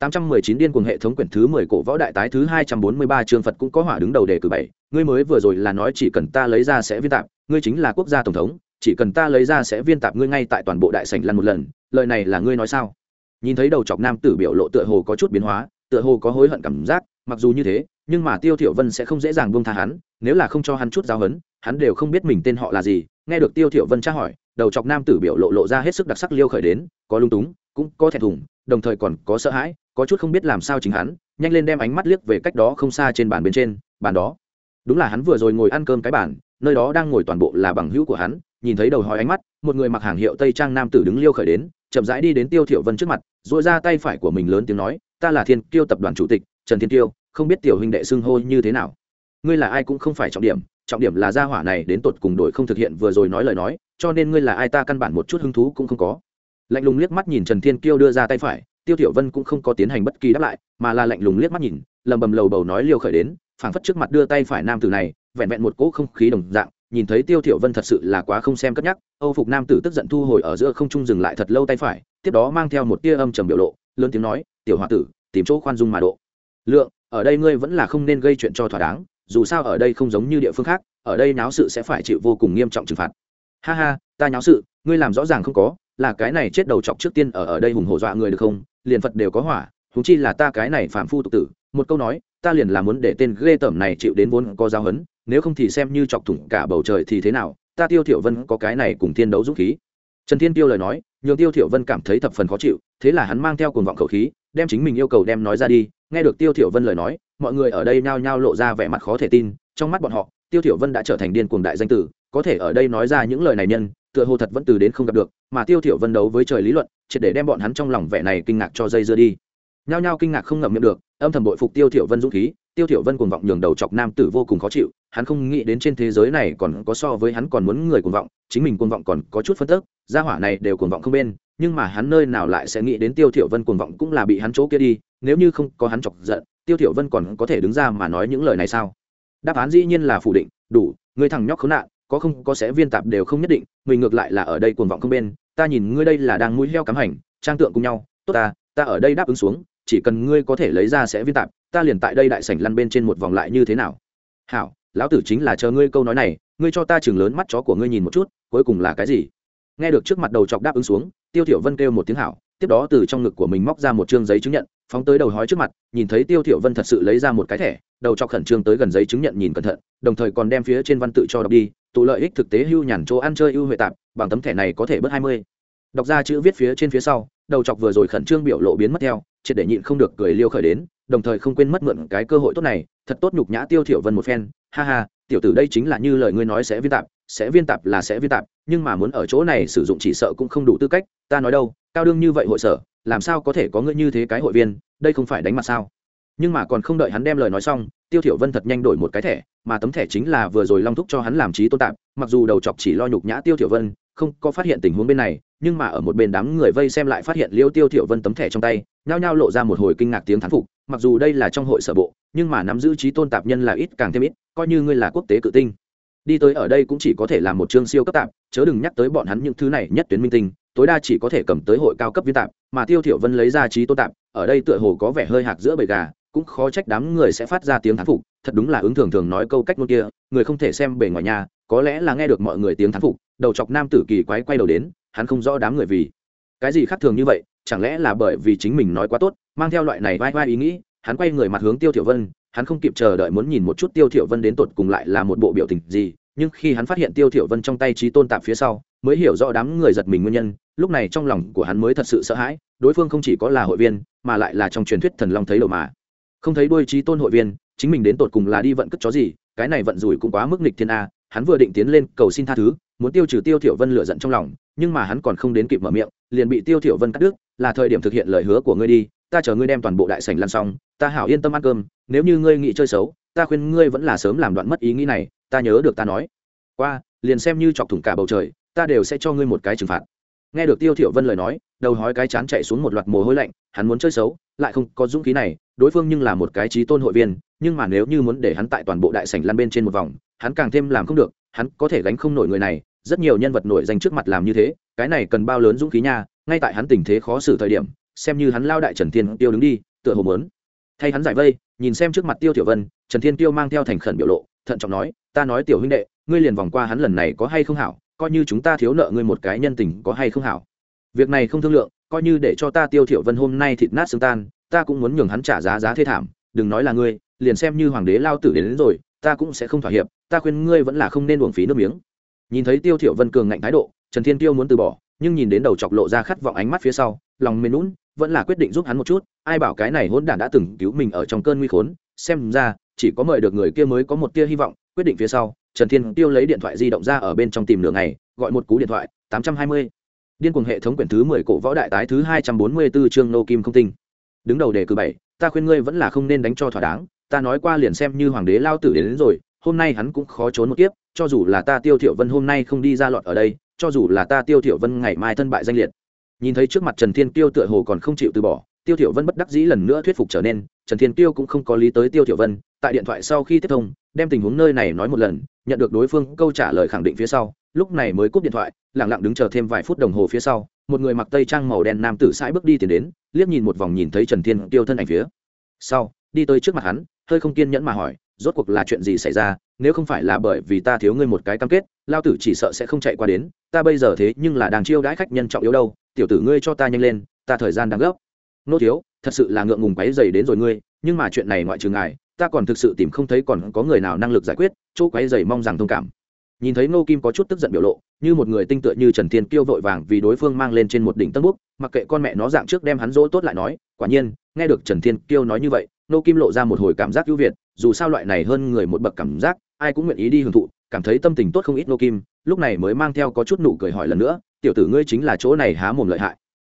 819 điên cuồng hệ thống quyển thứ 10 cổ võ đại tái thứ 243 chương Phật cũng có hỏa đứng đầu đề cử bảy, ngươi mới vừa rồi là nói chỉ cần ta lấy ra sẽ viên tạm ngươi chính là quốc gia tổng thống, chỉ cần ta lấy ra sẽ viên tạm ngươi ngay tại toàn bộ đại sảnh lăn một lần, lời này là ngươi nói sao? Nhìn thấy đầu chọc nam tử biểu lộ tựa hồ có chút biến hóa, tựa hồ có hối hận cảm giác, mặc dù như thế, nhưng mà Tiêu Thiểu Vân sẽ không dễ dàng buông tha hắn, nếu là không cho hắn chút giáo huấn, hắn đều không biết mình tên họ là gì. Nghe được Tiêu Thiểu Vân tra hỏi, đầu chọc nam tử biểu lộ lộ ra hết sức đặc sắc liêu khởi đến, có lung túng, cũng có thẹn thùng, đồng thời còn có sợ hãi, có chút không biết làm sao chính hắn, nhanh lên đem ánh mắt liếc về cách đó không xa trên bàn bên trên, bàn đó. Đúng là hắn vừa rồi ngồi ăn cơm cái bàn, nơi đó đang ngồi toàn bộ là bằng hữu của hắn, nhìn thấy đầu hói ánh mắt, một người mặc hàng hiệu tây trang nam tử đứng liêu khởi đến, chậm rãi đi đến tiêu thiểu vân trước mặt, duỗi ra tay phải của mình lớn tiếng nói, ta là thiên kiêu tập đoàn chủ tịch, trần thiên kiêu, không biết tiểu huynh đệ xưng hô như thế nào. Ngươi là ai cũng không phải trọng điểm trọng điểm là gia hỏa này đến tột cùng đổi không thực hiện vừa rồi nói lời nói, cho nên ngươi là ai ta căn bản một chút hứng thú cũng không có. Lạnh lùng liếc mắt nhìn trần thiên kiêu đưa ra tay phải tiêu tiểu vân cũng không có tiến hành bất kỳ đáp lại, mà là lạnh lùng liếc mắt nhìn, lầm bầm lầu bầu nói liêu khởi đến, phảng phất trước mặt đưa tay phải nam tử này, vẹn vẹn một cỗ không khí đồng dạng, nhìn thấy tiêu tiểu vân thật sự là quá không xem cất nhắc, âu phục nam tử tức giận thu hồi ở giữa không trung dừng lại thật lâu tay phải, tiếp đó mang theo một tia âm trầm biểu lộ, lớn tiếng nói, tiểu hòa tử, tìm chỗ khoan dung mà độ. Lượng, ở đây ngươi vẫn là không nên gây chuyện cho thỏa đáng, dù sao ở đây không giống như địa phương khác, ở đây náo sự sẽ phải chịu vô cùng nghiêm trọng trừng phạt. Ha ha, ta nháo sự, ngươi làm rõ ràng không có, là cái này chết đầu chọc trước tiên ở ở đây hùng hổ dọa người được không? Liền phật đều có hỏa thúng chi là ta cái này phạm phu tục tử, một câu nói, ta liền là muốn để tên ghê tởm này chịu đến vốn có giáo hấn nếu không thì xem như chọc thủng cả bầu trời thì thế nào, ta tiêu thiểu vân có cái này cùng thiên đấu dũng khí. Trần thiên tiêu lời nói, nhường tiêu thiểu vân cảm thấy thập phần khó chịu, thế là hắn mang theo cuồng vọng khẩu khí, đem chính mình yêu cầu đem nói ra đi, nghe được tiêu thiểu vân lời nói, mọi người ở đây nhao nhao lộ ra vẻ mặt khó thể tin, trong mắt bọn họ, tiêu thiểu vân đã trở thành điên cuồng đại danh tử, có thể ở đây nói ra những lời này nhân, tựa hồ thật vẫn từ đến không gặp được, mà tiêu thiểu vân đấu với trời lý luận triệt để đem bọn hắn trong lòng vẻ này kinh ngạc cho dây dưa đi. Nhao nhao kinh ngạc không ngậm miệng được, âm thầm bội phục tiêu thiểu vân dũng khí, tiêu thiểu vân cuồng vọng nhường đầu chọc nam tử vô cùng khó chịu, hắn không nghĩ đến trên thế giới này còn có so với hắn còn muốn người cuồng vọng, chính mình cuồng vọng còn có chút phân tức, gia hỏa này đều cuồng vọng không bên, nhưng mà hắn nơi nào lại sẽ nghĩ đến tiêu thiểu vân cuồng vọng cũng là bị hắn chỗ kia đi, nếu như không có hắn chọc giận, tiêu thiểu vân còn có thể đứng ra mà nói những lời này sao? Đáp án dĩ nhiên là phủ định, đủ, người thằng nhóc khốn nạn, có không có sẽ viên tạp đều không nhất định mình ngược lại là ở đây cuồng vọng không bên ta nhìn ngươi đây là đang mũi heo cắm hành, trang tượng cùng nhau, tốt ta ta ở đây đáp ứng xuống, chỉ cần ngươi có thể lấy ra sẽ viên tạp, ta liền tại đây đại sảnh lăn bên trên một vòng lại như thế nào. Hảo, lão tử chính là chờ ngươi câu nói này, ngươi cho ta chừng lớn mắt chó của ngươi nhìn một chút, cuối cùng là cái gì? Nghe được trước mặt đầu chọc đáp ứng xuống, tiêu thiểu vân kêu một tiếng hảo, tiếp đó từ trong ngực của mình móc ra một trương giấy chứng nhận, phóng tới đầu hói trước mặt, nhìn thấy tiêu thiểu vân thật sự lấy ra một cái thẻ, đầu chọc khẩn trương tới gần giấy chứng nhận nhìn cẩn thận, đồng thời còn đem phía trên văn tự cho đọc đi, tụ lợi ích thực tế hưu nhàn chỗ ăn chơi ưu huệ tạp bằng tấm thẻ này có thể bớt hai mươi. Đọc ra chữ viết phía trên phía sau, đầu chọc vừa rồi khẩn trương biểu lộ biến mất theo, triệt để nhịn không được cười liêu khởi đến, đồng thời không quên mất mượn cái cơ hội tốt này, thật tốt nhục nhã tiêu thiểu vân một phen. Ha ha, tiểu tử đây chính là như lời ngươi nói sẽ viên tạp, sẽ viên tạp là sẽ viên tạp, nhưng mà muốn ở chỗ này sử dụng chỉ sợ cũng không đủ tư cách, ta nói đâu, cao đương như vậy hội sở, làm sao có thể có ngươi như thế cái hội viên, đây không phải đánh mặt sao? Nhưng mà còn không đợi hắn đem lời nói xong, tiêu thiểu vân thật nhanh đổi một cái thẻ, mà tấm thẻ chính là vừa rồi long thúc cho hắn làm trí tôn tạm mặc dù đầu chọc chỉ lo nhục nhã tiêu thiểu vân, không có phát hiện tình huống bên này, nhưng mà ở một bên đám người vây xem lại phát hiện liêu tiêu thiểu vân tấm thẻ trong tay, nhao nhao lộ ra một hồi kinh ngạc tiếng thán phục, mặc dù đây là trong hội sở bộ, nhưng mà nắm giữ trí tôn tạp nhân là ít càng thêm ít, coi như ngươi là quốc tế cự tinh. Đi tới ở đây cũng chỉ có thể làm một chương siêu cấp tạp, chớ đừng nhắc tới bọn hắn những thứ này nhất tuyến minh tinh, tối đa chỉ có thể cầm tới hội cao cấp viên tạp, mà tiêu thiểu vân lấy ra trí tôn tạp, ở đây tựa hồ có vẻ hơi hạc giữa bầy gà cũng khó trách đám người sẽ phát ra tiếng thán phục, thật đúng là ứng thường thường nói câu cách ngôn kia, người không thể xem bề ngoài nhà, có lẽ là nghe được mọi người tiếng thán phục, đầu chọc nam tử kỳ quái quay đầu đến, hắn không rõ đám người vì cái gì khác thường như vậy, chẳng lẽ là bởi vì chính mình nói quá tốt, mang theo loại này vai vai ý nghĩ, hắn quay người mặt hướng tiêu thiểu vân, hắn không kịp chờ đợi muốn nhìn một chút tiêu thiểu vân đến tột cùng lại là một bộ biểu tình gì, nhưng khi hắn phát hiện tiêu thiểu vân trong tay trí tôn tạm phía sau, mới hiểu rõ đám người giật mình nguyên nhân, lúc này trong lòng của hắn mới thật sự sợ hãi, đối phương không chỉ có là hội viên, mà lại là trong truyền thuyết thần long thấy đầu mà không thấy đuôi trí tôn hội viên, chính mình đến tột cùng là đi vận cất chó gì, cái này vận rủi cũng quá mức nghịch thiên a, hắn vừa định tiến lên cầu xin tha thứ, muốn tiêu trừ tiêu thiểu vân lửa giận trong lòng, nhưng mà hắn còn không đến kịp mở miệng, liền bị tiêu thiểu vân cắt đứt, là thời điểm thực hiện lời hứa của ngươi đi, ta chờ ngươi đem toàn bộ đại sảnh lăn xong, ta hảo yên tâm ăn cơm, nếu như ngươi nghĩ chơi xấu, ta khuyên ngươi vẫn là sớm làm đoạn mất ý nghĩ này, ta nhớ được ta nói. Qua, liền xem như chọc thủng cả bầu trời, ta đều sẽ cho ngươi một cái trừng phạt. Nghe được tiêu thiểu vân lời nói, đầu hói cái chán chạy xuống một loạt mồ hôi lạnh, hắn muốn chơi xấu, lại không có dũng khí này đối phương nhưng là một cái trí tôn hội viên, nhưng mà nếu như muốn để hắn tại toàn bộ đại sảnh lăn bên trên một vòng, hắn càng thêm làm không được, hắn có thể gánh không nổi người này, rất nhiều nhân vật nổi danh trước mặt làm như thế, cái này cần bao lớn dũng khí nha, ngay tại hắn tình thế khó xử thời điểm, xem như hắn lao đại trần thiên tiêu đứng đi, tựa hồ mớn thay hắn giải vây, nhìn xem trước mặt tiêu tiểu vân, trần thiên tiêu mang theo thành khẩn biểu lộ, thận trọng nói, ta nói tiểu huynh đệ, ngươi liền vòng qua hắn lần này có hay không hảo, coi như chúng ta thiếu nợ ngươi một cái nhân tình có hay không hảo. Việc này không thương lượng, coi như để cho ta tiêu tiểu vân hôm nay thịt nát xương tan ta cũng muốn nhường hắn trả giá giá thê thảm đừng nói là ngươi liền xem như hoàng đế lao tử đến, đến rồi ta cũng sẽ không thỏa hiệp ta khuyên ngươi vẫn là không nên uổng phí nước miếng. Nhìn thấy tiêu thiểu vân cường ngạnh thái độ trần thiên tiêu muốn từ bỏ nhưng nhìn đến đầu chọc lộ ra khát vọng ánh mắt phía sau lòng mềm nũng vẫn là quyết định giúp hắn một chút ai bảo cái này hỗn đản đã từng cứu mình ở trong cơn nguy khốn xem ra chỉ có mời được người kia mới có một tia hy vọng quyết định phía sau trần thiên tiêu lấy điện thoại di động ra ở bên trong tìm nửa ngày gọi một cú điện thoại tám trăm hai mươi. Điên cuồng hệ thống quyển thứ mười cổ võ đại tái thứ hai trăm bốn mươi 244 chương nô kim không tinh đứng đầu đề cử bảy ta khuyên ngươi vẫn là không nên đánh cho thỏa đáng ta nói qua liền xem như hoàng đế lao tử đến, đến rồi hôm nay hắn cũng khó trốn một kiếp cho dù là ta tiêu thiểu vân hôm nay không đi ra lọt ở đây cho dù là ta tiêu thiểu vân ngày mai thân bại danh liệt. Nhìn thấy trước mặt trần thiên tiêu tựa hồ còn không chịu từ bỏ tiêu thiểu vân bất đắc dĩ lần nữa thuyết phục trở nên trần thiên tiêu cũng không có lý tới tiêu tiểu vân, tại điện thoại sau khi tiếp thông, đem tình huống nơi này nói một lần, nhận được đối phương câu trả lời khẳng định phía sau, lúc này mới cúp điện thoại, lặng lặng đứng chờ thêm vài phút đồng hồ phía sau, một người mặc tây trang màu đen nam tử sải bước đi tiến đến, liếc nhìn một vòng nhìn thấy trần thiên tiêu thân ảnh phía sau, đi tới trước mặt hắn, hơi không kiên nhẫn mà hỏi, rốt cuộc là chuyện gì xảy ra? Nếu không phải là bởi vì ta thiếu ngươi một cái cam kết, lao tử chỉ sợ sẽ không chạy qua đến, ta bây giờ thế nhưng là đang chiêu đãi khách nhân trọng yếu đâu, tiểu tử ngươi cho ta nhanh lên, ta thời gian đang gấp. Nô thiếu thật sự là ngượng ngùng quấy dày đến rồi ngươi, nhưng mà chuyện này ngoại trừ ngài, ta còn thực sự tìm không thấy còn có người nào năng lực giải quyết, chỗ quấy dày mong rằng thông cảm. Nhìn thấy Ngô kim có chút tức giận biểu lộ, như một người tinh tựa như trần thiên kiêu vội vàng vì đối phương mang lên trên một đỉnh tân búc mặc kệ con mẹ nó dạng trước đem hắn dỗ tốt lại nói, quả nhiên, nghe được trần thiên kiêu nói như vậy, Ngô kim lộ ra một hồi cảm giác ưu việt, dù sao loại này hơn người một bậc cảm giác, ai cũng nguyện ý đi hưởng thụ, cảm thấy tâm tình tốt không ít Ngô kim, lúc này mới mang theo có chút nụ cười hỏi lần nữa, tiểu tử ngươi chính là chỗ này há mồm lợi hại.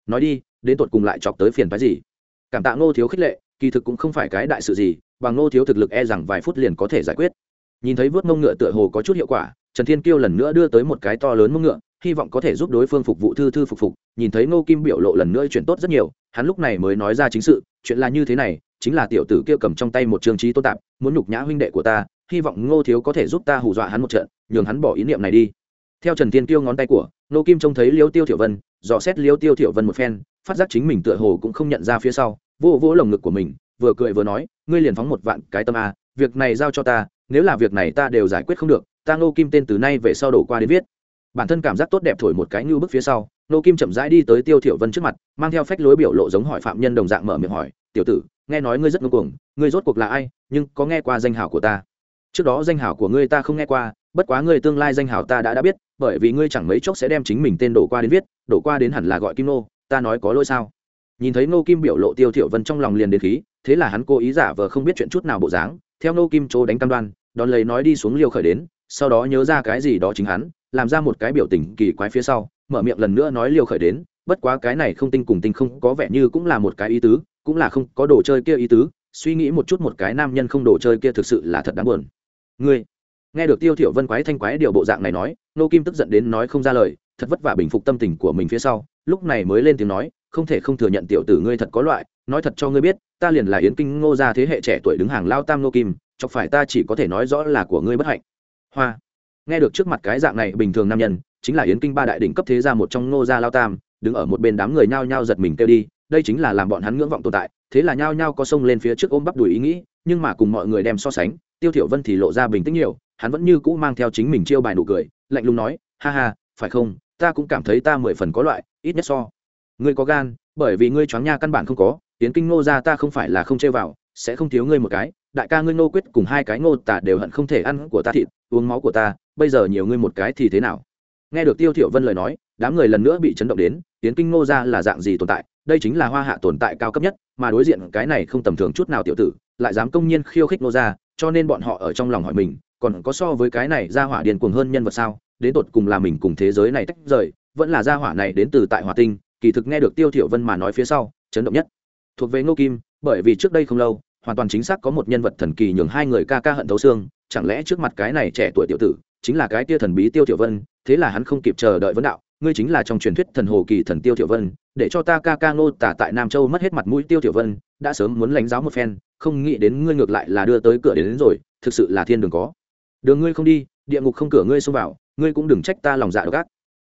Nói đi, đến tột cùng lại chọc tới phiền phái gì? Cảm tạ ngô thiếu khích lệ, kỳ thực cũng không phải cái đại sự gì bằng ngô thiếu thực lực e rằng vài phút liền có thể giải quyết. Nhìn thấy vớt mông ngựa tựa hồ có chút hiệu quả, trần thiên kiêu lần nữa đưa tới một cái to lớn mông ngựa, hy vọng có thể giúp đối phương phục vụ thư thư phục phục. Nhìn thấy ngô kim biểu lộ lần nữa chuyện tốt rất nhiều, hắn lúc này mới nói ra chính sự, chuyện là như thế này, chính là tiểu tử kia cầm trong tay một trường trí tôn tạp, muốn nhục nhã huynh đệ của ta, hy vọng ngô thiếu có thể giúp ta hù dọa hắn một trận, nhường hắn bỏ ý niệm này đi. Theo trần thiên kiêu ngón tay của, ngô kim trông thấy liêu tiêu thiểu vân, dò xét liêu tiêu thiểu vân một phen phát giác chính mình tựa hồ cũng không nhận ra phía sau, vô vỗ lồng ngực của mình, vừa cười vừa nói, ngươi liền phóng một vạn cái tâm a, việc này giao cho ta, nếu là việc này ta đều giải quyết không được, ta ngô kim tên từ nay về sau đổ qua đến viết. Bản thân cảm giác tốt đẹp thổi một cái như bức phía sau, ngô kim chậm rãi đi tới tiêu thiểu vân trước mặt, mang theo phách lối biểu lộ giống hỏi phạm nhân đồng dạng mở miệng hỏi, tiểu tử, nghe nói ngươi rất ngông cuồng, ngươi rốt cuộc là ai, nhưng có nghe qua danh hào của ta? Trước đó danh hào của ngươi ta không nghe qua, bất quá ngươi tương lai danh hào ta đã đã biết, bởi vì ngươi chẳng mấy chốc sẽ đem chính mình tên đổ qua đến viết, đổ qua đến hẳn là gọi kim nô ta nói có lỗi sao? Nhìn thấy nô kim biểu lộ tiêu thiểu vân trong lòng liền đến khí, thế là hắn cố ý giả vờ không biết chuyện chút nào bộ dáng, theo nô kim chỗ đánh cam đoan, đón lấy nói đi xuống liều khởi đến, sau đó nhớ ra cái gì đó chính hắn, làm ra một cái biểu tình kỳ quái phía sau, mở miệng lần nữa nói liều khởi đến, bất quá cái này không tinh cùng tinh không có vẻ như cũng là một cái ý tứ, cũng là không có đồ chơi kia ý tứ, suy nghĩ một chút một cái nam nhân không đồ chơi kia thực sự là thật đáng buồn. Ngươi, nghe được tiêu thiểu vân quái thanh quái điều bộ dạng này nói nô kim tức giận đến nói không ra lời thật vất vả bình phục tâm tình của mình phía sau, lúc này mới lên tiếng nói, không thể không thừa nhận tiểu tử ngươi thật có loại, nói thật cho ngươi biết, ta liền là yến kinh ngô gia thế hệ trẻ tuổi đứng hàng lao tam nô kim, chọc phải ta chỉ có thể nói rõ là của ngươi bất hạnh. Hoa. Nghe được trước mặt cái dạng này, bình thường nam nhân, chính là yến kinh ba đại đỉnh cấp thế gia một trong ngô gia lao tam, đứng ở một bên đám người nhao nhao giật mình kêu đi, đây chính là làm bọn hắn ngưỡng vọng tồn tại, thế là nhao nhao có sông lên phía trước ôm bắp đùi ý nghĩ, nhưng mà cùng mọi người đem so sánh, tiêu thiểu vân thì lộ ra bình tĩnh nhiều, hắn vẫn như cũ mang theo chính mình chiêu bài nụ cười, lạnh lùng nói, ha ha, phải không ta cũng cảm thấy ta mười phần có loại ít nhất so. Ngươi có gan bởi vì ngươi choáng nha căn bản không có tiến kinh ngô ra ta không phải là không chơi vào sẽ không thiếu ngươi một cái. Đại ca ngươi ngô quyết cùng hai cái ngô tả đều hận không thể ăn của ta thịt uống máu của ta bây giờ nhiều ngươi một cái thì thế nào? Nghe được tiêu thiểu vân lời nói đám người lần nữa bị chấn động đến tiến kinh ngô ra là dạng gì tồn tại? Đây chính là hoa hạ tồn tại cao cấp nhất mà đối diện cái này không tầm thường chút nào tiểu tử lại dám công nhiên khiêu khích ngô ra, cho nên bọn họ ở trong lòng hỏi mình còn có so với cái này ra hỏa điền cuồng hơn nhân vật sao? Đến tột cùng là mình cùng thế giới này tách rời vẫn là gia hỏa này đến từ tại hỏa tinh kỳ thực nghe được tiêu thiểu vân mà nói phía sau chấn động nhất. Thuộc về ngô kim bởi vì trước đây không lâu hoàn toàn chính xác có một nhân vật thần kỳ nhường hai người ca ca hận thấu xương chẳng lẽ trước mặt cái này trẻ tuổi tiểu tử chính là cái tia thần bí tiêu thiểu vân thế là hắn không kịp chờ đợi vấn đạo ngươi chính là trong truyền thuyết thần hồ kỳ thần tiêu thiểu vân để cho ta ca ca ngô tả tại nam châu mất hết mặt mũi tiêu thiểu vân đã sớm muốn lãnh giáo một phen không nghĩ đến ngươi ngược lại là đưa tới cửa đến, đến rồi thực sự là thiên đường có. Đường ngươi không đi địa ngục không cửa ngươi xông vào ngươi cũng đừng trách ta lòng dạ độc ác.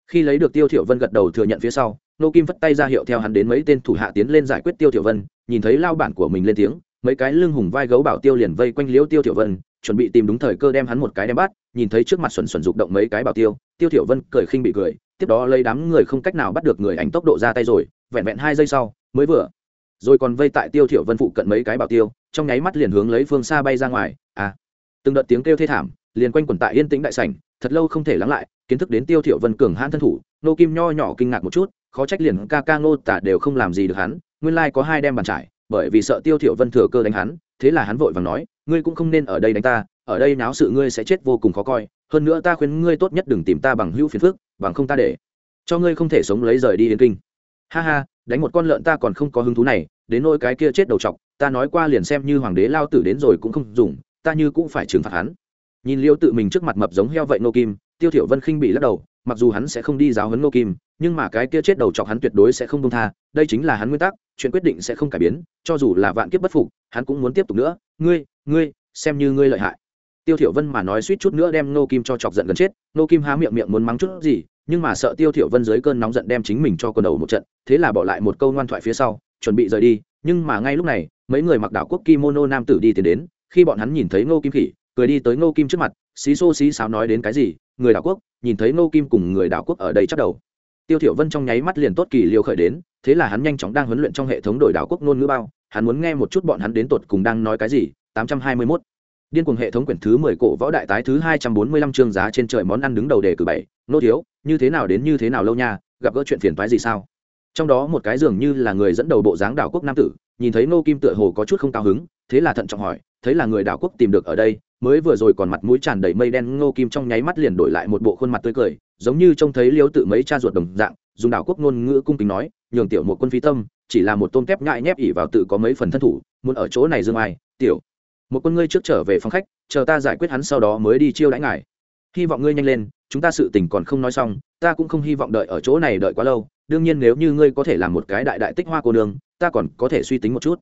Khi lấy được tiêu thiểu vân gật đầu thừa nhận phía sau, nô kim vất tay ra hiệu theo hắn đến mấy tên thủ hạ tiến lên giải quyết tiêu thiểu vân, nhìn thấy lao bản của mình lên tiếng, mấy cái lưng hùng vai gấu bảo tiêu liền vây quanh liễu tiêu thiểu vân, chuẩn bị tìm đúng thời cơ đem hắn một cái đem bắt, nhìn thấy trước mặt xuẩn xuẩn rụng động mấy cái bảo tiêu tiêu thiểu vân cười khinh bị cười, tiếp đó lấy đám người không cách nào bắt được người ảnh tốc độ ra tay rồi, vẹn vẹn hai giây sau, mới vừa. Rồi còn vây tại tiêu thiểu vân phụ cận mấy cái bảo tiêu, trong nháy mắt liền hướng lấy phương xa bay ra ngoài à. Từng đợt tiếng kêu thê thảm, liền quanh quẩn tại yên tĩnh đại sảnh thật lâu không thể lắng lại, kiến thức đến tiêu thiệu vân cường hãn thân thủ, nô kim nho nhỏ kinh ngạc một chút, khó trách liền ca ca ngô tả đều không làm gì được hắn, nguyên lai có hai đem bàn trải, bởi vì sợ tiêu thiệu vân thừa cơ đánh hắn, thế là hắn vội vàng nói, ngươi cũng không nên ở đây đánh ta, ở đây náo sự ngươi sẽ chết vô cùng khó coi, hơn nữa ta khuyên ngươi tốt nhất đừng tìm ta bằng hữu phiền phức, bằng không ta để cho ngươi không thể sống lấy rời đi yên kinh. Ha ha, đánh một con lợn ta còn không có hứng thú này, đến nỗi cái kia chết đầu trọc ta nói qua liền xem như hoàng đế lao tử đến rồi cũng không dùng, ta như cũng phải trừng phạt hắn nhìn liêu tự mình trước mặt mập giống heo vậy nô kim, tiêu thiểu vân khinh bị lắc đầu, mặc dù hắn sẽ không đi giáo huấn nô kim, nhưng mà cái kia chết đầu chọc hắn tuyệt đối sẽ không buông tha, đây chính là hắn nguyên tắc, chuyện quyết định sẽ không cải biến, cho dù là vạn kiếp bất phục, hắn cũng muốn tiếp tục nữa. Ngươi ngươi, xem như ngươi lợi hại. Tiêu thiểu vân mà nói suýt chút nữa đem nô kim cho chọc giận gần chết nô kim há miệng miệng muốn mắng chút gì, nhưng mà sợ tiêu thiểu vân dưới cơn nóng giận đem chính mình cho quần đầu một trận, thế là bỏ lại một câu ngoan thoại phía sau, chuẩn bị rời đi. Nhưng mà ngay lúc này, mấy người mặc đảo quốc kimono nam tử đi tiến đến, khi bọn hắn nhìn thấy nô kim khỉ cười đi tới Ngô kim trước mặt, xí xô xí xáo nói đến cái gì, người đảo quốc, nhìn thấy Ngô kim cùng người đảo quốc ở đây chắc đầu. Tiêu thiểu vân trong nháy mắt liền tốt kỳ liều khởi đến, thế là hắn nhanh chóng đang huấn luyện trong hệ thống đổi đảo quốc ngôn ngữ bao, hắn muốn nghe một chút bọn hắn đến tột cùng đang nói cái gì 821 điên cuồng hệ thống quyển thứ 10 cổ võ đại tái thứ 245 chương giá trên trời món ăn đứng đầu đề cử bảy, nô thiếu, như thế nào đến như thế nào lâu nha, gặp gỡ chuyện phiền toái gì sao? Trong đó một cái dường như là người dẫn đầu bộ dáng đảo quốc nam tử, nhìn thấy nô kim tựa hồ có chút không cao hứng, thế là thận trọng hỏi, thấy là người đảo quốc tìm được ở đây mới vừa rồi còn mặt mũi tràn đầy mây đen ngô kim trong nháy mắt liền đổi lại một bộ khuôn mặt tươi cười, giống như trông thấy liếu tự mấy cha ruột đồng dạng, dùng đảo quốc ngôn ngữ cung kính nói, nhường tiểu một quân phí tâm, chỉ là một tôm kép ngại nhép ỉ vào tự có mấy phần thân thủ, muốn ở chỗ này dương ai, tiểu một quân ngươi trước trở về phòng khách, chờ ta giải quyết hắn sau đó mới đi chiêu đãi ngài. Hy vọng ngươi nhanh lên, chúng ta sự tình còn không nói xong, ta cũng không hy vọng đợi ở chỗ này đợi quá lâu, đương nhiên nếu như ngươi có thể làm một cái đại đại tích hoa cô đường ta còn có thể suy tính một chút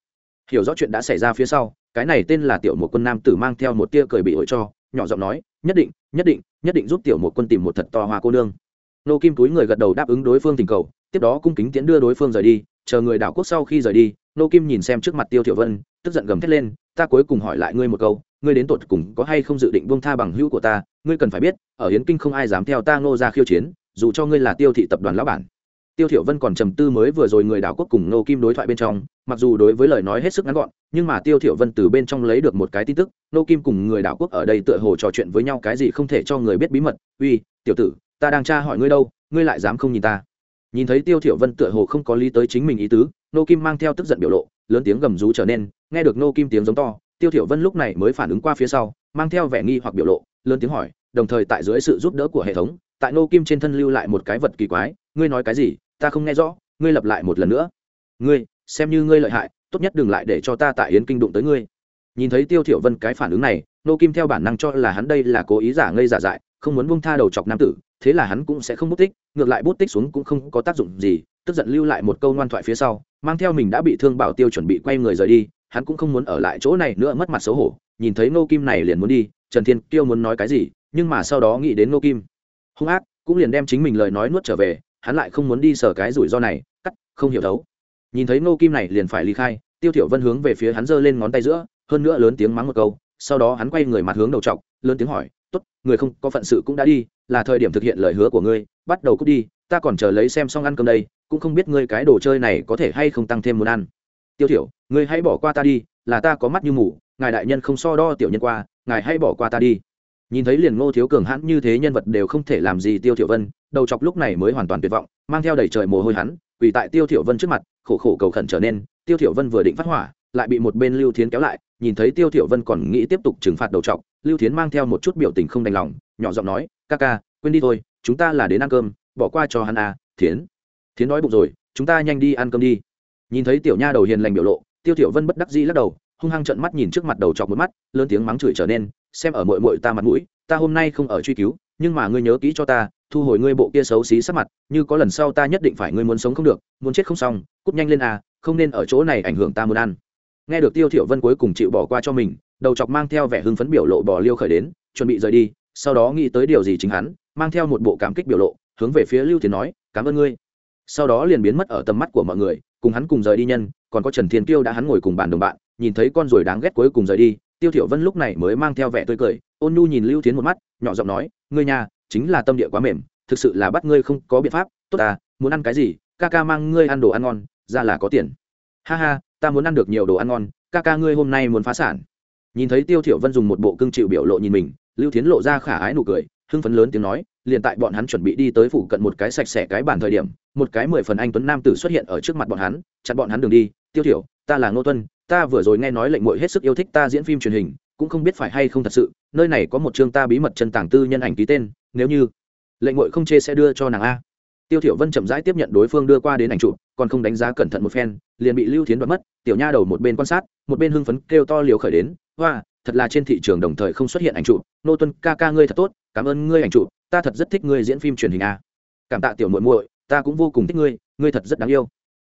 hiểu rõ chuyện đã xảy ra phía sau, cái này tên là tiểu một quân nam tử mang theo một tia cười bị hội cho, nhỏ giọng nói, nhất định nhất định nhất định giúp tiểu một quân tìm một thật to hoa cô nương. Nô kim túi người gật đầu đáp ứng đối phương tình cầu, tiếp đó cung kính tiễn đưa đối phương rời đi, chờ người đảo quốc sau khi rời đi, nô kim nhìn xem trước mặt tiêu Thiểu vân, tức giận gầm thét lên, ta cuối cùng hỏi lại ngươi một câu, ngươi đến tột cùng có hay không dự định buông tha bằng hữu của ta, ngươi cần phải biết, ở hiến kinh không ai dám theo ta ngô ra khiêu chiến, dù cho ngươi là tiêu thị tập đoàn lão bản tiêu thiểu vân còn trầm tư mới vừa rồi người đảo quốc cùng nô kim đối thoại bên trong, mặc dù đối với lời nói hết sức ngắn gọn, nhưng mà tiêu thiểu vân từ bên trong lấy được một cái tin tức nô kim cùng người đảo quốc ở đây tựa hồ trò chuyện với nhau cái gì không thể cho người biết bí mật. Uy, tiểu tử, ta đang tra hỏi ngươi đâu, ngươi lại dám không nhìn ta? Nhìn thấy tiêu thiểu vân tựa hồ không có lý tới chính mình ý tứ nô kim mang theo tức giận biểu lộ, lớn tiếng gầm rú trở nên, nghe được nô kim tiếng giống to, tiêu thiểu vân lúc này mới phản ứng qua phía sau, mang theo vẻ nghi hoặc biểu lộ, lớn tiếng hỏi, đồng thời tại dưới sự giúp đỡ của hệ thống, tại nô kim trên thân lưu lại một cái vật kỳ quái, ngươi nói cái gì? Ta không nghe rõ, ngươi lặp lại một lần nữa. Ngươi, xem như ngươi lợi hại, tốt nhất đừng lại để cho ta tại yến kinh đụng tới ngươi. Nhìn thấy tiêu thiểu vân cái phản ứng này, nô kim theo bản năng cho là hắn đây là cố ý giả ngây giả dại, không muốn buông tha đầu chọc nam tử, thế là hắn cũng sẽ không bút tích, ngược lại bút tích xuống cũng không có tác dụng gì, tức giận lưu lại một câu ngoan thoại phía sau, mang theo mình đã bị thương bảo tiêu chuẩn bị quay người rời đi, hắn cũng không muốn ở lại chỗ này nữa mất mặt xấu hổ. Nhìn thấy nô kim này liền muốn đi, trần thiên kiêu muốn nói cái gì, nhưng mà sau đó nghĩ đến nô kim. Hung ác, cũng liền đem chính mình lời nói nuốt trở về hắn lại không muốn đi sở cái rủi ro này, cắt, không hiểu thấu. Nhìn thấy nô kim này liền phải ly khai, tiêu thiểu vân hướng về phía hắn giơ lên ngón tay giữa, hơn nữa lớn tiếng mắng một câu, sau đó hắn quay người mặt hướng đầu trọc, lớn tiếng hỏi, tốt, người không có phận sự cũng đã đi, là thời điểm thực hiện lời hứa của ngươi, bắt đầu cút đi, ta còn chờ lấy xem xong ăn cơm đây, cũng không biết ngươi cái đồ chơi này có thể hay không tăng thêm muốn ăn. Tiêu thiểu, ngươi hãy bỏ qua ta đi, là ta có mắt như mù, ngài đại nhân không so đo tiểu nhân qua, ngài hãy bỏ qua ta đi nhìn thấy liền ngô thiếu cường hãn như thế nhân vật đều không thể làm gì tiêu thiểu vân, đầu chọc lúc này mới hoàn toàn tuyệt vọng, mang theo đầy trời mồ hôi hắn, quỳ tại tiêu thiểu vân trước mặt, khổ khổ cầu khẩn trở nên. Tiêu thiểu vân vừa định phát hỏa, lại bị một bên lưu thiến kéo lại, nhìn thấy tiêu thiểu vân còn nghĩ tiếp tục trừng phạt đầu trọc lưu thiến mang theo một chút biểu tình không đành lòng, nhỏ giọng nói, ca ca, quên đi thôi, chúng ta là đến ăn cơm, bỏ qua cho hắn à thiến. Thiến nói bụng rồi, chúng ta nhanh đi ăn cơm đi. Nhìn thấy tiểu nha đầu hiền lành biểu lộ, tiêu thiểu vân bất đắc dĩ lắc đầu, hung hăng trợn mắt nhìn trước mặt đầu chọc một mắt, lớn tiếng mắng chửi trở nên xem ở muội muội ta mặt mũi, ta hôm nay không ở truy cứu, nhưng mà ngươi nhớ kỹ cho ta, thu hồi ngươi bộ kia xấu xí sắc mặt, như có lần sau ta nhất định phải ngươi muốn sống không được, muốn chết không xong, cút nhanh lên à không nên ở chỗ này ảnh hưởng ta muốn ăn. Nghe được tiêu thiểu vân cuối cùng chịu bỏ qua cho mình, đầu chọc mang theo vẻ hưng phấn biểu lộ bỏ liêu khởi đến, chuẩn bị rời đi, sau đó nghĩ tới điều gì chính hắn, mang theo một bộ cảm kích biểu lộ, hướng về phía lưu thiền nói, cảm ơn ngươi. Sau đó liền biến mất ở tầm mắt của mọi người, cùng hắn cùng rời đi nhân, còn có trần thiên tiêu đã hắn ngồi cùng bàn đồng bạn, nhìn thấy con ruồi đáng ghét cuối cùng rời đi tiêu thiểu vân lúc này mới mang theo vẻ tươi cười, ôn nhu nhìn lưu tiến một mắt, nhỏ giọng nói, ngươi nhà, chính là tâm địa quá mềm, thực sự là bắt ngươi không có biện pháp, tốt à muốn ăn cái gì, ca ca mang ngươi ăn đồ ăn ngon, ra là có tiền. Ha ha, ta muốn ăn được nhiều đồ ăn ngon, ca ca ngươi hôm nay muốn phá sản. Nhìn thấy tiêu thiểu vân dùng một bộ cương chịu biểu lộ nhìn mình, lưu tiến lộ ra khả ái nụ cười, hưng phấn lớn tiếng nói, liền tại bọn hắn chuẩn bị đi tới phủ cận một cái sạch sẽ cái bàn thời điểm, một cái mười phần anh tuấn nam tử xuất hiện ở trước mặt bọn hắn, chặn bọn hắn đường đi, tiêu thiểu, ta là ngô tuân ta vừa rồi nghe nói lệnh muội hết sức yêu thích ta diễn phim truyền hình, cũng không biết phải hay không thật sự, nơi này có một chương ta bí mật chân tàng tư nhân ảnh ký tên, nếu như lệnh muội không chê sẽ đưa cho nàng a. Tiêu thiểu vân chậm rãi tiếp nhận đối phương đưa qua đến ảnh chụp, còn không đánh giá cẩn thận một phen, liền bị lưu thiến đoạt mất, tiểu nha đầu một bên quan sát, một bên hưng phấn kêu to liều khởi đến, hoa, thật là trên thị trường đồng thời không xuất hiện ảnh chụp, nô tuân ca ca ngươi thật tốt, cảm ơn ngươi ảnh chụp, ta thật rất thích ngươi diễn phim truyền hình a. Cảm tạ tiểu muội muội, ta cũng vô cùng thích ngươi ngươi thật rất đáng yêu.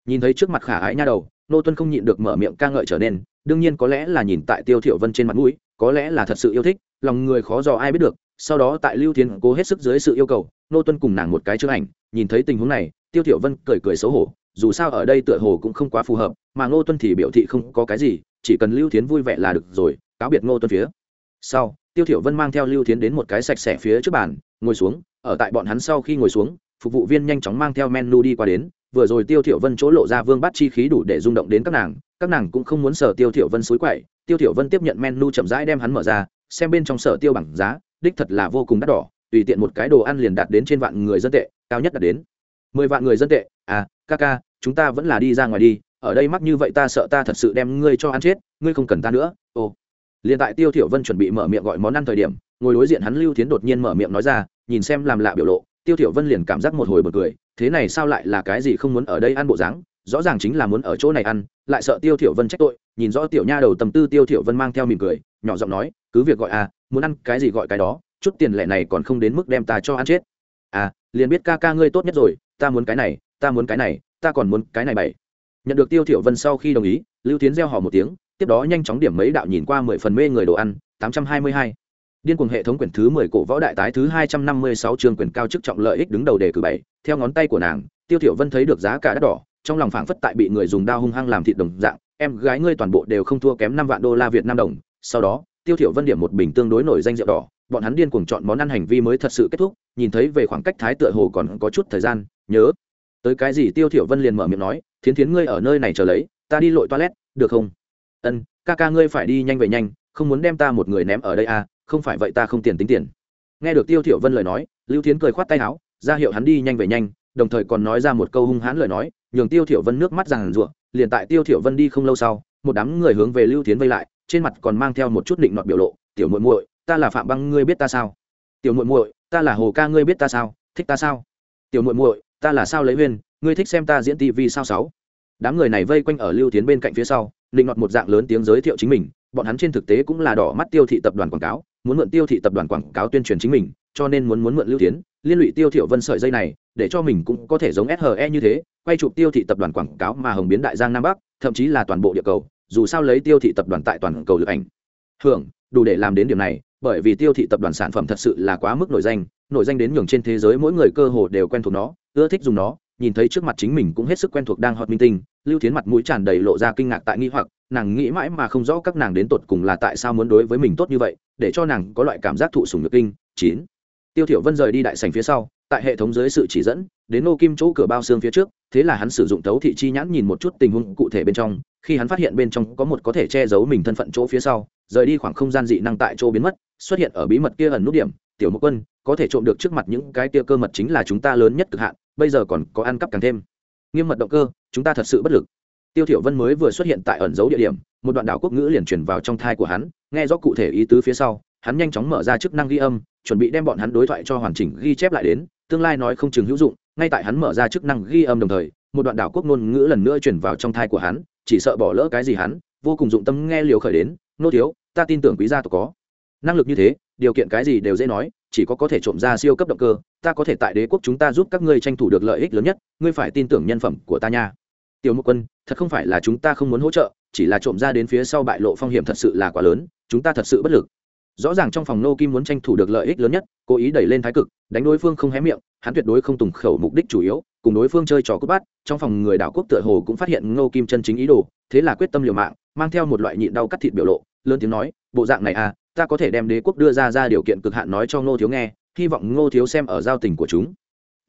Nhìn thấy trước mặt khả ái nha đầu nô tuân không nhịn được mở miệng ca ngợi trở nên, đương nhiên có lẽ là nhìn tại tiêu thiểu vân trên mặt mũi, có lẽ là thật sự yêu thích, lòng người khó dò ai biết được, sau đó tại lưu thiến cố hết sức dưới sự yêu cầu, nô tuân cùng nàng một cái chữ ảnh, nhìn thấy tình huống này, tiêu thiểu vân cười cười xấu hổ, dù sao ở đây tựa hồ cũng không quá phù hợp, mà Nô tuân thì biểu thị không có cái gì, chỉ cần lưu thiến vui vẻ là được rồi, cáo biệt Nô tuân phía. Sau, tiêu thiểu vân mang theo lưu thiến đến một cái sạch sẽ phía trước bàn, ngồi xuống, ở tại bọn hắn sau khi ngồi xuống, phục vụ viên nhanh chóng mang theo menu đi qua đến vừa rồi tiêu thiểu vân chỗ lộ ra vương bát chi khí đủ để rung động đến các nàng các nàng cũng không muốn sở tiêu thiểu vân suối quậy. Tiêu thiểu vân tiếp nhận menu chậm rãi đem hắn mở ra, xem bên trong sở tiêu bằng giá, đích thật là vô cùng đắt đỏ, tùy tiện một cái đồ ăn liền đạt đến trên vạn người dân tệ, cao nhất đạt đến mười vạn người dân tệ. À ca ca, chúng ta vẫn là đi ra ngoài đi, ở đây mắc như vậy ta sợ ta thật sự đem ngươi cho ăn chết, ngươi không cần ta nữa. Ồ. Liền tại tiêu thiểu vân chuẩn bị mở miệng gọi món ăn thời điểm, ngồi đối diện hắn lưu thiến đột nhiên mở miệng nói ra, nhìn xem làm lạ biểu lộ, tiêu thiểu vân liền cảm giác một hồi bật cười thế này sao lại là cái gì không muốn ở đây ăn bộ dáng? Rõ ràng chính là muốn ở chỗ này ăn, lại sợ tiêu thiểu vân trách tội, nhìn rõ tiểu nha đầu tầm tư tiêu thiểu vân mang theo mỉm cười, nhỏ giọng nói, cứ việc gọi à muốn ăn cái gì gọi cái đó, chút tiền lẻ này còn không đến mức đem ta cho ăn chết. À liền biết ca ca ngươi tốt nhất rồi, ta muốn cái này, ta muốn cái này, ta còn muốn cái này bảy. Nhận được tiêu thiểu vân sau khi đồng ý, lưu tiến reo hò một tiếng, tiếp đó nhanh chóng điểm mấy đạo nhìn qua mười phần mê người đồ ăn 822. điên cuồng hệ thống quyển thứ 10 cổ võ đại tái thứ 256 chương quyền cao chức trọng lợi ích đứng đầu đề cử bảy theo ngón tay của nàng, tiêu thiểu vân thấy được giá cả đắt đỏ, trong lòng phảng phất tại bị người dùng dao hung hăng làm thịt đồng dạng, em gái ngươi toàn bộ đều không thua kém năm vạn đô la việt nam đồng. Sau đó, tiêu thiểu vân điểm một bình tương đối nổi danh rượu đỏ, bọn hắn điên cuồng chọn món ăn hành vi mới thật sự kết thúc, nhìn thấy về khoảng cách thái tựa hồ còn có chút thời gian, nhớ. Tới cái gì? Tiêu thiểu vân liền mở miệng nói, thiến thiến ngươi ở nơi này chờ lấy, ta đi lội toilet, được không? Ân, ca ca ngươi phải đi nhanh về nhanh, không muốn đem ta một người ném ở đây à không phải vậy ta không tiền tính tiền. Nghe được tiêu thiểu vân lời nói, lưu thiến cười khoát tay áo ra hiệu hắn đi nhanh về nhanh, đồng thời còn nói ra một câu hung hãn lời nói, nhường tiêu thiểu vân nước mắt ràng rụa liền tại tiêu thiểu vân đi không lâu sau, một đám người hướng về lưu thiến vây lại, trên mặt còn mang theo một chút định nọt biểu lộ, tiểu muội muội, ta là phạm băng, ngươi biết ta sao? Tiểu muội muội, ta là hồ ca, ngươi biết ta sao? Thích ta sao? Tiểu muội muội, ta là sao lấy huyên ngươi thích xem ta diễn tivi sao sáu? Đám người này vây quanh ở lưu tiến bên cạnh phía sau định nọt một dạng lớn tiếng giới thiệu chính mình bọn hắn trên thực tế cũng là đỏ mắt tiêu thị tập đoàn quảng cáo, muốn mượn tiêu thị tập đoàn quảng cáo tuyên truyền chính mình, cho nên muốn muốn mượn lưu tiến, liên lụy tiêu thiểu vân sợi dây này, để cho mình cũng có thể giống SHE như thế, quay chụp tiêu thị tập đoàn quảng cáo mà hồng biến đại giang nam bắc, thậm chí là toàn bộ địa cầu, dù sao lấy tiêu thị tập đoàn tại toàn cầu lực ảnh. Hưởng, đủ để làm đến điểm này, bởi vì tiêu thị tập đoàn sản phẩm thật sự là quá mức nổi danh nổi danh đến nhường trên thế giới mỗi người cơ hồ đều quen thuộc nó, ưa thích dùng nó nhìn thấy trước mặt chính mình cũng hết sức quen thuộc đang hot minh tinh, lưu thiến mặt mũi tràn đầy lộ ra kinh ngạc tại nghi hoặc, nàng nghĩ mãi mà không rõ các nàng đến tột cùng là tại sao muốn đối với mình tốt như vậy, để cho nàng có loại cảm giác thụ sùng nhược kinh. Chín. Tiêu thiểu vân rời đi đại sảnh phía sau, tại hệ thống dưới sự chỉ dẫn, đến nô kim chỗ cửa bao xương phía trước, thế là hắn sử dụng tấu thị chi nhãn nhìn một chút tình huống cụ thể bên trong, khi hắn phát hiện bên trong có một có thể che giấu mình thân phận chỗ phía sau, rời đi khoảng không gian dị năng tại chỗ biến mất, xuất hiện ở bí mật kia ẩn nút điểm, tiểu mục quân, có thể trộm được trước mặt những cái tia cơ mật chính là chúng ta lớn nhất cực hạn bây giờ còn có ăn cắp càng thêm. Nghiêm mật động cơ, chúng ta thật sự bất lực. Tiêu thiểu vân mới vừa xuất hiện tại ẩn giấu địa điểm, một đoạn đảo quốc ngữ liền truyền vào trong thai của hắn, nghe rõ cụ thể ý tứ phía sau, hắn nhanh chóng mở ra chức năng ghi âm, chuẩn bị đem bọn hắn đối thoại cho hoàn chỉnh ghi chép lại đến, tương lai nói không chừng hữu dụng, ngay tại hắn mở ra chức năng ghi âm đồng thời, một đoạn đảo quốc ngôn ngữ lần nữa truyền vào trong thai của hắn, chỉ sợ bỏ lỡ cái gì hắn, vô cùng dụng tâm nghe liều khởi đến, nô thiếu, ta tin tưởng quý gia tộc có năng lực như thế, điều kiện cái gì đều dễ nói, chỉ có có thể trộm ra siêu cấp động cơ ta có thể tại đế quốc chúng ta giúp các ngươi tranh thủ được lợi ích lớn nhất, ngươi phải tin tưởng nhân phẩm của ta nha. Tiểu mục quân, thật không phải là chúng ta không muốn hỗ trợ, chỉ là trộm ra đến phía sau bại lộ phong hiểm thật sự là quá lớn, chúng ta thật sự bất lực. Rõ ràng trong phòng nô kim muốn tranh thủ được lợi ích lớn nhất, cố ý đẩy lên thái cực, đánh đối phương không hé miệng, hắn tuyệt đối không tùng khẩu mục đích chủ yếu, cùng đối phương chơi trò cướp bắt trong phòng người đảo quốc tựa hồ cũng phát hiện Nô kim chân chính ý đồ, thế là quyết tâm liều mạng, mang theo một loại nhịn đau cắt thịt biểu lộ, lớn tiếng nói, bộ dạng này à ta có thể đem đế quốc đưa ra ra điều kiện cực hạn nói cho Nô thiếu nghe hy vọng ngô thiếu xem ở giao tình của chúng.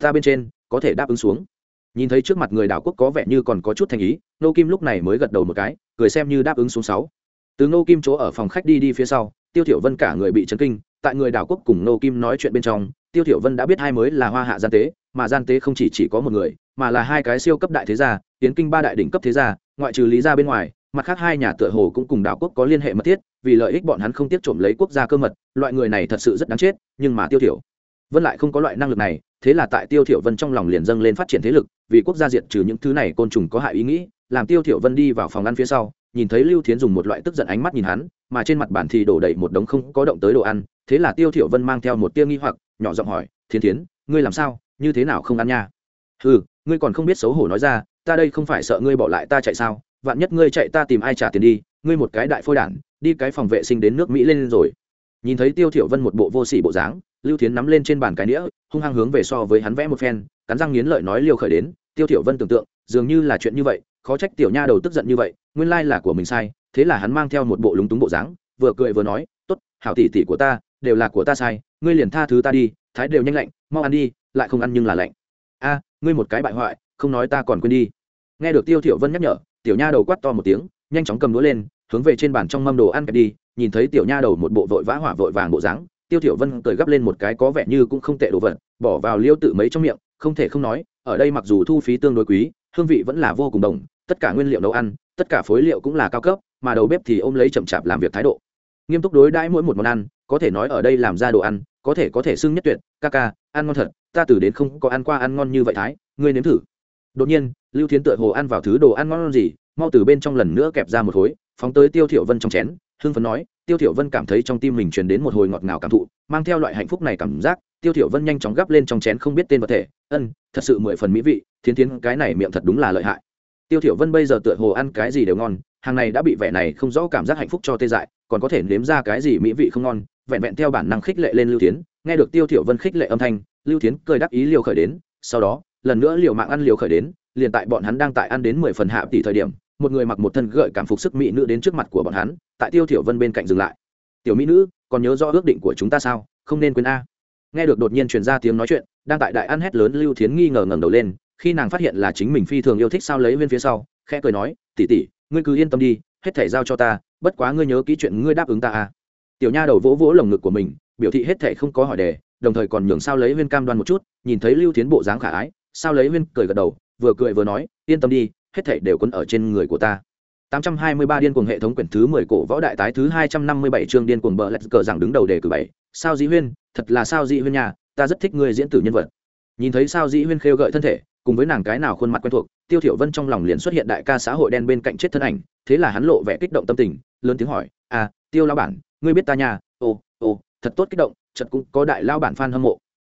Ta bên trên, có thể đáp ứng xuống. Nhìn thấy trước mặt người đảo quốc có vẻ như còn có chút thành ý, ngô kim lúc này mới gật đầu một cái, cười xem như đáp ứng xuống sáu. Từ ngô kim chỗ ở phòng khách đi đi phía sau, tiêu thiểu vân cả người bị chấn kinh, tại người đảo quốc cùng ngô kim nói chuyện bên trong, tiêu thiểu vân đã biết hai mới là hoa hạ gian tế, mà gian tế không chỉ chỉ có một người, mà là hai cái siêu cấp đại thế gia, tiến kinh ba đại đỉnh cấp thế gia, ngoại trừ lý gia bên ngoài, mặt khác hai nhà tựa hồ cũng cùng đảo quốc có liên hệ mật thiết vì lợi ích bọn hắn không tiếp trộm lấy quốc gia cơ mật, loại người này thật sự rất đáng chết, nhưng mà tiêu thiểu vân lại không có loại năng lực này, thế là tại tiêu thiểu vân trong lòng liền dâng lên phát triển thế lực, vì quốc gia diệt trừ những thứ này côn trùng có hại ý nghĩ, làm tiêu thiểu vân đi vào phòng ăn phía sau, nhìn thấy lưu thiến dùng một loại tức giận ánh mắt nhìn hắn, mà trên mặt bản thì đổ đầy một đống không có động tới đồ ăn, thế là tiêu thiểu vân mang theo một tia nghi hoặc, nhỏ giọng hỏi thiên thiến, ngươi làm sao? Như thế nào không ăn nha? Ừ ngươi còn không biết xấu hổ nói ra, ta đây không phải sợ ngươi bỏ lại ta chạy sao? Vạn nhất ngươi chạy ta tìm ai trả tiền đi, ngươi một cái đại phôi đản, đi cái phòng vệ sinh đến nước mỹ lên rồi. Nhìn thấy tiêu thiểu vân một bộ vô sỉ bộ dáng, lưu thiến nắm lên trên bàn cái đĩa, hung hăng hướng về so với hắn vẽ một phen, cắn răng nghiến lợi nói liều khởi đến, tiêu thiểu vân tưởng tượng, dường như là chuyện như vậy, khó trách tiểu nha đầu tức giận như vậy, nguyên lai là của mình sai, thế là hắn mang theo một bộ lúng túng bộ dáng, vừa cười vừa nói, tốt, hảo tỷ tỷ của ta, đều là của ta sai, ngươi liền tha thứ ta đi, thái đều nhanh lạnh, mau ăn đi, lại không ăn nhưng là lạnh. A, ngươi một cái bại hoại, không nói ta còn quên đi. Nghe được tiêu thiểu vân nhắc nhở tiểu nha đầu quát to một tiếng, nhanh chóng cầm đũa lên, hướng về trên bàn trong mâm đồ ăn kẹp đi, nhìn thấy tiểu nha đầu một bộ vội vã hỏa vội vàng bộ dáng, tiêu tiểu vân cười gấp lên một cái có vẻ như cũng không tệ đồ vật, bỏ vào liêu tự mấy trong miệng, không thể không nói, ở đây mặc dù thu phí tương đối quý, hương vị vẫn là vô cùng đồng, tất cả nguyên liệu nấu ăn, tất cả phối liệu cũng là cao cấp, mà đầu bếp thì ôm lấy chậm chạp làm việc thái độ. Nghiêm túc đối đãi mỗi một món ăn, có thể nói ở đây làm ra đồ ăn, có thể có thể xưng nhất tuyệt, ca ca, ăn ngon thật, ta từ đến không có ăn qua ăn ngon như vậy thái, ngươi nếm thử đột nhiên, lưu thiến tựa hồ ăn vào thứ đồ ăn ngon gì, mau từ bên trong lần nữa kẹp ra một khối, phóng tới tiêu thiểu vân trong chén, hưng phấn nói, tiêu thiểu vân cảm thấy trong tim mình truyền đến một hồi ngọt ngào cảm thụ, mang theo loại hạnh phúc này cảm giác. Tiêu thiểu vân nhanh chóng gắp lên trong chén không biết tên vật thể, ân, thật sự mười phần mỹ vị, thiến thiến, cái này miệng thật đúng là lợi hại. Tiêu thiểu vân bây giờ tựa hồ ăn cái gì đều ngon, hàng này đã bị vẻ này không rõ cảm giác hạnh phúc cho tê dại, còn có thể nếm ra cái gì mỹ vị không ngon, vẹn vẹn theo bản năng khích lệ lên lưu thiến, nghe được tiêu thiểu vân khích lệ âm thanh, lưu thiến cười đắc ý liều khởi đến, sau đó lần nữa liều mạng ăn liều khởi đến, liền tại bọn hắn đang tại ăn đến mười phần hạ tỷ thời điểm, một người mặc một thân gợi cảm phục sức mỹ nữ đến trước mặt của bọn hắn, tại tiêu thiểu vân bên cạnh dừng lại. Tiểu mỹ nữ, còn nhớ rõ ước định của chúng ta sao? Không nên quên a. Nghe được đột nhiên truyền ra tiếng nói chuyện, đang tại đại ăn hét lớn lưu thiến nghi ngờ ngẩng đầu lên, khi nàng phát hiện là chính mình phi thường yêu thích sao lấy viên phía sau, khẽ cười nói, tỷ tỷ, ngươi cứ yên tâm đi, hết thể giao cho ta, bất quá ngươi nhớ kỹ chuyện ngươi đáp ứng ta a. Tiểu nha đầu vỗ vỗ lồng ngực của mình, biểu thị hết thể không có hỏi đề, đồng thời còn nhường sao lấy viên cam đoan một chút, nhìn thấy lưu thiến bộ dáng khả ái sao lấy huyên cười gật đầu, vừa cười vừa nói, yên tâm đi, hết thảy đều quấn ở trên người của ta. 823 điên cuồng hệ thống quyển thứ 10 cổ võ đại tái thứ 257 chương điên cuồng bờ lạch cờ rằng đứng đầu đề cử bảy, sao dĩ huyên, thật là sao dĩ huyên nhà ta rất thích người diễn tử nhân vật. Nhìn thấy sao dĩ huyên khêu gợi thân thể, cùng với nàng cái nào khuôn mặt quen thuộc, tiêu thiểu vân trong lòng liền xuất hiện đại ca xã hội đen bên cạnh chết thân ảnh, thế là hắn lộ vẻ kích động tâm tình, lớn tiếng hỏi à tiêu lão bản, ngươi biết ta nhà ồ ồ, thật tốt kích động, chợt cũng có đại lao bản fan hâm mộ.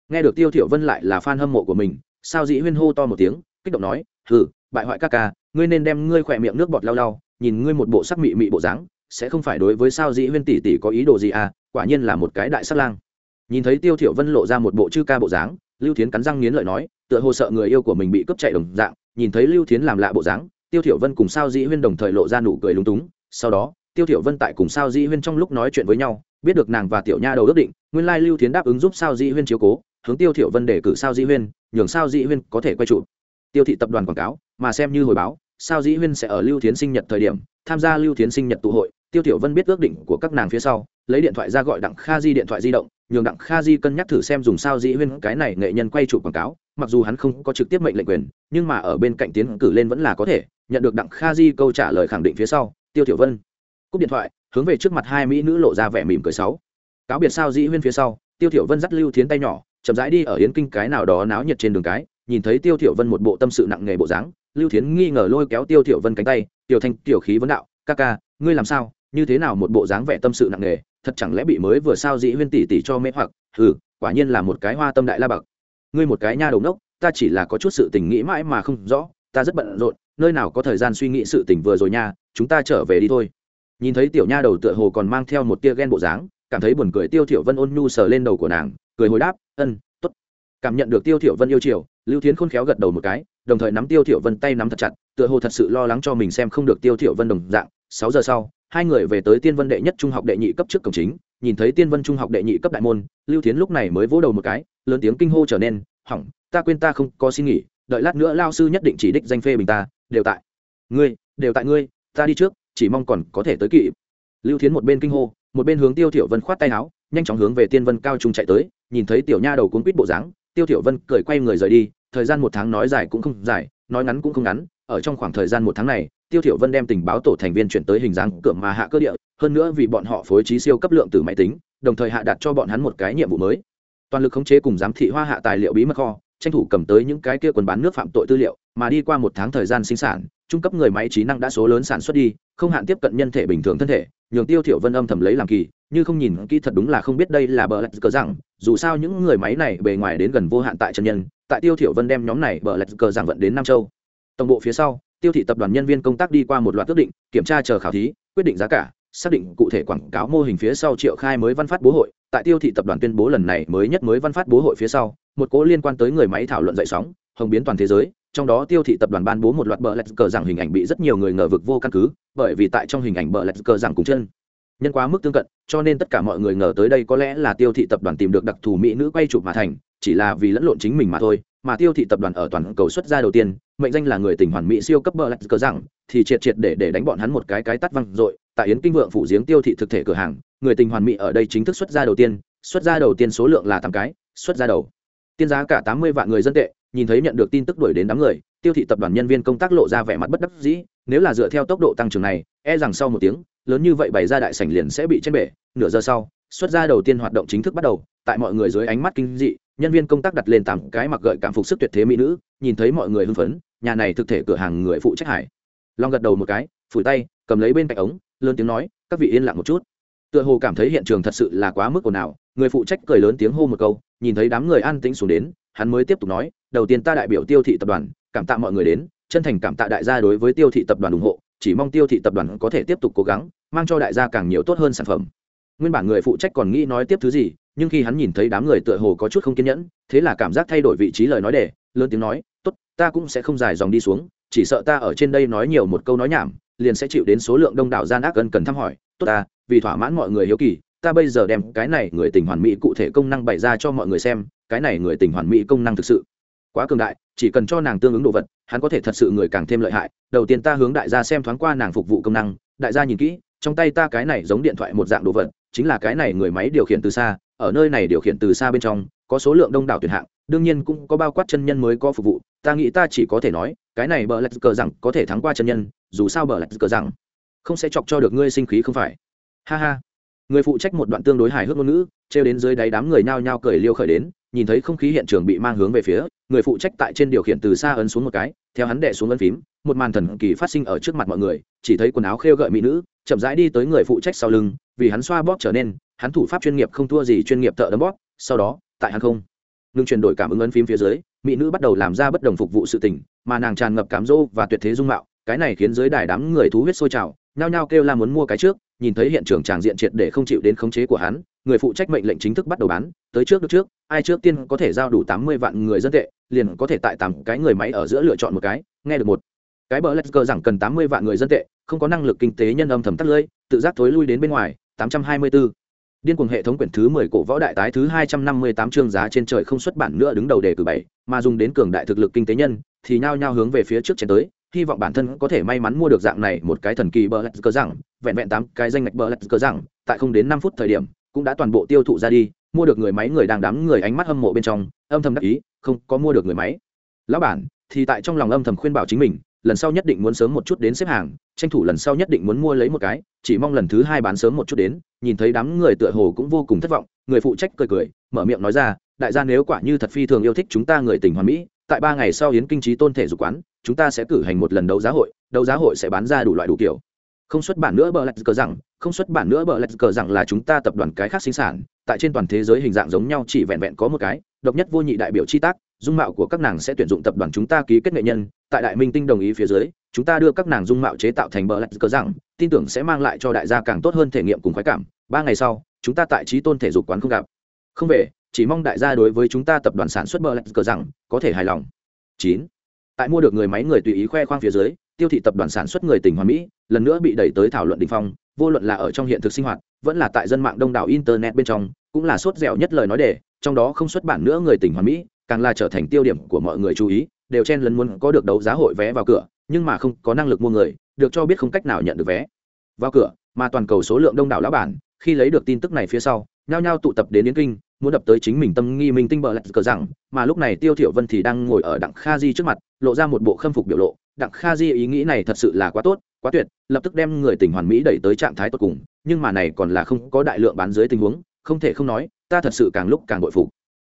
Nghe được tiêu thiểu vân lại là fan hâm mộ của mình sao dĩ huyên hô to một tiếng, kích động nói, hừ, bại hoại ca ca, ngươi nên đem ngươi khỏe miệng nước bọt lau lau, nhìn ngươi một bộ sắc mị mị bộ dáng, sẽ không phải đối với sao dĩ huyên tỷ tỷ có ý đồ gì à quả nhiên là một cái đại sắc lang. Nhìn thấy tiêu thiểu vân lộ ra một bộ chư ca bộ dáng, lưu thiến cắn răng nghiến lợi nói, tựa hồ sợ người yêu của mình bị cướp chạy đồng dạng, nhìn thấy lưu thiến làm lạ bộ dáng, tiêu thiểu vân cùng sao dĩ huyên đồng thời lộ ra nụ cười lúng túng, sau đó, tiêu thiểu vân tại cùng sao dĩ huyên trong lúc nói chuyện với nhau, biết được nàng và tiểu nha đầu ước định, nguyên lai lưu thiến đáp ứng giúp sao dĩ huyên chiếu cố, hướng tiêu thiểu vân để cử sao dĩ huyên nhường sao dĩ huyên có thể quay trụ. Tiêu thị tập đoàn quảng cáo, mà xem như hồi báo, sao dĩ huyên sẽ ở lưu thiến sinh nhật thời điểm, tham gia lưu thiến sinh nhật tụ hội. Tiêu tiểu vân biết ước định của các nàng phía sau, lấy điện thoại ra gọi đặng kha di điện thoại di động, nhường đặng kha di cân nhắc thử xem dùng sao dĩ huyên cái này nghệ nhân quay trụ quảng cáo, mặc dù hắn không có trực tiếp mệnh lệnh quyền, nhưng mà ở bên cạnh tiến cử lên vẫn là có thể, nhận được đặng kha di câu trả lời khẳng định phía sau, tiêu tiểu vân cúp điện thoại, hướng về trước mặt hai mỹ nữ lộ ra vẻ mỉm cười sáu. Cáo biệt sao dĩ huyên phía sau, tiêu tiểu vân dắt lưu thiến tay nhỏ chậm rãi đi ở yến kinh cái nào đó náo nhiệt trên đường cái, nhìn thấy tiêu tiểu vân một bộ tâm sự nặng nề bộ dáng, lưu thiến nghi ngờ lôi kéo tiêu tiểu vân cánh tay, tiểu thanh, tiểu khí vấn đạo, ca ca, ngươi làm sao? Như thế nào một bộ dáng vẻ tâm sự nặng nề, thật chẳng lẽ bị mới vừa sao dĩ huyên tỷ tỷ cho mê hoặc? Ừ quả nhiên là một cái hoa tâm đại la bậc. Ngươi một cái nha đầu nốc ta chỉ là có chút sự tình nghĩ mãi mà không rõ, ta rất bận rộn, nơi nào có thời gian suy nghĩ sự tình vừa rồi nha, chúng ta trở về đi thôi. Nhìn thấy tiểu nha đầu tựa hồ còn mang theo một tia ghen bộ dáng, cảm thấy buồn cười, tiêu thiểu vân ôn nhu sờ lên đầu của nàng, cười hồi đáp ân, tốt. Cảm nhận được tiêu thiểu vân yêu chiều, lưu thiến khôn khéo gật đầu một cái, đồng thời nắm tiêu thiểu vân tay nắm thật chặt, tựa hồ thật sự lo lắng cho mình xem không được tiêu thiểu vân đồng dạng. Sáu giờ sau, hai người về tới tiên vân đệ nhất trung học đệ nhị cấp trước cổng chính, nhìn thấy tiên vân trung học đệ nhị cấp đại môn, lưu thiến lúc này mới vỗ đầu một cái, lớn tiếng kinh hô trở nên, hỏng, ta quên ta không có xin nghỉ, đợi lát nữa lao sư nhất định chỉ đích danh phê bình ta, đều tại. Ngươi, đều tại ngươi, ta đi trước, chỉ mong còn có thể tới kịp. Lưu thiến một bên kinh hô, một bên hướng tiêu thiểu vân khoát tay áo nhanh chóng hướng về tiên vân cao trung chạy tới, nhìn thấy tiểu nha đầu cuốn quýt bộ dáng, tiêu thiểu vân cười quay người rời đi, thời gian một tháng nói dài cũng không dài, nói ngắn cũng không ngắn, ở trong khoảng thời gian một tháng này, tiêu thiểu vân đem tình báo tổ thành viên chuyển tới hình dáng cửa mà hạ cơ địa, hơn nữa vì bọn họ phối trí siêu cấp lượng từ máy tính, đồng thời hạ đặt cho bọn hắn một cái nhiệm vụ mới. Toàn lực khống chế cùng giám thị hoa hạ tài liệu bí mật kho, tranh thủ cầm tới những cái kia quần bán nước phạm tội tư liệu, mà đi qua một tháng thời gian sinh sản, trung cấp người máy trí năng đã số lớn sản xuất đi, không hạn tiếp cận nhân thể bình thường thân thể nhường tiêu thiểu vân âm thầm lấy làm kỳ, như không nhìn kỹ thật đúng là không biết đây là bờ lạch cờ rằng, dù sao những người máy này bề ngoài đến gần vô hạn tại chân nhân, tại tiêu thiểu vân đem nhóm này bờ lạch cờ rằng vận đến nam châu. Tổng bộ phía sau, tiêu thị tập đoàn nhân viên công tác đi qua một loạt quyết định, kiểm tra chờ khảo thí, quyết định giá cả, xác định cụ thể quảng cáo mô hình phía sau triệu khai mới văn phát bố hội. Tại tiêu thị tập đoàn tuyên bố lần này mới nhất mới văn phát bố hội phía sau, một cố liên quan tới người máy thảo luận dậy sóng, hồng biến toàn thế giới trong đó tiêu thị tập đoàn ban bố một loạt bờ lạch cờ rằng hình ảnh bị rất nhiều người ngờ vực vô căn cứ, bởi vì tại trong hình ảnh bờ lạch cờ rằng cùng chân, nhân quá mức tương cận, cho nên tất cả mọi người ngờ tới đây có lẽ là tiêu thị tập đoàn tìm được đặc thù mỹ nữ quay chụp mà thành, chỉ là vì lẫn lộn chính mình mà thôi, mà tiêu thị tập đoàn ở toàn cầu xuất ra đầu tiên, mệnh danh là người tình hoàn mỹ siêu cấp bờ lạch cờ rằng, thì triệt triệt để để đánh bọn hắn một cái cái tắt văng dội, tại yến kinh vượng phủ giếng tiêu thị thực thể cửa hàng, người tình hoàn mỹ ở đây chính thức xuất ra đầu tiên, xuất ra đầu tiên số lượng là tám cái, xuất ra đầu. Tiên giá cả tám mươi vạn người dân tệ nhìn thấy nhận được tin tức đuổi đến đám người, tiêu thị tập đoàn nhân viên công tác lộ ra vẻ mặt bất đắc dĩ, nếu là dựa theo tốc độ tăng trưởng này e rằng sau một tiếng, lớn như vậy bày ra đại sảnh liền sẽ bị trên bể. Nửa giờ sau, xuất ra đầu tiên hoạt động chính thức bắt đầu, tại mọi người dưới ánh mắt kinh dị, nhân viên công tác đặt lên tạm cái mặc gợi cảm phục sức tuyệt thế mỹ nữ, nhìn thấy mọi người hưng phấn, nhà này thực thể cửa hàng người phụ trách hải. Long gật đầu một cái, phủi tay, cầm lấy bên cạnh ống, lớn tiếng nói, các vị yên lặng một chút. Tựa hồ cảm thấy hiện trường thật sự là quá mức ồn ào, người phụ trách cười lớn tiếng hô một câu, nhìn thấy đám người an tĩnh xuống đến, hắn mới tiếp tục nói đầu tiên ta đại biểu tiêu thị tập đoàn, cảm tạ mọi người đến, chân thành cảm tạ đại gia đối với tiêu thị tập đoàn ủng hộ, chỉ mong tiêu thị tập đoàn có thể tiếp tục cố gắng, mang cho đại gia càng nhiều tốt hơn sản phẩm. Nguyên bản người phụ trách còn nghĩ nói tiếp thứ gì, nhưng khi hắn nhìn thấy đám người tựa hồ có chút không kiên nhẫn, thế là cảm giác thay đổi vị trí lời nói để, lớn tiếng nói, tốt, ta cũng sẽ không dài dòng đi xuống, chỉ sợ ta ở trên đây nói nhiều một câu nói nhảm, liền sẽ chịu đến số lượng đông đảo gian ác cần cần thăm hỏi. Tốt ta, vì thỏa mãn mọi người hiếu kỳ, ta bây giờ đem cái này người tình hoàn mỹ cụ thể công năng bày ra cho mọi người xem, cái này người tình hoàn mỹ công năng thực sự quá cường đại, chỉ cần cho nàng tương ứng đồ vật, hắn có thể thật sự người càng thêm lợi hại. Đầu tiên ta hướng đại gia xem thoáng qua nàng phục vụ công năng, đại gia nhìn kỹ, trong tay ta cái này giống điện thoại một dạng đồ vật, chính là cái này người máy điều khiển từ xa, ở nơi này điều khiển từ xa bên trong, có số lượng đông đảo tuyển hạng, đương nhiên cũng có bao quát chân nhân mới có phục vụ. Ta nghĩ ta chỉ có thể nói, cái này bờ lạch cờ rằng có thể thắng qua chân nhân, dù sao bờ lạch cờ rằng không sẽ chọc cho được ngươi sinh khí không phải. Ha ha. Người phụ trách một đoạn tương đối hài hước ngôn ngữ, trêu đến dưới đáy đám người nhao nhao cười liêu khởi đến nhìn thấy không khí hiện trường bị mang hướng về phía, người phụ trách tại trên điều khiển từ xa ấn xuống một cái, theo hắn đệ xuống ấn phím, một màn thần kỳ phát sinh ở trước mặt mọi người, chỉ thấy quần áo khêu gợi mỹ nữ, chậm rãi đi tới người phụ trách sau lưng, vì hắn xoa bóp trở nên, hắn thủ pháp chuyên nghiệp không thua gì chuyên nghiệp thợ đấm bóp, sau đó, tại hắn không ngừng chuyển đổi cảm ứng ấn phím phía dưới, mỹ nữ bắt đầu làm ra bất đồng phục vụ sự tình, mà nàng tràn ngập cám dỗ và tuyệt thế dung mạo, cái này khiến dưới đài đám người thú huyết sôi trào, nhao nhao kêu la muốn mua cái trước, nhìn thấy hiện trường tràng diện triệt để không chịu đến khống chế của hắn người phụ trách mệnh lệnh chính thức bắt đầu bán, tới trước được trước, ai trước tiên có thể giao đủ tám mươi vạn người dân tệ, liền có thể tại tám cái người máy ở giữa lựa chọn một cái, nghe được một. Cái bờ lạch cờ rằng cần tám mươi vạn người dân tệ, không có năng lực kinh tế nhân âm thầm tắt lưỡi tự giác thối lui đến bên ngoài, tám trăm hai mươi bốn điên cuồng hệ thống quyển thứ mười cổ võ đại tái thứ hai trăm năm mươi tám chương giá trên trời không xuất bản nữa đứng đầu đề cử bảy, mà dùng đến cường đại thực lực kinh tế nhân, thì nhao nhao hướng về phía trước chén tới, hy vọng bản thân có thể may mắn mua được dạng này một cái thần kỳ bờ lạch cờ rằng, vẹn vẹn tám cái danh ngạch bờ lạch cờ rằng, tại không đến năm phút thời điểm cũng đã toàn bộ tiêu thụ ra đi, mua được người máy người đang đám người ánh mắt hâm mộ bên trong, âm thầm đắc ý, không có mua được người máy. Lão bản, thì tại trong lòng âm thầm khuyên bảo chính mình, lần sau nhất định muốn sớm một chút đến xếp hàng, tranh thủ lần sau nhất định muốn mua lấy một cái, chỉ mong lần thứ hai bán sớm một chút đến, nhìn thấy đám người tựa hồ cũng vô cùng thất vọng, người phụ trách cười cười, mở miệng nói ra, đại gia nếu quả như thật phi thường yêu thích chúng ta người tỉnh hoàn mỹ, tại ba ngày sau hiến kinh trí tôn thể dục quán, chúng ta sẽ cử hành một lần đấu giá hội, đấu giá hội sẽ bán ra đủ loại đủ kiểu không xuất bản nữa bờ lạch cờ rằng, không xuất bản nữa bờ lạch cờ rằng là chúng ta tập đoàn cái khác sinh sản, tại trên toàn thế giới hình dạng giống nhau chỉ vẹn vẹn có một cái, độc nhất vô nhị đại biểu chi tác, dung mạo của các nàng sẽ tuyển dụng tập đoàn chúng ta ký kết nghệ nhân, tại đại minh tinh đồng ý phía dưới, chúng ta đưa các nàng dung mạo chế tạo thành bờ lạch cờ rằng, tin tưởng sẽ mang lại cho đại gia càng tốt hơn thể nghiệm cùng khoái cảm. Ba ngày sau, chúng ta tại trí tôn thể dục quán không gặp. Không về, chỉ mong đại gia đối với chúng ta tập đoàn sản xuất bờ lạch cờ rằng, có thể hài lòng. Chín. Tại mua được người máy người tùy ý khoe khoang phía dưới tiêu thị tập đoàn sản xuất người tỉnh hoàn mỹ, lần nữa bị đẩy tới thảo luận đình phong, vô luận là ở trong hiện thực sinh hoạt, vẫn là tại dân mạng đông đảo internet bên trong, cũng là sốt dẻo nhất lời nói đề trong đó không xuất bản nữa người tỉnh hoàn mỹ, càng là trở thành tiêu điểm của mọi người chú ý, đều chen lấn muốn có được đấu giá hội vé vào cửa, nhưng mà không có năng lực mua người, được cho biết không cách nào nhận được vé vào cửa, mà toàn cầu số lượng đông đảo lão bản, khi lấy được tin tức này phía sau, nhao nhao tụ tập đến yến kinh, muốn đập tới chính mình tâm nghi minh tinh bờ lạch cờ rằng, mà lúc này tiêu thiểu vân thì đang ngồi ở đặng kha di trước mặt, lộ ra một bộ khâm phục biểu lộ đặng kha di ý nghĩ này thật sự là quá tốt, quá tuyệt, lập tức đem người tỉnh hoàn mỹ đẩy tới trạng thái tốt cùng, nhưng mà này còn là không có đại lượng bán dưới tình huống, không thể không nói, ta thật sự càng lúc càng bội phục.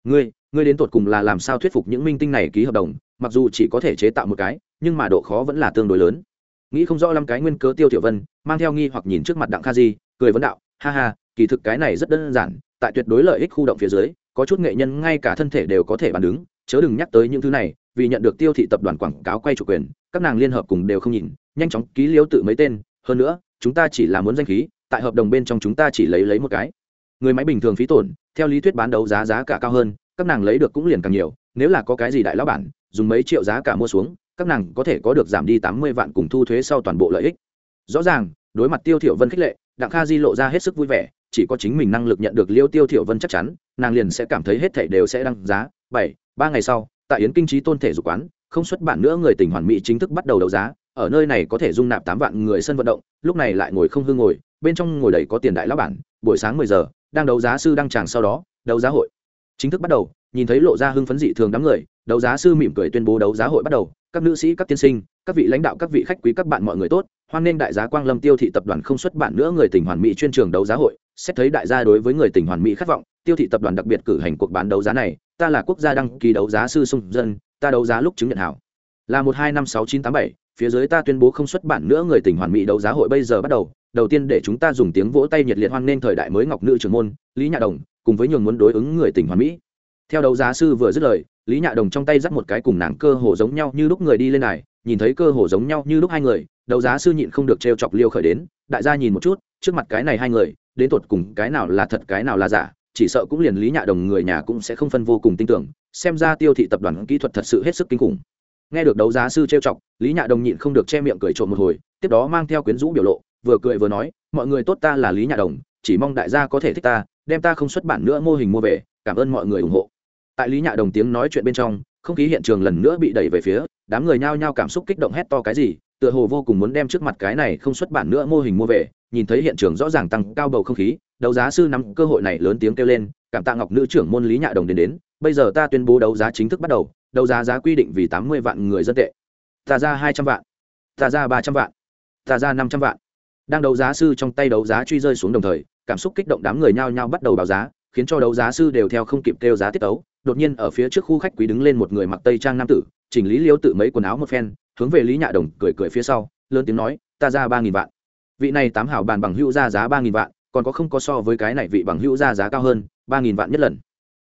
Ngươi ngươi đến tột cùng là làm sao thuyết phục những minh tinh này ký hợp đồng, mặc dù chỉ có thể chế tạo một cái, nhưng mà độ khó vẫn là tương đối lớn. Nghĩ không rõ lắm cái nguyên cớ tiêu tiểu vân, mang theo nghi hoặc nhìn trước mặt đặng kha di, cười vấn đạo, ha ha, kỳ thực cái này rất đơn giản, tại tuyệt đối lợi ích khu động phía dưới, có chút nghệ nhân ngay cả thân thể đều có thể bàn đứng, chớ đừng nhắc tới những thứ này vì nhận được tiêu thị tập đoàn quảng cáo quay chủ quyền, các nàng liên hợp cùng đều không nhìn, nhanh chóng ký liếu tự mấy tên, hơn nữa, chúng ta chỉ là muốn danh khí, tại hợp đồng bên trong chúng ta chỉ lấy lấy một cái. Người máy bình thường phí tổn, theo lý thuyết bán đấu giá giá cả cao hơn, các nàng lấy được cũng liền càng nhiều, nếu là có cái gì đại lão bản, dùng mấy triệu giá cả mua xuống, các nàng có thể có được giảm đi tám mươi vạn cùng thu thuế sau toàn bộ lợi ích. Rõ ràng, đối mặt tiêu thiểu vân khích lệ, đặng kha di lộ ra hết sức vui vẻ, chỉ có chính mình năng lực nhận được liêu tiêu thiểu vân chắc chắn, nàng liền sẽ cảm thấy hết thảy đều sẽ đăng giá. Bảy, ba ngày sau tại yến kinh trí tôn thể dục quán, không xuất bản nữa người tỉnh hoàn mỹ chính thức bắt đầu đấu giá, ở nơi này có thể dung nạp tám vạn người sân vận động, lúc này lại ngồi không hư ngồi, bên trong ngồi đầy có tiền đại lão bản, buổi sáng mười giờ, đang đấu giá sư đăng tràng sau đó, đấu giá hội. Chính thức bắt đầu, nhìn thấy lộ ra hưng phấn dị thường đám người, đấu giá sư mỉm cười tuyên bố đấu giá hội bắt đầu, các nữ sĩ, các tiên sinh, các vị lãnh đạo, các vị khách quý, các bạn mọi người tốt, hoan nghênh đại giá quang lâm tiêu thị tập đoàn không xuất bản nữa người tỉnh hoàn mỹ chuyên trường đấu giá hội, xét thấy đại gia đối với người tỉnh hoàn mỹ khát vọng, tiêu thị tập đoàn đặc biệt cử hành cuộc bán đấu giá này ta là quốc gia đăng ký đấu giá sư sung dân, ta đấu giá lúc chứng nhận hảo. Là một hai năm sáu chín tám bảy, phía dưới ta tuyên bố không xuất bản nữa người tỉnh hoàn mỹ đấu giá hội bây giờ bắt đầu. Đầu tiên để chúng ta dùng tiếng vỗ tay nhiệt liệt hoan nghênh thời đại mới ngọc nữ trưởng môn, lý nhạ đồng, cùng với nhường muốn đối ứng người tỉnh hoàn mỹ. Theo đấu giá sư vừa dứt lời, lý nhạ đồng trong tay dắt một cái cùng nàng cơ hồ giống nhau như lúc người đi lên này, nhìn thấy cơ hồ giống nhau như lúc hai người, đấu giá sư nhịn không được trêu chọc liêu khởi đến, đại gia nhìn một chút, trước mặt cái này hai người, đến tột cùng cái nào là thật cái nào là giả chỉ sợ cũng liền lý nhạ đồng người nhà cũng sẽ không phân vô cùng tin tưởng, xem ra tiêu thị tập đoàn kỹ thuật thật sự hết sức kinh khủng. Nghe được đấu giá sư trêu chọc, lý nhạ đồng nhịn không được che miệng cười trộm một hồi, tiếp đó mang theo quyến rũ biểu lộ, vừa cười vừa nói, mọi người tốt ta là lý nhạ đồng, chỉ mong đại gia có thể thích ta, đem ta không xuất bản nữa mô hình mua về, cảm ơn mọi người ủng hộ. Tại lý nhạ đồng tiếng nói chuyện bên trong, không khí hiện trường lần nữa bị đẩy về phía, đám người nhao nhao cảm xúc kích động hét to cái gì, tựa hồ vô cùng muốn đem trước mặt cái này không xuất bản nữa mô hình mua về, nhìn thấy hiện trường rõ ràng tăng cao bầu không khí đấu giá sư nắm cơ hội này lớn tiếng kêu lên, cảm tạ ngọc nữ trưởng môn lý nhạ đồng đến đến, bây giờ ta tuyên bố đấu giá chính thức bắt đầu, đấu giá giá quy định vì tám mươi vạn người dân tệ. Ta ra hai trăm vạn, ta ra ba trăm vạn, ta ra năm trăm vạn. Đang đấu giá sư trong tay đấu giá truy rơi xuống đồng thời, cảm xúc kích động đám người nhao nhao bắt đầu báo giá, khiến cho đấu giá sư đều theo không kịp kêu giá tiết tấu. Đột nhiên ở phía trước khu khách quý đứng lên một người mặc tây trang nam tử, chỉnh lý liêu tự mấy quần áo một phen, hướng về lý nhạ đồng cười cười phía sau, lớn tiếng nói, ta ra ba nghìn vạn. Vị này tám hảo bàn bằng hữu ra giá ba nghìn vạn còn có không có so với cái này vị bằng hữu ra giá cao hơn, ba nghìn vạn nhất lần.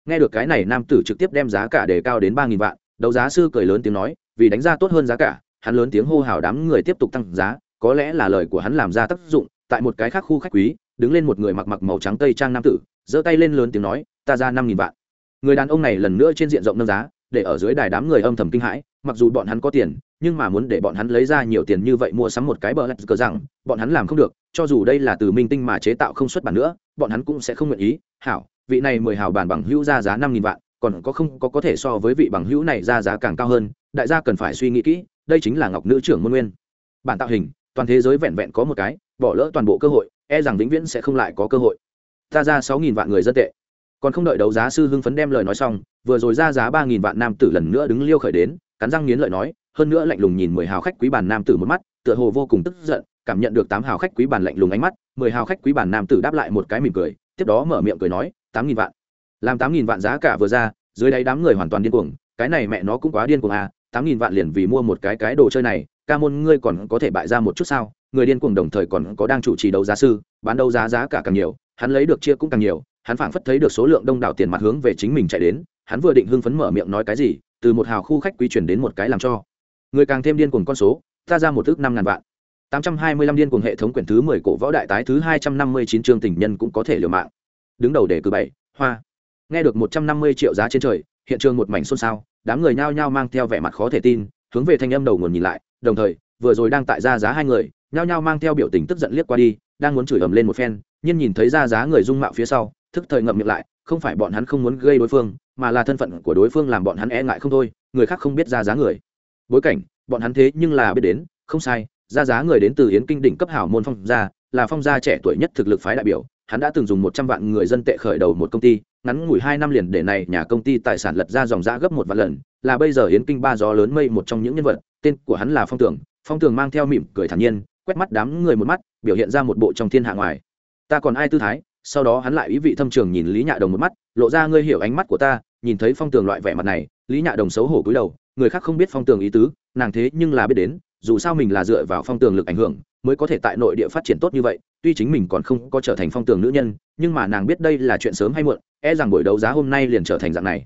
Nghe được cái này, nam tử trực tiếp đem giá cả để cao đến ba nghìn vạn, đấu giá sư cười lớn tiếng nói, vì đánh giá tốt hơn giá cả, hắn lớn tiếng hô hào đám người tiếp tục tăng giá, có lẽ là lời của hắn làm ra tác dụng, tại một cái khác khu khách quý, đứng lên một người mặc mặc màu trắng tây trang nam tử, giơ tay lên lớn tiếng nói, ta ra năm nghìn vạn. Người đàn ông này lần nữa trên diện rộng nâng giá, để ở dưới đài đám người âm thầm kinh hãi, mặc dù bọn hắn có tiền nhưng mà muốn để bọn hắn lấy ra nhiều tiền như vậy mua sắm một cái bờ lạch cờ rằng, bọn hắn làm không được, cho dù đây là từ minh tinh mà chế tạo không xuất bản nữa, bọn hắn cũng sẽ không nguyện ý. Hảo, vị này mười hào bản bằng hữu ra giá năm nghìn vạn, còn có không có có thể so với vị bằng hữu này ra giá càng cao hơn, đại gia cần phải suy nghĩ kỹ, đây chính là ngọc nữ trưởng môn nguyên. Bản tạo hình, toàn thế giới vẹn vẹn có một cái, bỏ lỡ toàn bộ cơ hội e rằng vĩnh viễn sẽ không lại có cơ hội. Ta ra sáu nghìn vạn người dân tệ. Còn không đợi đấu giá sư hưng phấn đem lời nói xong, vừa rồi ra giá ba nghìn vạn nam tử lần nữa đứng liêu khởi đến, cắn răng nghiến lợi nói hơn nữa lạnh lùng nhìn mười hào khách quý bàn nam tử một mắt, tựa hồ vô cùng tức giận, cảm nhận được tám hào khách quý bàn lạnh lùng ánh mắt, mười hào khách quý bàn nam tử đáp lại một cái mỉm cười, tiếp đó mở miệng cười nói, tám nghìn vạn. Làm tám nghìn vạn giá cả vừa ra, dưới đáy đám người hoàn toàn điên cuồng, cái này mẹ nó cũng quá điên cuồng à tám nghìn vạn liền vì mua một cái cái đồ chơi này, ca môn ngươi còn có thể bại ra một chút sao? Người điên cuồng đồng thời còn có đang chủ trì đấu giá sư, bán đấu giá giá cả càng nhiều, hắn lấy được chia cũng càng nhiều, hắn phảng phất thấy được số lượng đông đảo tiền mặt hướng về chính mình chạy đến, hắn vừa định hưng phấn mở miệng nói cái gì, từ một hào khu khách quý chuyển đến một cái làm cho người càng thêm điên cuồng con số, ta ra một thước năm ngàn vạn. Tám trăm hai mươi lăm điên cuồng hệ thống quyển thứ mười cổ võ đại tái thứ hai trăm năm mươi chín chương tình nhân cũng có thể liều mạng. Đứng đầu đề cử bảy, hoa. Nghe được một trăm năm mươi triệu giá trên trời, hiện trường một mảnh xôn xao, đám người nhao nhao mang theo vẻ mặt khó thể tin, hướng về thanh âm đầu nguồn nhìn lại, đồng thời, vừa rồi đang tại ra giá hai người, nhao nhao mang theo biểu tình tức giận liếc qua đi, đang muốn chửi ầm lên một phen, nhưng nhìn thấy ra giá người dung mạo phía sau, thức thời ngậm miệng lại, không phải bọn hắn không muốn gây đối phương, mà là thân phận của đối phương làm bọn hắn e ngại không thôi, người khác không biết ra giá người bối cảnh, bọn hắn thế nhưng là biết đến, không sai, ra giá người đến từ yến kinh đỉnh cấp hảo môn phong gia, là phong gia trẻ tuổi nhất thực lực phái đại biểu, hắn đã từng dùng một trăm vạn người dân tệ khởi đầu một công ty, ngắn ngủi hai năm liền để này nhà công ty tài sản lật ra dòng giã gấp một vạn lần, là bây giờ yến kinh ba gió lớn mây một trong những nhân vật, tên của hắn là phong tường phong tường mang theo mỉm cười thản nhiên, quét mắt đám người một mắt, biểu hiện ra một bộ trong thiên hạ ngoài. Ta còn ai tư thái? Sau đó hắn lại ý vị thâm trường nhìn lý nhạ đồng một mắt, lộ ra ngươi hiểu ánh mắt của ta, nhìn thấy phong tường loại vẻ mặt này, lý nhạ đồng xấu hổ cúi đầu người khác không biết phong tường ý tứ, nàng thế nhưng là biết đến, dù sao mình là dựa vào phong tường lực ảnh hưởng, mới có thể tại nội địa phát triển tốt như vậy, tuy chính mình còn không có trở thành phong tường nữ nhân, nhưng mà nàng biết đây là chuyện sớm hay muộn e rằng buổi đấu giá hôm nay liền trở thành dạng này.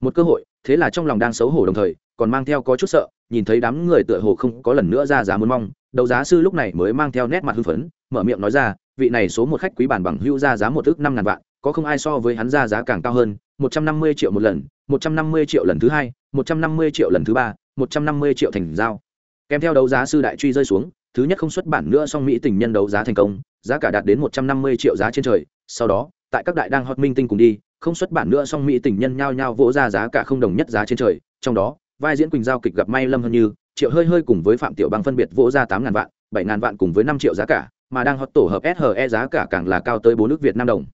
Một cơ hội, thế là trong lòng đang xấu hổ đồng thời, còn mang theo có chút sợ, nhìn thấy đám người tựa hồ không có lần nữa ra giá muốn mong, đấu giá sư lúc này mới mang theo nét mặt hưng phấn, mở miệng nói ra, vị này số một khách quý bản bằng hữu ra giá một ước năm ngàn vạn, có không ai so với hắn ra giá càng cao hơn, một trăm năm mươi triệu một lần, một trăm năm mươi triệu lần thứ hai một trăm năm mươi triệu lần thứ ba một trăm năm mươi triệu thành giao. Kèm theo đấu giá sư đại truy rơi xuống thứ nhất không xuất bản nữa song mỹ tình nhân đấu giá thành công giá cả đạt đến một trăm năm mươi triệu giá trên trời. Sau đó tại các đại đang hot minh tinh cùng đi không xuất bản nữa song mỹ tình nhân nhao nhao vỗ ra giá cả không đồng nhất giá trên trời. Trong đó vai diễn quỳnh giao kịch gặp may lâm hơn như triệu hơi hơi cùng với phạm tiểu bằng phân biệt vỗ ra tám ngàn vạn bảy ngàn vạn cùng với năm triệu giá cả mà đang hot tổ hợp SHE giá cả càng là cao tới bốn nước Việt Nam đồng.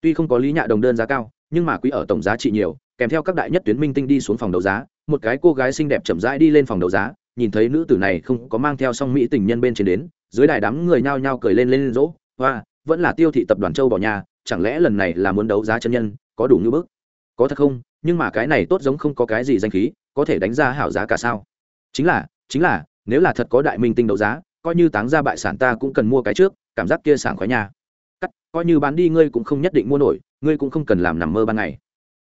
Tuy không có lý nhạ đồng đơn giá cao, nhưng mà quý ở tổng giá trị nhiều, kèm theo các đại nhất tuyến minh tinh đi xuống phòng đấu giá, một cái cô gái xinh đẹp chậm rãi đi lên phòng đấu giá, nhìn thấy nữ tử này không có mang theo song mỹ tình nhân bên trên đến, dưới đài đám người nhao nhao cười lên lên rỗ, hoa, vẫn là Tiêu thị tập đoàn Châu bỏ nhà, chẳng lẽ lần này là muốn đấu giá chân nhân, có đủ như bước? Có thật không? Nhưng mà cái này tốt giống không có cái gì danh khí, có thể đánh ra hảo giá cả sao? Chính là, chính là, nếu là thật có đại minh tinh đấu giá, coi như táng ra bại sản ta cũng cần mua cái trước cảm giác kia sảng khoái nhà, cắt coi như bán đi ngươi cũng không nhất định mua nổi ngươi cũng không cần làm nằm mơ ban ngày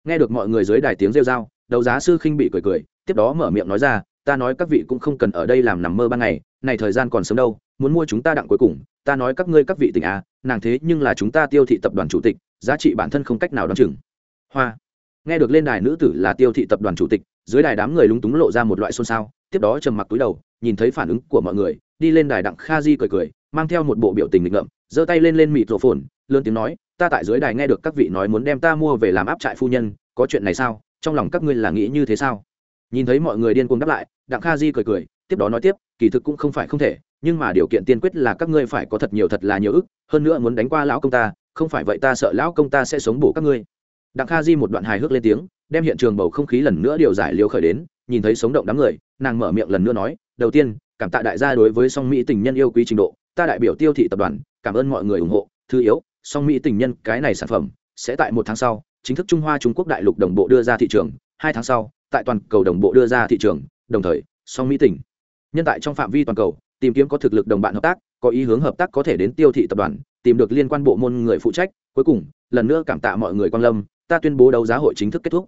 nghe được mọi người dưới đài tiếng rêu r a o đầu giá sư khinh bị cười cười, tiếp đó mở miệng nói ra, ta nói các vị cũng không cần ở đây làm nằm mơ ban ngày, này thời gian còn sớm đâu, muốn mua chúng ta đặng cuối cùng, ta nói các ngươi các vị tỉnh à nàng thế nhưng là chúng ta tiêu thị tập đoàn chủ tịch, giá trị bản thân không cách nào đ o chừng. Hoa. Nghe được lên đài nữ tử là tiêu thị tập đoàn chủ tịch, dưới đài đám người lúng túng lộ ra một loại xôn xao, tiếp đó trầm mặc túi đầu, nhìn thấy phản ứng của mọi người, đi lên đài đặng kha di cười cười, mang theo một bộ biểu tình nghịch ngợm, giơ tay lên lên mịt rổ phồn, lớn tiếng nói ta tại dưới đài nghe được các vị nói muốn đem ta mua về làm áp trại phu nhân, có chuyện này sao? Trong lòng các ngươi là nghĩ như thế sao? Nhìn thấy mọi người điên cuồng đáp lại, đặng kha di cười cười, tiếp đó nói tiếp, kỳ thực cũng không phải không thể, nhưng mà điều kiện tiên quyết là các ngươi phải có thật nhiều thật là nhiều ức, hơn nữa muốn đánh qua lão công ta, không phải vậy ta sợ lão công ta sẽ sống bổ các ngươi. Đặng kha di một đoạn hài hước lên tiếng, đem hiện trường bầu không khí lần nữa điều giải liều khởi đến, nhìn thấy sống động đám người, nàng mở miệng lần nữa nói, đầu tiên, cảm tạ đại gia đối với song mỹ tình nhân yêu quý trình độ, ta đại biểu tiêu thị tập đoàn, cảm ơn mọi người ủng hộ, thứ yếu song mỹ tình nhân cái này sản phẩm sẽ tại một tháng sau chính thức trung hoa trung quốc đại lục đồng bộ đưa ra thị trường hai tháng sau tại toàn cầu đồng bộ đưa ra thị trường đồng thời song mỹ tình nhân tại trong phạm vi toàn cầu tìm kiếm có thực lực đồng bạn hợp tác có ý hướng hợp tác có thể đến tiêu thị tập đoàn tìm được liên quan bộ môn người phụ trách cuối cùng lần nữa cảm tạ mọi người quan lâm ta tuyên bố đấu giá hội chính thức kết thúc.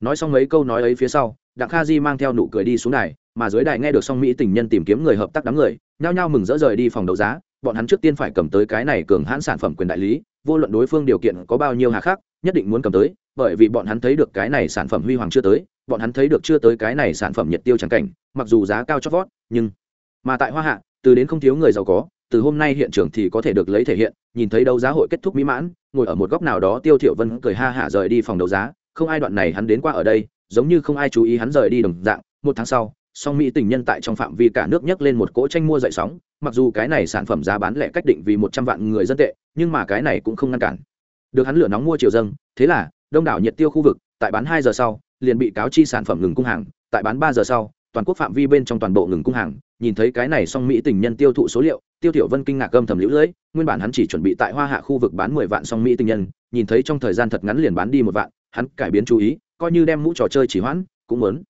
Nói xong mấy câu nói ấy phía sau đặng kha di mang theo nụ cười đi xuống đài, mà dưới đài nghe được song mỹ tình nhân tìm kiếm người hợp tác đám người nhao nhao mừng rỡ rời đi phòng đấu giá bọn hắn trước tiên phải cầm tới cái này cường hãn sản phẩm quyền đại lý, vô luận đối phương điều kiện có bao nhiêu hà khắc, nhất định muốn cầm tới, bởi vì bọn hắn thấy được cái này sản phẩm huy hoàng chưa tới, bọn hắn thấy được chưa tới cái này sản phẩm nhiệt tiêu trắng cảnh, mặc dù giá cao chót vót, nhưng mà tại hoa hạ, từ đến không thiếu người giàu có, từ hôm nay hiện trường thì có thể được lấy thể hiện, nhìn thấy đấu giá hội kết thúc mỹ mãn, ngồi ở một góc nào đó tiêu thiểu vân cười ha hả rời đi phòng đấu giá, không ai đoạn này hắn đến qua ở đây, giống như không ai chú ý hắn rời đi đồng dạng, một tháng sau song mỹ tình nhân tại trong phạm vi cả nước nhấc lên một cỗ tranh mua dậy sóng, mặc dù cái này sản phẩm giá bán lẻ cách định vì một trăm vạn người dân tệ, nhưng mà cái này cũng không ngăn cản. Được hắn lửa nóng mua chiều dâng, thế là, đông đảo nhiệt tiêu khu vực, tại bán hai giờ sau, liền bị cáo chi sản phẩm ngừng cung hàng, tại bán ba giờ sau, toàn quốc phạm vi bên trong toàn bộ ngừng cung hàng, nhìn thấy cái này song mỹ tình nhân tiêu thụ số liệu, tiêu thiểu vân kinh ngạc gâm thầm liễu lưỡi nguyên bản hắn chỉ chuẩn bị tại hoa hạ khu vực bán mười vạn song mỹ tình nhân, nhìn thấy trong thời gian thật ngắn liền bán đi một vạn, hắn cải biến chú ý, coi như đem mũ trò chơi chỉ hoãn, cũng muốn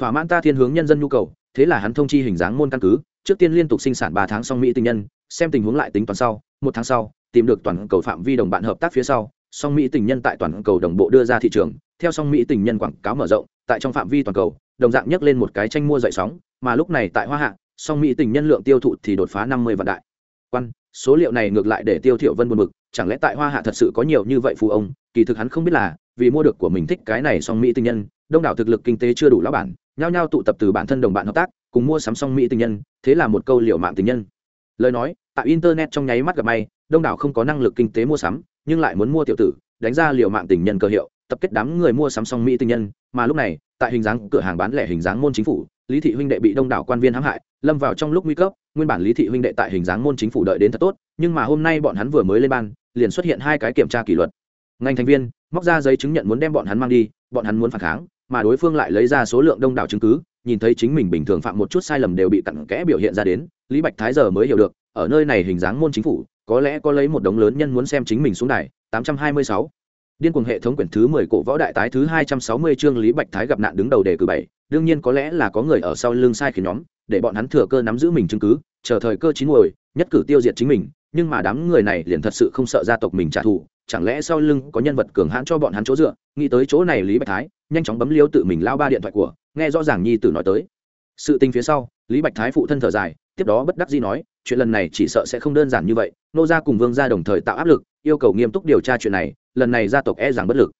thỏa mãn ta thiên hướng nhân dân nhu cầu, thế là hắn thông chi hình dáng môn căn cứ, trước tiên liên tục sinh sản ba tháng song mỹ tình nhân, xem tình huống lại tính toán sau, một tháng sau, tìm được toàn cầu phạm vi đồng bạn hợp tác phía sau, song mỹ tình nhân tại toàn cầu đồng bộ đưa ra thị trường, theo song mỹ tình nhân quảng cáo mở rộng, tại trong phạm vi toàn cầu, đồng dạng nhấc lên một cái tranh mua dậy sóng, mà lúc này tại hoa hạ, song mỹ tình nhân lượng tiêu thụ thì đột phá năm mươi vạn đại. Quan, số liệu này ngược lại để tiêu thiểu vân buồn bực, chẳng lẽ tại hoa hạ thật sự có nhiều như vậy phù ông? Kỳ thực hắn không biết là, vì mua được của mình thích cái này song mỹ tình nhân, đông đảo thực lực kinh tế chưa đủ lão bản nhao nhao tụ tập từ bản thân đồng bạn hợp tác, cùng mua sắm song mỹ tình nhân, thế là một câu liệu mạng tình nhân. Lời nói, tại internet trong nháy mắt gặp may, đông đảo không có năng lực kinh tế mua sắm, nhưng lại muốn mua tiểu tử, đánh ra liệu mạng tình nhân cơ hiệu, tập kết đám người mua sắm song mỹ tình nhân, mà lúc này, tại hình dáng cửa hàng bán lẻ hình dáng môn chính phủ, lý thị huynh đệ bị đông đảo quan viên hãm hại, lâm vào trong lúc nguy cấp, nguyên bản lý thị huynh đệ tại hình dáng môn chính phủ đợi đến thật tốt, nhưng mà hôm nay bọn hắn vừa mới lên ban, liền xuất hiện hai cái kiểm tra kỷ luật. Ngành thành viên, móc ra giấy chứng nhận muốn đem bọn hắn mang đi, bọn hắn muốn phản kháng mà đối phương lại lấy ra số lượng đông đảo chứng cứ nhìn thấy chính mình bình thường phạm một chút sai lầm đều bị cặn kẽ biểu hiện ra đến lý bạch thái giờ mới hiểu được ở nơi này hình dáng môn chính phủ có lẽ có lấy một đống lớn nhân muốn xem chính mình xuống đài 826 Điên cuồng hệ thống quyển thứ 10 cổ võ đại tái thứ 260 chương Lý Bạch Thái gặp nạn đứng đầu đề cử bảy, đương nhiên có lẽ là có người ở sau lưng sai khiến nhóm, để bọn hắn thừa cơ nắm giữ mình chứng cứ, chờ thời cơ chín muồi, nhất cử tiêu diệt chính mình, nhưng mà đám người này liền thật sự không sợ gia tộc mình trả thù, chẳng lẽ sau lưng có nhân vật cường hãn cho bọn hắn chỗ dựa, nghĩ tới chỗ này Lý Bạch Thái, nhanh chóng bấm liêu tự mình lao ba điện thoại của, nghe rõ ràng nhi tử nói tới. Sự tình phía sau, Lý Bạch Thái phụ thân thở dài, tiếp đó bất đắc dĩ nói, chuyện lần này chỉ sợ sẽ không đơn giản như vậy, nô gia cùng Vương gia đồng thời tạo áp lực, yêu cầu nghiêm túc điều tra chuyện này, lần này gia tộc e rằng bất lực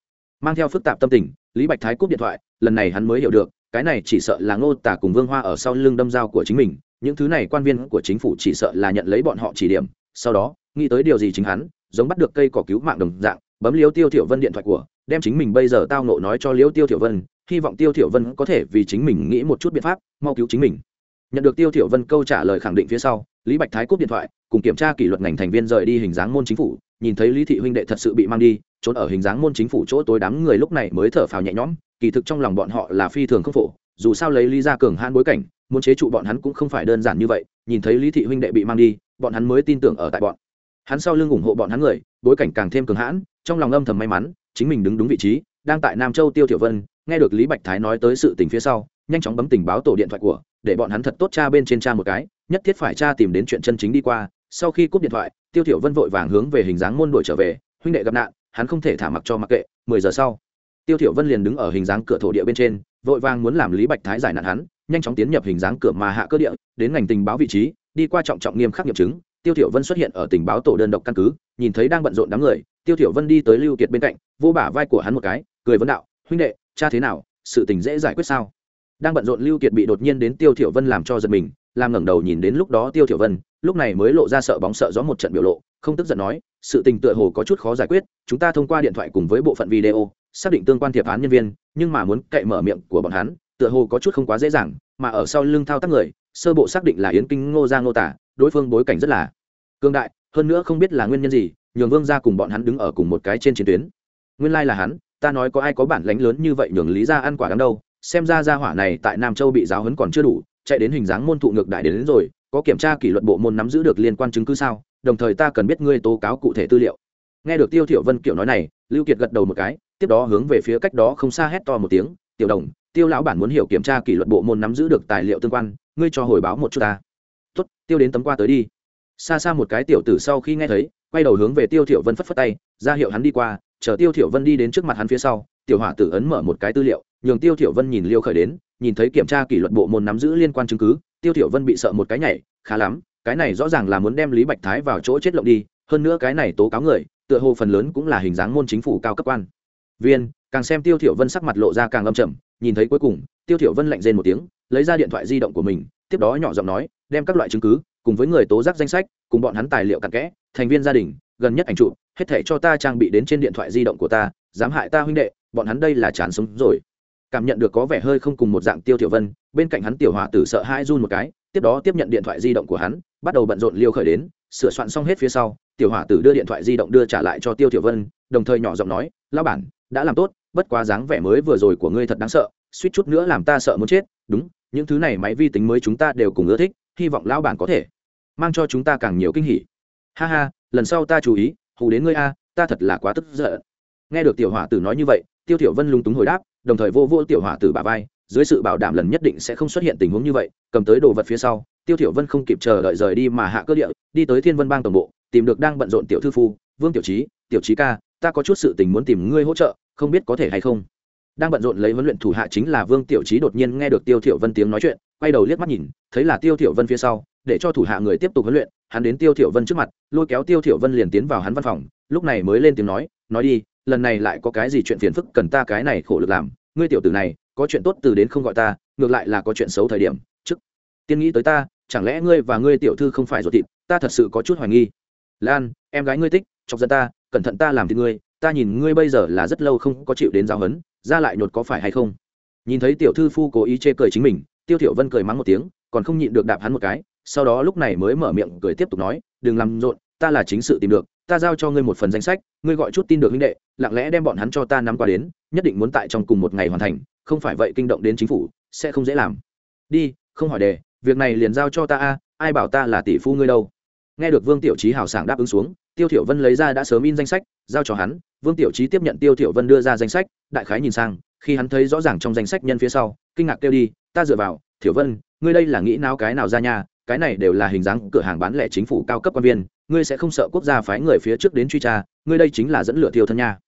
mang theo phức tạp tâm tình lý bạch thái cúp điện thoại lần này hắn mới hiểu được cái này chỉ sợ là ngô tả cùng vương hoa ở sau lưng đâm dao của chính mình những thứ này quan viên của chính phủ chỉ sợ là nhận lấy bọn họ chỉ điểm sau đó nghĩ tới điều gì chính hắn giống bắt được cây cỏ cứu mạng đồng dạng bấm liêu tiêu thiểu vân điện thoại của, đem chính mình bây giờ tao nộ nói cho liêu tiêu thiểu vân, hy vọng tiêu thiểu vân có thể vì chính mình nghĩ một chút biện pháp, mau cứu chính mình. Nhận được tiêu thiểu vân câu trả lời khẳng định phía sau, lý bạch thái cúp điện thoại, cùng kiểm tra kỷ luật ngành thành viên rời đi hình dáng môn chính phủ, nhìn thấy lý thị huynh đệ thật sự bị mang đi, trốn ở hình dáng môn chính phủ chỗ tối đám người lúc này mới thở phào nhẹ nhõm, kỳ thực trong lòng bọn họ là phi thường không phổ, dù sao lấy lý gia cường hãn bối cảnh, muốn chế trụ bọn hắn cũng không phải đơn giản như vậy, nhìn thấy lý thị huynh đệ bị mang đi, bọn hắn mới tin tưởng ở tại bọn hắn sau lưng ủng hộ bọn hắn người, bối cảnh càng thêm cường hãn, trong lòng âm thầm may mắn, chính mình đứng đúng vị trí, đang tại nam châu tiêu tiểu vân, nghe được lý bạch thái nói tới sự tình phía sau, nhanh chóng bấm tình báo tổ điện thoại của, để bọn hắn thật tốt cha bên trên cha một cái, nhất thiết phải cha tìm đến chuyện chân chính đi qua. Sau khi cúp điện thoại, tiêu tiểu vân vội vàng hướng về hình dáng môn đuổi trở về, huynh đệ gặp nạn, hắn không thể thả mặc cho mặc kệ, mười giờ sau, tiêu tiểu vân liền đứng ở hình dáng cửa thổ địa bên trên, vội vàng muốn làm lý bạch thái giải nạn hắn, nhanh chóng tiến nhập hình dáng cửa mà hạ cơ địa, đến ngành tình báo vị trí, đi qua trọng trọng nghiêm khắc nghiệm chứng tiêu thiểu vân xuất hiện ở tình báo tổ đơn độc căn cứ, nhìn thấy đang bận rộn đám người, tiêu thiểu vân đi tới lưu kiệt bên cạnh vô bả vai của hắn một cái, cười vấn đạo, huynh đệ, cha thế nào, sự tình dễ giải quyết sao? Đang bận rộn lưu kiệt bị đột nhiên đến tiêu thiểu vân làm cho giật mình, làm ngẩng đầu nhìn đến lúc đó tiêu thiểu vân, lúc này mới lộ ra sợ bóng sợ gió một trận biểu lộ, không tức giận nói, sự tình tựa hồ có chút khó giải quyết, chúng ta thông qua điện thoại cùng với bộ phận video, xác định tương quan thiệp án nhân viên, nhưng mà muốn cậy mở miệng của bọn hắn, tựa hồ có chút không quá dễ dàng, mà ở sau lưng thao tác người sơ bộ xác định là yến kinh ngô gia ngô tả đối phương bối cảnh rất là cương đại hơn nữa không biết là nguyên nhân gì nhường vương gia cùng bọn hắn đứng ở cùng một cái trên chiến tuyến. Nguyên lai là hắn ta nói có ai có bản lánh lớn như vậy nhường lý ra ăn quả đắng đâu xem ra gia hỏa này tại nam châu bị giáo hấn còn chưa đủ chạy đến hình dáng môn thụ ngược đại đến, đến rồi có kiểm tra kỷ luật bộ môn nắm giữ được liên quan chứng cứ sao đồng thời ta cần biết ngươi tố cáo cụ thể tư liệu. Nghe được tiêu thiểu vân kiểu nói này lưu kiệt gật đầu một cái tiếp đó hướng về phía cách đó không xa hét to một tiếng tiểu đồng tiêu lão bản muốn hiểu kiểm tra kỷ luật bộ môn nắm giữ được tài liệu tương quan ngươi cho hồi báo một chút ta. Tuất tiêu đến tấm qua tới đi. Xa xa một cái tiểu tử sau khi nghe thấy, quay đầu hướng về tiêu thiểu vân phất phất tay, ra hiệu hắn đi qua, chờ tiêu thiểu vân đi đến trước mặt hắn phía sau, tiểu hỏa tử ấn mở một cái tư liệu, nhường tiêu thiểu vân nhìn liêu khởi đến, nhìn thấy kiểm tra kỷ luật bộ môn nắm giữ liên quan chứng cứ, tiêu thiểu vân bị sợ một cái nhảy, khá lắm, cái này rõ ràng là muốn đem lý bạch thái vào chỗ chết lộng đi, hơn nữa cái này tố cáo người, tựa hồ phần lớn cũng là hình dáng môn chính phủ cao cấp quan. Viên, càng xem tiêu thiểu vân sắc mặt lộ ra càng âm trầm nhìn thấy cuối cùng, tiêu thiểu vân lạnh rên một tiếng, lấy ra điện thoại di động của mình, tiếp đó nhỏ giọng nói, đem các loại chứng cứ, cùng với người tố giác danh sách, cùng bọn hắn tài liệu cặn kẽ, thành viên gia đình, gần nhất ảnh chụp, hết thảy cho ta trang bị đến trên điện thoại di động của ta, dám hại ta huynh đệ, bọn hắn đây là chán sống rồi. Cảm nhận được có vẻ hơi không cùng một dạng tiêu thiểu vân, bên cạnh hắn tiểu hỏa tử sợ hãi run một cái, tiếp đó tiếp nhận điện thoại di động của hắn, bắt đầu bận rộn liêu khởi đến, sửa soạn xong hết phía sau, tiểu hỏa tử đưa điện thoại di động đưa trả lại cho tiêu thiểu vân, đồng thời nhỏ giọng nói, lão bản, đã làm tốt bất quá dáng vẻ mới vừa rồi của ngươi thật đáng sợ, suýt chút nữa làm ta sợ muốn chết, đúng, những thứ này máy vi tính mới chúng ta đều cùng ưa thích, hy vọng lão bản có thể mang cho chúng ta càng nhiều kinh hỉ. Ha ha, lần sau ta chú ý, hù đến ngươi a, ta thật là quá tức giận. Nghe được tiểu hỏa tử nói như vậy, tiêu tiểu vân lung túng hồi đáp, đồng thời vô vô tiểu hỏa tử bà vai, dưới sự bảo đảm lần nhất định sẽ không xuất hiện tình huống như vậy, cầm tới đồ vật phía sau, tiêu tiểu vân không kịp chờ đợi rời đi mà hạ cơ địa, đi tới thiên vân bang tổng bộ, tìm được đang bận rộn tiểu thư phu, vương tiểu trí tiểu trí ca, ta có chút sự tình muốn tìm ngươi hỗ trợ không biết có thể hay không. Đang bận rộn lấy huấn luyện thủ hạ chính là vương tiểu trí đột nhiên nghe được tiêu thiểu vân tiếng nói chuyện, quay đầu liếc mắt nhìn, thấy là tiêu thiểu vân phía sau, để cho thủ hạ người tiếp tục huấn luyện, hắn đến tiêu thiểu vân trước mặt, lôi kéo tiêu thiểu vân liền tiến vào hắn văn phòng, lúc này mới lên tiếng nói nói đi, lần này lại có cái gì chuyện phiền phức cần ta cái này khổ lực làm, ngươi tiểu tử này, có chuyện tốt từ đến không gọi ta, ngược lại là có chuyện xấu thời điểm, trước tiên nghĩ tới ta, chẳng lẽ ngươi và ngươi tiểu thư không phải ruột thịt, ta thật sự có chút hoài nghi. Lan, em gái ngươi tích chọc giận ta, cẩn thận ta làm thì ngươi ta nhìn ngươi bây giờ là rất lâu không có chịu đến giáo huấn, ra lại nhột có phải hay không? Nhìn thấy tiểu thư phu cố ý chê cười chính mình, tiêu thiểu vân cười mắng một tiếng, còn không nhịn được đạp hắn một cái, sau đó lúc này mới mở miệng cười tiếp tục nói, đừng làm rộn, ta là chính sự tìm được, ta giao cho ngươi một phần danh sách, ngươi gọi chút tin được huynh đệ, lặng lẽ đem bọn hắn cho ta nắm qua đến, nhất định muốn tại trong cùng một ngày hoàn thành, không phải vậy kinh động đến chính phủ, sẽ không dễ làm. Đi, không hỏi đề, việc này liền giao cho ta a, ai bảo ta là tỷ phu ngươi đâu? Nghe được vương tiểu trí hào sảng đáp ứng xuống tiêu thiểu vân lấy ra đã sớm in danh sách, giao cho hắn, vương tiểu trí tiếp nhận tiêu thiểu vân đưa ra danh sách, đại khái nhìn sang, khi hắn thấy rõ ràng trong danh sách nhân phía sau, kinh ngạc kêu đi, ta dựa vào, thiểu vân, ngươi đây là nghĩ nào cái nào ra nhà cái này đều là hình dáng cửa hàng bán lẻ chính phủ cao cấp quan viên, ngươi sẽ không sợ quốc gia phái người phía trước đến truy tra, ngươi đây chính là dẫn lửa thiêu thân nha.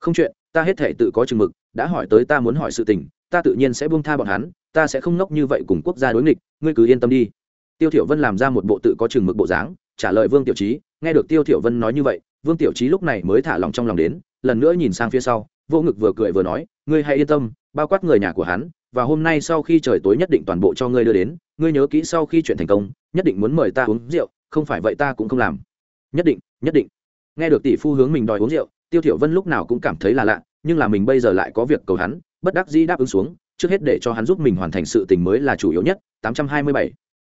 Không chuyện, ta hết thể tự có chừng mực, đã hỏi tới ta muốn hỏi sự tình, ta tự nhiên sẽ buông tha bọn hắn, ta sẽ không nốc như vậy cùng quốc gia đối nghịch, ngươi cứ yên tâm đi. Tiêu thiểu vân làm ra một bộ tự có chừng mực bộ dáng, trả lời vương tiểu trí nghe được tiêu thiểu vân nói như vậy, vương tiểu trí lúc này mới thả lòng trong lòng đến, lần nữa nhìn sang phía sau, vô ngực vừa cười vừa nói, ngươi hãy yên tâm, bao quát người nhà của hắn, và hôm nay sau khi trời tối nhất định toàn bộ cho ngươi đưa đến, ngươi nhớ kỹ sau khi chuyện thành công, nhất định muốn mời ta uống rượu, không phải vậy ta cũng không làm. Nhất định nhất định. Nghe được tỷ phu hướng mình đòi uống rượu, tiêu thiểu vân lúc nào cũng cảm thấy là lạ, nhưng là mình bây giờ lại có việc cầu hắn, bất đắc dĩ đáp ứng xuống, trước hết để cho hắn giúp mình hoàn thành sự tình mới là chủ yếu nhất 827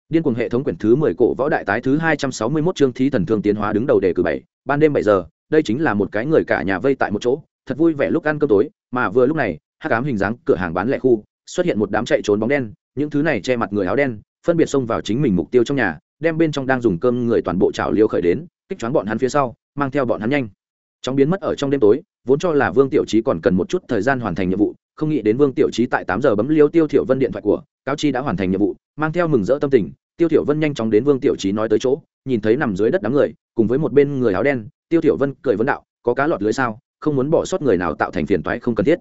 điên cuồng hệ thống quyển thứ 10 cổ võ đại tái thứ 261 chương thí thần thương tiến hóa đứng đầu đề cử 7, ban đêm 7 giờ đây chính là một cái người cả nhà vây tại một chỗ thật vui vẻ lúc ăn cơm tối mà vừa lúc này hắc ám hình dáng cửa hàng bán lẻ khu xuất hiện một đám chạy trốn bóng đen những thứ này che mặt người áo đen phân biệt xông vào chính mình mục tiêu trong nhà đem bên trong đang dùng cơm người toàn bộ chảo liêu khởi đến kích choáng bọn hắn phía sau mang theo bọn hắn nhanh. Chóng biến mất ở trong đêm tối vốn cho là vương tiểu trí còn cần một chút thời gian hoàn thành nhiệm vụ không nghĩ đến vương tiểu trí tại tám giờ bấm liêu tiêu thiểu vân điện thoại của cáo chi đã hoàn thành nhiệm vụ, mang theo mừng rỡ tâm tình, tiêu tiểu vân nhanh chóng đến vương tiểu trí nói tới chỗ, nhìn thấy nằm dưới đất đám người, cùng với một bên người áo đen, tiêu tiểu vân cười vấn đạo, có cá lọt lưới sao? Không muốn bỏ sót người nào tạo thành phiền toái không cần thiết.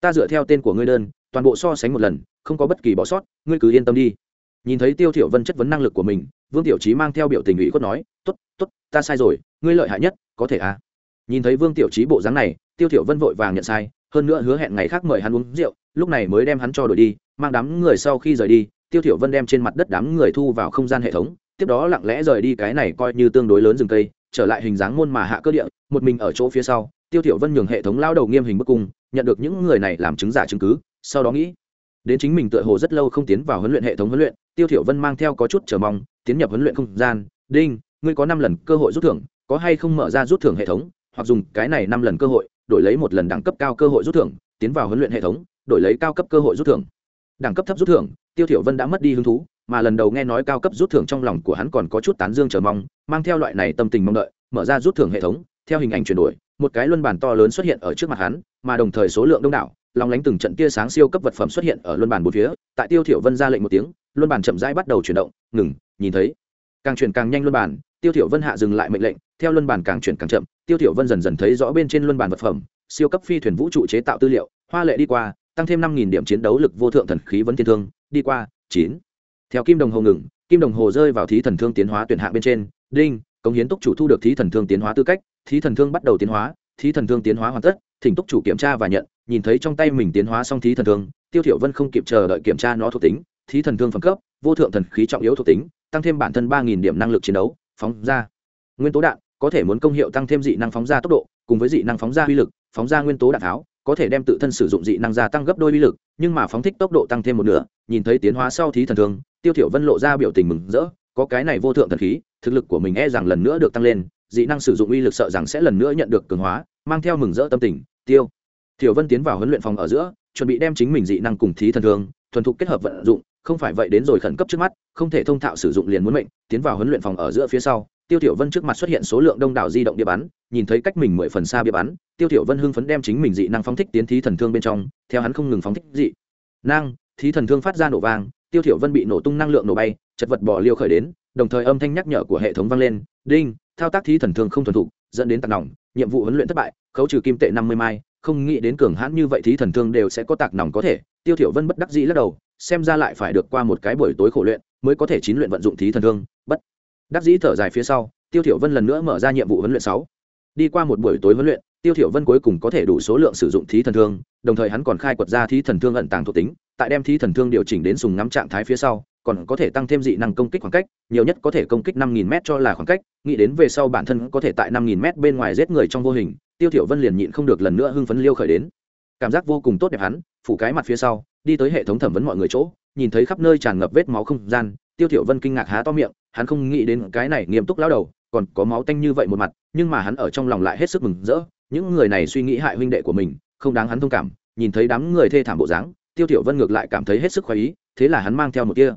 Ta dựa theo tên của ngươi đơn, toàn bộ so sánh một lần, không có bất kỳ bỏ sót, ngươi cứ yên tâm đi. Nhìn thấy tiêu tiểu vân chất vấn năng lực của mình, vương tiểu trí mang theo biểu tình ủy khuất nói, tốt tốt, ta sai rồi, ngươi lợi hại nhất, có thể à? Nhìn thấy vương tiểu trí bộ dáng này, tiêu tiểu vân vội vàng nhận sai, hơn nữa hứa hẹn ngày khác mời hắn uống rượu, lúc này mới đem hắn cho đổi đi mang đám người sau khi rời đi, tiêu thiểu vân đem trên mặt đất đám người thu vào không gian hệ thống, tiếp đó lặng lẽ rời đi cái này coi như tương đối lớn rừng cây, trở lại hình dáng môn mà hạ cơ địa, một mình ở chỗ phía sau, tiêu thiểu vân nhường hệ thống lao đầu nghiêm hình bức cung, nhận được những người này làm chứng giả chứng cứ, sau đó nghĩ, đến chính mình tựa hồ rất lâu không tiến vào huấn luyện hệ thống huấn luyện, tiêu thiểu vân mang theo có chút chờ mong, tiến nhập huấn luyện không gian, đinh, ngươi có năm lần cơ hội rút thưởng, có hay không mở ra rút thưởng hệ thống, hoặc dùng cái này năm lần cơ hội, đổi lấy một lần đẳng cấp cao cơ hội rút thưởng, tiến vào huấn luyện hệ thống, đổi lấy cao cấp cơ hội rút thưởng đẳng cấp thấp rút thưởng, tiêu thiểu vân đã mất đi hứng thú, mà lần đầu nghe nói cao cấp rút thưởng trong lòng của hắn còn có chút tán dương chờ mong, mang theo loại này tâm tình mong đợi, mở ra rút thưởng hệ thống, theo hình ảnh chuyển đổi, một cái luân bản to lớn xuất hiện ở trước mặt hắn, mà đồng thời số lượng đông đảo lòng lánh từng trận tia sáng siêu cấp vật phẩm xuất hiện ở luân bản bốn phía, tại tiêu thiểu vân ra lệnh một tiếng, luân bản chậm rãi bắt đầu chuyển động, ngừng, nhìn thấy, càng chuyển càng nhanh luân bản, tiêu thiểu vân hạ dừng lại mệnh lệnh, theo luân bản càng chuyển càng chậm, tiêu thiểu vân dần dần thấy rõ bên trên luân bản vật phẩm, siêu cấp phi thuyền vũ trụ chế tạo tư liệu, hoa lệ đi qua tăng thêm năm nghìn điểm chiến đấu lực vô thượng thần khí vấn thiên thương, đi qua, chín. Theo kim đồng hồ ngừng, kim đồng hồ rơi vào thí thần thương tiến hóa tuyển hạng bên trên, đinh, cống hiến túc chủ thu được thí thần thương tiến hóa tư cách, thí thần thương bắt đầu tiến hóa, thí thần thương tiến hóa hoàn tất, thỉnh túc chủ kiểm tra và nhận, nhìn thấy trong tay mình tiến hóa xong thí thần thương, tiêu thiểu vân không kịp chờ đợi kiểm tra nó thuộc tính, thí thần thương phẩm cấp, vô thượng thần khí trọng yếu thuộc tính, tăng thêm bản thân ba nghìn điểm năng lực chiến đấu, phóng ra. Nguyên tố đạn, có thể muốn công hiệu tăng thêm dị năng phóng ra tốc độ, cùng với dị năng phóng ra uy lực, phóng ra nguyên tố đạn tháo có thể đem tự thân sử dụng dị năng gia tăng gấp đôi uy lực, nhưng mà phóng thích tốc độ tăng thêm một nửa, nhìn thấy tiến hóa sau thí thần thương tiêu thiểu vân lộ ra biểu tình mừng rỡ, có cái này vô thượng thần khí, thực lực của mình e rằng lần nữa được tăng lên, dị năng sử dụng uy lực sợ rằng sẽ lần nữa nhận được cường hóa, mang theo mừng rỡ tâm tình, tiêu. Thiểu vân tiến vào huấn luyện phòng ở giữa, chuẩn bị đem chính mình dị năng cùng thí thần thương thuần thục kết hợp vận dụng, không phải vậy đến rồi khẩn cấp trước mắt, không thể thông thạo sử dụng liền muốn mệnh, tiến vào huấn luyện phòng ở giữa phía sau, tiêu thiểu vân trước mặt xuất hiện số lượng đông đảo di động địa bắn nhìn thấy cách mình mười phần xa bị bắn, tiêu thiểu vân hưng phấn đem chính mình dị năng phóng thích tiến thí thần thương bên trong, theo hắn không ngừng phóng thích dị năng, thí thần thương phát ra nổ vang, tiêu thiểu vân bị nổ tung năng lượng nổ bay, chật vật bỏ liêu khởi đến, đồng thời âm thanh nhắc nhở của hệ thống vang lên, đinh, thao tác thí thần thương không thuần thục, dẫn đến tạc nòng, nhiệm vụ huấn luyện thất bại, khấu trừ kim tệ năm mươi mai, không nghĩ đến cường hãn như vậy thí thần thương đều sẽ có tạc nòng có thể. Tiêu thiểu vân bất đắc dĩ lắc đầu, xem ra lại phải được qua một cái buổi tối khổ luyện mới có thể chín luyện vận dụng thí thần thương, bất đắc dĩ thở dài phía sau, tiêu thiểu vân lần nữa mở ra nhiệm vụ huấn luyện sáu đi qua một buổi tối huấn luyện, tiêu thiểu vân cuối cùng có thể đủ số lượng sử dụng thí thần thương, đồng thời hắn còn khai quật ra thí thần thương ẩn tàng thuộc tính, tại đem thí thần thương điều chỉnh đến sùng ngắm trạng thái phía sau, còn có thể tăng thêm dị năng công kích khoảng cách, nhiều nhất có thể công kích năm nghìn m cho là khoảng cách, nghĩ đến về sau bản thân có thể tại năm nghìn m bên ngoài giết người trong vô hình, tiêu thiểu vân liền nhịn không được lần nữa hưng phấn liêu khởi đến. Cảm giác vô cùng tốt đẹp hắn, phủ cái mặt phía sau, đi tới hệ thống thẩm vấn mọi người chỗ, nhìn thấy khắp nơi tràn ngập vết máu không gian, tiêu thiểu vân kinh ngạc há to miệng hắn không nghĩ đến cái này nghiêm túc lão đầu, còn có máu tanh như vậy một mặt, nhưng mà hắn ở trong lòng lại hết sức mừng rỡ. Những người này suy nghĩ hại huynh đệ của mình, không đáng hắn thông cảm, nhìn thấy đám người thê thảm bộ dáng, tiêu tiểu vân ngược lại cảm thấy hết sức khoái ý, thế là hắn mang theo một tia.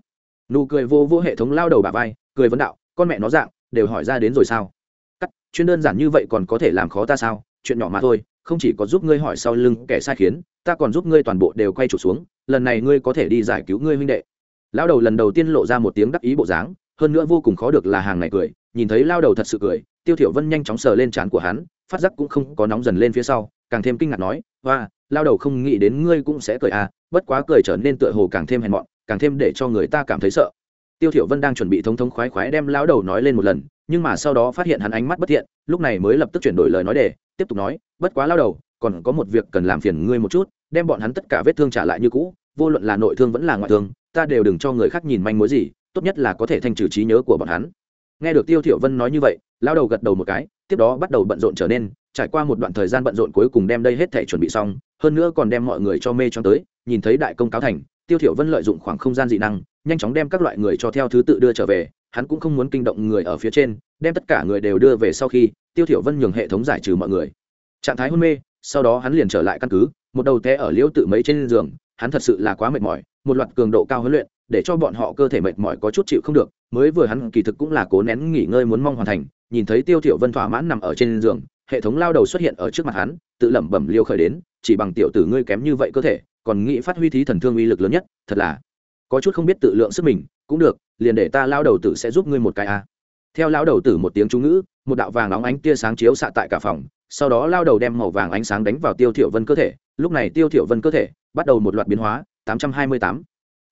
Nụ cười vô vô hệ thống lao đầu bà vai, cười vấn đạo, con mẹ nó dạng, đều hỏi ra đến rồi sao? Cắt, chuyên đơn giản như vậy còn có thể làm khó ta sao? Chuyện nhỏ mà thôi, không chỉ có giúp ngươi hỏi sau lưng kẻ sai khiến, ta còn giúp ngươi toàn bộ đều quay trục xuống, lần này ngươi có thể đi giải cứu ngươi huynh đệ. Lao đầu lần đầu tiên lộ ra một tiếng đắc ý bộ dáng hơn nữa vô cùng khó được là hàng này cười, nhìn thấy lao đầu thật sự cười, tiêu thiểu vân nhanh chóng sờ lên trán của hắn, phát giác cũng không có nóng dần lên phía sau, càng thêm kinh ngạc nói hoa lao đầu không nghĩ đến ngươi cũng sẽ cười à bất quá cười trở nên tựa hồ càng thêm hèn mọn, càng thêm để cho người ta cảm thấy sợ. Tiêu thiểu vân đang chuẩn bị thống thống khoái khoái đem lao đầu nói lên một lần, nhưng mà sau đó phát hiện hắn ánh mắt bất thiện, lúc này mới lập tức chuyển đổi lời nói để tiếp tục nói, bất quá lao đầu, còn có một việc cần làm phiền ngươi một chút, đem bọn hắn tất cả vết thương trả lại như cũ, vô luận là nội thương vẫn là ngoại thương, ta đều đừng cho người khác nhìn manh mối gì tốt nhất là có thể thanh trừ trí nhớ của bọn hắn. Nghe được tiêu thiểu vân nói như vậy lao đầu gật đầu một cái, tiếp đó bắt đầu bận rộn trở nên, trải qua một đoạn thời gian bận rộn cuối cùng đem đây hết thể chuẩn bị xong, hơn nữa còn đem mọi người cho mê cho tới, nhìn thấy đại công cáo thành, tiêu thiểu vân lợi dụng khoảng không gian dị năng, nhanh chóng đem các loại người cho theo thứ tự đưa trở về, hắn cũng không muốn kinh động người ở phía trên, đem tất cả người đều đưa về sau khi, tiêu thiểu vân nhường hệ thống giải trừ mọi người. Trạng thái hôn mê, sau đó hắn liền trở lại căn cứ, một đầu té ở liễu tự mấy trên giường, hắn thật sự là quá mệt mỏi, một loạt cường độ cao huấn luyện để cho bọn họ cơ thể mệt mỏi có chút chịu không được, mới vừa hắn kỳ thực cũng là cố nén nghỉ ngơi muốn mong hoàn thành, nhìn thấy tiêu thiểu vân thỏa mãn nằm ở trên giường, hệ thống lao đầu xuất hiện ở trước mặt hắn, tự lẩm bẩm liêu khởi đến, chỉ bằng tiểu tử ngươi kém như vậy cơ thể, còn nghĩ phát huy thí thần thương uy lực lớn nhất, thật là, có chút không biết tự lượng sức mình, cũng được, liền để ta lao đầu tử sẽ giúp ngươi một cái a. Theo lao đầu tử một tiếng chú ngữ, một đạo vàng óng ánh tia sáng chiếu xạ tại cả phòng, sau đó lao đầu đem màu vàng ánh sáng đánh vào tiêu thiểu vân cơ thể, lúc này tiêu thiểu vân cơ thể bắt đầu một loạt biến hóa 828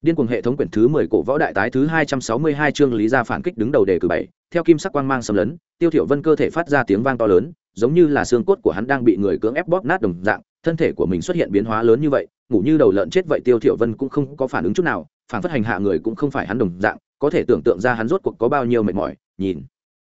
điên cuồng hệ thống quyển thứ 10 cổ võ đại tái thứ 262 chương lý gia phản kích đứng đầu đề cử bảy theo kim sắc quang mang sầm lớn, tiêu thiểu vân cơ thể phát ra tiếng vang to lớn giống như là xương cốt của hắn đang bị người cưỡng ép bóp nát đồng dạng thân thể của mình xuất hiện biến hóa lớn như vậy ngủ như đầu lợn chết vậy tiêu thiểu vân cũng không có phản ứng chút nào phản phất hành hạ người cũng không phải hắn đồng dạng có thể tưởng tượng ra hắn rốt cuộc có bao nhiêu mệt mỏi nhìn.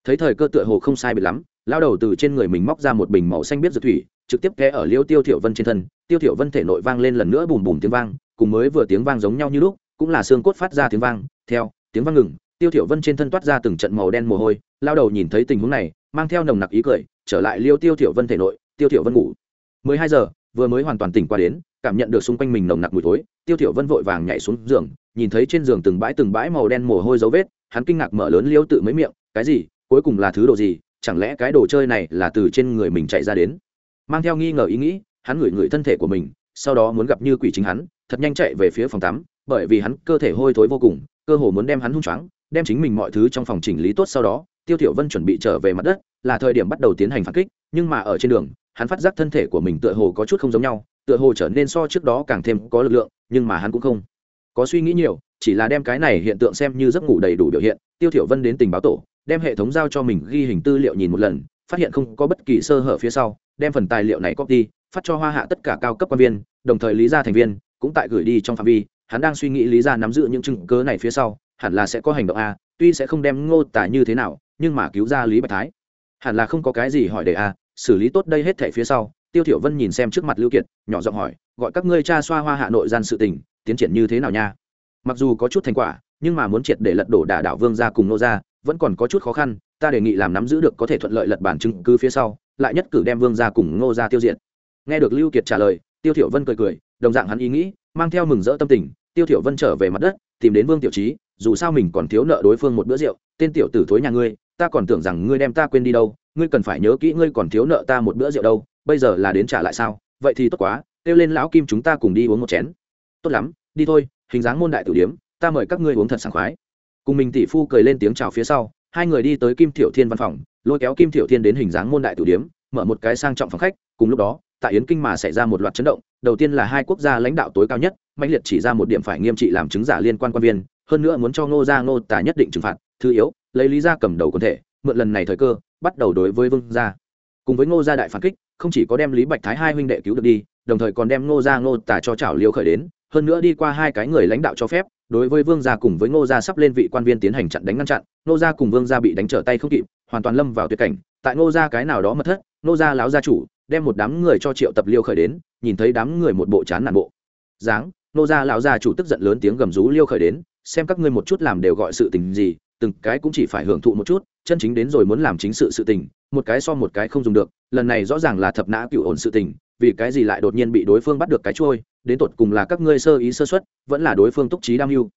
Thấy thời cơ tựa hồ không sai biệt lắm lao đầu từ trên người mình móc ra một bình màu xanh biết dược thủy trực tiếp té ở liêu tiêu thiểu vân trên thân tiêu thiểu vân thể nội vang lên lần nữa bùm bùm tiếng vang cùng mới vừa tiếng vang giống nhau như lúc, cũng là xương cốt phát ra tiếng vang, theo, tiếng vang ngừng, tiêu thiểu vân trên thân toát ra từng trận màu đen mồ hôi, lao đầu nhìn thấy tình huống này, mang theo nồng nặc ý cười, trở lại liêu tiêu thiểu vân thể nội, tiêu thiểu vân ngủ. 12 giờ, vừa mới hoàn toàn tỉnh qua đến, cảm nhận được xung quanh mình nồng nặc mùi thối, tiêu thiểu vân vội vàng nhảy xuống giường, nhìn thấy trên giường từng bãi từng bãi màu đen mồ hôi dấu vết, hắn kinh ngạc mở lớn liêu tự mấy miệng, cái gì, cuối cùng là thứ đồ gì, chẳng lẽ cái đồ chơi này là từ trên người mình chạy ra đến? Mang theo nghi ngờ ý nghĩ, hắn ngửi ngửi thân thể của mình, sau đó muốn gặp như quỷ chính hắn thật nhanh chạy về phía phòng tắm, bởi vì hắn cơ thể hôi thối vô cùng, cơ hồ muốn đem hắn hung choáng, đem chính mình mọi thứ trong phòng chỉnh lý tốt sau đó, tiêu thiểu vân chuẩn bị trở về mặt đất, là thời điểm bắt đầu tiến hành phản kích, nhưng mà ở trên đường, hắn phát giác thân thể của mình tựa hồ có chút không giống nhau, tựa hồ trở nên so trước đó càng thêm có lực lượng, nhưng mà hắn cũng không có suy nghĩ nhiều, chỉ là đem cái này hiện tượng xem như giấc ngủ đầy đủ biểu hiện, tiêu thiểu vân đến tình báo tổ, đem hệ thống giao cho mình ghi hình tư liệu nhìn một lần, phát hiện không có bất kỳ sơ hở phía sau, đem phần tài liệu này copy, phát cho hoa hạ tất cả cao cấp quan viên, đồng thời lý gia thành viên cũng tại gửi đi trong phạm vi, hắn đang suy nghĩ lý ra nắm giữ những chứng cứ này phía sau, hẳn là sẽ có hành động a, tuy sẽ không đem ngô tả như thế nào, nhưng mà cứu ra lý bạch thái. Hẳn là không có cái gì hỏi để a, xử lý tốt đây hết thảy phía sau, tiêu thiểu vân nhìn xem trước mặt lưu kiệt, nhỏ giọng hỏi, gọi các ngươi tra xoa hoa hạ nội gian sự tình, tiến triển như thế nào nha? Mặc dù có chút thành quả, nhưng mà muốn triệt để lật đổ đả đảo vương gia cùng nô gia, vẫn còn có chút khó khăn, ta đề nghị làm nắm giữ được có thể thuận lợi lật bản chứng cứ phía sau, lại nhất cử đem vương gia cùng ngô gia tiêu diệt. Nghe được lưu kiệt trả lời, tiêu thiểu vân cười cười đồng dạng hắn ý nghĩ, mang theo mừng rỡ tâm tình, tiêu thiểu vân trở về mặt đất, tìm đến vương tiểu trí dù sao mình còn thiếu nợ đối phương một bữa rượu, tên tiểu tử thối nhà ngươi, ta còn tưởng rằng ngươi đem ta quên đi đâu, ngươi cần phải nhớ kỹ ngươi còn thiếu nợ ta một bữa rượu đâu, bây giờ là đến trả lại sao, vậy thì tốt quá, kêu lên lão kim chúng ta cùng đi uống một chén. Tốt lắm, đi thôi, hình dáng môn đại tử điếm, ta mời các ngươi uống thật sảng khoái. Cùng mình tỷ phu cười lên tiếng chào phía sau, hai người đi tới kim tiểu thiên văn phòng, lôi kéo kim tiểu thiên đến hình dáng môn đại tử điếm, mở một cái sang trọng phòng khách, cùng lúc đó tại yến kinh mà xảy ra một loạt chấn động, đầu tiên là hai quốc gia lãnh đạo tối cao nhất mạnh liệt chỉ ra một điểm phải nghiêm trị làm chứng giả liên quan quan viên, hơn nữa muốn cho ngô gia ngô tả nhất định trừng phạt, thứ yếu, lấy lý gia cầm đầu quần thể, mượn lần này thời cơ, bắt đầu đối với vương gia. Cùng với ngô gia đại phản kích, không chỉ có đem lý bạch thái hai huynh đệ cứu được đi, đồng thời còn đem ngô gia ngô tả cho chảo liêu khởi đến, hơn nữa đi qua hai cái người lãnh đạo cho phép, đối với vương gia cùng với ngô gia sắp lên vị quan viên tiến hành chặn đánh ngăn chặn, ngô gia cùng vương gia bị đánh trở tay không kịp, hoàn toàn lâm vào tuyệt cảnh, tại ngô gia cái nào đó mất thất, ngô gia lão gia chủ đem một đám người cho triệu tập liêu khởi đến, nhìn thấy đám người một bộ chán nản bộ. Dáng nô gia lão gia chủ tức giận lớn tiếng gầm rú liêu khởi đến, xem các ngươi một chút làm đều gọi sự tình gì, từng cái cũng chỉ phải hưởng thụ một chút, chân chính đến rồi muốn làm chính sự sự tình, một cái so một cái không dùng được, lần này rõ ràng là thập nã cựu ổn sự tình, vì cái gì lại đột nhiên bị đối phương bắt được cái trôi, đến tột cùng là các ngươi sơ ý sơ xuất vẫn là đối phương túc trí đam mưu.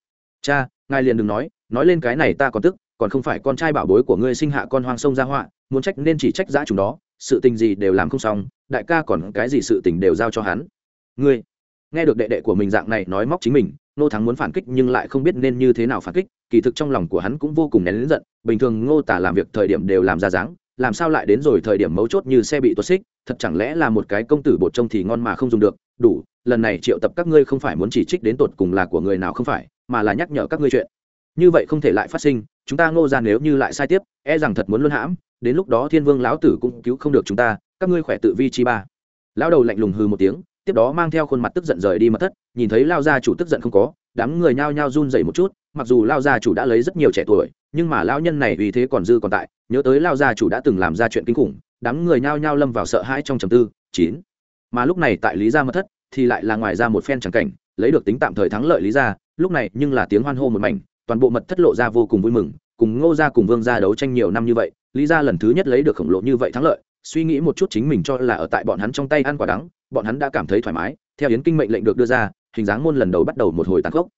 Cha, ngài liền đừng nói nói lên cái này ta còn tức còn không phải con trai bảo bối của ngươi sinh hạ con hoang sông ra họa, muốn trách nên chỉ trách giã chúng đó, sự tình gì đều làm không xong, đại ca còn cái gì sự tình đều giao cho hắn. Ngươi, nghe được đệ đệ của mình dạng này nói móc chính mình nô thắng muốn phản kích nhưng lại không biết nên như thế nào phản kích, kỳ thực trong lòng của hắn cũng vô cùng nén lớn giận, bình thường ngô tả làm việc thời điểm đều làm ra dáng, làm sao lại đến rồi thời điểm mấu chốt như xe bị tuột xích, thật chẳng lẽ là một cái công tử bột trông thì ngon mà không dùng được, đủ, lần này triệu tập các ngươi không phải muốn chỉ trích đến tột cùng là của người nào không phải, mà là nhắc nhở các ngươi chuyện như vậy không thể lại phát sinh, chúng ta ngô ra nếu như lại sai tiếp e rằng thật muốn luân hãm, đến lúc đó thiên vương lão tử cũng cứu không được chúng ta, các ngươi khỏe tự vi chi ba. Lão đầu lạnh lùng hư một tiếng, tiếp đó mang theo khuôn mặt tức giận rời đi mất thất, nhìn thấy lao gia chủ tức giận không có, đám người nhao nhao run dậy một chút, mặc dù lao gia chủ đã lấy rất nhiều trẻ tuổi, nhưng mà lao nhân này vì thế còn dư còn tại, nhớ tới lao gia chủ đã từng làm ra chuyện kinh khủng, đám người nhao nhao lâm vào sợ hãi trong trầm tư, chín. Mà lúc này tại lý gia mất thất, thì lại là ngoài ra một phen chẳng cảnh, lấy được tính tạm thời thắng lợi lý gia, lúc này nhưng là tiếng hoan hô một mảnh toàn bộ mật thất lộ ra vô cùng vui mừng, cùng ngô gia cùng vương gia đấu tranh nhiều năm như vậy, lý gia lần thứ nhất lấy được khổng lồ như vậy thắng lợi, suy nghĩ một chút chính mình cho là ở tại bọn hắn trong tay ăn quả đắng, bọn hắn đã cảm thấy thoải mái, theo yến kinh mệnh lệnh được đưa ra, hình dáng môn lần đầu bắt đầu một hồi tàn khốc.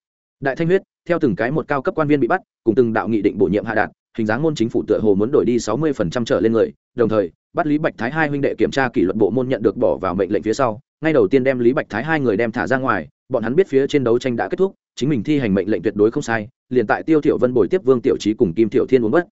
Đại thanh huyết, theo từng cái một cao cấp quan viên bị bắt, cùng từng đạo nghị định bổ nhiệm hạ đạt, hình dáng môn chính phủ tựa hồ muốn đổi đi sáu mươi phần trăm trở lên người, đồng thời, bắt lý bạch thái hai huynh đệ kiểm tra kỷ luật bộ môn nhận được bỏ vào mệnh lệnh phía sau, ngay đầu tiên đem lý bạch thái hai người đem thả ra ngoài bọn hắn biết phía trên đấu tranh đã kết thúc, chính mình thi hành mệnh lệnh tuyệt đối không sai, liền tại tiêu thiểu vân bồi tiếp vương tiểu trí cùng kim tiểu thiên uống bất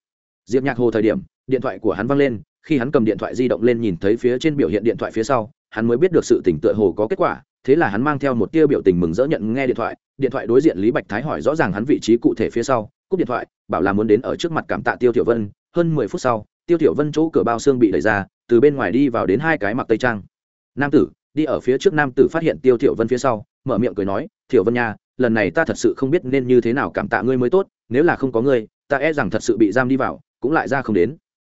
diệp nhạc hồ thời điểm, điện thoại của hắn vang lên, khi hắn cầm điện thoại di động lên nhìn thấy phía trên biểu hiện điện thoại phía sau, hắn mới biết được sự tỉnh tựa hồ có kết quả, thế là hắn mang theo một tia biểu tình mừng rỡ nhận nghe điện thoại điện thoại đối diện lý bạch thái hỏi rõ ràng hắn vị trí cụ thể phía sau, cúp điện thoại, bảo là muốn đến ở trước mặt cảm tạ tiêu tiểu vân, hơn mười phút sau, tiêu tiểu vân chỗ cửa bao xương bị đẩy ra, từ bên ngoài đi vào đến hai cái mặc tây trang. Nam tử đi ở phía trước nam tử phát hiện tiêu tiểu vân phía sau, mở miệng cười nói tiểu vân nha, lần này ta thật sự không biết nên như thế nào cảm tạ ngươi mới tốt, nếu là không có ngươi, ta e rằng thật sự bị giam đi vào, cũng lại ra không đến.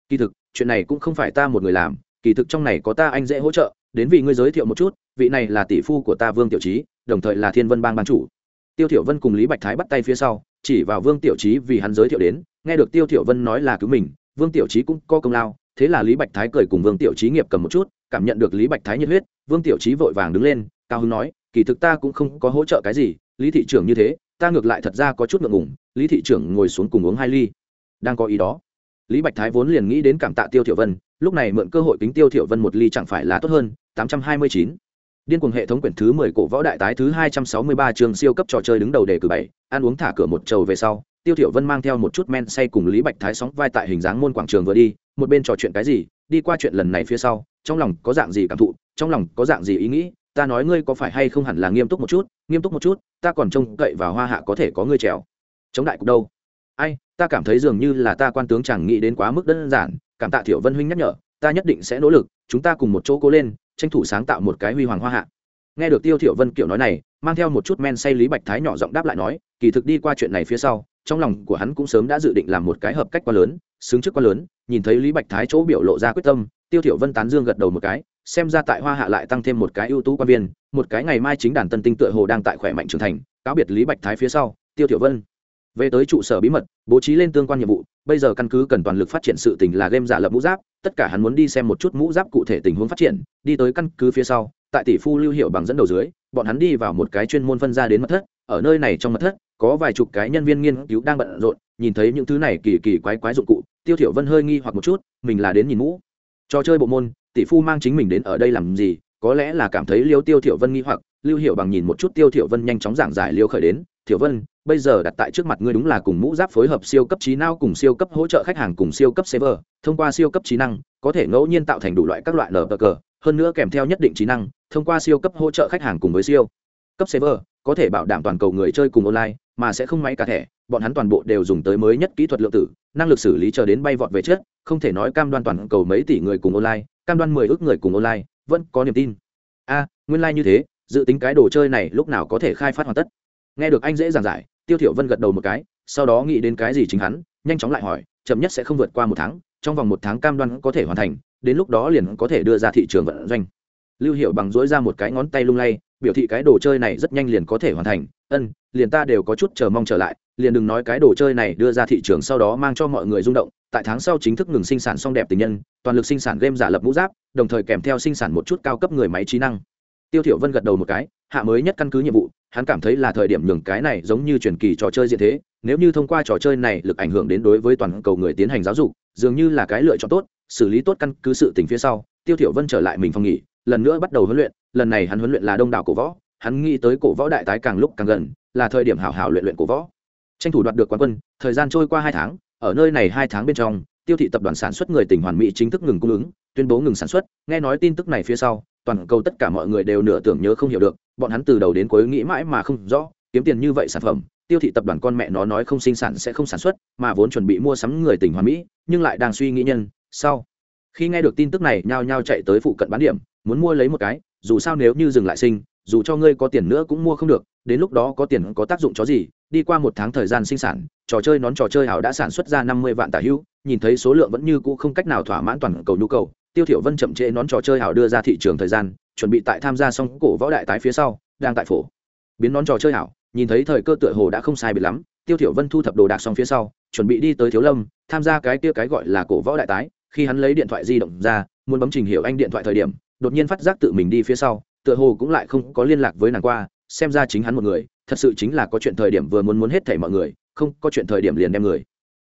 Kỳ thực, chuyện này cũng không phải ta một người làm, kỳ thực trong này có ta anh dễ hỗ trợ, đến vì ngươi giới thiệu một chút, vị này là tỷ phu của ta vương tiểu trí đồng thời là thiên vân bang ban chủ. Tiêu thiểu vân cùng lý bạch thái bắt tay phía sau, chỉ vào vương tiểu trí vì hắn giới thiệu đến, nghe được tiêu thiểu vân nói là cứu mình, vương tiểu trí cũng có công lao thế là lý bạch thái cười cùng vương tiểu trí nghiệp cầm một chút, cảm nhận được lý bạch thái nhiệt huyết, vương tiểu trí vội vàng đứng lên, cao Hưng nói, kỳ thực ta cũng không có hỗ trợ cái gì, lý thị trưởng như thế, ta ngược lại thật ra có chút ngượng ngùng, lý thị trưởng ngồi xuống cùng uống hai ly đang có ý đó, lý bạch thái vốn liền nghĩ đến cảm tạ tiêu thiểu vân, lúc này mượn cơ hội kính tiêu thiểu vân một ly chẳng phải là tốt hơn 829. điên cuồng hệ thống quyển thứ 10 cổ võ đại tái thứ 263 trường siêu cấp trò chơi đứng đầu đề cử bảy, ăn uống thả cửa một trầu về sau, tiêu thiểu vân mang theo một chút men say cùng lý bạch thái sóng vai tại hình dáng môn quảng trường vừa đi một bên trò chuyện cái gì, đi qua chuyện lần này phía sau, trong lòng có dạng gì cảm thụ, trong lòng có dạng gì ý nghĩ, ta nói ngươi có phải hay không hẳn là nghiêm túc một chút, nghiêm túc một chút, ta còn trông cậy vào hoa hạ có thể có ngươi trèo. Chống đại cục đâu? Ai, ta cảm thấy dường như là ta quan tướng chẳng nghĩ đến quá mức đơn giản, cảm tạ thiểu vân huynh nhắc nhở, ta nhất định sẽ nỗ lực, chúng ta cùng một chỗ cố lên, tranh thủ sáng tạo một cái huy hoàng hoa hạ. Nghe được tiêu thiểu vân kiểu nói này, mang theo một chút men say lý bạch thái nhỏ giọng đáp lại nói, kỳ thực đi qua chuyện này phía sau trong lòng của hắn cũng sớm đã dự định làm một cái hợp cách quá lớn, xứng trước quá lớn, nhìn thấy lý bạch thái chỗ biểu lộ ra quyết tâm, tiêu thiểu vân tán dương gật đầu một cái, xem ra tại hoa hạ lại tăng thêm một cái ưu tú quan viên, một cái ngày mai chính đàn tân tinh tựa hồ đang tại khỏe mạnh trưởng thành, cáo biệt lý bạch thái phía sau, tiêu thiểu vân. Về tới trụ sở bí mật, bố trí lên tương quan nhiệm vụ, bây giờ căn cứ cần toàn lực phát triển sự tình là game giả lập mũ giáp, tất cả hắn muốn đi xem một chút mũ giáp cụ thể tình huống phát triển, đi tới căn cứ phía sau, tại tỷ phu lưu hiệu bằng dẫn đầu dưới, bọn hắn đi vào một cái chuyên môn phân ra đến mật thất, ở nơi này trong mật thất có vài chục cái nhân viên nghiên cứu đang bận rộn, nhìn thấy những thứ này kỳ kỳ quái quái dụng cụ, tiêu thiểu vân hơi nghi hoặc một chút, mình là đến nhìn mũ. Trò chơi bộ môn, tỷ phu mang chính mình đến ở đây làm gì, có lẽ là cảm thấy liêu tiêu thiểu vân nghi hoặc, lưu hiểu bằng nhìn một chút tiêu thiểu vân nhanh chóng giảng giải liêu khởi đến, thiểu vân, bây giờ đặt tại trước mặt ngươi đúng là cùng mũ giáp phối hợp siêu cấp trí não cùng siêu cấp hỗ trợ khách hàng cùng siêu cấp server, thông qua siêu cấp trí năng, có thể ngẫu nhiên tạo thành đủ loại các loại lờ cờ, hơn nữa kèm theo nhất định trí năng, thông qua siêu cấp hỗ trợ khách hàng cùng với siêu cấp server, có thể bảo đảm toàn cầu người chơi cùng online, mà sẽ không máy cả thẻ, bọn hắn toàn bộ đều dùng tới mới nhất kỹ thuật lượng tử, năng lực xử lý chờ đến bay vọt về trước, không thể nói cam đoan toàn cầu mấy tỷ người cùng online, cam đoan mười ước người cùng online, vẫn có niềm tin. A, nguyên lai như thế, dự tính cái đồ chơi này lúc nào có thể khai phát hoàn tất? Nghe được anh dễ dàng giải, tiêu thiểu vân gật đầu một cái, sau đó nghĩ đến cái gì chính hắn, nhanh chóng lại hỏi, chậm nhất sẽ không vượt qua một tháng, trong vòng một tháng cam đoan có thể hoàn thành, đến lúc đó liền có thể đưa ra thị trường vận doanh. Lưu hiệu bằng dỗi ra một cái ngón tay lung lay biểu thị cái đồ chơi này rất nhanh liền có thể hoàn thành. Ân, liền ta đều có chút chờ mong trở lại, liền đừng nói cái đồ chơi này đưa ra thị trường sau đó mang cho mọi người rung động. Tại tháng sau chính thức ngừng sinh sản xong đẹp tình nhân, toàn lực sinh sản game giả lập mũ giáp, đồng thời kèm theo sinh sản một chút cao cấp người máy trí năng. Tiêu thiểu vân gật đầu một cái, hạ mới nhất căn cứ nhiệm vụ, hắn cảm thấy là thời điểm nhường cái này giống như truyền kỳ trò chơi diện thế, nếu như thông qua trò chơi này lực ảnh hưởng đến đối với toàn cầu người tiến hành giáo dục, dường như là cái lựa chọn tốt, xử lý tốt căn cứ sự tình phía sau, tiêu thiểu vân trở lại mình phòng nghỉ lần nữa bắt đầu huấn luyện, lần này hắn huấn luyện là đông đảo cổ võ, hắn nghĩ tới cổ võ đại tái càng lúc càng gần, là thời điểm hảo hảo luyện luyện cổ võ. Tranh thủ đoạt được quán quân, thời gian trôi qua hai tháng, ở nơi này hai tháng bên trong, tiêu thị tập đoàn sản xuất người tỉnh hoàn mỹ chính thức ngừng cung ứng, tuyên bố ngừng sản xuất, nghe nói tin tức này phía sau, toàn cầu tất cả mọi người đều nửa tưởng nhớ không hiểu được, bọn hắn từ đầu đến cuối nghĩ mãi mà không rõ, kiếm tiền như vậy sản phẩm, tiêu thị tập đoàn con mẹ nó nói không sinh sản sẽ không sản xuất, mà vốn chuẩn bị mua sắm người tỉnh hoàn mỹ, nhưng lại đang suy nghĩ nhân, sau. Khi nghe được tin tức này, nhao nhao chạy tới phụ cận bán điểm muốn mua lấy một cái, dù sao nếu như dừng lại sinh, dù cho ngươi có tiền nữa cũng mua không được, đến lúc đó có tiền có tác dụng chó gì? Đi qua một tháng thời gian sinh sản, trò chơi nón trò chơi hảo đã sản xuất ra năm mươi vạn tả hữu nhìn thấy số lượng vẫn như cũ không cách nào thỏa mãn toàn cầu nhu cầu, tiêu thiểu vân chậm trễ nón trò chơi hảo đưa ra thị trường thời gian, chuẩn bị tại tham gia xong cổ võ đại tái phía sau, đang tại phổ. Biến nón trò chơi hảo, nhìn thấy thời cơ tựa hồ đã không sai biệt lắm, tiêu thiểu vân thu thập đồ đạc xong phía sau, chuẩn bị đi tới thiếu lâm, tham gia cái kia cái gọi là cổ võ đại tái, khi hắn lấy điện thoại di động ra, muốn bấm trình hiệu anh điện thoại thời điểm đột nhiên phát giác tự mình đi phía sau, tựa hồ cũng lại không có liên lạc với nàng qua, xem ra chính hắn một người, thật sự chính là có chuyện thời điểm vừa muốn muốn hết thảy mọi người, không có chuyện thời điểm liền đem người.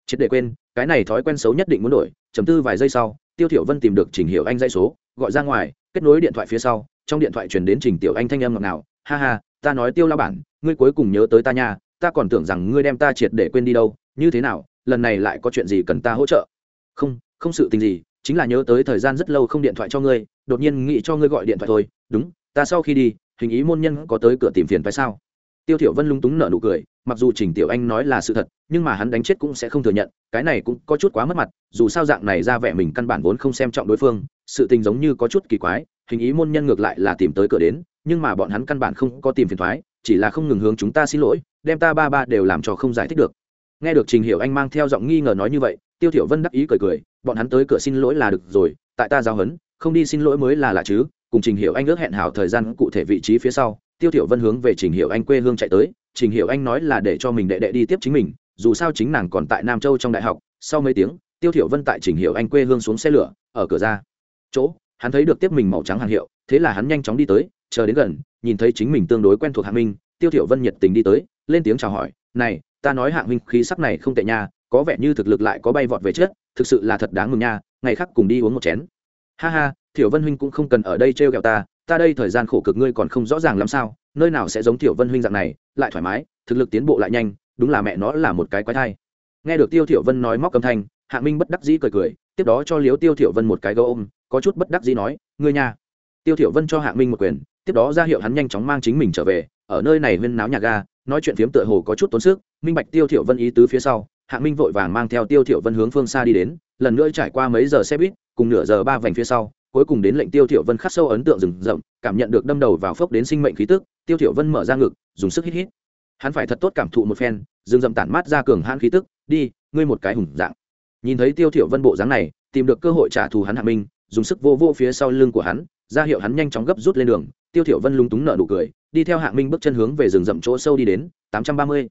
Triệt để quên, cái này thói quen xấu nhất định muốn đổi, chấm tư vài giây sau, tiêu thiểu vân tìm được trình hiểu anh dây số, gọi ra ngoài, kết nối điện thoại phía sau, trong điện thoại truyền đến trình tiểu anh thanh âm ngọt ngào, ha ha, ta nói tiêu lao bản, ngươi cuối cùng nhớ tới ta nha, ta còn tưởng rằng ngươi đem ta triệt để quên đi đâu, như thế nào, lần này lại có chuyện gì cần ta hỗ trợ? Không không sự tình gì, chính là nhớ tới thời gian rất lâu không điện thoại cho ngươi đột nhiên nghĩ cho ngươi gọi điện thoại thôi. Đúng, ta sau khi đi, hình ý môn nhân có tới cửa tìm phiền phải sao? Tiêu thiểu vân lung túng nở nụ cười, mặc dù trình tiểu anh nói là sự thật, nhưng mà hắn đánh chết cũng sẽ không thừa nhận, cái này cũng có chút quá mất mặt, dù sao dạng này ra vẻ mình căn bản vốn không xem trọng đối phương, sự tình giống như có chút kỳ quái, hình ý môn nhân ngược lại là tìm tới cửa đến, nhưng mà bọn hắn căn bản không có tìm phiền toái chỉ là không ngừng hướng chúng ta xin lỗi, đem ta ba ba đều làm cho không giải thích được. Nghe được trình hiểu anh mang theo giọng nghi ngờ nói như vậy, tiêu thiểu vân đắc ý cười cười, bọn hắn tới cửa xin lỗi là được rồi, tại ta giao hấn không đi xin lỗi mới là lạ chứ, cùng trình hiểu anh ước hẹn hảo thời gian cụ thể vị trí phía sau, tiêu thiểu vân hướng về trình hiểu anh quê hương chạy tới, trình hiểu anh nói là để cho mình đệ đệ đi tiếp chính mình, dù sao chính nàng còn tại nam châu trong đại học, sau mấy tiếng, tiêu thiểu vân tại trình hiểu anh quê hương xuống xe lửa, ở cửa ra. Chỗ, hắn thấy được tiếp mình màu trắng hàng hiệu, thế là hắn nhanh chóng đi tới, chờ đến gần, nhìn thấy chính mình tương đối quen thuộc hạng minh, tiêu thiểu vân nhiệt tình đi tới, lên tiếng chào hỏi, này, ta nói hạng minh khí sắc này không tệ nha, có vẻ như thực lực lại có bay vọt về trước, thực sự là thật đáng mừng nha, ngày khác cùng đi uống một chén ha ha, thiểu vân huynh cũng không cần ở đây trêu ghẹo ta ta đây thời gian khổ cực ngươi còn không rõ ràng làm sao, nơi nào sẽ giống thiểu vân huynh dạng này, lại thoải mái, thực lực tiến bộ lại nhanh, đúng là mẹ nó là một cái quái thai. Nghe được tiêu thiểu vân nói móc âm thanh, hạ minh bất đắc dĩ cười cười, tiếp đó cho liếu tiêu thiểu vân một cái gấu ôm, có chút bất đắc dĩ nói, ngươi nha. Tiêu thiểu vân cho hạ minh một quyền, tiếp đó ra hiệu hắn nhanh chóng mang chính mình trở về, ở nơi này huyên náo nhà ga, nói chuyện phiếm tựa hồ có chút tốn sức, minh bạch tiêu thiểu vân ý tứ phía sau Hạng minh vội vàng mang theo tiêu thiểu vân hướng phương xa đi đến, lần nữa trải qua mấy giờ xe buýt, cùng nửa giờ ba vành phía sau, cuối cùng đến lệnh tiêu thiểu vân khắc sâu ấn tượng rừng rậm, cảm nhận được đâm đầu vào phốc đến sinh mệnh khí tức, tiêu thiểu vân mở ra ngực, dùng sức hít hít. Hắn phải thật tốt cảm thụ một phen, rừng rậm tản mát ra cường hãn khí tức, đi, ngươi một cái hùng dạng. Nhìn thấy tiêu thiểu vân bộ dáng này, tìm được cơ hội trả thù hắn hạ minh, dùng sức vô vô phía sau lưng của hắn, ra hiệu hắn nhanh chóng gấp rút lên đường. Tiêu thiểu vân lung túng nở nụ cười, đi theo hạng minh bước chân hướng về rừng rậm chỗ sâu đi đến 830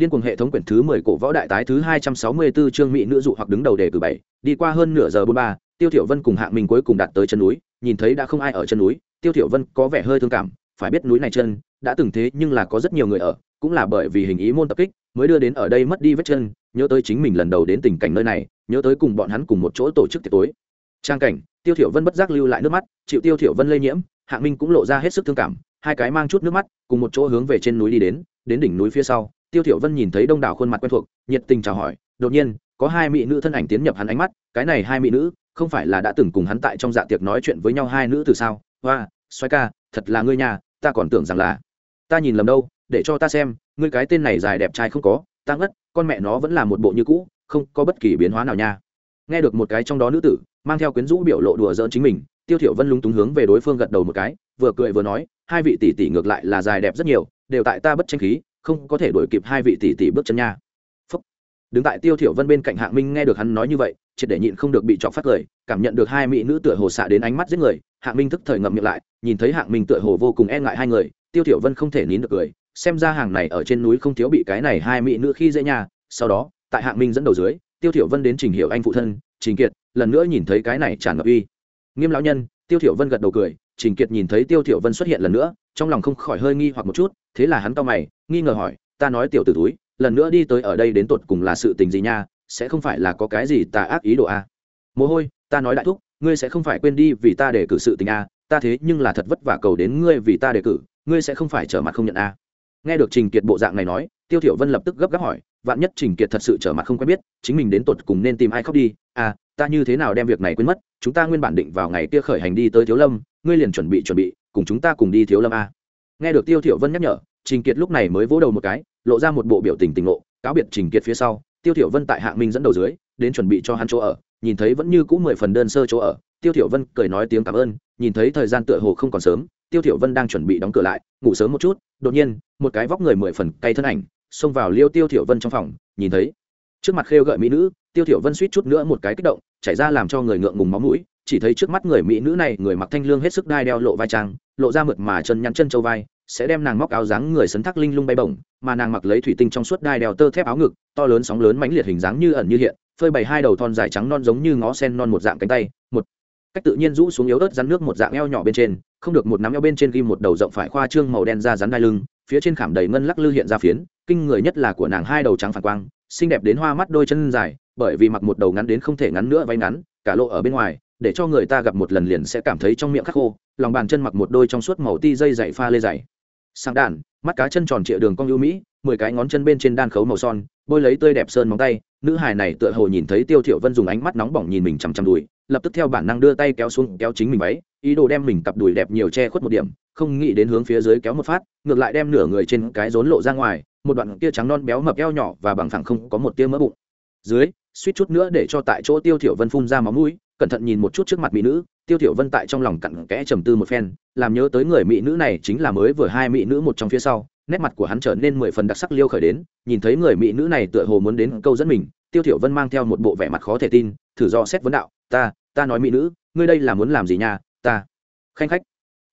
điên cuồng hệ thống quyển thứ 10 cổ võ đại tái thứ 264 chương mỹ nữ dụ hoặc đứng đầu đề cử bảy đi qua hơn nửa giờ 43, tiêu thiểu vân cùng hạng minh cuối cùng đạt tới chân núi nhìn thấy đã không ai ở chân núi tiêu thiểu vân có vẻ hơi thương cảm phải biết núi này chân đã từng thế nhưng là có rất nhiều người ở cũng là bởi vì hình ý môn tập kích mới đưa đến ở đây mất đi vết chân nhớ tới chính mình lần đầu đến tình cảnh nơi này nhớ tới cùng bọn hắn cùng một chỗ tổ chức tiệc tối. Trang cảnh tiêu thiểu vân bất giác lưu lại nước mắt chịu tiêu thiểu vân lây nhiễm hạng minh cũng lộ ra hết sức thương cảm hai cái mang chút nước mắt cùng một chỗ hướng về trên núi đi đến đến đỉnh núi phía sau tiêu thiểu vân nhìn thấy đông đảo khuôn mặt quen thuộc, nhiệt tình chào hỏi, đột nhiên, có hai mỹ nữ thân ảnh tiến nhập hắn ánh mắt, cái này hai mỹ nữ, không phải là đã từng cùng hắn tại trong dạ tiệc nói chuyện với nhau hai nữ từ sao? Hoa xoay ca, thật là ngươi nhà ta còn tưởng rằng là, ta nhìn lầm đâu, để cho ta xem, ngươi cái tên này dài đẹp trai không có, ta ngất, con mẹ nó vẫn là một bộ như cũ, không có bất kỳ biến hóa nào nha. Nghe được một cái trong đó nữ tử, mang theo quyến rũ biểu lộ đùa giỡn chính mình, tiêu thiểu vân lúng túng hướng về đối phương gật đầu một cái, vừa cười vừa nói, hai vị tỷ tỷ ngược lại là dài đẹp rất nhiều, đều tại ta bất tranh khí không có thể đuổi kịp hai vị tỷ tỷ bước chân nha. Phúc. đứng tại tiêu thiểu vân bên cạnh hạng minh nghe được hắn nói như vậy, triệt để nhịn không được bị chọc phát cười cảm nhận được hai mỹ nữ tựa hồ xạ đến ánh mắt giết người, hạng minh tức thời ngậm miệng lại, nhìn thấy hạng minh tựa hồ vô cùng e ngại hai người, tiêu thiểu vân không thể nín được cười, xem ra hàng này ở trên núi không thiếu bị cái này hai mỹ nữ khi dễ nhà sau đó, tại hạng minh dẫn đầu dưới, tiêu thiểu vân đến trình hiểu anh phụ thân, trình kiệt, lần nữa nhìn thấy cái này tràn ngập uy. Nghiêm lão nhân, tiêu thiểu vân gật đầu cười, trình kiệt nhìn thấy tiêu thiểu vân xuất hiện lần nữa trong lòng không khỏi hơi nghi hoặc một chút thế là hắn to mày nghi ngờ hỏi ta nói tiểu tử túi lần nữa đi tới ở đây đến tột cùng là sự tình gì nha sẽ không phải là có cái gì tà ác ý đồ a à? mồ hôi ta nói đại thúc ngươi sẽ không phải quên đi vì ta để cử sự tình a à, ta thế nhưng là thật vất vả cầu đến ngươi vì ta đề cử ngươi sẽ không phải trở mặt không nhận a à. nghe được trình kiệt bộ dạng này nói tiêu thiểu vân lập tức gấp gáp hỏi vạn nhất trình kiệt thật sự trở mặt không quen biết chính mình đến tột cùng nên tìm ai khóc đi à ta như thế nào đem việc này quên mất chúng ta nguyên bản định vào ngày kia khởi hành đi tới thiếu lâm ngươi liền chuẩn bị chuẩn bị cùng chúng ta cùng đi thiếu lâm a. Nghe được tiêu thiểu vân nhắc nhở, trình kiệt lúc này mới vỗ đầu một cái, lộ ra một bộ biểu tình tình ngộ, cáo biệt trình kiệt phía sau, tiêu thiểu vân tại hạng minh dẫn đầu dưới, đến chuẩn bị cho hắn chỗ ở, nhìn thấy vẫn như cũ mười phần đơn sơ chỗ ở, tiêu thiểu vân cười nói tiếng cảm ơn, nhìn thấy thời gian tựa hồ không còn sớm, tiêu thiểu vân đang chuẩn bị đóng cửa lại, ngủ sớm một chút, đột nhiên, một cái vóc người mười phần cay thân ảnh, xông vào liêu tiêu thiểu vân trong phòng, nhìn thấy, trước mặt khêu gợi mỹ nữ, tiêu thiểu vân suýt chút nữa một cái kích động, chảy ra làm cho người ngượng ngùng máu mũi chỉ thấy trước mắt người mỹ nữ này, người mặc thanh lương hết sức đai đeo lộ vai trang, lộ ra mượt mà chân nhắn chân châu vai, sẽ đem nàng móc áo dáng người sấn thác linh lung bay bổng, mà nàng mặc lấy thủy tinh trong suốt đai đeo tơ thép áo ngực, to lớn sóng lớn mãnh liệt hình dáng như ẩn như hiện, phơi bày hai đầu thon dài trắng non giống như ngó sen non một dạng cánh tay, một cách tự nhiên rũ xuống yếu ớt rắn nước một dạng eo nhỏ bên trên, không được một nắm eo bên trên ghi một đầu rộng phải khoa trương màu đen ra rắn đai lưng, phía trên khảm đầy ngân lắc lư hiện ra phiến, kinh người nhất là của nàng hai đầu trắng phản quang, xinh đẹp đến hoa mắt đôi chân dài, bởi vì mặc một đầu ngắn đến không thể ngắn nữa váy ngắn, cả lộ ở bên ngoài để cho người ta gặp một lần liền sẽ cảm thấy trong miệng khắc khô, lòng bàn chân mặc một đôi trong suốt màu ti dây dày pha lê dày. Sang đàn mắt cá chân tròn trịa đường cong ưu mỹ, mười cái ngón chân bên trên đan khấu màu son, bôi lấy tươi đẹp sơn móng tay, nữ hài này tựa hồ nhìn thấy tiêu thiểu vân dùng ánh mắt nóng bỏng nhìn mình chằm chằm đùi, lập tức theo bản năng đưa tay kéo xuống, kéo chính mình váy, ý đồ đem mình cặp đùi đẹp nhiều che khuất một điểm, không nghĩ đến hướng phía dưới kéo một phát, ngược lại đem nửa người trên cái rốn lộ ra ngoài, một đoạn kia trắng non béo mập eo nhỏ và bằng phẳng không có một tia mỡ bụng. Dưới, suýt chút nữa để cho tại chỗ tiêu thiểu vân phun ra máu mũi cẩn thận nhìn một chút trước mặt mỹ nữ, tiêu thiểu vân tại trong lòng cặn kẽ trầm tư một phen, làm nhớ tới người mỹ nữ này chính là mới vừa hai mỹ nữ một trong phía sau, nét mặt của hắn trở nên mười phần đặc sắc liêu khởi đến, nhìn thấy người mỹ nữ này tựa hồ muốn đến câu dẫn mình, tiêu thiểu vân mang theo một bộ vẻ mặt khó thể tin, thử do xét vấn đạo, ta ta nói mỹ nữ, ngươi đây là muốn làm gì nha, ta. Khanh khách.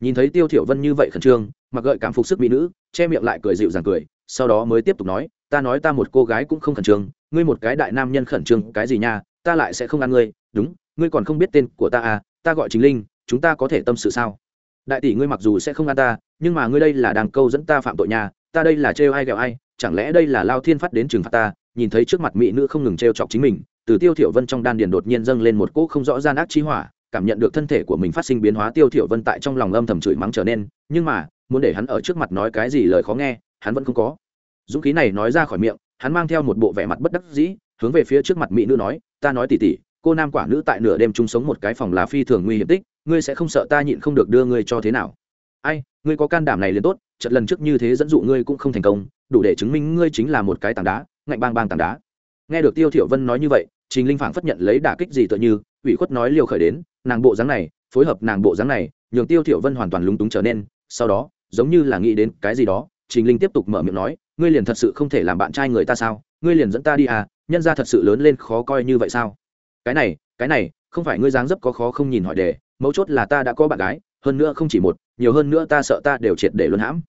Nhìn thấy tiêu thiểu vân như vậy khẩn trương, mặc gợi cảm phục sức mỹ nữ, che miệng lại cười dịu dàng cười, sau đó mới tiếp tục nói, ta nói ta một cô gái cũng không khẩn trương, ngươi một cái đại nam nhân khẩn trương cái gì nha, ta lại sẽ không ăn ngươi, đúng ngươi còn không biết tên của ta à ta gọi chính linh, chúng ta có thể tâm sự sao? Đại tỷ ngươi mặc dù sẽ không ăn ta, nhưng mà ngươi đây là đang câu dẫn ta phạm tội nhà, ta đây là trêu ai ghẹo ai, chẳng lẽ đây là lao thiên phát đến trừng phạt ta? Nhìn thấy trước mặt mỹ nữ không ngừng trêu chọc chính mình, từ tiêu thiểu vân trong đan điền đột nhiên dâng lên một cỗ không rõ gian ác chi hỏa, cảm nhận được thân thể của mình phát sinh biến hóa, tiêu thiểu vân tại trong lòng âm thầm chửi mắng trở nên, nhưng mà, muốn để hắn ở trước mặt nói cái gì lời khó nghe, hắn vẫn không có. Dũng khí này nói ra khỏi miệng, hắn mang theo một bộ vẻ mặt bất đắc dĩ, hướng về phía trước mặt mỹ nữ nói, ta nói tỉ tỉ cô nam quả nữ tại nửa đêm chung sống một cái phòng là phi thường nguy hiểm tích, ngươi sẽ không sợ ta nhịn không được đưa ngươi cho thế nào. Ai, ngươi có can đảm này liền tốt trận lần trước như thế dẫn dụ ngươi cũng không thành công, đủ để chứng minh ngươi chính là một cái tảng đá, ngạnh bang bang tảng đá. Nghe được tiêu thiểu vân nói như vậy, trình linh phảng phất nhận lấy đả kích gì tựa như, ủy khuất nói liều khởi đến, nàng bộ dáng này, phối hợp nàng bộ dáng này, nhường tiêu thiểu vân hoàn toàn lúng túng trở nên, sau đó, giống như là nghĩ đến cái gì đó, trình linh tiếp tục mở miệng nói, ngươi liền thật sự không thể làm bạn trai người ta sao, ngươi liền dẫn ta đi à nhân gia thật sự lớn lên khó coi như vậy sao? Cái này cái này, không phải ngươi dáng dấp có khó không nhìn hỏi đề, mấu chốt là ta đã có bạn gái, hơn nữa không chỉ một, nhiều hơn nữa ta sợ ta đều triệt để luân hãm.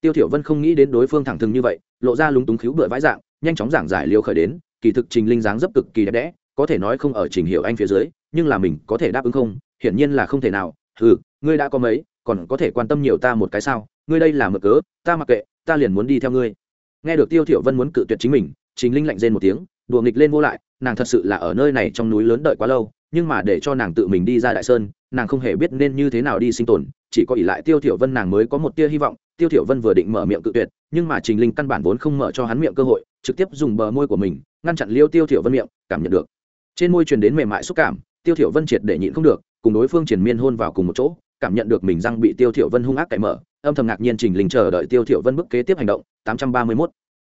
Tiêu thiểu vân không nghĩ đến đối phương thẳng thừng như vậy, lộ ra lúng túng khiếu bựa vãi dạng, nhanh chóng giảng giải liêu khởi đến, kỳ thực trình linh dáng dấp cực kỳ đẹp đẽ, có thể nói không ở trình hiểu anh phía dưới, nhưng là mình có thể đáp ứng không, hiển nhiên là không thể nào. Ừ ngươi đã có mấy, còn có thể quan tâm nhiều ta một cái sao? Ngươi đây là mực cớ, ta mặc kệ, ta liền muốn đi theo ngươi. Nghe được tiêu thiểu vân muốn cự tuyệt chính mình, trình linh lạnh rên một tiếng, đùa nghịch lên vô lại nàng thật sự là ở nơi này trong núi lớn đợi quá lâu, nhưng mà để cho nàng tự mình đi ra đại sơn, nàng không hề biết nên như thế nào đi sinh tồn, chỉ có ỷ lại tiêu thiểu vân nàng mới có một tia hy vọng. Tiêu thiểu vân vừa định mở miệng cự tuyệt, nhưng mà trình linh căn bản vốn không mở cho hắn miệng cơ hội, trực tiếp dùng bờ môi của mình, ngăn chặn liêu tiêu thiểu vân miệng, cảm nhận được. Trên môi truyền đến mềm mại xúc cảm, tiêu thiểu vân triệt để nhịn không được, cùng đối phương triển miên hôn vào cùng một chỗ, cảm nhận được mình răng bị tiêu thiểu vân hung ác cạy mở, âm thầm ngạc nhiên trình linh chờ đợi tiêu thiểu vân bước kế tiếp hành động 831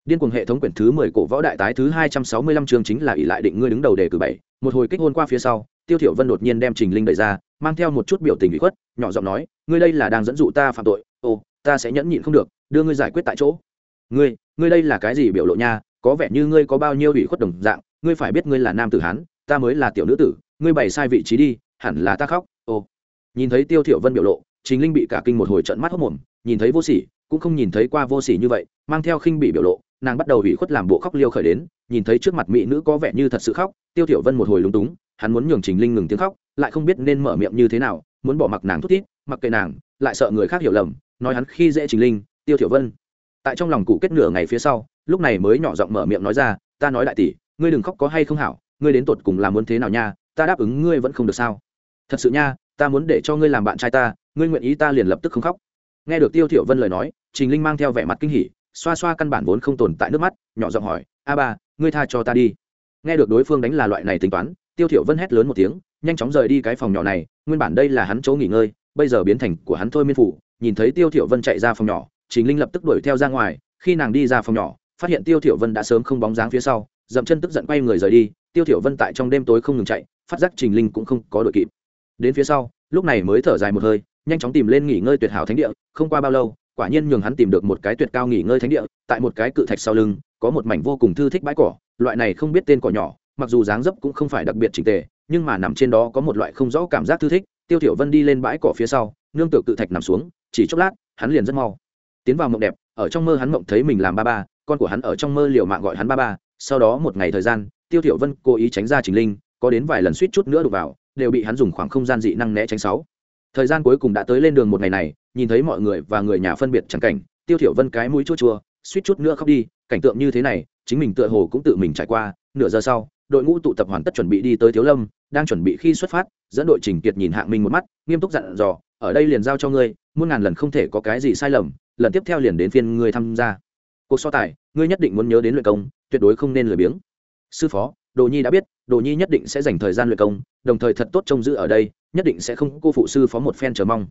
điên cuồng hệ thống quyển thứ 10 cổ võ đại tái thứ 265 chương chính là ỷ lại định ngươi đứng đầu đề cử bảy. Một hồi kích hôn qua phía sau, tiêu thiểu vân đột nhiên đem trình linh đẩy ra, mang theo một chút biểu tình ủy khuất, nhỏ giọng nói, ngươi đây là đang dẫn dụ ta phạm tội. Ồ, ta sẽ nhẫn nhịn không được, đưa ngươi giải quyết tại chỗ. Ngươi ngươi đây là cái gì biểu lộ nha? Có vẻ như ngươi có bao nhiêu ủy khuất đồng dạng, ngươi phải biết ngươi là nam tử hán, ta mới là tiểu nữ tử, ngươi bày sai vị trí đi, hẳn là ta khóc. Ồ. Nhìn thấy tiêu thiểu vân biểu lộ chính linh bị cả kinh một hồi trợn mắt hốt mồm, nhìn thấy vô sỉ, cũng không nhìn thấy qua vô sỉ như vậy, mang theo khinh bị biểu lộ nàng bắt đầu ủy khuất làm bộ khóc liêu khởi đến, nhìn thấy trước mặt mỹ nữ có vẻ như thật sự khóc, tiêu tiểu vân một hồi lúng túng, hắn muốn nhường trình linh ngừng tiếng khóc, lại không biết nên mở miệng như thế nào, muốn bỏ mặc nàng thút thít, mặc kệ nàng, lại sợ người khác hiểu lầm, nói hắn khi dễ trình linh, tiêu tiểu vân. Tại trong lòng cụ kết nửa ngày phía sau, lúc này mới nhỏ giọng mở miệng nói ra, ta nói đại tỷ, ngươi đừng khóc có hay không hảo, ngươi đến tột cùng làm muốn thế nào nha, ta đáp ứng ngươi vẫn không được sao. Thật sự nha, ta muốn để cho ngươi làm bạn trai ta, ngươi nguyện ý ta liền lập tức không khóc. Nghe được tiêu thiểu vân lời nói, trình linh mang theo vẻ mặt kinh hỉ xoa xoa căn bản vốn không tồn tại nước mắt, nhỏ giọng hỏi, a ba, ngươi tha cho ta đi. Nghe được đối phương đánh là loại này tính toán, tiêu thiểu vân hét lớn một tiếng, nhanh chóng rời đi cái phòng nhỏ này, nguyên bản đây là hắn chỗ nghỉ ngơi, bây giờ biến thành của hắn thôi miên phủ, nhìn thấy tiêu thiểu vân chạy ra phòng nhỏ, trình linh lập tức đuổi theo ra ngoài, khi nàng đi ra phòng nhỏ, phát hiện tiêu thiểu vân đã sớm không bóng dáng phía sau, dậm chân tức giận quay người rời đi, tiêu thiểu vân tại trong đêm tối không ngừng chạy, phát giác trình linh cũng không có đội kịp. Đến phía sau, lúc này mới thở dài một hơi, nhanh chóng tìm lên nghỉ ngơi tuyệt hảo thánh địa, không qua bao lâu quả nhiên nhường hắn tìm được một cái tuyệt cao nghỉ ngơi thánh địa, tại một cái cự thạch sau lưng, có một mảnh vô cùng thư thích bãi cỏ, loại này không biết tên cỏ nhỏ, mặc dù dáng dấp cũng không phải đặc biệt chỉnh tề, nhưng mà nằm trên đó có một loại không rõ cảm giác thư thích, tiêu thiểu vân đi lên bãi cỏ phía sau, nương tựa cự thạch nằm xuống, chỉ chốc lát, hắn liền rất mau tiến vào mộng đẹp, ở trong mơ hắn mộng thấy mình làm ba ba, con của hắn ở trong mơ liều mạng gọi hắn ba ba, sau đó một ngày thời gian, tiêu thiểu vân cố ý tránh ra trình linh, có đến vài lần suýt chút nữa đụng vào, đều bị hắn dùng khoảng không gian dị năng né tránh sáu. Thời gian cuối cùng đã tới lên đường một ngày này nhìn thấy mọi người và người nhà phân biệt chẳng cảnh, tiêu thiểu vân cái mũi chua chua, suýt chút nữa khóc đi, cảnh tượng như thế này, chính mình tựa hồ cũng tự mình trải qua, nửa giờ sau, đội ngũ tụ tập hoàn tất chuẩn bị đi tới thiếu lâm, đang chuẩn bị khi xuất phát, dẫn đội trình kiệt nhìn hạng minh một mắt, nghiêm túc dặn dò, ở đây liền giao cho ngươi, muôn ngàn lần không thể có cái gì sai lầm, lần tiếp theo liền đến phiên ngươi tham gia. Cuộc so tài, ngươi nhất định muốn nhớ đến luyện công, tuyệt đối không nên lười biếng. Sư phó, đồ nhi đã biết, đồ nhi nhất định sẽ dành thời gian luyện công, đồng thời thật tốt trông giữ ở đây, nhất định sẽ không cô phụ sư phó một phen chờ mong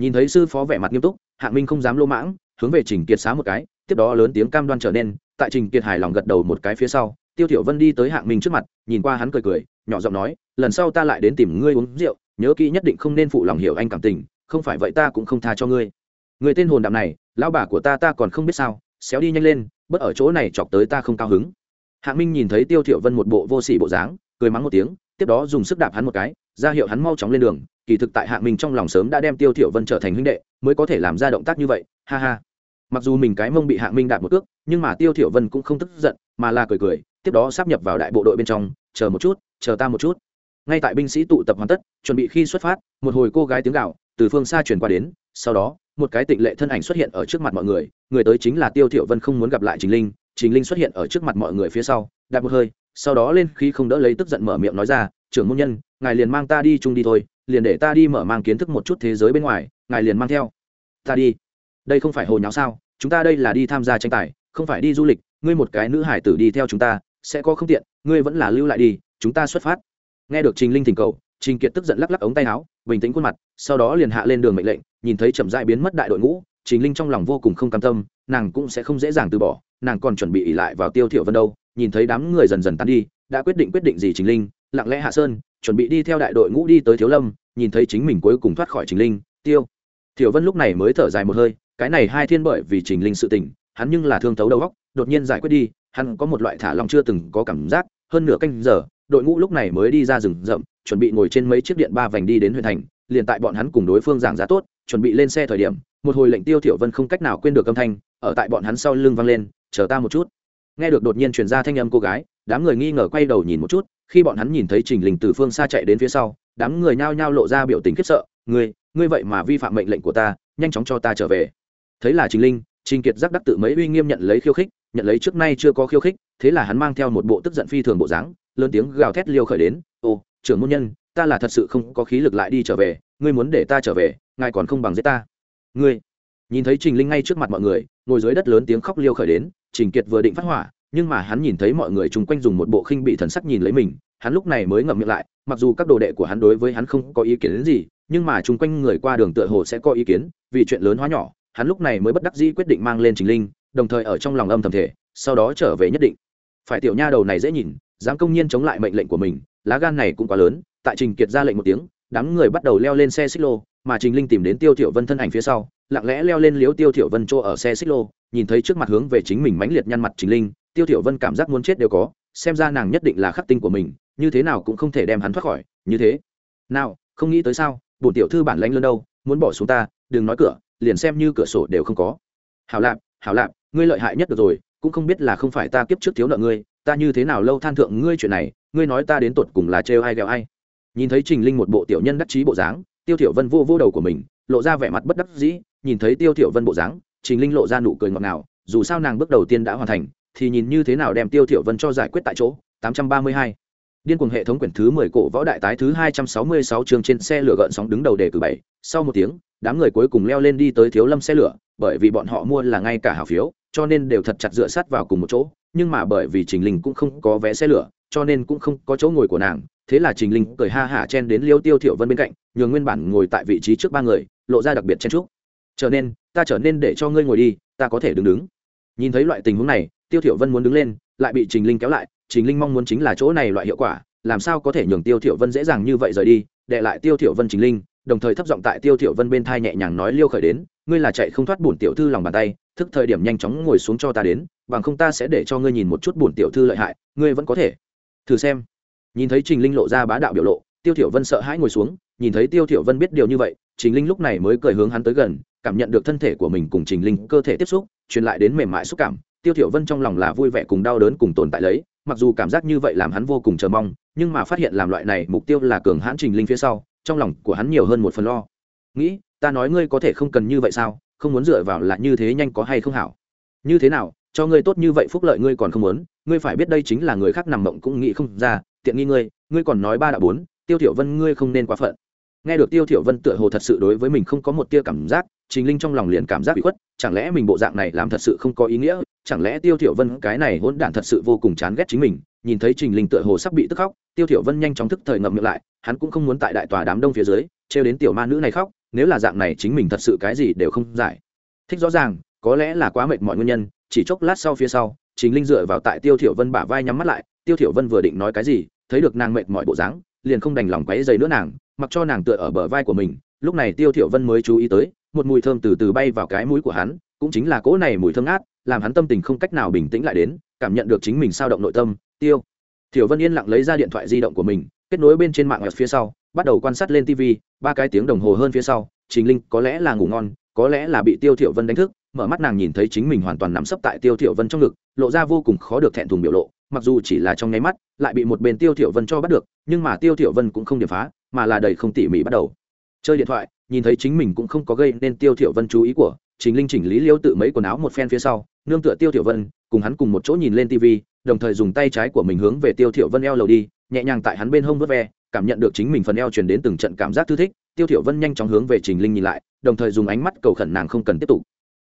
nhìn thấy sư phó vẻ mặt nghiêm túc, hạng minh không dám lô mãng, hướng về trình kiệt xá một cái, tiếp đó lớn tiếng cam đoan trở nên, tại trình kiệt hài lòng gật đầu một cái phía sau, tiêu thiểu vân đi tới hạng minh trước mặt, nhìn qua hắn cười cười, nhỏ giọng nói, lần sau ta lại đến tìm ngươi uống rượu, nhớ kỹ nhất định không nên phụ lòng hiểu anh cảm tình, không phải vậy ta cũng không tha cho ngươi. Người tên hồn đạm này, lão bà của ta ta còn không biết sao, xéo đi nhanh lên, bất ở chỗ này chọc tới ta không cao hứng. Hạng minh nhìn thấy tiêu thiểu vân một bộ vô sỉ bộ dáng, cười mắng một tiếng, tiếp đó dùng sức đạp hắn một cái, ra hiệu hắn mau chóng lên đường kỳ thực tại hạng minh trong lòng sớm đã đem tiêu thiểu vân trở thành huynh đệ, mới có thể làm ra động tác như vậy, ha ha. Mặc dù mình cái mông bị hạng minh đạp một cước, nhưng mà tiêu thiểu vân cũng không tức giận, mà là cười cười, tiếp đó sắp nhập vào đại bộ đội bên trong, chờ một chút, chờ ta một chút. Ngay tại binh sĩ tụ tập hoàn tất, chuẩn bị khi xuất phát, một hồi cô gái tiếng gạo từ phương xa truyền qua đến, sau đó, một cái tịnh lệ thân ảnh xuất hiện ở trước mặt mọi người người tới chính là tiêu thiểu vân không muốn gặp lại trình linh trình linh xuất hiện ở trước mặt mọi người phía sau, đạp một hơi, sau đó lên khi không đỡ lấy tức giận mở miệng nói ra, trưởng môn nhân, ngài liền mang ta đi chung đi thôi liền để ta đi mở mang kiến thức một chút thế giới bên ngoài, ngài liền mang theo. Ta đi. Đây không phải hồ nháo sao? Chúng ta đây là đi tham gia tranh tài, không phải đi du lịch. Ngươi một cái nữ hải tử đi theo chúng ta, sẽ có không tiện, ngươi vẫn là lưu lại đi, chúng ta xuất phát. Nghe được trình linh thỉnh cầu, trình kiệt tức giận lắc lắc ống tay áo, bình tĩnh khuôn mặt, sau đó liền hạ lên đường mệnh lệnh, nhìn thấy chậm dại biến mất đại đội ngũ, trình linh trong lòng vô cùng không cam tâm, nàng cũng sẽ không dễ dàng từ bỏ, nàng còn chuẩn bị ỉ lại vào tiêu thiệu vân đâu, nhìn thấy đám người dần dần tan đi, đã quyết định quyết định gì trình linh, lặng lẽ hạ sơn, chuẩn bị đi theo đại đội ngũ đi tới thiếu lâm nhìn thấy chính mình cuối cùng thoát khỏi trình linh, tiêu. Thiểu vân lúc này mới thở dài một hơi, cái này hai thiên bởi vì trình linh sự tình, hắn nhưng là thương tấu đầu óc, đột nhiên giải quyết đi, hắn có một loại thả lòng chưa từng có cảm giác, hơn nửa canh giờ, đội ngũ lúc này mới đi ra rừng rậm, chuẩn bị ngồi trên mấy chiếc điện ba vành đi đến huyện thành, liền tại bọn hắn cùng đối phương giảng giá tốt, chuẩn bị lên xe thời điểm, một hồi lệnh tiêu thiểu vân không cách nào quên được âm thanh, ở tại bọn hắn sau lưng vang lên, chờ ta một chút. Nghe được đột nhiên truyền ra thanh âm cô gái, đám người nghi ngờ quay đầu nhìn một chút khi bọn hắn nhìn thấy trình linh từ phương xa chạy đến phía sau, đám người nhao nhao lộ ra biểu tình khiếp sợ, ngươi ngươi vậy mà vi phạm mệnh lệnh của ta, nhanh chóng cho ta trở về. Thấy là trình linh, trình kiệt giác đắc tự mấy uy nghiêm nhận lấy khiêu khích, nhận lấy trước nay chưa có khiêu khích, thế là hắn mang theo một bộ tức giận phi thường bộ dáng, lớn tiếng gào thét liêu khởi đến, ô, trưởng môn nhân, ta là thật sự không có khí lực lại đi trở về, ngươi muốn để ta trở về, ngài còn không bằng giết ta. Ngươi? Nhìn thấy trình linh ngay trước mặt mọi người, ngồi dưới đất lớn tiếng khóc liêu khởi đến, trình kiệt vừa định phát hỏa nhưng mà hắn nhìn thấy mọi người chung quanh dùng một bộ khinh bị thần sắc nhìn lấy mình, hắn lúc này mới ngậm miệng lại, mặc dù các đồ đệ của hắn đối với hắn không có ý kiến đến gì, nhưng mà chung quanh người qua đường tựa hồ sẽ có ý kiến, vì chuyện lớn hóa nhỏ, hắn lúc này mới bất đắc dĩ quyết định mang lên trình linh, đồng thời ở trong lòng âm thầm thể, sau đó trở về nhất định. Phải tiểu nha đầu này dễ nhìn, dám công nhiên chống lại mệnh lệnh của mình, lá gan này cũng quá lớn, tại trình kiệt ra lệnh một tiếng, đám người bắt đầu leo lên xe xích lô, mà trình linh tìm đến tiêu thiểu vân thân ảnh phía sau, lặng lẽ leo lên liếu tiêu thiểu vân chỗ ở xe xích lô, nhìn thấy trước mặt hướng về chính mình mãnh liệt nhăn mặt trình linh tiêu thiểu vân cảm giác muốn chết đều có, xem ra nàng nhất định là khắc tinh của mình, như thế nào cũng không thể đem hắn thoát khỏi, như thế. Nào, không nghĩ tới sao, bổn tiểu thư bản lãnh lớn đâu, muốn bỏ xuống ta, đừng nói cửa, liền xem như cửa sổ đều không có. Hảo lạp hảo lạp, ngươi lợi hại nhất được rồi, cũng không biết là không phải ta kiếp trước thiếu nợ ngươi, ta như thế nào lâu than thượng ngươi chuyện này, ngươi nói ta đến tột cùng là trêu ai ghẹo ai. Nhìn thấy trình linh một bộ tiểu nhân đắc chí bộ dáng, tiêu thiểu vân vô vô đầu của mình, lộ ra vẻ mặt bất đắc dĩ, nhìn thấy tiêu thiểu vân bộ dáng, trình linh lộ ra nụ cười ngọt ngào, dù sao nàng bước đầu tiên đã hoàn thành thì nhìn như thế nào đem tiêu thiểu vân cho giải quyết tại chỗ 832 điên cuồng hệ thống quyển thứ 10 cổ võ đại tái thứ 266 trường trên xe lửa gợn sóng đứng đầu đề cử bảy. Sau một tiếng, đám người cuối cùng leo lên đi tới thiếu lâm xe lửa, bởi vì bọn họ mua là ngay cả hảo phiếu, cho nên đều thật chặt dựa sát vào cùng một chỗ. Nhưng mà bởi vì trình linh cũng không có vé xe lửa, cho nên cũng không có chỗ ngồi của nàng. Thế là trình linh cười ha hả chen đến liêu tiêu thiểu vân bên cạnh, nhường nguyên bản ngồi tại vị trí trước ba người, lộ ra đặc biệt chen chúc. Trở nên, ta trở nên để cho ngươi ngồi đi, ta có thể đứng đứng. Nhìn thấy loại tình huống này tiêu thiểu vân muốn đứng lên, lại bị trình linh kéo lại, trình linh mong muốn chính là chỗ này loại hiệu quả, làm sao có thể nhường tiêu thiểu vân dễ dàng như vậy rời đi, để lại tiêu thiểu vân trình linh, đồng thời thấp giọng tại tiêu thiểu vân bên thai nhẹ nhàng nói liêu khởi đến, ngươi là chạy không thoát bổn tiểu thư lòng bàn tay, thức thời điểm nhanh chóng ngồi xuống cho ta đến, bằng không ta sẽ để cho ngươi nhìn một chút bổn tiểu thư lợi hại, ngươi vẫn có thể. Thử xem. Nhìn thấy trình linh lộ ra bá đạo biểu lộ, tiêu thiểu vân sợ hãi ngồi xuống, nhìn thấy tiêu thiểu vân biết điều như vậy, trình linh lúc này mới cười hướng hắn tới gần, cảm nhận được thân thể của mình cùng trình linh cơ thể tiếp xúc, truyền lại đến mềm mại xúc cảm tiêu thiểu vân trong lòng là vui vẻ cùng đau đớn cùng tồn tại lấy, mặc dù cảm giác như vậy làm hắn vô cùng chờ mong, nhưng mà phát hiện làm loại này mục tiêu là cường hãn trình linh phía sau, trong lòng của hắn nhiều hơn một phần lo. Nghĩ, ta nói ngươi có thể không cần như vậy sao, không muốn dựa vào là như thế nhanh có hay không hảo? Như thế nào, cho ngươi tốt như vậy phúc lợi ngươi còn không muốn, ngươi phải biết đây chính là người khác nằm mộng cũng nghĩ không ra, tiện nghi ngươi ngươi còn nói ba đã bốn, tiêu thiểu vân ngươi không nên quá phận. Nghe được tiêu thiểu vân tựa hồ thật sự đối với mình không có một tia cảm giác, trình linh trong lòng liền cảm giác bị khuất, chẳng lẽ mình bộ dạng này làm thật sự không có ý nghĩa chẳng lẽ tiêu thiểu vân cái này hỗn đản thật sự vô cùng chán ghét chính mình, nhìn thấy trình linh tựa hồ sắp bị tức khóc, tiêu thiểu vân nhanh chóng thức thời ngậm miệng lại, hắn cũng không muốn tại đại tòa đám đông phía dưới treo đến tiểu ma nữ này khóc, nếu là dạng này chính mình thật sự cái gì đều không giải. Thích rõ ràng, có lẽ là quá mệt mọi nguyên nhân, chỉ chốc lát sau phía sau, trình linh dựa vào tại tiêu thiểu vân bả vai nhắm mắt lại, tiêu thiểu vân vừa định nói cái gì, thấy được nàng mệt mỏi bộ dáng, liền không đành lòng quấy giày nữa nàng, mặc cho nàng tựa ở bờ vai của mình. Lúc này tiêu thiểu vân mới chú ý tới, một mùi thơm từ từ bay vào cái mũi của hắn, cũng chính là cỗ này mùi thơm ngát làm hắn tâm tình không cách nào bình tĩnh lại đến, cảm nhận được chính mình sao động nội tâm, tiêu. Thiểu vân yên lặng lấy ra điện thoại di động của mình, kết nối bên trên mạng ở phía sau, bắt đầu quan sát lên tv ba cái tiếng đồng hồ hơn phía sau, trình linh, có lẽ là ngủ ngon, có lẽ là bị tiêu thiểu vân đánh thức. Mở mắt nàng nhìn thấy chính mình hoàn toàn nằm sấp tại tiêu thiểu vân trong ngực, lộ ra vô cùng khó được thẹn thùng biểu lộ, mặc dù chỉ là trong nháy mắt, lại bị một bên tiêu thiểu vân cho bắt được, nhưng mà tiêu thiểu vân cũng không điểm phá, mà là đầy không tỉ mỉ bắt đầu. Chơi điện thoại, nhìn thấy chính mình cũng không có gây nên tiêu thiểu vân chú ý của chính linh chỉnh lý liêu tự mấy quần áo một phen phía sau nương tựa tiêu Tiểu vân cùng hắn cùng một chỗ nhìn lên TV, đồng thời dùng tay trái của mình hướng về tiêu Tiểu vân eo lầu đi nhẹ nhàng tại hắn bên hông vớt ve cảm nhận được chính mình phần eo truyền đến từng trận cảm giác thư thích. Tiêu Tiểu vân nhanh chóng hướng về trình linh nhìn lại đồng thời dùng ánh mắt cầu khẩn nàng không cần tiếp tục.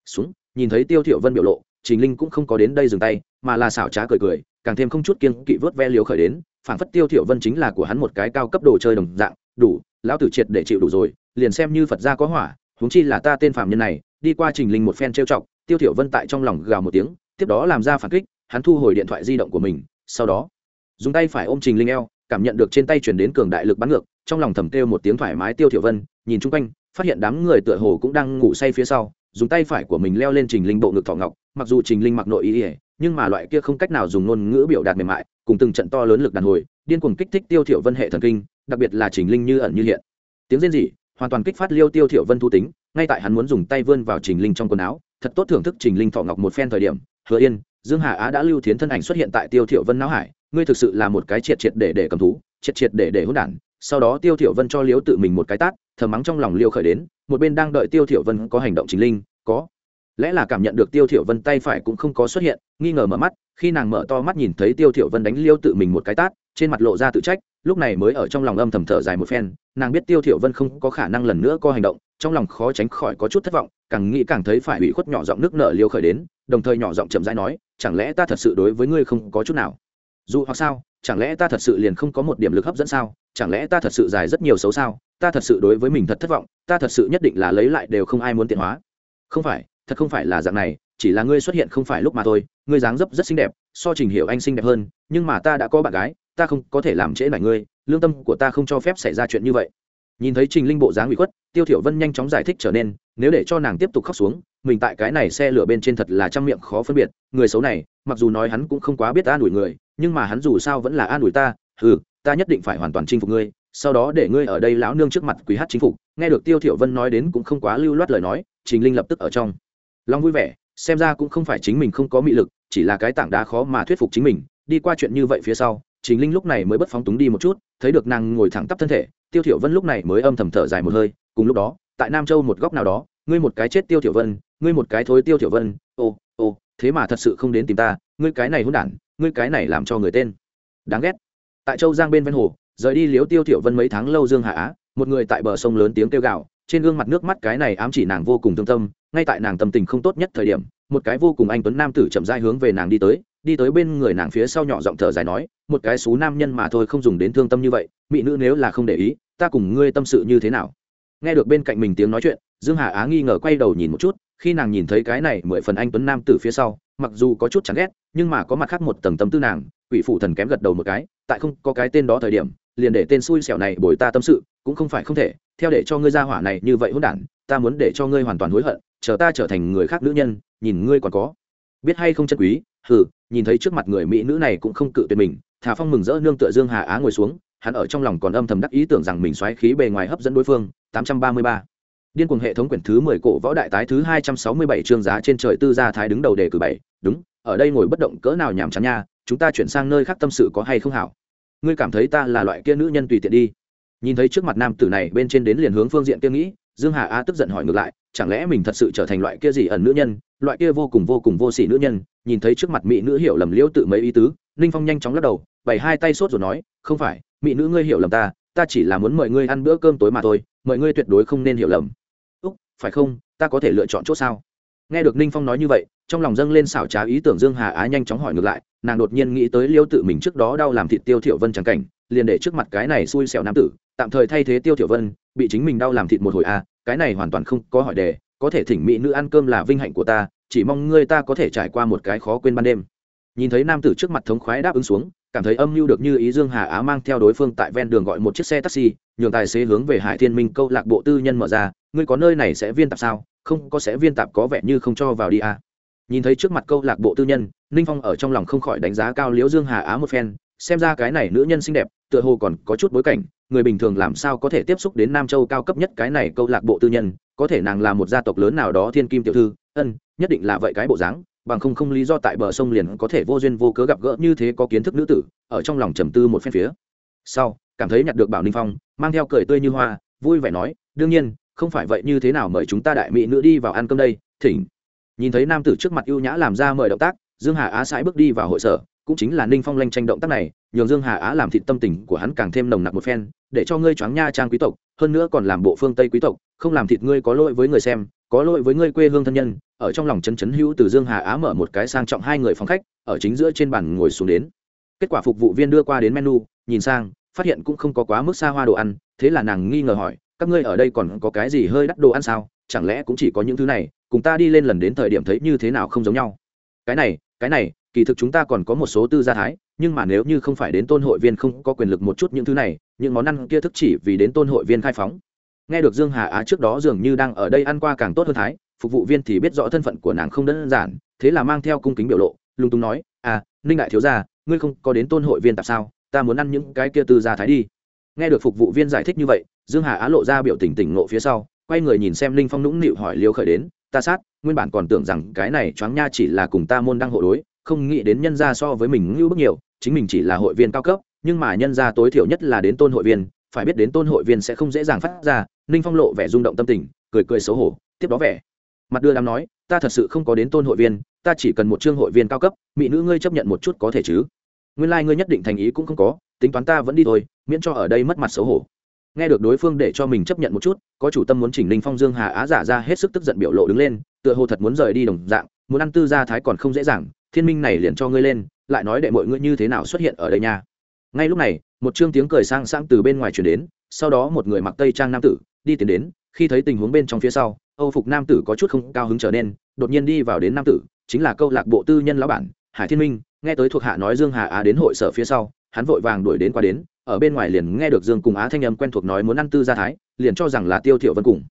Xuống nhìn thấy tiêu Tiểu vân biểu lộ trình linh cũng không có đến đây dừng tay mà là xảo trá cười cười càng thêm không chút kiêng kỵ vớt ve liều khởi đến phảng phất tiêu Tiểu vân chính là của hắn một cái cao cấp đồ chơi đồng dạng đủ lão tử triệt để chịu đủ rồi liền xem như phật gia có hỏa huống chi là ta tên phạm nhân này đi qua trình linh một phen trêu chọc, tiêu thiểu vân tại trong lòng gào một tiếng, tiếp đó làm ra phản kích, hắn thu hồi điện thoại di động của mình, sau đó, dùng tay phải ôm trình linh eo, cảm nhận được trên tay truyền đến cường đại lực bắn ngược, trong lòng thầm kêu một tiếng thoải mái tiêu thiểu vân, nhìn chung quanh, phát hiện đám người tựa hồ cũng đang ngủ say phía sau, dùng tay phải của mình leo lên trình linh bộ ngực thọ ngọc, mặc dù trình linh mặc nội ý ỉa nhưng mà loại kia không cách nào dùng ngôn ngữ biểu đạt mềm mại, cùng từng trận to lớn lực đàn hồi, điên cuồng kích thích tiêu thiểu vân hệ thần kinh, đặc biệt là trình linh như ẩn như hiện. Tiếng rên rỉ hoàn toàn kích phát liêu tiêu thiểu vân thu tính, ngay tại hắn muốn dùng tay vươn vào trình linh trong quần áo, thật tốt thưởng thức trình linh thọ ngọc một phen thời điểm. Hứa yên, dương hà á đã lưu thiến thân ảnh xuất hiện tại tiêu thiểu vân não hải, ngươi thực sự là một cái triệt triệt để để cầm thú, triệt triệt để để hỗn đản. Sau đó tiêu thiểu vân cho liếu tự mình một cái tát thầm mắng trong lòng liêu khởi đến, một bên đang đợi tiêu thiểu vân có hành động trình linh, có. Lẽ là cảm nhận được tiêu thiểu vân tay phải cũng không có xuất hiện, nghi ngờ mở mắt, khi nàng mở to mắt nhìn thấy tiêu thiểu vân đánh liêu tự mình một cái tát trên mặt lộ ra tự trách, lúc này mới ở trong lòng âm thầm thở dài một phen, nàng biết tiêu thiểu vân không có khả năng lần nữa có hành động, trong lòng khó tránh khỏi có chút thất vọng, càng nghĩ càng thấy phải ủy khuất nhỏ giọng nước nở liêu khởi đến, đồng thời nhỏ giọng chậm rãi nói, chẳng lẽ ta thật sự đối với ngươi không có chút nào? Dù hoặc sao, chẳng lẽ ta thật sự liền không có một điểm lực hấp dẫn sao? Chẳng lẽ ta thật sự dài rất nhiều xấu sao? Ta thật sự đối với mình thật thất vọng, ta thật sự nhất định là lấy lại đều không ai muốn tiện hóa. Không phải, thật không phải là dạng này, chỉ là ngươi xuất hiện không phải lúc mà thôi, ngươi dáng dấp rất xinh đẹp, so trình hiểu anh xinh đẹp hơn, nhưng mà ta đã có bạn gái ta không có thể làm trễ nải ngươi, lương tâm của ta không cho phép xảy ra chuyện như vậy. Nhìn thấy trình linh bộ dáng bị khuất, tiêu thiểu vân nhanh chóng giải thích trở nên, nếu để cho nàng tiếp tục khóc xuống, mình tại cái này xe lửa bên trên thật là trăm miệng khó phân biệt, người xấu này, mặc dù nói hắn cũng không quá biết an ủi người, nhưng mà hắn dù sao vẫn là an ủi ta ừ ta nhất định phải hoàn toàn chinh phục ngươi, sau đó để ngươi ở đây lão nương trước mặt quý hát chính phục, nghe được tiêu thiểu vân nói đến cũng không quá lưu loát lời nói, trình linh lập tức ở trong. Long vui vẻ, xem ra cũng không phải chính mình không có mị lực, chỉ là cái tảng đá khó mà thuyết phục chính mình, đi qua chuyện như vậy phía sau trình linh lúc này mới bất phóng túng đi một chút, thấy được nàng ngồi thẳng tắp thân thể, tiêu thiểu vân lúc này mới âm thầm thở dài một hơi, cùng lúc đó, tại nam châu một góc nào đó, ngươi một cái chết tiêu thiểu vân, ngươi một cái thối tiêu thiểu vân, ô ô, thế mà thật sự không đến tìm ta, ngươi cái này hỗn đản, ngươi cái này làm cho người tên. Đáng ghét. Tại châu giang bên ven hồ, rời đi liếu tiêu thiểu vân mấy tháng lâu dương hạ á, một người tại bờ sông lớn tiếng kêu gào, trên gương mặt nước mắt cái này ám chỉ nàng vô cùng thương tâm, ngay tại nàng tâm tình không tốt nhất thời điểm một cái vô cùng anh tuấn nam tử chậm rãi hướng về nàng đi tới đi tới bên người nàng phía sau nhỏ giọng thở dài nói, một cái xú nam nhân mà thôi không dùng đến thương tâm như vậy, mỹ nữ nếu là không để ý, ta cùng ngươi tâm sự như thế nào? Nghe được bên cạnh mình tiếng nói chuyện, dương hà á nghi ngờ quay đầu nhìn một chút, khi nàng nhìn thấy cái này mười phần anh tuấn nam tử phía sau, mặc dù có chút chán ghét, nhưng mà có mặt khác một tầng tâm tư nàng, quỷ phụ thần kém gật đầu một cái, tại không có cái tên đó thời điểm, liền để tên xui xẻo này bồi ta tâm sự, cũng không phải không thể, theo để cho ngươi ra hỏa này như vậy hỗn đản, ta muốn để cho ngươi hoàn toàn hối hận, chờ ta trở thành người khác nữ nhân nhìn ngươi còn có biết hay không chân quý hừ nhìn thấy trước mặt người mỹ nữ này cũng không cự tuyệt mình thà phong mừng rỡ nương tựa dương hà á ngồi xuống hắn ở trong lòng còn âm thầm đắc ý tưởng rằng mình xoáy khí bề ngoài hấp dẫn đối phương 833. Điên cuồng hệ thống quyển thứ 10 cổ võ đại tái thứ 267 chương giá trên trời tư gia thái đứng đầu đề cử bảy, đúng, ở đây ngồi bất động cỡ nào nhảm chán nha, chúng ta chuyển sang nơi khác tâm sự có hay không hảo. Ngươi cảm thấy ta là loại kia nữ nhân tùy tiện đi. Nhìn thấy trước mặt nam tử này bên trên đến liền hướng phương diện kia nghĩ, Dương Hà Á tức giận hỏi ngược lại, chẳng lẽ mình thật sự trở thành loại kia gì ẩn nữ nhân, loại kia vô cùng vô cùng vô sỉ nữ nhân, nhìn thấy trước mặt mỹ nữ hiểu lầm liễu tự mấy ý tứ, Ninh Phong nhanh chóng lắc đầu, bày hai tay sốt rồi nói, không phải, mỹ nữ ngươi hiểu lầm ta, ta chỉ là muốn mời ngươi ăn bữa cơm tối mà thôi mời ngươi tuyệt đối không nên hiểu lầm. Úc phải không? Ta có thể lựa chọn chỗ sao? Nghe được ninh phong nói như vậy trong lòng dâng lên xảo trá ý tưởng dương hà á nhanh chóng hỏi ngược lại nàng đột nhiên nghĩ tới liêu tự mình trước đó đau làm thịt tiêu thiểu vân chẳng cảnh liền để trước mặt cái này xui xẻo nam tử tạm thời thay thế tiêu thiểu vân bị chính mình đau làm thịt một hồi a à, cái này hoàn toàn không có hỏi đề có thể thỉnh mỹ nữ ăn cơm là vinh hạnh của ta, chỉ mong ngươi ta có thể trải qua một cái khó quên ban đêm nhìn thấy nam tử trước mặt thống khoái đáp ứng xuống, cảm thấy âm mưu được như ý dương hà á mang theo đối phương tại ven đường gọi một chiếc xe taxi, nhường tài xế hướng về hải thiên minh câu lạc bộ tư nhân mở ra, ngươi có nơi này sẽ viên tạp sao không, có sẽ viên tạp có vẻ như không cho vào đi à. nhìn thấy trước mặt câu lạc bộ tư nhân, ninh phong ở trong lòng không khỏi đánh giá cao liễu dương hà á một phen xem ra cái này nữ nhân xinh đẹp, tựa hồ còn có chút bối cảnh, người bình thường làm sao có thể tiếp xúc đến nam châu cao cấp nhất cái này câu lạc bộ tư nhân, có thể nàng là một gia tộc lớn nào đó thiên kim tiểu thư, ân, nhất định là vậy cái bộ dáng, bằng không không lý do tại bờ sông liền có thể vô duyên vô cớ gặp gỡ như thế có kiến thức nữ tử, ở trong lòng trầm tư một phen phía. Sau, cảm thấy nhặt được bảo ninh phong, mang theo cười tươi như hoa, vui vẻ nói, đương nhiên, không phải vậy như thế nào mời chúng ta đại mỹ nữ đi vào ăn cơm đây, thỉnh. Nhìn thấy nam tử trước mặt ưu nhã làm ra mời động tác, dương hà á sãi bước đi vào hội sở cũng chính là ninh phong lanh tranh động tác này, nhường dương hà á làm thịt tâm tình của hắn càng thêm nồng nặc một phen, để cho ngươi choáng nha trang quý tộc, hơn nữa còn làm bộ phương tây quý tộc, không làm thịt ngươi có lỗi với người xem, có lỗi với ngươi quê hương thân nhân. Ở trong lòng chân chấn hữu từ dương hà á mở một cái sang trọng hai người phòng khách, ở chính giữa trên bàn ngồi xuống đến. Kết quả phục vụ viên đưa qua đến menu, nhìn sang, phát hiện cũng không có quá mức xa hoa đồ ăn, thế là nàng nghi ngờ hỏi, các ngươi ở đây còn có cái gì hơi đắt đồ ăn sao? Chẳng lẽ cũng chỉ có những thứ này, cùng ta đi lên lần đến thời điểm thấy như thế nào không giống nhau? Cái này cái này kỳ thực chúng ta còn có một số tư gia thái, nhưng mà nếu như không phải đến tôn hội viên không có quyền lực một chút những thứ này, những món ăn kia thức chỉ vì đến tôn hội viên khai phóng. Nghe được dương hà á trước đó dường như đang ở đây ăn qua càng tốt hơn thái, phục vụ viên thì biết rõ thân phận của nàng không đơn giản, thế là mang theo cung kính biểu lộ, lung tung nói à ninh đại thiếu gia, ngươi không có đến tôn hội viên tại sao? Ta muốn ăn những cái kia tư gia thái đi. Nghe được phục vụ viên giải thích như vậy, dương hà á lộ ra biểu tình tỉnh ngộ phía sau, quay người nhìn xem ninh phong nũng nịu hỏi liêu khởi đến, ta sát, nguyên bản còn tưởng rằng cái này choáng nha chỉ là cùng ta môn đăng hộ đối không nghĩ đến nhân gia so với mình ngưu bức nhiều, chính mình chỉ là hội viên cao cấp, nhưng mà nhân gia tối thiểu nhất là đến tôn hội viên, phải biết đến tôn hội viên sẽ không dễ dàng phát ra, ninh phong lộ vẻ rung động tâm tình, cười cười xấu hổ, tiếp đó vẻ. Mặt đưa đám nói, ta thật sự không có đến tôn hội viên, ta chỉ cần một chương hội viên cao cấp, mỹ nữ ngươi chấp nhận một chút có thể chứ? Nguyên lai、like、ngươi nhất định thành ý cũng không có, tính toán ta vẫn đi thôi, miễn cho ở đây mất mặt xấu hổ. Nghe được đối phương để cho mình chấp nhận một chút, có chủ tâm muốn chỉnh ninh phong dương hà á giả ra hết sức tức giận biểu lộ đứng lên, tựa hồ thật muốn rời đi đồng dạng, muốn ăn tư gia thái còn không dễ dàng thiên minh này liền cho ngươi lên, lại nói để mọi ngươi như thế nào xuất hiện ở đây nha. Ngay lúc này, một chương tiếng cười sang sang từ bên ngoài chuyển đến, sau đó một người mặc tây trang nam tử đi tiến đến, khi thấy tình huống bên trong phía sau, âu phục nam tử có chút không cao hứng trở nên, đột nhiên đi vào đến nam tử, chính là câu lạc bộ tư nhân lão bản, hải thiên minh, nghe tới thuộc hạ nói dương hà á đến hội sở phía sau, hắn vội vàng đuổi đến qua đến, ở bên ngoài liền nghe được dương cùng á thanh âm quen thuộc nói muốn ăn tư gia thái, liền cho rằng là tiêu thiểu vân cùng.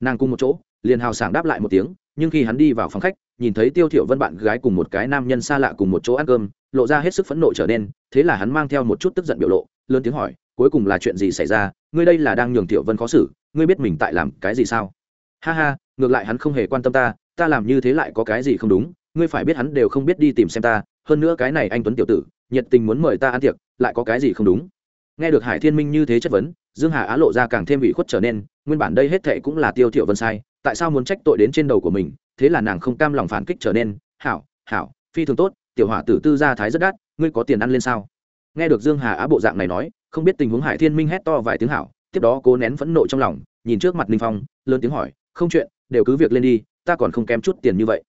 Nàng cùng một chỗ liền hào sảng đáp lại một tiếng, nhưng khi hắn đi vào phòng khách, nhìn thấy tiêu thiểu vân bạn gái cùng một cái nam nhân xa lạ cùng một chỗ ăn cơm, lộ ra hết sức phẫn nộ trở nên, thế là hắn mang theo một chút tức giận biểu lộ, lớn tiếng hỏi, cuối cùng là chuyện gì xảy ra? Ngươi đây là đang nhường tiểu vân khó xử, ngươi biết mình tại làm cái gì sao? Ha ha, ngược lại hắn không hề quan tâm ta ta làm như thế lại có cái gì không đúng, ngươi phải biết hắn đều không biết đi tìm xem ta, hơn nữa cái này anh tuấn tiểu tử, nhiệt tình muốn mời ta ăn tiệc, lại có cái gì không đúng? Nghe được hải thiên minh như thế chất vấn, dương hà á lộ ra càng thêm ủy khuất trở nên, nguyên bản đây hết thệ cũng là tiêu thiểu vân sai tại sao muốn trách tội đến trên đầu của mình, thế là nàng không cam lòng phản kích trở nên, hảo hảo, phi thường tốt, tiểu hỏa tử tư gia thái rất đắt, ngươi có tiền ăn lên sao? Nghe được dương hà á bộ dạng này nói, không biết tình huống hải thiên minh hét to vài tiếng hảo, tiếp đó cố nén phẫn nộ trong lòng, nhìn trước mặt ninh phong, lớn tiếng hỏi, không chuyện, đều cứ việc lên đi, ta còn không kém chút tiền như vậy.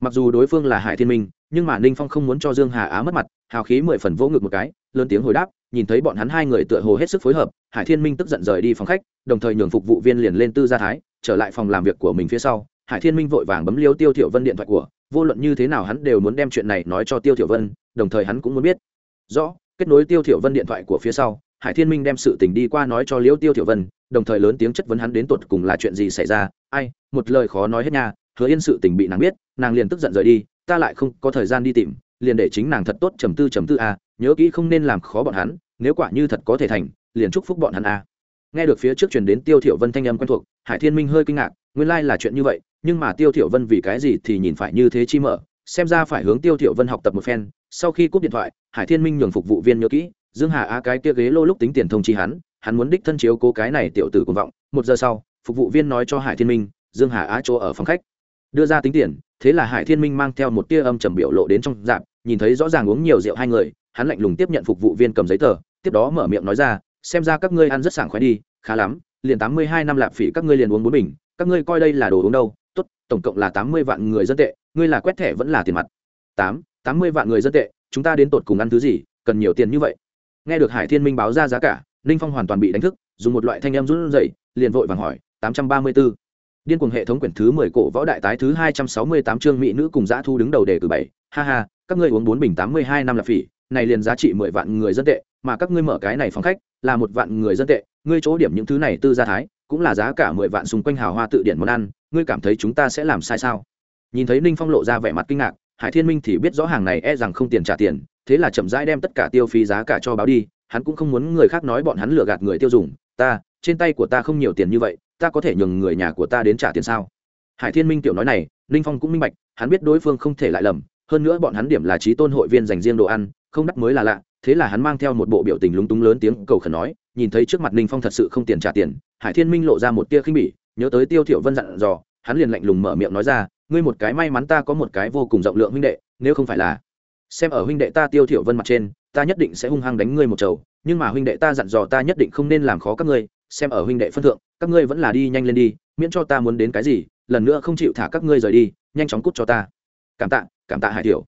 Mặc dù đối phương là hải thiên minh, nhưng mà ninh phong không muốn cho dương hà á mất mặt, hào khí mười phần vỗ ngực một cái, lớn tiếng hồi đáp, nhìn thấy bọn hắn hai người tựa hồ hết sức phối hợp, hải thiên minh tức giận rời đi phòng khách, đồng thời nhường phục vụ viên liền lên tư gia thái trở lại phòng làm việc của mình phía sau, hải thiên minh vội vàng bấm liêu tiêu thiểu vân điện thoại của, vô luận như thế nào hắn đều muốn đem chuyện này nói cho tiêu thiểu vân, đồng thời hắn cũng muốn biết. Rõ, kết nối tiêu thiểu vân điện thoại của phía sau, hải thiên minh đem sự tình đi qua nói cho liêu tiêu thiểu vân, đồng thời lớn tiếng chất vấn hắn đến tột cùng là chuyện gì xảy ra. Ai, một lời khó nói hết nha, hứa yên sự tình bị nàng biết, nàng liền tức giận rời đi, ta lại không có thời gian đi tìm, liền để chính nàng thật tốt trầm tư trầm tư a nhớ kỹ không nên làm khó bọn hắn, nếu quả như thật có thể thành, liền chúc phúc bọn hắn a nghe được phía trước truyền đến tiêu thiểu vân thanh âm quen thuộc, hải thiên minh hơi kinh ngạc, nguyên lai là chuyện như vậy, nhưng mà tiêu thiểu vân vì cái gì thì nhìn phải như thế chi mở, xem ra phải hướng tiêu thiểu vân học tập một phen. Sau khi cúp điện thoại, hải thiên minh nhường phục vụ viên nhớ kỹ, dương hà á cái kia ghế lô lúc tính tiền thông chi hắn hắn muốn đích thân chiếu cố cái này tiểu tử cuồng vọng. Một giờ sau, phục vụ viên nói cho hải thiên minh, dương hà á chỗ ở phòng khách. Đưa ra tính tiền, thế là hải thiên minh mang theo một tia âm trầm biểu lộ đến trong dạp, nhìn thấy rõ ràng uống nhiều rượu hai người, hắn lạnh lùng tiếp nhận phục vụ viên cầm giấy tờ, tiếp đó mở miệng nói ra xem ra các ngươi ăn rất sảng khoái đi, khá lắm, liền tám mươi hai năm lạp phỉ các ngươi liền uống bốn bình, các ngươi coi đây là đồ uống đâu, tốt, tổng cộng là tám mươi vạn người dân tệ, ngươi là quét thẻ vẫn là tiền mặt. Tám tám mươi vạn người dân tệ, chúng ta đến tột cùng ăn thứ gì, cần nhiều tiền như vậy? Nghe được hải thiên minh báo ra giá cả, ninh phong hoàn toàn bị đánh thức, dùng một loại thanh em rút rẩy, liền vội vàng hỏi, tám trăm ba mươi b ố điên cuồng hệ thống quyển thứ mười cổ võ đại tái thứ hai trăm sáu mươi tám chương mỹ nữ cùng giã thu đứng đầu đề cử bảy, ha ha, các ngươi uống bốn bình tám mươi hai năm là phỉ, này liền giá trị mười vạn người dân tệ, mà các ngươi mở cái này phòng khách là một vạn người dân tệ, ngươi chỗ điểm những thứ này tư gia thái, cũng là giá cả mười vạn xung quanh hào hoa tự điển món ăn, ngươi cảm thấy chúng ta sẽ làm sai sao? Nhìn thấy ninh phong lộ ra vẻ mặt kinh ngạc, hải thiên minh thì biết rõ hàng này e rằng không tiền trả tiền, thế là chậm rãi đem tất cả tiêu phí giá cả cho báo đi, hắn cũng không muốn người khác nói bọn hắn lừa gạt người tiêu dùng, ta, trên tay của ta không nhiều tiền như vậy, ta có thể nhường người nhà của ta đến trả tiền sao? Hải thiên minh tiểu nói này, ninh phong cũng minh bạch, hắn biết đối phương không thể lại lầm hơn nữa bọn hắn điểm là trí tôn hội viên dành riêng đồ ăn, không đắt mới là lạ, thế là hắn mang theo một bộ biểu tình lúng túng lớn tiếng cầu khẩn nói, nhìn thấy trước mặt ninh phong thật sự không tiền trả tiền, hải thiên minh lộ ra một tia khinh bỉ, nhớ tới tiêu thiểu vân dặn dò, hắn liền lạnh lùng mở miệng nói ra, ngươi một cái may mắn ta có một cái vô cùng rộng lượng huynh đệ, nếu không phải là xem ở huynh đệ ta tiêu thiểu vân mặt trên, ta nhất định sẽ hung hăng đánh ngươi một chầu, nhưng mà huynh đệ ta dặn dò ta nhất định không nên làm khó các ngươi, xem ở huynh đệ phân thượng, các ngươi vẫn là đi nhanh lên đi, miễn cho ta muốn đến cái gì, lần nữa không chịu thả các ngươi rời đi, nhanh chóng cút cho ta. Cảm tạ cảm tạ hải tiểu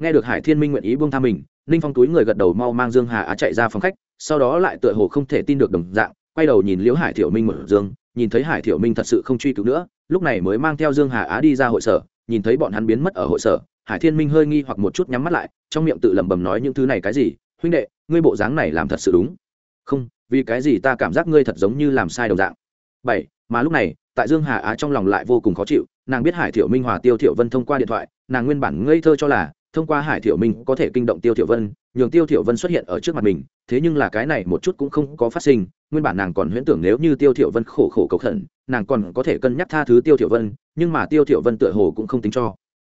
nghe được hải thiên minh nguyện ý buông tha mình, ninh phong túi người gật đầu mau mang dương hà á chạy ra phòng khách, sau đó lại tựa hồ không thể tin được đồng dạng, quay đầu nhìn liễu hải thiểu minh mở dương, nhìn thấy hải thiểu minh thật sự không truy cứu nữa, lúc này mới mang theo dương hà á đi ra hội sở, nhìn thấy bọn hắn biến mất ở hội sở, hải thiên minh hơi nghi hoặc một chút nhắm mắt lại, trong miệng tự lẩm bẩm nói những thứ này cái gì, huynh đệ, ngươi bộ dáng này làm thật sự đúng. Không, vì cái gì ta cảm giác ngươi thật giống như làm sai đồng dạng. Bảy, mà lúc này, tại dương hà á trong lòng lại vô cùng khó chịu, nàng biết hải thiểu minh hòa tiêu thiểu vân thông qua điện thoại nàng nguyên bản ngây thơ cho là, thông qua hải thiểu minh có thể kinh động tiêu thiểu vân, nhường tiêu thiểu vân xuất hiện ở trước mặt mình, thế nhưng là cái này một chút cũng không có phát sinh, nguyên bản nàng còn huyễn tưởng nếu như tiêu thiểu vân khổ khổ cầu khẩn, nàng còn có thể cân nhắc tha thứ tiêu thiểu vân, nhưng mà tiêu thiểu vân tựa hồ cũng không tính cho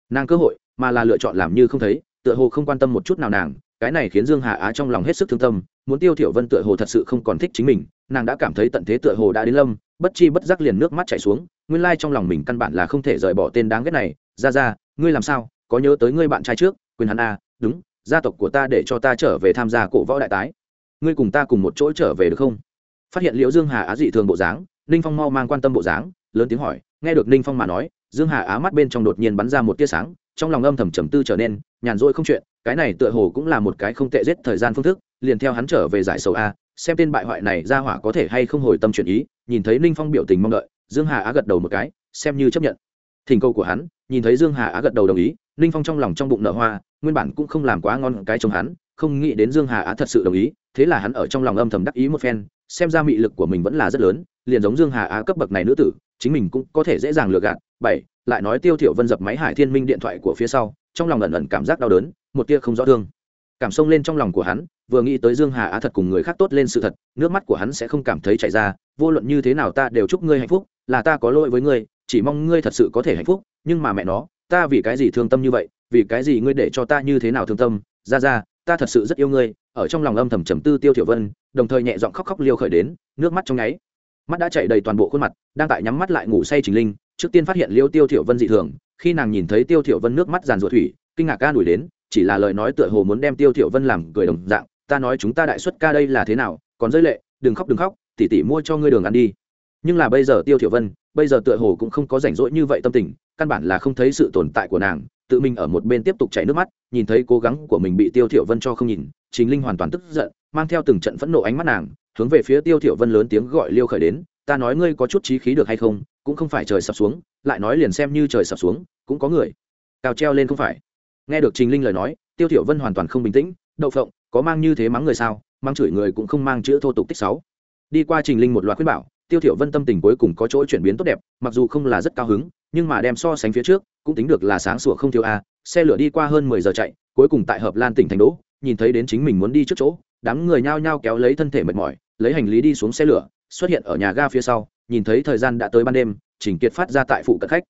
nàng cơ hội, mà là lựa chọn làm như không thấy, tựa hồ không quan tâm một chút nào nàng, cái này khiến dương hà á trong lòng hết sức thương tâm, muốn tiêu thiểu vân tựa hồ thật sự không còn thích chính mình, nàng đã cảm thấy tận thế tựa hồ đã đến lâm, bất chi bất giác liền nước mắt chảy xuống, nguyên lai trong lòng mình căn bản là không thể rời bỏ tên đáng ghét này, ra ra ngươi làm sao, có nhớ tới ngươi bạn trai trước, quên hắn à đúng, gia tộc của ta để cho ta trở về tham gia cổ võ đại tái. Ngươi cùng ta cùng một chỗ trở về được không? Phát hiện liễu dương hà á dị thường bộ dáng, ninh phong mau mang quan tâm bộ dáng, lớn tiếng hỏi, nghe được ninh phong mà nói, dương hà á mắt bên trong đột nhiên bắn ra một tia sáng, trong lòng âm thầm trầm tư trở nên, nhàn rỗi không chuyện, cái này tựa hồ cũng là một cái không tệ giết thời gian phương thức, liền theo hắn trở về giải sầu a, xem tên bại hoại này ra hỏa có thể hay không hồi tâm chuyển ý, nhìn thấy ninh phong biểu tình mong đợi, dương hà á gật đầu một cái, xem như chấp nhận thỉnh cầu của hắn, nhìn thấy dương hà á gật đầu đồng ý, ninh phong trong lòng trong bụng nở hoa, nguyên bản cũng không làm quá ngon cái chồng hắn, không nghĩ đến dương hà á thật sự đồng ý, thế là hắn ở trong lòng âm thầm đắc ý một phen, xem ra mị lực của mình vẫn là rất lớn, liền giống dương hà á cấp bậc này nữ tử, chính mình cũng có thể dễ dàng lừa gạt. Bảy, lại nói tiêu thiểu vân dập máy hải thiên minh điện thoại của phía sau, trong lòng ẩn ẩn cảm giác đau đớn, một tia không rõ thương. Cảm xông lên trong lòng của hắn, vừa nghĩ tới dương hà á thật cùng người khác tốt lên sự thật, nước mắt của hắn sẽ không cảm thấy chảy ra, vô luận như thế nào ta đều chúc ngươi hạnh phúc, là ta có lỗi với ngươi chỉ mong ngươi thật sự có thể hạnh phúc, nhưng mà mẹ nó, ta vì cái gì thương tâm như vậy, vì cái gì ngươi để cho ta như thế nào thương tâm? Ra ra, ta thật sự rất yêu ngươi. Ở trong lòng âm thầm trầm tư tiêu thiểu vân, đồng thời nhẹ giọng khóc khóc liêu khởi đến, nước mắt trong nháy. Mắt đã chảy đầy toàn bộ khuôn mặt, đang tại nhắm mắt lại ngủ say trình linh, trước tiên phát hiện liêu tiêu thiểu vân dị thường, khi nàng nhìn thấy tiêu thiểu vân nước mắt giàn ruột thủy, kinh ngạc ca đuổi đến, chỉ là lời nói tựa hồ muốn đem tiêu thiểu vân làm cười đồng dạng, ta nói chúng ta đại xuất ca đây là thế nào, còn rơi lệ, đừng khóc đừng khóc tỷ tỷ mua cho ngươi đường ăn đi. Nhưng là bây giờ tiêu thiểu vân bây giờ tựa hồ cũng không có rảnh rỗi như vậy tâm tình, căn bản là không thấy sự tồn tại của nàng, tự mình ở một bên tiếp tục chảy nước mắt, nhìn thấy cố gắng của mình bị tiêu thiểu vân cho không nhìn chính linh hoàn toàn tức giận, mang theo từng trận phẫn nộ ánh mắt nàng, hướng về phía tiêu thiểu vân lớn tiếng gọi liêu khởi đến, ta nói ngươi có chút trí khí được hay không, cũng không phải trời sập xuống, lại nói liền xem như trời sập xuống, cũng có người cao treo lên không phải. Nghe được trình linh lời nói, tiêu thiểu vân hoàn toàn không bình tĩnh, đậu phộng, có mang như thế mắng người sao? Mang chửi người cũng không mang chữ thô tục tích sáu đi qua trình linh một loạt khuyên bảo tiêu thiểu vân tâm tình cuối cùng có chỗ chuyển biến tốt đẹp, mặc dù không là rất cao hứng, nhưng mà đem so sánh phía trước, cũng tính được là sáng sủa không thiếu a. Xe lửa đi qua hơn mười giờ chạy, cuối cùng tại hợp lan tỉnh thành đỗ, nhìn thấy đến chính mình muốn đi trước chỗ, đám người nhao nhao kéo lấy thân thể mệt mỏi, lấy hành lý đi xuống xe lửa, xuất hiện ở nhà ga phía sau, nhìn thấy thời gian đã tới ban đêm, trình kiệt phát ra tại phụ cận khách.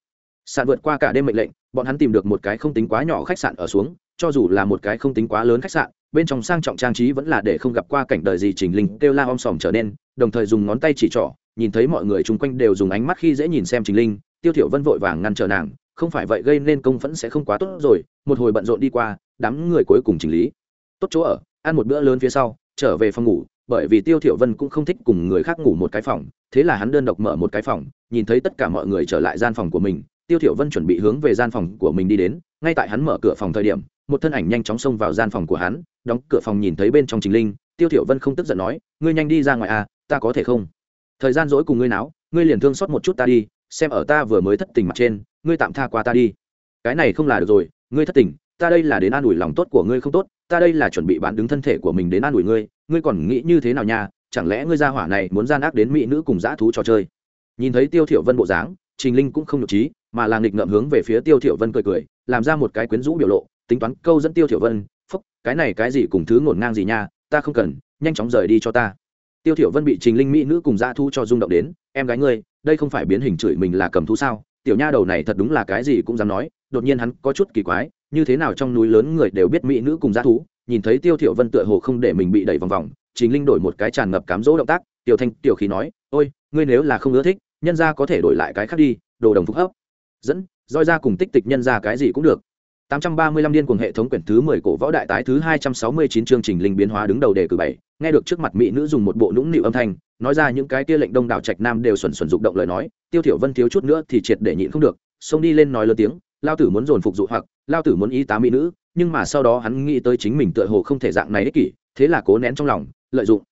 Sạn vượt qua cả đêm mệnh lệnh, bọn hắn tìm được một cái không tính quá nhỏ khách sạn ở xuống, cho dù là một cái không tính quá lớn khách sạn, bên trong sang trọng trang trí vẫn là để không gặp qua cảnh đời gì chỉnh linh kêu la om sòm trở nên, đồng thời dùng ngón tay chỉ trỏ nhìn thấy mọi người chung quanh đều dùng ánh mắt khi dễ nhìn xem trình linh, tiêu thiểu vân vội vàng ngăn trở nàng, không phải vậy gây nên công phẫn sẽ không quá tốt rồi, một hồi bận rộn đi qua, đám người cuối cùng chỉnh lý. Tốt chỗ ở, ăn một bữa lớn phía sau, trở về phòng ngủ, bởi vì tiêu thiểu vân cũng không thích cùng người khác ngủ một cái phòng, thế là hắn đơn độc mở một cái phòng, nhìn thấy tất cả mọi người trở lại gian phòng của mình, tiêu thiểu vân chuẩn bị hướng về gian phòng của mình đi đến, ngay tại hắn mở cửa phòng thời điểm, một thân ảnh nhanh chóng xông vào gian phòng của hắn, đóng cửa phòng nhìn thấy bên trong trình linh, tiêu thiểu vân không tức giận nói, ngươi nhanh đi ra ngoài à ta có thể không? Thời gian dỗi cùng ngươi náo, ngươi liền thương xót một chút ta đi, xem ở ta vừa mới thất tình mặt trên, ngươi tạm tha qua ta đi. Cái này không là được rồi, ngươi thất tình, ta đây là đến an ủi lòng tốt của ngươi không tốt, ta đây là chuẩn bị bán đứng thân thể của mình đến an ủi ngươi ngươi còn nghĩ như thế nào nha, chẳng lẽ ngươi gia hỏa này muốn gian ác đến mỹ nữ cùng dã thú trò chơi? Nhìn thấy tiêu thiểu vân bộ dáng, trình linh cũng không nhục trí, mà là nghịch ngợm hướng về phía tiêu thiểu vân cười cười, làm ra một cái quyến rũ biểu lộ, tính toán câu dẫn tiêu thiểu vân, phúc, cái này cái gì cùng thứ ngổn ngang gì nha, ta không cần, nhanh chóng rời đi cho ta tiêu thiểu vân bị trình linh mỹ nữ cùng gia thu cho rung động đến, em gái ngươi, đây không phải biến hình chửi mình là cầm thú sao? Tiểu nha đầu này thật đúng là cái gì cũng dám nói. Đột nhiên hắn có chút kỳ quái, như thế nào trong núi lớn người đều biết mỹ nữ cùng dạ gia thú nhìn thấy tiêu thiểu vân tựa hồ không để mình bị đẩy vòng vòng, Trình linh đổi một cái tràn ngập cám dỗ động tác, tiểu thanh, tiểu khí nói, ôi, ngươi nếu là không ưa thích, nhân gia có thể đổi lại cái khác đi, đồ đồng phục hấp, dẫn, roi ra cùng tích tịch nhân gia cái gì cũng được. 835 điên cuồng hệ thống quyển thứ 10 cổ võ đại tái thứ 269 chương trình linh biến hóa đứng đầu đề cử bảy. Nghe được trước mặt mỹ nữ dùng một bộ nũng nịu âm thanh, nói ra những cái kia lệnh đông đảo trạch nam đều xuẩn xuẩn dục động lời nói, tiêu thiểu vân thiếu chút nữa thì triệt để nhịn không được, xông đi lên nói lớn tiếng, lao tử muốn dồn phục dụ hoặc, lao tử muốn y tá mỹ nữ, nhưng mà sau đó hắn nghĩ tới chính mình tựa hồ không thể dạng này ích kỷ, thế là cố nén trong lòng, lợi dụng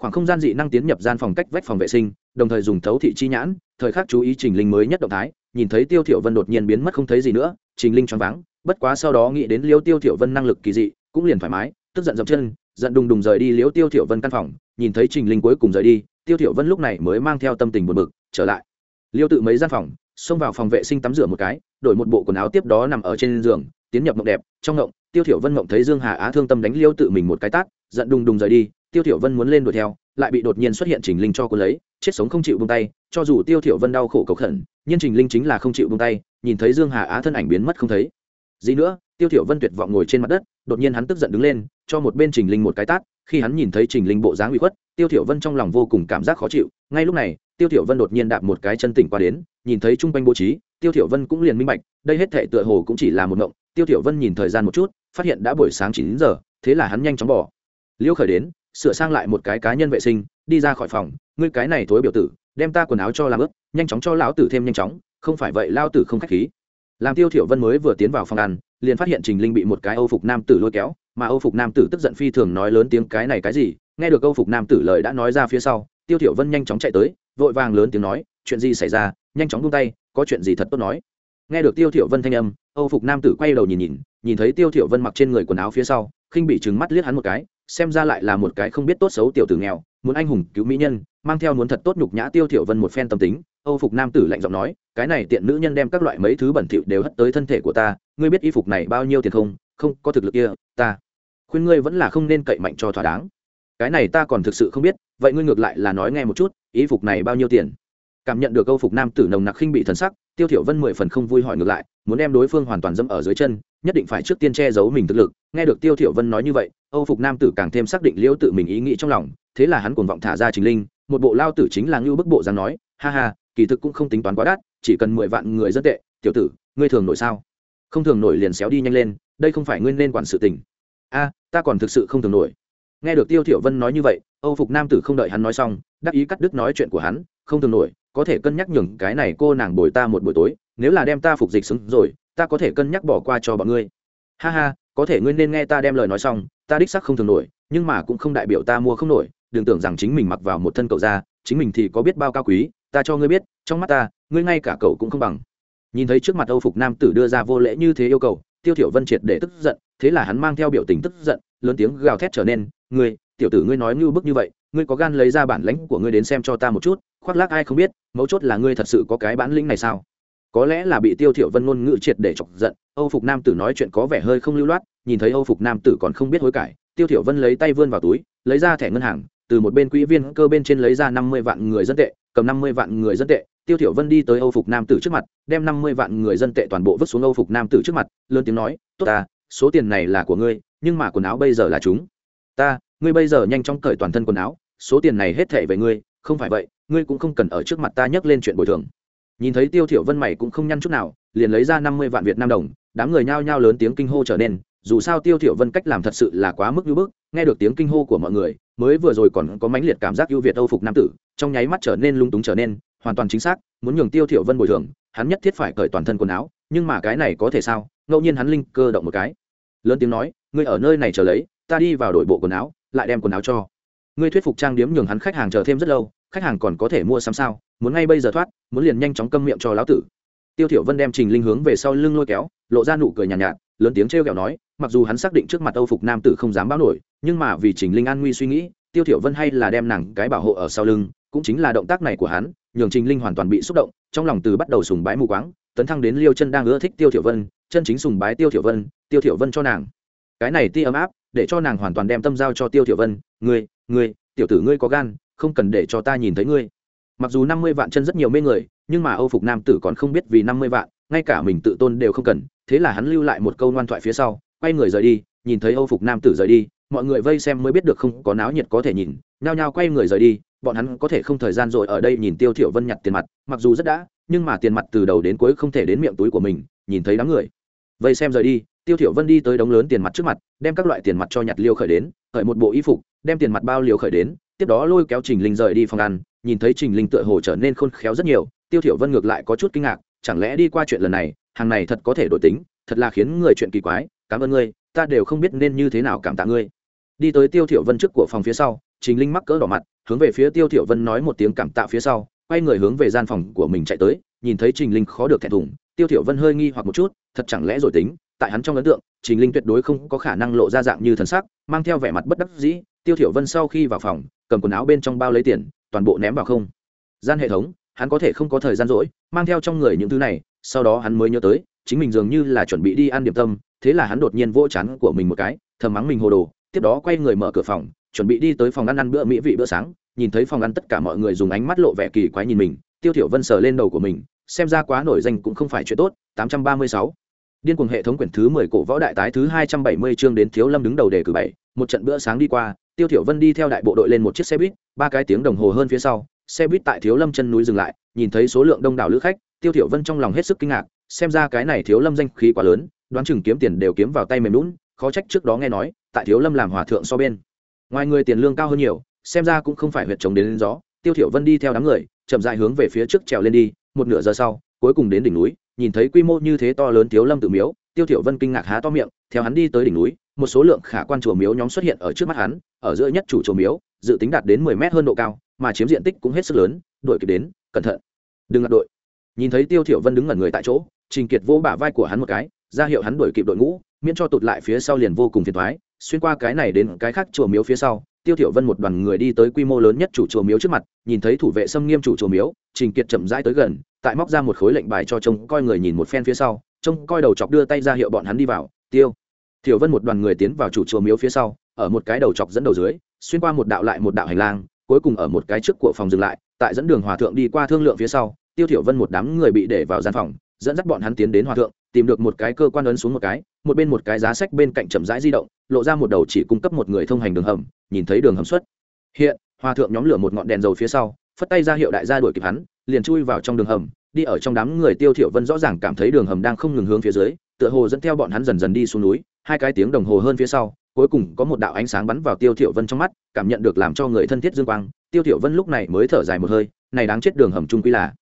khoảng không gian dị năng tiến nhập gian phòng cách vách phòng vệ sinh, đồng thời dùng thấu thị chi nhãn, thời khắc chú ý trình linh mới nhất động thái, nhìn thấy tiêu thiểu vân đột nhiên biến mất không thấy gì nữa, trình linh choáng váng bất quá sau đó nghĩ đến liêu tiêu thiểu vân năng lực kỳ dị, cũng liền thoải mái, tức giận dậm chân, giận đùng đùng rời đi liêu tiêu thiểu vân căn phòng, nhìn thấy trình linh cuối cùng rời đi, tiêu thiểu vân lúc này mới mang theo tâm tình buồn bực, trở lại. Liêu tự mấy gian phòng, xông vào phòng vệ sinh tắm rửa một cái, đổi một bộ quần áo tiếp đó nằm ở trên giường, tiến nhập mộng đẹp, trong mộng, tiêu thiểu vân mộng thấy dương hà á thương tâm đánh liêu tự mình một cái tát, giận đùng đùng rời đi, tiêu thiểu vân muốn lên đuổi theo, lại bị đột nhiên xuất hiện trình linh cho cô lấy, chết sống không chịu buông tay, cho dù tiêu thiểu vân đau khổ cầu khẩn, nhưng trình linh chính là không chịu buông tay, nhìn thấy dương hà á thân ảnh biến mất không thấy gì nữa, tiêu thiểu vân tuyệt vọng ngồi trên mặt đất, đột nhiên hắn tức giận đứng lên, cho một bên trình linh một cái tát, khi hắn nhìn thấy trình linh bộ dáng ủy khuất, tiêu thiểu vân trong lòng vô cùng cảm giác khó chịu, ngay lúc này, tiêu thiểu vân đột nhiên đạp một cái chân tỉnh qua đến, nhìn thấy trung quanh bố trí, tiêu thiểu vân cũng liền minh bạch, đây hết thề tựa hồ cũng chỉ là một ngộng tiêu thiểu vân nhìn thời gian một chút, phát hiện đã buổi sáng chín giờ, thế là hắn nhanh chóng bỏ. Liêu khởi đến, sửa sang lại một cái cá nhân vệ sinh, đi ra khỏi phòng, ngươi cái này thối biểu tử, đem ta quần áo cho làm ướt, nhanh chóng cho lão tử thêm nhanh chóng, không phải vậy lao tử không khách khí làm tiêu thiểu vân mới vừa tiến vào phòng ăn, liền phát hiện trình linh bị một cái âu phục nam tử lôi kéo. Mà âu phục nam tử tức giận phi thường nói lớn tiếng cái này cái gì? Nghe được âu phục nam tử lời đã nói ra phía sau, tiêu thiểu vân nhanh chóng chạy tới, vội vàng lớn tiếng nói, chuyện gì xảy ra? Nhanh chóng buông tay, có chuyện gì thật tốt nói. Nghe được tiêu thiểu vân thanh âm, âu phục nam tử quay đầu nhìn nhìn nhìn thấy tiêu thiểu vân mặc trên người quần áo phía sau, khinh bị trừng mắt liếc hắn một cái, xem ra lại là một cái không biết tốt xấu tiểu tử nghèo, muốn anh hùng cứu mỹ nhân, mang theo muốn thật tốt nhục nhã tiêu thiểu vân một phen tâm tính âu phục nam tử lạnh giọng nói, cái này tiện nữ nhân đem các loại mấy thứ bẩn thỉu đều hất tới thân thể của ta, ngươi biết y phục này bao nhiêu tiền không? Không, có thực lực kia, ta khuyên ngươi vẫn là không nên cậy mạnh cho thỏa đáng. Cái này ta còn thực sự không biết, vậy ngươi ngược lại là nói nghe một chút, y phục này bao nhiêu tiền? Cảm nhận được câu phục nam tử nồng nặc khinh bị thần sắc, tiêu thiểu vân mười phần không vui hỏi ngược lại, muốn đem đối phương hoàn toàn dẫm ở dưới chân, nhất định phải trước tiên che giấu mình thực lực. Nghe được tiêu thiểu vân nói như vậy, âu phục nam tử càng thêm xác định liễu tự mình ý nghĩ trong lòng, thế là hắn cuồng vọng thả ra trình linh, một bộ lao tử chính là ngưu bức bộ dáng nói, ha ha kỳ thực cũng không tính toán quá đắt, chỉ cần mười vạn người dân tệ, tiểu tử, ngươi thường nổi sao? Không thường nổi liền xéo đi nhanh lên, đây không phải ngươi nên quản sự tình. A, ta còn thực sự không thường nổi. Nghe được tiêu thiểu vân nói như vậy, âu phục nam tử không đợi hắn nói xong đáp ý cắt đứt nói chuyện của hắn, không thường nổi, có thể cân nhắc nhường cái này cô nàng bồi ta một buổi tối, nếu là đem ta phục dịch xứng rồi, ta có thể cân nhắc bỏ qua cho bọn ngươi. Ha ha, có thể ngươi nên nghe ta đem lời nói xong, ta đích xác không thường nổi, nhưng mà cũng không đại biểu ta mua không nổi, đừng tưởng rằng chính mình mặc vào một thân cậu ra chính mình thì có biết bao cao quý ta cho ngươi biết, trong mắt ta, ngươi ngay cả cậu cũng không bằng. Nhìn thấy trước mặt âu phục nam tử đưa ra vô lễ như thế yêu cầu, tiêu thiểu vân triệt để tức giận, thế là hắn mang theo biểu tình tức giận, lớn tiếng gào thét trở nên, ngươi, tiểu tử ngươi nói như bức như vậy, ngươi có gan lấy ra bản lãnh của ngươi đến xem cho ta một chút, khoác lác ai không biết, mấu chốt là ngươi thật sự có cái bản lĩnh này sao? Có lẽ là bị tiêu thiểu vân ngôn ngữ triệt để chọc giận, âu phục nam tử nói chuyện có vẻ hơi không lưu loát, nhìn thấy âu phục nam tử còn không biết hối cải, tiêu thiểu vân lấy tay vươn vào túi, lấy ra thẻ ngân hàng, từ một bên quỹ viên cơ bên trên lấy ra năm mươi vạn người dân tệ cầm năm mươi vạn người dân tệ, tiêu thiểu vân đi tới âu phục nam tử trước mặt, đem năm mươi vạn người dân tệ toàn bộ vứt xuống âu phục nam tử trước mặt, lớn tiếng nói, tốt ta, số tiền này là của ngươi, nhưng mà quần áo bây giờ là chúng. Ta, ngươi bây giờ nhanh chóng cởi toàn thân quần áo, số tiền này hết thảy về ngươi, không phải vậy, ngươi cũng không cần ở trước mặt ta nhắc lên chuyện bồi thường. Nhìn thấy tiêu thiểu vân mày cũng không nhăn chút nào, liền lấy ra năm mươi vạn việt nam đồng, đám người nhao nhao lớn tiếng kinh hô trở nên, dù sao tiêu thiểu vân cách làm thật sự là quá mức như bức, nghe được tiếng kinh hô của mọi người mới vừa rồi còn có mãnh liệt cảm giác ưu việt âu phục nam tử trong nháy mắt trở nên lung túng trở nên hoàn toàn chính xác muốn nhường tiêu thiểu vân bồi thường hắn nhất thiết phải cởi toàn thân quần áo nhưng mà cái này có thể sao? Ngẫu nhiên hắn linh cơ động một cái. Lớn tiếng nói ngươi ở nơi này chờ lấy ta đi vào đổi bộ quần áo lại đem quần áo cho. Ngươi thuyết phục trang điếm nhường hắn khách hàng chờ thêm rất lâu khách hàng còn có thể mua sắm sao? Muốn ngay bây giờ thoát muốn liền nhanh chóng câm miệng cho lão tử. Tiêu thiểu vân đem trình linh hướng về sau lưng lôi kéo lộ ra nụ cười nhàn nhạt, nhạt lớn tiếng treo kẹo nói mặc dù hắn xác định trước mặt âu phục nam tử không dám báo nổi, nhưng mà vì trình linh an nguy suy nghĩ, tiêu thiểu vân hay là đem nàng cái bảo hộ ở sau lưng, cũng chính là động tác này của hắn, nhường trình linh hoàn toàn bị xúc động, trong lòng từ bắt đầu sùng bái mù quáng, tấn thăng đến liêu chân đang ưa thích tiêu thiểu vân, chân chính sùng bái tiêu thiểu vân, tiêu thiểu vân cho nàng. Cái này ti ấm áp, để cho nàng hoàn toàn đem tâm giao cho tiêu thiểu vân, ngươi ngươi, tiểu tử ngươi có gan, không cần để cho ta nhìn thấy ngươi. Mặc dù năm mươi vạn chân rất nhiều mê người, nhưng mà âu phục nam tử còn không biết vì năm mươi vạn, ngay cả mình tự tôn đều không cần, thế là hắn lưu lại một câu ngoan thoại phía sau quay người rời đi, nhìn thấy âu phục nam tử rời đi, mọi người vây xem mới biết được không có náo nhiệt có thể nhìn, nhao nhao quay người rời đi, bọn hắn có thể không thời gian rồi ở đây nhìn tiêu thiểu vân nhặt tiền mặt, mặc dù rất đã, nhưng mà tiền mặt từ đầu đến cuối không thể đến miệng túi của mình, nhìn thấy đám người. Vây xem rời đi, tiêu thiểu vân đi tới đống lớn tiền mặt trước mặt, đem các loại tiền mặt cho nhặt liêu khởi đến, khởi một bộ y phục, đem tiền mặt bao liều khởi đến, tiếp đó lôi kéo trình linh rời đi phòng ăn, nhìn thấy trình linh tựa hồ trở nên khôn khéo rất nhiều, tiêu thiểu vân ngược lại có chút kinh ngạc, chẳng lẽ đi qua chuyện lần này, hàng này thật có thể đổi tính, thật là khiến người chuyện kỳ quái cảm ơn ngươi, ta đều không biết nên như thế nào cảm tạ ngươi. Đi tới tiêu thiểu vân trước của phòng phía sau, trình linh mắc cỡ đỏ mặt, hướng về phía tiêu thiểu vân nói một tiếng cảm tạ phía sau, quay người hướng về gian phòng của mình chạy tới, nhìn thấy trình linh khó được thẹn thùng, tiêu thiểu vân hơi nghi hoặc một chút, thật chẳng lẽ rồi tính, tại hắn trong ấn tượng, trình linh tuyệt đối không có khả năng lộ ra dạng như thần sắc, mang theo vẻ mặt bất đắc dĩ, tiêu thiểu vân sau khi vào phòng, cầm quần áo bên trong bao lấy tiền, toàn bộ ném vào không. Gian hệ thống, hắn có thể không có thời gian rỗi, mang theo trong người những thứ này, sau đó hắn mới nhớ tới, chính mình dường như là chuẩn bị đi ăn điểm tâm thế là hắn đột nhiên vỗ chán của mình một cái, thầm mắng mình hồ đồ, tiếp đó quay người mở cửa phòng, chuẩn bị đi tới phòng ăn ăn bữa mỹ vị bữa sáng, nhìn thấy phòng ăn tất cả mọi người dùng ánh mắt lộ vẻ kỳ quái nhìn mình, tiêu thiểu vân sờ lên đầu của mình, xem ra quá nổi danh cũng không phải chuyện tốt 836 điên cuồng hệ thống quyển thứ 10 cổ võ đại tái thứ 270 chương đến thiếu lâm đứng đầu đề cử bảy, một trận bữa sáng đi qua, tiêu thiểu vân đi theo đại bộ đội lên một chiếc xe buýt, ba cái tiếng đồng hồ hơn phía sau, xe buýt tại thiếu lâm chân núi dừng lại, nhìn thấy số lượng đông đảo lữ khách, tiêu thiểu vân trong lòng hết sức kinh ngạc, xem ra cái này thiếu lâm danh khí quá lớn đoán chừng kiếm tiền đều kiếm vào tay mềm lún khó trách trước đó nghe nói tại thiếu lâm làm hòa thượng so bên. Ngoài người tiền lương cao hơn nhiều xem ra cũng không phải huyệt chống đến, đến gió. Tiêu thiểu vân đi theo đám người chậm rãi hướng về phía trước trèo lên đi một nửa giờ sau cuối cùng đến đỉnh núi nhìn thấy quy mô như thế to lớn thiếu lâm tự miếu tiêu thiểu vân kinh ngạc há to miệng theo hắn đi tới đỉnh núi một số lượng khả quan chùa miếu nhóm xuất hiện ở trước mắt hắn ở giữa nhất chủ chùa miếu dự tính đạt đến 10 mét hơn độ cao mà chiếm diện tích cũng hết sức lớn Đội kịp đến cẩn thận. Đừng ngặt đội. Nhìn thấy tiêu thiểu vân đứng ngẩn người tại chỗ trình kiệt vỗ bả vai của hắn một cái ra hiệu hắn đuổi kịp đội ngũ, miễn cho tụt lại phía sau liền vô cùng phiền toái, xuyên qua cái này đến cái khác chùa miếu phía sau, tiêu thiểu vân một đoàn người đi tới quy mô lớn nhất chủ chùa miếu trước mặt, nhìn thấy thủ vệ xâm nghiêm chủ chùa miếu, trình kiệt chậm rãi tới gần, tại móc ra một khối lệnh bài cho trông coi người nhìn một phen phía sau, trông coi đầu chọc đưa tay ra hiệu bọn hắn đi vào, tiêu. Thiểu vân một đoàn người tiến vào chủ chùa miếu phía sau, ở một cái đầu chọc dẫn đầu dưới, xuyên qua một đạo lại một đạo hành lang, cuối cùng ở một cái trước của phòng dừng lại, tại dẫn đường hòa thượng đi qua thương lượng phía sau, tiêu thiểu vân một đám người bị để vào gian phòng, dẫn dắt bọn hắn tiến đến hòa thượng tìm được một cái cơ quan ấn xuống một cái, một bên một cái giá sách bên cạnh chậm rãi di động, lộ ra một đầu chỉ cung cấp một người thông hành đường hầm, nhìn thấy đường hầm xuất. Hiện hòa thượng nhóm lửa một ngọn đèn dầu phía sau, phất tay ra hiệu đại gia đuổi kịp hắn, liền chui vào trong đường hầm, đi ở trong đám người tiêu thiểu vân rõ ràng cảm thấy đường hầm đang không ngừng hướng phía dưới, tựa hồ dẫn theo bọn hắn dần dần đi xuống núi, hai cái tiếng đồng hồ hơn phía sau, cuối cùng có một đạo ánh sáng bắn vào tiêu thiểu vân trong mắt, cảm nhận được làm cho người thân thiết dương quang. Tiêu thiểu vân lúc này mới thở dài một hơi, này đáng chết đường hầm trung quy là.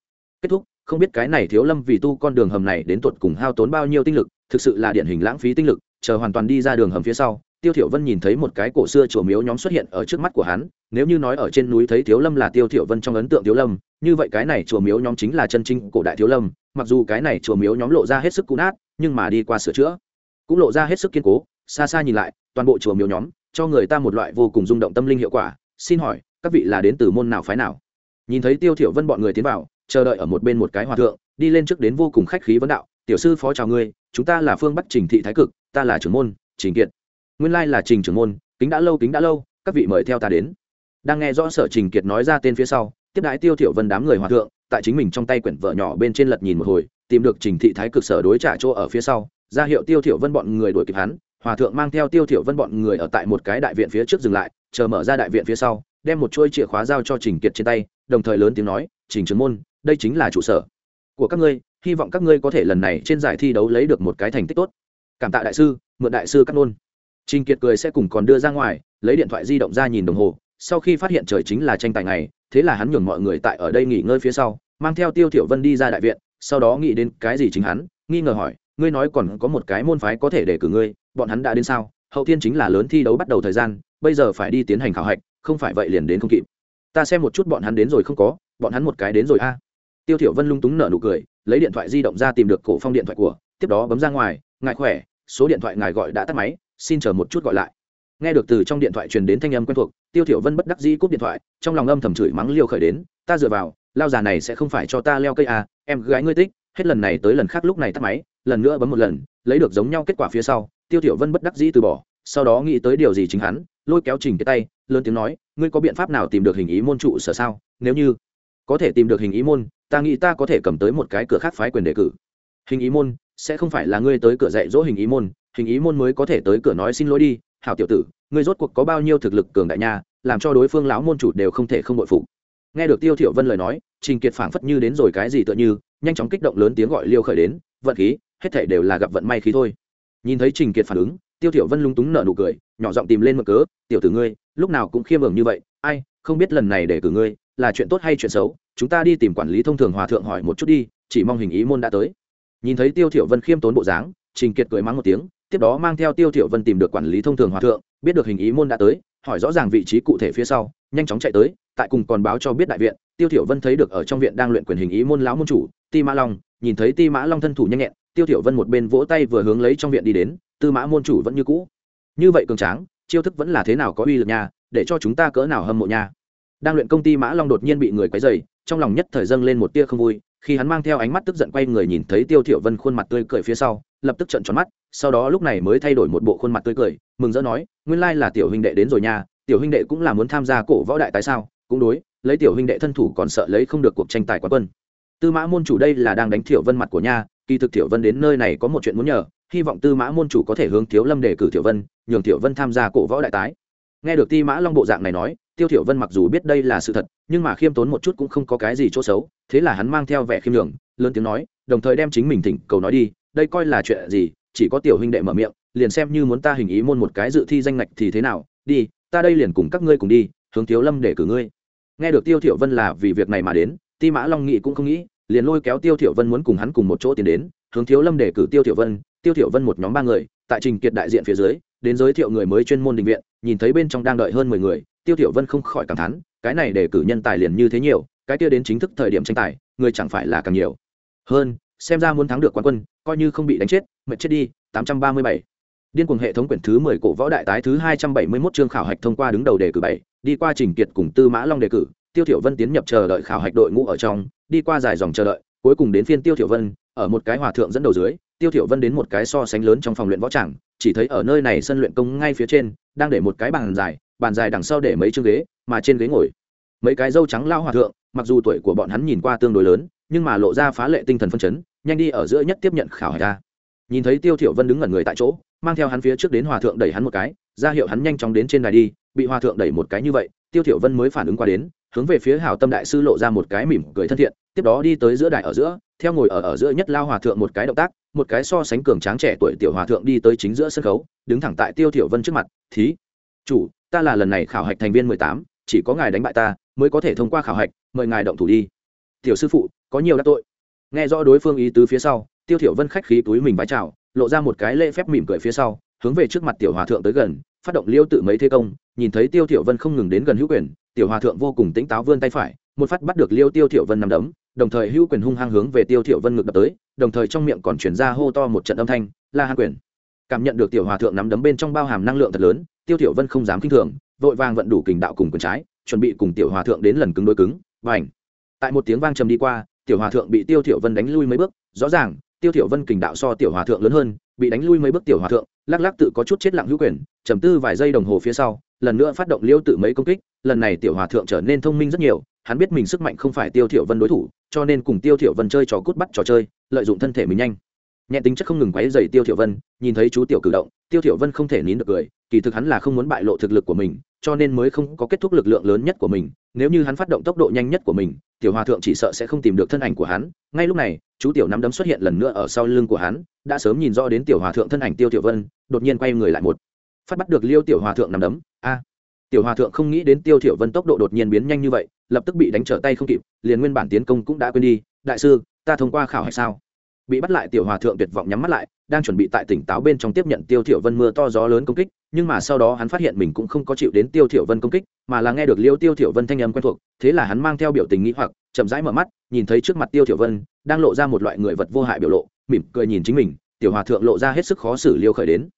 Kết thúc không biết cái này thiếu lâm vì tu con đường hầm này đến tuột cùng hao tốn bao nhiêu tinh lực, thực sự là điển hình lãng phí tinh lực, chờ hoàn toàn đi ra đường hầm phía sau, tiêu thiểu vân nhìn thấy một cái cổ xưa chùa miếu nhóm xuất hiện ở trước mắt của hắn, nếu như nói ở trên núi thấy thiếu lâm là tiêu thiểu vân trong ấn tượng thiếu lâm, như vậy cái này chùa miếu nhóm chính là chân chính cổ đại thiếu lâm, mặc dù cái này chùa miếu nhóm lộ ra hết sức cũ nát, nhưng mà đi qua sửa chữa, cũng lộ ra hết sức kiên cố, xa xa nhìn lại, toàn bộ chùa miếu nhóm, cho người ta một loại vô cùng rung động tâm linh hiệu quả, xin hỏi, các vị là đến từ môn nào phái nào? Nhìn thấy tiêu thiểu vân bọn người tiến vào chờ đợi ở một bên một cái hòa thượng, đi lên trước đến vô cùng khách khí vấn đạo, tiểu sư phó chào ngươi, chúng ta là phương bắc trình thị thái cực, ta là trưởng môn, trình kiệt. Nguyên lai là trình trưởng môn, kính đã lâu, kính đã lâu, các vị mời theo ta đến. Đang nghe rõ sở trình kiệt nói ra tên phía sau, tiếp đái tiêu thiểu vân đám người hòa thượng, tại chính mình trong tay quyển vợ nhỏ bên trên lật nhìn một hồi, tìm được trình thị thái cực sở đối trả chỗ ở phía sau, ra hiệu tiêu thiểu vân bọn người đuổi kịp hắn. Hòa thượng mang theo tiêu thiểu vân bọn người ở tại một cái đại viện phía trước dừng lại, chờ mở ra đại viện phía sau, đem một chuôi chìa khóa giao cho trình kiệt trên tay, đồng thời lớn tiếng nói, trình trưởng môn đây chính là trụ sở của các ngươi, hy vọng các ngươi có thể lần này trên giải thi đấu lấy được một cái thành tích tốt. Cảm tạ đại sư, mượn đại sư cắt nôn trình kiệt cười sẽ cùng còn đưa ra ngoài, lấy điện thoại di động ra nhìn đồng hồ, sau khi phát hiện trời chính là tranh tài ngày, thế là hắn nhường mọi người tại ở đây nghỉ ngơi phía sau, mang theo tiêu thiểu vân đi ra đại viện, sau đó nghĩ đến cái gì chính hắn, nghi ngờ hỏi, ngươi nói còn có một cái môn phái có thể để cử ngươi, bọn hắn đã đến sao? Hậu thiên chính là lớn thi đấu bắt đầu thời gian, bây giờ phải đi tiến hành khảo hạch, không phải vậy liền đến không kịp. Ta xem một chút bọn hắn đến rồi không có, bọn hắn một cái đến rồi a tiêu thiểu vân lung túng nở nụ cười, lấy điện thoại di động ra tìm được cổ phong điện thoại của, tiếp đó bấm ra ngoài, ngài khỏe, số điện thoại ngài gọi đã tắt máy, xin chờ một chút gọi lại. Nghe được từ trong điện thoại truyền đến thanh âm quen thuộc, tiêu thiểu vân bất đắc dĩ cúp điện thoại, trong lòng âm thầm chửi mắng liêu khởi đến, ta dựa vào, lao già này sẽ không phải cho ta leo cây à em gái ngươi tích hết lần này tới lần khác lúc này tắt máy, lần nữa bấm một lần, lấy được giống nhau kết quả phía sau. Tiêu thiểu vân bất đắc dĩ từ bỏ, sau đó nghĩ tới điều gì chính hắn, lôi kéo trình cái tay, lớn tiếng nói, ngươi có biện pháp nào tìm được hình ý môn trụ sở sao? Nếu như có thể tìm được hình ý môn ta nghĩ ta có thể cầm tới một cái cửa khác phái quyền đề cử. Hình ý môn, sẽ không phải là ngươi tới cửa dạy dỗ hình ý môn, hình ý môn mới có thể tới cửa nói xin lỗi đi, hảo tiểu tử, ngươi rốt cuộc có bao nhiêu thực lực cường đại nha, làm cho đối phương lão môn chủ đều không thể không bội phục. Nghe được tiêu thiểu vân lời nói, trình kiệt phảng phất như đến rồi cái gì tựa như, nhanh chóng kích động lớn tiếng gọi liêu khởi đến, vận khí, hết thảy đều là gặp vận may khí thôi. Nhìn thấy trình kiệt phản ứng, tiêu thiểu vân lung túng nở nụ cười, nhỏ giọng tìm lên một cớ, tiểu tử ngươi, lúc nào cũng khiêm nhường như vậy, ai, không biết lần này để cử ngươi, là chuyện tốt hay chuyện xấu? Chúng ta đi tìm quản lý thông thường hòa thượng hỏi một chút đi, chỉ mong hình ý môn đã tới. Nhìn thấy tiêu thiểu vân khiêm tốn bộ dáng, trình kiệt cười mắng một tiếng, tiếp đó mang theo tiêu thiểu vân tìm được quản lý thông thường hòa thượng, biết được hình ý môn đã tới, hỏi rõ ràng vị trí cụ thể phía sau, nhanh chóng chạy tới, tại cùng còn báo cho biết đại viện, tiêu thiểu vân thấy được ở trong viện đang luyện quyền hình ý môn lão môn chủ, ti mã long, nhìn thấy ti mã long thân thủ nhanh nhẹn, tiêu thiểu vân một bên vỗ tay vừa hướng lấy trong viện đi đến, tư mã môn chủ vẫn như cũ. Như vậy cường tráng, chiêu thức vẫn là thế nào có uy lực nha, để cho chúng ta cỡ nào hâm mộ nha. Đang luyện công ty mã long đột nhiên bị người quấy rầy trong lòng nhất thời dâng lên một tia không vui, khi hắn mang theo ánh mắt tức giận quay người nhìn thấy tiêu thiểu vân khuôn mặt tươi cười phía sau, lập tức trợn tròn mắt, sau đó lúc này mới thay đổi một bộ khuôn mặt tươi cười, mừng rỡ nói, nguyên lai là tiểu huynh đệ đến rồi nha, tiểu huynh đệ cũng là muốn tham gia cổ võ đại tại sao? Cũng đối, lấy tiểu huynh đệ thân thủ còn sợ lấy không được cuộc tranh tài quán quân. Tư mã môn chủ đây là đang đánh thiểu vân mặt của nha, kỳ thực thiểu vân đến nơi này có một chuyện muốn nhờ, hy vọng tư mã môn chủ có thể hướng thiếu lâm đề cử thiểu vân, nhường thiểu vân tham gia cổ võ đại tái. Nghe được ti mã long bộ dạng này nói tiêu thiểu vân mặc dù biết đây là sự thật, nhưng mà khiêm tốn một chút cũng không có cái gì chỗ xấu, thế là hắn mang theo vẻ khiêm nhường, lớn tiếng nói, đồng thời đem chính mình thỉnh cầu nói đi, đây coi là chuyện gì, chỉ có tiểu huynh đệ mở miệng, liền xem như muốn ta hình ý môn một cái dự thi danh ngạch thì thế nào, đi, ta đây liền cùng các ngươi cùng đi, hướng thiếu lâm để cử ngươi. Nghe được tiêu thiểu vân là vì việc này mà đến, ti mã long nghị cũng không nghĩ, liền lôi kéo tiêu thiểu vân muốn cùng hắn cùng một chỗ tiến đến, hướng thiếu lâm để cử tiêu thiểu vân, tiêu thiểu vân một nhóm ba người tại trình kiệt đại diện phía dưới đến giới thiệu người mới chuyên môn định viện nhìn thấy bên trong đang đợi hơn mười người tiêu tiểu vân không khỏi cảm thán cái này để cử nhân tài liền như thế nhiều cái kia đến chính thức thời điểm tranh tài người chẳng phải là càng nhiều hơn xem ra muốn thắng được quán quân coi như không bị đánh chết mệt chết đi 837. điên cuồng hệ thống quyển thứ 10 cổ võ đại tái thứ 271 chương khảo hạch thông qua đứng đầu đề cử 7, đi qua trình kiệt cùng tư mã long đề cử tiêu thiểu vân tiến nhập chờ đợi khảo hạch đội ngũ ở trong đi qua dài dòng chờ đợi cuối cùng đến phiên tiêu thiểu vân ở một cái hòa thượng dẫn đầu dưới tiêu thiểu vân đến một cái so sánh lớn trong phòng luyện võ tràng, chỉ thấy ở nơi này sân luyện công ngay phía trên, đang để một cái bàn dài bàn dài đằng sau để mấy chương ghế, mà trên ghế ngồi. Mấy cái dâu trắng lao hòa thượng, mặc dù tuổi của bọn hắn nhìn qua tương đối lớn, nhưng mà lộ ra phá lệ tinh thần phân chấn, nhanh đi ở giữa nhất tiếp nhận khảo hỏi ra. Nhìn thấy tiêu thiểu vân đứng ngẩn người tại chỗ, mang theo hắn phía trước đến hòa thượng đẩy hắn một cái, ra hiệu hắn nhanh chóng đến trên đài đi, bị hòa thượng đẩy một cái như vậy, tiêu thiểu vân mới phản ứng qua đến hướng về phía hảo tâm đại sư lộ ra một cái mỉm cười thân thiện, tiếp đó đi tới giữa đài ở giữa, theo ngồi ở ở giữa nhất lao hòa thượng một cái động tác, một cái so sánh cường tráng trẻ tuổi tiểu hòa thượng đi tới chính giữa sân khấu, đứng thẳng tại tiêu thiểu vân trước mặt, thí, chủ, ta là lần này khảo hạch thành viên mười tám, chỉ có ngài đánh bại ta mới có thể thông qua khảo hạch, mời ngài động thủ đi. Tiểu sư phụ, có nhiều đã tội. Nghe rõ đối phương ý tứ phía sau, tiêu thiểu vân khách khí túi mình vái chào, lộ ra một cái lễ phép mỉm cười phía sau, hướng về trước mặt tiểu hòa thượng tới gần phát động liêu tự mấy thế công, nhìn thấy tiêu thiểu vân không ngừng đến gần hữu quyền, tiểu hòa thượng vô cùng tỉnh táo vươn tay phải, một phát bắt được liêu tiêu thiểu vân nằm đấm, đồng thời hữu quyền hung hăng hướng về tiêu thiểu vân ngực đập tới, đồng thời trong miệng còn truyền ra hô to một trận âm thanh, la hàn quyền. Cảm nhận được tiểu hòa thượng nắm đấm bên trong bao hàm năng lượng thật lớn, tiêu thiểu vân không dám kinh thường, vội vàng vận đủ kình đạo cùng quyền trái, chuẩn bị cùng tiểu hòa thượng đến lần cứng đối cứng và tại một tiếng vang trầm đi qua, tiểu hòa thượng bị tiêu thiểu vân đánh lui mấy bước, rõ ràng, tiêu thiểu vân kình đạo so tiểu hòa thượng lớn hơn, bị đánh lui mấy bước tiểu hòa thượng lắc lắc tự có chút chết lặng hữu quyền, trầm tư vài giây đồng hồ phía sau, lần nữa phát động liêu tự mấy công kích, lần này tiểu hòa thượng trở nên thông minh rất nhiều, hắn biết mình sức mạnh không phải tiêu thiểu vân đối thủ, cho nên cùng tiêu thiểu vân chơi trò cút bắt trò chơi, lợi dụng thân thể mình nhanh. Nhẹ tính chất không ngừng quấy dày tiêu thiểu vân, nhìn thấy chú tiểu cử động, tiêu thiểu vân không thể nín được cười, kỳ thực hắn là không muốn bại lộ thực lực của mình, cho nên mới không có kết thúc lực lượng lớn nhất của mình, nếu như hắn phát động tốc độ nhanh nhất của mình, tiểu hòa thượng chỉ sợ sẽ không tìm được thân ảnh của hắn. Ngay lúc này, chú tiểu nắm đấm xuất hiện lần nữa ở sau lưng của hắn, đã sớm nhìn rõ đến tiểu hòa thượng thân ảnh tiêu thiểu vân đột nhiên quay người lại một. Phát bắt được liêu tiểu hòa thượng nằm đấm. A. Tiểu hòa thượng không nghĩ đến tiêu tiểu vân tốc độ đột nhiên biến nhanh như vậy, lập tức bị đánh trở tay không kịp, liền nguyên bản tiến công cũng đã quên đi. Đại sư, ta thông qua khảo hạch sao? Bị bắt lại tiểu hòa thượng tuyệt vọng nhắm mắt lại, đang chuẩn bị tại tỉnh táo bên trong tiếp nhận tiêu thiểu vân mưa to gió lớn công kích, nhưng mà sau đó hắn phát hiện mình cũng không có chịu đến tiêu thiểu vân công kích, mà là nghe được liêu tiêu thiểu vân thanh âm quen thuộc, thế là hắn mang theo biểu tình nghĩ hoặc, chậm rãi mở mắt, nhìn thấy trước mặt tiêu thiểu vân đang lộ ra một loại người vật vô hại biểu lộ, mỉm cười nhìn chính mình, tiểu hòa thượng lộ ra hết sức khó xử liêu khởi đến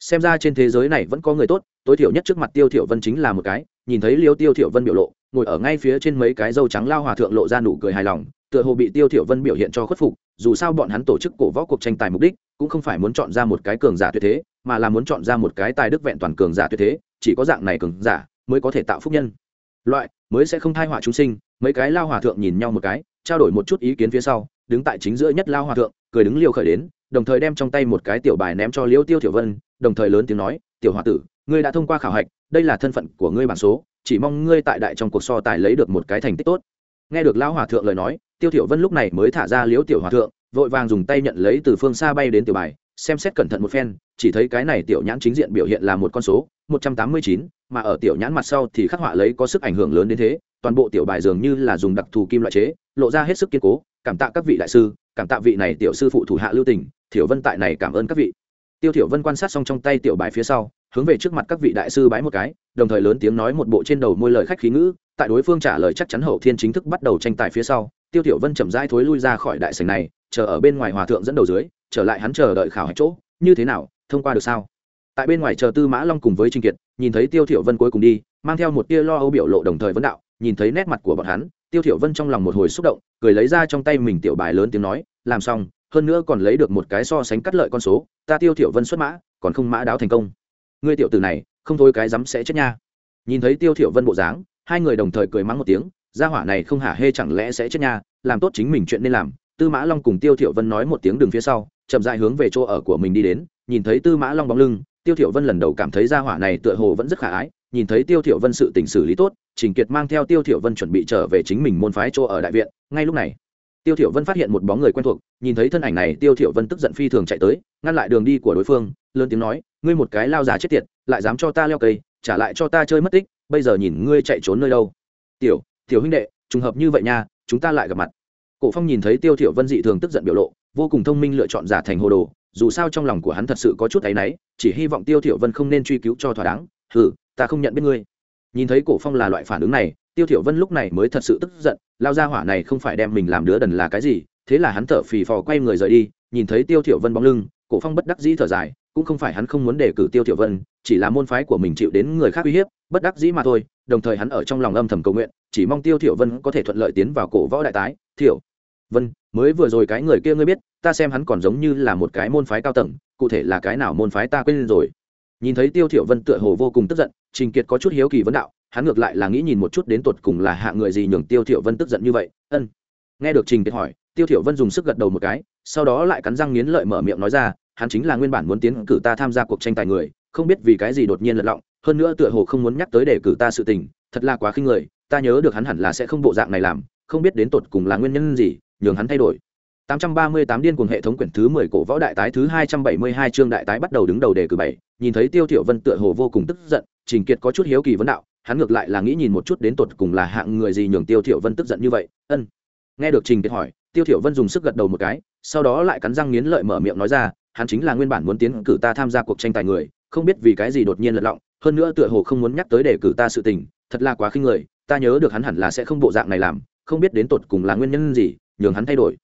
xem ra trên thế giới này vẫn có người tốt, tối thiểu nhất trước mặt tiêu thiểu vân chính là một cái, nhìn thấy liêu tiêu thiểu vân biểu lộ, ngồi ở ngay phía trên mấy cái dâu trắng lao hòa thượng lộ ra nụ cười hài lòng, tựa hồ bị tiêu thiểu vân biểu hiện cho khuất phục, dù sao bọn hắn tổ chức cổ võ cuộc tranh tài mục đích, cũng không phải muốn chọn ra một cái cường giả tuyệt thế, mà là muốn chọn ra một cái tài đức vẹn toàn cường giả tuyệt thế, chỉ có dạng này cường giả mới có thể tạo phúc nhân. Loại mới sẽ không thai họa chúng sinh, mấy cái lao hòa thượng nhìn nhau một cái, trao đổi một chút ý kiến phía sau, đứng tại chính giữa nhất lao hòa thượng, cười đứng liều khởi đến đồng thời đem trong tay một cái tiểu bài ném cho liễu tiêu tiểu vân đồng thời lớn tiếng nói tiểu hòa tử ngươi đã thông qua khảo hạch đây là thân phận của ngươi bản số chỉ mong ngươi tại đại trong cuộc so tài lấy được một cái thành tích tốt. Nghe được lão hòa thượng lời nói tiêu tiểu vân lúc này mới thả ra liếu tiểu hòa thượng vội vàng dùng tay nhận lấy từ phương xa bay đến tiểu bài xem xét cẩn thận một phen chỉ thấy cái này tiểu nhãn chính diện biểu hiện là một con số 189, mà ở tiểu nhãn mặt sau thì khắc họa lấy có sức ảnh hưởng lớn đến thế toàn bộ tiểu bài dường như là dùng đặc thù kim loại chế lộ ra hết sức kiên cố cảm tạ các vị đại sư cảm tạ vị này tiểu sư phụ thủ hạ lưu tình thiểu vân tại này cảm ơn các vị. Tiêu thiểu vân quan sát xong trong tay tiểu bài phía sau, hướng về trước mặt các vị đại sư bái một cái, đồng thời lớn tiếng nói một bộ trên đầu môi lời khách khí ngữ, tại đối phương trả lời chắc chắn hậu thiên chính thức bắt đầu tranh tài phía sau, tiêu tiểu vân chậm rãi thối lui ra khỏi đại sảnh này, chờ ở bên ngoài hòa thượng dẫn đầu dưới, trở lại hắn chờ đợi khảo hạch chỗ, như thế nào, thông qua được sao? Tại bên ngoài chờ tư mã long cùng với trinh kiệt, nhìn thấy tiêu tiểu vân cuối cùng đi, mang theo một tia lo âu biểu lộ đồng thời vấn đạo, nhìn thấy nét mặt của bọn hắn, tiêu tiểu vân trong lòng một hồi xúc động, cười lấy ra trong tay mình tiểu bài lớn tiếng nói, làm xong hơn nữa còn lấy được một cái so sánh cắt lợi con số, ta tiêu thiểu vân xuất mã, còn không mã đáo thành công. Ngươi tiểu tử này, không thôi cái dám sẽ chết nha. Nhìn thấy tiêu thiểu vân bộ dáng, hai người đồng thời cười mắng một tiếng, gia hỏa này không hả hê chẳng lẽ sẽ chết nha, làm tốt chính mình chuyện nên làm. Tư mã long cùng tiêu thiểu vân nói một tiếng đường phía sau, chậm rãi hướng về chỗ ở của mình đi đến, nhìn thấy tư mã long bóng lưng, tiêu thiểu vân lần đầu cảm thấy gia hỏa này tựa hồ vẫn rất khả ái, nhìn thấy tiêu thiểu vân sự tình xử lý tốt, trình kiệt mang theo tiêu thiểu vân chuẩn bị trở về chính mình môn phái chỗ ở đại viện, ngay lúc này tiêu thiểu vân phát hiện một bóng người quen thuộc, nhìn thấy thân ảnh này, tiêu thiểu vân tức giận phi thường chạy tới, ngăn lại đường đi của đối phương, lớn tiếng nói, ngươi một cái lao già chết tiệt, lại dám cho ta leo cây, trả lại cho ta chơi mất tích, bây giờ nhìn ngươi chạy trốn nơi đâu. Tiểu tiểu huynh đệ, trùng hợp như vậy nha, chúng ta lại gặp mặt. Cổ phong nhìn thấy tiêu thiểu vân dị thường tức giận biểu lộ, vô cùng thông minh lựa chọn giả thành hồ đồ, dù sao trong lòng của hắn thật sự có chút ấy náy, chỉ hy vọng tiêu thiểu vân không nên truy cứu cho thỏa đáng. Hừ, ta không nhận biết ngươi. Nhìn thấy cổ phong là loại phản ứng này tiêu thiểu vân lúc này mới thật sự tức giận, lao ra hỏa này không phải đem mình làm đứa đần là cái gì, thế là hắn thở phì phò quay người rời đi, nhìn thấy tiêu thiểu vân bóng lưng, cổ phong bất đắc dĩ thở dài, cũng không phải hắn không muốn đề cử tiêu thiểu vân, chỉ là môn phái của mình chịu đến người khác uy hiếp, bất đắc dĩ mà thôi, đồng thời hắn ở trong lòng âm thầm cầu nguyện, chỉ mong tiêu thiểu vân có thể thuận lợi tiến vào cổ võ đại tái. Thiểu vân, mới vừa rồi cái người kia ngươi biết, ta xem hắn còn giống như là một cái môn phái cao tầng, cụ thể là cái nào môn phái ta quên rồi nhìn thấy tiêu thiểu vân tựa hồ vô cùng tức giận, trình kiệt có chút hiếu kỳ vấn đạo, hắn ngược lại là nghĩ nhìn một chút đến tột cùng là hạ người gì nhường tiêu thiểu vân tức giận như vậy. Ân. Nghe được trình kiệt hỏi, tiêu thiểu vân dùng sức gật đầu một cái, sau đó lại cắn răng nghiến lợi mở miệng nói ra, hắn chính là nguyên bản muốn tiến cử ta tham gia cuộc tranh tài người, không biết vì cái gì đột nhiên lật lọng, hơn nữa tựa hồ không muốn nhắc tới để cử ta sự tình, thật là quá khinh người, ta nhớ được hắn hẳn là sẽ không bộ dạng này làm, không biết đến tột cùng là nguyên nhân gì, nhường hắn thay đổi. 838 điên cuồng hệ thống quyển thứ 10 cổ võ đại tái thứ 272 chương đại tái bắt đầu đứng đầu đề cử bảy, nhìn thấy Tiêu tiểu Vân tựa hồ vô cùng tức giận, Trình Kiệt có chút hiếu kỳ vấn đạo, hắn ngược lại là nghĩ nhìn một chút đến tuột cùng là hạng người gì nhường Tiêu tiểu Vân tức giận như vậy. Ân. Nghe được Trình Kiệt hỏi, Tiêu tiểu Vân dùng sức gật đầu một cái, sau đó lại cắn răng nghiến lợi mở miệng nói ra, hắn chính là nguyên bản muốn tiến cử ta tham gia cuộc tranh tài người, không biết vì cái gì đột nhiên lật lọng, hơn nữa tựa hồ không muốn nhắc tới đề cử ta sự tình, thật là quá khinh người, ta nhớ được hắn hẳn là sẽ không bộ dạng này làm, không biết đến tuột cùng là nguyên nhân gì, nhường hắn thay đổi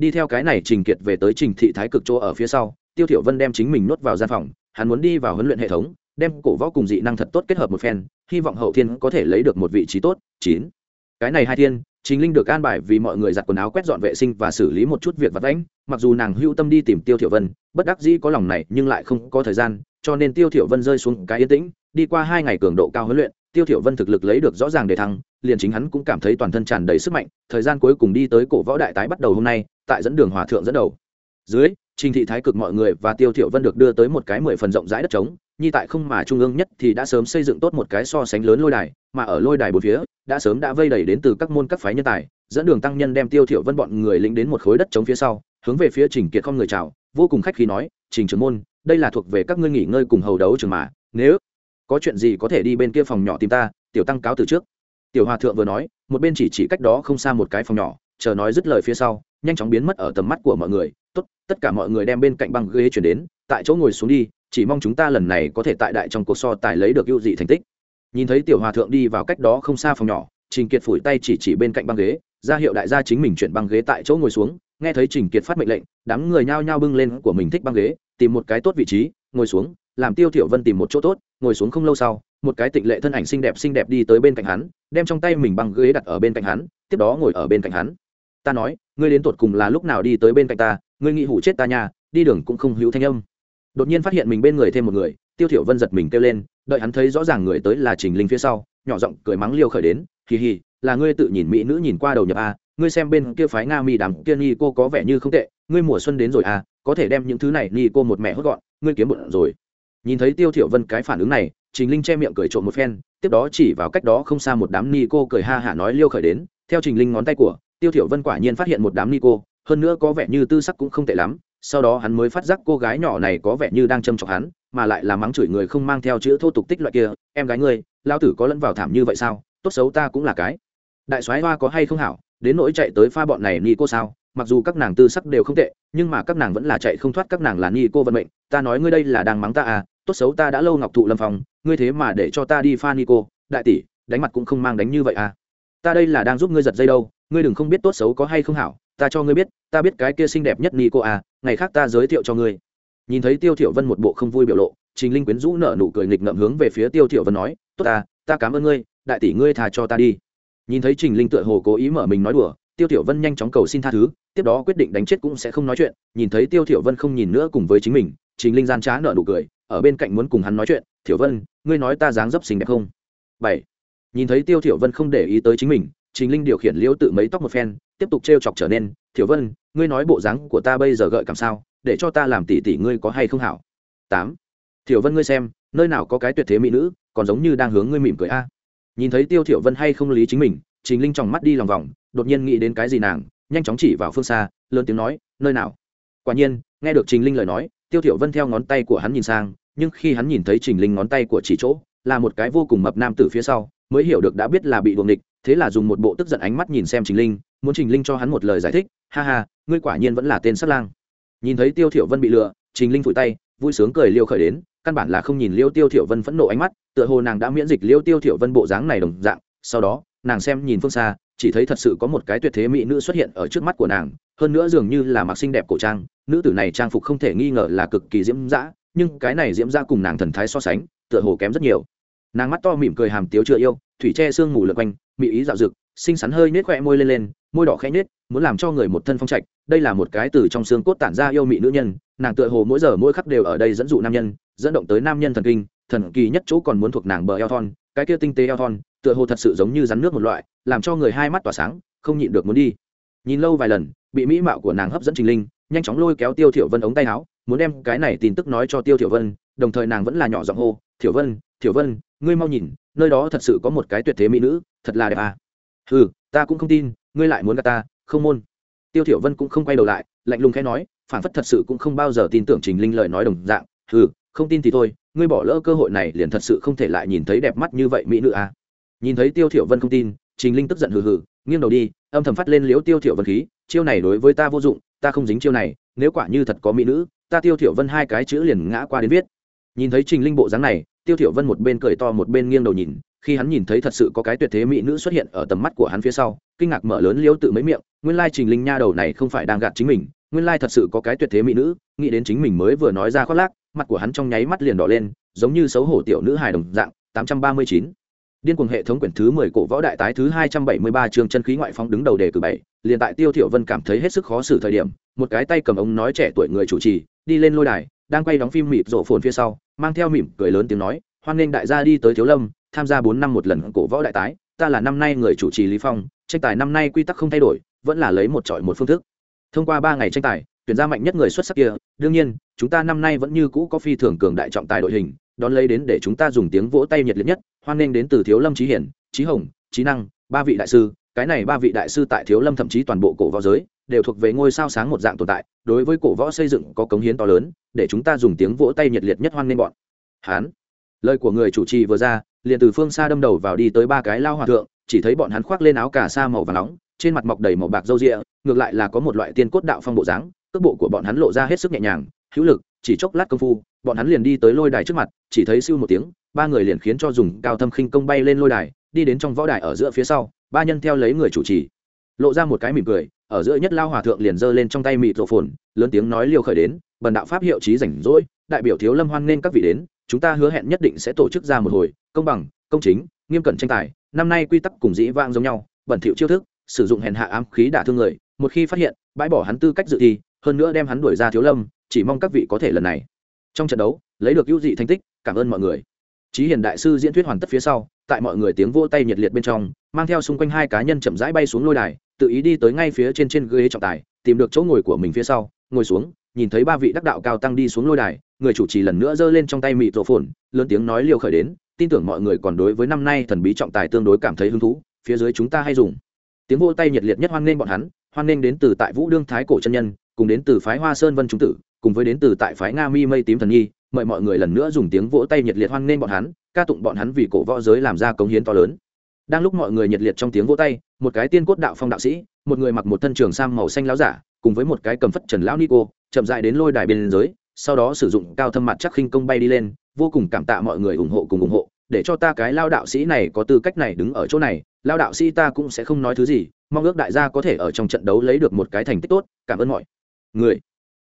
đi theo cái này trình kiệt về tới trình thị thái cực chỗ ở phía sau, tiêu thiểu vân đem chính mình nuốt vào gian phòng, hắn muốn đi vào huấn luyện hệ thống, đem cổ võ cùng dị năng thật tốt kết hợp một phen, hy vọng hậu thiên có thể lấy được một vị trí tốt, chín. Cái này hai thiên chính linh được an bài vì mọi người giặt quần áo quét dọn vệ sinh và xử lý một chút việc vặt vãnh, mặc dù nàng hưu tâm đi tìm tiêu thiểu vân, bất đắc dĩ có lòng này nhưng lại không có thời gian, cho nên tiêu thiểu vân rơi xuống cái yên tĩnh, đi qua hai ngày cường độ cao huấn luyện tiêu thiểu vân thực lực lấy được rõ ràng để thăng, liền chính hắn cũng cảm thấy toàn thân tràn đầy sức mạnh, thời gian cuối cùng đi tới cổ võ đại tái bắt đầu hôm nay, tại dẫn đường hòa thượng dẫn đầu. Dưới, trình thị thái cực mọi người và tiêu thiểu vân được đưa tới một cái mười phần rộng rãi đất trống như tại không mà trung ương nhất thì đã sớm xây dựng tốt một cái so sánh lớn lôi đài, mà ở lôi đài bốn phía, đã sớm đã vây đầy đến từ các môn các phái nhân tài, dẫn đường tăng nhân đem tiêu thiểu vân bọn người lĩnh đến một khối đất trống phía sau, hướng về phía trình kiệt không người chào, vô cùng khách khí nói, trình trưởng môn, đây là thuộc về các ngươi nghỉ ngơi cùng hầu đấu trường mà, nếu có chuyện gì có thể đi bên kia phòng nhỏ tìm ta, tiểu tăng cáo từ trước. Tiểu hòa thượng vừa nói, một bên chỉ chỉ cách đó không xa một cái phòng nhỏ, chờ nói dứt lời phía sau, nhanh chóng biến mất ở tầm mắt của mọi người. Tốt, tất cả mọi người đem bên cạnh băng ghế chuyển đến, tại chỗ ngồi xuống đi, chỉ mong chúng ta lần này có thể tại đại trong cuộc so tài lấy được ưu dị thành tích. Nhìn thấy tiểu hòa thượng đi vào cách đó không xa phòng nhỏ, trình kiệt phủi tay chỉ chỉ bên cạnh băng ghế, ra hiệu đại gia chính mình chuyển băng ghế tại chỗ ngồi xuống, nghe thấy trình kiệt phát mệnh lệnh, đám người nhao nhao bưng lên của mình thích băng ghế, tìm một cái tốt vị trí, ngồi xuống, làm tiêu thiểu vân tìm một chỗ tốt ngồi xuống không lâu sau, một cái tịnh lệ thân ảnh xinh đẹp xinh đẹp đi tới bên cạnh hắn, đem trong tay mình băng ghế đặt ở bên cạnh hắn, tiếp đó ngồi ở bên cạnh hắn. Ta nói, ngươi đến tột cùng là lúc nào đi tới bên cạnh ta, ngươi nghĩ hủ chết ta nhà đi đường cũng không hữu thanh âm. Đột nhiên phát hiện mình bên người thêm một người, tiêu thiểu vân giật mình kêu lên, đợi hắn thấy rõ ràng người tới là trình linh phía sau, nhỏ giọng cười mắng liêu khởi đến, hì hì, là ngươi tự nhìn mỹ nữ nhìn qua đầu nhập a ngươi xem bên kia phái nga mi đàm kia ni cô có vẻ như không tệ, ngươi mùa xuân đến rồi a có thể đem những thứ này ni cô một mẹ hốt gọn, ngươi kiếm bụng rồi nhìn thấy tiêu thiểu vân cái phản ứng này, trình linh che miệng cười trộm một phen, tiếp đó chỉ vào cách đó không xa một đám ni cô cười ha hả nói liêu khởi đến. Theo trình linh ngón tay của tiêu thiểu vân quả nhiên phát hiện một đám ni cô, hơn nữa có vẻ như tư sắc cũng không tệ lắm. Sau đó hắn mới phát giác cô gái nhỏ này có vẻ như đang châm chọc hắn, mà lại là mắng chửi người không mang theo chữ thô tục tích loại kia. Em gái ngươi lao tử có lẫn vào thảm như vậy sao? Tốt xấu ta cũng là cái. Đại soái hoa có hay không hảo? Đến nỗi chạy tới pha bọn này ni cô sao? Mặc dù các nàng tư sắc đều không tệ, nhưng mà các nàng vẫn là chạy không thoát các nàng là ni cô vận mệnh. Ta nói ngươi đây là đang mắng ta à tốt xấu ta đã lâu ngọc thụ lâm phòng ngươi thế mà để cho ta đi pha Nico, đại tỷ đánh mặt cũng không mang đánh như vậy à. Ta đây là đang giúp ngươi giật dây đâu ngươi đừng không biết tốt xấu có hay không hảo ta cho ngươi biết ta biết cái kia xinh đẹp nhất Nico à ngày khác ta giới thiệu cho ngươi. Nhìn thấy tiêu thiểu vân một bộ không vui biểu lộ trình linh quyến rũ nở nụ cười nghịch ngợm hướng về phía tiêu thiểu vân nói tốt ta ta cảm ơn ngươi đại tỷ ngươi thà cho ta đi. Nhìn thấy trình linh tựa hồ cố ý mở mình nói đùa tiêu thiểu vân nhanh chóng cầu xin tha thứ tiếp đó quyết định đánh chết cũng sẽ không nói chuyện nhìn thấy tiêu thiểu vân không nhìn nữa cùng với chính mình trình linh gian trá nở nụ cười ở bên cạnh muốn cùng hắn nói chuyện, thiểu vân, ngươi nói ta dáng dấp xinh đẹp không? Bảy. Nhìn thấy tiêu thiểu vân không để ý tới chính mình, trình linh điều khiển liễu tự mấy tóc một phen, tiếp tục treo chọc trở nên, thiểu vân, ngươi nói bộ dáng của ta bây giờ gợi cảm sao? Để cho ta làm tỷ tỷ ngươi có hay không hảo? Tám. Thiểu vân ngươi xem, nơi nào có cái tuyệt thế mỹ nữ, còn giống như đang hướng ngươi mỉm cười a. Nhìn thấy tiêu thiểu vân hay không lý chính mình, trình linh tròng mắt đi lòng vòng, đột nhiên nghĩ đến cái gì nàng, nhanh chóng chỉ vào phương xa, lớn tiếng nói, nơi nào? Quả nhiên, nghe được trình linh lời nói, tiêu thiểu vân theo ngón tay của hắn nhìn sang nhưng khi hắn nhìn thấy trình linh ngón tay của chỉ chỗ, là một cái vô cùng mập nam từ phía sau, mới hiểu được đã biết là bị đuồng địch thế là dùng một bộ tức giận ánh mắt nhìn xem trình linh, muốn trình linh cho hắn một lời giải thích, ha ha, ngươi quả nhiên vẫn là tên sát lang. Nhìn thấy tiêu thiểu vân bị lừa, trình linh phủi tay, vui sướng cười liêu khởi đến, căn bản là không nhìn liêu tiêu thiểu vân phẫn nộ ánh mắt, tựa hồ nàng đã miễn dịch liêu tiêu thiểu vân bộ dáng này đồng dạng, sau đó, nàng xem nhìn phương xa, chỉ thấy thật sự có một cái tuyệt thế mỹ nữ xuất hiện ở trước mắt của nàng, hơn nữa dường như là mặc xinh đẹp cổ trang, nữ tử này trang phục không thể nghi ngờ là cực kỳ diễm dã nhưng cái này diễm ra cùng nàng thần thái so sánh, tựa hồ kém rất nhiều. Nàng mắt to mỉm cười hàm tiếu chưa yêu, thủy tre sương mù lượt quanh mỹ ý dạo rực xinh xắn hơi nết khoe môi lên lên, môi đỏ khẽ nết muốn làm cho người một thân phong trạch. Đây là một cái từ trong xương cốt tản ra yêu mỹ nữ nhân, nàng tựa hồ mỗi giờ mỗi khắc đều ở đây dẫn dụ nam nhân, dẫn động tới nam nhân thần kinh, thần kỳ nhất chỗ còn muốn thuộc nàng bờ eo thon, cái kia tinh tế eo thon, tựa hồ thật sự giống như rắn nước một loại, làm cho người hai mắt tỏa sáng, không nhịn được muốn đi. Nhìn lâu vài lần, bị mỹ mạo của nàng hấp dẫn trình linh, nhanh chóng lôi kéo tiêu thiểu vân ống tay áo muốn đem cái này tin tức nói cho tiêu tiểu vân, đồng thời nàng vẫn là nhỏ giọng hô tiểu vân tiểu vân, ngươi mau nhìn, nơi đó thật sự có một cái tuyệt thế mỹ nữ, thật là đẹp à. Ừ ta cũng không tin, ngươi lại muốn gặp ta, không môn. Tiêu tiểu vân cũng không quay đầu lại, lạnh lùng khẽ nói, phản phất thật sự cũng không bao giờ tin tưởng trình linh lời nói đồng dạng ừ không tin thì thôi, ngươi bỏ lỡ cơ hội này liền thật sự không thể lại nhìn thấy đẹp mắt như vậy mỹ nữ à. Nhìn thấy tiêu thiểu vân không tin, trình linh tức giận hừ hừ, nghiêng đầu đi, âm thầm phát lên liếu tiêu thiểu vân khí, chiêu này đối với ta vô dụng, ta không dính chiêu này, nếu quả như thật có mỹ nữ ta tiêu thiểu vân hai cái chữ liền ngã qua đến viết. Nhìn thấy trình linh bộ dáng này, tiêu thiểu vân một bên cười to một bên nghiêng đầu nhìn, khi hắn nhìn thấy thật sự có cái tuyệt thế mỹ nữ xuất hiện ở tầm mắt của hắn phía sau, kinh ngạc mở lớn liếu tự mấy miệng, nguyên lai trình linh nha đầu này không phải đang gạt chính mình, nguyên lai thật sự có cái tuyệt thế mỹ nữ, nghĩ đến chính mình mới vừa nói ra khoác lác, mặt của hắn trong nháy mắt liền đỏ lên, giống như xấu hổ tiểu nữ hài đồng dạng 839 Điên cuồng hệ thống quyển thứ 10 cổ võ đại tái thứ 273 chương chân khí ngoại phóng đứng đầu đề cử 7, liền tại Tiêu Thiểu Vân cảm thấy hết sức khó xử thời điểm, một cái tay cầm ống nói trẻ tuổi người chủ trì, đi lên lôi đài, đang quay đóng phim mịt rộ phồn phía sau, mang theo mỉm cười lớn tiếng nói, hoan nghênh đại gia đi tới Thiếu Lâm, tham gia 4 năm một lần cổ võ đại tái, ta là năm nay người chủ trì Lý Phong, tranh tài năm nay quy tắc không thay đổi, vẫn là lấy một chọi một phương thức. Thông qua 3 ngày tranh tài, tuyển ra mạnh nhất người xuất sắc kia, đương nhiên, chúng ta năm nay vẫn như cũ có phi thường cường đại trọng tài đội hình, đón lấy đến để chúng ta dùng tiếng vỗ tay nhiệt liệt nhất hoan nghênh đến từ thiếu lâm trí hiển trí hồng trí năng, ba vị đại sư. Cái này ba vị đại sư tại thiếu lâm thậm chí toàn bộ cổ võ giới đều thuộc về ngôi sao sáng một dạng tồn tại. Đối với cổ võ xây dựng có cống hiến to lớn, để chúng ta dùng tiếng vỗ tay nhiệt liệt nhất hoan nghênh bọn. Hán. Lời của người chủ trì vừa ra, liền từ phương xa đâm đầu vào đi tới ba cái lao hòa thượng, chỉ thấy bọn hắn khoác lên áo cà sa màu và nóng, trên mặt mọc đầy màu bạc râu rịa, ngược lại là có một loại tiên cốt đạo phong bộ dáng, cước bộ của bọn hắn lộ ra hết sức nhẹ nhàng, hữu lực, chỉ chốc lát công phu bọn hắn liền đi tới lôi đài trước mặt, chỉ thấy siêu một tiếng, ba người liền khiến cho dùng cao thâm khinh công bay lên lôi đài, đi đến trong võ đài ở giữa phía sau, ba nhân theo lấy người chủ trì. Lộ ra một cái mỉm cười, ở giữa nhất lao hòa thượng liền giơ lên trong tay mịt rộ phồn, lớn tiếng nói liều khởi đến, bần đạo pháp hiệu trí rảnh rỗi, đại biểu thiếu lâm hoan nên các vị đến, chúng ta hứa hẹn nhất định sẽ tổ chức ra một hồi, công bằng, công chính, nghiêm cẩn tranh tài, năm nay quy tắc cùng dĩ vang giống nhau, bẩn thiệu chiêu thức, sử dụng hèn hạ ám khí đả thương người, một khi phát hiện, bãi bỏ hắn tư cách dự thi, hơn nữa đem hắn đuổi ra thiếu lâm, chỉ mong các vị có thể lần này trong trận đấu lấy được ưu dị thành tích cảm ơn mọi người. Chí Hiền đại sư diễn thuyết hoàn tất phía sau, tại mọi người tiếng vỗ tay nhiệt liệt bên trong, mang theo xung quanh hai cá nhân chậm rãi bay xuống lôi đài, tự ý đi tới ngay phía trên trên ghế trọng tài, tìm được chỗ ngồi của mình phía sau, ngồi xuống, nhìn thấy ba vị đắc đạo cao tăng đi xuống lôi đài, người chủ trì lần nữa giơ lên trong tay mịt rộ phồn, lớn tiếng nói liều khởi đến, tin tưởng mọi người còn đối với năm nay thần bí trọng tài tương đối cảm thấy hứng thú, phía dưới chúng ta hay dùng. Tiếng vỗ tay nhiệt liệt nhất hoan nghênh bọn hắn, hoan nghênh đến từ tại Vũ Đương Thái cổ chân nhân, cùng đến từ phái Hoa Sơn Vân chúng tử, cùng với đến từ tại phái Nga Mi Mây tím thần nhi, mời mọi người lần nữa dùng tiếng vỗ tay nhiệt liệt hoan nghênh bọn hắn ca tụng bọn hắn vì cổ võ giới làm ra cống hiến to lớn. Đang lúc mọi người nhiệt liệt trong tiếng vỗ tay một cái tiên cốt đạo phong đạo sĩ một người mặc một thân trường sam màu xanh láo giả cùng với một cái cầm phất trần lão nico chậm dại đến lôi đài bên giới sau đó sử dụng cao thâm mặt chắc khinh công bay đi lên vô cùng cảm tạ mọi người ủng hộ cùng ủng hộ để cho ta cái lao đạo sĩ này có tư cách này đứng ở chỗ này lao đạo sĩ ta cũng sẽ không nói thứ gì mong ước đại gia có thể ở trong trận đấu lấy được một cái thành tích tốt cảm ơn mọi người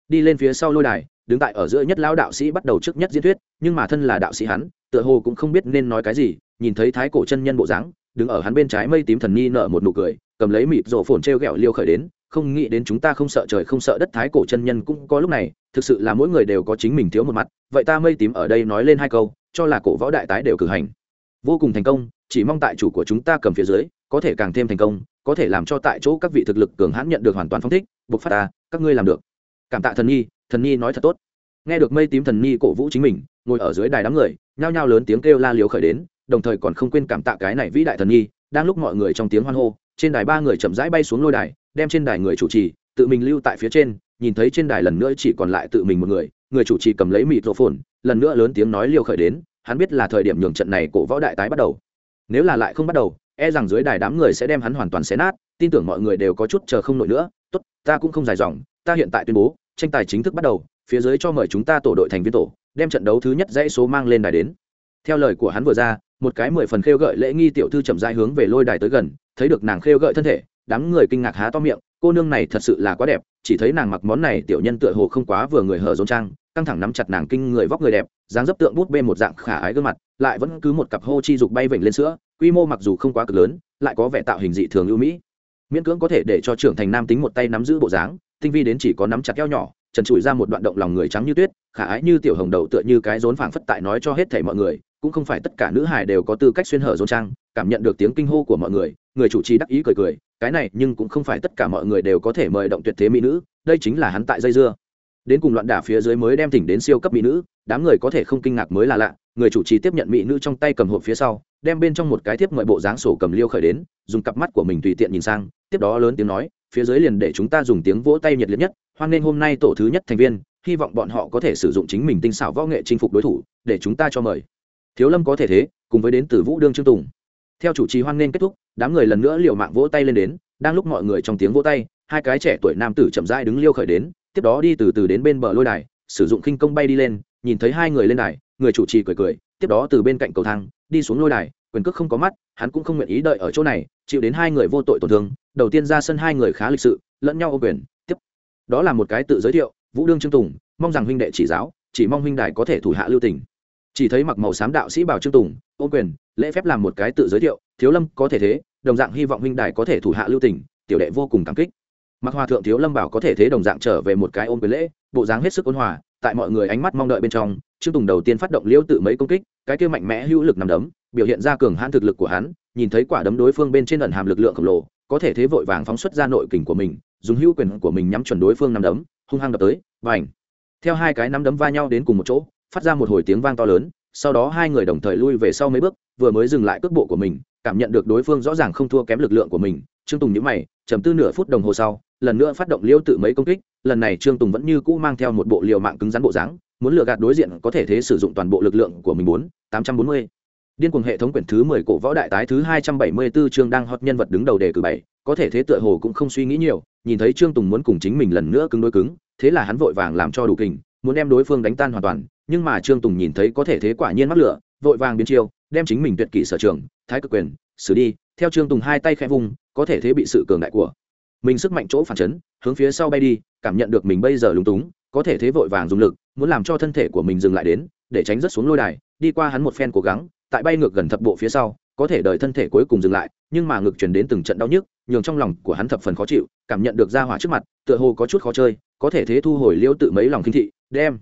đi lên phía sau lôi đài, đứng tại ở giữa nhất lão đạo sĩ bắt đầu trước nhất diễn thuyết, nhưng mà thân là đạo sĩ hắn, tựa hồ cũng không biết nên nói cái gì, nhìn thấy thái cổ chân nhân bộ dáng, đứng ở hắn bên trái mây tím thần nhi nở một nụ cười, cầm lấy mịt rổ phồn t r e o g ẹ o liêu khởi đến, không nghĩ đến chúng ta không sợ trời không sợ đất thái cổ chân nhân cũng có lúc này, thực sự là mỗi người đều có chính mình thiếu một mặt, vậy ta mây tím ở đây nói lên hai câu, cho là cổ võ đại tái đều cử hành. Vô cùng thành công, chỉ mong tại chủ của chúng ta cầm phía dưới, có thể càng thêm thành công, có thể làm cho tại chỗ các vị thực lực cường hãn nhận được hoàn toàn phong thích buộc phát ta, các ngươi làm được cảm tạ thần nhi thần nhi nói thật tốt. Nghe được mây tím thần nhi cổ vũ chính mình, ngồi ở dưới đài đám người, nhao nhao lớn tiếng kêu la liếu khởi đến, đồng thời còn không quên cảm tạ cái này vĩ đại thần nhi, đang lúc mọi người trong tiếng hoan hô, trên đài ba người chậm rãi bay xuống lôi đài, đem trên đài người chủ trì, tự mình lưu tại phía trên, nhìn thấy trên đài lần nữa chỉ còn lại tự mình một người người chủ trì cầm lấy mịt rổ phồn, lần nữa lớn tiếng nói liều khởi đến, hắn biết là thời điểm nhường trận này cổ võ đại tái bắt đầu. Nếu là lại không bắt đầu e rằng dưới đài đám người sẽ đem hắn hoàn toàn xé nát, tin tưởng mọi người đều có chút chờ không nổi nữa, tốt, ta cũng không dài dòng ta hiện tại tuyên bố, tranh tài chính thức bắt đầu, phía dưới cho mời chúng ta tổ đội thành viên tổ, đem trận đấu thứ nhất dãy số mang lên đài đến. Theo lời của hắn vừa ra, một cái mười phần khêu gợi lễ nghi tiểu thư chậm rãi hướng về lôi đài tới gần, thấy được nàng khêu gợi thân thể, đám người kinh ngạc há to miệng, cô nương này thật sự là quá đẹp, chỉ thấy nàng mặc món này tiểu nhân tựa hồ không quá vừa người hở rốn trang, căng thẳng nắm chặt nàng kinh người vóc người đẹp, dáng dấp tượng bút bê một dạng khả ái gương mặt, lại vẫn cứ một cặp hô chi dục bay vểnh lên sữa, quy mô mặc dù không quá cực lớn, lại có vẻ tạo hình dị thường ưu mỹ. Miễn cưỡng có thể để cho trưởng thành nam tính một tay nắm giữ bộ dáng tinh vi đến chỉ có nắm chặt keo nhỏ, trần trụi ra một đoạn động lòng người trắng như tuyết, khả ái như tiểu hồng đầu tựa như cái rốn phảng phất tại nói cho hết thảy mọi người, cũng không phải tất cả nữ hài đều có tư cách xuyên hở rốn trang, cảm nhận được tiếng kinh hô của mọi người người chủ trì đắc ý cười cười, cái này nhưng cũng không phải tất cả mọi người đều có thể mời động tuyệt thế mỹ nữ, đây chính là hắn tại dây dưa. Đến cùng loạn đả phía dưới mới đem thỉnh đến siêu cấp mỹ nữ, đám người có thể không kinh ngạc mới là lạ, người chủ trì tiếp nhận mỹ nữ trong tay cầm hộp phía sau, đem bên trong một cái tiếp mọi bộ dáng sổ cầm liêu khởi đến, dùng cặp mắt của mình tùy tiện nhìn sang, tiếp đó lớn tiếng nói phía dưới liền để chúng ta dùng tiếng vỗ tay nhiệt liệt nhất, hoan nghênh hôm nay tổ thứ nhất thành viên, hy vọng bọn họ có thể sử dụng chính mình tinh xảo võ nghệ chinh phục đối thủ, để chúng ta cho mời. Thiếu lâm có thể thế, cùng với đến từ vũ đương trương tùng. Theo chủ trì hoan nghênh kết thúc, đám người lần nữa liều mạng vỗ tay lên đến, đang lúc mọi người trong tiếng vỗ tay, hai cái trẻ tuổi nam tử chậm rãi đứng liêu khởi đến, tiếp đó đi từ từ đến bên bờ lôi đài, sử dụng khinh công bay đi lên, nhìn thấy hai người lên đài, người chủ trì cười cười, tiếp đó từ bên cạnh cầu thang, đi xuống lôi đài, quyền cước không có mắt, hắn cũng không nguyện ý đợi ở chỗ này, chịu đến hai người vô tội tổn thương đầu tiên ra sân hai người khá lịch sự, lẫn nhau ô quyền, tiếp. Đó là một cái tự giới thiệu, vũ đương trương tùng, mong rằng huynh đệ chỉ giáo, chỉ mong huynh đài có thể thủ hạ lưu tình. Chỉ thấy mặc màu xám đạo sĩ bảo trương tùng, ô quyền, lễ phép làm một cái tự giới thiệu, thiếu lâm có thể thế, đồng dạng hy vọng huynh đài có thể thủ hạ lưu tình, tiểu đệ vô cùng cảm kích. Mặc hòa thượng thiếu lâm bảo có thể thế đồng dạng trở về một cái ôm quyền lễ, bộ dáng hết sức ôn hòa, tại mọi người ánh mắt mong đợi bên trong, trương tùng đầu tiên phát động liêu tự mấy công kích, cái kia mạnh mẽ hữu lực nằm đấm, biểu hiện ra cường hãn thực lực của hắn, nhìn thấy quả đấm đối phương bên trên ẩn hàm lực lượng khổng lồ có thể thế vội vàng phóng xuất ra nội kình của mình, dùng hữu quyền của mình nhắm chuẩn đối phương nắm đấm, hung hăng đập tới và ảnh theo hai cái nắm đấm va nhau đến cùng một chỗ, phát ra một hồi tiếng vang to lớn, sau đó hai người đồng thời lui về sau mấy bước, vừa mới dừng lại cước bộ của mình, cảm nhận được đối phương rõ ràng không thua kém lực lượng của mình. Trương tùng nhữ mày chấm tư nửa phút đồng hồ sau, lần nữa phát động liêu tự mấy công kích, lần này trương tùng vẫn như cũ mang theo một bộ liều mạng cứng rắn bộ dáng, muốn lừa gạt đối diện có thể thế sử dụng toàn bộ lực lượng của mình bốn, tám trăm bốn mươi điên cuồng hệ thống quyển thứ mười cổ võ đại tái thứ hai trăm bảy mươi 274 chương đang hot nhân vật đứng đầu đề cử bảy, có thể thế tựa hồ cũng không suy nghĩ nhiều, nhìn thấy trương tùng muốn cùng chính mình lần nữa cứng đối cứng, thế là hắn vội vàng làm cho đủ kình, muốn đem đối phương đánh tan hoàn toàn, nhưng mà trương tùng nhìn thấy có thể thế quả nhiên mắc lửa, vội vàng biến chiêu, đem chính mình tuyệt kỷ sở trường, thái cực quyền, xử đi, theo trương tùng hai tay khẽ vùng có thể thế bị sự cường đại của mình sức mạnh chỗ phản chấn, hướng phía sau bay đi, cảm nhận được mình bây giờ lúng túng, có thể thế vội vàng dùng lực, muốn làm cho thân thể của mình dừng lại đến, để tránh rớt xuống lôi đài, đi qua hắn một phen cố gắng tại bay ngược gần thập bộ phía sau, có thể đợi thân thể cuối cùng dừng lại, nhưng mà ngực chuyển đến từng trận đau nhức, nhường trong lòng của hắn thập phần khó chịu, cảm nhận được ra hỏa trước mặt, tựa hồ có chút khó chơi, có thể thế thu hồi liêu tự mấy lòng kinh thị, đem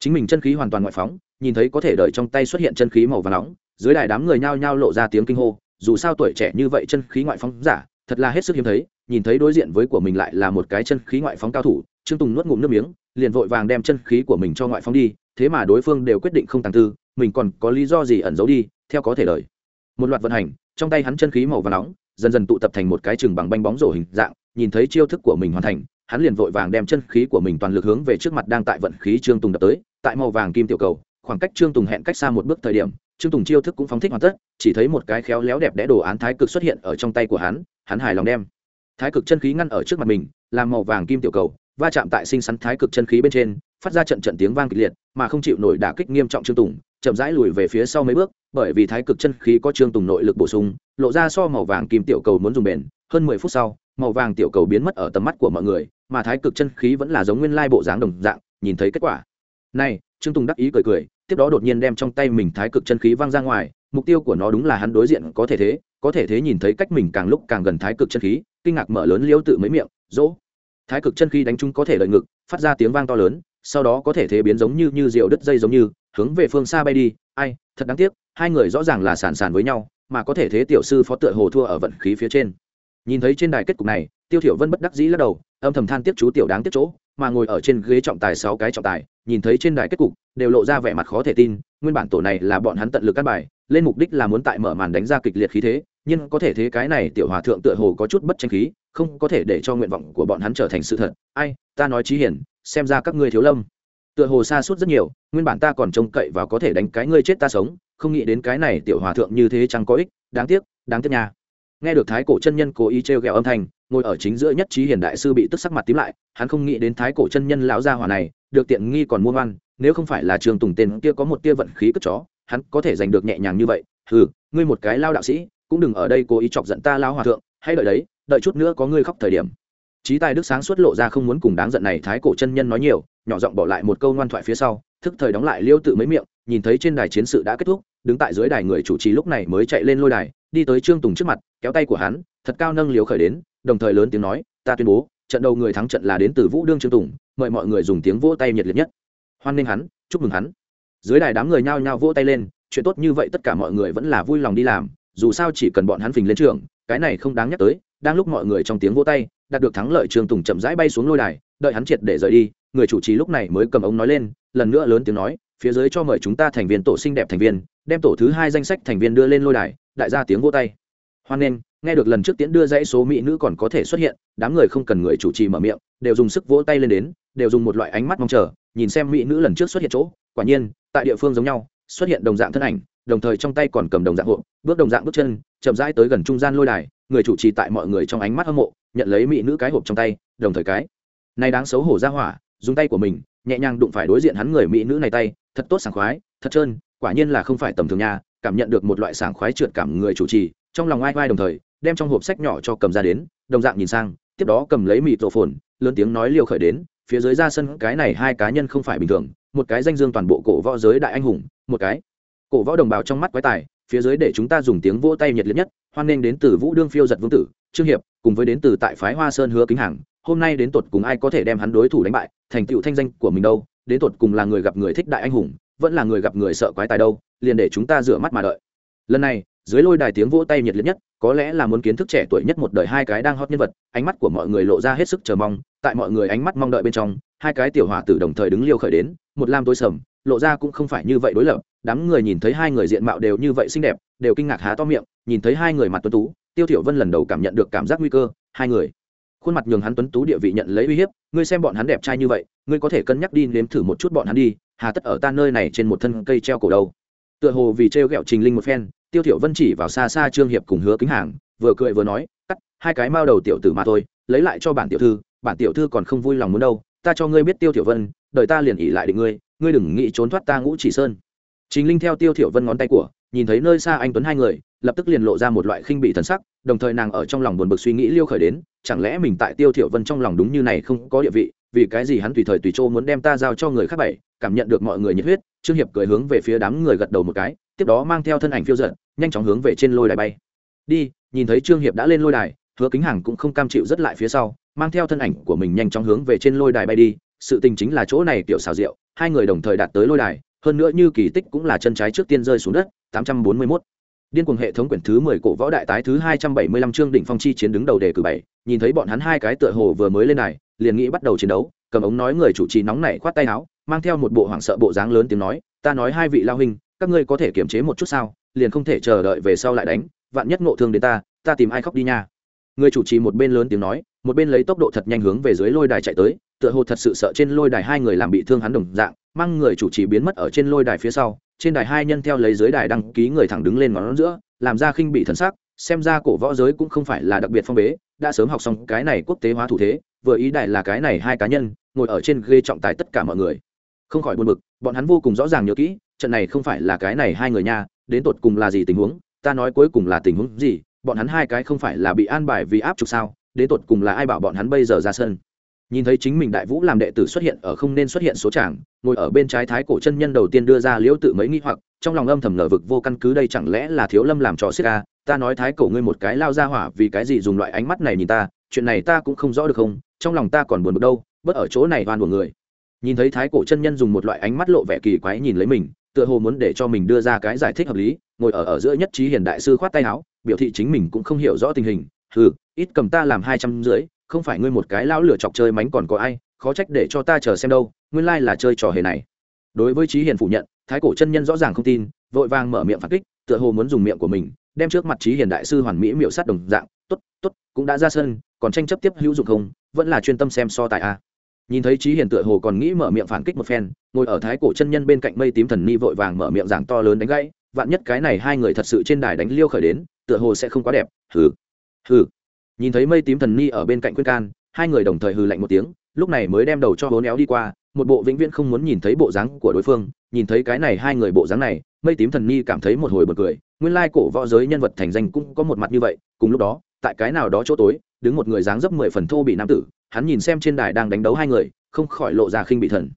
chính mình chân khí hoàn toàn ngoại phóng, nhìn thấy có thể đợi trong tay xuất hiện chân khí màu và nóng, dưới đài đám người nhao nhao lộ ra tiếng kinh hô, dù sao tuổi trẻ như vậy chân khí ngoại phóng giả, thật là hết sức hiếm thấy, nhìn thấy đối diện với của mình lại là một cái chân khí ngoại phóng cao thủ, trương tùng nuốt ngụm nước miếng, liền vội vàng đem chân khí của mình cho ngoại phóng đi, thế mà đối phương đều quyết định không tàng tư mình còn có lý do gì ẩn giấu đi, theo có thể lời một loạt vận hành, trong tay hắn chân khí màu và nóng, dần dần tụ tập thành một cái chừng bằng banh bóng rổ hình dạng, nhìn thấy chiêu thức của mình hoàn thành, hắn liền vội vàng đem chân khí của mình toàn lực hướng về trước mặt đang tại vận khí trương tùng đập tới, tại màu vàng kim tiểu cầu, khoảng cách trương tùng hẹn cách xa một bước thời điểm, trương tùng chiêu thức cũng phóng thích hoàn tất, chỉ thấy một cái khéo léo đẹp đẽ đồ án thái cực xuất hiện ở trong tay của hắn hắn hài lòng đem thái cực chân khí ngăn ở trước mặt mình, làm màu vàng kim tiểu cầu, va chạm tại sinh sắn thái cực chân khí bên trên, phát ra trận trận tiếng vang kịch liệt, mà không chịu nổi đả kích nghiêm trọng trương tùng chậm rãi lùi về phía sau mấy bước, bởi vì thái cực chân khí có trương tùng nội lực bổ sung, lộ ra so màu vàng kim tiểu cầu muốn dùng bền. Hơn mười phút sau, màu vàng tiểu cầu biến mất ở tầm mắt của mọi người, mà thái cực chân khí vẫn là giống nguyên lai bộ dáng đồng dạng, nhìn thấy kết quả. Này, trương tùng đắc ý cười cười, tiếp đó đột nhiên đem trong tay mình thái cực chân khí văng ra ngoài, mục tiêu của nó đúng là hắn đối diện có thể thế, có thể thế nhìn thấy cách mình càng lúc càng gần thái cực chân khí, kinh ngạc mở lớn liêu tự mấy miệng, dỗ. Thái cực chân khí đánh trúng có thể lợi ngực, phát ra tiếng vang to lớn, sau đó có thể thế biến giống như như rượu đứt dây giống như hướng về phương xa bay đi, ai, thật đáng tiếc, hai người rõ ràng là sàn sàn với nhau, mà có thể thế tiểu sư phó tựa hồ thua ở vận khí phía trên. Nhìn thấy trên đài kết cục này, tiêu thiểu vân bất đắc dĩ lắc đầu, âm thầm than tiếc chú tiểu đáng tiếc chỗ, mà ngồi ở trên ghế trọng tài sáu cái trọng tài, nhìn thấy trên đài kết cục, đều lộ ra vẻ mặt khó thể tin, nguyên bản tổ này là bọn hắn tận lực cắt bài, lên mục đích là muốn tại mở màn đánh ra kịch liệt khí thế, nhưng có thể thế cái này tiểu hòa thượng tựa hồ có chút bất tranh khí, không có thể để cho nguyện vọng của bọn hắn trở thành sự thật. Ai, ta nói trí hiển, xem ra các ngươi thiếu lâm tựa hồ xa suốt rất nhiều, nguyên bản ta còn trông cậy và có thể đánh cái ngươi chết ta sống, không nghĩ đến cái này tiểu hòa thượng như thế chẳng có ích, đáng tiếc đáng tiếc nha. Nghe được thái cổ chân nhân cố ý trêu ghẹo âm thanh, ngồi ở chính giữa nhất trí hiền đại sư bị tức sắc mặt tím lại, hắn không nghĩ đến thái cổ chân nhân lão gia hỏa này, được tiện nghi còn mua ngoan nếu không phải là trường tùng tên kia có một tia vận khí cất chó, hắn có thể giành được nhẹ nhàng như vậy. Hừ, ngươi một cái lao đạo sĩ, cũng đừng ở đây cố ý chọc giận ta lao hòa thượng hay đợi đấy, đợi chút nữa có ngươi khóc thời điểm. Trí tài đức sáng suốt lộ ra không muốn cùng đáng giận này thái cổ chân nhân nói nhiều nhỏ giọng bỏ lại một câu ngoan thoại phía sau, thức thời đóng lại liêu tự mấy miệng, nhìn thấy trên đài chiến sự đã kết thúc, đứng tại dưới đài người chủ trì lúc này mới chạy lên lôi đài, đi tới trương tùng trước mặt, kéo tay của hắn, thật cao nâng liều khởi đến, đồng thời lớn tiếng nói, ta tuyên bố, trận đầu người thắng trận là đến từ vũ đương trương tùng, mời mọi người dùng tiếng vỗ tay nhiệt liệt nhất. Hoan nghênh hắn, chúc mừng hắn. Dưới đài đám người nhao nhao vỗ tay lên, chuyện tốt như vậy tất cả mọi người vẫn là vui lòng đi làm, dù sao chỉ cần bọn hắn phình lên trường, cái này không đáng nhắc tới, đang lúc mọi người trong tiếng vỗ tay, đạt được thắng lợi trương tùng chậm rãi bay xuống lôi đài, đợi hắn triệt để rời đi người chủ trì lúc này mới cầm ống nói lên, lần nữa lớn tiếng nói, phía dưới cho mời chúng ta thành viên tổ xinh đẹp thành viên, đem tổ thứ hai danh sách thành viên đưa lên lôi đài, đại gia tiếng vỗ tay. Hoan nghênh, nghe được lần trước tiễn đưa dãy số mỹ nữ còn có thể xuất hiện, đám người không cần người chủ trì mở miệng, đều dùng sức vỗ tay lên đến, đều dùng một loại ánh mắt mong chờ, nhìn xem mỹ nữ lần trước xuất hiện chỗ, quả nhiên, tại địa phương giống nhau, xuất hiện đồng dạng thân ảnh, đồng thời trong tay còn cầm đồng dạng hộ bước đồng dạng bước chân, chậm rãi tới gần trung gian lôi đài, người chủ trì tại mọi người trong ánh mắt hâm mộ, nhận lấy mỹ nữ cái hộp trong tay, đồng thời cái, này đáng xấu hổ ra hỏa dùng tay của mình, nhẹ nhàng đụng phải đối diện hắn người mỹ nữ này tay, thật tốt sảng khoái, thật trơn, quả nhiên là không phải tầm thường nhà cảm nhận được một loại sảng khoái trượt cảm người chủ trì, trong lòng ai vai đồng thời, đem trong hộp sách nhỏ cho cầm ra đến, đồng dạng nhìn sang, tiếp đó cầm lấy mịt tổ phồn, lớn tiếng nói liều khởi đến, phía dưới ra sân cái này hai cá nhân không phải bình thường, một cái danh dương toàn bộ cổ võ giới đại anh hùng, một cái cổ võ đồng bào trong mắt quái tài, phía dưới để chúng ta dùng tiếng vỗ tay nhiệt liệt nhất, hoan nghênh đến từ vũ đương phiêu giật vương tử, trương hiệp, cùng với đến từ tại phái hoa sơn hứa kính hàng, hôm nay đến tột cùng ai có thể đem hắn đối thủ đánh bại thành tựu thanh danh của mình đâu, đến tột cùng là người gặp người thích đại anh hùng, vẫn là người gặp người sợ quái tài đâu, liền để chúng ta rửa mắt mà đợi. Lần này, dưới lôi đài tiếng vỗ tay nhiệt liệt nhất, có lẽ là muốn kiến thức trẻ tuổi nhất một đời hai cái đang hot nhân vật, ánh mắt của mọi người lộ ra hết sức chờ mong, tại mọi người ánh mắt mong đợi bên trong, hai cái tiểu hỏa tử đồng thời đứng liêu khởi đến, một lam tối sầm, lộ ra cũng không phải như vậy đối lập, đám người nhìn thấy hai người diện mạo đều như vậy xinh đẹp, đều kinh ngạc há to miệng, nhìn thấy hai người mặt tuấn tú, tiêu thiểu vân lần đầu cảm nhận được cảm giác nguy cơ, hai người khuôn mặt nhường hắn tuấn tú địa vị nhận lấy uy hiếp, ngươi xem bọn hắn đẹp trai như vậy, ngươi có thể cân nhắc đi nếm thử một chút bọn hắn đi, hà tất ở ta nơi này trên một thân cây treo cổ đâu. Tựa hồ vì treo gẹo trình linh một phen, tiêu thiểu vân chỉ vào xa xa trương hiệp cùng hứa kính hàng, vừa cười vừa nói, cắt, hai cái mao đầu tiểu tử mà thôi, lấy lại cho bản tiểu thư, bản tiểu thư còn không vui lòng muốn đâu, ta cho ngươi biết tiêu thiểu vân đợi ta liền ỉ lại định ngươi ngươi đừng nghĩ trốn thoát ta ngũ chỉ sơn. Trình linh theo tiêu thiểu vân ngón tay của, nhìn thấy nơi xa anh tuấn hai người lập tức liền lộ ra một loại khinh bị thần sắc, đồng thời nàng ở trong lòng buồn bực suy nghĩ liêu khởi đến, chẳng lẽ mình tại tiêu thiểu vân trong lòng đúng như này không có địa vị, vì cái gì hắn tùy thời tùy chỗ muốn đem ta giao cho người khác bảy cảm nhận được mọi người nhiệt huyết, trương hiệp cười hướng về phía đám người gật đầu một cái, tiếp đó mang theo thân ảnh phiêu dật, nhanh chóng hướng về trên lôi đài bay đi, nhìn thấy trương hiệp đã lên lôi đài, hứa kính hàng cũng không cam chịu rất lại phía sau, mang theo thân ảnh của mình nhanh chóng hướng về trên lôi đài bay đi, sự tình chính là chỗ này tiểu xào rượu, hai người đồng thời đạt tới lôi đài, hơn nữa như kỳ tích cũng là chân trái trước tiên rơi xuống đất 841. Điên cuồng hệ thống quyển thứ 10 cổ võ đại tái thứ 275 chương đỉnh phong chi chiến đứng đầu đề cử bảy, nhìn thấy bọn hắn hai cái tựa hồ vừa mới lên này liền nghĩ bắt đầu chiến đấu, cầm ống nói người chủ trì nóng nảy khoát tay áo, mang theo một bộ hoảng sợ bộ dáng lớn tiếng nói, "Ta nói hai vị lao huynh, các ngươi có thể kiềm chế một chút sao, liền không thể chờ đợi về sau lại đánh, vạn nhất ngộ thương đến ta, ta tìm ai khóc đi nha." Người chủ trì một bên lớn tiếng nói, một bên lấy tốc độ thật nhanh hướng về dưới lôi đài chạy tới, tựa hồ thật sự sợ trên lôi đài hai người làm bị thương hắn đồng dạng, mang người chủ trì biến mất ở trên lôi đài phía sau, trên đài hai nhân theo lấy dưới đài đăng ký người thẳng đứng lên ngón giữa, làm ra khinh bị thần sắc, xem ra cổ võ giới cũng không phải là đặc biệt phong bế, đã sớm học xong cái này quốc tế hóa thủ thế, vừa ý đại là cái này hai cá nhân, ngồi ở trên ghê trọng tài tất cả mọi người. Không khỏi buồn bực, bọn hắn vô cùng rõ ràng nhớ kỹ, trận này không phải là cái này hai người nha, đến tột cùng là gì tình huống, ta nói cuối cùng là tình huống gì, bọn hắn hai cái không phải là bị an bài vì áp trục sao, đến tột cùng là ai bảo bọn hắn bây giờ ra sân? Nhìn thấy chính mình đại vũ làm đệ tử xuất hiện ở không nên xuất hiện số chàng, ngồi ở bên trái thái cổ chân nhân đầu tiên đưa ra liễu tự mấy nghi hoặc, trong lòng âm thầm ngờ vực vô căn cứ đây chẳng lẽ là thiếu lâm làm trò xích ca ta nói thái cổ ngươi một cái lao ra hỏa vì cái gì dùng loại ánh mắt này nhìn ta, chuyện này ta cũng không rõ được không, trong lòng ta còn buồn bực đâu bất ở chỗ này oan của người. Nhìn thấy thái cổ chân nhân dùng một loại ánh mắt lộ vẻ kỳ quái nhìn lấy mình, tựa hồ muốn để cho mình đưa ra cái giải thích hợp lý, ngồi ở ở giữa nhất trí hiền đại sư khoát tay áo, biểu thị chính mình cũng không hiểu rõ tình hình ừ ít cầm ta làm hai trăm rưỡi không phải ngươi một cái lão lửa chọc chơi mánh còn có ai, khó trách để cho ta chờ xem đâu, nguyên lai là chơi trò hề này. Đối với trí hiền phủ nhận, thái cổ chân nhân rõ ràng không tin, vội vàng mở miệng phản kích, tựa hồ muốn dùng miệng của mình, đem trước mặt trí hiền đại sư hoàn mỹ miệu sát đồng dạng t ố t t ố t cũng đã ra sân, còn tranh chấp tiếp hữu dụng không, vẫn là chuyên tâm xem so tài a. Nhìn thấy trí hiền tựa hồ còn nghĩ mở miệng phản kích một phen, ngồi ở thái cổ chân nhân bên cạnh mây tím thần ni vội vàng mở miệng giảng to lớn đánh gãy, vạn nhất cái này hai người thật sự trên đài đánh liêu khởi đến, tựa hồ sẽ không quá đẹp. Hừ hừ nhìn thấy mây tím thần ni ở bên cạnh khuyên can, hai người đồng thời hừ lạnh một tiếng, lúc này mới đem đầu cho hố néo đi qua, một bộ vĩnh viễn không muốn nhìn thấy bộ dáng của đối phương. Nhìn thấy cái này hai người bộ dáng này, mây tím thần ni cảm thấy một hồi bật cười. Nguyên lai cổ võ giới nhân vật thành danh cũng có một mặt như vậy. Cùng lúc đó, tại cái nào đó chỗ tối, đứng một người dáng dấp mười phần thô bị nam tử, hắn nhìn xem trên đài đang đánh đấu hai người, không khỏi lộ ra khinh bị thần.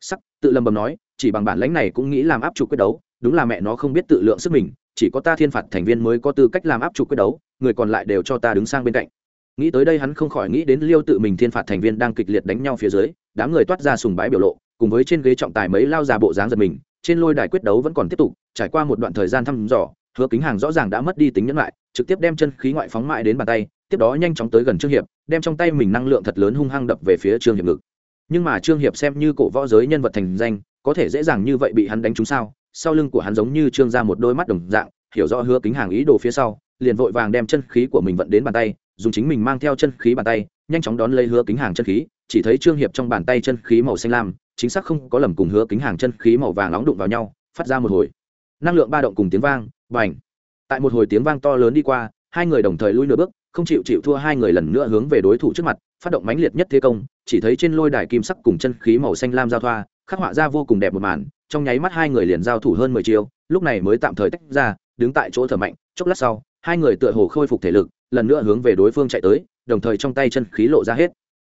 Sắc, tự lầm bầm nói, chỉ bằng bản lãnh này cũng nghĩ làm áp trục quyết đấu, đúng là mẹ nó không biết tự lượng sức mình, chỉ có ta thiên phạt thành viên mới có tư cách làm áp trục quyết đấu người còn lại đều cho ta đứng sang bên cạnh. Nghĩ tới đây hắn không khỏi nghĩ đến liêu tự mình thiên phạt thành viên đang kịch liệt đánh nhau phía dưới, đám người toát ra sùng bái biểu lộ, cùng với trên ghế trọng tài mấy lao già bộ dáng giật mình, trên lôi đài quyết đấu vẫn còn tiếp tục, trải qua một đoạn thời gian thăm dò, hứa kính hàng rõ ràng đã mất đi tính nhẫn lại, trực tiếp đem chân khí ngoại phóng mại đến bàn tay, tiếp đó nhanh chóng tới gần trương hiệp, đem trong tay mình năng lượng thật lớn hung hăng đập về phía trương hiệp ngực. Nhưng mà trương hiệp xem như cổ võ giới nhân vật thành danh, có thể dễ dàng như vậy bị hắn đánh trúng sao? Sau lưng của hắn giống như trương ra một đôi mắt đồng dạng, hiểu rõ hứa kính hàng ý đồ phía sau liền vội vàng đem chân khí của mình vận đến bàn tay, dùng chính mình mang theo chân khí bàn tay, nhanh chóng đón lấy hứa kính hàng chân khí, chỉ thấy trương hiệp trong bàn tay chân khí màu xanh lam, chính xác không có lầm cùng hứa kính hàng chân khí màu vàng nóng đụng vào nhau, phát ra một hồi. Năng lượng ba động cùng tiếng vang và h tại một hồi tiếng vang to lớn đi qua, hai người đồng thời lui nửa bước, không chịu chịu thua hai người lần nữa hướng về đối thủ trước mặt, phát động mãnh liệt nhất thế công, chỉ thấy trên lôi đài kim sắc cùng chân khí màu xanh lam giao thoa, khắc họa ra vô cùng đẹp một màn, trong nháy mắt hai người liền giao thủ hơn mười chiêu, lúc này mới tạm thời tách ra, đứng tại chỗ thở mạnh, chốc lát sau hai người tựa hồ khôi phục thể lực, lần nữa hướng về đối phương chạy tới, đồng thời trong tay chân khí lộ ra hết.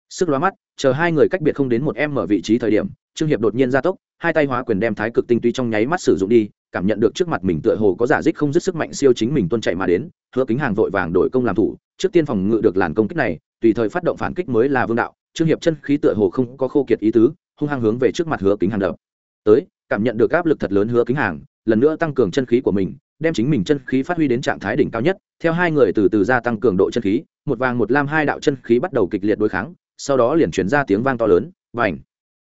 Sức lóa mắt, chờ hai người cách biệt không đến một em ở vị trí thời điểm, trương hiệp đột nhiên gia tốc, hai tay hóa quyền đem thái cực tinh túy trong nháy mắt sử dụng đi, cảm nhận được trước mặt mình tựa hồ có giả dích không dứt sức mạnh siêu chính mình tuân chạy mà đến, hứa kính hàng vội vàng đổi công làm thủ, trước tiên phòng ngự được làn công kích này, tùy thời phát động phản kích mới là vương đạo, trương hiệp chân khí tựa hồ không có khô kiệt ý tứ, hung hăng hướng về trước mặt hứa kính hàng đập. Tới, cảm nhận được áp lực thật lớn hứa kính hàng, lần nữa tăng cường chân khí của mình đem chính mình chân khí phát huy đến trạng thái đỉnh cao nhất, theo hai người từ từ gia tăng cường độ chân khí, một vàng một lam hai đạo chân khí bắt đầu kịch liệt đối kháng, sau đó liền chuyển ra tiếng vang to lớn và ảnh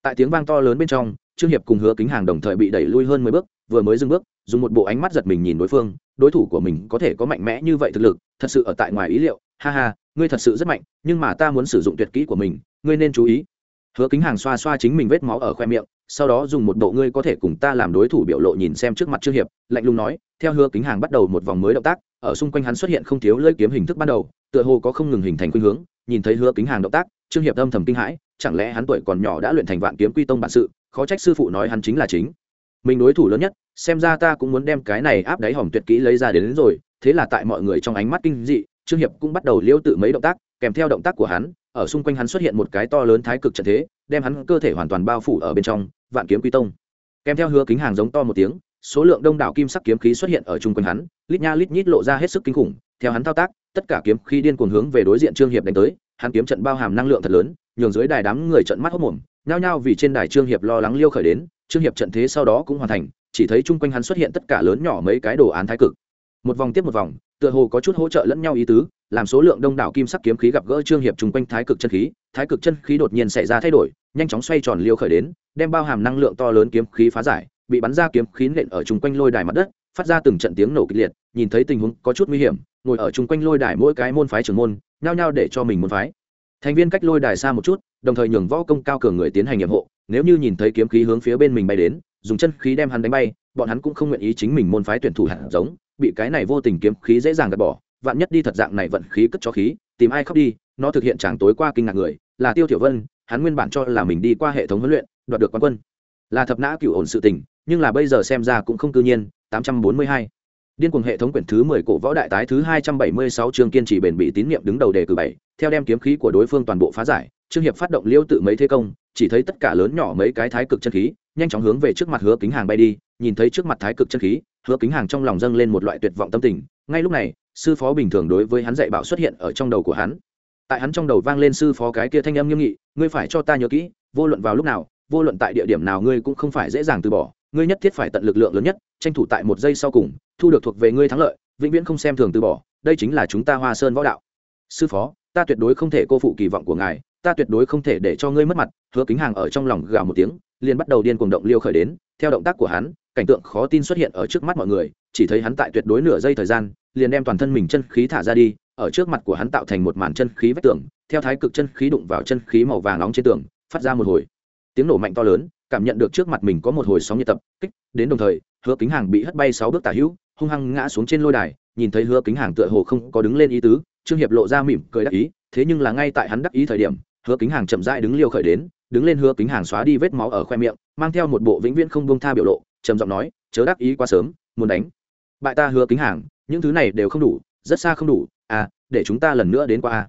tại tiếng vang to lớn bên trong, trương hiệp cùng hứa kính hàng đồng thời bị đẩy lui hơn mười bước, vừa mới dừng bước, dùng một bộ ánh mắt giật mình nhìn đối phương, đối thủ của mình có thể có mạnh mẽ như vậy thực lực, thật sự ở tại ngoài ý liệu, ha ha, ngươi thật sự rất mạnh, nhưng mà ta muốn sử dụng tuyệt kỹ của mình, ngươi nên chú ý hứa kính hàng xoa xoa chính mình vết máu ở khoe miệng sau đó dùng một bộ ngươi có thể cùng ta làm đối thủ biểu lộ nhìn xem trước mặt trương hiệp lạnh lùng nói theo hứa kính hàng bắt đầu một vòng mới động tác ở xung quanh hắn xuất hiện không thiếu lưỡi kiếm hình thức ban đầu tựa hồ có không ngừng hình thành khuynh hướng nhìn thấy hứa kính hàng động tác trương hiệp âm thầm kinh hãi chẳng lẽ hắn tuổi còn nhỏ đã luyện thành vạn kiếm quy tông bản sự khó trách sư phụ nói hắn chính là chính. Mình đối thủ lớn nhất xem ra ta cũng muốn đem cái này áp đáy hỏng tuyệt kỹ lấy ra đến, đến rồi thế là tại mọi người trong ánh mắt kinh dị trương hiệp cũng bắt đầu liêu tự mấy động tác kèm theo động tác của hắn ở xung quanh hắn xuất hiện một cái to lớn thái cực trận thế, đem hắn cơ thể hoàn toàn bao phủ ở bên trong, vạn kiếm quy tông. Kèm theo hứa kính hàng giống to một tiếng, số lượng đông đảo kim sắc kiếm khí xuất hiện ở chung quanh hắn, lít nha lít nhít lộ ra hết sức kinh khủng. Theo hắn thao tác, tất cả kiếm khí điên cuồng hướng về đối diện trương hiệp đánh tới, hắn kiếm trận bao hàm năng lượng thật lớn, nhường dưới đài đám người trận mắt hốc mồm, nhao nhao vì trên đài trương hiệp lo lắng liêu khởi đến, trương hiệp trận thế sau đó cũng hoàn thành, chỉ thấy chung quanh hắn xuất hiện tất cả lớn nhỏ mấy cái đồ án thái cực. Một vòng tiếp một vòng, tựa hồ có chút hỗ trợ lẫn nhau ý tứ làm số lượng đông đảo kim sắc kiếm khí gặp gỡ trương hiệp chung quanh thái cực chân khí, thái cực chân khí đột nhiên xảy ra thay đổi, nhanh chóng xoay tròn liêu khởi đến, đem bao hàm năng lượng to lớn kiếm khí phá giải, bị bắn ra kiếm khí nện ở chung quanh lôi đài mặt đất, phát ra từng trận tiếng nổ kịch liệt, nhìn thấy tình huống có chút nguy hiểm, ngồi ở chung quanh lôi đài mỗi cái môn phái trưởng môn, nhao nhao để cho mình môn phái. Thành viên cách lôi đài xa một chút, đồng thời nhường võ công cao cường người tiến hành nhiệm hộ, nếu như nhìn thấy kiếm khí hướng phía bên mình bay đến, dùng chân khí đem hắn đánh bay, bọn hắn cũng không nguyện ý chính mình môn phái tuyển thủ hạt giống, bị cái này vô tình kiếm khí dễ dàng gạt bỏ vạn nhất đi thật dạng này vận khí cất cho khí, tìm ai khóc đi, nó thực hiện chẳng tối qua kinh ngạc người, là tiêu tiểu vân, hắn nguyên bản cho là mình đi qua hệ thống huấn luyện, đoạt được quán quân. Là thập nã cựu ổn sự tình, nhưng là bây giờ xem ra cũng không tự nhiên 842 điên cuồng hệ thống quyển thứ 10 cổ võ đại tái thứ 276 chương kiên trì bền bỉ tín nhiệm đứng đầu đề cử bảy, theo đem kiếm khí của đối phương toàn bộ phá giải, trương hiệp phát động liêu tự mấy thế công, chỉ thấy tất cả lớn nhỏ mấy cái thái cực chân khí, nhanh chóng hướng về trước mặt hứa kính hàng bay đi, nhìn thấy trước mặt thái cực chân khí hứa kính hàng trong lòng dâng lên một loại tuyệt vọng tâm tình, ngay lúc này, sư phó bình thường đối với hắn dạy bảo xuất hiện ở trong đầu của hắn. Tại hắn trong đầu vang lên sư phó cái kia thanh âm nghiêm nghị, ngươi phải cho ta nhớ kỹ, vô luận vào lúc nào, vô luận tại địa điểm nào ngươi cũng không phải dễ dàng từ bỏ, ngươi nhất thiết phải tận lực lượng lớn nhất, tranh thủ tại một giây sau cùng, thu được thuộc về ngươi thắng lợi, vĩnh viễn không xem thường từ bỏ, đây chính là chúng ta hoa sơn võ đạo. Sư phó, ta tuyệt đối không thể cô phụ kỳ vọng của ngài, ta tuyệt đối không thể để cho ngươi mất mặt. Hứa kính hàng ở trong lòng gào một tiếng liền bắt đầu điên cuồng động liêu khởi đến. Theo động tác của hắn, cảnh tượng khó tin xuất hiện ở trước mắt mọi người, chỉ thấy hắn tại tuyệt đối nửa giây thời gian, liền đem toàn thân mình chân khí thả ra đi, ở trước mặt của hắn tạo thành một màn chân khí vách tường, theo thái cực chân khí đụng vào chân khí màu vàng nóng trên tường, phát ra một hồi. Tiếng nổ mạnh to lớn, cảm nhận được trước mặt mình có một hồi sóng nhiệt tập kích, đến đồng thời, hứa kính hàng bị hất bay sáu bước tả hữu, hung hăng ngã xuống trên lôi đài, nhìn thấy hứa kính hàng tựa hồ không có đứng lên ý tứ, trương hiệp lộ ra mỉm cười đắc ý, thế nhưng là ngay tại hắn đắc ý thời điểm, hứa kính hàng chậm rãi đứng liêu khởi đến đứng lên hứa kính hàng xóa đi vết máu ở khoe miệng, mang theo một bộ vĩnh viễn không bông tha biểu lộ, trầm giọng nói, chớ đắc ý quá sớm, muốn đánh. Bại ta hứa kính hàng, những thứ này đều không đủ, rất xa không đủ à để chúng ta lần nữa đến qua a.